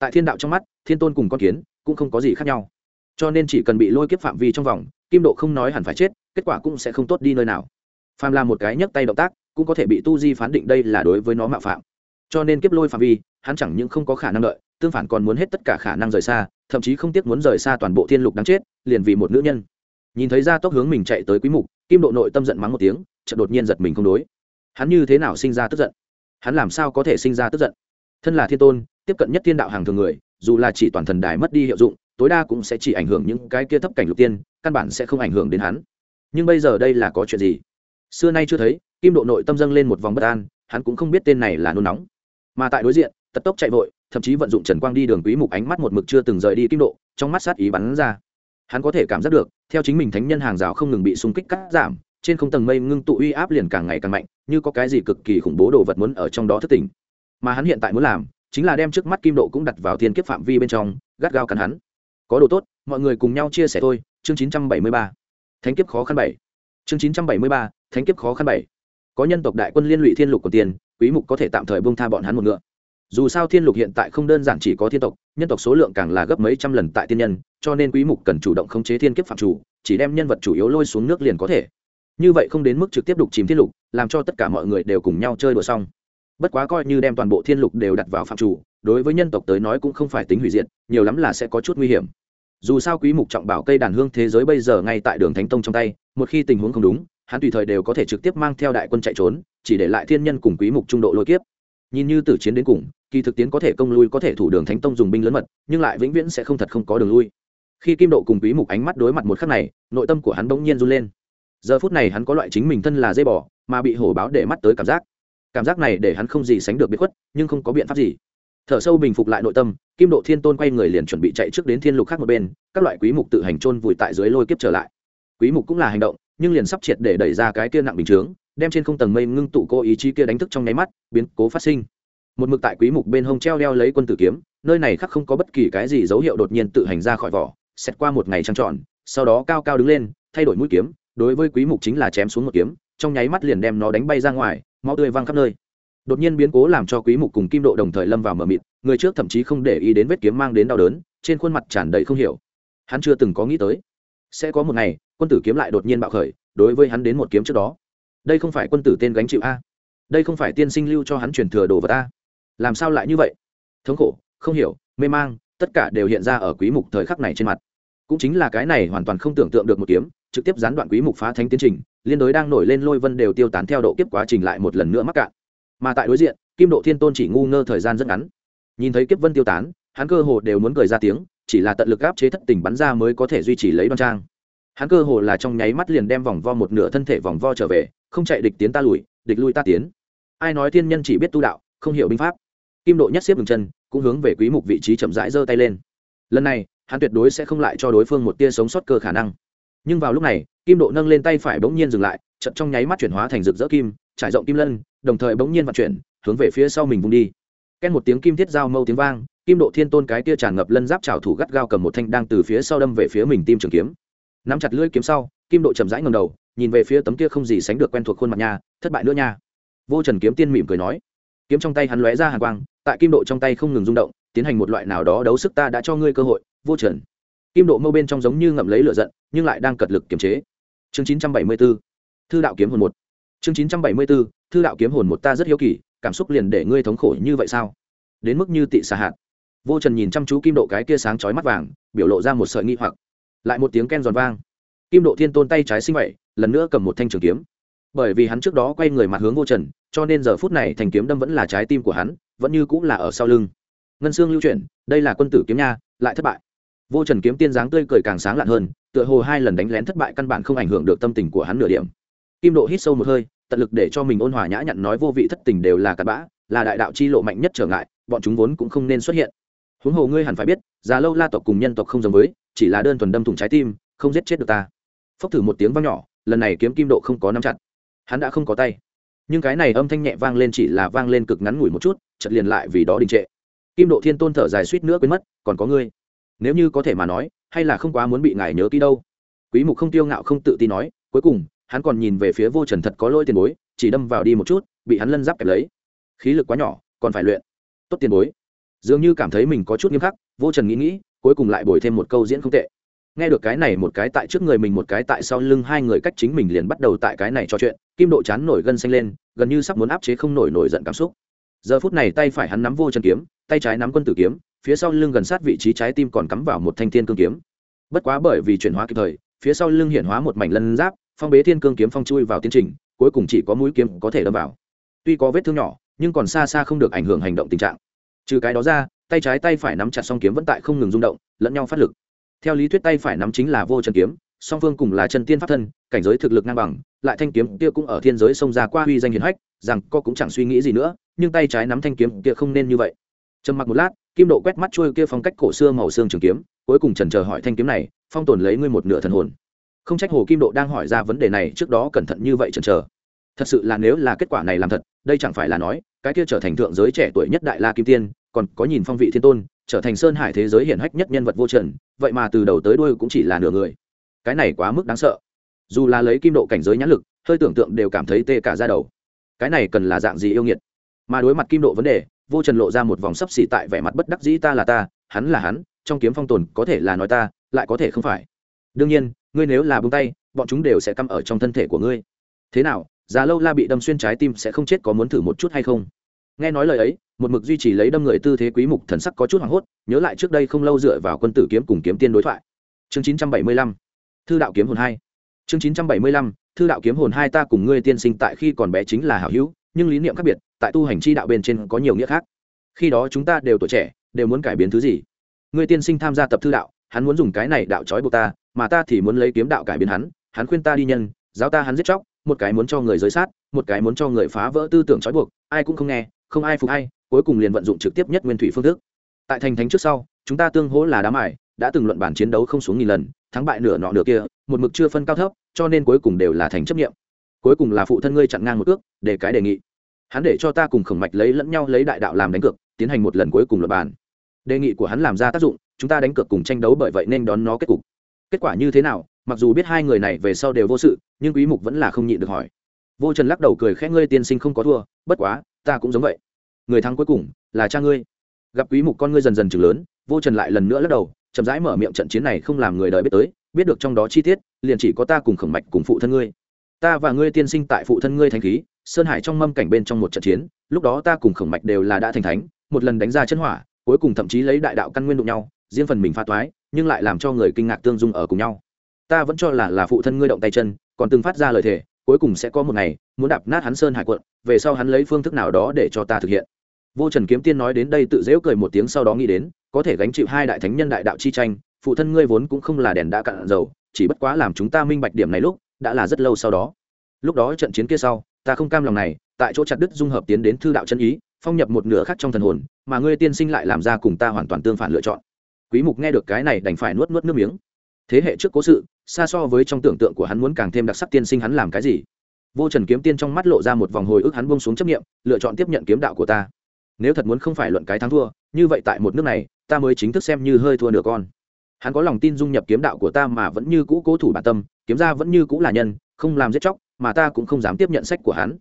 tại thiên đạo trong mắt, thiên tôn cùng con kiến cũng không có gì khác nhau. Cho nên chỉ cần bị lôi kiếp phạm vi trong vòng kim độ không nói hẳn phải chết kết quả cũng sẽ không tốt đi nơi nào. Phàm là một cái nhấc tay động tác cũng có thể bị tu di phán định đây là đối với nó mạo phạm. Cho nên kiếp lôi phạm vi hắn chẳng những không có khả năng lợi, tương phản còn muốn hết tất cả khả năng rời xa thậm chí không tiếc muốn rời xa toàn bộ thiên lục đáng chết liền vì một nữ nhân. Nhìn thấy ra tốc hướng mình chạy tới quý mục kim độ nội tâm giận mắng một tiếng chợt đột nhiên giật mình không đối. Hắn như thế nào sinh ra tức giận? Hắn làm sao có thể sinh ra tức giận? Thân là thiên tôn tiếp cận nhất thiên đạo hàng thường người dù là chỉ toàn thần đài mất đi hiệu dụng, tối đa cũng sẽ chỉ ảnh hưởng những cái kia thấp cảnh lục tiên, căn bản sẽ không ảnh hưởng đến hắn. Nhưng bây giờ đây là có chuyện gì? Xưa nay chưa thấy, kim độ nội tâm dâng lên một vòng bất an, hắn cũng không biết tên này là nôn nóng. Mà tại đối diện, tật tốc chạy vội, thậm chí vận dụng trần quang đi đường quý mục ánh mắt một mực chưa từng rời đi kim độ, trong mắt sát ý bắn ra. Hắn có thể cảm giác được, theo chính mình thánh nhân hàng rào không ngừng bị xung kích cắt giảm, trên không tầng mây ngưng tụ uy áp liền càng ngày càng mạnh, như có cái gì cực kỳ khủng bố đồ vật muốn ở trong đó thất tỉnh mà hắn hiện tại muốn làm chính là đem trước mắt kim độ cũng đặt vào thiên kiếp phạm vi bên trong gắt gao cắn hắn. Có đồ tốt mọi người cùng nhau chia sẻ thôi chương 973. thánh kiếp khó khăn bảy. Chương 973, thánh kiếp khó khăn bảy. Có nhân tộc đại quân liên lụy thiên lục của tiền quý mục có thể tạm thời buông tha bọn hắn một ngựa. Dù sao thiên lục hiện tại không đơn giản chỉ có thiên tộc nhân tộc số lượng càng là gấp mấy trăm lần tại tiên nhân cho nên quý mục cần chủ động khống chế thiên kiếp phạm chủ chỉ đem nhân vật chủ yếu lôi xuống nước liền có thể. Như vậy không đến mức trực tiếp đục chìm thiên lục làm cho tất cả mọi người đều cùng nhau chơi đùa xong bất quá coi như đem toàn bộ thiên lục đều đặt vào phạm chủ, đối với nhân tộc tới nói cũng không phải tính hủy diệt, nhiều lắm là sẽ có chút nguy hiểm. Dù sao quý mục trọng bảo cây đàn hương thế giới bây giờ ngay tại đường thánh tông trong tay, một khi tình huống không đúng, hắn tùy thời đều có thể trực tiếp mang theo đại quân chạy trốn, chỉ để lại thiên nhân cùng quý mục trung độ lôi kiếp. Nhìn như tử chiến đến cùng, kỳ thực tiến có thể công lui có thể thủ đường thánh tông dùng binh lớn mật, nhưng lại vĩnh viễn sẽ không thật không có đường lui. Khi kim độ cùng quý mục ánh mắt đối mặt một khắc này, nội tâm của hắn bỗng nhiên run lên. Giờ phút này hắn có loại chính mình thân là dây bò, mà bị hổ báo để mắt tới cảm giác cảm giác này để hắn không gì sánh được biệt khuất, nhưng không có biện pháp gì. Thở sâu bình phục lại nội tâm, kim độ thiên tôn quay người liền chuẩn bị chạy trước đến thiên lục khác một bên, các loại quý mục tự hành trôn vùi tại dưới lôi kiếp trở lại. Quý mục cũng là hành động, nhưng liền sắp triệt để đẩy ra cái kia nặng bình chướng, đem trên không tầng mây ngưng tụ cô ý chí kia đánh thức trong nháy mắt, biến cố phát sinh. Một mực tại quý mục bên hông treo đeo lấy quân tử kiếm, nơi này khắc không có bất kỳ cái gì dấu hiệu đột nhiên tự hành ra khỏi vỏ xét qua một ngày trăng tròn, sau đó cao cao đứng lên, thay đổi mũi kiếm, đối với quý mục chính là chém xuống một kiếm, trong nháy mắt liền đem nó đánh bay ra ngoài máu tươi văng khắp nơi. Đột nhiên biến cố làm cho quý mục cùng kim độ đồng thời lâm vào mở mịt, người trước thậm chí không để ý đến vết kiếm mang đến đau đớn, trên khuôn mặt tràn đầy không hiểu. Hắn chưa từng có nghĩ tới, sẽ có một ngày, quân tử kiếm lại đột nhiên bạo khởi, đối với hắn đến một kiếm trước đó. Đây không phải quân tử tên gánh chịu a. Đây không phải tiên sinh lưu cho hắn truyền thừa đồ vật a. Làm sao lại như vậy? Thống khổ, không hiểu, mê mang, tất cả đều hiện ra ở quý mục thời khắc này trên mặt. Cũng chính là cái này hoàn toàn không tưởng tượng được một kiếm, trực tiếp gián đoạn quý mục phá thánh tiến trình liên đối đang nổi lên lôi vân đều tiêu tán theo độ kiếp quá trình lại một lần nữa mắc cạn. Mà tại đối diện, kim độ thiên tôn chỉ ngu ngơ thời gian rất ngắn. Nhìn thấy kiếp vân tiêu tán, hắn cơ hồ đều muốn cười ra tiếng, chỉ là tận lực áp chế thất tình bắn ra mới có thể duy trì lấy đoan trang. Hắn cơ hồ là trong nháy mắt liền đem vòng vo một nửa thân thể vòng vo trở về, không chạy địch tiến ta lùi, địch lui ta tiến. Ai nói thiên nhân chỉ biết tu đạo, không hiểu binh pháp. Kim độ nhất xếp đường chân, cũng hướng về quý mục vị trí chậm rãi giơ tay lên. Lần này, hắn tuyệt đối sẽ không lại cho đối phương một tia sống sót cơ khả năng. Nhưng vào lúc này kim độ nâng lên tay phải bỗng nhiên dừng lại chậm trong nháy mắt chuyển hóa thành rực rỡ kim, trải rộng kim lân, đồng thời bỗng nhiên vận chuyển, hướng về phía sau mình vung đi. Ken một tiếng kim thiết dao mâu tiếng vang, kim độ thiên tôn cái tia tràn ngập lân giáp trào thủ gắt gao cầm một thanh đang từ phía sau đâm về phía mình tim trường kiếm. Nắm chặt lưỡi kiếm sau, kim độ chậm rãi ngầm đầu, nhìn về phía tấm kia không gì sánh được quen thuộc khuôn mặt nha, thất bại nữa nha. Vô trần kiếm tiên mỉm cười nói. Kiếm trong tay hắn lóe ra hàng quang, tại kim độ trong tay không ngừng rung động, tiến hành một loại nào đó đấu sức ta đã cho ngươi cơ hội, vô trần kim độ mâu bên trong giống như ngậm lấy lửa giận, nhưng lại đang cật lực kiềm chế. Chương 974 thư đạo kiếm hồn một. Chương 974 thư đạo kiếm hồn một ta rất hiếu kỳ, cảm xúc liền để ngươi thống khổ như vậy sao? Đến mức như tị xà hạt. Vô trần nhìn chăm chú kim độ cái kia sáng chói mắt vàng, biểu lộ ra một sợi nghi hoặc. Lại một tiếng ken giòn vang. Kim độ thiên tôn tay trái sinh vậy, lần nữa cầm một thanh trường kiếm. Bởi vì hắn trước đó quay người mặt hướng vô trần, cho nên giờ phút này thành kiếm đâm vẫn là trái tim của hắn, vẫn như cũng là ở sau lưng. Ngân xương lưu chuyển, đây là quân tử kiếm nha, lại thất bại vô trần kiếm tiên dáng tươi cười càng sáng lạn hơn, tựa hồ hai lần đánh lén thất bại căn bản không ảnh hưởng được tâm tình của hắn nửa điểm. Kim độ hít sâu một hơi, tận lực để cho mình ôn hòa nhã nhặn nói vô vị thất tình đều là cặn bã, là đại đạo chi lộ mạnh nhất trở ngại, bọn chúng vốn cũng không nên xuất hiện. Huống hồ ngươi hẳn phải biết, già lâu la tộc cùng nhân tộc không giống với, chỉ là đơn thuần đâm thủng trái tim, không giết chết được ta. Phốc thử một tiếng vang nhỏ, lần này kiếm kim độ không có nắm chặt. Hắn đã không có tay. Nhưng cái này âm thanh nhẹ vang lên chỉ là vang lên cực ngắn ngủi một chút chật liền lại vì đó đình trệ. Kim độ thiên tôn thở dài suýt nữa quên mất, còn có ngươi nếu như có thể mà nói, hay là không quá muốn bị ngài nhớ kỹ đâu. Quý mục không tiêu ngạo không tự tin nói, cuối cùng, hắn còn nhìn về phía vô trần thật có lỗi tiền bối, chỉ đâm vào đi một chút, bị hắn lân giáp kẹp lấy. Khí lực quá nhỏ, còn phải luyện. Tốt tiền bối. Dường như cảm thấy mình có chút nghiêm khắc, vô trần nghĩ nghĩ, cuối cùng lại bồi thêm một câu diễn không tệ. Nghe được cái này một cái tại trước người mình một cái tại sau lưng hai người cách chính mình liền bắt đầu tại cái này trò chuyện, kim độ chán nổi gân xanh lên, gần như sắp muốn áp chế không nổi nổi giận cảm xúc. Giờ phút này tay phải hắn nắm vô chân kiếm, tay trái nắm quân tử kiếm phía sau lưng gần sát vị trí trái tim còn cắm vào một thanh thiên cương kiếm. Bất quá bởi vì chuyển hóa kịp thời, phía sau lưng hiện hóa một mảnh lân giáp, phong bế thiên cương kiếm phong chui vào tiến trình, cuối cùng chỉ có mũi kiếm có thể đâm vào. Tuy có vết thương nhỏ, nhưng còn xa xa không được ảnh hưởng hành động tình trạng. Trừ cái đó ra, tay trái tay phải nắm chặt song kiếm vẫn tại không ngừng rung động, lẫn nhau phát lực. Theo lý thuyết tay phải nắm chính là vô chân kiếm, song phương cùng là chân tiên pháp thân, cảnh giới thực lực ngang bằng, lại thanh kiếm kia cũng ở thiên giới xông ra qua huy danh hiển hách, rằng co cũng chẳng suy nghĩ gì nữa, nhưng tay trái nắm thanh kiếm kia không nên như vậy. Trầm mặc một lát kim độ quét mắt trôi kia phong cách cổ xưa màu xương trường kiếm, cuối cùng trần chờ hỏi thanh kiếm này, phong tồn lấy ngươi một nửa thần hồn. Không trách hồ kim độ đang hỏi ra vấn đề này, trước đó cẩn thận như vậy trần chờ. Thật sự là nếu là kết quả này làm thật, đây chẳng phải là nói, cái kia trở thành thượng giới trẻ tuổi nhất đại la kim tiên, còn có nhìn phong vị thiên tôn, trở thành sơn hải thế giới hiển hách nhất nhân vật vô trần, vậy mà từ đầu tới đuôi cũng chỉ là nửa người. Cái này quá mức đáng sợ. Dù là lấy kim độ cảnh giới nhãn lực, hơi tưởng tượng đều cảm thấy tê cả ra đầu. Cái này cần là dạng gì yêu nghiệt? Mà đối mặt kim độ vấn đề vô trần lộ ra một vòng sấp xỉ tại vẻ mặt bất đắc dĩ, ta là ta, hắn là hắn, trong kiếm phong tồn có thể là nói ta, lại có thể không phải. Đương nhiên, ngươi nếu là bông tay, bọn chúng đều sẽ căm ở trong thân thể của ngươi. Thế nào, già lâu la bị đâm xuyên trái tim sẽ không chết, có muốn thử một chút hay không? Nghe nói lời ấy, một mực duy trì lấy đâm người tư thế quý mục thần sắc có chút hoảng hốt, nhớ lại trước đây không lâu dựa vào quân tử kiếm cùng kiếm tiên đối thoại. Chương 975 thư đạo kiếm hồn hai. Chương 975 thư đạo kiếm hồn hai ta cùng ngươi tiên sinh tại khi còn bé chính là hảo hữu, nhưng lý niệm khác biệt tại tu hành chi đạo bên trên có nhiều nghĩa khác. Khi đó chúng ta đều tuổi trẻ, đều muốn cải biến thứ gì? Ngươi tiên sinh tham gia tập thư đạo, hắn muốn dùng cái này đạo trói buộc ta, mà ta thì muốn lấy kiếm đạo cải biến hắn hắn khuyên ta đi nhân, giáo ta hắn giết chóc, một cái muốn cho người giới sát, một cái muốn cho người phá vỡ tư tưởng trói buộc, ai cũng không nghe, không ai phục ai, cuối cùng liền vận dụng trực tiếp nhất nguyên thủy phương thức. Tại thành thánh trước sau, chúng ta tương hỗ là đám ải, đã từng luận bản chiến đấu không xuống nghìn lần, thắng bại nửa nọ nửa kia, một mực chưa phân cao thấp, cho nên cuối cùng đều là thành chấp nghiệm. Cuối cùng là phụ thân ngươi chặn ngang một ước, để cái đề nghị hắn để cho ta cùng khổng mạch lấy lẫn nhau lấy đại đạo làm đánh cược, tiến hành một lần cuối cùng luận bàn. Đề nghị của hắn làm ra tác dụng, chúng ta đánh cược cùng tranh đấu bởi vậy nên đón nó kết cục. Kết quả như thế nào, mặc dù biết hai người này về sau đều vô sự, nhưng quý mục vẫn là không nhịn được hỏi. Vô trần lắc đầu cười khẽ, ngươi tiên sinh không có thua, bất quá, ta cũng giống vậy. Người thắng cuối cùng là cha ngươi. Gặp quý mục con ngươi dần dần trưởng lớn, vô trần lại lần nữa lắc đầu, chậm rãi mở miệng trận chiến này không làm người đời biết tới, biết được trong đó chi tiết, liền chỉ có ta cùng khổng mạch cùng phụ thân ngươi. Ta và ngươi tiên sinh tại phụ thân ngươi thánh khí sơn hải trong mâm cảnh bên trong một trận chiến, lúc đó ta cùng khổng mạch đều là đã thành thánh, một lần đánh ra chân hỏa, cuối cùng thậm chí lấy đại đạo căn nguyên đụng nhau, riêng phần mình pha toái, nhưng lại làm cho người kinh ngạc tương dung ở cùng nhau. Ta vẫn cho là là phụ thân ngươi động tay chân, còn từng phát ra lời thề, cuối cùng sẽ có một ngày, muốn đạp nát hắn sơn hải quận, về sau hắn lấy phương thức nào đó để cho ta thực hiện. Vô trần kiếm tiên nói đến đây tự dễu cười một tiếng sau đó nghĩ đến, có thể gánh chịu hai đại thánh nhân đại đạo chi tranh, phụ thân ngươi vốn cũng không là đèn đã cạn dầu, chỉ bất quá làm chúng ta minh bạch điểm này lúc, đã là rất lâu sau đó. Lúc đó trận chiến kia sau ta không cam lòng này, tại chỗ chặt đức dung hợp tiến đến thư đạo chân ý, phong nhập một nửa khác trong thần hồn, mà ngươi tiên sinh lại làm ra cùng ta hoàn toàn tương phản lựa chọn. Quý mục nghe được cái này đành phải nuốt nuốt nước miếng. Thế hệ trước cố sự, xa so với trong tưởng tượng của hắn muốn càng thêm đặc sắc tiên sinh hắn làm cái gì? Vô trần kiếm tiên trong mắt lộ ra một vòng hồi ức hắn buông xuống chấp nghiệm lựa chọn tiếp nhận kiếm đạo của ta. Nếu thật muốn không phải luận cái thắng thua, như vậy tại một nước này, ta mới chính thức xem như hơi thua nửa con. Hắn có lòng tin dung nhập kiếm đạo của ta mà vẫn như cũ cố thủ bản tâm, kiếm ra vẫn như cũ là nhân, không làm giết chóc mà ta cũng không dám tiếp nhận sách của hắn.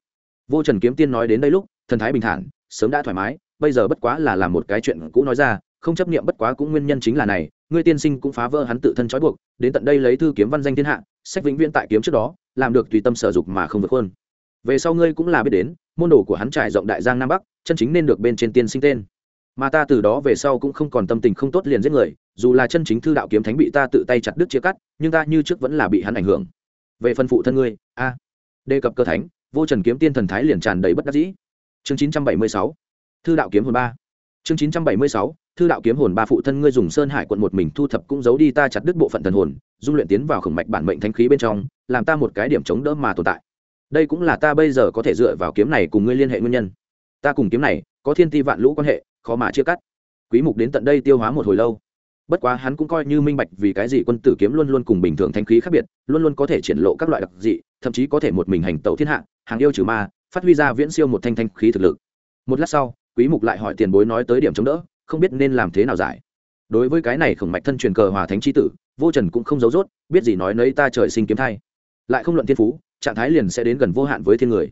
Vô trần kiếm tiên nói đến đây lúc, thần thái bình thản, sớm đã thoải mái, bây giờ bất quá là làm một cái chuyện cũ nói ra, không chấp niệm bất quá cũng nguyên nhân chính là này, ngươi tiên sinh cũng phá vỡ hắn tự thân trói buộc, đến tận đây lấy thư kiếm văn danh thiên hạ, sách vĩnh viễn tại kiếm trước đó, làm được tùy tâm sở dục mà không vượt hơn về sau ngươi cũng là biết đến, môn đồ của hắn trải rộng đại giang nam bắc, chân chính nên được bên trên tiên sinh tên. Mà ta từ đó về sau cũng không còn tâm tình không tốt liền giết người, dù là chân chính thư đạo kiếm thánh bị ta tự tay chặt đứt chia cắt, nhưng ta như trước vẫn là bị hắn ảnh hưởng. Về phân phụ thân ngươi, a đề cập cơ thánh, vô trần kiếm tiên thần thái liền tràn đầy bất đắc dĩ. Chương chín trăm bảy mươi sáu, thư đạo kiếm hồn ba. Chương chín trăm bảy mươi sáu, thư đạo kiếm hồn ba phụ thân ngươi dùng sơn hải quận một mình thu thập cũng giấu đi ta chặt đứt bộ phận thần hồn, dung luyện tiến vào khổng mạch bản mệnh thanh khí bên trong, làm ta một cái điểm chống đỡ mà tồn tại. Đây cũng là ta bây giờ có thể dựa vào kiếm này cùng ngươi liên hệ nguyên nhân. Ta cùng kiếm này có thiên ti vạn lũ quan hệ, khó mà chia cắt. Quý mục đến tận đây tiêu hóa một hồi lâu bất quá hắn cũng coi như minh bạch vì cái gì quân tử kiếm luôn luôn cùng bình thường thanh khí khác biệt, luôn luôn có thể triển lộ các loại đặc dị, thậm chí có thể một mình hành tẩu thiên hạ, hàng yêu trừ ma, phát huy ra viễn siêu một thanh thanh khí thực lực. Một lát sau, quý mục lại hỏi tiền bối nói tới điểm chống đỡ, không biết nên làm thế nào giải. Đối với cái này khổng mạch thân truyền cờ hòa thánh chi tử, vô trần cũng không giấu rốt, biết gì nói nấy ta trời sinh kiếm thai. Lại không luận thiên phú, trạng thái liền sẽ đến gần vô hạn với thiên người.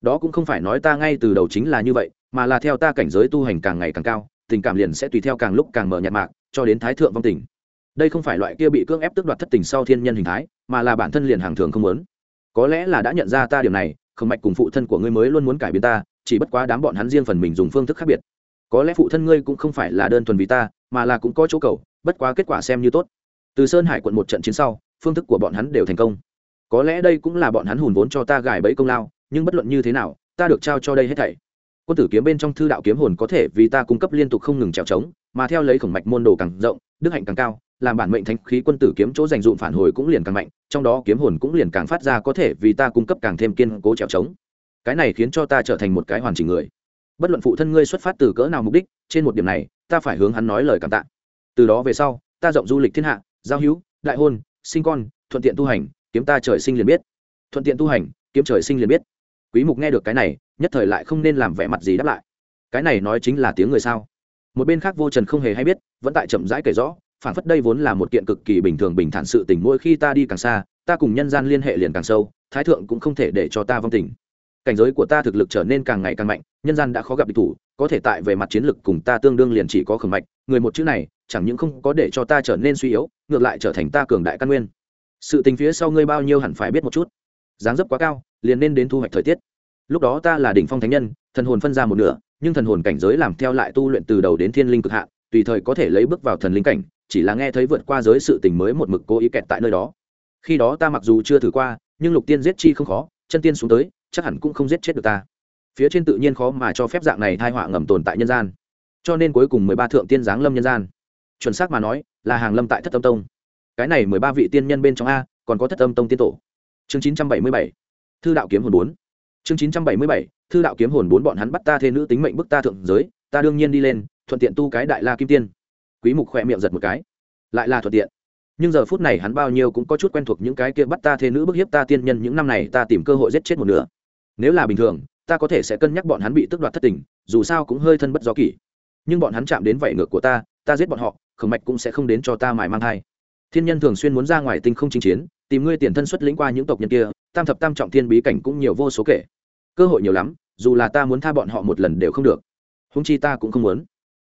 Đó cũng không phải nói ta ngay từ đầu chính là như vậy, mà là theo ta cảnh giới tu hành càng ngày càng cao tình cảm liền sẽ tùy theo càng lúc càng mở nhạt mạc, cho đến thái thượng vong tình. Đây không phải loại kia bị cưỡng ép tước đoạt thất tình sau thiên nhân hình thái, mà là bản thân liền hàng thường không muốn. Có lẽ là đã nhận ra ta điều này, không mạch cùng phụ thân của ngươi mới luôn muốn cải biến ta, chỉ bất quá đám bọn hắn riêng phần mình dùng phương thức khác biệt. Có lẽ phụ thân ngươi cũng không phải là đơn thuần vì ta, mà là cũng có chỗ cầu, bất quá kết quả xem như tốt. Từ sơn hải quận một trận chiến sau, phương thức của bọn hắn đều thành công. Có lẽ đây cũng là bọn hắn hùn vốn cho ta gài bẫy công lao, nhưng bất luận như thế nào, ta được trao cho đây hết thảy quân tử kiếm bên trong thư đạo kiếm hồn có thể vì ta cung cấp liên tục không ngừng trèo trống, mà theo lấy khổng mạch môn đồ càng rộng, đức hạnh càng cao, làm bản mệnh thánh khí quân tử kiếm chỗ dành dụm phản hồi cũng liền càng mạnh, trong đó kiếm hồn cũng liền càng phát ra có thể vì ta cung cấp càng thêm kiên cố trèo trống. Cái này khiến cho ta trở thành một cái hoàn chỉnh người. Bất luận phụ thân ngươi xuất phát từ cỡ nào mục đích, trên một điểm này, ta phải hướng hắn nói lời cảm tạ. Từ đó về sau, ta rộng du lịch thiên hạ, giao hữu, đại hôn, sinh con, thuận tiện tu hành, kiếm ta trời sinh liền biết. Thuận tiện tu hành, kiếm trời sinh liền biết. Quý mục nghe được cái này nhất thời lại không nên làm vẻ mặt gì đáp lại. Cái này nói chính là tiếng người sao? Một bên khác vô trần không hề hay biết, vẫn tại chậm rãi kể rõ, phản phất đây vốn là một kiện cực kỳ bình thường bình thản sự tình, mỗi khi ta đi càng xa, ta cùng nhân gian liên hệ liền càng sâu, thái thượng cũng không thể để cho ta vong tình. Cảnh giới của ta thực lực trở nên càng ngày càng mạnh, nhân gian đã khó gặp địch thủ, có thể tại về mặt chiến lực cùng ta tương đương liền chỉ có khẩn mạch, người một chữ này, chẳng những không có để cho ta trở nên suy yếu, ngược lại trở thành ta cường đại căn nguyên. Sự tình phía sau ngươi bao nhiêu hẳn phải biết một chút. Dáng dấp quá cao, liền nên đến thu hoạch thời tiết lúc đó ta là đỉnh phong thánh nhân, thần hồn phân ra một nửa, nhưng thần hồn cảnh giới làm theo lại tu luyện từ đầu đến thiên linh cực hạn, tùy thời có thể lấy bước vào thần linh cảnh, chỉ là nghe thấy vượt qua giới sự tình mới một mực cố ý kẹt tại nơi đó. Khi đó ta mặc dù chưa thử qua, nhưng lục tiên giết chi không khó, chân tiên xuống tới, chắc hẳn cũng không giết chết được ta. Phía trên tự nhiên khó mà cho phép dạng này thai họa ngầm tồn tại nhân gian. Cho nên cuối cùng mười ba thượng tiên giáng lâm nhân gian. Chuẩn xác mà nói, là hàng lâm tại thất âm tông. Cái này mười ba vị tiên nhân bên trong a, còn có thất âm tông tiên tổ. Chương chín trăm bảy mươi bảy. Thư đạo kiếm hồn bốn chương chín trăm bảy mươi bảy, thư đạo kiếm hồn bốn bọn hắn bắt ta thê nữ tính mệnh bức ta thượng giới, ta đương nhiên đi lên, thuận tiện tu cái đại la kim tiên. Quý mục khỏe miệng giật một cái. Lại là thuận tiện. Nhưng giờ phút này hắn bao nhiêu cũng có chút quen thuộc những cái kia bắt ta thê nữ bức hiếp ta tiên nhân những năm này ta tìm cơ hội giết chết một nửa. Nếu là bình thường, ta có thể sẽ cân nhắc bọn hắn bị tước đoạt thất tình, dù sao cũng hơi thân bất do kỷ. Nhưng bọn hắn chạm đến vảy ngược của ta ta giết bọn họ, khổng mạch cũng sẽ không đến cho ta mài mang thai. Thiên nhân thường xuyên muốn ra ngoài tinh không chinh chiến, tìm ngươi tiền thân xuất lĩnh qua những tộc nhân kia tam thập tam trọng thiên bí cảnh cũng nhiều vô số kể. Cơ hội nhiều lắm, dù là ta muốn tha bọn họ một lần đều không được. Húng chi ta cũng không muốn.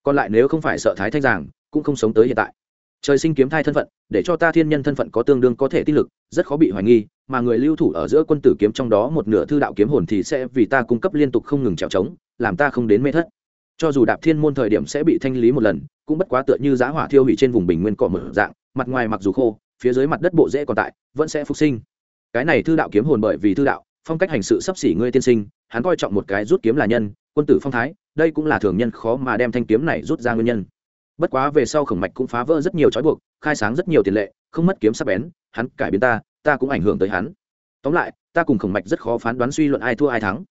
Còn lại nếu không phải sợ thái thanh giảng, cũng không sống tới hiện tại. Trời sinh kiếm thai thân phận, để cho ta thiên nhân thân phận có tương đương có thể tích lực, rất khó bị hoài nghi, mà người lưu thủ ở giữa quân tử kiếm trong đó một nửa thư đạo kiếm hồn thì sẽ vì ta cung cấp liên tục không ngừng trèo trống, làm ta không đến mê thất. Cho dù đạp thiên môn thời điểm sẽ bị thanh lý một lần, cũng bất quá tựa như giá hỏa thiêu hủy trên vùng bình nguyên cỏ mở dạng, mặt ngoài mặc dù khô, phía dưới mặt đất bộ rễ còn tại, vẫn sẽ phục sinh cái này thư đạo kiếm hồn bởi vì thư đạo, phong cách hành sự sắp xỉ ngươi tiên sinh, hắn coi trọng một cái rút kiếm là nhân, quân tử phong thái, đây cũng là thường nhân khó mà đem thanh kiếm này rút ra nguyên nhân. Bất quá về sau khổng mạch cũng phá vỡ rất nhiều trói buộc, khai sáng rất nhiều tiền lệ, không mất kiếm sắc bén, hắn cải biến ta ta cũng ảnh hưởng tới hắn. Tóm lại, ta cùng khổng mạch rất khó phán đoán suy luận ai thua ai thắng.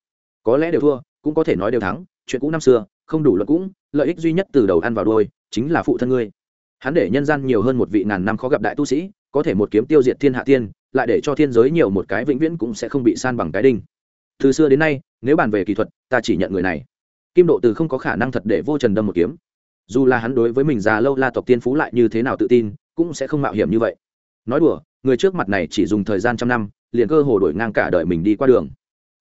Có lẽ đều thua, cũng có thể nói đều thắng, chuyện cũ năm xưa, không đủ luận cũng, lợi ích duy nhất từ đầu ăn vào đôi chính là phụ thân ngươi. Hắn để nhân gian nhiều hơn một vị ngàn năm khó gặp đại tu sĩ, có thể một kiếm tiêu diệt thiên hạ tiên lại để cho thiên giới nhiều một cái vĩnh viễn cũng sẽ không bị san bằng cái đinh. Từ xưa đến nay, nếu bàn về kỹ thuật, ta chỉ nhận người này. Kim độ từ không có khả năng thật để vô trần đâm một kiếm. Dù là hắn đối với mình già lâu la tộc tiên phú lại như thế nào tự tin, cũng sẽ không mạo hiểm như vậy. Nói đùa, người trước mặt này chỉ dùng thời gian trăm năm, liền cơ hồ đổi ngang cả đời mình đi qua đường.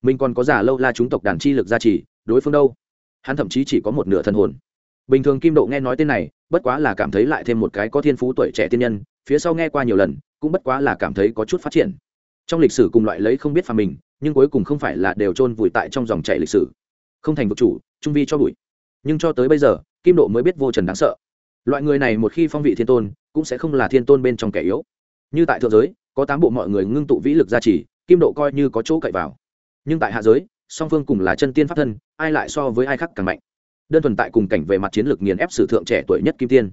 Mình còn có già lâu la chúng tộc đàn chi lực gia trì, đối phương đâu? Hắn thậm chí chỉ có một nửa thân hồn. Bình thường kim độ nghe nói tên này, bất quá là cảm thấy lại thêm một cái có thiên phú tuổi trẻ tiên nhân, phía sau nghe qua nhiều lần cũng bất quá là cảm thấy có chút phát triển. Trong lịch sử cùng loại lấy không biết phà mình, nhưng cuối cùng không phải là đều chôn vùi tại trong dòng chảy lịch sử. Không thành vực chủ, trung vi cho bụi. Nhưng cho tới bây giờ, kim độ mới biết vô trần đáng sợ. Loại người này một khi phong vị thiên tôn, cũng sẽ không là thiên tôn bên trong kẻ yếu. Như tại thượng giới, có tám bộ mọi người ngưng tụ vĩ lực gia trì, kim độ coi như có chỗ cậy vào. Nhưng tại hạ giới, song phương cùng là chân tiên pháp thân, ai lại so với ai khác càng mạnh? Đơn thuần tại cùng cảnh về mặt chiến lược nghiền ép sử thượng trẻ tuổi nhất kim tiên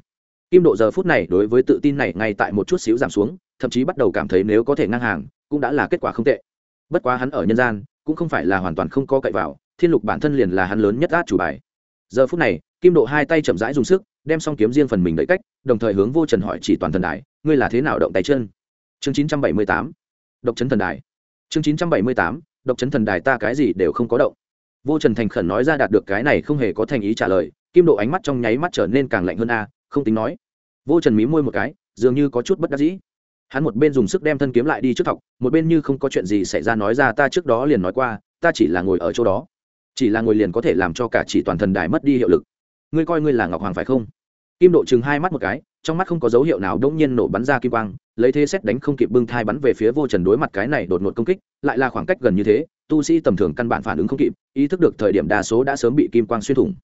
kim độ giờ phút này đối với tự tin này ngay tại một chút xíu giảm xuống, thậm chí bắt đầu cảm thấy nếu có thể ngang hàng, cũng đã là kết quả không tệ. Bất quá hắn ở nhân gian, cũng không phải là hoàn toàn không có cậy vào, thiên lục bản thân liền là hắn lớn nhất át chủ bài. Giờ phút này, kim độ hai tay chậm rãi dùng sức, đem xong kiếm riêng phần mình đẩy cách, đồng thời hướng vô trần hỏi chỉ toàn thần đài, ngươi là thế nào động tay chân? Chương chín trăm bảy mươi tám. Độc chấn thần đài. Chương chín trăm bảy mươi tám. Độc chấn thần đài ta cái gì đều không có động. Vô trần thành khẩn nói ra đạt được cái này không hề có thành ý trả lời, kim độ ánh mắt trong nháy mắt trở nên càng lạnh hơn a không tính nói. Vô trần mí môi một cái, dường như có chút bất đắc dĩ. Hắn một bên dùng sức đem thân kiếm lại đi trước thọc, một bên như không có chuyện gì xảy ra nói ra ta trước đó liền nói qua, ta chỉ là ngồi ở chỗ đó. Chỉ là ngồi liền có thể làm cho cả chỉ toàn thần đài mất đi hiệu lực. Ngươi coi ngươi là ngọc hoàng phải không? Kim độ chừng hai mắt một cái, trong mắt không có dấu hiệu nào đống nhiên nổ bắn ra kim quang, lấy thế xét đánh không kịp bưng thai bắn về phía vô trần đối mặt cái này đột ngột công kích, lại là khoảng cách gần như thế, tu sĩ tầm thường căn bản phản ứng không kịp, ý thức được thời điểm đa số đã sớm bị kim quang xuyên thủng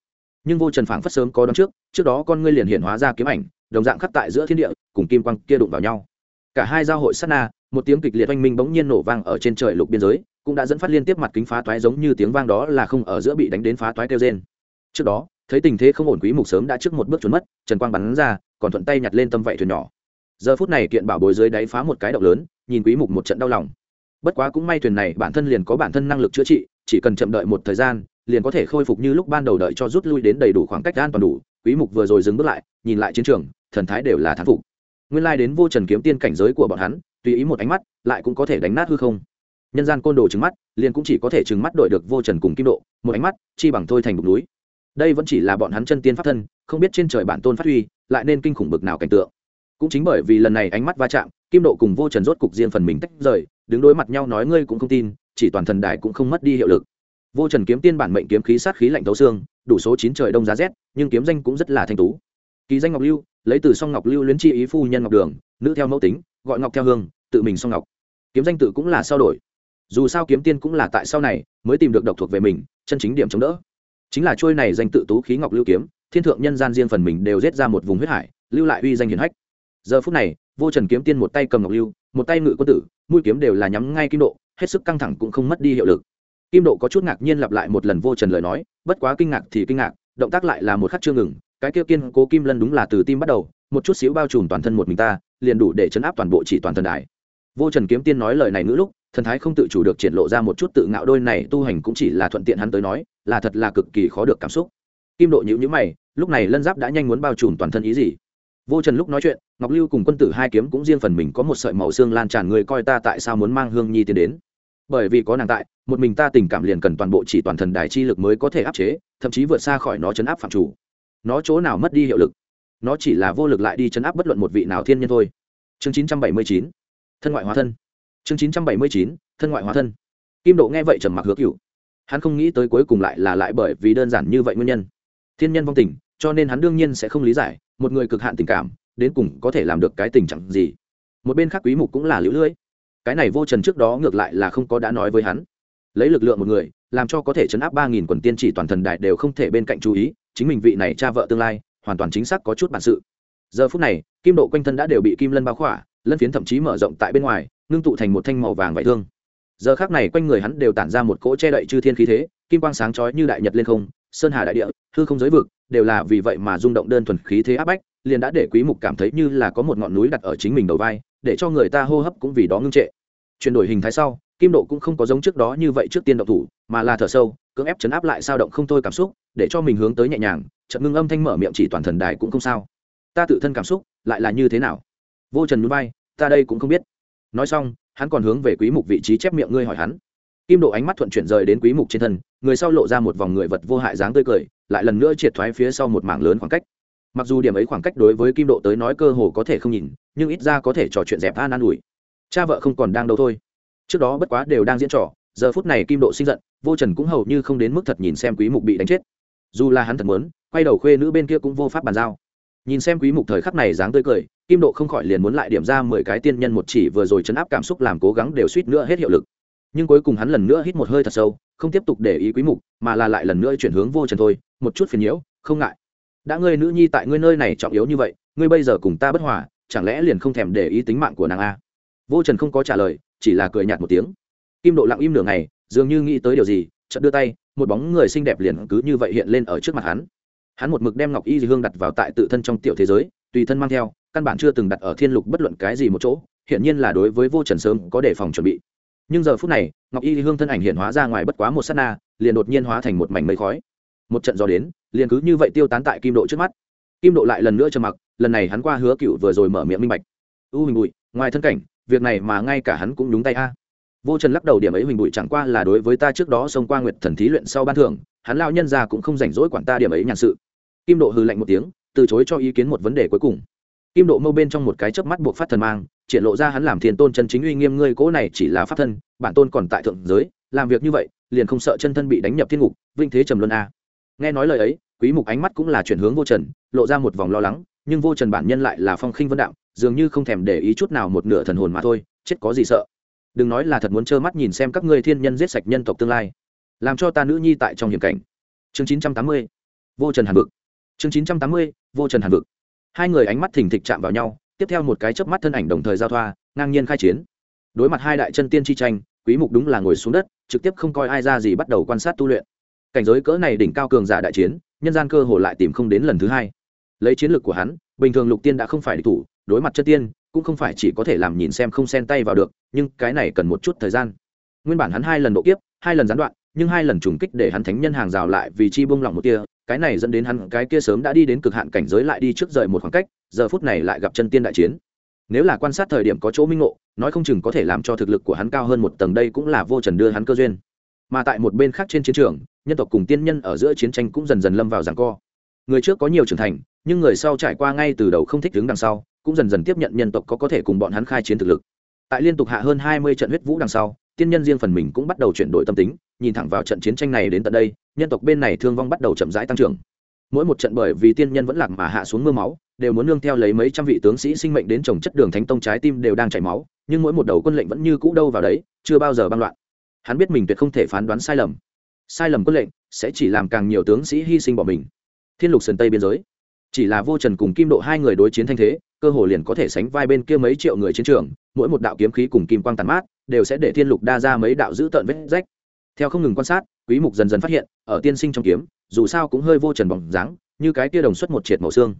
nhưng vô trần phảng phất sớm có đón trước trước đó con ngươi liền hiện hóa ra kiếm ảnh, đồng dạng khắc tại giữa thiên địa, cùng kim quang kia đụng vào nhau. Cả hai giao hội sát na, một tiếng kịch liệt oanh minh bỗng nhiên nổ vang ở trên trời lục biên giới, cũng đã dẫn phát liên tiếp mặt kính phá toái giống như tiếng vang đó là không ở giữa bị đánh đến phá toái kêu trên trước đó, thấy tình thế không ổn quý mục sớm đã trước một bước trốn mất, trần quang bắn ra, còn thuận tay nhặt lên tâm vậy thuyền nhỏ. Giờ phút này kiện bảo bối dưới đáy phá một cái động lớn, nhìn quý mục một trận đau lòng. Bất quá cũng may thuyền này bản thân liền có bản thân năng lực chữa trị, chỉ cần chậm đợi một thời gian liền có thể khôi phục như lúc ban đầu đợi cho rút lui đến đầy đủ khoảng cách an toàn đủ, quý mục vừa rồi dừng bước lại, nhìn lại chiến trường, thần thái đều là thán phục. Nguyên lai đến vô trần kiếm tiên cảnh giới của bọn hắn, tùy ý một ánh mắt, lại cũng có thể đánh nát hư không. Nhân gian côn đồ trừng mắt, liền cũng chỉ có thể trừng mắt đội được vô trần cùng kim độ, một ánh mắt, chi bằng thôi thành bục núi. Đây vẫn chỉ là bọn hắn chân tiên pháp thân, không biết trên trời bản tôn phát huy, lại nên kinh khủng bực nào cảnh tượng. Cũng chính bởi vì lần này ánh mắt va chạm, kim độ cùng vô trần rốt cục riêng phần mình tách rời, đứng đối mặt nhau nói ngươi cũng không tin, chỉ toàn thần đài cũng không mất đi hiệu lực vô trần kiếm tiên bản mệnh kiếm khí sát khí lạnh thấu xương, đủ số chín trời đông giá rét, nhưng kiếm danh cũng rất là thanh tú. Kỳ danh ngọc lưu, lấy từ song ngọc lưu luyến chi ý phu nhân ngọc đường, nữ theo mẫu tính, gọi ngọc theo hương, tự mình song ngọc. Kiếm danh tự cũng là sao đổi. Dù sao kiếm tiên cũng là tại sau này, mới tìm được độc thuộc về mình, chân chính điểm chống đỡ. Chính là trôi này danh tự tú khí ngọc lưu kiếm, thiên thượng nhân gian riêng phần mình đều giết ra một vùng huyết hải, lưu lại uy danh hiển hách. Giờ phút này, vô trần kiếm tiên một tay cầm ngọc lưu, một tay ngự quân tử, mũi kiếm đều là nhắm ngay kim độ, hết sức căng thẳng cũng không mất đi hiệu lực kim độ có chút ngạc nhiên lặp lại một lần vô trần lời nói, bất quá kinh ngạc thì kinh ngạc, động tác lại là một khắc chưa ngừng, cái kia kiên cố kim lân đúng là từ tim bắt đầu, một chút xíu bao trùm toàn thân một mình ta, liền đủ để chấn áp toàn bộ chỉ toàn thần đài. Vô trần kiếm tiên nói lời này ngữ lúc, thần thái không tự chủ được triển lộ ra một chút tự ngạo đôi này tu hành cũng chỉ là thuận tiện hắn tới nói, là thật là cực kỳ khó được cảm xúc. Kim độ nhữ nhữ mày, lúc này lân giáp đã nhanh muốn bao trùm toàn thân ý gì? Vô trần lúc nói chuyện, ngọc lưu cùng quân tử hai kiếm cũng riêng phần mình có một sợi màu xương lan tràn, người coi ta tại sao muốn mang hương nhi tiến đến? Bởi vì có nàng tại, một mình ta tình cảm liền cần toàn bộ chỉ toàn thần đài chi lực mới có thể áp chế, thậm chí vượt xa khỏi nó chấn áp phạm chủ. Nó chỗ nào mất đi hiệu lực? Nó chỉ là vô lực lại đi chấn áp bất luận một vị nào thiên nhân thôi. Chương chín trăm bảy mươi chín, thân ngoại hóa thân. Chương chín trăm bảy mươi chín, thân ngoại hóa thân. Kim độ nghe vậy trầm mặc hứa cựu hắn không nghĩ tới cuối cùng lại là lại bởi vì đơn giản như vậy nguyên nhân. Thiên nhân vong tình, cho nên hắn đương nhiên sẽ không lý giải, một người cực hạn tình cảm, đến cùng có thể làm được cái tình trạng gì? Một bên khác quý mục cũng là liễu lưỡi cái này vô trần trước đó ngược lại là không có đã nói với hắn. Lấy lực lượng một người, làm cho có thể chấn áp ba nghìn quần tiên chỉ toàn thần đại đều không thể bên cạnh chú ý, chính mình vị này cha vợ tương lai, hoàn toàn chính xác có chút bản sự. Giờ phút này, kim độ quanh thân đã đều bị kim lân bao khỏa, lân phiến thậm chí mở rộng tại bên ngoài, ngưng tụ thành một thanh màu vàng vải thương. Giờ khác này quanh người hắn đều tản ra một cỗ che đậy chư thiên khí thế, kim quang sáng chói như đại nhật lên không, sơn hà đại địa, hư không giới vực, đều là vì vậy mà rung động đơn thuần khí thế áp bách, liền đã để quý mục cảm thấy như là có một ngọn núi đặt ở chính mình đầu vai để cho người ta hô hấp cũng vì đó ngưng trệ. Chuyển đổi hình thái sau, kim độ cũng không có giống trước đó như vậy trước tiên động thủ, mà là thở sâu, cưỡng ép chấn áp lại sao động không thôi cảm xúc, để cho mình hướng tới nhẹ nhàng chậm ngưng âm thanh mở miệng chỉ toàn thần đài cũng không sao. Ta tự thân cảm xúc lại là như thế nào? Vô trần núi bay ta đây cũng không biết. Nói xong, hắn còn hướng về quý mục vị trí chép miệng ngươi hỏi hắn. Kim độ ánh mắt thuận chuyển rời đến quý mục trên thân, người sau lộ ra một vòng người vật vô hại dáng tươi cười, lại lần nữa triệt thoái phía sau một mảng lớn khoảng cách mặc dù điểm ấy khoảng cách đối với kim độ tới nói cơ hồ có thể không nhìn, nhưng ít ra có thể trò chuyện dẹp an an ủi. Cha vợ không còn đang đâu thôi. Trước đó bất quá đều đang diễn trò, giờ phút này kim độ sinh giận, vô trần cũng hầu như không đến mức thật nhìn xem quý mục bị đánh chết. Dù là hắn thật muốn, quay đầu khuê nữ bên kia cũng vô pháp bàn giao. Nhìn xem quý mục thời khắc này dáng tươi cười, kim độ không khỏi liền muốn lại điểm ra mười cái tiên nhân một chỉ vừa rồi chấn áp cảm xúc làm cố gắng đều suýt nữa hết hiệu lực. Nhưng cuối cùng hắn lần nữa hít một hơi thật sâu, không tiếp tục để ý quý mục, mà là lại lần nữa chuyển hướng vô trần thôi, một chút phiền nhiễu, không ngại đã ngươi nữ nhi tại ngươi nơi này trọng yếu như vậy, ngươi bây giờ cùng ta bất hòa, chẳng lẽ liền không thèm để ý tính mạng của nàng a? Vô trần không có trả lời, chỉ là cười nhạt một tiếng. Kim độ lặng im nửa ngày, dường như nghĩ tới điều gì, chợt đưa tay, một bóng người xinh đẹp liền cứ như vậy hiện lên ở trước mặt hắn. Hắn một mực đem ngọc y hương đặt vào tại tự thân trong tiểu thế giới, tùy thân mang theo, căn bản chưa từng đặt ở thiên lục bất luận cái gì một chỗ hiện nhiên là đối với vô trần sớm có đề phòng chuẩn bị. Nhưng giờ phút này, ngọc y hương thân ảnh hiện hóa ra ngoài bất quá một s á t na, liền đột nhiên hóa thành một mảnh mây khói một trận gió đến, liền cứ như vậy tiêu tán tại kim độ trước mắt. Kim độ lại lần nữa trầm mặc, lần này hắn qua hứa cựu vừa rồi mở miệng minh bạch. U huỳnh bụi, ngoài thân cảnh, việc này mà ngay cả hắn cũng nhúng tay a. Vô trần lắc đầu điểm ấy huỳnh bụi chẳng qua là đối với ta trước đó xông qua nguyệt thần thí luyện sau ban thưởng, hắn lao nhân ra cũng không rảnh rỗi quản ta điểm ấy nhàn sự. Kim độ hư lạnh một tiếng, từ chối cho ý kiến một vấn đề cuối cùng. Kim độ mâu bên trong một cái chớp mắt buộc phát thần mang, triển lộ ra hắn làm thiên tôn chân chính uy nghiêm ngươi cố này chỉ là pháp thân, bản tôn còn tại thượng giới, làm việc như vậy, liền không sợ chân thân bị đánh nhập thiên ngục, vinh thế trầm luân a nghe nói lời ấy, quý mục ánh mắt cũng là chuyển hướng vô trần, lộ ra một vòng lo lắng, nhưng vô trần bản nhân lại là phong khinh vân đạo, dường như không thèm để ý chút nào một nửa thần hồn mà thôi, chết có gì sợ. Đừng nói là thật muốn trơ mắt nhìn xem các ngươi thiên nhân giết sạch nhân tộc tương lai, làm cho ta nữ nhi tại trong hiểm cảnh. Chương 980 vô trần hàn vực. Chương 980 vô trần hàn vực. Hai người ánh mắt thình thịch chạm vào nhau, tiếp theo một cái chớp mắt thân ảnh đồng thời giao thoa, ngang nhiên khai chiến. Đối mặt hai đại chân tiên chi tranh, quý mục đúng là ngồi xuống đất, trực tiếp không coi ai ra gì bắt đầu quan sát tu luyện cảnh giới cỡ này đỉnh cao cường giả đại chiến, nhân gian cơ hồ lại tìm không đến lần thứ hai. Lấy chiến lược của hắn, bình thường lục tiên đã không phải địch thủ, đối mặt chất tiên, cũng không phải chỉ có thể làm nhìn xem không xen tay vào được, nhưng cái này cần một chút thời gian. Nguyên bản hắn hai lần độ kiếp, hai lần gián đoạn, nhưng hai lần trùng kích để hắn thánh nhân hàng rào lại vì chi bông lỏng một tia, cái này dẫn đến hắn cái kia sớm đã đi đến cực hạn cảnh giới lại đi trước rời một khoảng cách, giờ phút này lại gặp chân tiên đại chiến. Nếu là quan sát thời điểm có chỗ minh ngộ, nói không chừng có thể làm cho thực lực của hắn cao hơn một tầng, đây cũng là vô trần đưa hắn cơ duyên. Mà tại một bên khác trên chiến trường nhân tộc cùng tiên nhân ở giữa chiến tranh cũng dần dần lâm vào giằng co. Người trước có nhiều trưởng thành, nhưng người sau trải qua ngay từ đầu không thích đứng đằng sau, cũng dần dần tiếp nhận nhân tộc có có thể cùng bọn hắn khai chiến thực lực. Tại liên tục hạ hơn hai mươi trận huyết vũ đằng sau, tiên nhân riêng phần mình cũng bắt đầu chuyển đổi tâm tính, nhìn thẳng vào trận chiến tranh này đến tận đây, nhân tộc bên này thương vong bắt đầu chậm rãi tăng trưởng. Mỗi một trận bởi vì tiên nhân vẫn lạc mà hạ xuống mưa máu, đều muốn nương theo lấy mấy trăm vị tướng sĩ sinh mệnh đến trồng chất đường thánh tông trái tim đều đang chảy máu, nhưng mỗi một đầu quân lệnh vẫn như cũ đâu vào đấy, chưa bao giờ băng loạn. Hắn biết mình tuyệt không thể phán đoán sai lầm sai lầm quân lệnh sẽ chỉ làm càng nhiều tướng sĩ hy sinh bỏ mình. Thiên lục sườn tây biên giới. Chỉ là vô trần cùng kim độ hai người đối chiến thanh thế, cơ hồ liền có thể sánh vai bên kia mấy triệu người chiến trường, mỗi một đạo kiếm khí cùng kim quang tàn mát, đều sẽ để thiên lục đa ra mấy đạo giữ tợn vết rách. Theo không ngừng quan sát, quý mục dần dần phát hiện, ở tiên sinh trong kiếm, dù sao cũng hơi vô trần bóng dáng, như cái kia đồng xuất một triệt màu xương.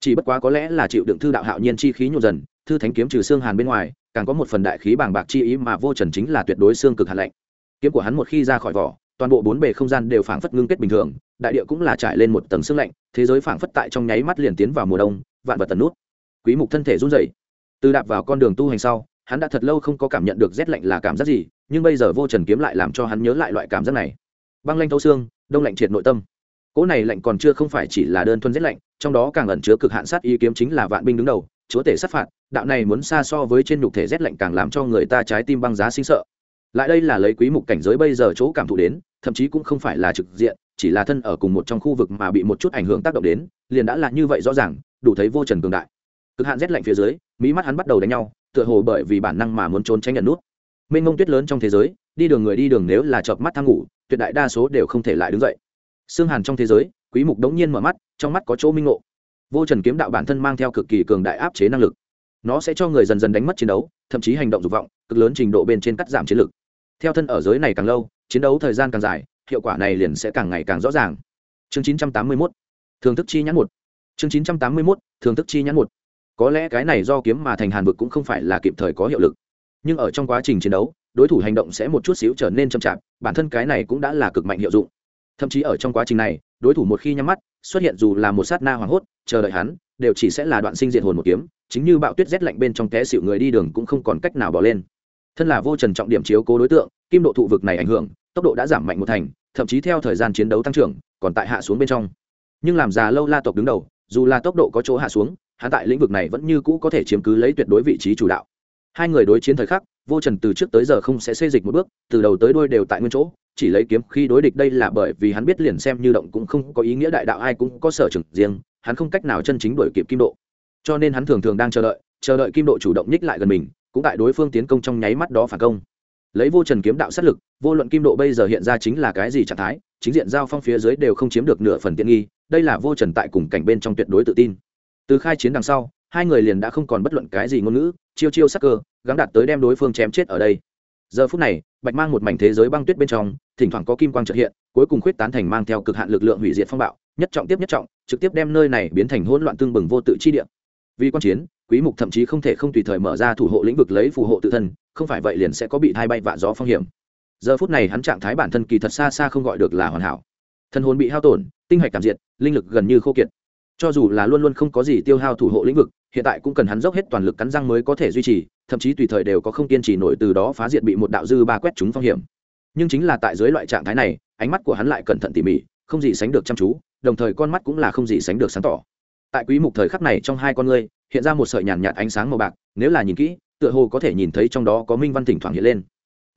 Chỉ bất quá có lẽ là chịu đựng thư đạo hạo nhiên chi khí nhộn dần, thư thánh kiếm trừ xương hàn bên ngoài, càng có một phần đại khí bàng bạc chi ý mà vô trần chính là tuyệt đối xương cực hàn lạnh. Kiếm của hắn một khi ra khỏi vỏ toàn bộ bốn bề không gian đều phảng phất ngưng kết bình thường, đại địa cũng là trải lên một tầng sương lạnh, thế giới phảng phất tại trong nháy mắt liền tiến vào mùa đông, vạn vật tần nút. Quý mục thân thể run rẩy. Từ đạp vào con đường tu hành sau, hắn đã thật lâu không có cảm nhận được rét lạnh là cảm giác gì, nhưng bây giờ vô trần kiếm lại làm cho hắn nhớ lại loại cảm giác này. Băng lanh thấu xương, đông lạnh triệt nội tâm. Cỗ này lạnh còn chưa không phải chỉ là đơn thuần rét lạnh, trong đó càng ẩn chứa cực hạn sát ý kiếm chính là vạn binh đứng đầu, chúa tể sát phạt, đạo này muốn xa so với trên nhục thể rét lạnh càng làm cho người ta trái tim băng giá sinh sợ lại đây là lấy quý mục cảnh giới bây giờ chỗ cảm thụ đến, thậm chí cũng không phải là trực diện, chỉ là thân ở cùng một trong khu vực mà bị một chút ảnh hưởng tác động đến, liền đã là như vậy rõ ràng, đủ thấy vô trần cường đại. Cực hạn rét lạnh phía dưới mỹ mắt hắn bắt đầu đánh nhau, tựa hồ bởi vì bản năng mà muốn trốn tránh nhận nút. Mênh mông tuyết lớn trong thế giới, đi đường người đi đường nếu là chợp mắt thang ngủ, tuyệt đại đa số đều không thể lại đứng dậy. Xương hàn trong thế giới, quý mục đống nhiên mở mắt, trong mắt có chỗ minh ngộ. Vô trần kiếm đạo bản thân mang theo cực kỳ cường đại áp chế năng lực. Nó sẽ cho người dần dần đánh mất chiến đấu, thậm chí hành động dục vọng, cực lớn trình độ bên trên cắt giảm chiến lực theo thân ở giới này càng lâu, chiến đấu thời gian càng dài, hiệu quả này liền sẽ càng ngày càng rõ ràng. Chương 981 thường thức chi nhãn một. Chương 981 thường thức chi nhãn một. Có lẽ cái này do kiếm mà thành hàn vực cũng không phải là kịp thời có hiệu lực. Nhưng ở trong quá trình chiến đấu, đối thủ hành động sẽ một chút xíu trở nên chậm chạp, bản thân cái này cũng đã là cực mạnh hiệu dụng. Thậm chí ở trong quá trình này, đối thủ một khi nhắm mắt, xuất hiện dù là một sát na hoảng hốt, chờ đợi hắn, đều chỉ sẽ là đoạn sinh diện hồn một kiếm, chính như bạo tuyết rét lạnh bên trong té xịu người đi đường cũng không còn cách nào bỏ lên thân là vô trần trọng điểm chiếu cố đối tượng, kim độ thụ vực này ảnh hưởng, tốc độ đã giảm mạnh một thành, thậm chí theo thời gian chiến đấu tăng trưởng, còn tại hạ xuống bên trong. Nhưng làm già lâu la tộc đứng đầu, dù là tốc độ có chỗ hạ xuống hạ tại lĩnh vực này vẫn như cũ có thể chiếm cứ lấy tuyệt đối vị trí chủ đạo. Hai người đối chiến thời khắc, vô trần từ trước tới giờ không sẽ xây dịch một bước, từ đầu tới đuôi đều tại nguyên chỗ, chỉ lấy kiếm khi đối địch đây là bởi vì hắn biết liền xem như động cũng không có ý nghĩa đại đạo ai cũng có sở trường riêng, hắn không cách nào chân chính đổi kịp kim độ. Cho nên hắn thường thường đang chờ đợi chờ đợi kim độ chủ động nhích lại gần mình cũng tại đối phương tiến công trong nháy mắt đó phản công. Lấy vô trần kiếm đạo sát lực, vô luận kim độ bây giờ hiện ra chính là cái gì trạng thái, chính diện giao phong phía dưới đều không chiếm được nửa phần tiện nghi, đây là vô trần tại cùng cảnh bên trong tuyệt đối tự tin. Từ khai chiến đằng sau, hai người liền đã không còn bất luận cái gì ngôn ngữ, chiêu chiêu sắc cơ, gắng đạt tới đem đối phương chém chết ở đây. Giờ phút này, bạch mang một mảnh thế giới băng tuyết bên trong, thỉnh thoảng có kim quang trợ hiện, cuối cùng khuyết tán thành mang theo cực hạn lực lượng hủy diệt phong bạo, nhất trọng tiếp nhất trọng, trực tiếp đem nơi này biến thành hỗn loạn tương bừng vô tự chi địa. Vì quan chiến quý mục thậm chí không thể không tùy thời mở ra thủ hộ lĩnh vực lấy phù hộ tự thân, không phải vậy liền sẽ có bị thai bay vạ gió phong hiểm. Giờ phút này hắn trạng thái bản thân kỳ thật xa xa không gọi được là hoàn hảo. Thân hồn bị hao tổn, tinh hạch cảm diệt, linh lực gần như khô kiệt. Cho dù là luôn luôn không có gì tiêu hao thủ hộ lĩnh vực, hiện tại cũng cần hắn dốc hết toàn lực cắn răng mới có thể duy trì, thậm chí tùy thời đều có không kiên trì nổi từ đó phá diệt bị một đạo dư ba quét chúng phong hiểm. Nhưng chính là tại dưới loại trạng thái này, ánh mắt của hắn lại cẩn thận tỉ mỉ, không gì sánh được chăm chú, đồng thời con mắt cũng là không gì sánh được sáng tỏ. Tại quý mục thời khắc này trong hai con ngươi hiện ra một sợi nhàn nhạt ánh sáng màu bạc, nếu là nhìn kỹ, tựa hồ có thể nhìn thấy trong đó có minh văn thỉnh thoảng hiện lên.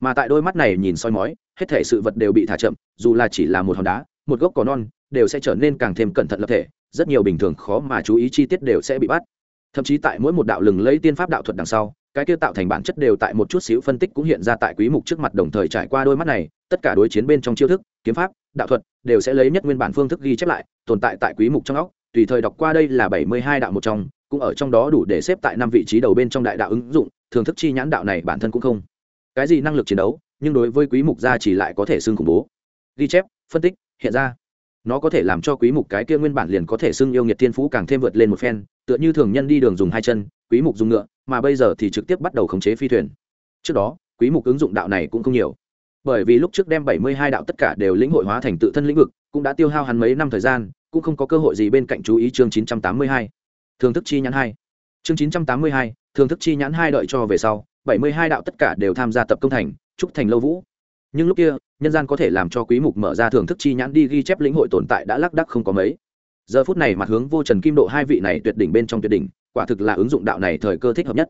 Mà tại đôi mắt này nhìn soi mói, hết thể sự vật đều bị thả chậm, dù là chỉ là một hòn đá, một gốc cỏ non, đều sẽ trở nên càng thêm cẩn thận lập thể, rất nhiều bình thường khó mà chú ý chi tiết đều sẽ bị bắt. Thậm chí tại mỗi một đạo lừng lấy tiên pháp đạo thuật đằng sau, cái kia tạo thành bản chất đều tại một chút xíu phân tích cũng hiện ra tại quý mục trước mặt đồng thời trải qua đôi mắt này, tất cả đối chiến bên trong chiêu thức, kiếm pháp, đạo thuật, đều sẽ lấy nhất nguyên bản phương thức ghi chép lại, tồn tại tại quý mục trong óc, tùy thời đọc qua đây là 72 đạo một trong cũng ở trong đó đủ để xếp tại năm vị trí đầu bên trong đại đạo ứng dụng thường thức chi nhãn đạo này bản thân cũng không. Cái gì năng lực chiến đấu, nhưng đối với quý mục gia chỉ lại có thể xưng khủng bố. Ghi chép, phân tích, hiện ra. Nó có thể làm cho quý mục cái kia nguyên bản liền có thể xưng yêu nghiệt thiên phú càng thêm vượt lên một phen, tựa như thường nhân đi đường dùng hai chân, quý mục dùng ngựa, mà bây giờ thì trực tiếp bắt đầu khống chế phi thuyền. Trước đó, quý mục ứng dụng đạo này cũng không nhiều. Bởi vì lúc trước đem 72 đạo tất cả đều lĩnh hội hóa thành tự thân lĩnh vực, cũng đã tiêu hao hắn mấy năm thời gian, cũng không có cơ hội gì bên cạnh chú ý chương 982 thường thức chi nhãn hai. Chương 982, thường thức chi nhãn hai đợi cho về sau 72 đạo tất cả đều tham gia tập công thành trúc thành lâu vũ. Nhưng lúc kia nhân gian có thể làm cho quý mục mở ra thưởng thức chi nhãn đi ghi chép lĩnh hội tồn tại đã lắc đắc không có mấy. Giờ phút này mặt hướng vô trần kim độ hai vị này tuyệt đỉnh bên trong tuyệt đỉnh quả thực là ứng dụng đạo này thời cơ thích hợp nhất.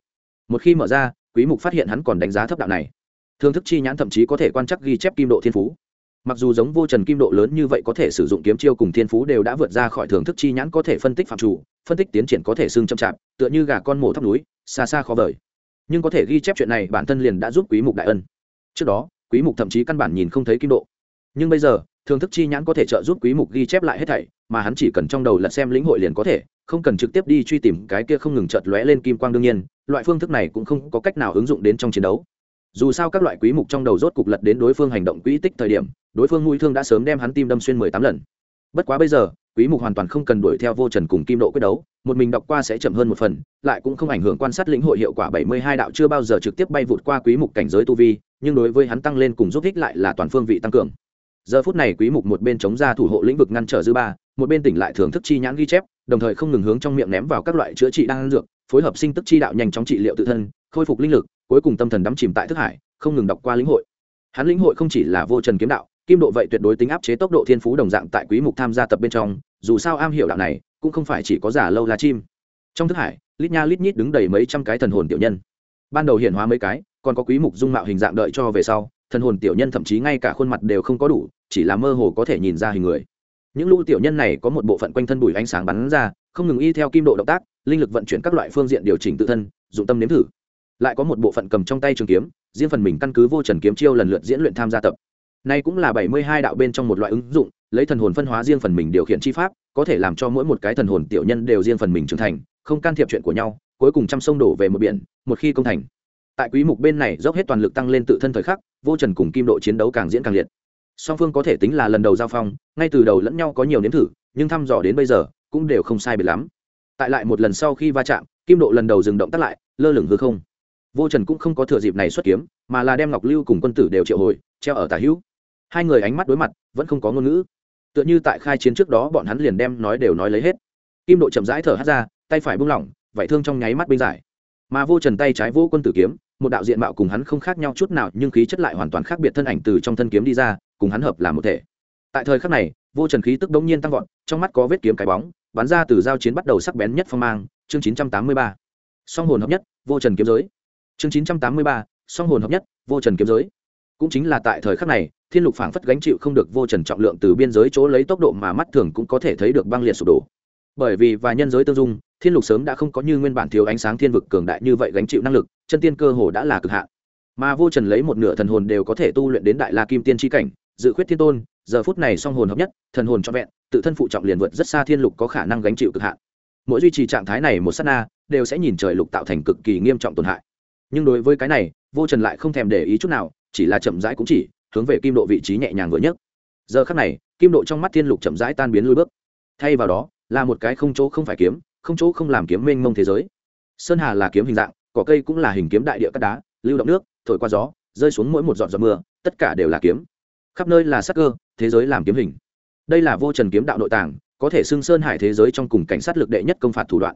Một khi mở ra quý mục phát hiện hắn còn đánh giá thấp đạo này. Thưởng thức chi nhãn thậm chí có thể quan trắc ghi chép kim độ thiên phú mặc dù giống vô trần kim độ lớn như vậy có thể sử dụng kiếm chiêu cùng thiên phú đều đã vượt ra khỏi thưởng thức chi nhãn có thể phân tích phạm chủ, phân tích tiến triển có thể xương chậm chạp, tựa như gà con mổ thóc núi, xa xa khó vời. Nhưng có thể ghi chép chuyện này, bản thân liền đã giúp quý mục đại ân. Trước đó, quý mục thậm chí căn bản nhìn không thấy kim độ. Nhưng bây giờ, thưởng thức chi nhãn có thể trợ giúp quý mục ghi chép lại hết thảy, mà hắn chỉ cần trong đầu lật xem lĩnh hội liền có thể, không cần trực tiếp đi truy tìm cái kia không ngừng chợt lóe lên kim quang đương nhiên, loại phương thức này cũng không có cách nào ứng dụng đến trong chiến đấu. Dù sao các loại quý mục trong đầu rốt cục lật đến đối phương hành động quỹ tích thời điểm đối phương mũi thương đã sớm đem hắn tim đâm xuyên 18 lần. Bất quá bây giờ, quý mục hoàn toàn không cần đuổi theo vô trần cùng kim độ quyết đấu, một mình đọc qua sẽ chậm hơn một phần, lại cũng không ảnh hưởng quan sát lĩnh hội hiệu quả 72 đạo chưa bao giờ trực tiếp bay vụt qua quý mục cảnh giới tu vi, nhưng đối với hắn tăng lên cùng giúp ích lại là toàn phương vị tăng cường. Giờ phút này quý mục một bên chống ra thủ hộ lĩnh vực ngăn trở dư ba, một bên tỉnh lại thưởng thức chi nhãn ghi chép, đồng thời không ngừng hướng trong miệng ném vào các loại chữa trị đang dược, phối hợp sinh tức chi đạo nhanh chóng trị liệu tự thân, khôi phục linh lực, cuối cùng tâm thần đắm chìm tại thức hải, không ngừng đọc qua lĩnh hội. Hắn lĩnh hội không chỉ là vô trần kiếm đạo kim độ vậy tuyệt đối tính áp chế tốc độ thiên phú đồng dạng tại quý mục tham gia tập bên trong, dù sao am hiểu đạo này, cũng không phải chỉ có giả lâu là chim. Trong thức hải, lít nha lít nhít đứng đầy mấy trăm cái thần hồn tiểu nhân. Ban đầu hiện hóa mấy cái, còn có quý mục dung mạo hình dạng đợi cho về sau, thần hồn tiểu nhân thậm chí ngay cả khuôn mặt đều không có đủ, chỉ là mơ hồ có thể nhìn ra hình người. Những lũ tiểu nhân này có một bộ phận quanh thân bùi ánh sáng bắn ra, không ngừng y theo kim độ động tác, linh lực vận chuyển các loại phương diện điều chỉnh tự thân, dụng tâm nếm thử. Lại có một bộ phận cầm trong tay trường kiếm, riêng phần mình căn cứ vô trần kiếm chiêu lần lượt diễn luyện tham gia tập nay cũng là bảy mươi hai đạo bên trong một loại ứng dụng, lấy thần hồn phân hóa riêng phần mình điều khiển chi pháp, có thể làm cho mỗi một cái thần hồn tiểu nhân đều riêng phần mình trưởng thành, không can thiệp chuyện của nhau, cuối cùng trăm sông đổ về một biển, một khi công thành. Tại quý mục bên này, dốc hết toàn lực tăng lên tự thân thời khắc, vô trần cùng kim độ chiến đấu càng diễn càng liệt. Song phương có thể tính là lần đầu giao phong, ngay từ đầu lẫn nhau có nhiều nếm thử, nhưng thăm dò đến bây giờ, cũng đều không sai biệt lắm. Tại lại một lần sau khi va chạm, kim độ lần đầu dừng động tác lại, lơ lửng hư không. Vô trần cũng không có thừa dịp này xuất kiếm, mà là đem ngọc lưu cùng quân tử đều triệu hồi, treo ở tả hữu hai người ánh mắt đối mặt, vẫn không có ngôn ngữ. Tựa như tại khai chiến trước đó, bọn hắn liền đem nói đều nói lấy hết. Kim độ chậm rãi thở hát ra, tay phải buông lỏng vải thương trong nháy mắt binh giải. Mà vô trần tay trái vô quân tử kiếm, một đạo diện mạo cùng hắn không khác nhau chút nào, nhưng khí chất lại hoàn toàn khác biệt thân ảnh từ trong thân kiếm đi ra, cùng hắn hợp làm một thể. Tại thời khắc này, vô trần khí tức đống nhiên tăng vọt, trong mắt có vết kiếm cái bóng, bắn ra từ giao chiến bắt đầu sắc bén nhất phong mang, chương chín trăm tám mươi ba. Song hồn hợp nhất, vô trần kiếm giới. Chương chín trăm tám mươi ba, song hồn hợp nhất, vô trần kiếm giới. Cũng chính là tại thời khắc này thiên lục phảng phất gánh chịu không được vô trần trọng lượng từ biên giới chỗ lấy tốc độ mà mắt thường cũng có thể thấy được băng liệt sụp đổ. Bởi vì và nhân giới tương dung, thiên lục sớm đã không có như nguyên bản thiếu ánh sáng thiên vực cường đại như vậy gánh chịu năng lực, chân tiên cơ hồ đã là cực hạn. Mà vô trần lấy một nửa thần hồn đều có thể tu luyện đến đại la kim tiên tri cảnh, dự khuyết thiên tôn, giờ phút này song hồn hợp nhất, thần hồn cho vẹn, tự thân phụ trọng liền vượt rất xa thiên lục có khả năng gánh chịu cực hạn. Mỗi duy trì trạng thái này một s á t na, đều sẽ nhìn trời lục tạo thành cực kỳ nghiêm trọng tổn hại. Nhưng đối với cái này, vô trần lại không thèm để ý chút nào, chỉ là chậm rãi cũng chỉ hướng về kim độ vị trí nhẹ nhàng vừa nhất giờ khắc này, kim độ trong mắt thiên lục chậm rãi tan biến lui bước. Thay vào đó, là một cái không chỗ không phải kiếm, không chỗ không làm kiếm mênh mông thế giới. Sơn hà là kiếm hình dạng, cỏ cây cũng là hình kiếm đại địa cắt đá, lưu động nước, thổi qua gió, rơi xuống mỗi một giọt giọt mưa, tất cả đều là kiếm. Khắp nơi là sắc cơ, thế giới làm kiếm hình. Đây là vô trần kiếm đạo nội tàng có thể xưng sơn hải thế giới trong cùng cảnh sát lực đệ nhất công phạt thủ đoạn.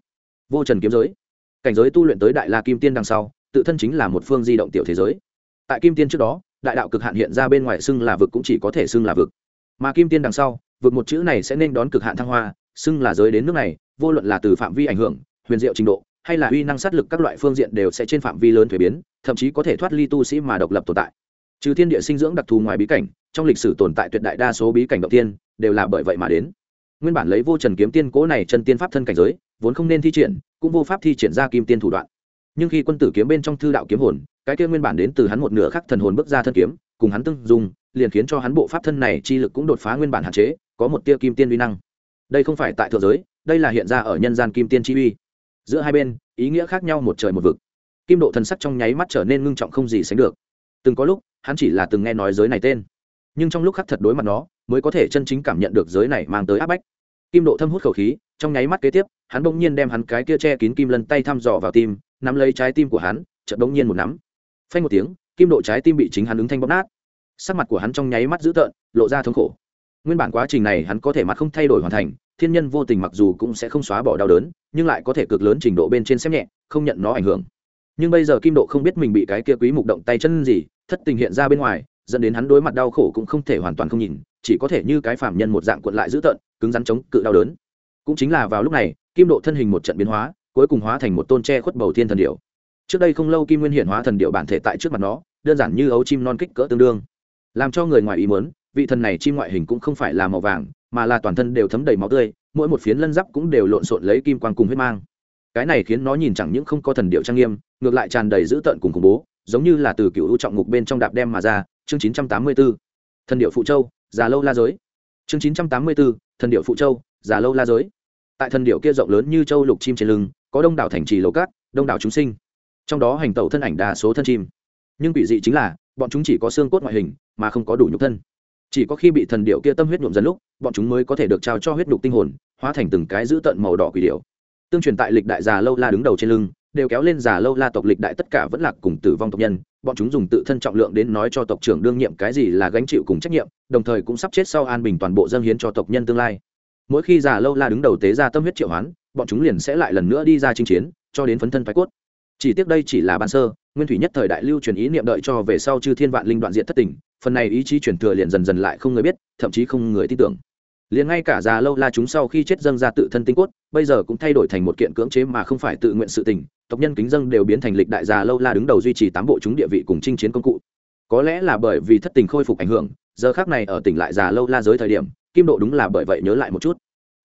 Vô trần kiếm giới. Cảnh giới tu luyện tới đại la kim tiên đằng sau, tự thân chính là một phương di động tiểu thế giới. Tại kim tiên trước đó đại đạo cực hạn hiện ra bên ngoài xưng là vực cũng chỉ có thể xưng là vực. Mà kim tiên đằng sau, vực một chữ này sẽ nên đón cực hạn thăng hoa, xưng là giới đến nước này, vô luận là từ phạm vi ảnh hưởng, huyền diệu trình độ, hay là uy năng sát lực các loại phương diện đều sẽ trên phạm vi lớn thuế biến, thậm chí có thể thoát ly tu sĩ mà độc lập tồn tại. Trừ thiên địa sinh dưỡng đặc thù ngoài bí cảnh, trong lịch sử tồn tại tuyệt đại đa số bí cảnh động tiên, đều là bởi vậy mà đến. Nguyên bản lấy vô trần kiếm tiên cố này chân tiên pháp thân cảnh giới, vốn không nên thi triển, cũng vô pháp thi triển ra kim tiên thủ đoạn. Nhưng khi quân tử kiếm bên trong thư đạo kiếm hồn cái kia nguyên bản đến từ hắn một nửa khắc thần hồn bước ra thân kiếm, cùng hắn tương dùng liền khiến cho hắn bộ pháp thân này chi lực cũng đột phá nguyên bản hạn chế, có một tia kim tiên uy năng. Đây không phải tại thượng giới, đây là hiện ra ở nhân gian kim tiên chi uy. Giữa hai bên, ý nghĩa khác nhau một trời một vực. Kim độ thần sắc trong nháy mắt trở nên ngưng trọng không gì sánh được. Từng có lúc, hắn chỉ là từng nghe nói giới này tên. Nhưng trong lúc khắc thật đối mặt nó, mới có thể chân chính cảm nhận được giới này mang tới áp bách. Kim độ thâm hút khẩu khí, trong nháy mắt kế tiếp, hắn bỗng nhiên đem hắn cái kia che kín kim lân tay thăm dò vào tim, nắm lấy trái tim của hắn, chợt bỗng nhiên một nắm phanh một tiếng, kim độ trái tim bị chính hắn ứng thanh bóp nát. Sắc mặt của hắn trong nháy mắt dữ tợn, lộ ra thống khổ. Nguyên bản quá trình này hắn có thể mặt không thay đổi hoàn thành, thiên nhân vô tình mặc dù cũng sẽ không xóa bỏ đau đớn, nhưng lại có thể cực lớn trình độ bên trên xem nhẹ, không nhận nó ảnh hưởng. Nhưng bây giờ kim độ không biết mình bị cái kia quý mục động tay chân gì, thất tình hiện ra bên ngoài, dẫn đến hắn đối mặt đau khổ cũng không thể hoàn toàn không nhìn, chỉ có thể như cái phạm nhân một dạng cuộn lại dữ tợn, cứng rắn chống cự đau đớn. Cũng chính là vào lúc này, kim độ thân hình một trận biến hóa, cuối cùng hóa thành một tôn tre khuất bầu thiên thần điểu trước đây không lâu kim nguyên hiện hóa thần điệu bản thể tại trước mặt nó đơn giản như ấu chim non kích cỡ tương đương. Làm cho người ngoài ý muốn vị thần này chim ngoại hình cũng không phải là màu vàng mà là toàn thân đều thấm đầy máu tươi mỗi một phiến lân giáp cũng đều lộn xộn lấy kim quang cùng huyết mang. Cái này khiến nó nhìn chẳng những không có thần điệu trang nghiêm ngược lại tràn đầy dữ tợn cùng khủng bố giống như là từ cựu u trọng ngục bên trong đạp đem mà ra chương chín trăm tám mươi 984. thần điệu phụ châu già lâu la giới. Chương chín trăm tám mươi 984, thần điệu phụ châu già lâu la giới. Tại thần điệu kia rộng lớn như châu lục chim trên lưng có đông đảo thành trì lầu cát đông đảo chúng sinh trong đó hành tẩu thân ảnh đa số thân chim. Nhưng bị dị chính là, bọn chúng chỉ có xương cốt ngoại hình, mà không có đủ nhục thân. Chỉ có khi bị thần điệu kia tâm huyết nhuộm dần lúc, bọn chúng mới có thể được trao cho huyết nhục tinh hồn, hóa thành từng cái giữ tận màu đỏ quỷ điệu tương truyền tại lịch đại già lâu la đứng đầu trên lưng, đều kéo lên già lâu la tộc lịch đại tất cả vẫn lạc cùng tử vong tộc nhân, bọn chúng dùng tự thân trọng lượng đến nói cho tộc trưởng đương nhiệm cái gì là gánh chịu cùng trách nhiệm, đồng thời cũng sắp chết sau an bình toàn bộ dân hiến cho tộc nhân tương lai. Mỗi khi già lâu la đứng đầu tế ra tâm huyết triệu hoán, bọn chúng liền sẽ lại lần nữa đi ra chinh chiến, cho đến phấn thân phái cốt chỉ tiếc đây chỉ là ban sơ, nguyên thủy nhất thời đại lưu truyền ý niệm đợi cho về sau chư thiên vạn linh đoạn diện thất tình, phần này ý chí truyền thừa liền dần dần lại không người biết, thậm chí không người tin tưởng. Liền ngay cả già lâu la chúng sau khi chết dâng ra tự thân tinh cốt, bây giờ cũng thay đổi thành một kiện cưỡng chế mà không phải tự nguyện sự tình, tộc nhân kính dâng đều biến thành lịch đại già lâu la đứng đầu duy trì tám bộ chúng địa vị cùng chinh chiến công cụ. Có lẽ là bởi vì thất tình khôi phục ảnh hưởng, giờ khác này ở tỉnh lại già lâu la giới thời điểm, kim độ đúng là bởi vậy nhớ lại một chút.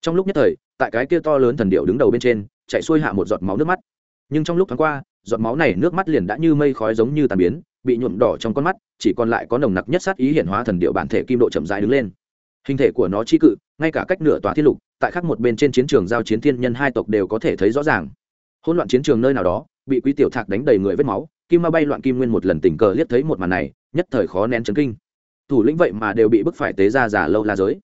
Trong lúc nhất thời, tại cái kia to lớn thần điệu đứng đầu bên trên, chạy xuôi hạ một giọt máu nước mắt nhưng trong lúc tháng qua, giọt máu này nước mắt liền đã như mây khói giống như tàn biến, bị nhuộm đỏ trong con mắt, chỉ còn lại có nồng nặc nhất sát ý hiển hóa thần điệu bản thể kim độ chậm rãi đứng lên. Hình thể của nó chi cự, ngay cả cách nửa tòa thiết lục, tại khắc một bên trên chiến trường giao chiến thiên nhân hai tộc đều có thể thấy rõ ràng. Hỗn loạn chiến trường nơi nào đó, bị quý tiểu thạc đánh đầy người vết máu, kim ma bay loạn kim nguyên một lần tình cờ liếc thấy một màn này, nhất thời khó nén chấn kinh. Thủ lĩnh vậy mà đều bị bức phải tế ra giả lâu la giới.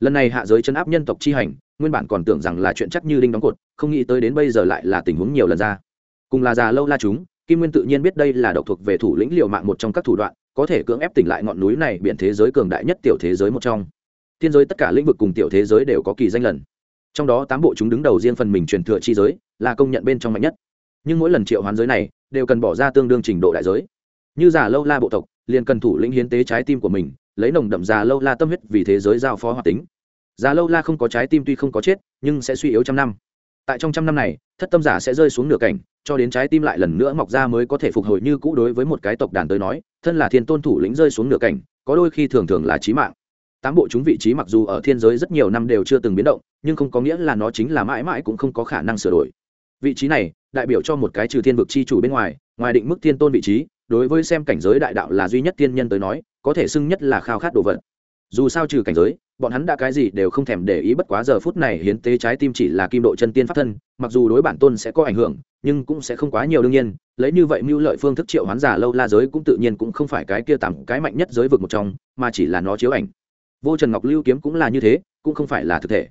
Lần này hạ giới chấn áp nhân tộc chi hành, nguyên bản còn tưởng rằng là chuyện chắc như đinh đóng cột, không nghĩ tới đến bây giờ lại là tình huống nhiều lần ra cùng là già lâu la chúng, kim nguyên tự nhiên biết đây là độc thuộc về thủ lĩnh liệu mạng một trong các thủ đoạn, có thể cưỡng ép tỉnh lại ngọn núi này biện thế giới cường đại nhất tiểu thế giới một trong. Thiên giới tất cả lĩnh vực cùng tiểu thế giới đều có kỳ danh lần. Trong đó tám bộ chúng đứng đầu riêng phần mình truyền thừa chi giới, là công nhận bên trong mạnh nhất. Nhưng mỗi lần triệu hoán giới này, đều cần bỏ ra tương đương trình độ đại giới. Như già lâu la bộ tộc, liền cần thủ lĩnh hiến tế trái tim của mình, lấy nồng đậm già lâu la tâm huyết vì thế giới giao phó hoạt tính. Già lâu la không có trái tim tuy không có chết, nhưng sẽ suy yếu trăm năm. Tại trong trăm năm này, thất tâm giả sẽ rơi xuống nửa cảnh cho đến trái tim lại lần nữa mọc ra mới có thể phục hồi như cũ đối với một cái tộc đàn tới nói, thân là thiên tôn thủ lĩnh rơi xuống nửa cảnh, có đôi khi thường thường là trí mạng. Tám bộ chúng vị trí mặc dù ở thiên giới rất nhiều năm đều chưa từng biến động, nhưng không có nghĩa là nó chính là mãi mãi cũng không có khả năng sửa đổi. Vị trí này, đại biểu cho một cái trừ thiên vực chi chủ bên ngoài ngoài định mức thiên tôn vị trí, đối với xem cảnh giới đại đạo là duy nhất thiên nhân tới nói, có thể xưng nhất là khao khát đồ vật dù sao trừ cảnh giới, bọn hắn đã cái gì đều không thèm để ý bất quá giờ phút này hiến tế trái tim chỉ là kim độ chân tiên pháp thân, mặc dù đối bản tôn sẽ có ảnh hưởng, nhưng cũng sẽ không quá nhiều đương nhiên, lấy như vậy mưu lợi phương thức triệu hoán giả lâu la giới cũng tự nhiên cũng không phải cái kia tạm, cái mạnh nhất giới vực một trong, mà chỉ là nó chiếu ảnh. Vô trần ngọc lưu kiếm cũng là như thế, cũng không phải là thực thể.